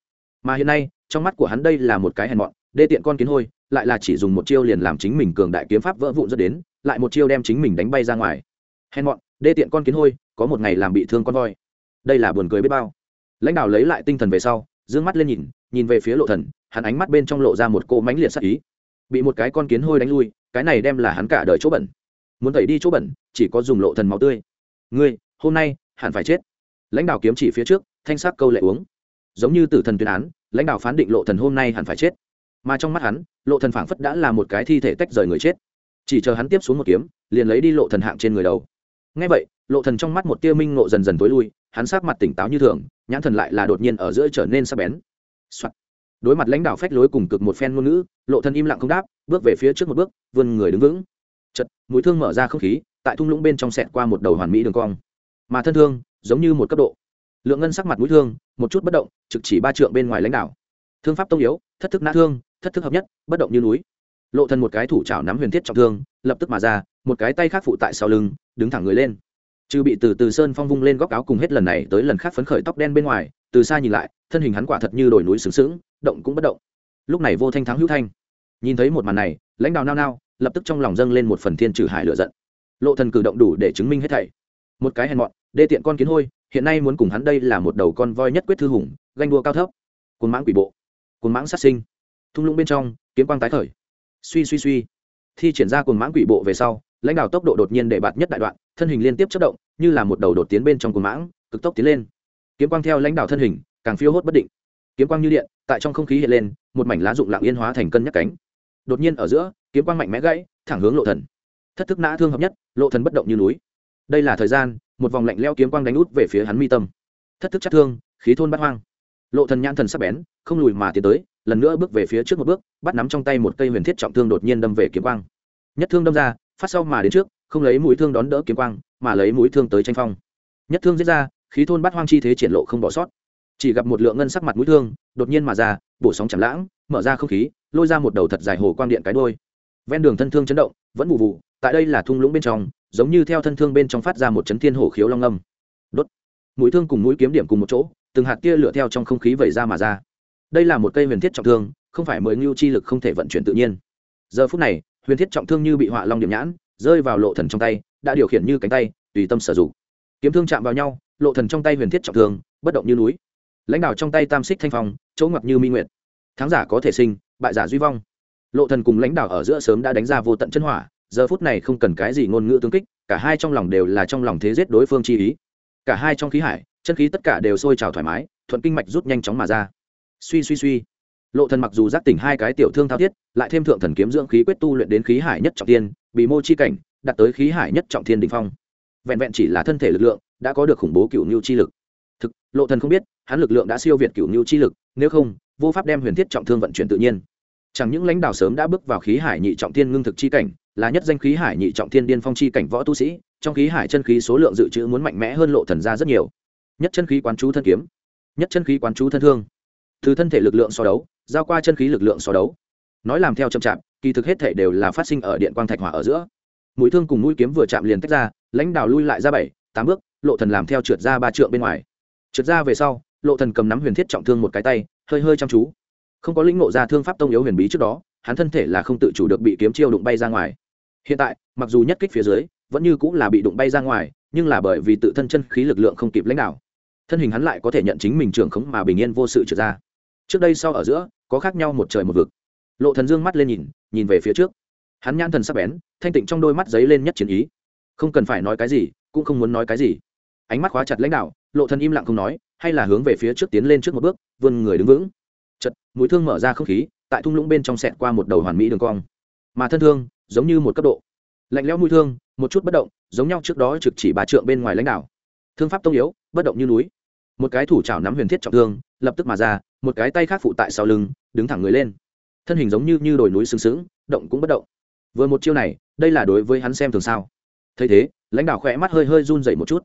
Mà hiện nay, trong mắt của hắn đây là một cái hèn mọn, đê tiện con kiến hôi, lại là chỉ dùng một chiêu liền làm chính mình cường đại kiếm pháp vỡ vụn dẫn đến, lại một chiêu đem chính mình đánh bay ra ngoài. Hèn mọn, đê tiện con kiến hôi, có một ngày làm bị thương con voi. Đây là buồn cười biết bao. Lãnh đạo lấy lại tinh thần về sau, dương mắt lên nhìn nhìn về phía lộ thần, hắn ánh mắt bên trong lộ ra một cô mánh liệt sắc ý. Bị một cái con kiến hôi đánh lui, cái này đem là hắn cả đời chỗ bẩn. Muốn tẩy đi chỗ bẩn chỉ có dùng lộ thần máu tươi. Ngươi, hôm nay, hẳn phải chết. Lãnh đạo kiếm chỉ phía trước, thanh sắc câu lệ uống. Giống như tử thần tuyên án, lãnh đạo phán định lộ thần hôm nay hẳn phải chết. Mà trong mắt hắn, lộ thần phảng phất đã là một cái thi thể tách rời người chết. Chỉ chờ hắn tiếp xuống một kiếm, liền lấy đi lộ thần hạng trên người đầu. Ngay vậy, lộ thần trong mắt một tia minh ngộ dần dần tối lui, hắn sắc mặt tỉnh táo như thường, nhãn thần lại là đột nhiên ở giữa trở nên sắc bén. Soạn. đối mặt lãnh đạo phách lối cùng cực một phen ngôn ngữ, lộ thần im lặng không đáp, bước về phía trước một bước, vươn người đứng vững. Chật mũi thương mở ra không khí tại thung lũng bên trong sẹt qua một đầu hoàn mỹ đường cong. Mà thân thương, giống như một cấp độ. Lượng ngân sắc mặt mũi thương, một chút bất động, trực chỉ ba trượng bên ngoài lãnh đạo. Thương pháp tông yếu, thất thức nã thương, thất thức hợp nhất, bất động như núi. Lộ thần một cái thủ chảo nắm huyền thiết trọng thương, lập tức mà ra, một cái tay khác phụ tại sau lưng, đứng thẳng người lên. Trừ bị từ từ sơn phong vung lên góc áo cùng hết lần này tới lần khác phấn khởi tóc đen bên ngoài, từ xa nhìn lại, thân hình hắn quả thật như đồi núi sướng sướng động cũng bất động. Lúc này vô thanh thắng hữu thanh. Nhìn thấy một màn này, lãnh đạo nao nao, lập tức trong lòng dâng lên một phần thiên trừ hải lựa giận lộ thần cử động đủ để chứng minh hết thảy. Một cái hèn mọn, đê tiện con kiến hôi, hiện nay muốn cùng hắn đây là một đầu con voi nhất quyết thư hùng, ganh đua cao thấp. Cồn mãng quỷ bộ cồn mãng sát sinh. Thung lũng bên trong, kiếm quang tái khởi. Suy suy suy. Thi triển ra cồn mãng quỷ bộ về sau, lãnh đạo tốc độ đột nhiên để bạt nhất đại đoạn, thân hình liên tiếp chất động, như là một đầu đột tiến bên trong cồn mãng, cực tốc tiến lên. Kiếm quang theo lãnh đạo thân hình, càng phiêu hốt bất định. Kiếm quang như điện, tại trong không khí hiện lên, một mảnh lá rụng lạng yên hóa thành cân nhắc cánh. Đột nhiên ở giữa, kiếm quang mạnh mẽ gãy, thẳng hướng lộ thần thất thức nã thương hợp nhất, lộ thần bất động như núi. Đây là thời gian, một vòng lạnh leo kiếm quang đánh út về phía hắn mi tâm. Thất thức chắc thương, khí thôn bát hoang. Lộ thần nhãn thần sắc bén, không lùi mà tiến tới, lần nữa bước về phía trước một bước, bắt nắm trong tay một cây huyền thiết trọng thương đột nhiên đâm về kiếm quang. Nhất thương đâm ra, phát sau mà đến trước, không lấy mũi thương đón đỡ kiếm quang, mà lấy mũi thương tới tranh phong. Nhất thương giết ra, khí thôn bắt hoang chi thế triển lộ không bỏ sót. Chỉ gặp một lượng ngân sắc mặt mũi thương, đột nhiên mà ra, bổ sóng chầm lãng, mở ra không khí, lôi ra một đầu thật dài hồ quang điện cái đôi ven đường thân thương chấn động, vẫn vụ vụ tại đây là thung lũng bên trong, giống như theo thân thương bên trong phát ra một chấn thiên hổ khiếu long âm. Đốt. Mũi thương cùng mũi kiếm điểm cùng một chỗ, từng hạt tia lửa theo trong không khí vẩy ra mà ra. Đây là một cây huyền thiết trọng thương, không phải mười ngưu chi lực không thể vận chuyển tự nhiên. Giờ phút này, huyền thiết trọng thương như bị họa long điểm nhãn, rơi vào lộ thần trong tay, đã điều khiển như cánh tay, tùy tâm sử dụng. Kiếm thương chạm vào nhau, lộ thần trong tay huyền thiết trọng thương, bất động như núi. Lãnh đạo trong tay tam xích thanh phong, chỗ ngọc như mi nguyệt. Thắng giả có thể sinh, bại giả duy vong. Lộ thần cùng lãnh đạo ở giữa sớm đã đánh ra vô tận chân hỏa giờ phút này không cần cái gì ngôn ngữ tương kích cả hai trong lòng đều là trong lòng thế giết đối phương chi ý. Cả hai trong khí hải chân khí tất cả đều sôi trào thoải mái thuận kinh mạch rút nhanh chóng mà ra. Suy suy suy. Lộ thần mặc dù giác tỉnh hai cái tiểu thương thao thiết lại thêm thượng thần kiếm dưỡng khí quyết tu luyện đến khí hải nhất trọng thiên, bị mô chi cảnh đạt tới khí hải nhất trọng thiên đỉnh phong. Vẹn vẹn chỉ là thân thể lực lượng đã có được khủng bố cựu lưu chi lực. Thực lộ thần không biết hắn lực lượng đã siêu việt cựu lưu chi lực nếu không vô pháp đem huyền thiết trọng thương vận chuyển tự nhiên. Chẳng những lãnh đạo sớm đã bước vào khí hải nhị trọng thiên ngưng thực chi cảnh là nhất danh khí hải nhị trọng thiên điên phong chi cảnh võ tu sĩ, trong khí hải chân khí số lượng dự trữ muốn mạnh mẽ hơn lộ thần ra rất nhiều. Nhất chân khí quán chú thân kiếm, nhất chân khí quán chú thân thương. Từ thân thể lực lượng so đấu, giao qua chân khí lực lượng so đấu. Nói làm theo chậm chạp, kỳ thực hết thể đều là phát sinh ở điện quang thạch hỏa ở giữa. Mũi thương cùng mũi kiếm vừa chạm liền tách ra, lãnh đạo lui lại ra bảy, tám bước, lộ thần làm theo trượt ra ba trượng bên ngoài. Trượt ra về sau, lộ thần cầm nắm huyền thiết trọng thương một cái tay, hơi hơi chăm chú. Không có lĩnh ngộ ra thương pháp tông yếu huyền bí trước đó hắn thân thể là không tự chủ được bị kiếm chiêu đụng bay ra ngoài. Hiện tại, mặc dù nhất kích phía dưới, vẫn như cũng là bị đụng bay ra ngoài, nhưng là bởi vì tự thân chân khí lực lượng không kịp lãnh đạo, thân hình hắn lại có thể nhận chính mình trưởng khống mà bình yên vô sự trở ra. Trước đây sau ở giữa, có khác nhau một trời một vực. Lộ thần dương mắt lên nhìn nhìn về phía trước. Hắn nhãn thần sắc bén, thanh tịnh trong đôi mắt giấy lên nhất chiến ý. Không cần phải nói cái gì, cũng không muốn nói cái gì. Ánh mắt khóa chặt lãnh đạo, lộ thần im lặng không nói, hay là hướng về phía trước tiến lên trước một bước, vươn người đứng vững. Chật mũi thương mở ra không khí tại thung lũng bên trong sẹt qua một đầu hoàn mỹ đường cong. Mà thân thương, giống như một cấp độ. Lạnh lẽo mũi thương, một chút bất động, giống nhau trước đó trực chỉ bà trượng bên ngoài lãnh đạo thương pháp tông yếu, bất động như núi. Một cái thủ chảo nắm huyền thiết trọng thương, lập tức mà ra, một cái tay khác phụ tại sau lưng, đứng thẳng người lên. Thân hình giống như như đồi núi sừng sững, động cũng bất động. Vừa một chiêu này, đây là đối với hắn xem thường sao? Thấy thế, lãnh đạo khỏe mắt hơi hơi run dậy một chút.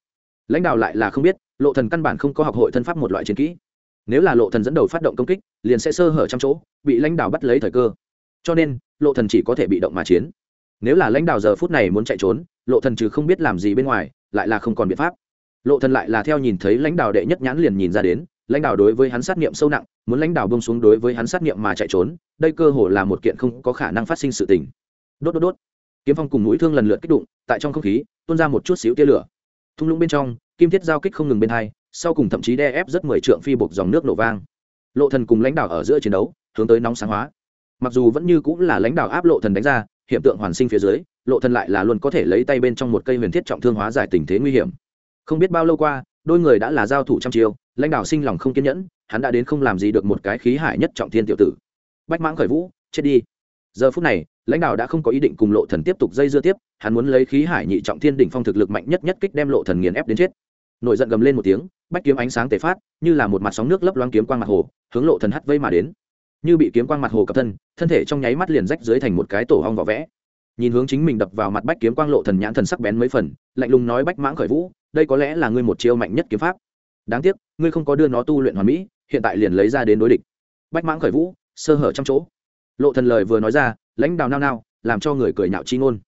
Lãnh đạo lại là không biết, lộ thần căn bản không có học hội thân pháp một loại chiến kỹ nếu là lộ thần dẫn đầu phát động công kích, liền sẽ sơ hở trong chỗ, bị lãnh đạo bắt lấy thời cơ. Cho nên, lộ thần chỉ có thể bị động mà chiến. Nếu là lãnh đạo giờ phút này muốn chạy trốn, lộ thần trừ không biết làm gì bên ngoài, lại là không còn biện pháp. Lộ thần lại là theo nhìn thấy lãnh đạo đệ nhất nhãn liền nhìn ra đến, lãnh đạo đối với hắn sát nghiệm sâu nặng, muốn lãnh đạo bông xuống đối với hắn sát nghiệm mà chạy trốn, đây cơ hồ là một kiện không có khả năng phát sinh sự tình. Đốt đốt đốt. Kiếm phong cùng mũi thương lần lượt kích đụng tại trong không khí, tuôn ra một chút xíu tia lửa. Thung lũng bên trong, kim thiết giao kích không ngừng bên hai sau cùng thậm chí đe ép rất mười trượng phi buộc dòng nước nổ vang. Lộ thần cùng lãnh đạo ở giữa chiến đấu, hướng tới nóng sáng hóa. Mặc dù vẫn như cũng là lãnh đạo áp lộ thần đánh ra, hiện tượng hoàn sinh phía dưới, lộ thần lại là luôn có thể lấy tay bên trong một cây huyền thiết trọng thương hóa giải tình thế nguy hiểm. Không biết bao lâu qua, đôi người đã là giao thủ trăm chiêu, lãnh đạo sinh lòng không kiên nhẫn, hắn đã đến không làm gì được một cái khí hải nhất trọng thiên tiểu tử. Bách mãng khởi vũ, chết đi. Giờ phút này, lãnh đạo đã không có ý định cùng lộ thần tiếp tục dây dưa tiếp, hắn muốn lấy khí hải nhị trọng thiên đỉnh phong thực lực mạnh nhất nhất kích đem lộ thần nghiền ép đến chết nổi giận gầm lên một tiếng, bách kiếm ánh sáng tề phát, như là một mặt sóng nước lấp loang kiếm quang mặt hồ, hướng lộ thần hắt vây mà đến. Như bị kiếm quang mặt hồ cập thân thân thể trong nháy mắt liền rách dưới thành một cái tổ hong vỏ vẽ. Nhìn hướng chính mình đập vào mặt bách kiếm quang lộ thần nhãn thần sắc bén mấy phần, lạnh lùng nói bách mãng khởi vũ, đây có lẽ là ngươi một chiêu mạnh nhất kiếm pháp. Đáng tiếc, ngươi không có đưa nó tu luyện hoàn mỹ, hiện tại liền lấy ra đến đối địch. Bách mãng khởi vũ, sơ hở trong chỗ. Lộ thần lời vừa nói ra, lãnh đào nao nao, làm cho người cười nhạo chi ngôn.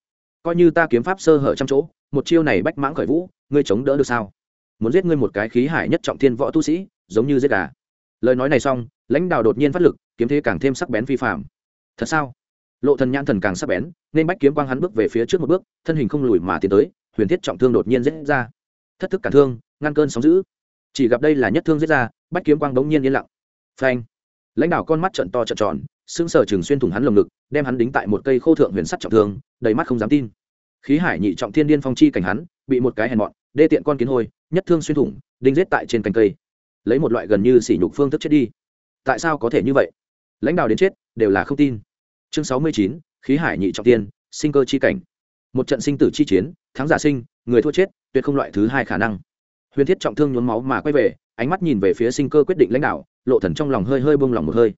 Coi như ta kiếm pháp sơ hở trong chỗ, một chiêu này bách mãng khởi vũ, ngươi chống đỡ được sao? Muốn giết ngươi một cái khí hải nhất trọng thiên võ tu sĩ, giống như giết gà. Lời nói này xong, lãnh đạo đột nhiên phát lực, kiếm thế càng thêm sắc bén phi phạm thật sao? Lộ thần nhãn thần càng sắc bén, nên bách kiếm quang hắn bước về phía trước một bước, thân hình không lùi mà tiến tới, huyền thiết trọng thương đột nhiên giết ra. Thất thức cản thương, ngăn cơn sóng dữ. Chỉ gặp đây là nhất thương giết ra, bách kiếm quang đống nhiên yên lặng. Phanh! Lãnh đạo con mắt trận to trận tròn, sững sờ chừng xuyên thủng hắn lồng ngực, đem hắn đính tại một cây khô thượng huyền sắt trọng thương, đầy mắt không dám tin. Khí hải nhị trọng thiên điên phong chi cảnh hắn, bị một cái hèn mọn đê tiện con kiến hôi, nhất thương xuyên thủng, đinh rết tại trên cành cây. Lấy một loại gần như sỉ nhục phương thức chết đi. Tại sao có thể như vậy? Lãnh đạo đến chết, đều là không tin. Chương sáu mươi chín, khí hải nhị trọng tiên, sinh cơ chi cảnh. Một trận sinh tử chi chiến, thắng giả sinh, người thua chết, tuyệt không loại thứ hai khả năng. Huyền thiết trọng thương nhuốm máu mà quay về, ánh mắt nhìn về phía sinh cơ quyết định lãnh đạo, lộ thần trong lòng hơi hơi bông lòng một hơi.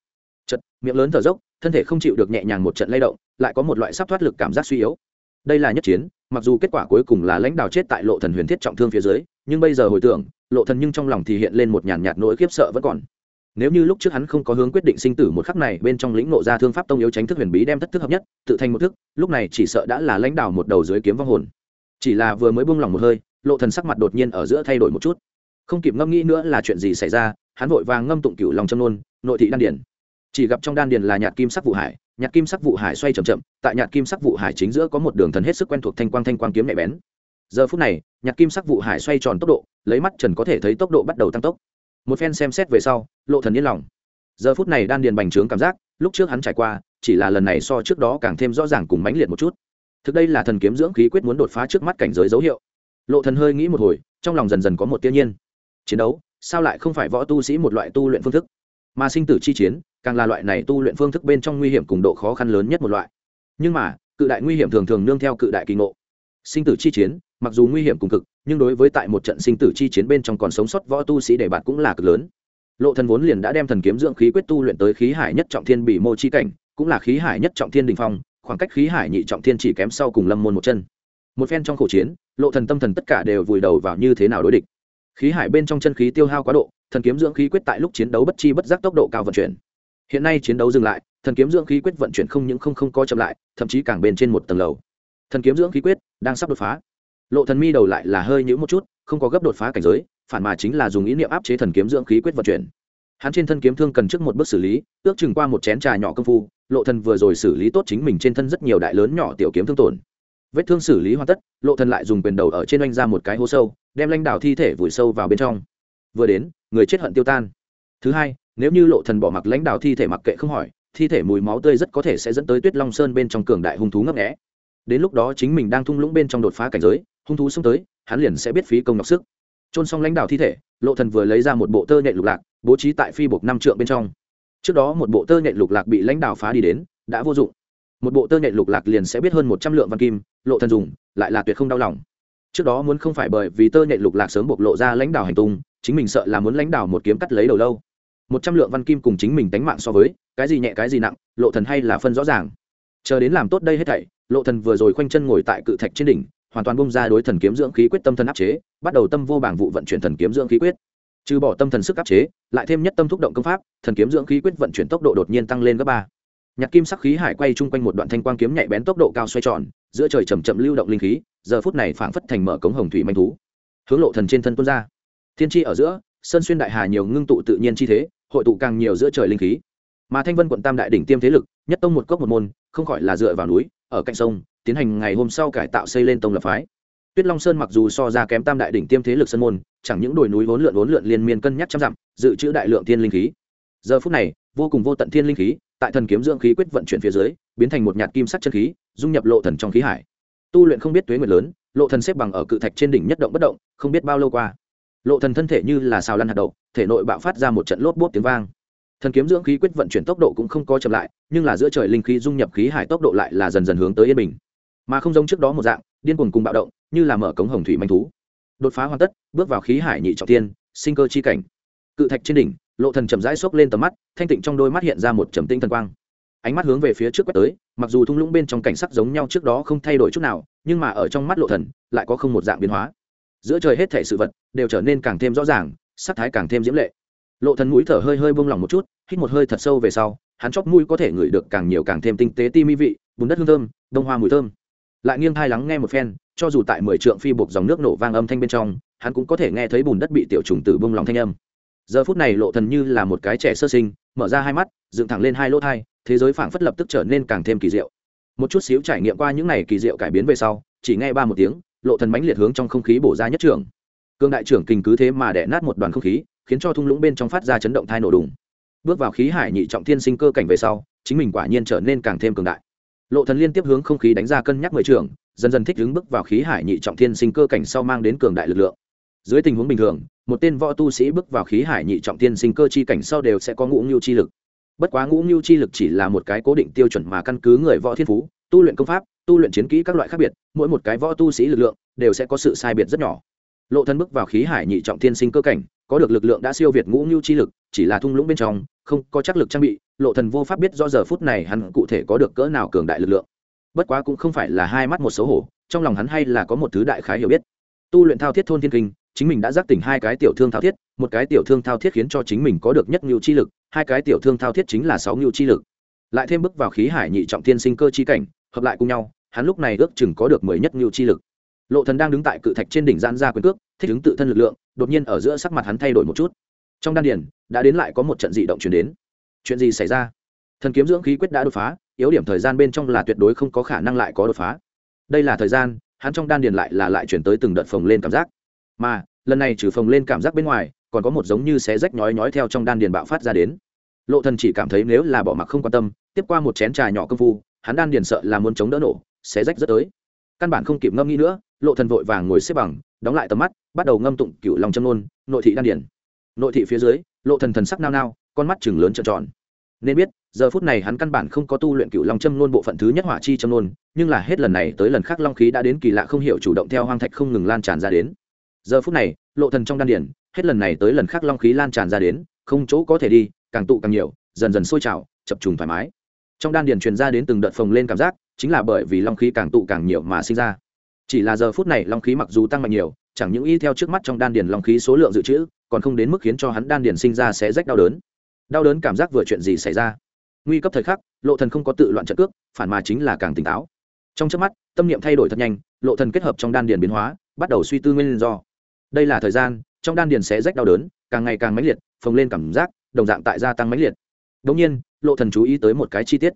Chật miệng lớn thở dốc, thân thể không chịu được nhẹ nhàng một trận lay động, lại có một loại sắp thoát lực cảm giác suy yếu đây là nhất chiến, mặc dù kết quả cuối cùng là lãnh đạo chết tại lộ thần huyền thiết trọng thương phía dưới, nhưng bây giờ hồi tưởng, lộ thần nhưng trong lòng thì hiện lên một nhàn nhạt nỗi khiếp sợ vẫn còn. Nếu như lúc trước hắn không có hướng quyết định sinh tử một khắc này, bên trong lĩnh nộ ra thương pháp tông yếu tránh thức huyền bí đem thất thức hợp nhất, tự thành một thức, lúc này chỉ sợ đã là lãnh đạo một đầu dưới kiếm vong hồn. Chỉ là vừa mới buông lòng một hơi, lộ thần sắc mặt đột nhiên ở giữa thay đổi một chút. Không kịp ngâm nghĩ nữa là chuyện gì xảy ra, hắn vội vàng ngâm tụng cửu lòng châm nôn, nội thị đan điển chỉ gặp trong đan điền là nhạt kim sắc vụ hải nhạt kim sắc vụ hải xoay chậm chậm, tại nhạt kim sắc vụ hải chính giữa có một đường thần hết sức quen thuộc thanh quang thanh quang kiếm nhạy bén. Giờ phút này, nhạt kim sắc vụ hải xoay tròn tốc độ, lấy mắt trần có thể thấy tốc độ bắt đầu tăng tốc. Một phen xem xét về sau, lộ thần yên lòng. Giờ phút này đan điền bành trướng cảm giác, lúc trước hắn trải qua, chỉ là lần này so trước đó càng thêm rõ ràng cùng mãnh liệt một chút. Thực đây là thần kiếm dưỡng khí quyết muốn đột phá trước mắt cảnh giới dấu hiệu. Lộ thần hơi nghĩ một hồi, trong lòng dần dần có một tiêu nhiên. Chiến đấu, sao lại không phải võ tu sĩ một loại tu luyện phương thức? Mà sinh tử chi chiến, càng là loại này tu luyện phương thức bên trong nguy hiểm cùng độ khó khăn lớn nhất một loại. Nhưng mà, cự đại nguy hiểm thường thường nương theo cự đại kỳ ngộ. Sinh tử chi chiến, mặc dù nguy hiểm cùng cực, nhưng đối với tại một trận sinh tử chi chiến bên trong còn sống sót võ tu sĩ đề bạt cũng là cực lớn. Lộ thần vốn liền đã đem thần kiếm dưỡng khí quyết tu luyện tới khí hải nhất trọng thiên bị mô chi cảnh, cũng là khí hải nhất trọng thiên đình phong, khoảng cách khí hải nhị trọng thiên chỉ kém sau cùng lâm môn một chân. Một phen trong khẩu chiến, lộ thần tâm thần tất cả đều vùi đầu vào như thế nào đối địch khí hải bên trong chân khí tiêu hao quá độ, thần kiếm dưỡng khí quyết tại lúc chiến đấu bất chi bất giác tốc độ cao vận chuyển. Hiện nay chiến đấu dừng lại, thần kiếm dưỡng khí quyết vận chuyển không những không không co chậm lại, thậm chí càng bền trên một tầng lầu. Thần kiếm dưỡng khí quyết đang sắp đột phá. Lộ thần mi đầu lại là hơi nhũ một chút, không có gấp đột phá cảnh giới, phản mà chính là dùng ý niệm áp chế thần kiếm dưỡng khí quyết vận chuyển. Hắn trên thân kiếm thương cần trước một bước xử lý, ước chừng qua một chén trà nhỏ công phu, lộ thần vừa rồi xử lý tốt chính mình trên thân rất nhiều đại lớn nhỏ tiểu kiếm thương tổn vết thương xử lý hoàn tất, lộ thần lại dùng quyền đầu ở trên oanh ra một cái hố sâu, đem lãnh đạo thi thể vùi sâu vào bên trong. Vừa đến, người chết hận tiêu tan. Thứ hai, nếu như lộ thần bỏ mặc lãnh đạo thi thể mặc kệ không hỏi, thi thể mùi máu tươi rất có thể sẽ dẫn tới tuyết long sơn bên trong cường đại hung thú ngấp nghé. Đến lúc đó chính mình đang thung lũng bên trong đột phá cảnh giới, hung thú xông tới, hắn liền sẽ biết phí công nhọc sức. Trôn xong lãnh đạo thi thể, lộ thần vừa lấy ra một bộ tơ nhện lục lạc, bố trí tại phi bộc năm trượng bên trong. Trước đó một bộ tơ nhện lục lạc bị lãnh đạo phá đi đến, đã vô dụng một bộ tơ nhện lục lạc liền sẽ biết hơn một trăm lượng văn kim, lộ thần dùng, lại là tuyệt không đau lòng. Trước đó muốn không phải bởi vì tơ nhện lục lạc sớm bộc lộ ra lãnh đạo hành tung, chính mình sợ là muốn lãnh đạo một kiếm cắt lấy đầu lâu. Một trăm lượng văn kim cùng chính mình đánh mạng so với, cái gì nhẹ cái gì nặng, lộ thần hay là phân rõ ràng. Chờ đến làm tốt đây hết thảy, lộ thần vừa rồi khoanh chân ngồi tại cự thạch trên đỉnh, hoàn toàn bung ra đối thần kiếm dưỡng khí quyết tâm thần áp chế, bắt đầu tâm vô bảng vụ vận chuyển thần kiếm dưỡng khí quyết. Trừ bỏ tâm thần sức áp chế, lại thêm nhất tâm thúc động công pháp, thần kiếm dưỡng khí quyết vận chuyển tốc độ đột nhiên tăng lên gấp ba nhạc kim sắc khí hải quay chung quanh một đoạn thanh quang kiếm nhạy bén tốc độ cao xoay tròn, giữa trời chầm chậm lưu động linh khí, giờ phút này phảng phất thành mở cống hồng thủy manh thú. Hướng lộ thần trên thân tuôn ra. Thiên tri ở giữa, sơn xuyên đại hà nhiều ngưng tụ tự nhiên chi thế, hội tụ càng nhiều giữa trời linh khí. Mà thanh vân quận tam đại đỉnh tiêm thế lực, nhất tông một cốc một môn, không khỏi là dựa vào núi, ở cạnh sông, tiến hành ngày hôm sau cải tạo xây lên tông lập phái. Tuyết long sơn mặc dù so ra kém tam đại đỉnh tiêm thế lực sơn môn, chẳng những đồi núi vốn lượn vốn lượn liên miên cân nhắc trăm dặm, dự trữ đại lượng thiên linh khí. Giờ phút này, vô cùng vô tận thiên linh khí tại thần kiếm dưỡng khí quyết vận chuyển phía dưới, biến thành một nhạt kim sắc chân khí, dung nhập lộ thần trong khí hải. Tu luyện không biết tuế nguyệt lớn, lộ thần xếp bằng ở cự thạch trên đỉnh nhất động bất động, không biết bao lâu qua. Lộ thần thân thể như là xào lăn hạt đậu, thể nội bạo phát ra một trận lốp bốp tiếng vang. Thần kiếm dưỡng khí quyết vận chuyển tốc độ cũng không có chậm lại, nhưng là giữa trời linh khí dung nhập khí hải tốc độ lại là dần dần hướng tới yên bình. Mà không giống trước đó một dạng, điên cuồng cùng bạo động, như là mở cống hồng thủy manh thú. Đột phá hoàn tất, bước vào khí hải nhị trọng tiên, sinh cơ chi cảnh. Cự thạch trên đỉnh lộ thần chậm rãi xốc lên tầm mắt, thanh tịnh trong đôi mắt hiện ra một trầm tinh thần quang. Ánh mắt hướng về phía trước quét tới, mặc dù thung lũng bên trong cảnh sắc giống nhau trước đó không thay đổi chút nào, nhưng mà ở trong mắt lộ thần, lại có không một dạng biến hóa. Giữa trời hết thảy sự vật đều trở nên càng thêm rõ ràng, sắc thái càng thêm diễm lệ. Lộ thần mũi thở hơi hơi buông lỏng một chút, hít một hơi thật sâu về sau, hắn chóp mũi có thể ngửi được càng nhiều càng thêm tinh tế ti mi vị, bùn đất hương thơm, đông hoa mùi thơm. Lại nghiêng thai lắng nghe một phen, cho dù tại mười trượng phi buộc dòng nước nổ vang âm thanh bên trong, hắn cũng có thể nghe thấy bùn đất bị tiểu trùng tử bông lòng thanh âm giờ phút này lộ thần như là một cái trẻ sơ sinh, mở ra hai mắt, dựng thẳng lên hai lỗ thai, thế giới phảng phất lập tức trở nên càng thêm kỳ diệu. Một chút xíu trải nghiệm qua những này kỳ diệu cải biến về sau, chỉ nghe ba một tiếng, lộ thần mãnh liệt hướng trong không khí bổ ra nhất trưởng. Cương đại trưởng kình cứ thế mà đè nát một đoàn không khí, khiến cho thung lũng bên trong phát ra chấn động thai nổ đùng. Bước vào khí hải nhị trọng thiên sinh cơ cảnh về sau, chính mình quả nhiên trở nên càng thêm cường đại. Lộ thần liên tiếp hướng không khí đánh ra cân nhắc mười trường dần dần thích ứng bước vào khí hải nhị trọng thiên sinh cơ cảnh sau mang đến cường đại lực lượng dưới tình huống bình thường, một tên võ tu sĩ bước vào khí hải nhị trọng thiên sinh cơ chi cảnh sau đều sẽ có ngũ ngưu chi lực. Bất quá ngũ ngưu chi lực chỉ là một cái cố định tiêu chuẩn mà căn cứ người võ thiên phú, tu luyện công pháp, tu luyện chiến kỹ các loại khác biệt, mỗi một cái võ tu sĩ lực lượng đều sẽ có sự sai biệt rất nhỏ. Lộ thân bước vào khí hải nhị trọng thiên sinh cơ cảnh, có được lực lượng đã siêu việt ngũ ngưu chi lực, chỉ là thung lũng bên trong, không có chắc lực trang bị, lộ thần vô pháp biết do giờ phút này hắn cụ thể có được cỡ nào cường đại lực lượng. Bất quá cũng không phải là hai mắt một xấu hổ, trong lòng hắn hay là có một thứ đại khái hiểu biết. Tu luyện thao thiết thôn thiên kinh chính mình đã giác tỉnh hai cái tiểu thương thao thiết, một cái tiểu thương thao thiết khiến cho chính mình có được nhất ngưu chi lực, hai cái tiểu thương thao thiết chính là sáu ngưu chi lực. Lại thêm bước vào khí hải nhị trọng thiên sinh cơ chi cảnh, hợp lại cùng nhau, hắn lúc này ước chừng có được mười nhất ngưu chi lực. Lộ thần đang đứng tại cự thạch trên đỉnh gian ra quyền cước, thích ứng tự thân lực lượng, đột nhiên ở giữa sắc mặt hắn thay đổi một chút. Trong đan điền, đã đến lại có một trận dị động chuyển đến. Chuyện gì xảy ra? Thần kiếm dưỡng khí quyết đã đột phá, yếu điểm thời gian bên trong là tuyệt đối không có khả năng lại có đột phá. Đây là thời gian, hắn trong đan điền lại là lại chuyển tới từng đợt phồng lên cảm giác. Mà lần này trừ phồng lên cảm giác bên ngoài, còn có một giống như xé rách nhói nhói theo trong đan điền bạo phát ra đến. Lộ thần chỉ cảm thấy nếu là bỏ mặc không quan tâm, tiếp qua một chén trà nhỏ công phu, hắn đan điền sợ là muốn chống đỡ nổ, xé rách rất tới. Căn bản không kịp ngâm nghĩ nữa, lộ thần vội vàng ngồi xếp bằng, đóng lại tầm mắt, bắt đầu ngâm tụng cựu lòng châm nôn nội thị đan điền. Nội thị phía dưới, lộ thần thần sắc nao nao, con mắt chừng lớn trợn tròn. Nên biết, giờ phút này hắn căn bản không có tu luyện cựu long châm nôn bộ phận thứ nhất hỏa chi châm nôn nhưng là hết lần này tới lần khác long khí đã đến kỳ lạ không hiểu chủ động theo hoang thạch không ngừng lan tràn ra đến giờ phút này, lộ thần trong đan điển, hết lần này tới lần khác long khí lan tràn ra đến, không chỗ có thể đi, càng tụ càng nhiều, dần dần sôi trào, chập trùng thoải mái. Trong đan điển truyền ra đến từng đợt phồng lên cảm giác, chính là bởi vì long khí càng tụ càng nhiều mà sinh ra. Chỉ là giờ phút này long khí mặc dù tăng mạnh nhiều, chẳng những y theo trước mắt trong đan điển long khí số lượng dự trữ, còn không đến mức khiến cho hắn đan điển sinh ra sẽ rách đau đớn. Đau đớn cảm giác vừa chuyện gì xảy ra? Nguy cấp thời khắc, lộ thần không có tự loạn trận cước, phản mà chính là càng tỉnh táo. Trong chớp mắt, tâm niệm thay đổi thật nhanh, lộ thần kết hợp trong đan điền biến hóa, bắt đầu suy tư nguyên do đây là thời gian, trong đan điền sẽ rách đau đớn, càng ngày càng mãnh liệt, phồng lên cảm giác, đồng dạng tại gia tăng mãnh liệt. Đống nhiên, lộ thần chú ý tới một cái chi tiết.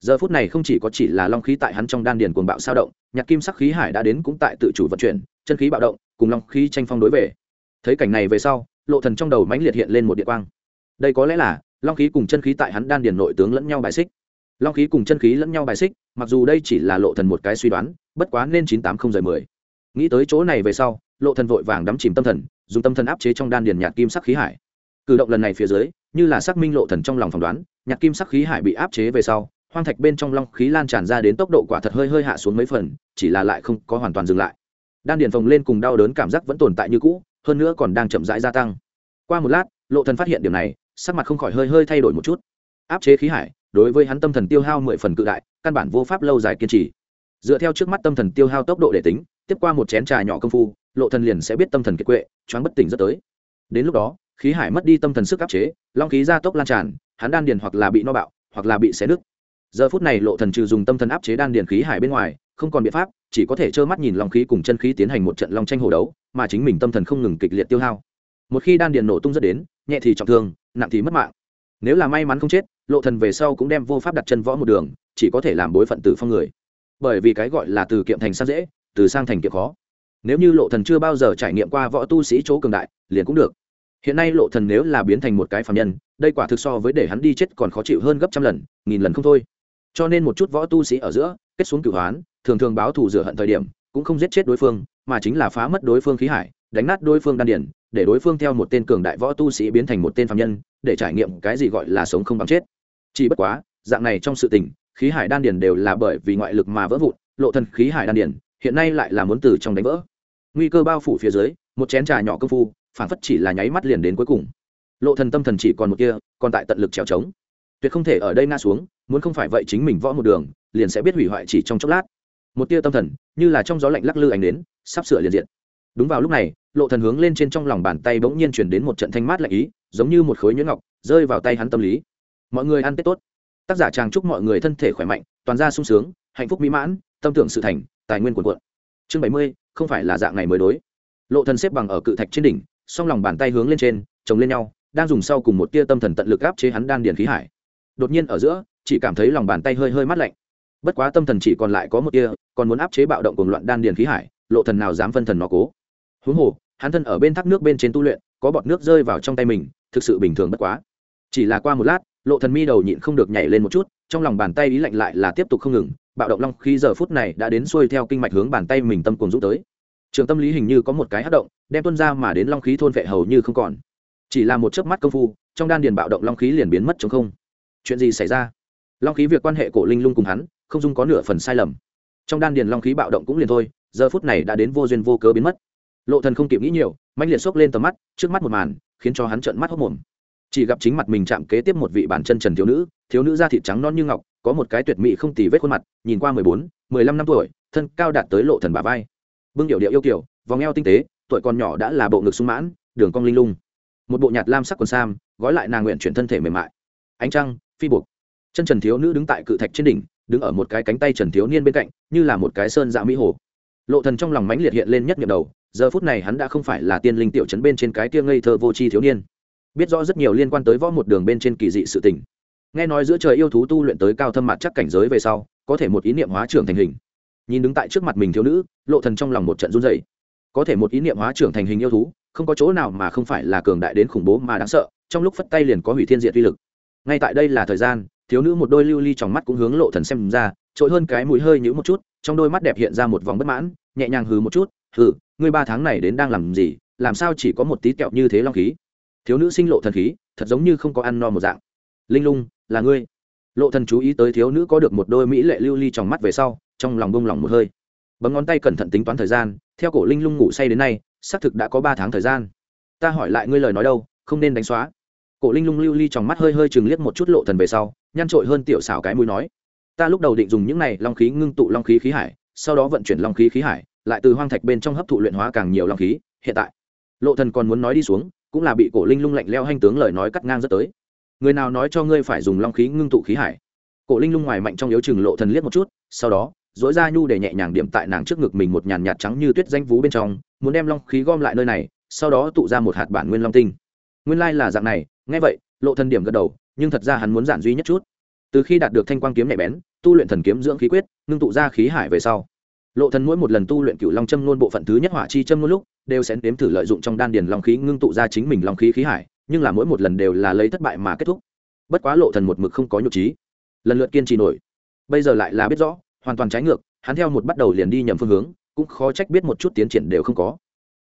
Giờ phút này không chỉ có chỉ là long khí tại hắn trong đan điền cuồng bạo sao động, nhạc kim sắc khí hải đã đến cũng tại tự chủ vận chuyển, chân khí bạo động, cùng long khí tranh phong đối về. Thấy cảnh này về sau, lộ thần trong đầu mãnh liệt hiện lên một điện quang. Đây có lẽ là, long khí cùng chân khí tại hắn đan điền nội tướng lẫn nhau bài xích. Long khí cùng chân khí lẫn nhau bài xích, mặc dù đây chỉ là lộ thần một cái suy đoán, bất quá nên chín tám không rời mười. Nghĩ tới chỗ này về sau lộ thần vội vàng đắm chìm tâm thần, dùng tâm thần áp chế trong đan điền nhạt kim sắc khí hải. Cử động lần này phía dưới, như là xác minh lộ thần trong lòng phỏng đoán, nhạt kim sắc khí hải bị áp chế về sau, hoang thạch bên trong long khí lan tràn ra đến tốc độ quả thật hơi hơi hạ xuống mấy phần, chỉ là lại không có hoàn toàn dừng lại. Đan điền phồng lên cùng đau đớn cảm giác vẫn tồn tại như cũ, hơn nữa còn đang chậm rãi gia tăng. Qua một lát, lộ thần phát hiện điểm này, sắc mặt không khỏi hơi hơi thay đổi một chút. Áp chế khí hải, đối với hắn tâm thần tiêu hao mười phần cự đại, căn bản vô pháp lâu dài kiên trì. Dựa theo trước mắt tâm thần tiêu hao tốc độ để tính, tiếp qua một chén trà nhỏ công phu lộ thần liền sẽ biết tâm thần kiệt quệ, choáng bất tỉnh rất tới. Đến lúc đó, khí hải mất đi tâm thần sức áp chế, long khí ra tốc lan tràn, hắn đan điền hoặc là bị no bạo, hoặc là bị xé nứt. Giờ phút này lộ thần trừ dùng tâm thần áp chế đan điền khí hải bên ngoài, không còn biện pháp, chỉ có thể trơ mắt nhìn long khí cùng chân khí tiến hành một trận long tranh hổ đấu, mà chính mình tâm thần không ngừng kịch liệt tiêu hao. Một khi đan điền nổ tung rất đến, nhẹ thì trọng thương, nặng thì mất mạng. Nếu là may mắn không chết, lộ thần về sau cũng đem vô pháp đặt chân võ một đường, chỉ có thể làm bối phận tử phong người. Bởi vì cái gọi là từ kiệm thành sang dễ, từ sang thành kiệm khó nếu như lộ thần chưa bao giờ trải nghiệm qua võ tu sĩ chỗ cường đại, liền cũng được. Hiện nay lộ thần nếu là biến thành một cái phàm nhân, đây quả thực so với để hắn đi chết còn khó chịu hơn gấp trăm lần, nghìn lần không thôi. Cho nên một chút võ tu sĩ ở giữa, kết xuống cửu hoán, thường thường báo thù rửa hận thời điểm, cũng không giết chết đối phương, mà chính là phá mất đối phương khí hải, đánh nát đối phương đan điển để đối phương theo một tên cường đại võ tu sĩ biến thành một tên phạm nhân, để trải nghiệm cái gì gọi là sống không bằng chết. Chỉ bất quá, dạng này trong sự tình, khí hải đan điển đều là bởi vì ngoại lực mà vỡ vụn, lộ thần khí hải đan điển hiện nay lại là muốn từ trong đánh vỡ nguy cơ bao phủ phía dưới, một chén trà nhỏ công phu, phản phất chỉ là nháy mắt liền đến cuối cùng. Lộ thần tâm thần chỉ còn một kia, còn tại tận lực trèo trống. Tuyệt không thể ở đây ngã xuống, muốn không phải vậy chính mình võ một đường, liền sẽ biết hủy hoại chỉ trong chốc lát. Một tia tâm thần, như là trong gió lạnh lắc lư ánh đến, sắp sửa liền diện đúng vào lúc này, lộ thần hướng lên trên trong lòng bàn tay bỗng nhiên chuyển đến một trận thanh mát lạnh ý, giống như một khối nhuyễn ngọc, rơi vào tay hắn tâm lý. Mọi người ăn tết tốt. Tác giả chàng chúc mọi người thân thể khỏe mạnh, toàn gia sung sướng, hạnh phúc mỹ mãn, tâm tưởng sự thành, tài nguyên cuồn cuộn. Chương bảy mươi không phải là dạng này mới đối. Lộ thần xếp bằng ở cự thạch trên đỉnh, song lòng bàn tay hướng lên trên, chồng lên nhau, đang dùng sau cùng một tia tâm thần tận lực áp chế hắn đan điền khí hải. Đột nhiên ở giữa, chỉ cảm thấy lòng bàn tay hơi hơi mát lạnh. Bất quá tâm thần chỉ còn lại có một tia, còn muốn áp chế bạo động cùng loạn đan điền khí hải, lộ thần nào dám phân thần nó cố. Huống hồ, hắn thân ở bên thác nước bên trên tu luyện, có bọt nước rơi vào trong tay mình, thực sự bình thường bất quá. Chỉ là qua một lát, lộ thần mi đầu nhịn không được nhảy lên một chút, trong lòng bàn tay ý lạnh lại là tiếp tục không ngừng bạo động long khí giờ phút này đã đến xuôi theo kinh mạch hướng bàn tay mình tâm cuồng dũng tới. Trường tâm lý hình như có một cái hát động, đem tuân ra mà đến long khí thôn vệ hầu như không còn. Chỉ là một chớp mắt công phu, trong đan điền bạo động long khí liền biến mất chống không. Chuyện gì xảy ra? Long khí việc quan hệ cổ linh lung cùng hắn, không dung có nửa phần sai lầm. Trong đan điền long khí bạo động cũng liền thôi, giờ phút này đã đến vô duyên vô cớ biến mất. Lộ thần không kịp nghĩ nhiều mạnh liệt xốc lên tầm mắt, trước mắt một màn, khiến cho hắn trợn mắt hốc mồm chỉ gặp chính mặt mình chạm kế tiếp một vị bản chân trần thiếu nữ thiếu nữ da thịt trắng non như ngọc, có một cái tuyệt mỹ không tì vết khuôn mặt, nhìn qua mười bốn, mười lăm năm tuổi, thân cao đạt tới lộ thần bả vai. Bưng điệu điệu yêu kiểu vòng eo tinh tế, tuổi còn nhỏ đã là bộ ngực sung mãn, đường cong linh lung. Một bộ nhạt lam sắc quần sam, gói lại nàng nguyện chuyển thân thể mềm mại. Ánh trăng, phi buộc. Chân trần thiếu nữ đứng tại cự thạch trên đỉnh, đứng ở một cái cánh tay trần thiếu niên bên cạnh, như là một cái sơn dạ mỹ hồ. Lộ thần trong lòng mãnh liệt hiện lên nhất nhiệm đầu, giờ phút này hắn đã không phải là tiên linh tiểu trấn bên trên cái kia ngây thơ vô tri thiếu niên biết rõ rất nhiều liên quan tới võ một đường bên trên kỳ dị sự tình. Nghe nói giữa trời yêu thú tu luyện tới cao thâm mặt chắc cảnh giới về sau, có thể một ý niệm hóa trưởng thành hình. Nhìn đứng tại trước mặt mình thiếu nữ, lộ thần trong lòng một trận run rẩy. Có thể một ý niệm hóa trưởng thành hình yêu thú, không có chỗ nào mà không phải là cường đại đến khủng bố mà đáng sợ, trong lúc phất tay liền có hủy thiên diệt uy lực. Ngay tại đây là thời gian, thiếu nữ một đôi lưu ly trong mắt cũng hướng lộ thần xem ra, trội hơn cái mũi hơi nhũ một chút, trong đôi mắt đẹp hiện ra một vòng bất mãn, nhẹ nhàng hừ một chút, hừ, ngươi ba tháng này đến đang làm gì, làm sao chỉ có một tí kẹo như thế long khí? Thiếu nữ sinh lộ thần khí, thật giống như không có ăn no một dạng. Linh lung, là ngươi. Lộ thần chú ý tới thiếu nữ có được một đôi mỹ lệ lưu ly trong mắt về sau, trong lòng bông lòng một hơi. Bấm ngón tay cẩn thận tính toán thời gian, theo cổ linh lung ngủ say đến nay, xác thực đã có ba tháng thời gian. Ta hỏi lại ngươi lời nói đâu, không nên đánh xóa. Cổ linh lung lưu ly trong mắt hơi hơi chừng liếc một chút lộ thần về sau, nhăn trội hơn tiểu xảo cái mũi nói. Ta lúc đầu định dùng những này long khí ngưng tụ long khí khí hải, sau đó vận chuyển long khí khí hải, lại từ hoang thạch bên trong hấp thụ luyện hóa càng nhiều long khí, hiện tại. Lộ thần còn muốn nói đi xuống cũng là bị cổ linh lung lạnh leo hành tướng lời nói cắt ngang rất tới. Người nào nói cho ngươi phải dùng long khí ngưng tụ khí hải? Cổ linh lung ngoài mạnh trong yếu chừng lộ thần liếc một chút, sau đó dỗi ra nhu để nhẹ nhàng điểm tại nàng trước ngực mình một nhàn nhạt trắng như tuyết danh vú bên trong, muốn đem long khí gom lại nơi này, sau đó tụ ra một hạt bản nguyên long tinh. Nguyên lai là dạng này, nghe vậy, lộ thần điểm gật đầu, nhưng thật ra hắn muốn giản duy nhất chút. Từ khi đạt được thanh quang kiếm nhạy bén, tu luyện thần kiếm dưỡng khí quyết, ngưng tụ ra khí hải về sau lộ thần mỗi một lần tu luyện Cựu long châm nôn bộ phận thứ nhất hỏa chi châm nôn lúc, đều sẽ đếm thử lợi dụng trong đan điền long khí ngưng tụ ra chính mình long khí khí hải, nhưng là mỗi một lần đều là lấy thất bại mà kết thúc. Bất quá lộ thần một mực không có nhục trí. Lần lượt kiên trì nổi. Bây giờ lại là biết rõ, hoàn toàn trái ngược, hắn theo một bắt đầu liền đi nhầm phương hướng, cũng khó trách biết một chút tiến triển đều không có.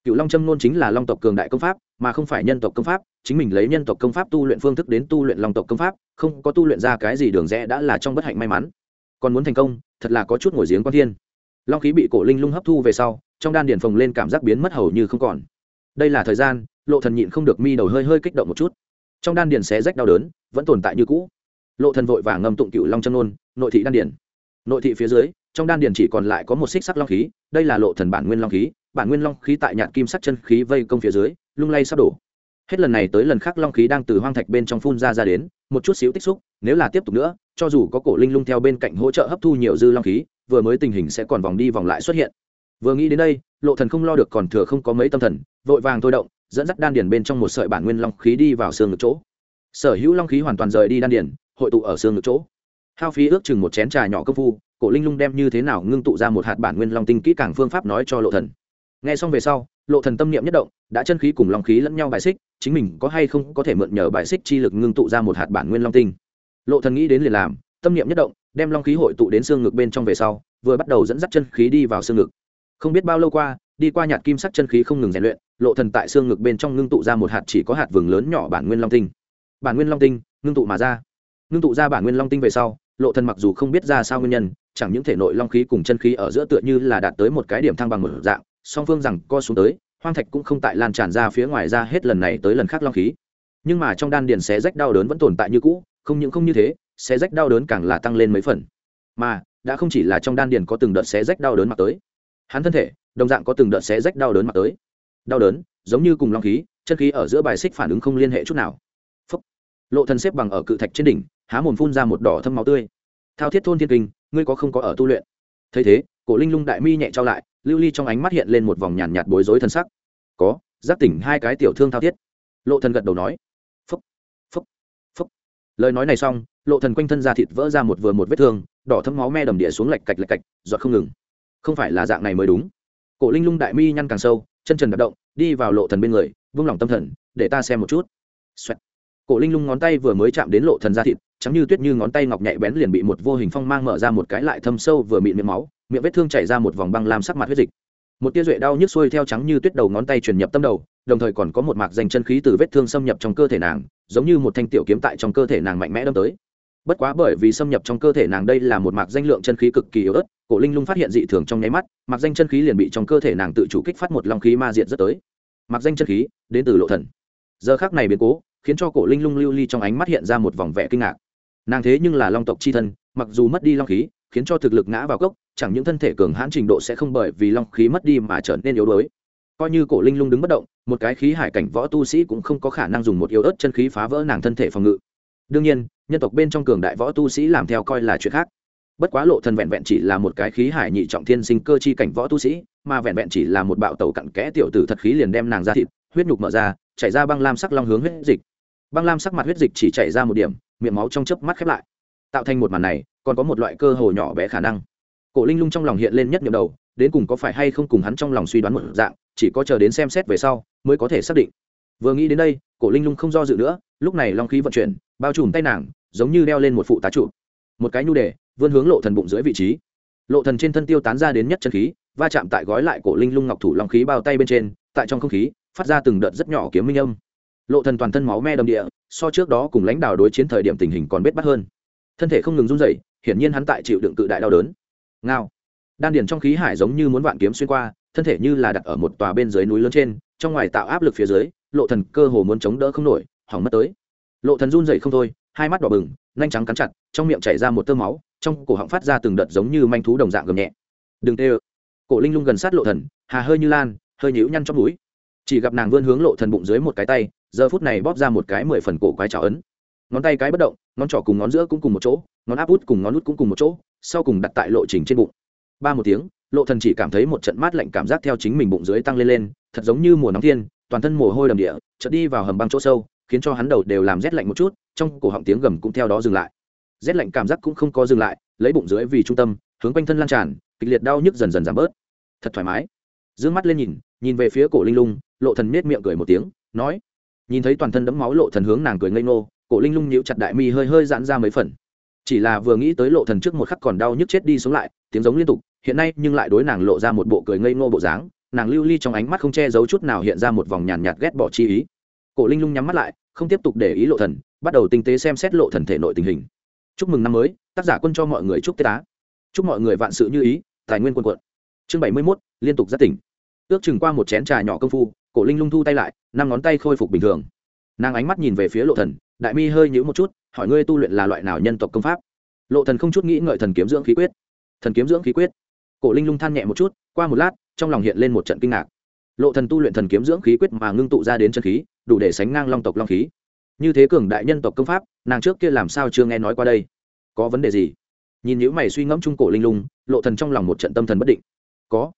Cựu long châm nôn chính là long tộc cường đại công pháp, mà không phải nhân tộc công pháp, chính mình lấy nhân tộc công pháp tu luyện phương thức đến tu luyện long tộc công pháp, không có tu luyện ra cái gì đường rẽ đã là trong bất hạnh may mắn. Còn muốn thành công, thật là có chút ngồi giếng quan thiên long khí bị cổ linh lung hấp thu về sau, trong đan điền phồng lên cảm giác biến mất hầu như không còn. Đây là thời gian, lộ thần nhịn không được mi đầu hơi hơi kích động một chút. Trong đan điền xé rách đau đớn, vẫn tồn tại như cũ. Lộ thần vội vàng ngâm tụng cựu long chân nôn nội thị đan điền. Nội thị phía dưới, trong đan điền chỉ còn lại có một xích sắc long khí, đây là lộ thần bản nguyên long khí. Bản nguyên long khí tại nhạt kim sắc chân khí vây công phía dưới, lung lay sắp đổ. Hết lần này tới lần khác long khí đang từ hoang thạch bên trong phun ra ra đến, một chút xíu tích xúc, nếu là tiếp tục nữa, cho dù có cổ linh lung theo bên cạnh hỗ trợ hấp thu nhiều dư long khí vừa mới tình hình sẽ còn vòng đi vòng lại xuất hiện. Vừa nghĩ đến đây, lộ thần không lo được còn thừa không có mấy tâm thần, vội vàng thôi động, dẫn dắt đan điền bên trong một sợi bản nguyên long khí đi vào xương ngực chỗ. Sở hữu long khí hoàn toàn rời đi đan điền, hội tụ ở xương ngực chỗ. Hao phí ước chừng một chén trà nhỏ công phu, cổ linh lung đem như thế nào ngưng tụ ra một hạt bản nguyên long tinh kỹ càng phương pháp nói cho lộ thần. Nghe xong về sau, lộ thần tâm niệm nhất động, đã chân khí cùng long khí lẫn nhau bài xích, chính mình có hay không có thể mượn nhờ bài xích chi lực ngưng tụ ra một hạt bản nguyên long tinh. Lộ thần nghĩ đến liền làm tâm niệm nhất động, đem long khí hội tụ đến xương ngực bên trong về sau, vừa bắt đầu dẫn dắt chân khí đi vào xương ngực. Không biết bao lâu qua, đi qua nhạt kim sắc chân khí không ngừng rèn luyện, lộ thần tại xương ngực bên trong ngưng tụ ra một hạt chỉ có hạt vừng lớn nhỏ bản nguyên long tinh. Bản nguyên long tinh, ngưng tụ mà ra. Ngưng tụ ra bản nguyên long tinh về sau, lộ thần mặc dù không biết ra sao nguyên nhân, chẳng những thể nội long khí cùng chân khí ở giữa tựa như là đạt tới một cái điểm thăng bằng một dạng, song phương rằng co xuống tới, hoang thạch cũng không tại lan tràn ra phía ngoài ra hết lần này tới lần khác long khí. Nhưng mà trong đan điền xé rách đau đớn vẫn tồn tại như cũ, không những không như thế xé rách đau đớn càng là tăng lên mấy phần. Mà đã không chỉ là trong đan điền có từng đợt xé rách đau đớn mặc tới. Hắn thân thể đồng dạng có từng đợt xé rách đau đớn mặc tới. Đau đớn giống như cùng long khí chân khí ở giữa bài xích phản ứng không liên hệ chút nào. Phúc. lộ thần xếp bằng ở cự thạch trên đỉnh há mồm phun ra một đỏ thâm máu tươi. Thao thiết thôn thiên kinh ngươi có không có ở tu luyện? Thấy thế cổ linh lung đại mi nhẹ trao lại lưu ly trong ánh mắt hiện lên một vòng nhàn nhạt, bối rối thân sắc. Có giác tỉnh hai cái tiểu thương thao thiết. Lộ thần gật đầu nói lời nói này xong, lộ thần quanh thân da thịt vỡ ra một vừa một vết thương, đỏ thấm máu me đầm địa xuống lạch cạch lạch cạch, giọt không ngừng. Không phải là dạng này mới đúng. Cổ linh lung đại mi nhăn càng sâu, chân trần đập động, đi vào lộ thần bên người, vung lòng tâm thần, để ta xem một chút. Xoẹt. cổ linh lung ngón tay vừa mới chạm đến lộ thần da thịt, trắng như tuyết như ngón tay ngọc nhạy bén liền bị một vô hình phong mang mở ra một cái lại thâm sâu vừa mịn miệng máu, miệng vết thương chảy ra một vòng băng lam sắc mặt huyết dịch. Một tia duệ đau nhức xuôi theo trắng như tuyết đầu ngón tay truyền nhập tâm đầu, đồng thời còn có một mạc dành chân khí từ vết thương xâm nhập trong cơ thể nàng giống như một thanh tiểu kiếm tại trong cơ thể nàng mạnh mẽ đâm tới. Bất quá bởi vì xâm nhập trong cơ thể nàng đây là một mạc danh lượng chân khí cực kỳ yếu ớt, cổ linh lung phát hiện dị thường trong nháy mắt, mạc danh chân khí liền bị trong cơ thể nàng tự chủ kích phát một long khí ma diện rất tới. Mạc danh chân khí, đến từ lộ thần. Giờ khác này biến cố, khiến cho cổ linh lung lưu ly trong ánh mắt hiện ra một vòng vẻ kinh ngạc. Nàng thế nhưng là long tộc c h i thân, mặc dù mất đi long khí, khiến cho thực lực ngã vào cốc, chẳng những thân thể cường hãn trình độ sẽ không bởi vì long khí mất đi mà trở nên yếu đuối coi như cổ linh lung đứng bất động, một cái khí hải cảnh võ tu sĩ cũng không có khả năng dùng một yếu ớt chân khí phá vỡ nàng thân thể phòng ngự. Đương nhiên, nhân tộc bên trong cường đại võ tu sĩ làm theo coi là chuyện khác. Bất quá lộ thần vẹn vẹn chỉ là một cái khí hải nhị trọng thiên sinh cơ chi cảnh võ tu sĩ, mà vẹn vẹn chỉ là một bạo tàu cặn kẽ tiểu tử thật khí liền đem nàng ra thịt, huyết nhục mở ra, chảy ra băng lam sắc long hướng huyết dịch. Băng lam sắc mặt huyết dịch chỉ chảy ra một điểm, miệng máu trong chớp mắt khép lại. Tạo thành một màn này, còn có một loại cơ hồ nhỏ bé khả năng. Cổ linh lung trong lòng hiện lên nhất nhiệm đầu, đến cùng có phải hay không cùng hắn trong lòng suy đoán một dạng chỉ có chờ đến xem xét về sau mới có thể xác định. Vừa nghĩ đến đây, cổ linh lung không do dự nữa, lúc này long khí vận chuyển, bao trùm tay nàng, giống như đeo lên một phụ tá trụ. Một cái nhu đề, vươn hướng lộ thần bụng dưới vị trí. Lộ thần trên thân tiêu tán ra đến nhất chân khí, va chạm tại gói lại cổ linh lung ngọc thủ long khí bao tay bên trên, tại trong không khí, phát ra từng đợt rất nhỏ kiếm minh âm. Lộ thần toàn thân máu me đầm địa, so trước đó cùng lãnh đạo đối chiến thời điểm tình hình còn bết bắt hơn. Thân thể không ngừng run rẩy, hiển nhiên hắn tại chịu đựng cự đại đau đớn. Ngao. Đan điền trong khí hải giống như muốn vạn kiếm xuyên qua thân thể như là đặt ở một tòa bên dưới núi lớn trên, trong ngoài tạo áp lực phía dưới, lộ thần cơ hồ muốn chống đỡ không nổi, hỏng mất tới. Lộ thần run rẩy không thôi, hai mắt đỏ bừng, nhanh trắng cắn chặt, trong miệng chảy ra một tơ máu, trong cổ họng phát ra từng đợt giống như manh thú đồng dạng gầm nhẹ. Đừng tê ơ. Cổ linh lung gần sát lộ thần, hà hơi như lan, hơi nhíu nhăn trong mũi. Chỉ gặp nàng vươn hướng lộ thần bụng dưới một cái tay, giờ phút này bóp ra một cái mười phần cổ quái trào ấn. Ngón tay cái bất động, ngón trỏ cùng ngón giữa cũng cùng một chỗ, ngón áp út cùng ngón út cũng cùng một chỗ, sau cùng đặt tại lộ trình trên bụng. Ba một tiếng lộ thần chỉ cảm thấy một trận mát lạnh cảm giác theo chính mình bụng dưới tăng lên lên, thật giống như mùa nóng thiên, toàn thân mồ hôi đầm địa, chợt đi vào hầm băng chỗ sâu, khiến cho hắn đầu đều làm rét lạnh một chút, trong cổ họng tiếng gầm cũng theo đó dừng lại. Rét lạnh cảm giác cũng không có dừng lại, lấy bụng dưới vì trung tâm, hướng quanh thân lan tràn, kịch liệt đau nhức dần dần giảm bớt. Thật thoải mái. Dương mắt lên nhìn nhìn về phía cổ linh lung, lộ thần nết miệng cười một tiếng, nói, nhìn thấy toàn thân đẫm máu lộ thần hướng nàng cười ngây ngô, cổ linh lung nhíu chặt đại mi hơi hơi giãn ra mấy phần. Chỉ là vừa nghĩ tới lộ thần trước một khắc còn đau nhức chết đi sống lại, tiếng giống liên tục hiện nay nhưng lại đối nàng lộ ra một bộ cười ngây ngô bộ dáng nàng lưu ly trong ánh mắt không che giấu chút nào hiện ra một vòng nhàn nhạt ghét bỏ chi ý. Cổ linh lung nhắm mắt lại không tiếp tục để ý lộ thần bắt đầu tinh tế xem xét lộ thần thể nội tình hình. Chúc mừng năm mới tác giả quân cho mọi người chúc tết á. Chúc mọi người vạn sự như ý tài nguyên quân quận chương bảy mươi 71, liên tục ra tỉnh. Ước chừng qua một chén trà nhỏ công phu cổ linh lung thu tay lại năm ngón tay khôi phục bình thường. Nàng ánh mắt nhìn về phía lộ thần đại mi hơi nhíu một chút hỏi ngươi tu luyện là loại nào nhân tộc công pháp? Lộ thần không chút nghĩ ngợi thần kiếm dưỡng khí quyết. Thần kiếm dưỡng khí quyết cổ linh lung than nhẹ một chút, qua một lát, trong lòng hiện lên một trận kinh ngạc. Lộ thần tu luyện thần kiếm dưỡng khí quyết mà ngưng tụ ra đến chân khí, đủ để sánh ngang long tộc long khí. Như thế cường đại nhân tộc công pháp, nàng trước kia làm sao chưa nghe nói qua đây? Có vấn đề gì? Nhìn những mày suy ngẫm chung cổ linh lung, lộ thần trong lòng một trận tâm thần bất định. Có.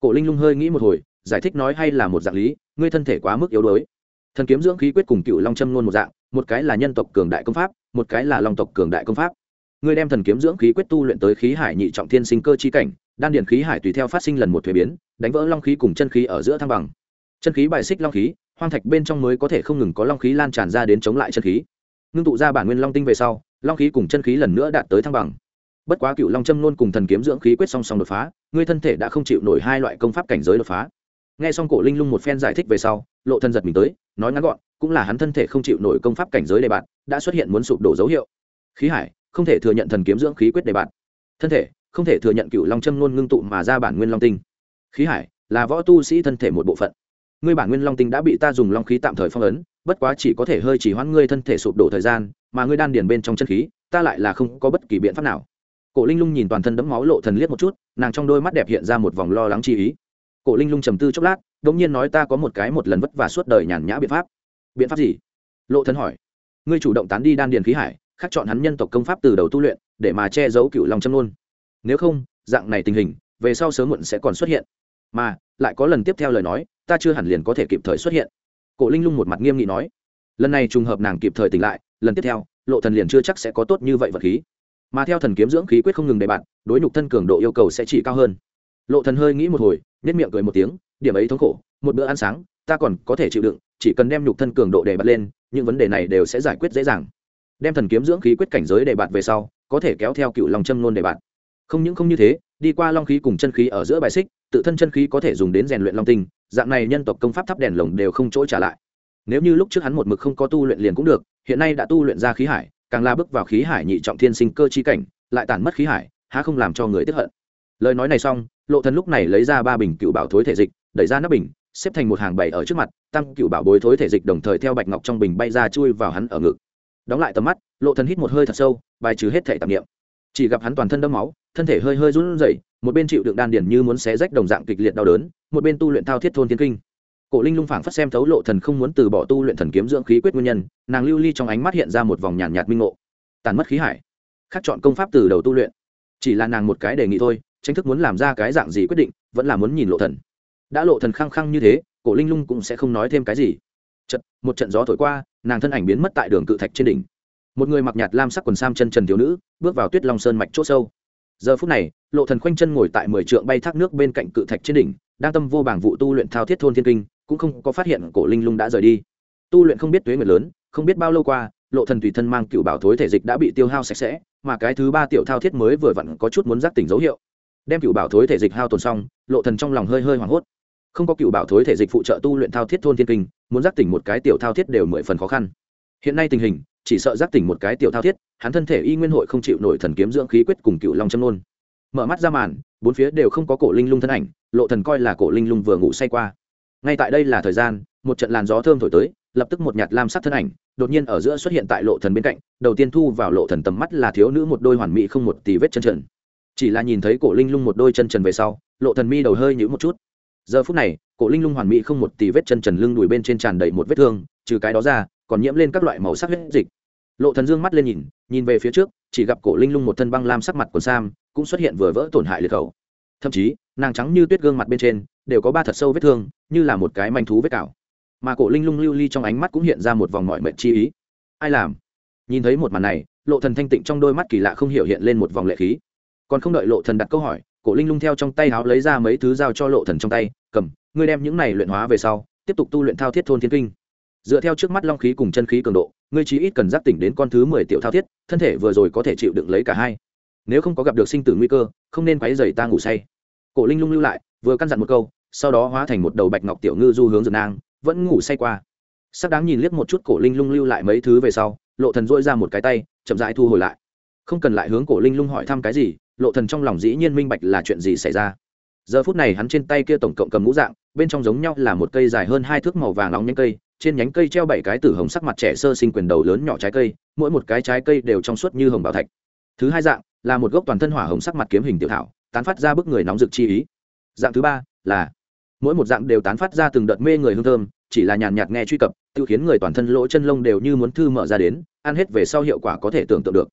Cổ linh lung hơi nghĩ một hồi, giải thích nói hay là một dạng lý, ngươi thân thể quá mức yếu đuối. Thần kiếm dưỡng khí quyết cùng cựu long châm luôn một dạng, một cái là nhân tộc cường đại công pháp, một cái là long tộc cường đại công pháp. Ngươi đem thần kiếm dưỡng khí quyết tu luyện tới khí hải nhị trọng thiên sinh cơ chi cảnh đan điền khí hải tùy theo phát sinh lần một thuế biến, đánh vỡ long khí cùng chân khí ở giữa thăng bằng. Chân khí bài xích long khí, hoang thạch bên trong mới có thể không ngừng có long khí lan tràn ra đến chống lại chân khí. Ngưng tụ ra bản nguyên long tinh về sau, long khí cùng chân khí lần nữa đạt tới thăng bằng. Bất quá cựu long châm luôn cùng thần kiếm dưỡng khí quyết song song đột phá, ngươi thân thể đã không chịu nổi hai loại công pháp cảnh giới đột phá. Nghe xong cổ linh lung một phen giải thích về sau, lộ thân giật mình tới, nói ngắn gọn, cũng là hắn thân thể không chịu nổi công pháp cảnh giới đề bạn đã xuất hiện muốn sụp đổ dấu hiệu. Khí hải, không thể thừa nhận thần kiếm dưỡng khí quyết đề bạn thân thể không thể thừa nhận cựu long châm luôn ngưng tụ mà ra bản nguyên long tinh khí hải là võ tu sĩ thân thể một bộ phận ngươi bản nguyên long tinh đã bị ta dùng long khí tạm thời phong ấn bất quá chỉ có thể hơi chỉ hoãn ngươi thân thể sụp đổ thời gian mà ngươi đan điền bên trong chân khí ta lại là không có bất kỳ biện pháp nào cổ linh lung nhìn toàn thân đẫm máu lộ thần liếc một chút nàng trong đôi mắt đẹp hiện ra một vòng lo lắng chi ý cổ linh lung trầm tư chốc lát đống nhiên nói ta có một cái một lần vất vả suốt đời nhàn nhã biện pháp biện pháp gì lộ thần hỏi ngươi chủ động tán đi đan điền khí hải khắc chọn hắn nhân tộc công pháp từ đầu tu luyện để mà che giấu cựu long châm luôn nếu không, dạng này tình hình, về sau sớm muộn sẽ còn xuất hiện. Mà, lại có lần tiếp theo lời nói, ta chưa hẳn liền có thể kịp thời xuất hiện. Cổ linh lung một mặt nghiêm nghị nói. Lần này trùng hợp nàng kịp thời tỉnh lại, lần tiếp theo, lộ thần liền chưa chắc sẽ có tốt như vậy vật khí. Mà theo thần kiếm dưỡng khí quyết không ngừng đề bạn đối nhục thân cường độ yêu cầu sẽ chỉ cao hơn. Lộ thần hơi nghĩ một hồi nhất miệng cười một tiếng, điểm ấy thống khổ, một bữa ăn sáng, ta còn có thể chịu đựng, chỉ cần đem nhục thân cường độ đề bạt lên, những vấn đề này đều sẽ giải quyết dễ dàng. Đem thần kiếm dưỡng khí quyết cảnh giới đề bạt về sau, có thể kéo theo cựu lòng châm nôn đề bạt không những không như thế, đi qua long khí cùng chân khí ở giữa bài xích, tự thân chân khí có thể dùng đến rèn luyện long tinh, dạng này nhân tộc công pháp thắp đèn lồng đều không chỗ trả lại. Nếu như lúc trước hắn một mực không có tu luyện liền cũng được, hiện nay đã tu luyện ra khí hải, càng la bước vào khí hải nhị trọng thiên sinh cơ chi cảnh, lại tản mất khí hải, há không làm cho người tiếp hận. Lời nói này xong, lộ thần lúc này lấy ra ba bình cựu bảo thối thể dịch, đẩy ra nắp bình, xếp thành một hàng bảy ở trước mặt, tăng cựu bảo bối thối thể dịch đồng thời theo bạch ngọc trong bình bay ra chui vào hắn ở ngực. Đóng lại tầm mắt, lộ thần hít một hơi thật sâu, bài trừ hết thể tạp niệm. Chỉ gặp hắn toàn thân đẫm máu thân thể hơi hơi run rẩy, một bên chịu đựng đan điền như muốn xé rách đồng dạng kịch liệt đau đớn, một bên tu luyện thao thiết thôn thiên kinh. Cổ linh lung phảng phất xem thấu lộ thần không muốn từ bỏ tu luyện thần kiếm dưỡng khí quyết nguyên nhân, nàng lưu ly trong ánh mắt hiện ra một vòng nhàn nhạt minh ngộ. Tàn mất khí hải. Khắc chọn công pháp từ đầu tu luyện. Chỉ là nàng một cái đề nghị thôi tranh thức muốn làm ra cái dạng gì quyết định, vẫn là muốn nhìn lộ thần. Đã lộ thần khăng khăng như thế, cổ linh lung cũng sẽ không nói thêm cái gì. Trận một trận gió thổi qua, nàng thân ảnh biến mất tại đường cự thạch trên đỉnh. Một người mặc nhạt lam sắc quần sam chân trần thiếu nữ, bước vào tuyết long sơn mạch chỗ sâu giờ phút này, lộ thần khoanh chân ngồi tại mười trượng bay thác nước bên cạnh cự thạch trên đỉnh, đang tâm vô bảng vụ tu luyện thao thiết thôn thiên kinh, cũng không có phát hiện cổ linh lung đã rời đi. Tu luyện không biết tuế nguyệt lớn, không biết bao lâu qua, lộ thần tùy thân mang cựu bảo thối thể dịch đã bị tiêu hao sạch sẽ, mà cái thứ ba tiểu thao thiết mới vừa vặn có chút muốn giác tỉnh dấu hiệu. Đem cựu bảo thối thể dịch hao tồn xong, lộ thần trong lòng hơi hơi hoảng hốt. Không có cựu bảo thối thể dịch phụ trợ tu luyện thao thiết thôn thiên kinh, muốn giác tỉnh một cái tiểu thao thiết đều mười phần khó khăn. Hiện nay tình hình chỉ sợ giác tỉnh một cái tiểu thao thiết, hắn thân thể y nguyên hội không chịu nổi thần kiếm dưỡng khí quyết cùng cựu long châm nôn. Mở mắt ra màn, bốn phía đều không có cổ linh lung thân ảnh, lộ thần coi là cổ linh lung vừa ngủ say qua. Ngay tại đây là thời gian, một trận làn gió thơm thổi tới, lập tức một nhạt lam sắc thân ảnh, đột nhiên ở giữa xuất hiện tại lộ thần bên cạnh, đầu tiên thu vào lộ thần tầm mắt là thiếu nữ một đôi hoàn mỹ không một tì vết chân trần. Chỉ là nhìn thấy cổ linh lung một đôi chân trần về sau, lộ thần mi đầu hơi nhíu một chút. Giờ phút này, cổ linh lung hoàn mỹ không một tì vết chân trần lưng đùi bên trên tràn đầy một vết thương, trừ cái đó ra còn nhiễm lên các loại màu sắc huyết dịch. Lộ thần dương mắt lên nhìn nhìn về phía trước, chỉ gặp cổ linh lung một thân băng lam sắc mặt của sam, cũng xuất hiện vừa vỡ tổn hại liệt khẩu. Thậm chí, nàng trắng như tuyết gương mặt bên trên, đều có ba thật sâu vết thương, như là một cái manh thú vết cào. Mà cổ linh lung lưu ly trong ánh mắt cũng hiện ra một vòng mọi mệnh chi ý. Ai làm? Nhìn thấy một màn này, lộ thần thanh tịnh trong đôi mắt kỳ lạ không hiểu hiện lên một vòng lệ khí. Còn không đợi lộ thần đặt câu hỏi, cổ linh lung theo trong tay áo lấy ra mấy thứ giao cho lộ thần trong tay, cầm, ngươi đem những này luyện hóa về sau, tiếp tục tu luyện thao thiết thôn thiên kinh dựa theo trước mắt long khí cùng chân khí cường độ, ngươi chí ít cần giác tỉnh đến con thứ mười tiểu thao thiết, thân thể vừa rồi có thể chịu đựng lấy cả hai. Nếu không có gặp được sinh tử nguy cơ, không nên quấy rầy ta ngủ say. Cổ linh lung lưu lại, vừa căn dặn một câu, sau đó hóa thành một đầu bạch ngọc tiểu ngư du hướng dược nang, vẫn ngủ say qua. Sắc đáng nhìn liếc một chút cổ linh lung lưu lại mấy thứ về sau, lộ thần dỗi ra một cái tay, chậm rãi thu hồi lại. Không cần lại hướng cổ linh lung hỏi thăm cái gì, lộ thần trong lòng dĩ nhiên minh bạch là chuyện gì xảy ra. Giờ phút này hắn trên tay kia tổng cộng cầm ngũ dạng, bên trong giống nhau là một cây dài hơn hai thước màu vàng nóng nhanh cây trên nhánh cây treo bảy cái tử hồng sắc mặt trẻ sơ sinh quyền đầu lớn nhỏ trái cây, mỗi một cái trái cây đều trong suốt như hồng bảo thạch. Thứ hai dạng, là một gốc toàn thân hỏa hồng sắc mặt kiếm hình tiểu thảo, tán phát ra bức người nóng rực chi ý. Dạng thứ ba, là mỗi một dạng đều tán phát ra từng đợt mê người hương thơm, chỉ là nhàn nhạt nghe truy cập, tự khiến người toàn thân lỗ chân lông đều như muốn thư mở ra đến, ăn hết về sau hiệu quả có thể tưởng tượng được.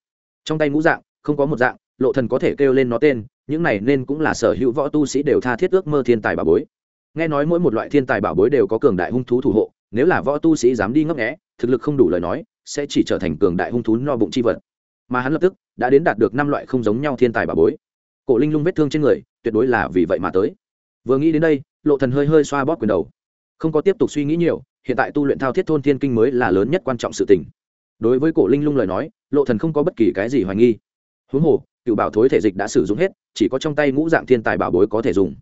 Trong tay ngũ dạng, không có một dạng, lộ thần có thể kêu lên nó tên, những này nên cũng là sở hữu võ tu sĩ đều tha thiết ước mơ thiên tài bảo bối. Nghe nói mỗi một loại thiên tài bảo bối đều có cường đại hung thú thủ hộ nếu là võ tu sĩ dám đi ngấp nghé, thực lực không đủ lời nói, sẽ chỉ trở thành cường đại hung thú no bụng chi vật. Mà hắn lập tức đã đến đạt được năm loại không giống nhau thiên tài bảo bối. Cổ linh lung vết thương trên người, tuyệt đối là vì vậy mà tới. Vừa nghĩ đến đây, lộ thần hơi hơi xoa bóp quyền đầu. Không có tiếp tục suy nghĩ nhiều, hiện tại tu luyện thao thiết thôn thiên kinh mới là lớn nhất quan trọng sự tình. Đối với cổ linh lung lời nói, lộ thần không có bất kỳ cái gì hoài nghi. Huống hồ, cựu bảo thối thể dịch đã sử dụng hết, chỉ có trong tay ngũ dạng thiên tài bảo bối có thể dùng.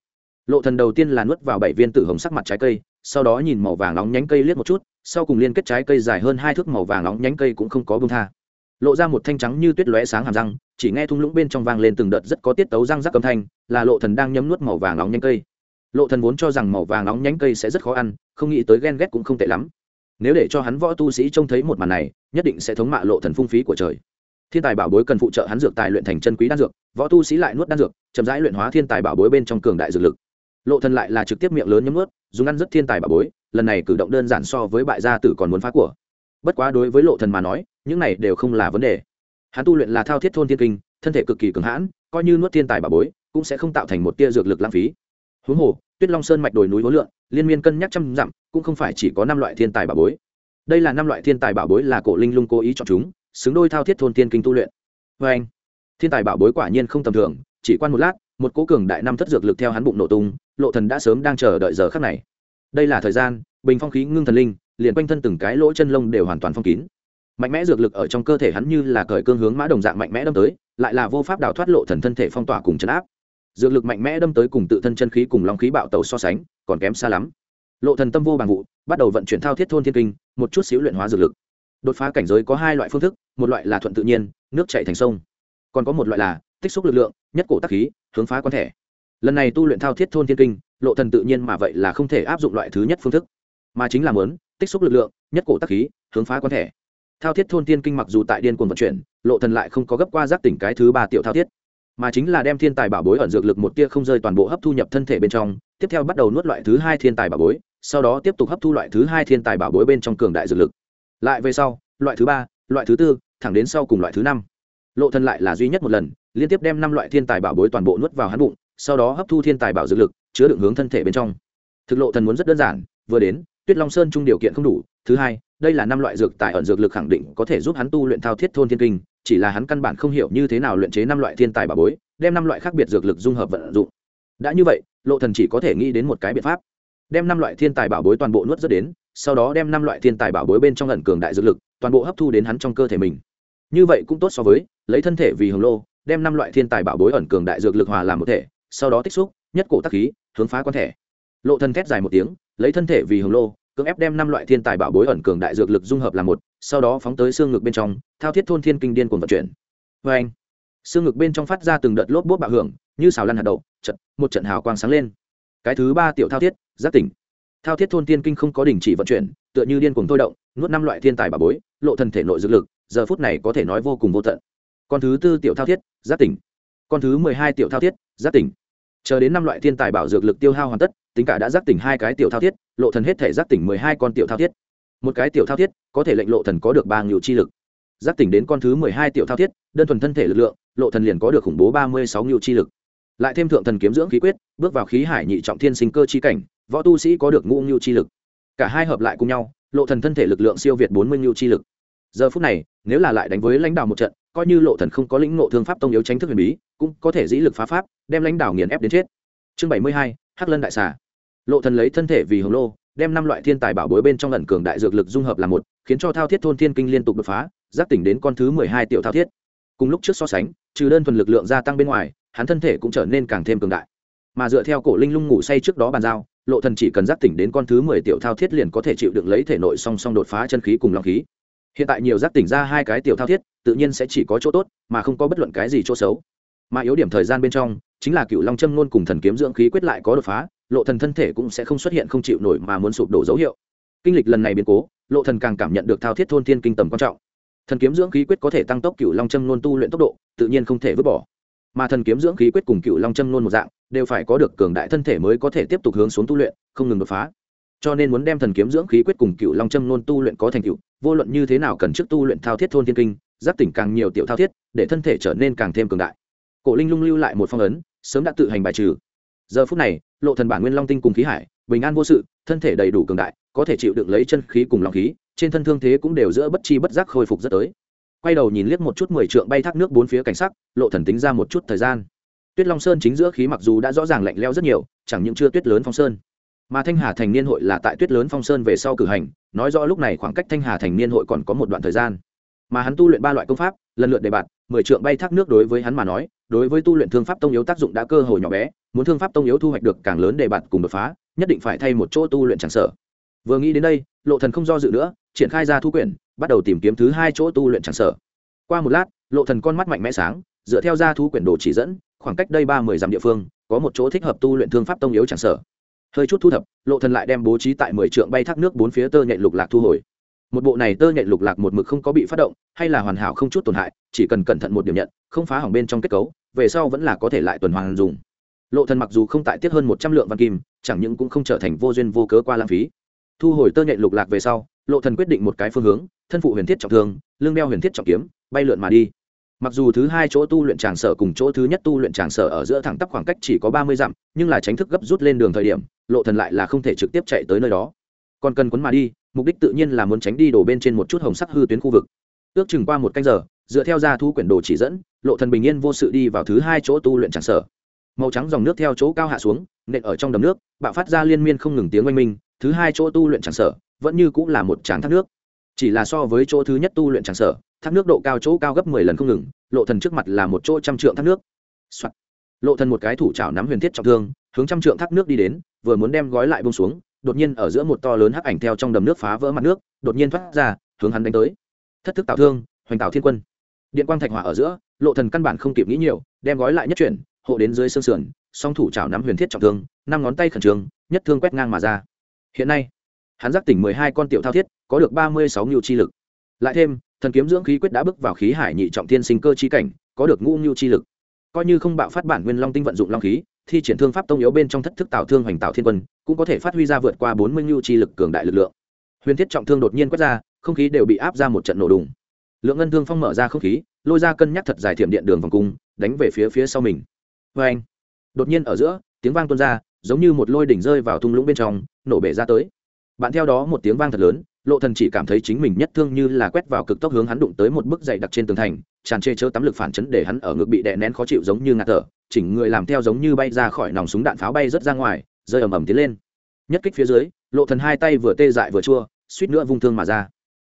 Lộ thần đầu tiên là nuốt vào bảy viên tử hồng sắc mặt trái cây sau đó nhìn màu vàng nóng nhánh cây liếc một chút, sau cùng liên kết trái cây dài hơn hai thước màu vàng nóng nhánh cây cũng không có bông tha. Lộ ra một thanh trắng như tuyết lóe sáng hàm răng, chỉ nghe thung lũng bên trong vang lên từng đợt rất có tiết tấu răng rắc âm thanh, là lộ thần đang nhấm nuốt màu vàng nóng nhánh cây. Lộ thần vốn cho rằng màu vàng nóng nhánh cây sẽ rất khó ăn, không nghĩ tới ghen ghét cũng không tệ lắm. Nếu để cho hắn võ tu sĩ trông thấy một màn này, nhất định sẽ thống mạ lộ thần phung phí của trời. Thiên tài bảo bối cần phụ trợ hắn dược tài luyện thành chân quý đan dược, võ tu sĩ lại nuốt đan dược, chậm rãi luyện hóa thiên tài bảo bối bên trong cường đại dược lực. Lộ thần lại là trực tiếp miệng lớn nhấm nuốt dùng ăn rất thiên tài bảo bối, lần này cử động đơn giản so với bại gia tử còn muốn phá của. Bất quá đối với lộ thần mà nói, những này đều không là vấn đề. Hắn tu luyện là thao thiết thôn thiên kinh, thân thể cực kỳ cường hãn, coi như nuốt thiên tài bảo bối, cũng sẽ không tạo thành một tia dược lực lãng phí. Huống hồ, tuyết long sơn mạch đồi núi hối lượng, liên miên cân nhắc trăm dặm, cũng không phải chỉ có năm loại thiên tài bảo bối. Đây là năm loại thiên tài bảo bối là cổ linh lung cố ý chọn chúng, xứng đôi thao thiết thôn tiên kinh tu luyện. Vê anh thiên tài bảo bối quả nhiên không tầm thường, chỉ quan một lát một cố cường đại năm thất dược lực theo hắn bụng nổ tung, lộ thần đã sớm đang chờ đợi giờ khắc này. Đây là thời gian, bình phong khí ngưng thần linh, liền quanh thân từng cái lỗ chân lông đều hoàn toàn phong kín. Mạnh mẽ dược lực ở trong cơ thể hắn như là cởi cương hướng mã đồng dạng mạnh mẽ đâm tới, lại là vô pháp đào thoát lộ thần thân thể phong tỏa cùng chấn áp. Dược lực mạnh mẽ đâm tới cùng tự thân chân khí cùng long khí bạo tàu so sánh, còn kém xa lắm. Lộ thần tâm vô bằng vụ, bắt đầu vận chuyển thao thiết thôn thiên kinh, một chút xíu luyện hóa dược lực. Đột phá cảnh giới có hai loại phương thức, một loại là thuận tự nhiên, nước chảy thành sông. Còn có một loại là tích xúc lực lượng, nhất cổ tác khí hướng phá quan thẻ lần này tu luyện thao thiết thôn thiên kinh, lộ thần tự nhiên mà vậy là không thể áp dụng loại thứ nhất phương thức. Mà chính là muốn, tích xúc lực lượng, nhất cổ tác khí, hướng phá quan thẻ thao thiết thôn thiên kinh mặc dù tại điên cuồng vận chuyển, lộ thần lại không có gấp qua giác tỉnh cái thứ ba tiểu thao thiết. Mà chính là đem thiên tài bảo bối ẩn dược lực một tia không rơi toàn bộ hấp thu nhập thân thể bên trong, tiếp theo bắt đầu nuốt loại thứ hai thiên tài bảo bối, sau đó tiếp tục hấp thu loại thứ hai thiên tài bảo bối bên trong cường đại dược lực. Lại về sau, loại thứ ba, loại thứ tư, thẳng đến sau cùng loại thứ năm lộ thần lại là duy nhất một lần, liên tiếp đem năm loại thiên tài bảo bối toàn bộ nuốt vào hắn bụng, sau đó hấp thu thiên tài bảo dược lực, chứa đựng hướng thân thể bên trong. Thực lộ thần muốn rất đơn giản, vừa đến, tuyết long sơn trung điều kiện không đủ, thứ hai, đây là năm loại dược tài ẩn dược lực khẳng định có thể giúp hắn tu luyện thao thiết thôn thiên kinh, chỉ là hắn căn bản không hiểu như thế nào luyện chế năm loại thiên tài bảo bối, đem năm loại khác biệt dược lực dung hợp vận dụng. Đã như vậy, lộ thần chỉ có thể nghĩ đến một cái biện pháp, đem năm loại thiên tài bảo bối toàn bộ nuốt rất đến, sau đó đem năm loại thiên tài bảo bối bên trong ẩn cường đại dược lực, toàn bộ hấp thu đến hắn trong cơ thể mình như vậy cũng tốt so với, lấy thân thể vì hồng lô, đem năm loại thiên tài bảo bối ẩn cường đại dược lực hòa làm một thể, sau đó tích xúc, nhất cổ tắc khí, hướng phá quan thể. Lộ thần thét dài một tiếng, lấy thân thể vì hồng lô, cưỡng ép đem năm loại thiên tài bảo bối ẩn cường đại dược lực dung hợp làm một, sau đó phóng tới xương ngực bên trong, thao thiết thôn thiên kinh điên cuồng vận chuyển. Vê anh, xương ngực bên trong phát ra từng đợt lốp bốt bạo hưởng, như xào lăn hạt đậu trận một trận hào quang sáng lên. Cái thứ ba tiểu thao thiết giác tỉnh. Thao thiết thôn thiên kinh không có đình chỉ vận chuyển, tựa như điên cuồng thôi động, nuốt năm loại thiên tài bảo bối, lộ thần thể nội dược lực giờ phút này có thể nói vô cùng vô tận. Con thứ tư tiểu thao thiết, giác tỉnh. Con thứ mười hai tiểu thao thiết, giác tỉnh. Chờ đến năm loại thiên tài bảo dược lực tiêu hao hoàn tất, tính cả đã giác tỉnh hai cái tiểu thao thiết, lộ thần hết thể giác tỉnh mười hai con tiểu thao thiết. Một cái tiểu thao thiết, có thể lệnh lộ thần có được ba ngự chi lực. Giác tỉnh đến con thứ mười hai tiểu thao thiết, đơn thuần thân thể lực lượng, lộ thần liền có được khủng bố ba mươi sáu ngự chi lực. Lại thêm thượng thần kiếm dưỡng khí quyết, bước vào khí hải nhị trọng thiên sinh cơ chi cảnh, võ tu sĩ có được ngũ ngự chi lực. Cả hai hợp lại cùng nhau, lộ thần thân thể lực lượng siêu việt bốn mươi ngự chi lực giờ phút này, nếu là lại đánh với lãnh đạo một trận, coi như lộ thần không có lĩnh ngộ thương pháp tông yếu tránh thức huyền bí, cũng có thể dĩ lực phá pháp, đem lãnh đạo nghiền ép đến chết. Chương bảy mươi hai, hắc lân đại xà. Lộ thần lấy thân thể vì hồng lô, đem năm loại thiên tài bảo bối bên trong ẩn cường đại dược lực dung hợp làm một, khiến cho thao thiết thôn thiên kinh liên tục đột phá, giác tỉnh đến con thứ mười hai tiểu thao thiết. Cùng lúc trước so sánh, trừ đơn thuần lực lượng gia tăng bên ngoài, hắn thân thể cũng trở nên càng thêm cường đại. Mà dựa theo cổ linh lung ngủ say trước đó bàn giao, lộ thần chỉ cần giác tỉnh đến con thứ mười tiểu thao thiết liền có thể chịu đựng lấy thể nội song song đột phá chân khí cùng long khí hiện tại nhiều giác tỉnh ra hai cái tiểu thao thiết, tự nhiên sẽ chỉ có chỗ tốt, mà không có bất luận cái gì chỗ xấu. Mà yếu điểm thời gian bên trong, chính là cựu long châm ngôn cùng thần kiếm dưỡng khí quyết lại có đột phá, lộ thần thân thể cũng sẽ không xuất hiện không chịu nổi mà muốn sụp đổ dấu hiệu. Kinh lịch lần này biến cố, lộ thần càng cảm nhận được thao thiết thôn thiên kinh tầm quan trọng. Thần kiếm dưỡng khí quyết có thể tăng tốc cựu long châm ngôn tu luyện tốc độ, tự nhiên không thể vứt bỏ. Mà thần kiếm dưỡng khí quyết cùng cựu long châm ngôn một dạng, đều phải có được cường đại thân thể mới có thể tiếp tục hướng xuống tu luyện, không ngừng đột phá cho nên muốn đem thần kiếm dưỡng khí quyết cùng cựu long châm nôn tu luyện có thành cựu vô luận như thế nào cần trước tu luyện thao thiết thôn thiên kinh, giáp tỉnh càng nhiều tiểu thao thiết, để thân thể trở nên càng thêm cường đại. Cổ linh lung lưu lại một phong ấn, sớm đã tự hành bài trừ. Giờ phút này, lộ thần bản nguyên long tinh cùng khí hải, bình an vô sự, thân thể đầy đủ cường đại, có thể chịu đựng lấy chân khí cùng long khí, trên thân thương thế cũng đều giữa bất chi bất giác khôi phục rất tới. Quay đầu nhìn liếc một chút mười trượng bay thác nước bốn phía cảnh sắc, lộ thần tính ra một chút thời gian. Tuyết long sơn chính giữa khí mặc dù đã rõ ràng lạnh lẽo rất nhiều, chẳng những chưa tuyết lớn phong sơn mà thanh hà thành niên hội là tại tuyết lớn phong sơn về sau cử hành, nói rõ lúc này khoảng cách thanh hà thành niên hội còn có một đoạn thời gian. Mà hắn tu luyện ba loại công pháp, lần lượt đề bạt, mười trượng bay thác nước đối với hắn mà nói, đối với tu luyện thương pháp tông yếu tác dụng đã cơ hội nhỏ bé, muốn thương pháp tông yếu thu hoạch được càng lớn đề bạt cùng đột phá, nhất định phải thay một chỗ tu luyện chẳng sở vừa nghĩ đến đây, lộ thần không do dự nữa, triển khai ra thu quyển, bắt đầu tìm kiếm thứ hai chỗ tu luyện chẳng sở qua một lát, lộ thần con mắt mạnh mẽ sáng, dựa theo ra thu quyển đồ chỉ dẫn, khoảng cách đây ba mươi dặm địa phương, có một chỗ thích hợp tu luyện thương pháp tông yếu chẳng sở hơi chút thu thập, lộ thần lại đem bố trí tại mười trượng bay thác nước bốn phía tơ nhện lục lạc thu hồi. Một bộ này tơ nhện lục lạc một mực không có bị phát động, hay là hoàn hảo không chút tổn hại, chỉ cần cẩn thận một điểm nhận, không phá hỏng bên trong kết cấu, về sau vẫn là có thể lại tuần hoàn dùng. Lộ thần mặc dù không tại tiết hơn một trăm lượng văn kim, chẳng những cũng không trở thành vô duyên vô cớ qua lãng phí. Thu hồi tơ nhện lục lạc về sau, lộ thần quyết định một cái phương hướng, thân phụ huyền thiết trọng thương, lưng đeo huyền thiết trọng kiếm, bay lượn mà đi. Mặc dù thứ hai chỗ tu luyện tràng sở cùng chỗ thứ nhất tu luyện tràng sở ở giữa thẳng tắp khoảng cách chỉ có ba mươi dặm, nhưng là tránh thức gấp rút lên đường thời điểm lộ thần lại là không thể trực tiếp chạy tới nơi đó. Còn cần quấn mà đi, mục đích tự nhiên là muốn tránh đi đổ bên trên một chút hồng sắc hư tuyến khu vực. Ước chừng qua một canh giờ, dựa theo ra thu quyển đồ chỉ dẫn, lộ thần bình yên vô sự đi vào thứ hai chỗ tu luyện tràn sở. Màu trắng dòng nước theo chỗ cao hạ xuống, nện ở trong đầm nước, bạo phát ra liên miên không ngừng tiếng oanh minh, thứ hai chỗ tu luyện tràn sở, vẫn như cũng là một tràng thác nước. Chỉ là so với chỗ thứ nhất tu luyện tràn sở, thác nước độ cao chỗ cao gấp mười lần không ngừng, lộ thần trước mặt là một chỗ trăm trượng thác nước、Soạn. lộ thần một cái thủ chảo nắm huyền thiết trọng thương hướng trăm trượng thác nước đi đến, vừa muốn đem gói lại bông xuống, đột nhiên ở giữa một to lớn hắc ảnh theo trong đầm nước phá vỡ mặt nước, đột nhiên thoát ra, hướng hắn đánh tới. Thất thức tạo thương, hoành tạo thiên quân. Điện quang thạch hỏa ở giữa, lộ thần căn bản không kịp nghĩ nhiều, đem gói lại nhất chuyển, hộ đến dưới xương sườn, song thủ chảo nắm huyền thiết trọng thương, năm ngón tay khẩn trương, nhất thương quét ngang mà ra. Hiện nay, hắn giác tỉnh mười hai con tiểu thao thiết, có được ba mươi sáu ngưu chi lực. Lại thêm, thần kiếm dưỡng khí quyết đã bước vào khí hải nhị trọng thiên sinh cơ chi cảnh, có được ngũ lưu chi lực. Coi như không bạo phát bản nguyên long tinh vận dụng long khí thi triển thương pháp tông yếu bên trong thất thức tạo thương hoành tạo thiên quân, cũng có thể phát huy ra vượt qua bốn mươi ngưu chi lực cường đại lực lượng. Huyền thiết trọng thương đột nhiên quét ra, không khí đều bị áp ra một trận nổ đùng. Lượng ngân thương phong mở ra không khí, lôi ra cân nhắc thật dài thiểm điện đường vòng cung, đánh về phía phía sau mình. Vê anh, đột nhiên ở giữa, tiếng vang tuôn ra, giống như một lôi đỉnh rơi vào thung lũng bên trong, nổ bể ra tới. Bạn theo đó một tiếng vang thật lớn, lộ thần chỉ cảm thấy chính mình nhất thương như là quét vào cực tốc hướng hắn đụng tới một bức dày đặc trên tường thành, tràn chê chớ tắm lực phản chấn để hắn ở ngực bị đè nén khó chịu giống như ngạt thở chỉnh người làm theo giống như bay ra khỏi nòng súng đạn pháo bay rất ra ngoài, rơi ầm ầm tiến lên. Nhất kích phía dưới, lộ thần hai tay vừa tê dại vừa chua, suýt nữa vung thương mà ra.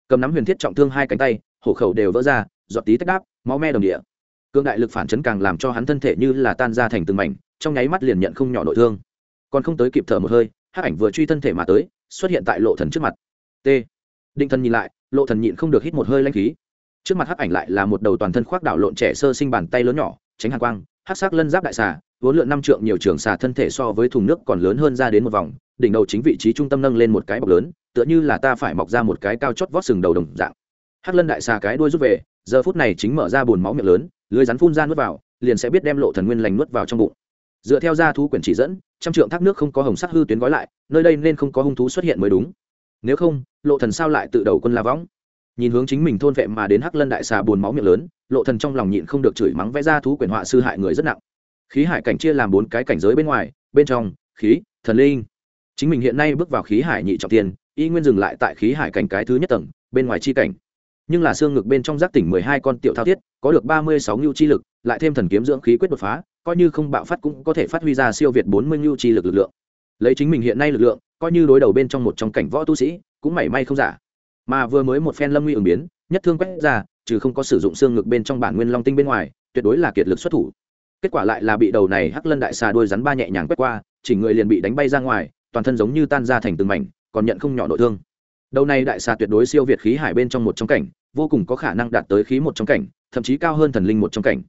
Cầm nắm huyền thiết trọng thương hai cánh tay, hổ khẩu đều vỡ ra, giọt tí tách đáp, máu me đồng địa. Cương đại lực phản chấn càng làm cho hắn thân thể như là tan ra thành từng mảnh, trong nháy mắt liền nhận không nhỏ nội thương. Còn không tới kịp thở một hơi, hắc ảnh vừa truy thân thể mà tới, xuất hiện tại lộ thần trước mặt. T. Định thần nhìn lại, lộ thần nhịn không được hít một hơi lanh khí. Trước mặt hắc ảnh lại là một đầu toàn thân khoác đảo lộn trẻ sơ sinh bàn tay lớn nhỏ, tránh hàn quang hát sắc lân giáp đại xà, vốn lượng năm trượng nhiều trường xà thân thể so với thùng nước còn lớn hơn ra đến một vòng, đỉnh đầu chính vị trí trung tâm nâng lên một cái bọc lớn, tựa như là ta phải mọc ra một cái cao chót vót sừng đầu đồng dạng. Hắc lân đại xà cái đuôi rút về, giờ phút này chính mở ra bùn máu miệng lớn, lưới rắn phun ra nuốt vào, liền sẽ biết đem lộ thần nguyên lành nuốt vào trong bụng. Dựa theo gia thú quyển chỉ dẫn, trăm trượng thác nước không có hồng sắc hư tuyến gói lại, nơi đây nên không có hung thú xuất hiện mới đúng. Nếu không, lộ thần sao lại tự đầu quân la võng? Nhìn hướng chính mình thôn vệ mà đến hắc lân đại xà buồn máu miệng lớn lộ thần trong lòng nhịn không được chửi mắng vẽ ra thú quyền họa sư hại người rất nặng. Khí hải cảnh chia làm bốn cái cảnh giới bên ngoài, bên trong, khí, thần linh. Chính mình hiện nay bước vào khí hải nhị trọng tiền y nguyên dừng lại tại khí hải cảnh cái thứ nhất tầng, bên ngoài chi cảnh. Nhưng là xương ngực bên trong giác tỉnh mười hai con tiểu thao thiết, có được ba mươi sáu ngưu chi lực, lại thêm thần kiếm dưỡng khí quyết đột phá, coi như không bạo phát cũng có thể phát huy ra siêu việt bốn mươi ngưu chi lực lực lượng. Lấy chính mình hiện nay lực lượng, coi như đối đầu bên trong một trong cảnh võ tu sĩ, cũng mảy may không giả. Mà vừa mới một phen lâm nguy ứng biến, nhất thương quét ra trừ không có sử dụng xương ngực bên trong bản nguyên long tinh bên ngoài, tuyệt đối là kiệt lực xuất thủ. Kết quả lại là bị đầu này hắc lân đại xà đuôi rắn ba nhẹ nhàng quét qua, chỉ người liền bị đánh bay ra ngoài, toàn thân giống như tan ra thành từng mảnh, còn nhận không nhỏ nội thương. Đầu này đại xà tuyệt đối siêu việt khí hải bên trong một trong cảnh, vô cùng có khả năng đạt tới khí một trong cảnh, thậm chí cao hơn thần linh một trong cảnh.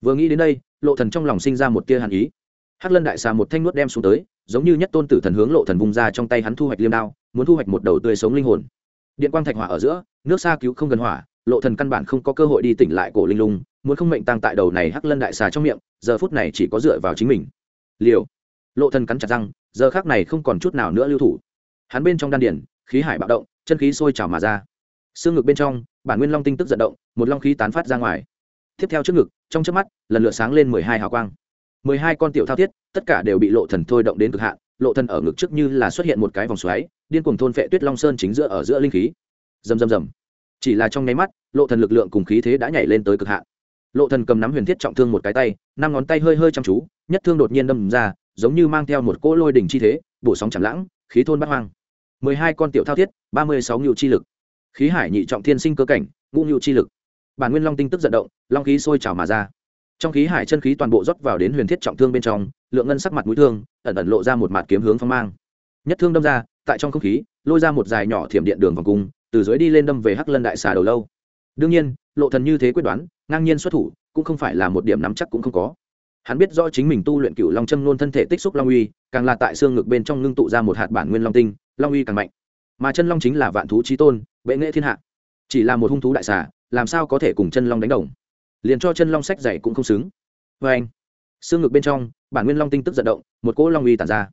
Vừa nghĩ đến đây, lộ thần trong lòng sinh ra một tia hàn ý. Hắc lân đại xà một thanh nuốt đem xuống tới, giống như nhất tôn tử thần hướng lộ thần vung ra trong tay hắn thu hoạch liêm đao, muốn thu hoạch một đầu tươi sống linh hồn. Điện quang thạch hỏa ở giữa, nước xa cứu không gần hỏa lộ thần căn bản không có cơ hội đi tỉnh lại cổ linh lung, muốn không mệnh tăng tại đầu này hắc lân đại xà trong miệng, giờ phút này chỉ có dựa vào chính mình. Liều. Lộ thần cắn chặt răng, giờ khắc này không còn chút nào nữa lưu thủ. Hắn bên trong đan điển, khí hải bạo động, chân khí sôi trào mà ra. Xương ngực bên trong, bản nguyên long tinh tức giận động, một long khí tán phát ra ngoài. Tiếp theo trước ngực, trong chớp mắt, lần lượt sáng lên mười hai hào quang. Mười hai con tiểu thao thiết, tất cả đều bị lộ thần thôi động đến cực hạn, lộ thần ở ngực trước như là xuất hiện một cái vòng xoáy, điên cuồng thôn phệ tuyết long sơn chính giữa ở giữa linh khí. Rầm rầm rầm chỉ là trong nháy mắt, lộ thần lực lượng cùng khí thế đã nhảy lên tới cực hạn. Lộ thần cầm nắm huyền thiết trọng thương một cái tay, năm ngón tay hơi hơi chăm chú, nhất thương đột nhiên đâm ra, giống như mang theo một cỗ lôi đỉnh chi thế, bổ sóng chẳng lãng, khí thôn bát hoang. Mười hai con tiểu thao thiết, ba mươi sáu ngưu chi lực. Khí hải nhị trọng thiên sinh cơ cảnh, ngũ ngưu chi lực. Bản nguyên long tinh tức giận động, long khí sôi trào mà ra. Trong khí hải chân khí toàn bộ rót vào đến huyền thiết trọng thương bên trong, lượng ngân sắc mặt mũi thương, ẩn ẩn lộ ra một mặt kiếm hướng phong mang. Nhất thương đâm ra, tại trong không khí, lôi ra một dài nhỏ thiểm điện đường vòng cung từ dưới đi lên đâm về hắc lân đại xà đầu lâu. Đương nhiên, lộ thần như thế quyết đoán, ngang nhiên xuất thủ, cũng không phải là một điểm nắm chắc cũng không có. Hắn biết rõ chính mình tu luyện cửu long châm luôn thân thể tích xúc long uy, càng là tại xương ngực bên trong ngưng tụ ra một hạt bản nguyên long tinh, long uy càng mạnh. Mà chân long chính là vạn thú chí tôn, bệ nghệ thiên hạ. Chỉ là một hung thú đại xà, làm sao có thể cùng chân long đánh đồng? Liền cho chân long sách dày cũng không xứng. Vê anh, xương ngực bên trong, bản nguyên long tinh tức giận động, một cỗ long uy tản ra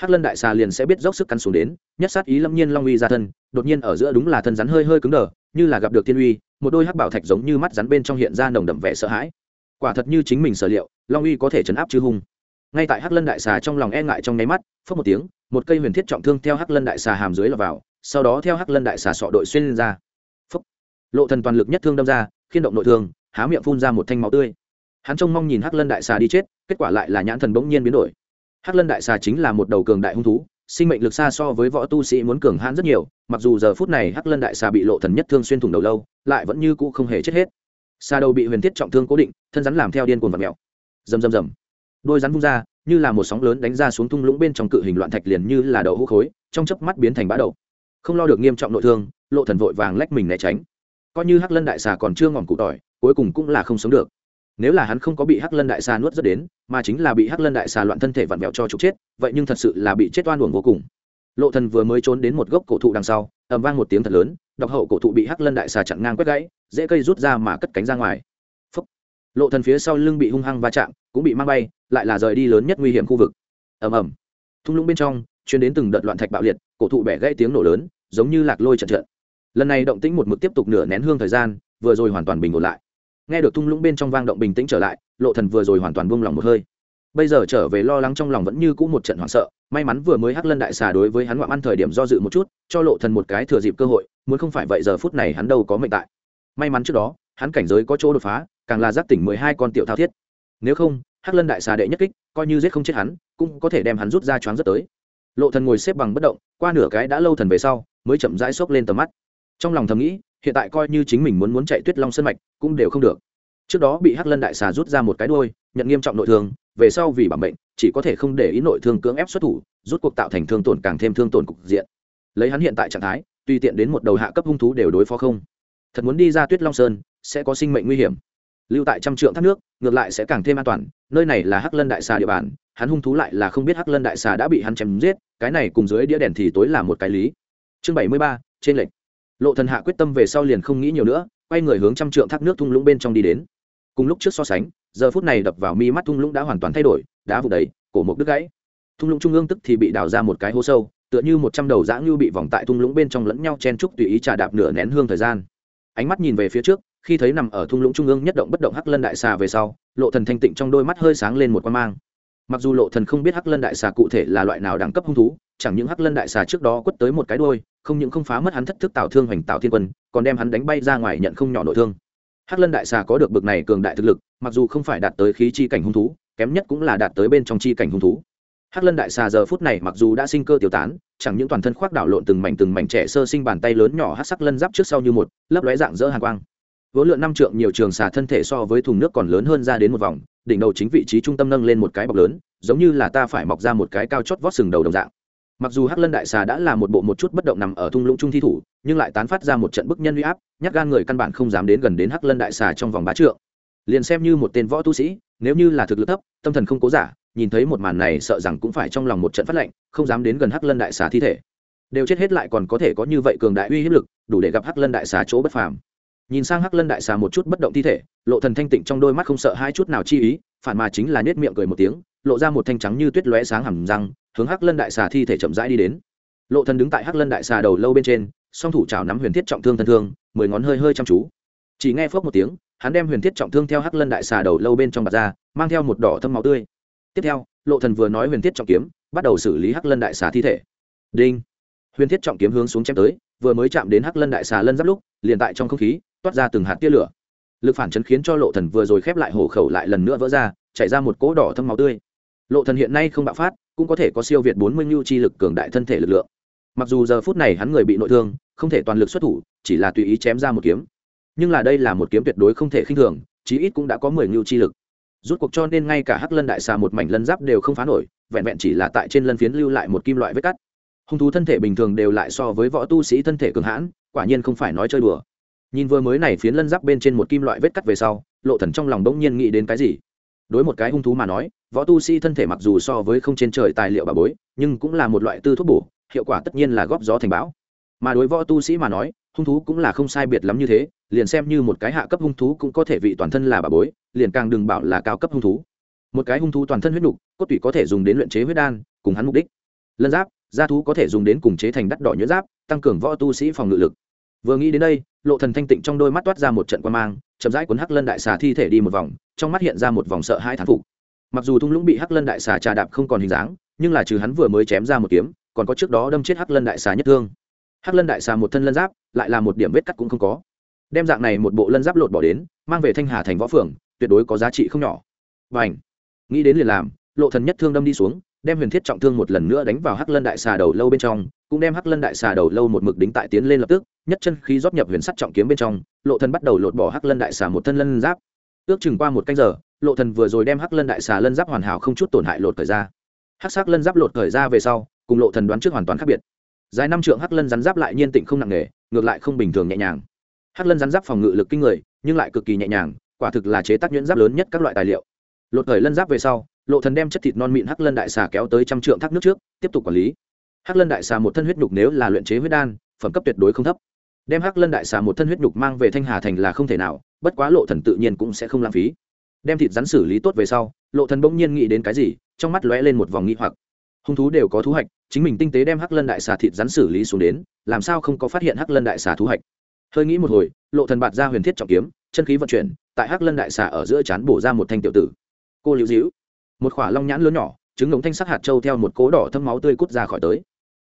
hắc lân đại xà liền sẽ biết dốc sức cắn xuống đến, nhất sát ý lâm nhiên long uy ra thân, đột nhiên ở giữa đúng là thân rắn hơi hơi cứng đờ, như là gặp được thiên uy, một đôi hắc bảo thạch giống như mắt rắn bên trong hiện ra nồng đậm vẻ sợ hãi. Quả thật như chính mình sở liệu, long uy có thể chấn áp chư hung. Ngay tại hắc lân đại xà trong lòng e ngại trong nháy mắt phớt một tiếng, một cây huyền thiết trọng thương theo hắc lân đại xà hàm dưới lọt vào, sau đó theo hắc lân đại xà sọ đội xuyên lên ra. Phất lộ thần toàn lực nhất thương đâm ra, khiên động nội thương, há miệng phun ra một thanh máu tươi. Hắn trông mong nhìn hắc lân đại xà đi chết, kết quả lại là nhãn thần bỗng nhiên biến đổi hắc lân đại xà chính là một đầu cường đại hung thú, sinh mệnh lực xa so với võ tu sĩ muốn cường hãn rất nhiều, mặc dù giờ phút này hắc lân đại xà bị lộ thần nhất thương xuyên thủng đầu lâu, lại vẫn như cũ không hề chết hết. Xà đầu bị huyền thiết trọng thương cố định, thân rắn làm theo điên cuồng vật mèo. Rầm rầm rầm. Đôi rắn vung ra, như là một sóng lớn đánh ra xuống thung lũng bên trong cự hình loạn thạch liền như là đầu hũ khối, trong chớp mắt biến thành bã đầu. không lo được nghiêm trọng nội thương, lộ thần vội vàng lách mình né tránh. Coi như hắc lân đại xà còn chưa ngỏm cụ tỏi, cuối cùng cũng là không sống được nếu là hắn không có bị hắc lân đại xà nuốt rất đến, mà chính là bị hắc lân đại xà loạn thân thể vặn vẹo cho trục chết, vậy nhưng thật sự là bị chết oan uổng vô cùng. Lộ thần vừa mới trốn đến một gốc cổ thụ đằng sau, ầm vang một tiếng thật lớn, độc hậu cổ thụ bị hắc lân đại xà chặn ngang quét gãy, dễ cây rút ra mà cất cánh ra ngoài. Phúc. lộ thần phía sau lưng bị hung hăng va chạm, cũng bị mang bay, lại là rời đi lớn nhất nguy hiểm khu vực. Ầm ầm. Thung lũng bên trong truyền đến từng đợt loạn thạch bạo liệt, cổ thụ bẻ gãy tiếng nổ lớn, giống như lạc lôi trận trận. Lần này động tĩnh một mực tiếp tục nửa nén hương thời gian, vừa rồi hoàn toàn bình ổn lại nghe được thung lũng bên trong vang động bình tĩnh trở lại, lộ thần vừa rồi hoàn toàn buông lòng một hơi. Bây giờ trở về lo lắng trong lòng vẫn như cũ một trận hoảng sợ, may mắn vừa mới hắc lân đại xà đối với hắn ngoạm ăn thời điểm do dự một chút, cho lộ thần một cái thừa dịp cơ hội, muốn không phải vậy giờ phút này hắn đâu có mệnh tại. May mắn trước đó, hắn cảnh giới có chỗ đột phá, càng là giác tỉnh mười hai con tiểu thao thiết. Nếu không, hắc lân đại xà đệ nhất kích, coi như giết không chết hắn, cũng có thể đem hắn rút ra choáng rất tới. Lộ thần ngồi xếp bằng bất động, qua nửa cái đã lâu thần về sau, mới chậm rãi xốc lên tầm mắt. Trong lòng thầm nghĩ hiện tại coi như chính mình muốn muốn chạy tuyết long sân mạch cũng đều không được. Trước đó bị hắc lân đại xà rút ra một cái đuôi, nhận nghiêm trọng nội thương, về sau vì bản mệnh, chỉ có thể không để ý nội thương cưỡng ép xuất thủ, rút cuộc tạo thành thương tổn càng thêm thương tổn cục diện. Lấy hắn hiện tại trạng thái, tùy tiện đến một đầu hạ cấp hung thú đều đối phó không. Thật muốn đi ra tuyết long sơn, sẽ có sinh mệnh nguy hiểm. Lưu tại trăm trượng thác nước, ngược lại sẽ càng thêm an toàn, nơi này là hắc lân đại xà địa bàn, hắn hung thú lại là không biết hắc lân đại xà đã bị hắn chém giết, cái này cùng dưới đĩa đèn thì tối là một cái lý. Chương bảy mươi ba, trên lệnh lộ thần hạ quyết tâm về sau liền không nghĩ nhiều nữa, quay người hướng trăm trượng thác nước thung lũng bên trong đi đến. Cùng lúc trước so sánh, giờ phút này đập vào mi mắt thung lũng đã hoàn toàn thay đổi đá vụ đầy, cổ mục đứt gãy. Thung lũng trung ương tức thì bị đào ra một cái hố sâu, tựa như một trăm đầu dã ngưu bị vòng tại thung lũng bên trong lẫn nhau chen trúc tùy ý trà đạp nửa nén hương thời gian. Ánh mắt nhìn về phía trước, khi thấy nằm ở thung lũng trung ương nhất động bất động hắc lân đại xà về sau, lộ thần thanh tịnh trong đôi mắt hơi sáng lên một quan mang. Mặc dù lộ thần không biết hắc lân đại xà cụ thể là loại nào đẳng cấp hung thú, chẳng những hắc lân đại xà trước đó quất tới một cái đuôi không những không phá mất hắn thất thức tạo thương hoành tạo thiên quân, còn đem hắn đánh bay ra ngoài nhận không nhỏ nội thương. Hắc lân đại xà có được bực này cường đại thực lực, mặc dù không phải đạt tới khí chi cảnh hung thú, kém nhất cũng là đạt tới bên trong chi cảnh hung thú. Hắc lân đại xà giờ phút này mặc dù đã sinh cơ tiêu tán, chẳng những toàn thân khoác đảo lộn từng mảnh từng mảnh trẻ sơ sinh bàn tay lớn nhỏ hắc sắc lân giáp trước sau như một, lấp lóe dạng dỡ hàng quang. Vốn lượng năm trượng nhiều trường xà thân thể so với thùng nước còn lớn hơn ra đến một vòng, đỉnh đầu chính vị trí trung tâm nâng lên một cái bọc lớn, giống như là ta phải mọc ra một cái cao chót vót sừng đầu đồng dạng mặc dù hắc lân đại xà đã là một bộ một chút bất động nằm ở thung lũng trung thi thủ, nhưng lại tán phát ra một trận bức nhân uy áp nhắc gan người căn bản không dám đến gần đến hắc lân đại xà trong vòng bá trượng. Liền xem như một tên võ tu sĩ, nếu như là thực lực thấp, tâm thần không cố giả, nhìn thấy một màn này sợ rằng cũng phải trong lòng một trận phát lệnh, không dám đến gần hắc lân đại xà thi thể. Đều chết hết lại còn có thể có như vậy cường đại uy hiếp lực, đủ để gặp hắc lân đại xà chỗ bất phàm. Nhìn sang hắc lân đại xà một chút bất động thi thể, lộ thần thanh tịnh trong đôi mắt không sợ hai chút nào chi ý, phản mà chính là nết miệng cười một tiếng, lộ ra một thanh trắng như tuyết lóe sáng hầm răng hướng hắc lân đại xà thi thể chậm rãi đi đến. Lộ thần đứng tại hắc lân đại xà đầu lâu bên trên, song thủ chảo nắm huyền thiết trọng thương thân thương, mười ngón hơi hơi chăm chú. Chỉ nghe phốc một tiếng, hắn đem huyền thiết trọng thương theo hắc lân đại xà đầu lâu bên trong bạt ra, mang theo một đỏ thâm máu tươi. Tiếp theo, lộ thần vừa nói huyền thiết trọng kiếm, bắt đầu xử lý hắc lân đại xà thi thể. Đinh! Huyền thiết trọng kiếm hướng xuống chém tới, vừa mới chạm đến hắc lân đại xà lân giáp lúc, liền tại trong không khí, toát ra từng hạt tia lửa. Lực phản chấn khiến cho lộ thần vừa rồi khép lại hổ khẩu lại lần nữa vỡ ra, chảy ra một cỗ đỏ thâm máu tươi. Lộ thần hiện nay không bạo phát cũng có thể có siêu việt bốn mươi nhu chi lực cường đại thân thể lực lượng. Mặc dù giờ phút này hắn người bị nội thương, không thể toàn lực xuất thủ, chỉ là tùy ý chém ra một kiếm. Nhưng là đây là một kiếm tuyệt đối không thể khinh thường, chí ít cũng đã có mười nhu chi lực. Rút cuộc cho nên ngay cả hắc lân đại xà một mảnh lân giáp đều không phá nổi, vẹn vẹn chỉ là tại trên lân phiến lưu lại một kim loại vết cắt. Hung thú thân thể bình thường đều lại so với võ tu sĩ thân thể cường hãn, quả nhiên không phải nói chơi đùa. Nhìn vừa mới này phiến lân giáp bên trên một kim loại vết cắt về sau, lộ thần trong lòng đống nhiên nghĩ đến cái gì? Đối một cái hung thú mà nói, võ tu sĩ thân thể mặc dù so với không trên trời tài liệu bà bối, nhưng cũng là một loại tư thuốc bổ, hiệu quả tất nhiên là góp gió thành bão. Mà đối võ tu sĩ mà nói, hung thú cũng là không sai biệt lắm như thế, liền xem như một cái hạ cấp hung thú cũng có thể vị toàn thân là bà bối, liền càng đừng bảo là cao cấp hung thú. Một cái hung thú toàn thân huyết nục, cốt tủy có thể dùng đến luyện chế huyết đan, cùng hắn mục đích. Lân giáp gia thú có thể dùng đến cùng chế thành đắt đỏ nhuyễn giáp, tăng cường võ tu sĩ phòng ngự lực. Vừa nghĩ đến đây, lộ thần thanh tịnh trong đôi mắt toát ra một trận quan mang chậm rãi cuốn hắc lân đại xà thi thể đi một vòng, trong mắt hiện ra một vòng sợ hai thán phục. Mặc dù thung lũng bị hắc lân đại xà trà đạp không còn hình dáng, nhưng là trừ hắn vừa mới chém ra một kiếm, còn có trước đó đâm chết hắc lân đại xà nhất thương. Hắc lân đại xà một thân lân giáp, lại là một điểm vết cắt cũng không có. Đem dạng này một bộ lân giáp lột bỏ đến, mang về thanh hà thành võ phường, tuyệt đối có giá trị không nhỏ. Và ảnh nghĩ đến liền làm, lộ thần nhất thương đâm đi xuống đem huyền thiết trọng thương một lần nữa đánh vào hắc lân đại xà đầu lâu bên trong, cũng đem hắc lân đại xà đầu lâu một mực đính tại tiến lên lập tức, nhất chân khí rót nhập huyền sắt trọng kiếm bên trong, lộ thần bắt đầu lột bỏ hắc lân đại xà một thân lân giáp. Ước chừng qua một canh giờ, lộ thần vừa rồi đem hắc lân đại xà lân giáp hoàn hảo không chút tổn hại lột thời ra. Hắc sắc lân giáp lột thời ra về sau, cùng lộ thần đoán trước hoàn toàn khác biệt. Dài năm trượng hắc lân rắn giáp lại nhiên tịnh không nặng nề, ngược lại không bình thường nhẹ nhàng. Hắc lân rắn giáp phòng ngự lực kinh người, nhưng lại cực kỳ nhẹ nhàng, quả thực là chế tác nhuyễn giáp lớn nhất các loại tài liệu. Lột thời lân giáp về sau lộ thần đem chất thịt non mịn hắc lân đại xà kéo tới trăm trượng thác nước trước, tiếp tục quản lý. Hắc lân đại xà một thân huyết nhục nếu là luyện chế huyết đan, phẩm cấp tuyệt đối không thấp. Đem hắc lân đại xà một thân huyết nhục mang về thanh hà thành là không thể nào, bất quá lộ thần tự nhiên cũng sẽ không lãng phí. Đem thịt rắn xử lý tốt về sau, lộ thần bỗng nhiên nghĩ đến cái gì, trong mắt lóe lên một vòng nghi hoặc. Hung thú đều có thú hạch chính mình tinh tế đem hắc lân đại xà thịt rắn xử lý xuống đến, làm sao không có phát hiện hắc lân đại xà thú hạch hơi nghĩ một hồi, lộ thần bạt ra huyền thiết trọng kiếm, chân khí vận chuyển, tại hắc lân đại xà ở giữa chán bổ ra một thanh tiểu tử. Cô liễu diễu một khỏa long nhãn lớn nhỏ, trứng ngống thanh sắc hạt châu theo một cố đỏ thâm máu tươi cút ra khỏi tới.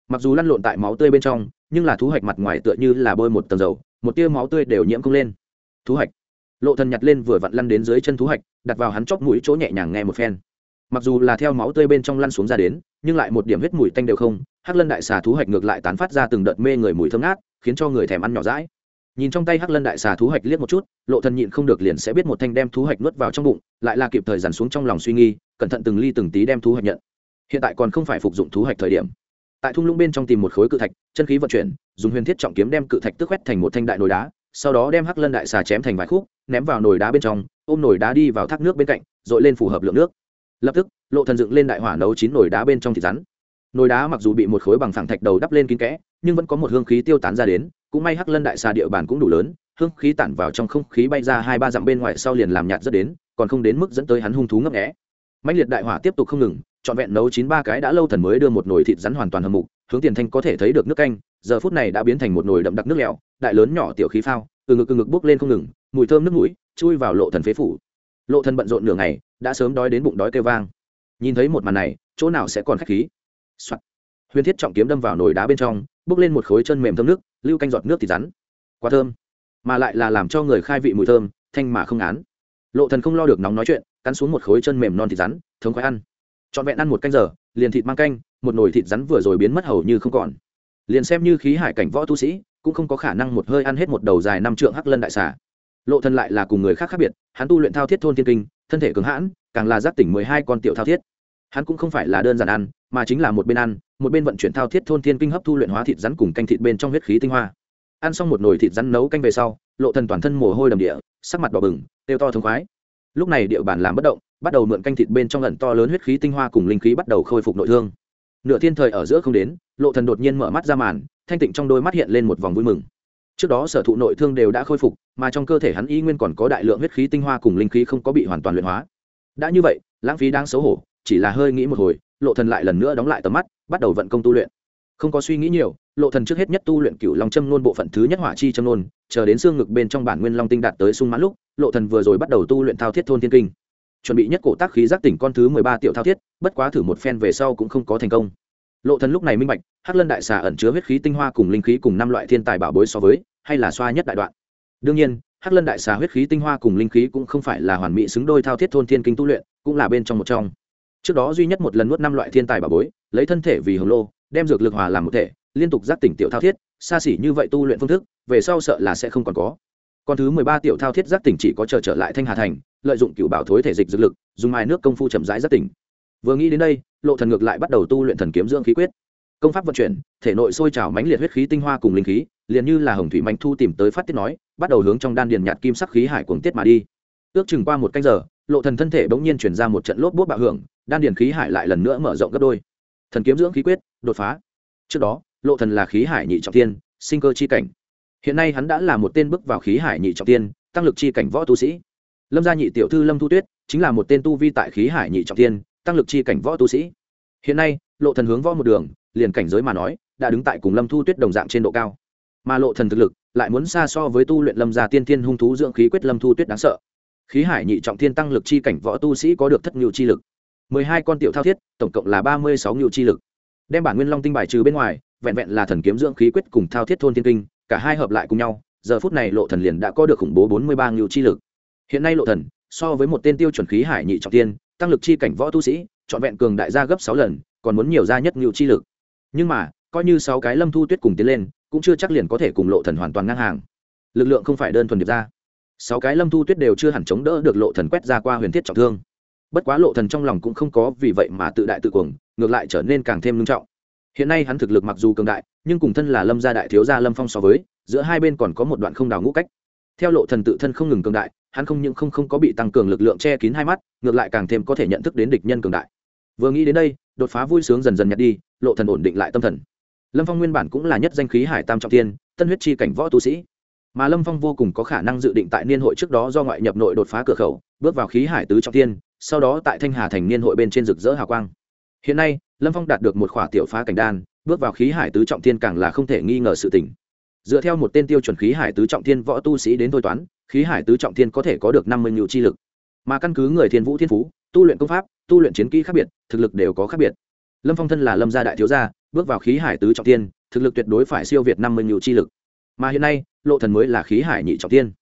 Mặc dù lăn lộn tại máu tươi bên trong, nhưng là thú hạch mặt ngoài tựa như là bôi một tầng dầu, một tia máu tươi đều nhiễm không lên. Thú hạch. Lộ thần nhặt lên vừa vặn lăn đến dưới chân thú hạch, đặt vào hắn chóp mũi chỗ nhẹ nhàng nghe một phen. Mặc dù là theo máu tươi bên trong lăn xuống ra đến, nhưng lại một điểm huyết mùi tanh đều không, hắc lân đại xà thú hạch ngược lại tán phát ra từng đợt mê người mùi thơm ngát, khiến cho người thèm ăn nhỏ rãi nhìn trong tay hắc lân đại xà thú hạch liếc một chút, lộ thần nhịn không được liền sẽ biết một thanh đem thú hạch nuốt vào trong bụng, lại là kịp thời dàn xuống trong lòng suy nghi cẩn thận từng ly từng tí đem thú hạch nhận. Hiện tại còn không phải phục dụng thú hạch thời điểm. Tại thung lũng bên trong tìm một khối cự thạch, chân khí vận chuyển, dùng huyền thiết trọng kiếm đem cự thạch tức quét thành một thanh đại nồi đá, sau đó đem hắc lân đại xà chém thành vài khúc, ném vào nồi đá bên trong, ôm nồi đá đi vào thác nước bên cạnh dội lên phù hợp lượng nước. Lập tức, lộ thần dựng lên đại hỏa nấu chín nồi đá bên trong thịt rắn. Nồi đá mặc dù bị một khối bằng phẳng thạch đầu đắp lên kín kẽ, nhưng vẫn có một hương khí tiêu tán ra đến cũng may hắc lân đại xà địa bàn cũng đủ lớn, hương khí tản vào trong không khí bay ra hai ba dặm bên ngoài sau liền làm nhạt rất đến, còn không đến mức dẫn tới hắn hung thú ngấp nghé. Mạnh liệt đại hỏa tiếp tục không ngừng, trọn vẹn nấu chín ba cái đã lâu thần mới đưa một nồi thịt rắn hoàn toàn hầm mục, hướng tiền thanh có thể thấy được nước canh, giờ phút này đã biến thành một nồi đậm đặc nước lẹo đại lớn nhỏ tiểu khí phao, từ ngực từ ngực bốc lên không ngừng, mùi thơm nước mũi, chui vào lộ thần phế phủ. Lộ thần bận rộn nửa ngày, đã sớm đói đến bụng đói kêu vang. Nhìn thấy một màn này, chỗ nào sẽ còn khách khí、Soạn. huyền thiết trọng kiếm đâm vào nồi đá bên trong, bốc lên một khối chân mềm thơm nước lưu canh giọt nước thịt rắn. Quá thơm. Mà lại là làm cho người khai vị mùi thơm, thanh mà không án. Lộ thần không lo được nóng nói chuyện, cắn xuống một khối chân mềm non thịt rắn, thống khoái ăn. Trọn vẹn ăn một canh giờ, liền thịt mang canh, một nồi thịt rắn vừa rồi biến mất hầu như không còn. Liền xem như khí hải cảnh võ tu sĩ, cũng không có khả năng một hơi ăn hết một đầu dài năm trượng hắc lân đại xà. Lộ thần lại là cùng người khác khác biệt, hắn tu luyện thao thiết thôn thiên kinh, thân thể cứng hãn, càng là giác tỉnh mười hai con tiểu thao thiết. Hắn cũng không phải là đơn giản ăn mà chính là một bên ăn, một bên vận chuyển thao thiết thôn thiên kinh hấp thu luyện hóa thịt rắn cùng canh thịt bên trong huyết khí tinh hoa. Ăn xong một nồi thịt rắn nấu canh về sau, lộ thần toàn thân mồ hôi đầm địa, sắc mặt đỏ bừng đều to thống khoái. Lúc này địa bàn làm bất động, bắt đầu mượn canh thịt bên trong lần to lớn huyết khí tinh hoa cùng linh khí bắt đầu khôi phục nội thương. Nửa thiên thời ở giữa không đến, lộ thần đột nhiên mở mắt ra màn, thanh tịnh trong đôi mắt hiện lên một vòng vui mừng. Trước đó sở thụ nội thương đều đã khôi phục, mà trong cơ thể hắn y nguyên còn có đại lượng huyết khí tinh hoa cùng linh khí không có bị hoàn toàn luyện hóa. Đã như vậy, lãng phí đáng xấu hổ, chỉ là hơi nghĩ một hồi lộ thần lại lần nữa đóng lại tầm mắt, bắt đầu vận công tu luyện. Không có suy nghĩ nhiều, lộ thần trước hết nhất tu luyện cửu long châm nôn bộ phận thứ nhất hỏa chi châm nôn, chờ đến xương ngực bên trong bản nguyên long tinh đạt tới sung mãn lúc, lộ thần vừa rồi bắt đầu tu luyện thao thiết thôn thiên kinh. Chuẩn bị nhất cổ tác khí giác tỉnh con thứ mười ba tiểu thao thiết, bất quá thử một phen về sau cũng không có thành công. Lộ thần lúc này minh bạch, hắc lân đại xà ẩn chứa huyết khí tinh hoa cùng linh khí cùng năm loại thiên tài bảo bối so với, hay là xoa nhất đại đoạn. Đương nhiên, hắc lân đại xà huyết khí tinh hoa cùng linh khí cũng không phải là hoàn mỹ xứng đôi thao thiết thôn thiên kinh tu luyện, cũng là bên trong một trong trước đó duy nhất một lần nuốt năm loại thiên tài bảo bối, lấy thân thể vì hồng lô, đem dược lực hòa làm một thể, liên tục giác tỉnh tiểu thao thiết, xa xỉ như vậy tu luyện phương thức, về sau sợ là sẽ không còn có. Còn thứ mười ba tiểu thao thiết giác tỉnh chỉ có chờ trở lại thanh hà thành, lợi dụng cựu bảo thối thể dịch dược lực, dùng mai nước công phu chậm rãi giác tỉnh. Vừa nghĩ đến đây, lộ thần ngược lại bắt đầu tu luyện thần kiếm dưỡng khí quyết. Công pháp vận chuyển, thể nội sôi trào mãnh liệt huyết khí tinh hoa cùng linh khí, liền như là hồng thủy manh thu tìm tới phát tiết nói, bắt đầu hướng trong đan điền nhạt kim sắc khí hải cuồng tiết mà đi. Ước chừng qua một canh giờ lộ thần thân thể bỗng nhiên chuyển ra một trận lốp bốt bạo hưởng, đan điền khí hải lại lần nữa mở rộng gấp đôi. Thần kiếm dưỡng khí quyết, đột phá. Trước đó, lộ thần là khí hải nhị trọng thiên, sinh cơ chi cảnh. Hiện nay hắn đã là một tên bước vào khí hải nhị trọng thiên, tăng lực chi cảnh võ tu sĩ. Lâm gia nhị tiểu thư lâm thu tuyết chính là một tên tu vi tại khí hải nhị trọng thiên, tăng lực chi cảnh võ tu sĩ. Hiện nay, lộ thần hướng võ một đường, liền cảnh giới mà nói, đã đứng tại cùng lâm thu tuyết đồng dạng trên độ cao. Mà lộ thần thực lực lại muốn xa so với tu luyện lâm gia tiên thiên hung thú dưỡng khí quyết lâm thu tuyết đáng sợ khí hải nhị trọng thiên tăng lực chi cảnh võ tu sĩ có được thất nhu chi lực. mười hai con tiểu thao thiết, tổng cộng là ba mươi sáu nhu chi lực. Đem bản nguyên long tinh bài trừ bên ngoài, vẹn vẹn là thần kiếm dưỡng khí quyết cùng thao thiết thôn thiên kinh, cả hai hợp lại cùng nhau, giờ phút này lộ thần liền đã có được khủng bố bốn mươi ba nhu chi lực. Hiện nay lộ thần, so với một tên tiêu chuẩn khí hải nhị trọng thiên, tăng lực chi cảnh võ tu sĩ, trọn vẹn cường đại gia gấp sáu lần, còn muốn nhiều gia nhất nhu chi lực. Nhưng mà, coi như sáu cái lâm thu tuyết cùng tiến lên, cũng chưa chắc liền có thể cùng lộ thần hoàn toàn ngang hàng. Lực lượng không phải đơn thuần điệp ra sáu cái lâm thu tuyết đều chưa hẳn chống đỡ được lộ thần quét ra qua huyền thiết trọng thương. Bất quá lộ thần trong lòng cũng không có vì vậy mà tự đại tự cuồng ngược lại trở nên càng thêm nghiêm trọng. Hiện nay hắn thực lực mặc dù cường đại nhưng cùng thân là lâm gia đại thiếu gia lâm phong so với giữa hai bên còn có một đoạn không đào ngũ cách. Theo lộ thần tự thân không ngừng cường đại hắn không những không không có bị tăng cường lực lượng che kín hai mắt ngược lại càng thêm có thể nhận thức đến địch nhân cường đại. Vừa nghĩ đến đây đột phá vui sướng dần dần nhạt đi lộ thần ổn định lại tâm thần. Lâm phong nguyên bản cũng là nhất danh khí hải tam trọng thiên, tân huyết chi cảnh võ tu sĩ mà lâm phong vô cùng có khả năng dự định tại niên hội trước đó do ngoại nhập nội đột phá cửa khẩu, bước vào khí hải tứ trọng tiên, sau đó tại thanh hà thành niên hội bên trên rực rỡ hào quang. Hiện nay, lâm phong đạt được một khỏa tiểu phá cảnh đan, bước vào khí hải tứ trọng tiên càng là không thể nghi ngờ sự tỉnh dựa theo một tên tiêu chuẩn khí hải tứ trọng thiên võ tu sĩ đến thôi toán, khí hải tứ trọng thiên có thể có được năm mươi nhu chi lực. Mà căn cứ người thiên vũ thiên phú, tu luyện công pháp, tu luyện chiến kỹ khác biệt, thực lực đều có khác biệt. Lâm phong thân là lâm gia đại thiếu gia, bước vào khí hải tứ trọng tiên, thực lực tuyệt đối phải siêu việt năm mươi nhu chi lực mà hiện nay lộ thần mới là khí hải nhị trọng tiên.